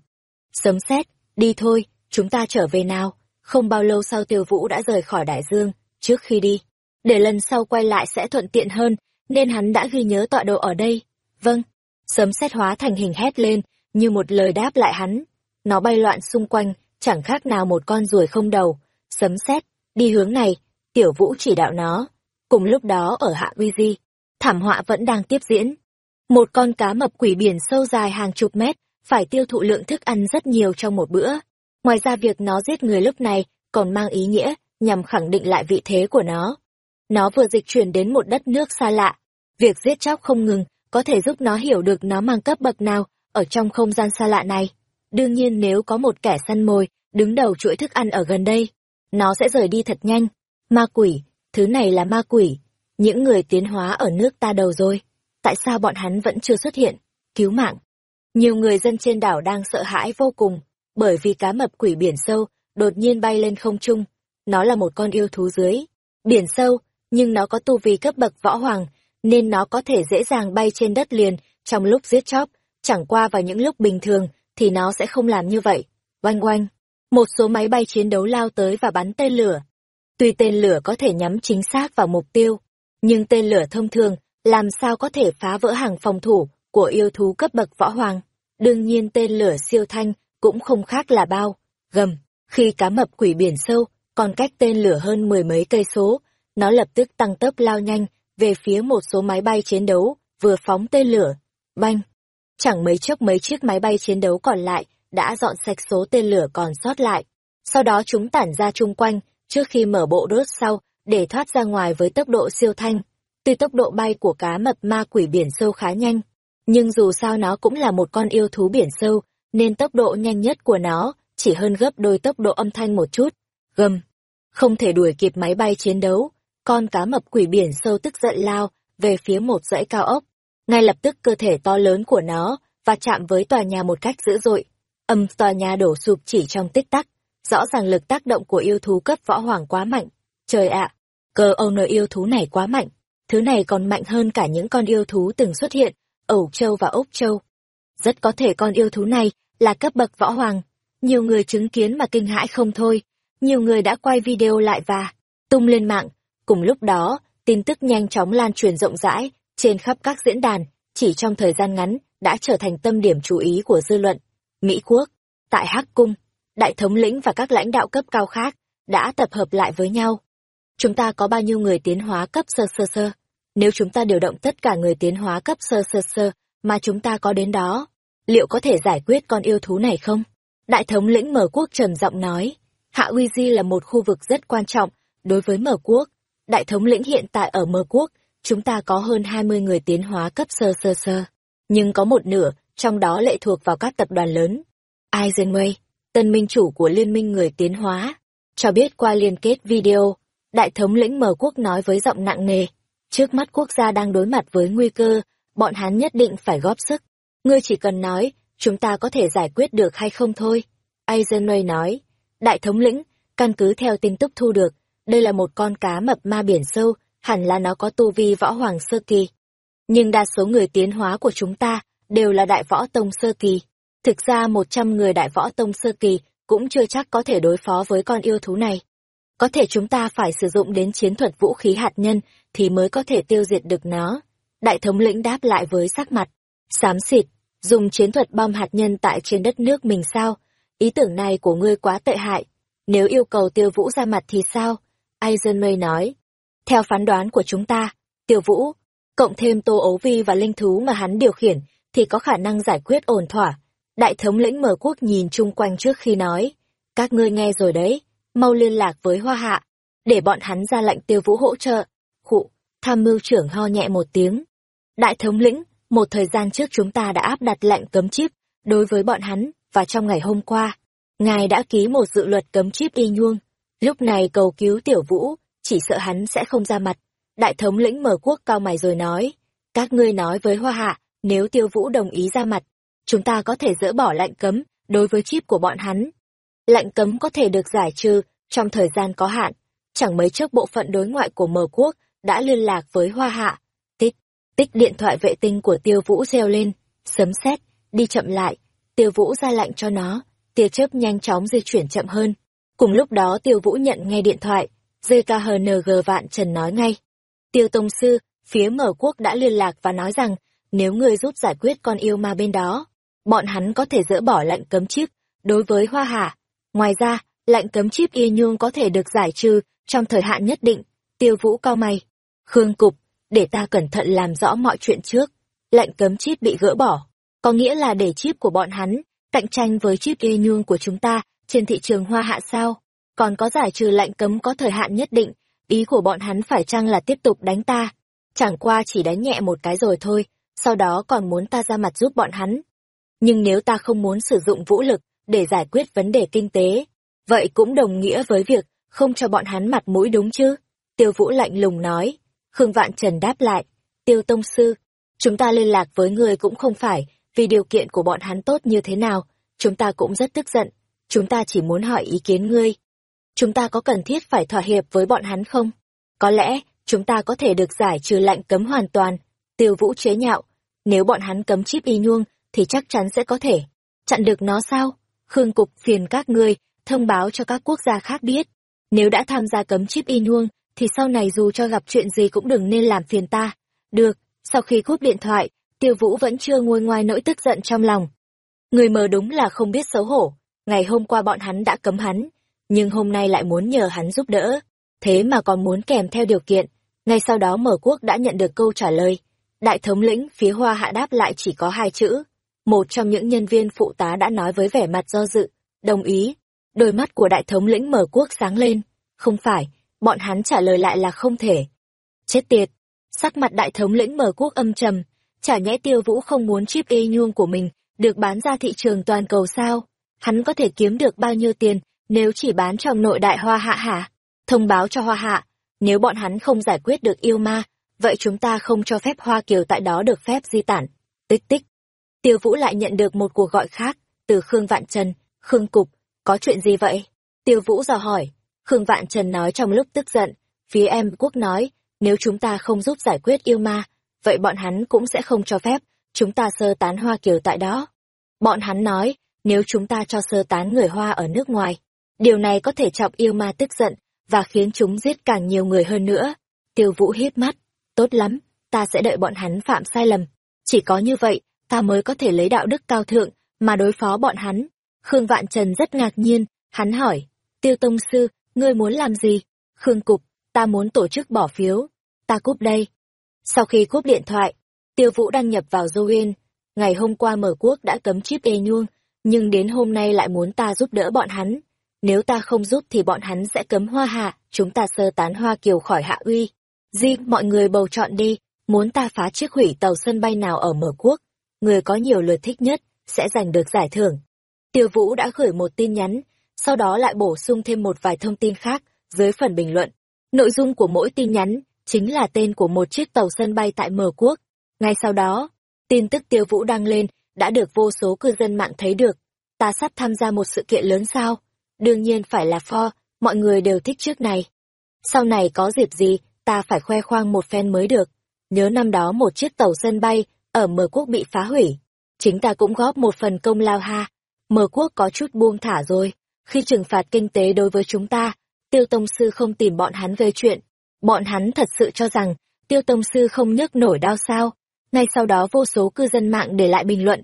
Sấm xét, đi thôi, chúng ta trở về nào. Không bao lâu sau Tiêu Vũ đã rời khỏi đại dương, trước khi đi. Để lần sau quay lại sẽ thuận tiện hơn, nên hắn đã ghi nhớ tọa độ ở đây. Vâng, sấm xét hóa thành hình hét lên, như một lời đáp lại hắn. Nó bay loạn xung quanh, chẳng khác nào một con ruồi không đầu. Sấm xét, đi hướng này, tiểu vũ chỉ đạo nó. Cùng lúc đó ở hạ uy di, thảm họa vẫn đang tiếp diễn. Một con cá mập quỷ biển sâu dài hàng chục mét, phải tiêu thụ lượng thức ăn rất nhiều trong một bữa. Ngoài ra việc nó giết người lúc này còn mang ý nghĩa nhằm khẳng định lại vị thế của nó. Nó vừa dịch chuyển đến một đất nước xa lạ. Việc giết chóc không ngừng có thể giúp nó hiểu được nó mang cấp bậc nào ở trong không gian xa lạ này. Đương nhiên nếu có một kẻ săn mồi, đứng đầu chuỗi thức ăn ở gần đây, nó sẽ rời đi thật nhanh. Ma quỷ, thứ này là ma quỷ. Những người tiến hóa ở nước ta đầu rồi. Tại sao bọn hắn vẫn chưa xuất hiện? Cứu mạng. Nhiều người dân trên đảo đang sợ hãi vô cùng, bởi vì cá mập quỷ biển sâu đột nhiên bay lên không trung. Nó là một con yêu thú dưới. Biển sâu, nhưng nó có tu vi cấp bậc võ hoàng, nên nó có thể dễ dàng bay trên đất liền trong lúc giết chóc, chẳng qua vào những lúc bình thường thì nó sẽ không làm như vậy. Oanh oanh, một số máy bay chiến đấu lao tới và bắn tên lửa. Tuy tên lửa có thể nhắm chính xác vào mục tiêu, nhưng tên lửa thông thường làm sao có thể phá vỡ hàng phòng thủ của yêu thú cấp bậc võ hoàng. Đương nhiên tên lửa siêu thanh cũng không khác là bao, gầm, khi cá mập quỷ biển sâu còn cách tên lửa hơn mười mấy cây số, nó lập tức tăng tốc lao nhanh về phía một số máy bay chiến đấu, vừa phóng tên lửa. Banh! Chẳng mấy chốc mấy chiếc máy bay chiến đấu còn lại đã dọn sạch số tên lửa còn sót lại. Sau đó chúng tản ra chung quanh trước khi mở bộ đốt sau để thoát ra ngoài với tốc độ siêu thanh. Tuy tốc độ bay của cá mập ma quỷ biển sâu khá nhanh, nhưng dù sao nó cũng là một con yêu thú biển sâu, nên tốc độ nhanh nhất của nó chỉ hơn gấp đôi tốc độ âm thanh một chút. Gầm! Không thể đuổi kịp máy bay chiến đấu, con cá mập quỷ biển sâu tức giận lao về phía một dãy cao ốc. Ngay lập tức cơ thể to lớn của nó và chạm với tòa nhà một cách dữ dội. Âm tòa nhà đổ sụp chỉ trong tích tắc. Rõ ràng lực tác động của yêu thú cấp võ hoàng quá mạnh. Trời ạ, cơ owner yêu thú này quá mạnh. Thứ này còn mạnh hơn cả những con yêu thú từng xuất hiện ẩu Châu và Úc Châu. Rất có thể con yêu thú này là cấp bậc võ hoàng. Nhiều người chứng kiến mà kinh hãi không thôi. Nhiều người đã quay video lại và tung lên mạng Cùng lúc đó, tin tức nhanh chóng lan truyền rộng rãi trên khắp các diễn đàn, chỉ trong thời gian ngắn đã trở thành tâm điểm chú ý của dư luận. Mỹ Quốc, tại Hắc Cung, đại thống lĩnh và các lãnh đạo cấp cao khác đã tập hợp lại với nhau. Chúng ta có bao nhiêu người tiến hóa cấp sơ sơ sơ? Nếu chúng ta điều động tất cả người tiến hóa cấp sơ sơ sơ mà chúng ta có đến đó, liệu có thể giải quyết con yêu thú này không? Đại thống lĩnh Mở Quốc trầm giọng nói, Hạ Uy Di là một khu vực rất quan trọng đối với Mở Quốc, Đại thống lĩnh hiện tại ở Mở quốc, chúng ta có hơn 20 người tiến hóa cấp sơ sơ sơ. Nhưng có một nửa, trong đó lệ thuộc vào các tập đoàn lớn. Eisenway, tân minh chủ của Liên minh người tiến hóa, cho biết qua liên kết video, đại thống lĩnh Mở quốc nói với giọng nặng nề. Trước mắt quốc gia đang đối mặt với nguy cơ, bọn hắn nhất định phải góp sức. Ngươi chỉ cần nói, chúng ta có thể giải quyết được hay không thôi. Eisenway nói, đại thống lĩnh, căn cứ theo tin tức thu được, đây là một con cá mập ma biển sâu, hẳn là nó có tu vi võ hoàng sơ kỳ. Nhưng đa số người tiến hóa của chúng ta đều là đại võ tông sơ kỳ. Thực ra một trăm người đại võ tông sơ kỳ cũng chưa chắc có thể đối phó với con yêu thú này. Có thể chúng ta phải sử dụng đến chiến thuật vũ khí hạt nhân thì mới có thể tiêu diệt được nó. Đại thống lĩnh đáp lại với sắc mặt. Xám xịt, dùng chiến thuật bom hạt nhân tại trên đất nước mình sao? Ý tưởng này của ngươi quá tệ hại. Nếu yêu cầu tiêu vũ ra mặt thì sao? Eisenmay nói. Theo phán đoán của chúng ta, Tiêu Vũ, cộng thêm Tô Ấu Vi và linh thú mà hắn điều khiển, thì có khả năng giải quyết ổn thỏa. Đại thống lĩnh mở quốc nhìn chung quanh trước khi nói. Các ngươi nghe rồi đấy, mau liên lạc với Hoa Hạ, để bọn hắn ra lệnh Tiêu Vũ hỗ trợ. Khụ, tham mưu trưởng ho nhẹ một tiếng. Đại thống lĩnh, một thời gian trước chúng ta đã áp đặt lệnh cấm chip đối với bọn hắn, và trong ngày hôm qua, ngài đã ký một dự luật cấm chip y nhuông Lúc này cầu cứu tiểu vũ, chỉ sợ hắn sẽ không ra mặt. Đại thống lĩnh mở quốc cao mày rồi nói, các ngươi nói với hoa hạ, nếu tiêu vũ đồng ý ra mặt, chúng ta có thể dỡ bỏ lệnh cấm đối với chip của bọn hắn. Lệnh cấm có thể được giải trừ trong thời gian có hạn. Chẳng mấy chốc bộ phận đối ngoại của mở quốc đã liên lạc với hoa hạ. Tích, điện thoại vệ tinh của tiêu vũ reo lên, sấm sét, đi chậm lại, tiêu vũ ra lệnh cho nó, tia chớp nhanh chóng di chuyển chậm hơn. Cùng lúc đó Tiêu Vũ nhận nghe điện thoại, GKHNG Vạn Trần nói ngay. Tiêu Tông Sư, phía mở quốc đã liên lạc và nói rằng, nếu ngươi giúp giải quyết con yêu ma bên đó, bọn hắn có thể dỡ bỏ lệnh cấm chip đối với Hoa Hà. Ngoài ra, lệnh cấm chip y nhung có thể được giải trừ trong thời hạn nhất định. Tiêu Vũ cao mày. Khương Cục, để ta cẩn thận làm rõ mọi chuyện trước. Lệnh cấm chip bị gỡ bỏ, có nghĩa là để chip của bọn hắn cạnh tranh với chip y nhương của chúng ta trên thị trường hoa hạ sao? Còn có giải trừ lệnh cấm có thời hạn nhất định, ý của bọn hắn phải chăng là tiếp tục đánh ta? Chẳng qua chỉ đánh nhẹ một cái rồi thôi, sau đó còn muốn ta ra mặt giúp bọn hắn. Nhưng nếu ta không muốn sử dụng vũ lực để giải quyết vấn đề kinh tế, vậy cũng đồng nghĩa với việc không cho bọn hắn mặt mũi đúng chứ? Tiêu Vũ lạnh lùng nói. Khương Vạn Trần đáp lại. Tiêu Tông Sư, chúng ta liên lạc với người cũng không phải vì điều kiện của bọn hắn tốt như thế nào. Chúng ta cũng rất tức giận. Chúng ta chỉ muốn hỏi ý kiến ngươi. Chúng ta có cần thiết phải thỏa hiệp với bọn hắn không? Có lẽ, chúng ta có thể được giải trừ lệnh cấm hoàn toàn. Tiêu Vũ chế nhạo. Nếu bọn hắn cấm chip y nhuông, thì chắc chắn sẽ có thể. Chặn được nó sao? Khương Cục phiền các ngươi, thông báo cho các quốc gia khác biết. Nếu đã tham gia cấm chip y nhuông, thì sau này dù cho gặp chuyện gì cũng đừng nên làm phiền ta. Được, sau khi cúp điện thoại, tiêu vũ vẫn chưa nguôi ngoai nỗi tức giận trong lòng. Người mờ đúng là không biết xấu hổ, ngày hôm qua bọn hắn đã cấm hắn, nhưng hôm nay lại muốn nhờ hắn giúp đỡ, thế mà còn muốn kèm theo điều kiện. Ngay sau đó mở quốc đã nhận được câu trả lời. Đại thống lĩnh phía hoa hạ đáp lại chỉ có hai chữ. Một trong những nhân viên phụ tá đã nói với vẻ mặt do dự, đồng ý. Đôi mắt của đại thống lĩnh mở quốc sáng lên. Không phải, bọn hắn trả lời lại là không thể. Chết tiệt! Sắc mặt đại thống lĩnh mở quốc âm trầm, chả nhẽ tiêu vũ không muốn chip y nhuông của mình được bán ra thị trường toàn cầu sao? Hắn có thể kiếm được bao nhiêu tiền nếu chỉ bán trong nội đại hoa hạ hả? Thông báo cho hoa hạ, nếu bọn hắn không giải quyết được yêu ma, vậy chúng ta không cho phép hoa kiều tại đó được phép di tản. Tích tích. Tiêu vũ lại nhận được một cuộc gọi khác, từ Khương Vạn Trần, Khương Cục, có chuyện gì vậy? Tiêu vũ dò hỏi, Khương Vạn Trần nói trong lúc tức giận, phía em quốc nói, nếu chúng ta không giúp giải quyết yêu ma, vậy bọn hắn cũng sẽ không cho phép chúng ta sơ tán Hoa Kiều tại đó. Bọn hắn nói, nếu chúng ta cho sơ tán người Hoa ở nước ngoài, điều này có thể chọc yêu ma tức giận và khiến chúng giết càng nhiều người hơn nữa. Tiêu Vũ hiếp mắt, tốt lắm, ta sẽ đợi bọn hắn phạm sai lầm. Chỉ có như vậy, ta mới có thể lấy đạo đức cao thượng mà đối phó bọn hắn. Khương Vạn Trần rất ngạc nhiên, hắn hỏi, Tiêu Tông Sư, ngươi muốn làm gì? Khương Cục, ta muốn tổ chức bỏ phiếu. Ta cúp đây. Sau khi cúp điện thoại, tiêu vũ đăng nhập vào Zoin. Ngày hôm qua mở quốc đã cấm chip e nhuông, nhưng đến hôm nay lại muốn ta giúp đỡ bọn hắn. Nếu ta không giúp thì bọn hắn sẽ cấm hoa hạ, chúng ta sơ tán hoa kiều khỏi hạ uy. Di, mọi người bầu chọn đi, muốn ta phá chiếc hủy tàu sân bay nào ở mở quốc. Người có nhiều lượt thích nhất, sẽ giành được giải thưởng. Tiêu Vũ đã gửi một tin nhắn, sau đó lại bổ sung thêm một vài thông tin khác dưới phần bình luận. Nội dung của mỗi tin nhắn chính là tên của một chiếc tàu sân bay tại Mở Quốc. Ngay sau đó, tin tức tiêu vũ đăng lên đã được vô số cư dân mạng thấy được. Ta sắp tham gia một sự kiện lớn sao? Đương nhiên phải là pho, mọi người đều thích trước này. Sau này có dịp gì, ta phải khoe khoang một phen mới được. Nhớ năm đó một chiếc tàu sân bay ở Mở Quốc bị phá hủy. Chính ta cũng góp một phần công lao ha. Mở Quốc có chút buông thả rồi. Khi trừng phạt kinh tế đối với chúng ta, Tiêu Tông Sư không tìm bọn hắn gây chuyện. Bọn hắn thật sự cho rằng, Tiêu Tông Sư không nhấc nổi đau sao. Ngay sau đó vô số cư dân mạng để lại bình luận.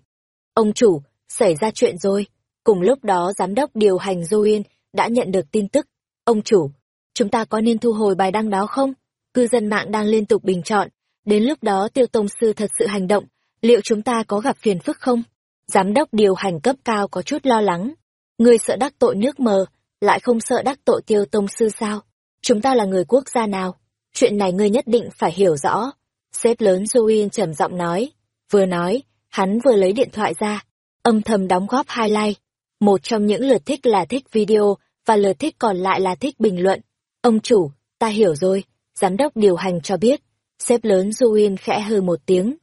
Ông chủ, xảy ra chuyện rồi. Cùng lúc đó giám đốc điều hành Join đã nhận được tin tức. Ông chủ, chúng ta có nên thu hồi bài đăng đó không? Cư dân mạng đang liên tục bình chọn. Đến lúc đó Tiêu Tông Sư thật sự hành động, liệu chúng ta có gặp phiền phức không? Giám đốc điều hành cấp cao có chút lo lắng. Người sợ đắc tội nước mờ, lại không sợ đắc tội tiêu tông sư sao? Chúng ta là người quốc gia nào? Chuyện này ngươi nhất định phải hiểu rõ. Sếp lớn Join trầm giọng nói. Vừa nói, hắn vừa lấy điện thoại ra, âm thầm đóng góp highlight. Một trong những lượt thích là thích video, và lượt thích còn lại là thích bình luận. Ông chủ, ta hiểu rồi, giám đốc điều hành cho biết. Sếp lớn Join khẽ hư một tiếng.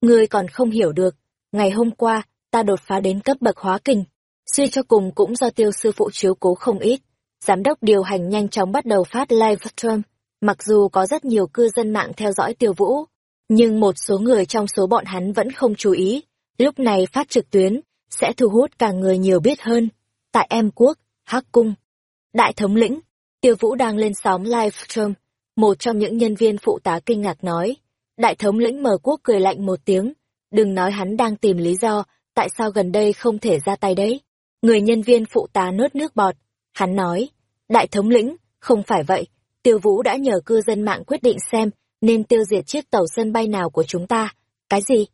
Ngươi còn không hiểu được, ngày hôm qua, ta đột phá đến cấp bậc hóa kinh, Suy cho cùng cũng do tiêu sư phụ chiếu cố không ít. Giám đốc điều hành nhanh chóng bắt đầu phát live stream. Mặc dù có rất nhiều cư dân mạng theo dõi tiêu vũ, nhưng một số người trong số bọn hắn vẫn không chú ý. Lúc này phát trực tuyến, sẽ thu hút càng người nhiều biết hơn. Tại em quốc, Hắc Cung. Đại thống lĩnh, tiêu vũ đang lên sóng live stream. Một trong những nhân viên phụ tá kinh ngạc nói. Đại thống lĩnh mở quốc cười lạnh một tiếng. Đừng nói hắn đang tìm lý do, tại sao gần đây không thể ra tay đấy. Người nhân viên phụ tá nuốt nước bọt. Hắn nói, đại thống lĩnh, không phải vậy. Tiêu Vũ đã nhờ cư dân mạng quyết định xem nên tiêu diệt chiếc tàu sân bay nào của chúng ta. Cái gì?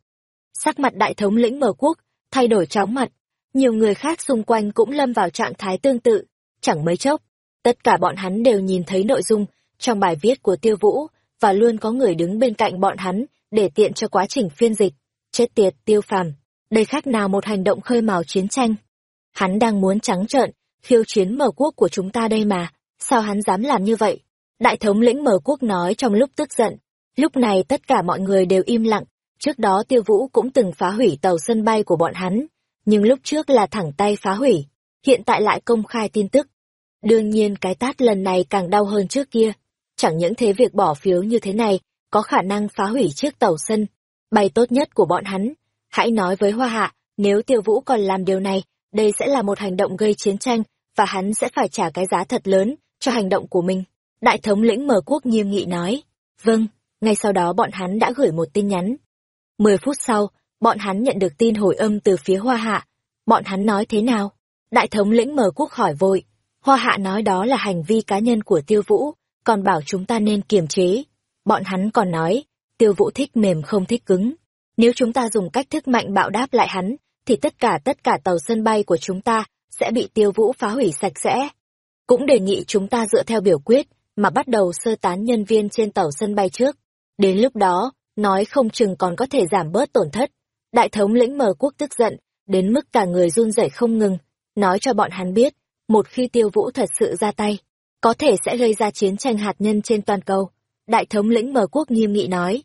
Sắc mặt đại thống lĩnh mở quốc, thay đổi chóng mặt. Nhiều người khác xung quanh cũng lâm vào trạng thái tương tự. Chẳng mấy chốc, tất cả bọn hắn đều nhìn thấy nội dung trong bài viết của Tiêu Vũ và luôn có người đứng bên cạnh bọn hắn để tiện cho quá trình phiên dịch. Chết tiệt, tiêu phàm. Đây khác nào một hành động khơi mào chiến tranh. Hắn đang muốn trắng trợn, khiêu chiến mở quốc của chúng ta đây mà. Sao hắn dám làm như vậy? Đại thống lĩnh mở quốc nói trong lúc tức giận. Lúc này tất cả mọi người đều im lặng. Trước đó tiêu vũ cũng từng phá hủy tàu sân bay của bọn hắn. Nhưng lúc trước là thẳng tay phá hủy. Hiện tại lại công khai tin tức. Đương nhiên cái tát lần này càng đau hơn trước kia. Chẳng những thế việc bỏ phiếu như thế này có khả năng phá hủy chiếc tàu sân bay tốt nhất của bọn hắn. Hãy nói với Hoa Hạ, nếu Tiêu Vũ còn làm điều này, đây sẽ là một hành động gây chiến tranh, và hắn sẽ phải trả cái giá thật lớn cho hành động của mình. Đại thống lĩnh mở quốc nghiêm nghị nói. Vâng, ngay sau đó bọn hắn đã gửi một tin nhắn. Mười phút sau, bọn hắn nhận được tin hồi âm từ phía Hoa Hạ. Bọn hắn nói thế nào? Đại thống lĩnh mở quốc hỏi vội. Hoa Hạ nói đó là hành vi cá nhân của Tiêu Vũ, còn bảo chúng ta nên kiềm chế. Bọn hắn còn nói, Tiêu Vũ thích mềm không thích cứng. Nếu chúng ta dùng cách thức mạnh bạo đáp lại hắn, thì tất cả tất cả tàu sân bay của chúng ta sẽ bị Tiêu Vũ phá hủy sạch sẽ. Cũng đề nghị chúng ta dựa theo biểu quyết mà bắt đầu sơ tán nhân viên trên tàu sân bay trước. Đến lúc đó, nói không chừng còn có thể giảm bớt tổn thất. Đại thống lĩnh mờ quốc tức giận, đến mức cả người run rẩy không ngừng, nói cho bọn hắn biết, một khi tiêu vũ thật sự ra tay, có thể sẽ gây ra chiến tranh hạt nhân trên toàn cầu. Đại thống lĩnh mờ quốc nghiêm nghị nói.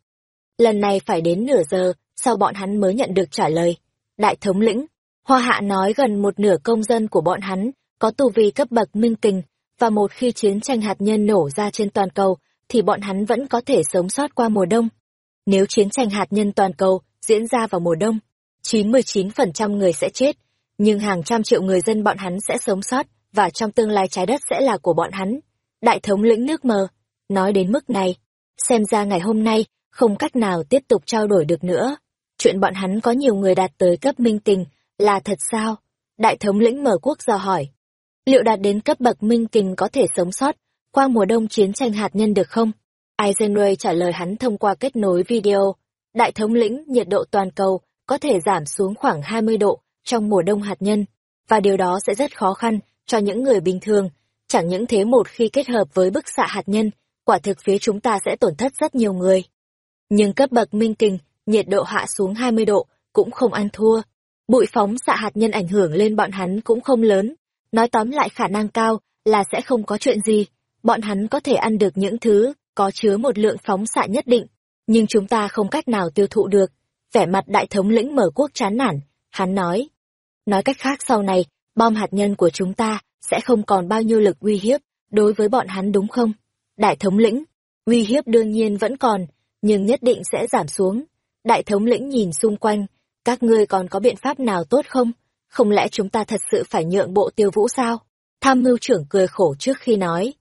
Lần này phải đến nửa giờ, sau bọn hắn mới nhận được trả lời. Đại thống lĩnh, Hoa Hạ nói gần một nửa công dân của bọn hắn có tù vi cấp bậc minh kình, và một khi chiến tranh hạt nhân nổ ra trên toàn cầu, thì bọn hắn vẫn có thể sống sót qua mùa đông. Nếu chiến tranh hạt nhân toàn cầu diễn ra vào mùa đông, 99% người sẽ chết, nhưng hàng trăm triệu người dân bọn hắn sẽ sống sót, và trong tương lai trái đất sẽ là của bọn hắn. Đại thống lĩnh nước mờ, nói đến mức này, xem ra ngày hôm nay không cách nào tiếp tục trao đổi được nữa. Chuyện bọn hắn có nhiều người đạt tới cấp minh tình là thật sao? Đại thống lĩnh mở quốc dò hỏi. Liệu đạt đến cấp bậc minh kình có thể sống sót qua mùa đông chiến tranh hạt nhân được không? Eisenray trả lời hắn thông qua kết nối video. Đại thống lĩnh nhiệt độ toàn cầu có thể giảm xuống khoảng 20 độ trong mùa đông hạt nhân, và điều đó sẽ rất khó khăn cho những người bình thường. Chẳng những thế một khi kết hợp với bức xạ hạt nhân, quả thực phía chúng ta sẽ tổn thất rất nhiều người. Nhưng cấp bậc minh kình, nhiệt độ hạ xuống 20 độ, cũng không ăn thua. Bụi phóng xạ hạt nhân ảnh hưởng lên bọn hắn cũng không lớn. Nói tóm lại khả năng cao là sẽ không có chuyện gì. Bọn hắn có thể ăn được những thứ có chứa một lượng phóng xạ nhất định, nhưng chúng ta không cách nào tiêu thụ được. Vẻ mặt đại thống lĩnh mở quốc chán nản, hắn nói. Nói cách khác sau này, bom hạt nhân của chúng ta sẽ không còn bao nhiêu lực uy hiếp đối với bọn hắn đúng không? Đại thống lĩnh, uy hiếp đương nhiên vẫn còn, nhưng nhất định sẽ giảm xuống. Đại thống lĩnh nhìn xung quanh, các ngươi còn có biện pháp nào tốt không? Không lẽ chúng ta thật sự phải nhượng bộ tiêu vũ sao? Tham mưu trưởng cười khổ trước khi nói.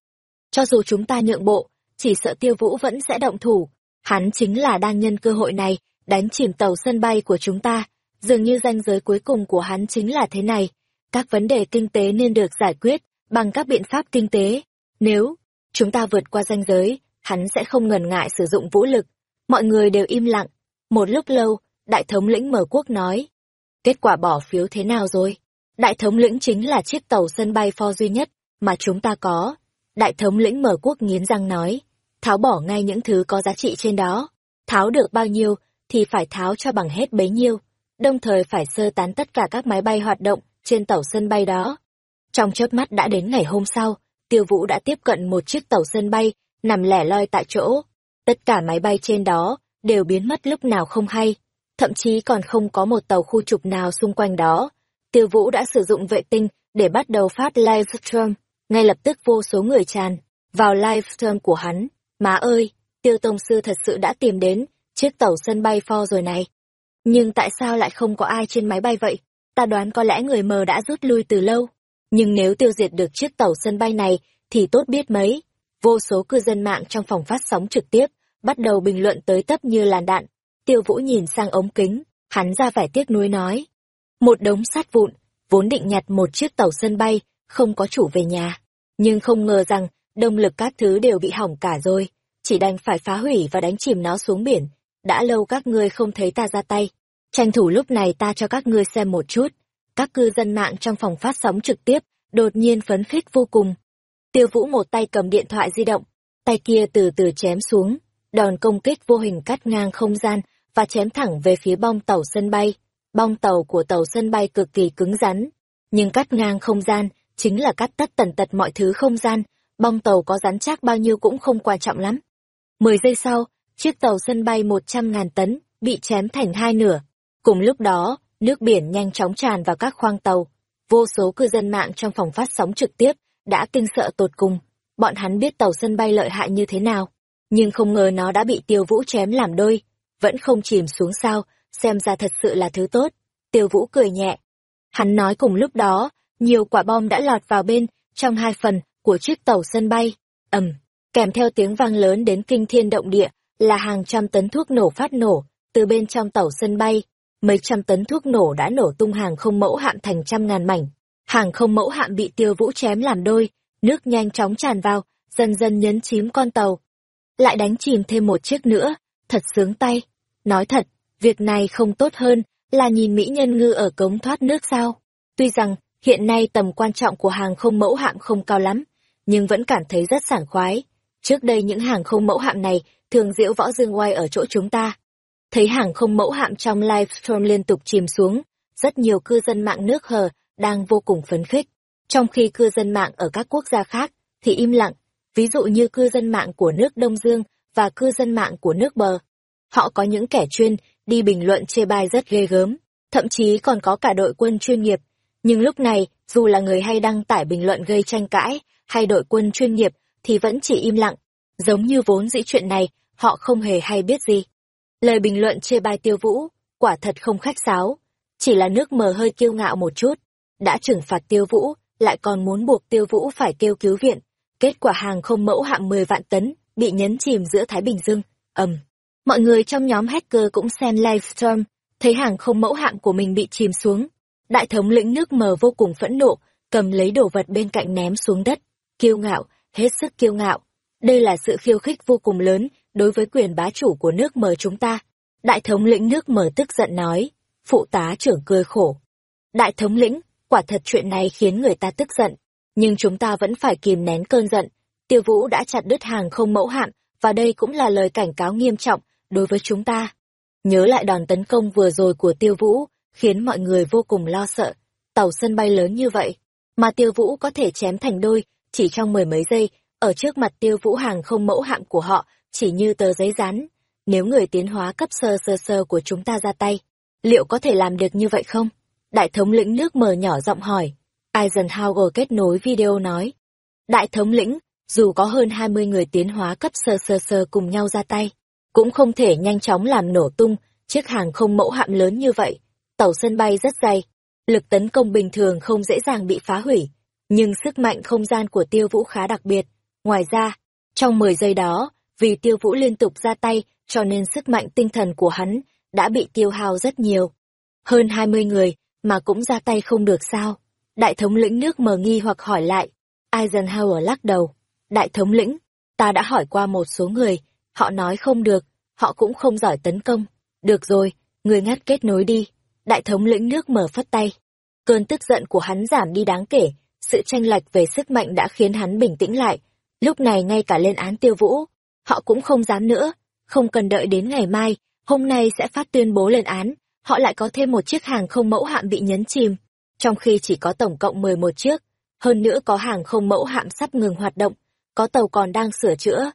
Cho dù chúng ta nhượng bộ, chỉ sợ tiêu vũ vẫn sẽ động thủ. Hắn chính là đang nhân cơ hội này, đánh chìm tàu sân bay của chúng ta. Dường như ranh giới cuối cùng của hắn chính là thế này. Các vấn đề kinh tế nên được giải quyết bằng các biện pháp kinh tế. Nếu chúng ta vượt qua ranh giới, hắn sẽ không ngần ngại sử dụng vũ lực. Mọi người đều im lặng. Một lúc lâu, đại thống lĩnh mở quốc nói. Kết quả bỏ phiếu thế nào rồi? Đại thống lĩnh chính là chiếc tàu sân bay pho duy nhất mà chúng ta có. Đại thống lĩnh mở quốc nghiến răng nói. Tháo bỏ ngay những thứ có giá trị trên đó. Tháo được bao nhiêu thì phải tháo cho bằng hết bấy nhiêu. Đồng thời phải sơ tán tất cả các máy bay hoạt động trên tàu sân bay đó. Trong chớp mắt đã đến ngày hôm sau, Tiêu Vũ đã tiếp cận một chiếc tàu sân bay, nằm lẻ loi tại chỗ. Tất cả máy bay trên đó đều biến mất lúc nào không hay, thậm chí còn không có một tàu khu trục nào xung quanh đó. Tiêu Vũ đã sử dụng vệ tinh để bắt đầu phát livestream, ngay lập tức vô số người tràn vào livestream của hắn. Má ơi, Tiêu Tông Sư thật sự đã tìm đến chiếc tàu sân bay pho rồi này. Nhưng tại sao lại không có ai trên máy bay vậy? Ta đoán có lẽ người mờ đã rút lui từ lâu. Nhưng nếu tiêu diệt được chiếc tàu sân bay này thì tốt biết mấy. Vô số cư dân mạng trong phòng phát sóng trực tiếp bắt đầu bình luận tới tấp như làn đạn. Tiêu Vũ nhìn sang ống kính, hắn ra vẻ tiếc nuối nói. Một đống sát vụn, vốn định nhặt một chiếc tàu sân bay, không có chủ về nhà. Nhưng không ngờ rằng, động lực các thứ đều bị hỏng cả rồi, chỉ đành phải phá hủy và đánh chìm nó xuống biển. Đã lâu các ngươi không thấy ta ra tay. Tranh thủ lúc này ta cho các ngươi xem một chút. Các cư dân mạng trong phòng phát sóng trực tiếp, đột nhiên phấn khích vô cùng. Tiêu Vũ một tay cầm điện thoại di động, tay kia từ từ chém xuống đòn công kích vô hình cắt ngang không gian và chém thẳng về phía bong tàu sân bay. Bong tàu của tàu sân bay cực kỳ cứng rắn, nhưng cắt ngang không gian chính là cắt tất tần tật mọi thứ không gian, bong tàu có rắn chắc bao nhiêu cũng không quan trọng lắm. Mười giây sau, chiếc tàu sân bay một trăm ngàn tấn bị chém thành hai nửa. Cùng lúc đó, nước biển nhanh chóng tràn vào các khoang tàu. Vô số cư dân mạng trong phòng phát sóng trực tiếp đã kinh sợ tột cùng. Bọn hắn biết tàu sân bay lợi hại như thế nào, nhưng không ngờ nó đã bị tiêu vũ chém làm đôi. Vẫn không chìm xuống sao, xem ra thật sự là thứ tốt. Tiêu vũ cười nhẹ. Hắn nói cùng lúc đó, nhiều quả bom đã lọt vào bên, trong hai phần, của chiếc tàu sân bay. ầm, kèm theo tiếng vang lớn đến kinh thiên động địa, là hàng trăm tấn thuốc nổ phát nổ, từ bên trong tàu sân bay. Mấy trăm tấn thuốc nổ đã nổ tung hàng không mẫu hạm thành trăm ngàn mảnh. Hàng không mẫu hạm bị tiêu vũ chém làm đôi, nước nhanh chóng tràn vào, dần dần nhấn chím con tàu. Lại đánh chìm thêm một chiếc nữa, thật sướng tay. Nói thật, việc này không tốt hơn là nhìn mỹ nhân ngư ở cống thoát nước sao. Tuy rằng, hiện nay tầm quan trọng của hàng không mẫu hạm không cao lắm, nhưng vẫn cảm thấy rất sảng khoái. Trước đây những hàng không mẫu hạm này thường diễu võ dương quay ở chỗ chúng ta. Thấy hàng không mẫu hạm trong livestream liên tục chìm xuống, rất nhiều cư dân mạng nước hờ đang vô cùng phấn khích. Trong khi cư dân mạng ở các quốc gia khác thì im lặng, ví dụ như cư dân mạng của nước Đông Dương và cư dân mạng của nước bờ. Họ có những kẻ chuyên đi bình luận chê bai rất ghê gớm, thậm chí còn có cả đội quân chuyên nghiệp. Nhưng lúc này, dù là người hay đăng tải bình luận gây tranh cãi, hay đội quân chuyên nghiệp, thì vẫn chỉ im lặng. Giống như vốn dĩ chuyện này, họ không hề hay biết gì. Lời bình luận chê bai tiêu vũ, quả thật không khách sáo. Chỉ là nước mờ hơi kiêu ngạo một chút. Đã trừng phạt tiêu vũ, lại còn muốn buộc tiêu vũ phải kêu cứu viện. Kết quả hàng không mẫu hạng 10 vạn tấn, bị nhấn chìm giữa Thái Bình Dương. ầm Mọi người trong nhóm hacker cũng xem livestream, thấy hàng không mẫu hạng của mình bị chìm xuống. Đại thống lĩnh nước mờ vô cùng phẫn nộ, cầm lấy đồ vật bên cạnh ném xuống đất kiêu ngạo, hết sức kiêu ngạo. Đây là sự khiêu khích vô cùng lớn đối với quyền bá chủ của nước mờ chúng ta. Đại thống lĩnh nước mờ tức giận nói, phụ tá trưởng cười khổ. Đại thống lĩnh, quả thật chuyện này khiến người ta tức giận, nhưng chúng ta vẫn phải kìm nén cơn giận. Tiêu Vũ đã chặt đứt hàng không mẫu hạm, và đây cũng là lời cảnh cáo nghiêm trọng đối với chúng ta. Nhớ lại đòn tấn công vừa rồi của Tiêu Vũ, khiến mọi người vô cùng lo sợ. Tàu sân bay lớn như vậy, mà Tiêu Vũ có thể chém thành đôi, chỉ trong mười mấy giây, ở trước mặt tiêu vũ hàng không mẫu hạm của họ, chỉ như tờ giấy rán. Nếu người tiến hóa cấp sơ sơ sơ của chúng ta ra tay, liệu có thể làm được như vậy không? Đại thống lĩnh nước mờ nhỏ giọng hỏi. Eisenhower kết nối video nói. Đại thống lĩnh, dù có hơn hai mươi người tiến hóa cấp sơ sơ sơ cùng nhau ra tay, cũng không thể nhanh chóng làm nổ tung chiếc hàng không mẫu hạm lớn như vậy. Tàu sân bay rất dày, lực tấn công bình thường không dễ dàng bị phá hủy, nhưng sức mạnh không gian của tiêu vũ khá đặc biệt. Ngoài ra, trong 10 giây đó, vì tiêu vũ liên tục ra tay, cho nên sức mạnh tinh thần của hắn đã bị tiêu hao rất nhiều. Hơn 20 người, mà cũng ra tay không được sao? Đại thống lĩnh nước mờ nghi hoặc hỏi lại. Eisenhower lắc đầu. Đại thống lĩnh, ta đã hỏi qua một số người, họ nói không được, họ cũng không giỏi tấn công. Được rồi, người ngắt kết nối đi. Đại thống lĩnh nước mở phất tay. Cơn tức giận của hắn giảm đi đáng kể, sự tranh lệch về sức mạnh đã khiến hắn bình tĩnh lại. Lúc này ngay cả lên án tiêu vũ, họ cũng không dám nữa. Không cần đợi đến ngày mai, hôm nay sẽ phát tuyên bố lên án. Họ lại có thêm một chiếc hàng không mẫu hạm bị nhấn chìm, trong khi chỉ có tổng cộng 11 chiếc. Hơn nữa có hàng không mẫu hạm sắp ngừng hoạt động, có tàu còn đang sửa chữa.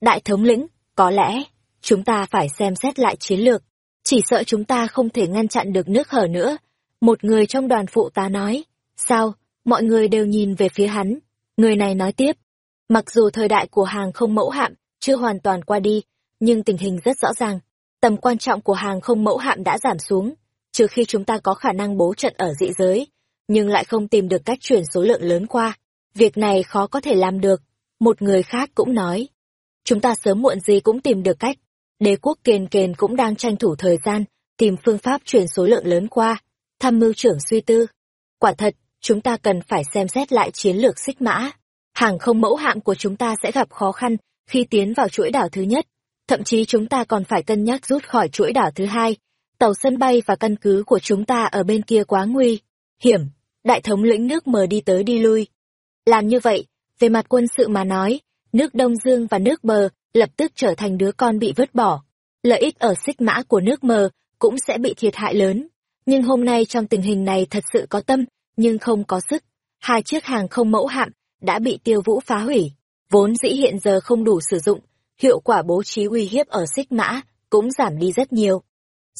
Đại thống lĩnh, có lẽ, chúng ta phải xem xét lại chiến lược. Chỉ sợ chúng ta không thể ngăn chặn được nước hở nữa. Một người trong đoàn phụ tá nói, sao, mọi người đều nhìn về phía hắn. Người này nói tiếp, mặc dù thời đại của hàng không mẫu hạm chưa hoàn toàn qua đi, nhưng tình hình rất rõ ràng. Tầm quan trọng của hàng không mẫu hạm đã giảm xuống, trừ khi chúng ta có khả năng bố trận ở dị giới, nhưng lại không tìm được cách chuyển số lượng lớn qua. Việc này khó có thể làm được. Một người khác cũng nói, chúng ta sớm muộn gì cũng tìm được cách. Đế quốc kền kền cũng đang tranh thủ thời gian, tìm phương pháp chuyển số lượng lớn qua. Tham mưu trưởng suy tư. Quả thật, chúng ta cần phải xem xét lại chiến lược xích mã. Hàng không mẫu hạm của chúng ta sẽ gặp khó khăn khi tiến vào chuỗi đảo thứ nhất. Thậm chí chúng ta còn phải cân nhắc rút khỏi chuỗi đảo thứ hai. Tàu sân bay và căn cứ của chúng ta ở bên kia quá nguy, hiểm. Đại thống lĩnh nước mờ đi tới đi lui. Làm như vậy, về mặt quân sự mà nói, nước Đông Dương và nước bờ lập tức trở thành đứa con bị vứt bỏ. Lợi ích ở xích mã của nước mờ cũng sẽ bị thiệt hại lớn. Nhưng hôm nay trong tình hình này thật sự có tâm, nhưng không có sức. Hai chiếc hàng không mẫu hạm đã bị tiêu vũ phá hủy. Vốn dĩ hiện giờ không đủ sử dụng, hiệu quả bố trí uy hiếp ở xích mã cũng giảm đi rất nhiều.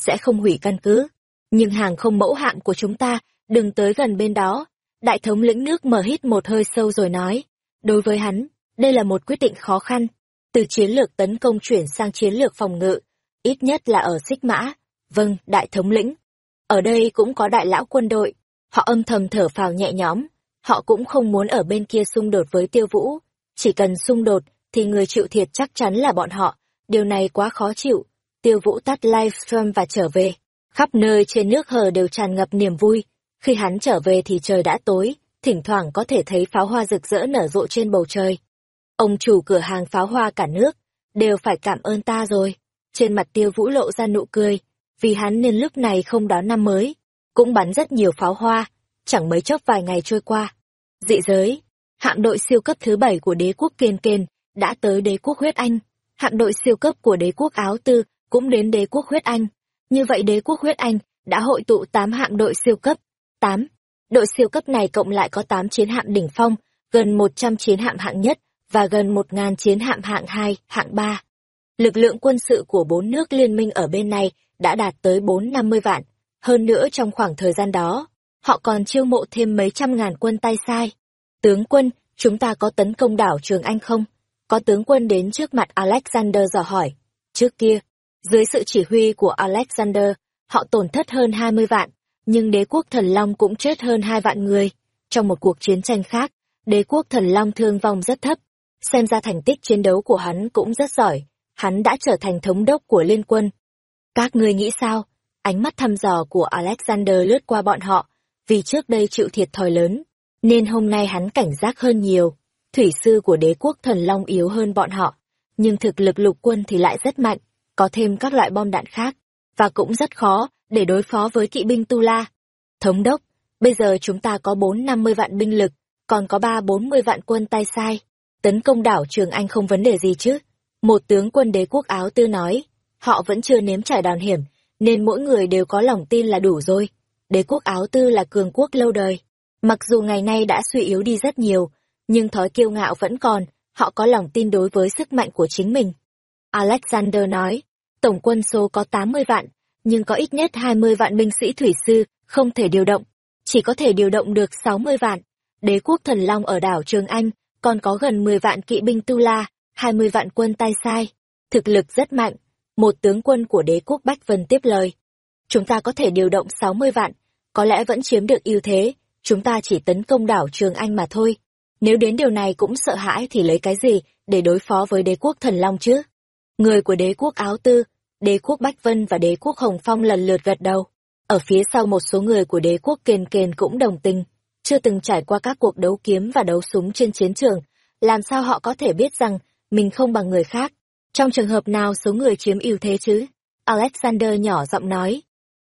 Sẽ không hủy căn cứ. Nhưng hàng không mẫu hạm của chúng ta, đừng tới gần bên đó. Đại thống lĩnh nước mở hít một hơi sâu rồi nói. Đối với hắn, đây là một quyết định khó khăn. Từ chiến lược tấn công chuyển sang chiến lược phòng ngự, ít nhất là ở xích mã. Vâng, đại thống lĩnh. Ở đây cũng có đại lão quân đội. Họ âm thầm thở phào nhẹ nhõm. Họ cũng không muốn ở bên kia xung đột với tiêu vũ. Chỉ cần xung đột, thì người chịu thiệt chắc chắn là bọn họ. Điều này quá khó chịu. Tiêu vũ tắt livestream và trở về. Khắp nơi trên nước hờ đều tràn ngập niềm vui. Khi hắn trở về thì trời đã tối, thỉnh thoảng có thể thấy pháo hoa rực rỡ nở rộ trên bầu trời. Ông chủ cửa hàng pháo hoa cả nước, đều phải cảm ơn ta rồi. Trên mặt tiêu vũ lộ ra nụ cười, vì hắn nên lúc này không đón năm mới, cũng bắn rất nhiều pháo hoa, chẳng mấy chốc vài ngày trôi qua. Dị giới, hạm đội siêu cấp thứ bảy của đế quốc kiên kiên đã tới đế quốc huyết anh. Hạm đội siêu cấp của đế quốc áo tư cũng đến đế quốc huyết anh. Như vậy đế quốc huyết anh đã hội tụ 8 hạm đội siêu cấp. 8. Đội siêu cấp này cộng lại có 8 chiến hạm đỉnh phong, gần 100 chiến hạm hạng nhất và gần 1.000 chiến hạm hạng 2, hạng 3. Lực lượng quân sự của bốn nước liên minh ở bên này đã đạt tới 450 vạn. Hơn nữa trong khoảng thời gian đó, họ còn chiêu mộ thêm mấy trăm ngàn quân tay sai. Tướng quân, chúng ta có tấn công đảo Trường Anh không? Có tướng quân đến trước mặt Alexander dò hỏi. Trước kia, dưới sự chỉ huy của Alexander, họ tổn thất hơn 20 vạn, nhưng đế quốc thần Long cũng chết hơn hai vạn người. Trong một cuộc chiến tranh khác, đế quốc thần Long thương vong rất thấp. Xem ra thành tích chiến đấu của hắn cũng rất giỏi, hắn đã trở thành thống đốc của liên quân. Các ngươi nghĩ sao? Ánh mắt thăm dò của Alexander lướt qua bọn họ, vì trước đây chịu thiệt thòi lớn, nên hôm nay hắn cảnh giác hơn nhiều. Thủy sư của đế quốc thần Long yếu hơn bọn họ, nhưng thực lực lục quân thì lại rất mạnh, có thêm các loại bom đạn khác, và cũng rất khó để đối phó với kỵ binh Tu La. Thống đốc, bây giờ chúng ta có bốn năm mươi vạn binh lực, còn có ba bốn mươi vạn quân tay sai. Tấn công đảo Trường Anh không vấn đề gì chứ? Một tướng quân đế quốc áo tư nói, họ vẫn chưa nếm trải đòn hiểm, nên mỗi người đều có lòng tin là đủ rồi. Đế quốc áo tư là cường quốc lâu đời. Mặc dù ngày nay đã suy yếu đi rất nhiều, nhưng thói kiêu ngạo vẫn còn, họ có lòng tin đối với sức mạnh của chính mình. Alexander nói, tổng quân số có 80 vạn, nhưng có ít nhất 20 vạn binh sĩ thủy sư, không thể điều động, chỉ có thể điều động được 60 vạn. Đế quốc thần Long ở đảo Trường Anh, còn có gần 10 vạn kỵ binh Tu La, 20 vạn quân tay sai. Thực lực rất mạnh. Một tướng quân của đế quốc Bách Vân tiếp lời. Chúng ta có thể điều động 60 vạn, có lẽ vẫn chiếm được ưu thế, chúng ta chỉ tấn công đảo Trường Anh mà thôi. Nếu đến điều này cũng sợ hãi thì lấy cái gì để đối phó với đế quốc thần Long chứ? Người của đế quốc Áo Tư, đế quốc Bách Vân và đế quốc Hồng Phong lần lượt gật đầu. Ở phía sau một số người của đế quốc Kền Kền cũng đồng tình, chưa từng trải qua các cuộc đấu kiếm và đấu súng trên chiến trường, làm sao họ có thể biết rằng mình không bằng người khác. Trong trường hợp nào số người chiếm ưu thế chứ? Alexander nhỏ giọng nói.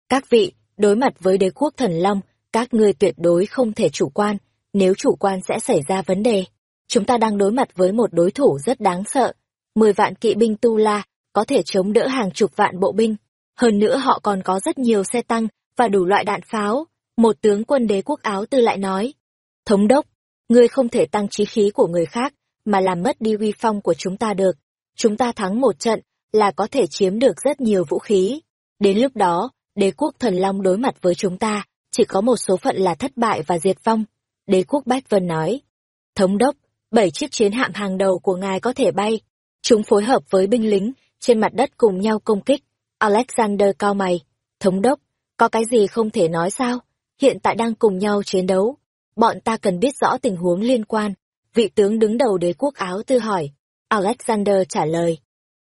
Các vị, đối mặt với đế quốc thần Long, các ngươi tuyệt đối không thể chủ quan, nếu chủ quan sẽ xảy ra vấn đề. Chúng ta đang đối mặt với một đối thủ rất đáng sợ. Mười vạn kỵ binh Tu La có thể chống đỡ hàng chục vạn bộ binh. Hơn nữa họ còn có rất nhiều xe tăng và đủ loại đạn pháo. Một tướng quân đế quốc áo tư lại nói. Thống đốc, ngươi không thể tăng trí khí của người khác, mà làm mất đi uy phong của chúng ta được. Chúng ta thắng một trận là có thể chiếm được rất nhiều vũ khí. Đến lúc đó, đế quốc thần long đối mặt với chúng ta, chỉ có một số phận là thất bại và diệt vong. Đế quốc Bách Vân nói. Thống đốc, bảy chiếc chiến hạm hàng đầu của ngài có thể bay. Chúng phối hợp với binh lính, trên mặt đất cùng nhau công kích. Alexander cao mày. Thống đốc, có cái gì không thể nói sao? Hiện tại đang cùng nhau chiến đấu. Bọn ta cần biết rõ tình huống liên quan. Vị tướng đứng đầu đế quốc áo tư hỏi. Alexander trả lời.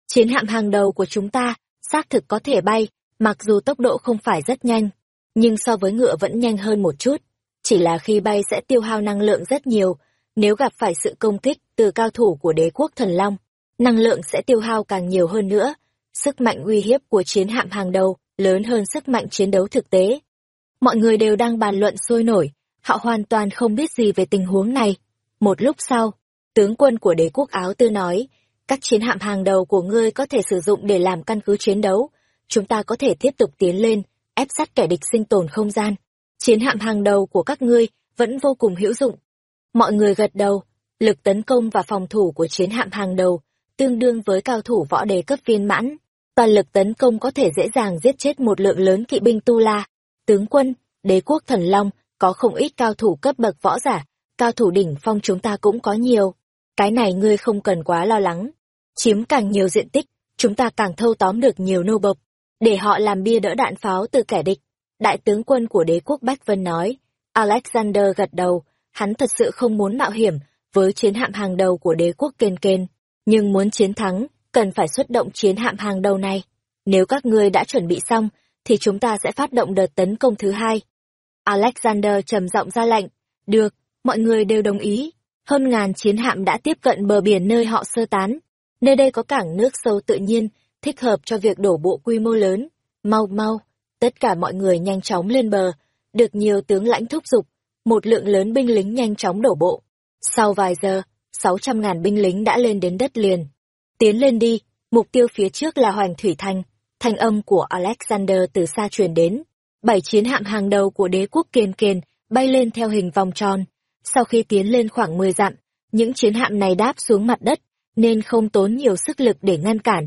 Chiến hạm hàng đầu của chúng ta, xác thực có thể bay, mặc dù tốc độ không phải rất nhanh, nhưng so với ngựa vẫn nhanh hơn một chút. Chỉ là khi bay sẽ tiêu hao năng lượng rất nhiều, nếu gặp phải sự công kích từ cao thủ của đế quốc thần Long, năng lượng sẽ tiêu hao càng nhiều hơn nữa. Sức mạnh uy hiếp của chiến hạm hàng đầu lớn hơn sức mạnh chiến đấu thực tế. Mọi người đều đang bàn luận sôi nổi, họ hoàn toàn không biết gì về tình huống này. Một lúc sau, tướng quân của đế quốc áo tư nói, các chiến hạm hàng đầu của ngươi có thể sử dụng để làm căn cứ chiến đấu. Chúng ta có thể tiếp tục tiến lên, ép sát kẻ địch sinh tồn không gian. Chiến hạm hàng đầu của các ngươi vẫn vô cùng hữu dụng. Mọi người gật đầu, lực tấn công và phòng thủ của chiến hạm hàng đầu tương đương với cao thủ võ đế cấp viên mãn. Toàn lực tấn công có thể dễ dàng giết chết một lượng lớn kỵ binh Tu La, tướng quân, đế quốc thần long, có không ít cao thủ cấp bậc võ giả, cao thủ đỉnh phong chúng ta cũng có nhiều. Cái này ngươi không cần quá lo lắng. Chiếm càng nhiều diện tích, chúng ta càng thâu tóm được nhiều nô bộc, để họ làm bia đỡ đạn pháo từ kẻ địch. Đại tướng quân của đế quốc Bách Vân nói, Alexander gật đầu, hắn thật sự không muốn mạo hiểm với chiến hạm hàng đầu của đế quốc kên kên, nhưng muốn chiến thắng, cần phải xuất động chiến hạm hàng đầu này. Nếu các ngươi đã chuẩn bị xong, thì chúng ta sẽ phát động đợt tấn công thứ hai. Alexander trầm giọng ra lệnh, được, mọi người đều đồng ý. Hơn ngàn chiến hạm đã tiếp cận bờ biển nơi họ sơ tán. Nơi đây có cảng nước sâu tự nhiên, thích hợp cho việc đổ bộ quy mô lớn. Mau mau, tất cả mọi người nhanh chóng lên bờ, được nhiều tướng lãnh thúc giục, một lượng lớn binh lính nhanh chóng đổ bộ. Sau vài giờ, 600 ngàn binh lính đã lên đến đất liền. Tiến lên đi, mục tiêu phía trước là Hoành Thủy Thành. Thanh âm của Alexander từ xa truyền đến. Bảy chiến hạm hàng đầu của đế quốc kiên kiên bay lên theo hình vòng tròn. Sau khi tiến lên khoảng 10 dặm, những chiến hạm này đáp xuống mặt đất, nên không tốn nhiều sức lực để ngăn cản.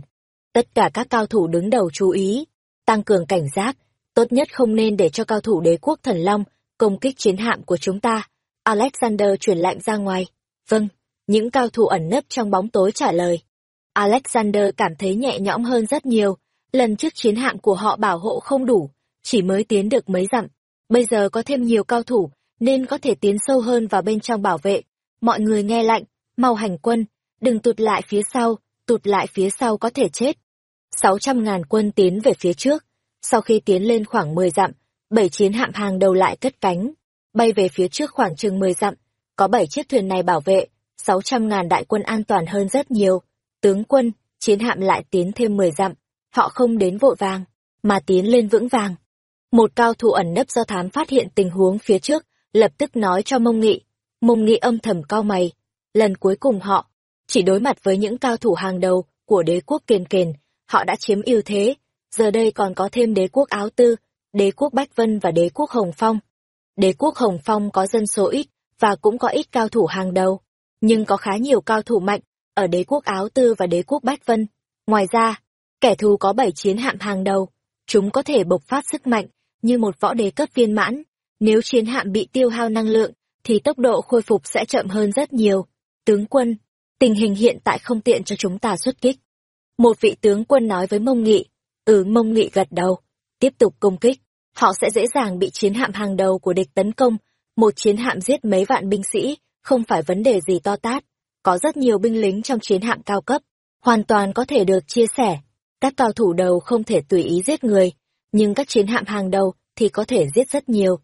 Tất cả các cao thủ đứng đầu chú ý, tăng cường cảnh giác, tốt nhất không nên để cho cao thủ đế quốc thần long công kích chiến hạm của chúng ta. Alexander chuyển lạnh ra ngoài. Vâng, những cao thủ ẩn nấp trong bóng tối trả lời. Alexander cảm thấy nhẹ nhõm hơn rất nhiều, lần trước chiến hạm của họ bảo hộ không đủ, chỉ mới tiến được mấy dặm. Bây giờ có thêm nhiều cao thủ, nên có thể tiến sâu hơn vào bên trong bảo vệ. Mọi người nghe lạnh, mau hành quân, đừng tụt lại phía sau, tụt lại phía sau có thể chết. 600 ngàn quân tiến về phía trước, sau khi tiến lên khoảng 10 dặm, bảy chiến hạm hàng đầu lại cất cánh, bay về phía trước khoảng chừng 10 dặm, có bảy chiếc thuyền này bảo vệ, 600 ngàn đại quân an toàn hơn rất nhiều. Tướng quân, chiến hạm lại tiến thêm 10 dặm, họ không đến vội vàng, mà tiến lên vững vàng. Một cao thủ ẩn nấp do thám phát hiện tình huống phía trước, lập tức nói cho mông nghị. Mông nghị âm thầm cao mày. Lần cuối cùng họ, chỉ đối mặt với những cao thủ hàng đầu của đế quốc kiền kền, họ đã chiếm ưu thế. Giờ đây còn có thêm đế quốc áo tư, đế quốc Bách Vân và đế quốc Hồng Phong. Đế quốc Hồng Phong có dân số ít, và cũng có ít cao thủ hàng đầu, nhưng có khá nhiều cao thủ mạnh ở đế quốc Áo Tư và đế quốc Bách Vân. Ngoài ra, kẻ thù có bảy chiến hạm hàng đầu, chúng có thể bộc phát sức mạnh như một võ đế cấp viên mãn. Nếu chiến hạm bị tiêu hao năng lượng, thì tốc độ khôi phục sẽ chậm hơn rất nhiều. Tướng quân, tình hình hiện tại không tiện cho chúng ta xuất kích. Một vị tướng quân nói với Mông Nghị, ừ Mông Nghị gật đầu, tiếp tục công kích, họ sẽ dễ dàng bị chiến hạm hàng đầu của địch tấn công, một chiến hạm giết mấy vạn binh sĩ, không phải vấn đề gì to tát. Có rất nhiều binh lính trong chiến hạm cao cấp, hoàn toàn có thể được chia sẻ. Các cao thủ đầu không thể tùy ý giết người, nhưng các chiến hạm hàng đầu thì có thể giết rất nhiều.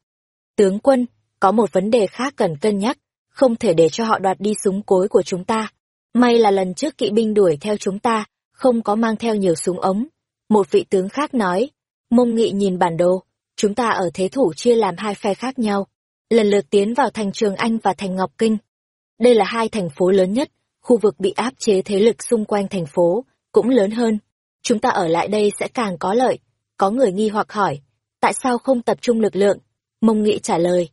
Tướng quân, có một vấn đề khác cần cân nhắc, không thể để cho họ đoạt đi súng cối của chúng ta. May là lần trước kỵ binh đuổi theo chúng ta, không có mang theo nhiều súng ống. Một vị tướng khác nói, mông nghị nhìn bản đồ, chúng ta ở thế thủ chia làm hai phe khác nhau, lần lượt tiến vào thành Trường Anh và thành Ngọc Kinh. Đây là hai thành phố lớn nhất, khu vực bị áp chế thế lực xung quanh thành phố, cũng lớn hơn. Chúng ta ở lại đây sẽ càng có lợi. Có người nghi hoặc hỏi, tại sao không tập trung lực lượng? Mông Nghị trả lời,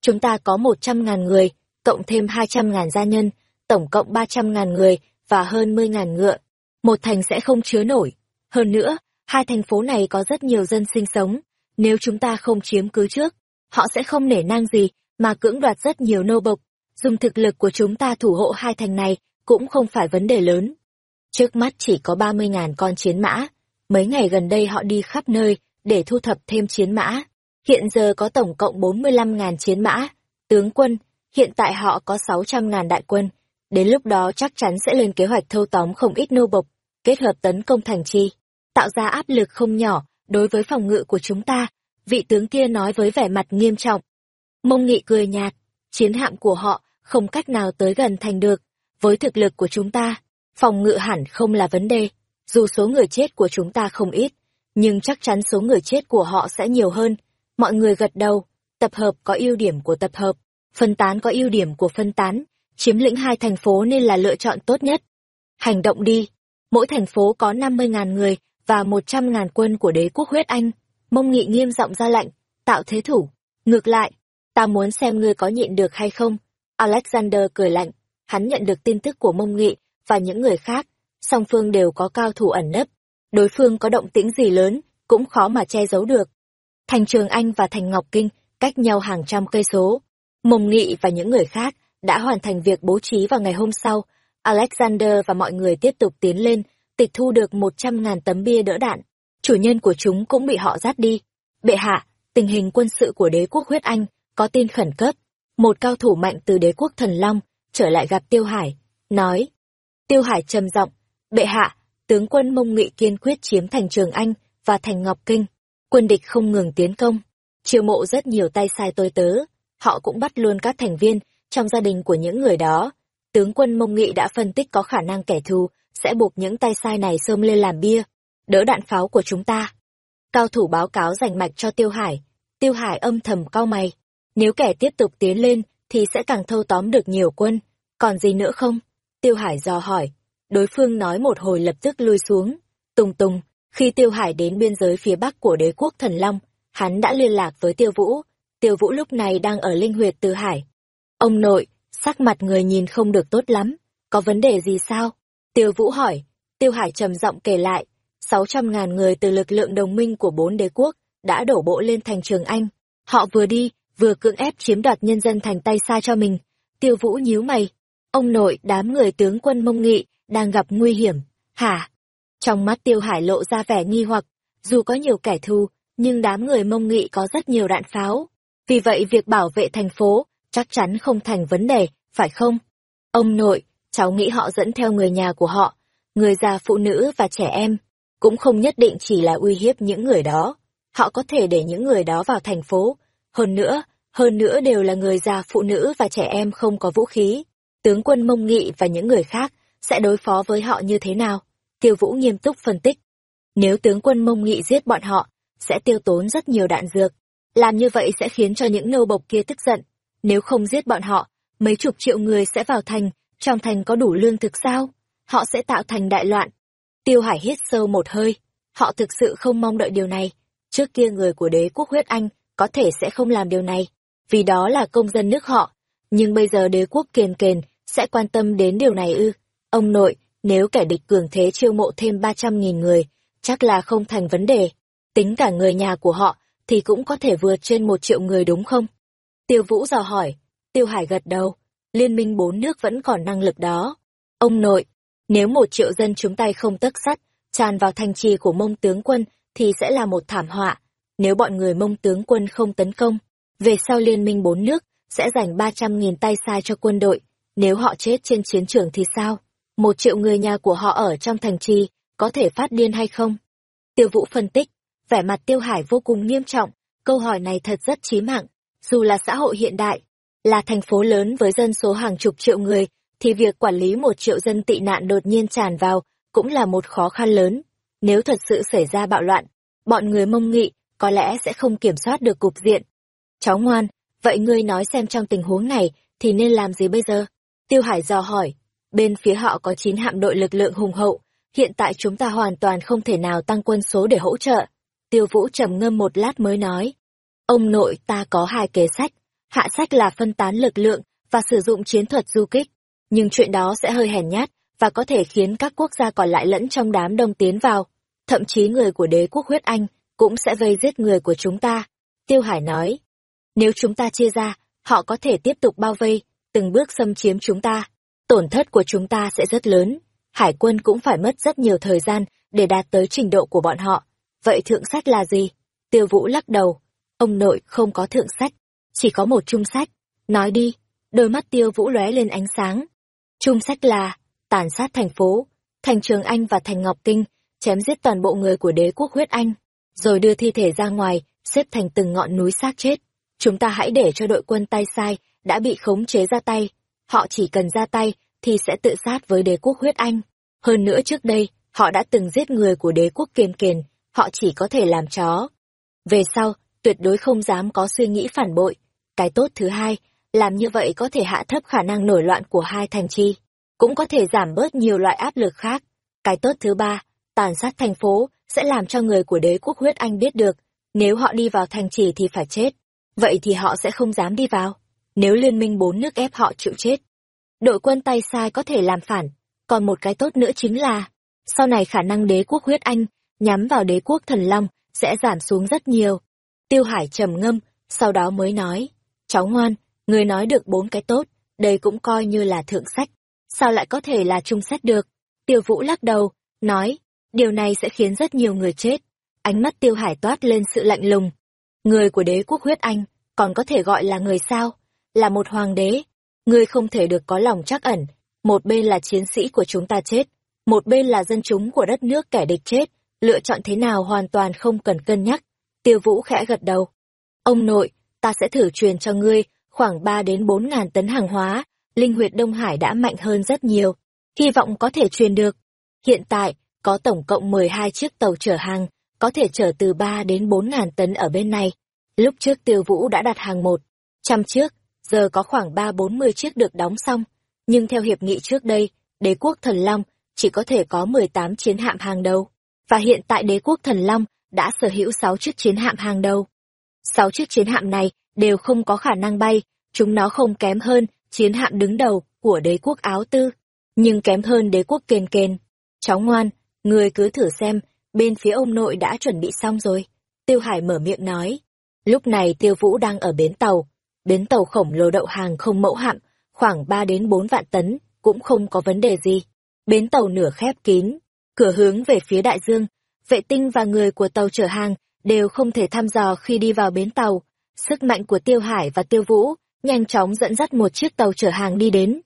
chúng ta có một trăm ngàn người, cộng thêm hai trăm ngàn gia nhân, tổng cộng ba trăm ngàn người và hơn mươi ngàn ngựa. Một thành sẽ không chứa nổi. Hơn nữa, hai thành phố này có rất nhiều dân sinh sống. Nếu chúng ta không chiếm cứ trước, họ sẽ không nể nang gì mà cưỡng đoạt rất nhiều nô bộc. Dùng thực lực của chúng ta thủ hộ hai thành này cũng không phải vấn đề lớn. Trước mắt chỉ có 30.000 con chiến mã. Mấy ngày gần đây họ đi khắp nơi để thu thập thêm chiến mã. Hiện giờ có tổng cộng 45.000 chiến mã. Tướng quân, hiện tại họ có sáu trăm ngàn đại quân. Đến lúc đó chắc chắn sẽ lên kế hoạch thâu tóm không ít nô bộc, kết hợp tấn công thành chi, tạo ra áp lực không nhỏ đối với phòng ngự của chúng ta vị tướng kia nói với vẻ mặt nghiêm trọng. Mông nghị cười nhạt, chiến hạm của họ không cách nào tới gần thành được, với thực lực của chúng ta, phòng ngự hẳn không là vấn đề, dù số người chết của chúng ta không ít, nhưng chắc chắn số người chết của họ sẽ nhiều hơn. Mọi người gật đầu, tập hợp có ưu điểm của tập hợp, phân tán có ưu điểm của phân tán, chiếm lĩnh hai thành phố nên là lựa chọn tốt nhất. hành động đi. Mỗi thành phố có 50.000 người và 100.000 quân của đế quốc huyết Anh. Mông Nghị nghiêm giọng ra lệnh, tạo thế thủ. Ngược lại, ta muốn xem ngươi có nhịn được hay không. Alexander cười lạnh, hắn nhận được tin tức của Mông Nghị và những người khác, song phương đều có cao thủ ẩn nấp. Đối phương có động tĩnh gì lớn, cũng khó mà che giấu được. Thành Trường Anh và Thành Ngọc Kinh cách nhau hàng trăm cây số. Mông Nghị và những người khác đã hoàn thành việc bố trí vào ngày hôm sau. Alexander và mọi người tiếp tục tiến lên, tịch thu được một trăm ngàn tấm bia đỡ đạn. Chủ nhân của chúng cũng bị họ dắt đi. Bệ hạ, tình hình quân sự của đế quốc huyết Anh có tin khẩn cấp. Một cao thủ mạnh từ đế quốc thần Long trở lại gặp Tiêu Hải, nói. Tiêu Hải trầm giọng, bệ hạ, tướng quân mông nghị kiên quyết chiếm thành Trường Anh và thành Ngọc Kinh. Quân địch không ngừng tiến công, chiêu mộ rất nhiều tay sai tôi tớ. Họ cũng bắt luôn các thành viên trong gia đình của những người đó. Tướng quân mông nghị đã phân tích có khả năng kẻ thù sẽ buộc những tay sai này xông lên làm bia, đỡ đạn pháo của chúng ta. Cao thủ báo cáo rành mạch cho Tiêu Hải. Tiêu Hải âm thầm cau mày. Nếu kẻ tiếp tục tiến lên, thì sẽ càng thâu tóm được nhiều quân. Còn gì nữa không? Tiêu Hải dò hỏi. Đối phương nói một hồi lập tức lui xuống. Tùng tùng, khi Tiêu Hải đến biên giới phía bắc của đế quốc Thần Long, hắn đã liên lạc với Tiêu Vũ. Tiêu Vũ lúc này đang ở linh huyệt Từ Hải. Ông nội, sắc mặt người nhìn không được tốt lắm. Có vấn đề gì sao? Tiêu Vũ hỏi. Tiêu Hải trầm giọng kể lại. 600.000 người từ lực lượng đồng minh của bốn đế quốc đã đổ bộ lên thành Trường Anh. Họ vừa đi, vừa cưỡng ép chiếm đoạt nhân dân thành tay xa cho mình. Tiêu Vũ nhíu mày. Ông nội, đám người tướng quân mông nghị, đang gặp nguy hiểm. Hả? Trong mắt Tiêu Hải lộ ra vẻ nghi hoặc, dù có nhiều kẻ thù, nhưng đám người mông nghị có rất nhiều đạn pháo. Vì vậy việc bảo vệ thành phố chắc chắn không thành vấn đề, phải không? Ông nội, cháu nghĩ họ dẫn theo người nhà của họ, người già phụ nữ và trẻ em, cũng không nhất định chỉ là uy hiếp những người đó. Họ có thể để những người đó vào thành phố. Hơn nữa, hơn nữa đều là người già phụ nữ và trẻ em không có vũ khí. Tướng quân Mông Nghị và những người khác sẽ đối phó với họ như thế nào? Tiêu Vũ nghiêm túc phân tích. Nếu tướng quân Mông Nghị giết bọn họ, sẽ tiêu tốn rất nhiều đạn dược. Làm như vậy sẽ khiến cho những nô bộc kia tức giận. Nếu không giết bọn họ, mấy chục triệu người sẽ vào thành, trong thành có đủ lương thực sao? Họ sẽ tạo thành đại loạn. Tiêu Hải hít sâu một hơi. Họ thực sự không mong đợi điều này. Trước kia người của đế quốc huyết Anh có thể sẽ không làm điều này, vì đó là công dân nước họ. Nhưng bây giờ đế quốc kiền kền sẽ quan tâm đến điều này ư. Ông nội, nếu kẻ địch cường thế chiêu mộ thêm 300.000 người, chắc là không thành vấn đề. Tính cả người nhà của họ, thì cũng có thể vượt trên một triệu người đúng không? Tiêu Vũ dò hỏi, Tiêu Hải gật đầu, liên minh bốn nước vẫn còn năng lực đó. Ông nội, nếu một triệu dân chúng tay không tấc sắt, tràn vào thành trì của mông tướng quân, thì sẽ là một thảm họa. Nếu bọn người mông tướng quân không tấn công, về sau liên minh bốn nước, sẽ dành 300.000 tay sai cho quân đội. Nếu họ chết trên chiến trường thì sao? Một triệu người nhà của họ ở trong thành trì, có thể phát điên hay không? Tiêu Vũ phân tích, vẻ mặt Tiêu Hải vô cùng nghiêm trọng, câu hỏi này thật rất chí mạng. Dù là xã hội hiện đại, là thành phố lớn với dân số hàng chục triệu người, thì việc quản lý một triệu dân tị nạn đột nhiên tràn vào cũng là một khó khăn lớn. Nếu thật sự xảy ra bạo loạn, bọn người mông nghị có lẽ sẽ không kiểm soát được cục diện. Cháu ngoan, vậy ngươi nói xem trong tình huống này thì nên làm gì bây giờ? Tiêu Hải dò hỏi, bên phía họ có 9 hạm đội lực lượng hùng hậu, hiện tại chúng ta hoàn toàn không thể nào tăng quân số để hỗ trợ. Tiêu Vũ trầm ngâm một lát mới nói, ông nội ta có hai kế sách, hạ sách là phân tán lực lượng và sử dụng chiến thuật du kích, nhưng chuyện đó sẽ hơi hèn nhát và có thể khiến các quốc gia còn lại lẫn trong đám đông tiến vào, thậm chí người của đế quốc huyết Anh cũng sẽ vây giết người của chúng ta. Tiêu Hải nói, nếu chúng ta chia ra, họ có thể tiếp tục bao vây, từng bước xâm chiếm chúng ta. Tổn thất của chúng ta sẽ rất lớn. Hải quân cũng phải mất rất nhiều thời gian để đạt tới trình độ của bọn họ. Vậy thượng sách là gì? Tiêu Vũ lắc đầu. Ông nội không có thượng sách, chỉ có một trung sách. Nói đi. Đôi mắt Tiêu Vũ lóe lên ánh sáng. Trung sách là tàn sát thành phố, thành Trường Anh và thành Ngọc Kinh, chém giết toàn bộ người của đế quốc huyết Anh, rồi đưa thi thể ra ngoài, xếp thành từng ngọn núi xác chết. Chúng ta hãy để cho đội quân tay sai đã bị khống chế ra tay. Họ chỉ cần ra tay thì sẽ tự sát với đế quốc huyết Anh. Hơn nữa trước đây, họ đã từng giết người của đế quốc kiên kiền, họ chỉ có thể làm chó. Về sau, tuyệt đối không dám có suy nghĩ phản bội. Cái tốt thứ hai, làm như vậy có thể hạ thấp khả năng nổi loạn của hai thành chi. cũng có thể giảm bớt nhiều loại áp lực khác. Cái tốt thứ ba, tàn sát thành phố sẽ làm cho người của đế quốc huyết anh biết được, nếu họ đi vào thành trì thì phải chết. Vậy thì họ sẽ không dám đi vào. Nếu liên minh bốn nước ép họ chịu chết. Đội quân tay sai có thể làm phản. Còn một cái tốt nữa chính là, sau này khả năng đế quốc huyết anh nhắm vào đế quốc thần long sẽ giảm xuống rất nhiều. Tiêu Hải trầm ngâm, sau đó mới nói, cháu ngoan, người nói được bốn cái tốt, đây cũng coi như là thượng sách. Sao lại có thể là trung sách được? Tiêu Vũ lắc đầu, nói, điều này sẽ khiến rất nhiều người chết. Ánh mắt Tiêu Hải toát lên sự lạnh lùng. Người của đế quốc huyết anh, còn có thể gọi là người sao? Là một hoàng đế. Người không thể được có lòng chắc ẩn. Một bên là chiến sĩ của chúng ta chết, một bên là dân chúng của đất nước kẻ địch chết. Lựa chọn thế nào hoàn toàn không cần cân nhắc. Tiêu Vũ khẽ gật đầu. Ông nội, ta sẽ thử truyền cho ngươi khoảng 3 đến 4 ngàn tấn hàng hóa, linh huyệt Đông Hải đã mạnh hơn rất nhiều, hy vọng có thể truyền được. Hiện tại, có tổng cộng 12 chiếc tàu chở hàng, có thể chở từ 3 đến 4 ngàn tấn ở bên này. Lúc trước Tiêu Vũ đã đặt hàng một, trăm chiếc, giờ có khoảng 3-40 chiếc được đóng xong. Nhưng theo hiệp nghị trước đây, đế quốc Thần Long chỉ có thể có 18 chiến hạm hàng đầu. Và hiện tại đế quốc Thần Long đã sở hữu 6 chiếc chiến hạm hàng đầu. 6 chiếc chiến hạm này đều không có khả năng bay, chúng nó không kém hơn chiến hạm đứng đầu của đế quốc áo tư, nhưng kém hơn đế quốc kền kền. Cháu ngoan, người cứ thử xem, bên phía ông nội đã chuẩn bị xong rồi. Tiêu Hải mở miệng nói. Lúc này Tiêu Vũ đang ở bến tàu. Bến tàu khổng lồ đậu hàng không mẫu hạm, khoảng 3 đến 4 vạn tấn, cũng không có vấn đề gì. Bến tàu nửa khép kín, cửa hướng về phía đại dương. Vệ tinh và người của tàu chở hàng đều không thể thăm dò khi đi vào bến tàu. Sức mạnh của Tiêu Hải và Tiêu Vũ nhanh chóng dẫn dắt một chiếc tàu chở hàng đi đến.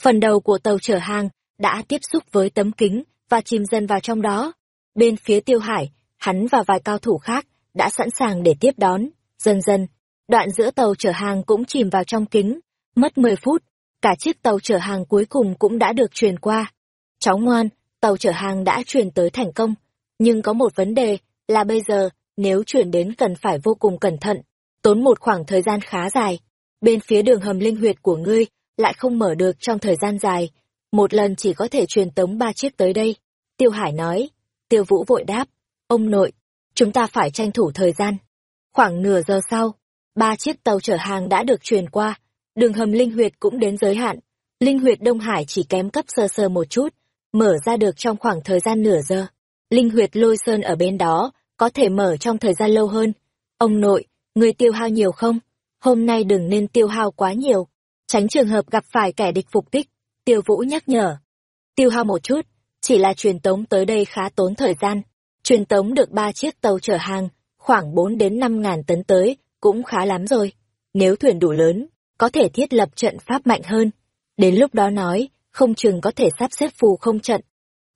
Phần đầu của tàu chở hàng đã tiếp xúc với tấm kính và chìm dần vào trong đó. Bên phía Tiêu Hải, hắn và vài cao thủ khác đã sẵn sàng để tiếp đón. Dần dần, đoạn giữa tàu chở hàng cũng chìm vào trong kính. Mất 10 phút, cả chiếc tàu chở hàng cuối cùng cũng đã được truyền qua. Cháu ngoan, tàu chở hàng đã truyền tới thành công. Nhưng có một vấn đề là bây giờ, nếu chuyển đến cần phải vô cùng cẩn thận, tốn một khoảng thời gian khá dài. Bên phía đường hầm linh huyệt của ngươi lại không mở được trong thời gian dài, một lần chỉ có thể truyền tống ba chiếc tới đây. Tiêu Hải nói, Tiêu Vũ vội đáp, ông nội, chúng ta phải tranh thủ thời gian. Khoảng nửa giờ sau, ba chiếc tàu chở hàng đã được truyền qua, đường hầm linh huyệt cũng đến giới hạn. Linh huyệt Đông Hải chỉ kém cấp sơ sơ một chút, mở ra được trong khoảng thời gian nửa giờ. Linh huyệt lôi sơn ở bên đó, có thể mở trong thời gian lâu hơn. Ông nội, người tiêu hao nhiều không? Hôm nay đừng nên tiêu hao quá nhiều, tránh trường hợp gặp phải kẻ địch phục kích. Tiêu Vũ nhắc nhở. Tiêu hao một chút, chỉ là truyền tống tới đây khá tốn thời gian. Truyền tống được ba chiếc tàu chở hàng, khoảng 4 đến 5 ngàn tấn tới, cũng khá lắm rồi. Nếu thuyền đủ lớn, có thể thiết lập trận pháp mạnh hơn. Đến lúc đó nói, không chừng có thể sắp xếp phù không trận.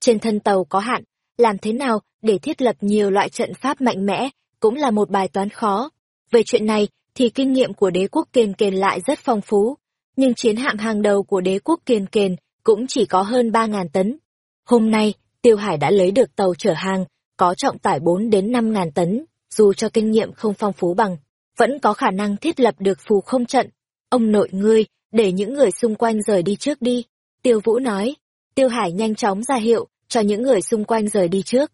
Trên thân tàu có hạn, làm thế nào để thiết lập nhiều loại trận pháp mạnh mẽ, cũng là một bài toán khó. Về chuyện này, thì kinh nghiệm của đế quốc kiền kền lại rất phong phú, nhưng chiến hạm hàng đầu của đế quốc kiền kền cũng chỉ có hơn 3.000 tấn. Hôm nay, Tiêu Hải đã lấy được tàu chở hàng, có trọng tải 4 đến 5.000 tấn, dù cho kinh nghiệm không phong phú bằng, vẫn có khả năng thiết lập được phù không trận. Ông nội ngươi, để những người xung quanh rời đi trước đi. Tiêu Vũ nói, Tiêu Hải nhanh chóng ra hiệu, cho những người xung quanh rời đi trước.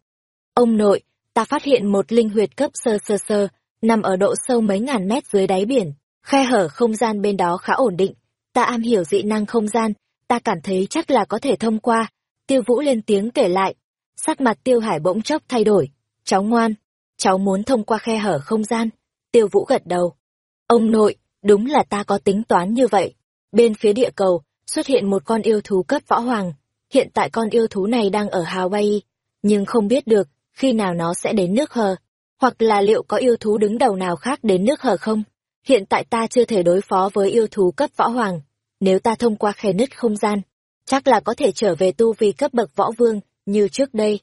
Ông nội, ta phát hiện một linh huyệt cấp sơ sơ sơ, nằm ở độ sâu mấy ngàn mét dưới đáy biển, khe hở không gian bên đó khá ổn định. Ta am hiểu dị năng không gian, ta cảm thấy chắc là có thể thông qua. Tiêu Vũ lên tiếng kể lại. Sắc mặt Tiêu Hải bỗng chốc thay đổi. Cháu ngoan, cháu muốn thông qua khe hở không gian. Tiêu Vũ gật đầu. Ông nội, đúng là ta có tính toán như vậy. Bên phía địa cầu, xuất hiện một con yêu thú cấp võ hoàng. Hiện tại con yêu thú này đang ở Hawaii, nhưng không biết được khi nào nó sẽ đến nước hờ hoặc là liệu có yêu thú đứng đầu nào khác đến nước hở không? Hiện tại ta chưa thể đối phó với yêu thú cấp võ hoàng, nếu ta thông qua khe nứt không gian, chắc là có thể trở về tu vi cấp bậc võ vương như trước đây.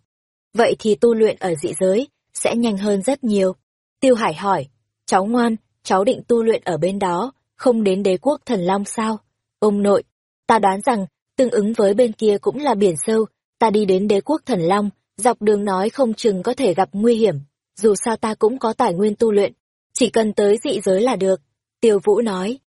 Vậy thì tu luyện ở dị giới sẽ nhanh hơn rất nhiều. Tiêu Hải hỏi, cháu ngoan, cháu định tu luyện ở bên đó, không đến đế quốc thần long sao? Ông nội, ta đoán rằng, tương ứng với bên kia cũng là biển sâu, ta đi đến đế quốc thần long, dọc đường nói không chừng có thể gặp nguy hiểm dù sao ta cũng có tài nguyên tu luyện, chỉ cần tới dị giới là được. Tiêu Vũ nói.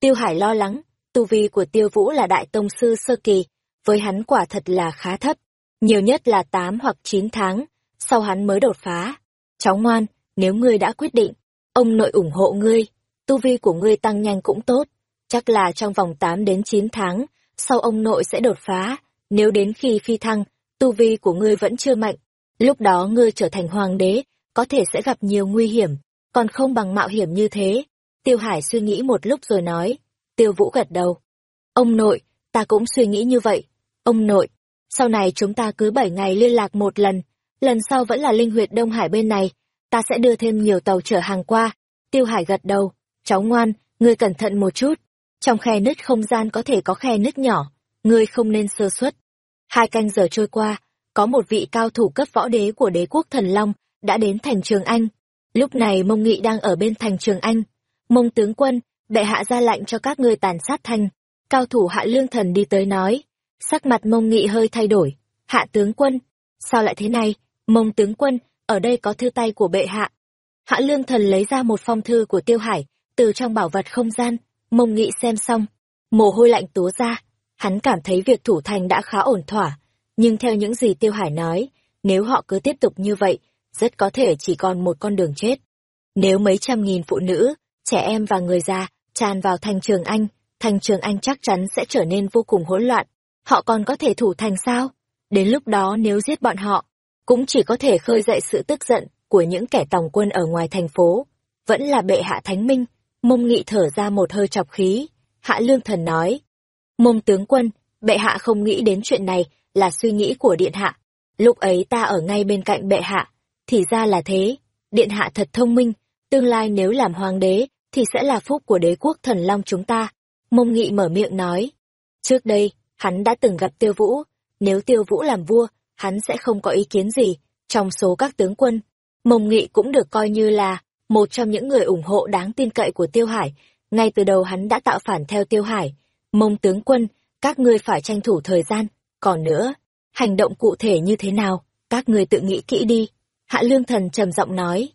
Tiêu Hải lo lắng, tu vi của Tiêu Vũ là đại tông sư sơ kỳ, với hắn quả thật là khá thấp, nhiều nhất là 8 hoặc 9 tháng, sau hắn mới đột phá. Cháu ngoan, nếu ngươi đã quyết định, ông nội ủng hộ ngươi, tu vi của ngươi tăng nhanh cũng tốt, chắc là trong vòng 8 đến 9 tháng, sau ông nội sẽ đột phá, nếu đến khi phi thăng, tu vi của ngươi vẫn chưa mạnh, lúc đó ngươi trở thành hoàng đế, có thể sẽ gặp nhiều nguy hiểm, còn không bằng mạo hiểm như thế. Tiêu Hải suy nghĩ một lúc rồi nói, Tiêu Vũ gật đầu. Ông nội, ta cũng suy nghĩ như vậy. Ông nội, sau này chúng ta cứ 7 ngày liên lạc một lần, lần sau vẫn là linh huyệt Đông Hải bên này, ta sẽ đưa thêm nhiều tàu chở hàng qua. Tiêu Hải gật đầu, cháu ngoan, ngươi cẩn thận một chút. Trong khe nứt không gian có thể có khe nứt nhỏ, ngươi không nên sơ suất. Hai canh giờ trôi qua, có một vị cao thủ cấp võ đế của đế quốc thần Long đã đến thành Trường Anh. Lúc này Mông Nghị đang ở bên thành Trường Anh. Mông tướng quân, bệ hạ ra lệnh cho các ngươi tàn sát thành. Cao thủ hạ lương thần đi tới nói. Sắc mặt Mông Nghị hơi thay đổi. Hạ tướng quân, sao lại thế này? Mông tướng quân, ở đây có thư tay của bệ hạ. Hạ lương thần lấy ra một phong thư của Tiêu Hải, từ trong bảo vật không gian. Mông Nghị xem xong, mồ hôi lạnh túa ra. Hắn cảm thấy việc thủ thành đã khá ổn thỏa. Nhưng theo những gì Tiêu Hải nói, nếu họ cứ tiếp tục như vậy, rất có thể chỉ còn một con đường chết. Nếu mấy trăm nghìn phụ nữ, trẻ em và người già tràn vào thành trường Anh, thành trường Anh chắc chắn sẽ trở nên vô cùng hỗn loạn. Họ còn có thể thủ thành sao? Đến lúc đó nếu giết bọn họ, cũng chỉ có thể khơi dậy sự tức giận của những kẻ tòng quân ở ngoài thành phố. Vẫn là bệ hạ thánh minh, mông nghị thở ra một hơi chọc khí. Hạ lương thần nói, mông tướng quân, bệ hạ không nghĩ đến chuyện này là suy nghĩ của điện hạ. Lúc ấy ta ở ngay bên cạnh bệ hạ, thì ra là thế, điện hạ thật thông minh, tương lai nếu làm hoàng đế, thì sẽ là phúc của đế quốc thần long chúng ta. Mông Nghị mở miệng nói. Trước đây, hắn đã từng gặp Tiêu Vũ, nếu Tiêu Vũ làm vua, hắn sẽ không có ý kiến gì. Trong số các tướng quân, Mông Nghị cũng được coi như là một trong những người ủng hộ đáng tin cậy của Tiêu Hải. Ngay từ đầu hắn đã tạo phản theo Tiêu Hải. Mông tướng quân, các ngươi phải tranh thủ thời gian. Còn nữa, hành động cụ thể như thế nào, các ngươi tự nghĩ kỹ đi. Hạ Lương Thần trầm giọng nói.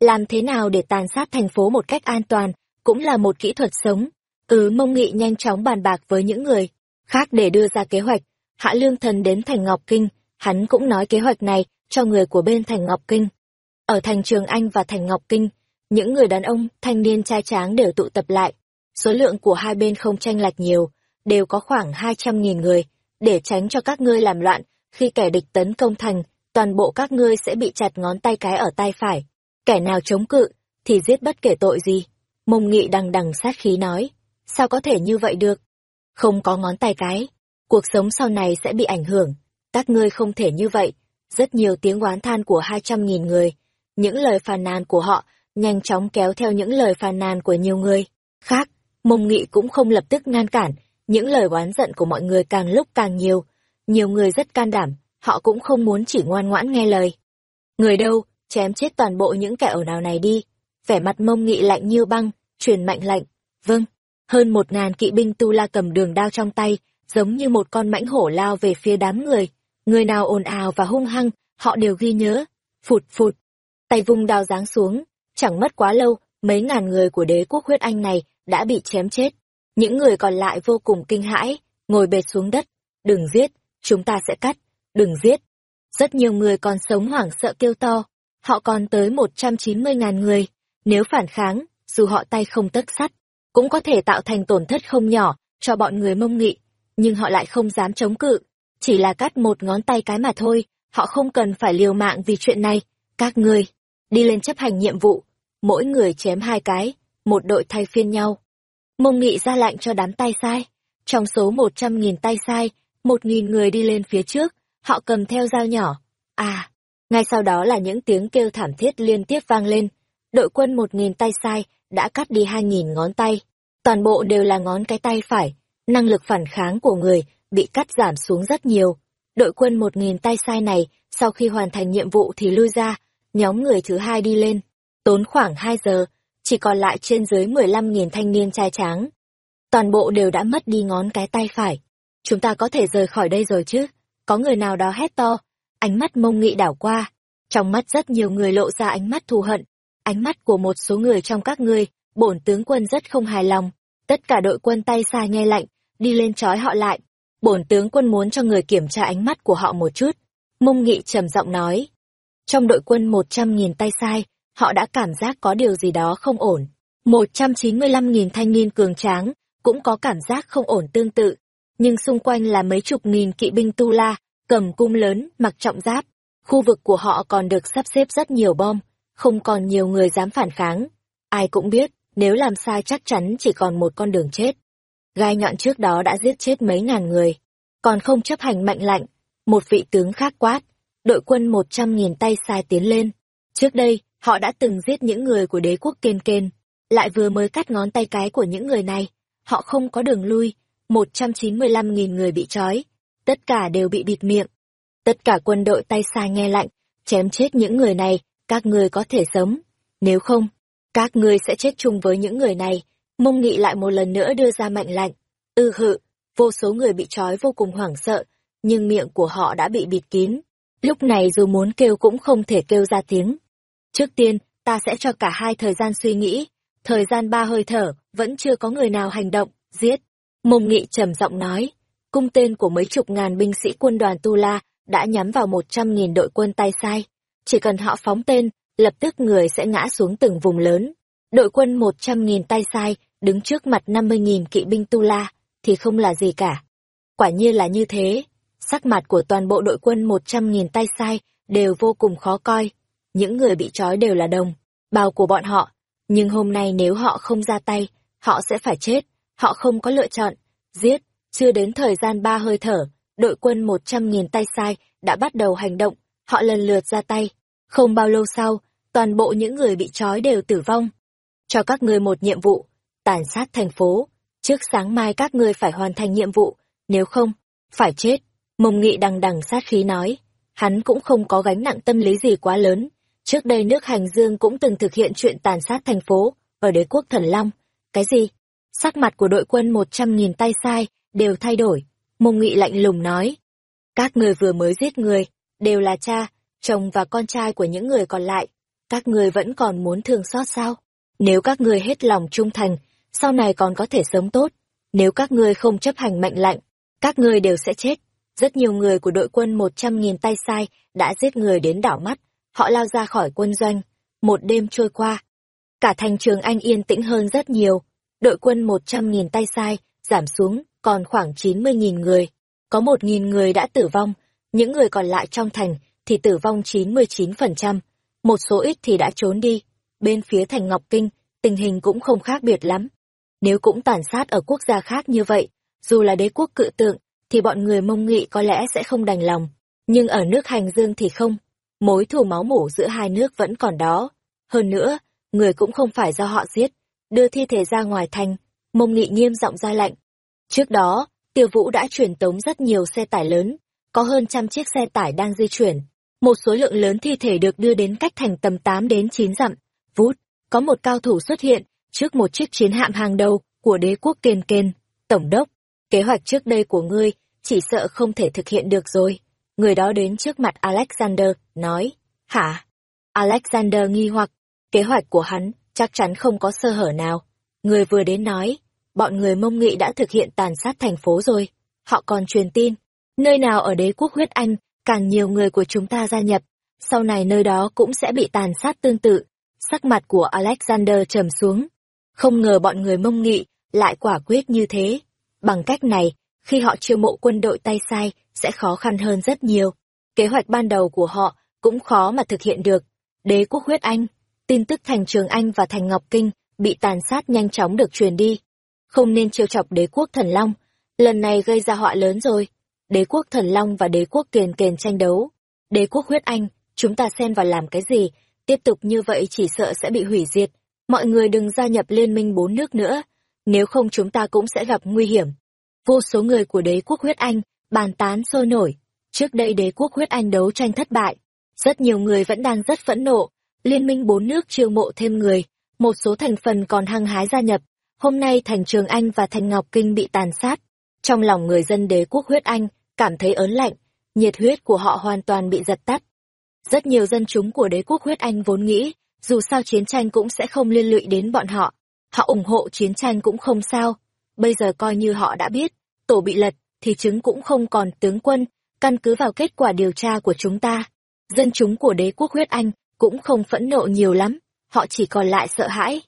Làm thế nào để tàn sát thành phố một cách an toàn, cũng là một kỹ thuật sống. Ừ mông nghị nhanh chóng bàn bạc với những người khác để đưa ra kế hoạch. Hạ Lương Thần đến thành Ngọc Kinh, hắn cũng nói kế hoạch này cho người của bên thành Ngọc Kinh. Ở thành Trường Anh và thành Ngọc Kinh, những người đàn ông, thanh niên trai tráng đều tụ tập lại. Số lượng của hai bên không tranh lệch nhiều, đều có khoảng hai trăm nghìn người, để tránh cho các ngươi làm loạn khi kẻ địch tấn công thành toàn bộ các ngươi sẽ bị chặt ngón tay cái ở tay phải. Kẻ nào chống cự, thì giết bất kể tội gì. Mông nghị đằng đằng sát khí nói, sao có thể như vậy được? Không có ngón tay cái, cuộc sống sau này sẽ bị ảnh hưởng. Các ngươi không thể như vậy. Rất nhiều tiếng oán than của hai trăm nghìn người. Những lời phàn nàn của họ nhanh chóng kéo theo những lời phàn nàn của nhiều người. Khác, mông nghị cũng không lập tức ngăn cản, những lời oán giận của mọi người càng lúc càng nhiều. Nhiều người rất can đảm, họ cũng không muốn chỉ ngoan ngoãn nghe lời. Người đâu, chém chết toàn bộ những kẻ ở nào này đi. Vẻ mặt mông nghị lạnh như băng, truyền mạnh lệnh. Vâng, hơn một ngàn kỵ binh tu la cầm đường đao trong tay, giống như một con mãnh hổ lao về phía đám người. Người nào ồn ào và hung hăng, họ đều ghi nhớ. Phụt phụt, tay vung đao giáng xuống, chẳng mất quá lâu, mấy ngàn người của đế quốc huyết anh này đã bị chém chết. Những người còn lại vô cùng kinh hãi, ngồi bệt xuống đất. Đừng giết, chúng ta sẽ cắt, đừng giết. Rất nhiều người còn sống hoảng sợ kêu to, họ còn tới 190.000 người, nếu phản kháng, dù họ tay không tấc sắt, cũng có thể tạo thành tổn thất không nhỏ cho bọn người mông nghị, nhưng họ lại không dám chống cự, chỉ là cắt một ngón tay cái mà thôi, họ không cần phải liều mạng vì chuyện này, các ngươi, đi lên chấp hành nhiệm vụ, mỗi người chém hai cái, một đội thay phiên nhau. Mông nghị ra lệnh cho đám tay sai, trong số 100.000 tay sai, 1.000 người đi lên phía trước, họ cầm theo dao nhỏ. À, ngay sau đó là những tiếng kêu thảm thiết liên tiếp vang lên. Đội quân một nghìn tay sai đã cắt đi hai nghìn ngón tay. Toàn bộ đều là ngón cái tay phải. Năng lực phản kháng của người bị cắt giảm xuống rất nhiều. Đội quân một nghìn tay sai này, sau khi hoàn thành nhiệm vụ thì lui ra, nhóm người thứ hai đi lên. Tốn khoảng hai giờ, chỉ còn lại trên dưới mười lăm nghìn thanh niên trai tráng. Toàn bộ đều đã mất đi ngón cái tay phải. Chúng ta có thể rời khỏi đây rồi chứ? Có người nào đó hét to, ánh mắt mông nghị đảo qua. Trong mắt rất nhiều người lộ ra ánh mắt thù hận. Ánh mắt của một số người trong các ngươi, bổn tướng quân rất không hài lòng. Tất cả đội quân tay sai nghe lạnh, đi lên trói họ lại. bổn tướng quân muốn cho người kiểm tra ánh mắt của họ một chút. Mông Nghị trầm giọng nói. Trong đội quân một trăm nghìn tay sai, họ đã cảm giác có điều gì đó không ổn. Một trăm chín mươi lăm nghìn thanh niên cường tráng, cũng có cảm giác không ổn tương tự. Nhưng xung quanh là mấy chục nghìn kỵ binh tu la, cầm cung lớn, mặc trọng giáp. Khu vực của họ còn được sắp xếp rất nhiều bom, không còn nhiều người dám phản kháng. Ai cũng biết, nếu làm sai chắc chắn chỉ còn một con đường chết. Gai nhọn trước đó đã giết chết mấy ngàn người, còn không chấp hành mệnh lệnh. Một vị tướng khác quát, đội quân một trăm nghìn tay sai tiến lên. Trước đây, họ đã từng giết những người của đế quốc kên kên, lại vừa mới cắt ngón tay cái của những người này. Họ không có đường lui, một trăm chín mươi lăm nghìn người bị trói, tất cả đều bị bịt miệng. Tất cả quân đội tay sai nghe lạnh, chém chết những người này, các người có thể sống. Nếu không, các ngươi sẽ chết chung với những người này. Mông Nghị lại một lần nữa đưa ra mệnh lệnh. Ư hự, vô số người bị trói vô cùng hoảng sợ, nhưng miệng của họ đã bị bịt kín. Lúc này dù muốn kêu cũng không thể kêu ra tiếng. Trước tiên, ta sẽ cho cả hai thời gian suy nghĩ. Thời gian ba hơi thở, vẫn chưa có người nào hành động, giết. Mông Nghị trầm giọng nói. Cung tên của mấy chục ngàn binh sĩ quân đoàn Tu La đã nhắm vào một trăm nghìn đội quân tay sai. Chỉ cần họ phóng tên, lập tức người sẽ ngã xuống từng vùng lớn. Đội quân một trăm nghìn tay sai, đứng trước mặt năm mươi nghìn kỵ binh Tu La, thì không là gì cả. Quả nhiên là như thế. Sắc mặt của toàn bộ đội quân một trăm nghìn tay sai đều vô cùng khó coi. Những người bị trói đều là đồng, bào của bọn họ. Nhưng hôm nay nếu họ không ra tay, họ sẽ phải chết. Họ không có lựa chọn. Giết, chưa đến thời gian ba hơi thở, đội quân một trăm nghìn tay sai đã bắt đầu hành động. Họ lần lượt ra tay. Không bao lâu sau, toàn bộ những người bị trói đều tử vong. Cho các ngươi một nhiệm vụ, tàn sát thành phố. Trước sáng mai các ngươi phải hoàn thành nhiệm vụ, nếu không, phải chết. Mông Nghị đằng đằng sát khí nói, hắn cũng không có gánh nặng tâm lý gì quá lớn. Trước đây nước Hành Dương cũng từng thực hiện chuyện tàn sát thành phố, ở đế quốc Thần Long. Cái gì? Sắc mặt của đội quân một trăm nghìn tay sai, đều thay đổi. Mông Nghị lạnh lùng nói, các người vừa mới giết người, đều là cha, chồng và con trai của những người còn lại các người vẫn còn muốn thương xót sao? Nếu các người hết lòng trung thành, sau này còn có thể sống tốt. Nếu các ngươi không chấp hành mệnh lệnh, các ngươi đều sẽ chết. Rất nhiều người của đội quân một trăm nghìn tay sai đã giết người đến đảo mắt. Họ lao ra khỏi quân doanh. Một đêm trôi qua. Cả thành trường Anh yên tĩnh hơn rất nhiều. Đội quân một trăm nghìn tay sai giảm xuống còn khoảng chín mươi nghìn người. Có một nghìn người đã tử vong. Những người còn lại trong thành thì tử vong chín mươi chín phần trăm một số ít thì đã trốn đi. Bên phía thành Ngọc Kinh, tình hình cũng không khác biệt lắm. Nếu cũng tàn sát ở quốc gia khác như vậy, dù là đế quốc cự tượng, thì bọn người mông nghị có lẽ sẽ không đành lòng. Nhưng ở nước hành dương thì không. Mối thù máu mủ giữa hai nước vẫn còn đó. Hơn nữa, người cũng không phải do họ giết. Đưa thi thể ra ngoài thành, mông nghị nghiêm giọng ra lạnh. Trước đó, tiêu vũ đã chuyển tống rất nhiều xe tải lớn, có hơn trăm chiếc xe tải đang di chuyển một số lượng lớn thi thể được đưa đến cách thành tầm 8 đến 9 dặm. Vút, có một cao thủ xuất hiện, trước một chiếc chiến hạm hàng đầu của đế quốc kiên kên. Tổng đốc, kế hoạch trước đây của ngươi, chỉ sợ không thể thực hiện được rồi. Người đó đến trước mặt Alexander, nói, hả? Alexander nghi hoặc, kế hoạch của hắn chắc chắn không có sơ hở nào. Người vừa đến nói, bọn người mông nghị đã thực hiện tàn sát thành phố rồi. Họ còn truyền tin, nơi nào ở đế quốc huyết anh càng nhiều người của chúng ta gia nhập, sau này nơi đó cũng sẽ bị tàn sát tương tự. Sắc mặt của Alexander trầm xuống. Không ngờ bọn người mông nghị lại quả quyết như thế. Bằng cách này, khi họ chiêu mộ quân đội tay sai, sẽ khó khăn hơn rất nhiều. Kế hoạch ban đầu của họ cũng khó mà thực hiện được. Đế quốc huyết Anh, tin tức thành Trường Anh và thành Ngọc Kinh bị tàn sát nhanh chóng được truyền đi. Không nên trêu chọc đế quốc thần Long, lần này gây ra họa lớn rồi đế quốc thần long và đế quốc kiền kiền tranh đấu. Đế quốc huyết anh, chúng ta xen vào làm cái gì, tiếp tục như vậy chỉ sợ sẽ bị hủy diệt. Mọi người đừng gia nhập liên minh bốn nước nữa, nếu không chúng ta cũng sẽ gặp nguy hiểm. Vô số người của đế quốc huyết anh, bàn tán sôi nổi. Trước đây đế quốc huyết anh đấu tranh thất bại. Rất nhiều người vẫn đang rất phẫn nộ. Liên minh bốn nước chiêu mộ thêm người, một số thành phần còn hăng hái gia nhập. Hôm nay thành Trường Anh và thành Ngọc Kinh bị tàn sát. Trong lòng người dân đế quốc huyết anh, cảm thấy ớn lạnh, nhiệt huyết của họ hoàn toàn bị giật tắt. Rất nhiều dân chúng của đế quốc huyết Anh vốn nghĩ, dù sao chiến tranh cũng sẽ không liên lụy đến bọn họ. Họ ủng hộ chiến tranh cũng không sao. Bây giờ coi như họ đã biết, tổ bị lật, thì chứng cũng không còn tướng quân, căn cứ vào kết quả điều tra của chúng ta. Dân chúng của đế quốc huyết Anh cũng không phẫn nộ nhiều lắm, họ chỉ còn lại sợ hãi.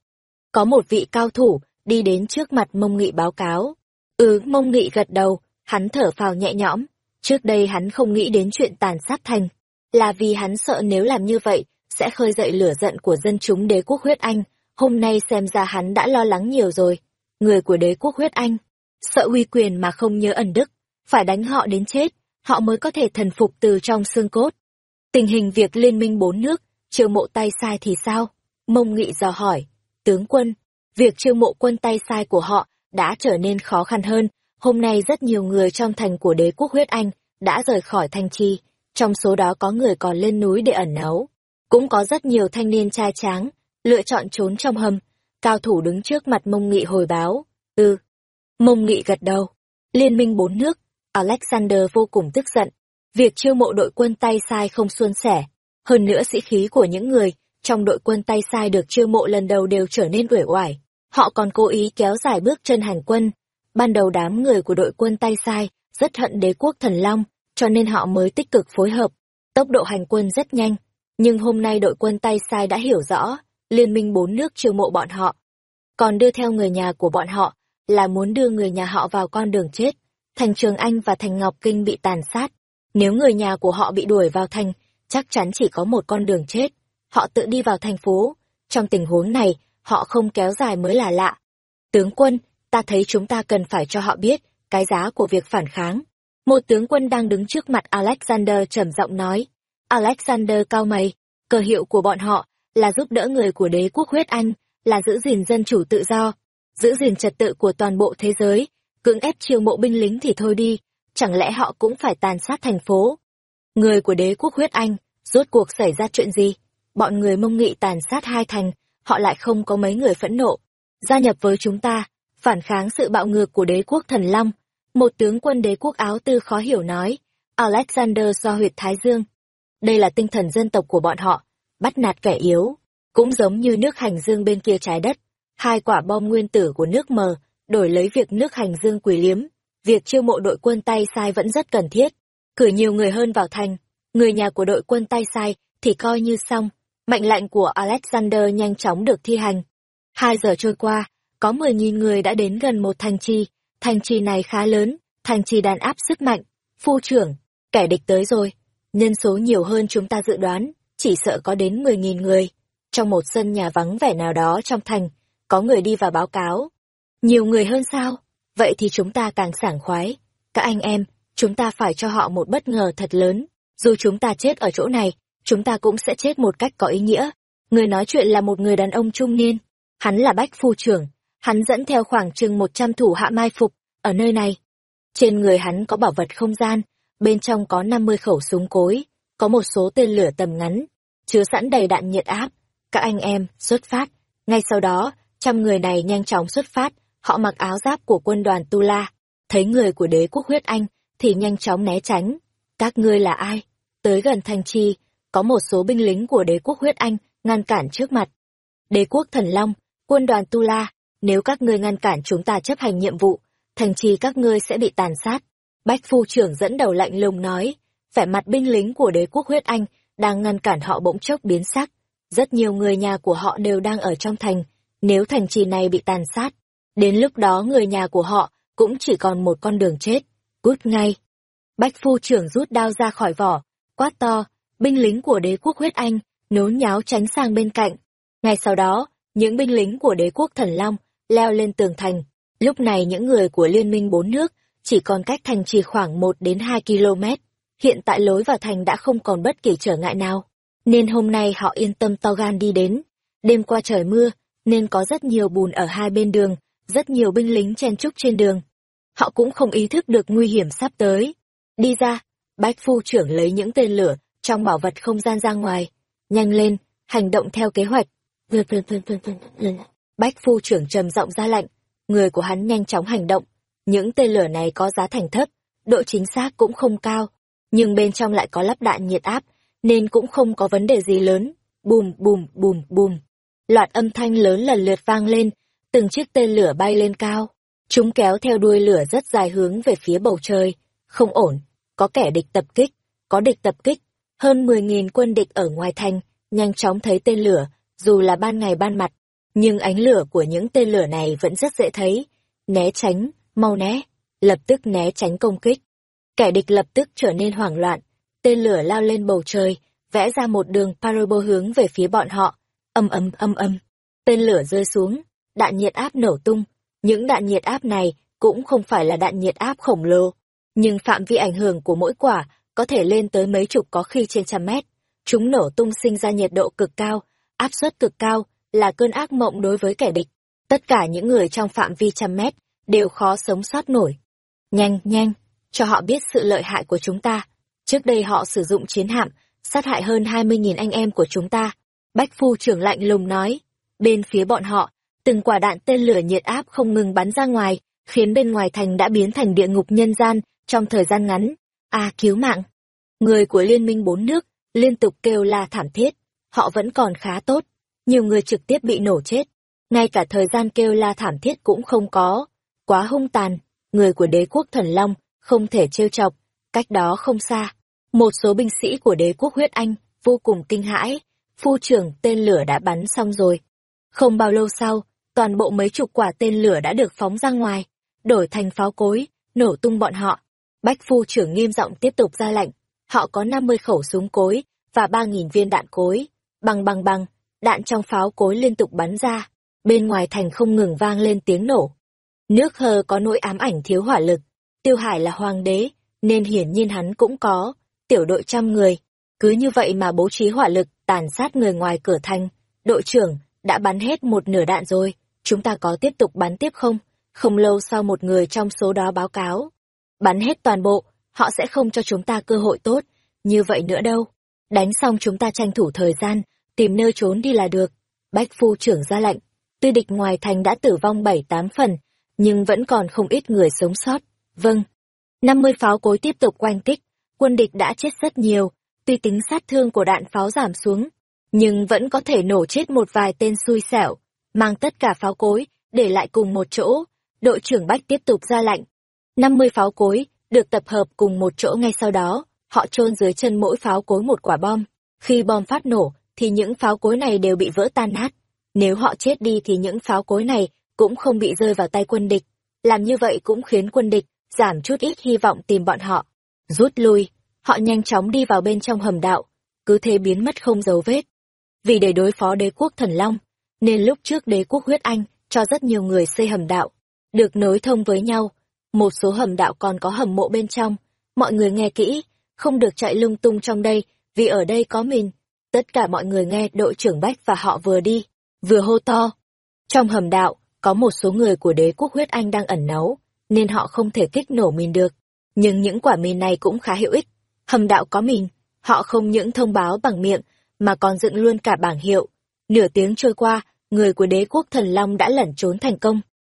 Có một vị cao thủ đi đến trước mặt mông nghị báo cáo. Ừ, mông nghị gật đầu, hắn thở phào nhẹ nhõm. Trước đây hắn không nghĩ đến chuyện tàn sát thành, là vì hắn sợ nếu làm như vậy, sẽ khơi dậy lửa giận của dân chúng đế quốc huyết Anh. Hôm nay xem ra hắn đã lo lắng nhiều rồi. Người của đế quốc huyết Anh, sợ uy quyền mà không nhớ ẩn đức, phải đánh họ đến chết, họ mới có thể thần phục từ trong xương cốt. Tình hình việc liên minh bốn nước, trương mộ tay sai thì sao? Mông Nghị dò hỏi. Tướng quân, việc trương mộ quân tay sai của họ đã trở nên khó khăn hơn. Hôm nay rất nhiều người trong thành của đế quốc huyết Anh đã rời khỏi thanh chi, trong số đó có người còn lên núi để ẩn náu. Cũng có rất nhiều thanh niên trai tráng, lựa chọn trốn trong hầm. Cao thủ đứng trước mặt mông nghị hồi báo. Ừ. Mông nghị gật đầu. Liên minh bốn nước, Alexander vô cùng tức giận. Việc chiêu mộ đội quân tay sai không suôn sẻ. Hơn nữa sĩ khí của những người trong đội quân tay sai được chiêu mộ lần đầu đều trở nên uể oải. Họ còn cố ý kéo dài bước chân hành quân. Ban đầu đám người của đội quân tay sai rất hận đế quốc thần long, cho nên họ mới tích cực phối hợp. Tốc độ hành quân rất nhanh. Nhưng hôm nay đội quân tay sai đã hiểu rõ, liên minh bốn nước chiêu mộ bọn họ. Còn đưa theo người nhà của bọn họ là muốn đưa người nhà họ vào con đường chết. Thành Trường Anh và Thành Ngọc Kinh bị tàn sát. Nếu người nhà của họ bị đuổi vào thành, chắc chắn chỉ có một con đường chết. Họ tự đi vào thành phố. Trong tình huống này, họ không kéo dài mới là lạ. Tướng quân, ta thấy chúng ta cần phải cho họ biết cái giá của việc phản kháng. Một tướng quân đang đứng trước mặt Alexander trầm giọng nói. Alexander cao mày, cờ hiệu của bọn họ là giúp đỡ người của đế quốc huyết Anh, là giữ gìn dân chủ tự do, giữ gìn trật tự của toàn bộ thế giới, cưỡng ép chiêu mộ binh lính thì thôi đi, chẳng lẽ họ cũng phải tàn sát thành phố. Người của đế quốc huyết Anh, rốt cuộc xảy ra chuyện gì? Bọn người mông nghị tàn sát hai thành, họ lại không có mấy người phẫn nộ. Gia nhập với chúng ta, phản kháng sự bạo ngược của đế quốc thần Long. Một tướng quân đế quốc áo tư khó hiểu nói, Alexander do huyệt Thái Dương. Đây là tinh thần dân tộc của bọn họ, bắt nạt kẻ yếu, cũng giống như nước hành dương bên kia trái đất. Hai quả bom nguyên tử của nước mờ, đổi lấy việc nước hành dương quỷ liếm. Việc chiêu mộ đội quân tay sai vẫn rất cần thiết. Cử nhiều người hơn vào thành, người nhà của đội quân tay sai thì coi như xong. Mệnh lệnh của Alexander nhanh chóng được thi hành. Hai giờ trôi qua, có 10.000 người đã đến gần một thành trì. Thành trì này khá lớn, thành trì đàn áp sức mạnh. Phu trưởng, kẻ địch tới rồi. Nhân số nhiều hơn chúng ta dự đoán, chỉ sợ có đến 10.000 người. Trong một sân nhà vắng vẻ nào đó trong thành, có người đi vào báo cáo. Nhiều người hơn sao? Vậy thì chúng ta càng sảng khoái. Các anh em, chúng ta phải cho họ một bất ngờ thật lớn. Dù chúng ta chết ở chỗ này, chúng ta cũng sẽ chết một cách có ý nghĩa. Người nói chuyện là một người đàn ông trung niên. Hắn là bách phu trưởng. Hắn dẫn theo khoảng chừng 100 thủ hạ mai phục, ở nơi này. Trên người hắn có bảo vật không gian, bên trong có 50 khẩu súng cối, có một số tên lửa tầm ngắn, chứa sẵn đầy đạn nhiệt áp. Các anh em, xuất phát. Ngay sau đó, trăm người này nhanh chóng xuất phát, họ mặc áo giáp của quân đoàn Tu La. Thấy người của đế quốc huyết Anh, thì nhanh chóng né tránh. Các ngươi là ai? Tới gần thành trì, có một số binh lính của đế quốc huyết Anh ngăn cản trước mặt. Đế quốc thần Long, quân đoàn Tu La, nếu các ngươi ngăn cản chúng ta chấp hành nhiệm vụ, thành trì các ngươi sẽ bị tàn sát. Bách phu trưởng dẫn đầu lạnh lùng nói, vẻ mặt binh lính của đế quốc huyết Anh đang ngăn cản họ bỗng chốc biến sắc. Rất nhiều người nhà của họ đều đang ở trong thành, nếu thành trì này bị tàn sát, đến lúc đó người nhà của họ cũng chỉ còn một con đường chết, cút ngay. Bách phu trưởng rút đao ra khỏi vỏ, quát to, binh lính của đế quốc huyết Anh, nốn nháo tránh sang bên cạnh. Ngay sau đó, những binh lính của đế quốc thần Long leo lên tường thành. Lúc này những người của liên minh bốn nước chỉ còn cách thành trì khoảng 1 đến 2 km. Hiện tại lối vào thành đã không còn bất kỳ trở ngại nào, nên hôm nay họ yên tâm to gan đi đến. Đêm qua trời mưa, nên có rất nhiều bùn ở hai bên đường, rất nhiều binh lính chen trúc trên đường. Họ cũng không ý thức được nguy hiểm sắp tới. Đi ra, bách phu trưởng lấy những tên lửa trong bảo vật không gian ra ngoài. Nhanh lên, hành động theo kế hoạch. Bách phu trưởng trầm giọng ra lệnh, người của hắn nhanh chóng hành động. Những tên lửa này có giá thành thấp, độ chính xác cũng không cao, nhưng bên trong lại có lắp đạn nhiệt áp, nên cũng không có vấn đề gì lớn. Bùm bùm bùm bùm. Loạt âm thanh lớn lần lượt vang lên, từng chiếc tên lửa bay lên cao. Chúng kéo theo đuôi lửa rất dài hướng về phía bầu trời. Không ổn, có kẻ địch tập kích, có địch tập kích. Hơn 10.000 quân địch ở ngoài thành, nhanh chóng thấy tên lửa, dù là ban ngày ban mặt. Nhưng ánh lửa của những tên lửa này vẫn rất dễ thấy. Né tránh, mau né, lập tức né tránh công kích. Kẻ địch lập tức trở nên hoảng loạn, tên lửa lao lên bầu trời, vẽ ra một đường parabol hướng về phía bọn họ. Âm âm âm âm, tên lửa rơi xuống, đạn nhiệt áp nổ tung. Những đạn nhiệt áp này cũng không phải là đạn nhiệt áp khổng lồ, nhưng phạm vi ảnh hưởng của mỗi quả có thể lên tới mấy chục có khi trên trăm mét. Chúng nổ tung sinh ra nhiệt độ cực cao, áp suất cực cao, là cơn ác mộng đối với kẻ địch. Tất cả những người trong phạm vi trăm mét đều khó sống sót nổi. Nhanh, nhanh, cho họ biết sự lợi hại của chúng ta. Trước đây họ sử dụng chiến hạm, sát hại hơn 20.000 anh em của chúng ta. Bách phu trưởng lạnh lùng nói, bên phía bọn họ, từng quả đạn tên lửa nhiệt áp không ngừng bắn ra ngoài, khiến bên ngoài thành đã biến thành địa ngục nhân gian trong thời gian ngắn. À cứu mạng! Người của Liên minh bốn nước liên tục kêu la thảm thiết, họ vẫn còn khá tốt, nhiều người trực tiếp bị nổ chết. Ngay cả thời gian kêu la thảm thiết cũng không có, quá hung tàn, người của đế quốc thần long không thể trêu chọc, cách đó không xa. Một số binh sĩ của đế quốc huyết anh vô cùng kinh hãi, phu trưởng tên lửa đã bắn xong rồi. Không bao lâu sau, toàn bộ mấy chục quả tên lửa đã được phóng ra ngoài, đổi thành pháo cối, nổ tung bọn họ. Bách phu trưởng nghiêm giọng tiếp tục ra lệnh, họ có 50 khẩu súng cối và 3.000 viên đạn cối. Bằng bằng bằng, đạn trong pháo cối liên tục bắn ra, bên ngoài thành không ngừng vang lên tiếng nổ. Nước hờ có nỗi ám ảnh thiếu hỏa lực, Tiêu Hải là hoàng đế, nên hiển nhiên hắn cũng có, tiểu đội trăm người. Cứ như vậy mà bố trí hỏa lực, tàn sát người ngoài cửa thành. Đội trưởng, đã bắn hết một nửa đạn rồi, chúng ta có tiếp tục bắn tiếp không? Không lâu sau một người trong số đó báo cáo. Bắn hết toàn bộ, họ sẽ không cho chúng ta cơ hội tốt, như vậy nữa đâu. Đánh xong chúng ta tranh thủ thời gian, tìm nơi trốn đi là được. Bách phu trưởng ra lệnh, tuy địch ngoài thành đã tử vong bảy tám phần, nhưng vẫn còn không ít người sống sót. Vâng. 50 pháo cối tiếp tục quanh kích, quân địch đã chết rất nhiều, tuy tính sát thương của đạn pháo giảm xuống, nhưng vẫn có thể nổ chết một vài tên xui xẻo, mang tất cả pháo cối, để lại cùng một chỗ. Đội trưởng Bách tiếp tục ra lệnh. 50 pháo cối, được tập hợp cùng một chỗ ngay sau đó, họ chôn dưới chân mỗi pháo cối một quả bom. Khi bom phát nổ, thì những pháo cối này đều bị vỡ tan nát. Nếu họ chết đi thì những pháo cối này cũng không bị rơi vào tay quân địch. Làm như vậy cũng khiến quân địch giảm chút ít hy vọng tìm bọn họ. Rút lui, họ nhanh chóng đi vào bên trong hầm đạo, cứ thế biến mất không dấu vết. Vì để đối phó đế quốc thần long, nên lúc trước đế quốc huyết anh cho rất nhiều người xây hầm đạo, được nối thông với nhau. Một số hầm đạo còn có hầm mộ bên trong. Mọi người nghe kỹ, không được chạy lung tung trong đây, vì ở đây có mình. Tất cả mọi người nghe đội trưởng Bách và họ vừa đi, vừa hô to. Trong hầm đạo, có một số người của đế quốc huyết anh đang ẩn náu, nên họ không thể kích nổ mìn được. Nhưng những quả mìn này cũng khá hữu ích. Hầm đạo có mìn, họ không những thông báo bằng miệng, mà còn dựng luôn cả bảng hiệu. Nửa tiếng trôi qua, người của đế quốc thần long đã lẩn trốn thành công.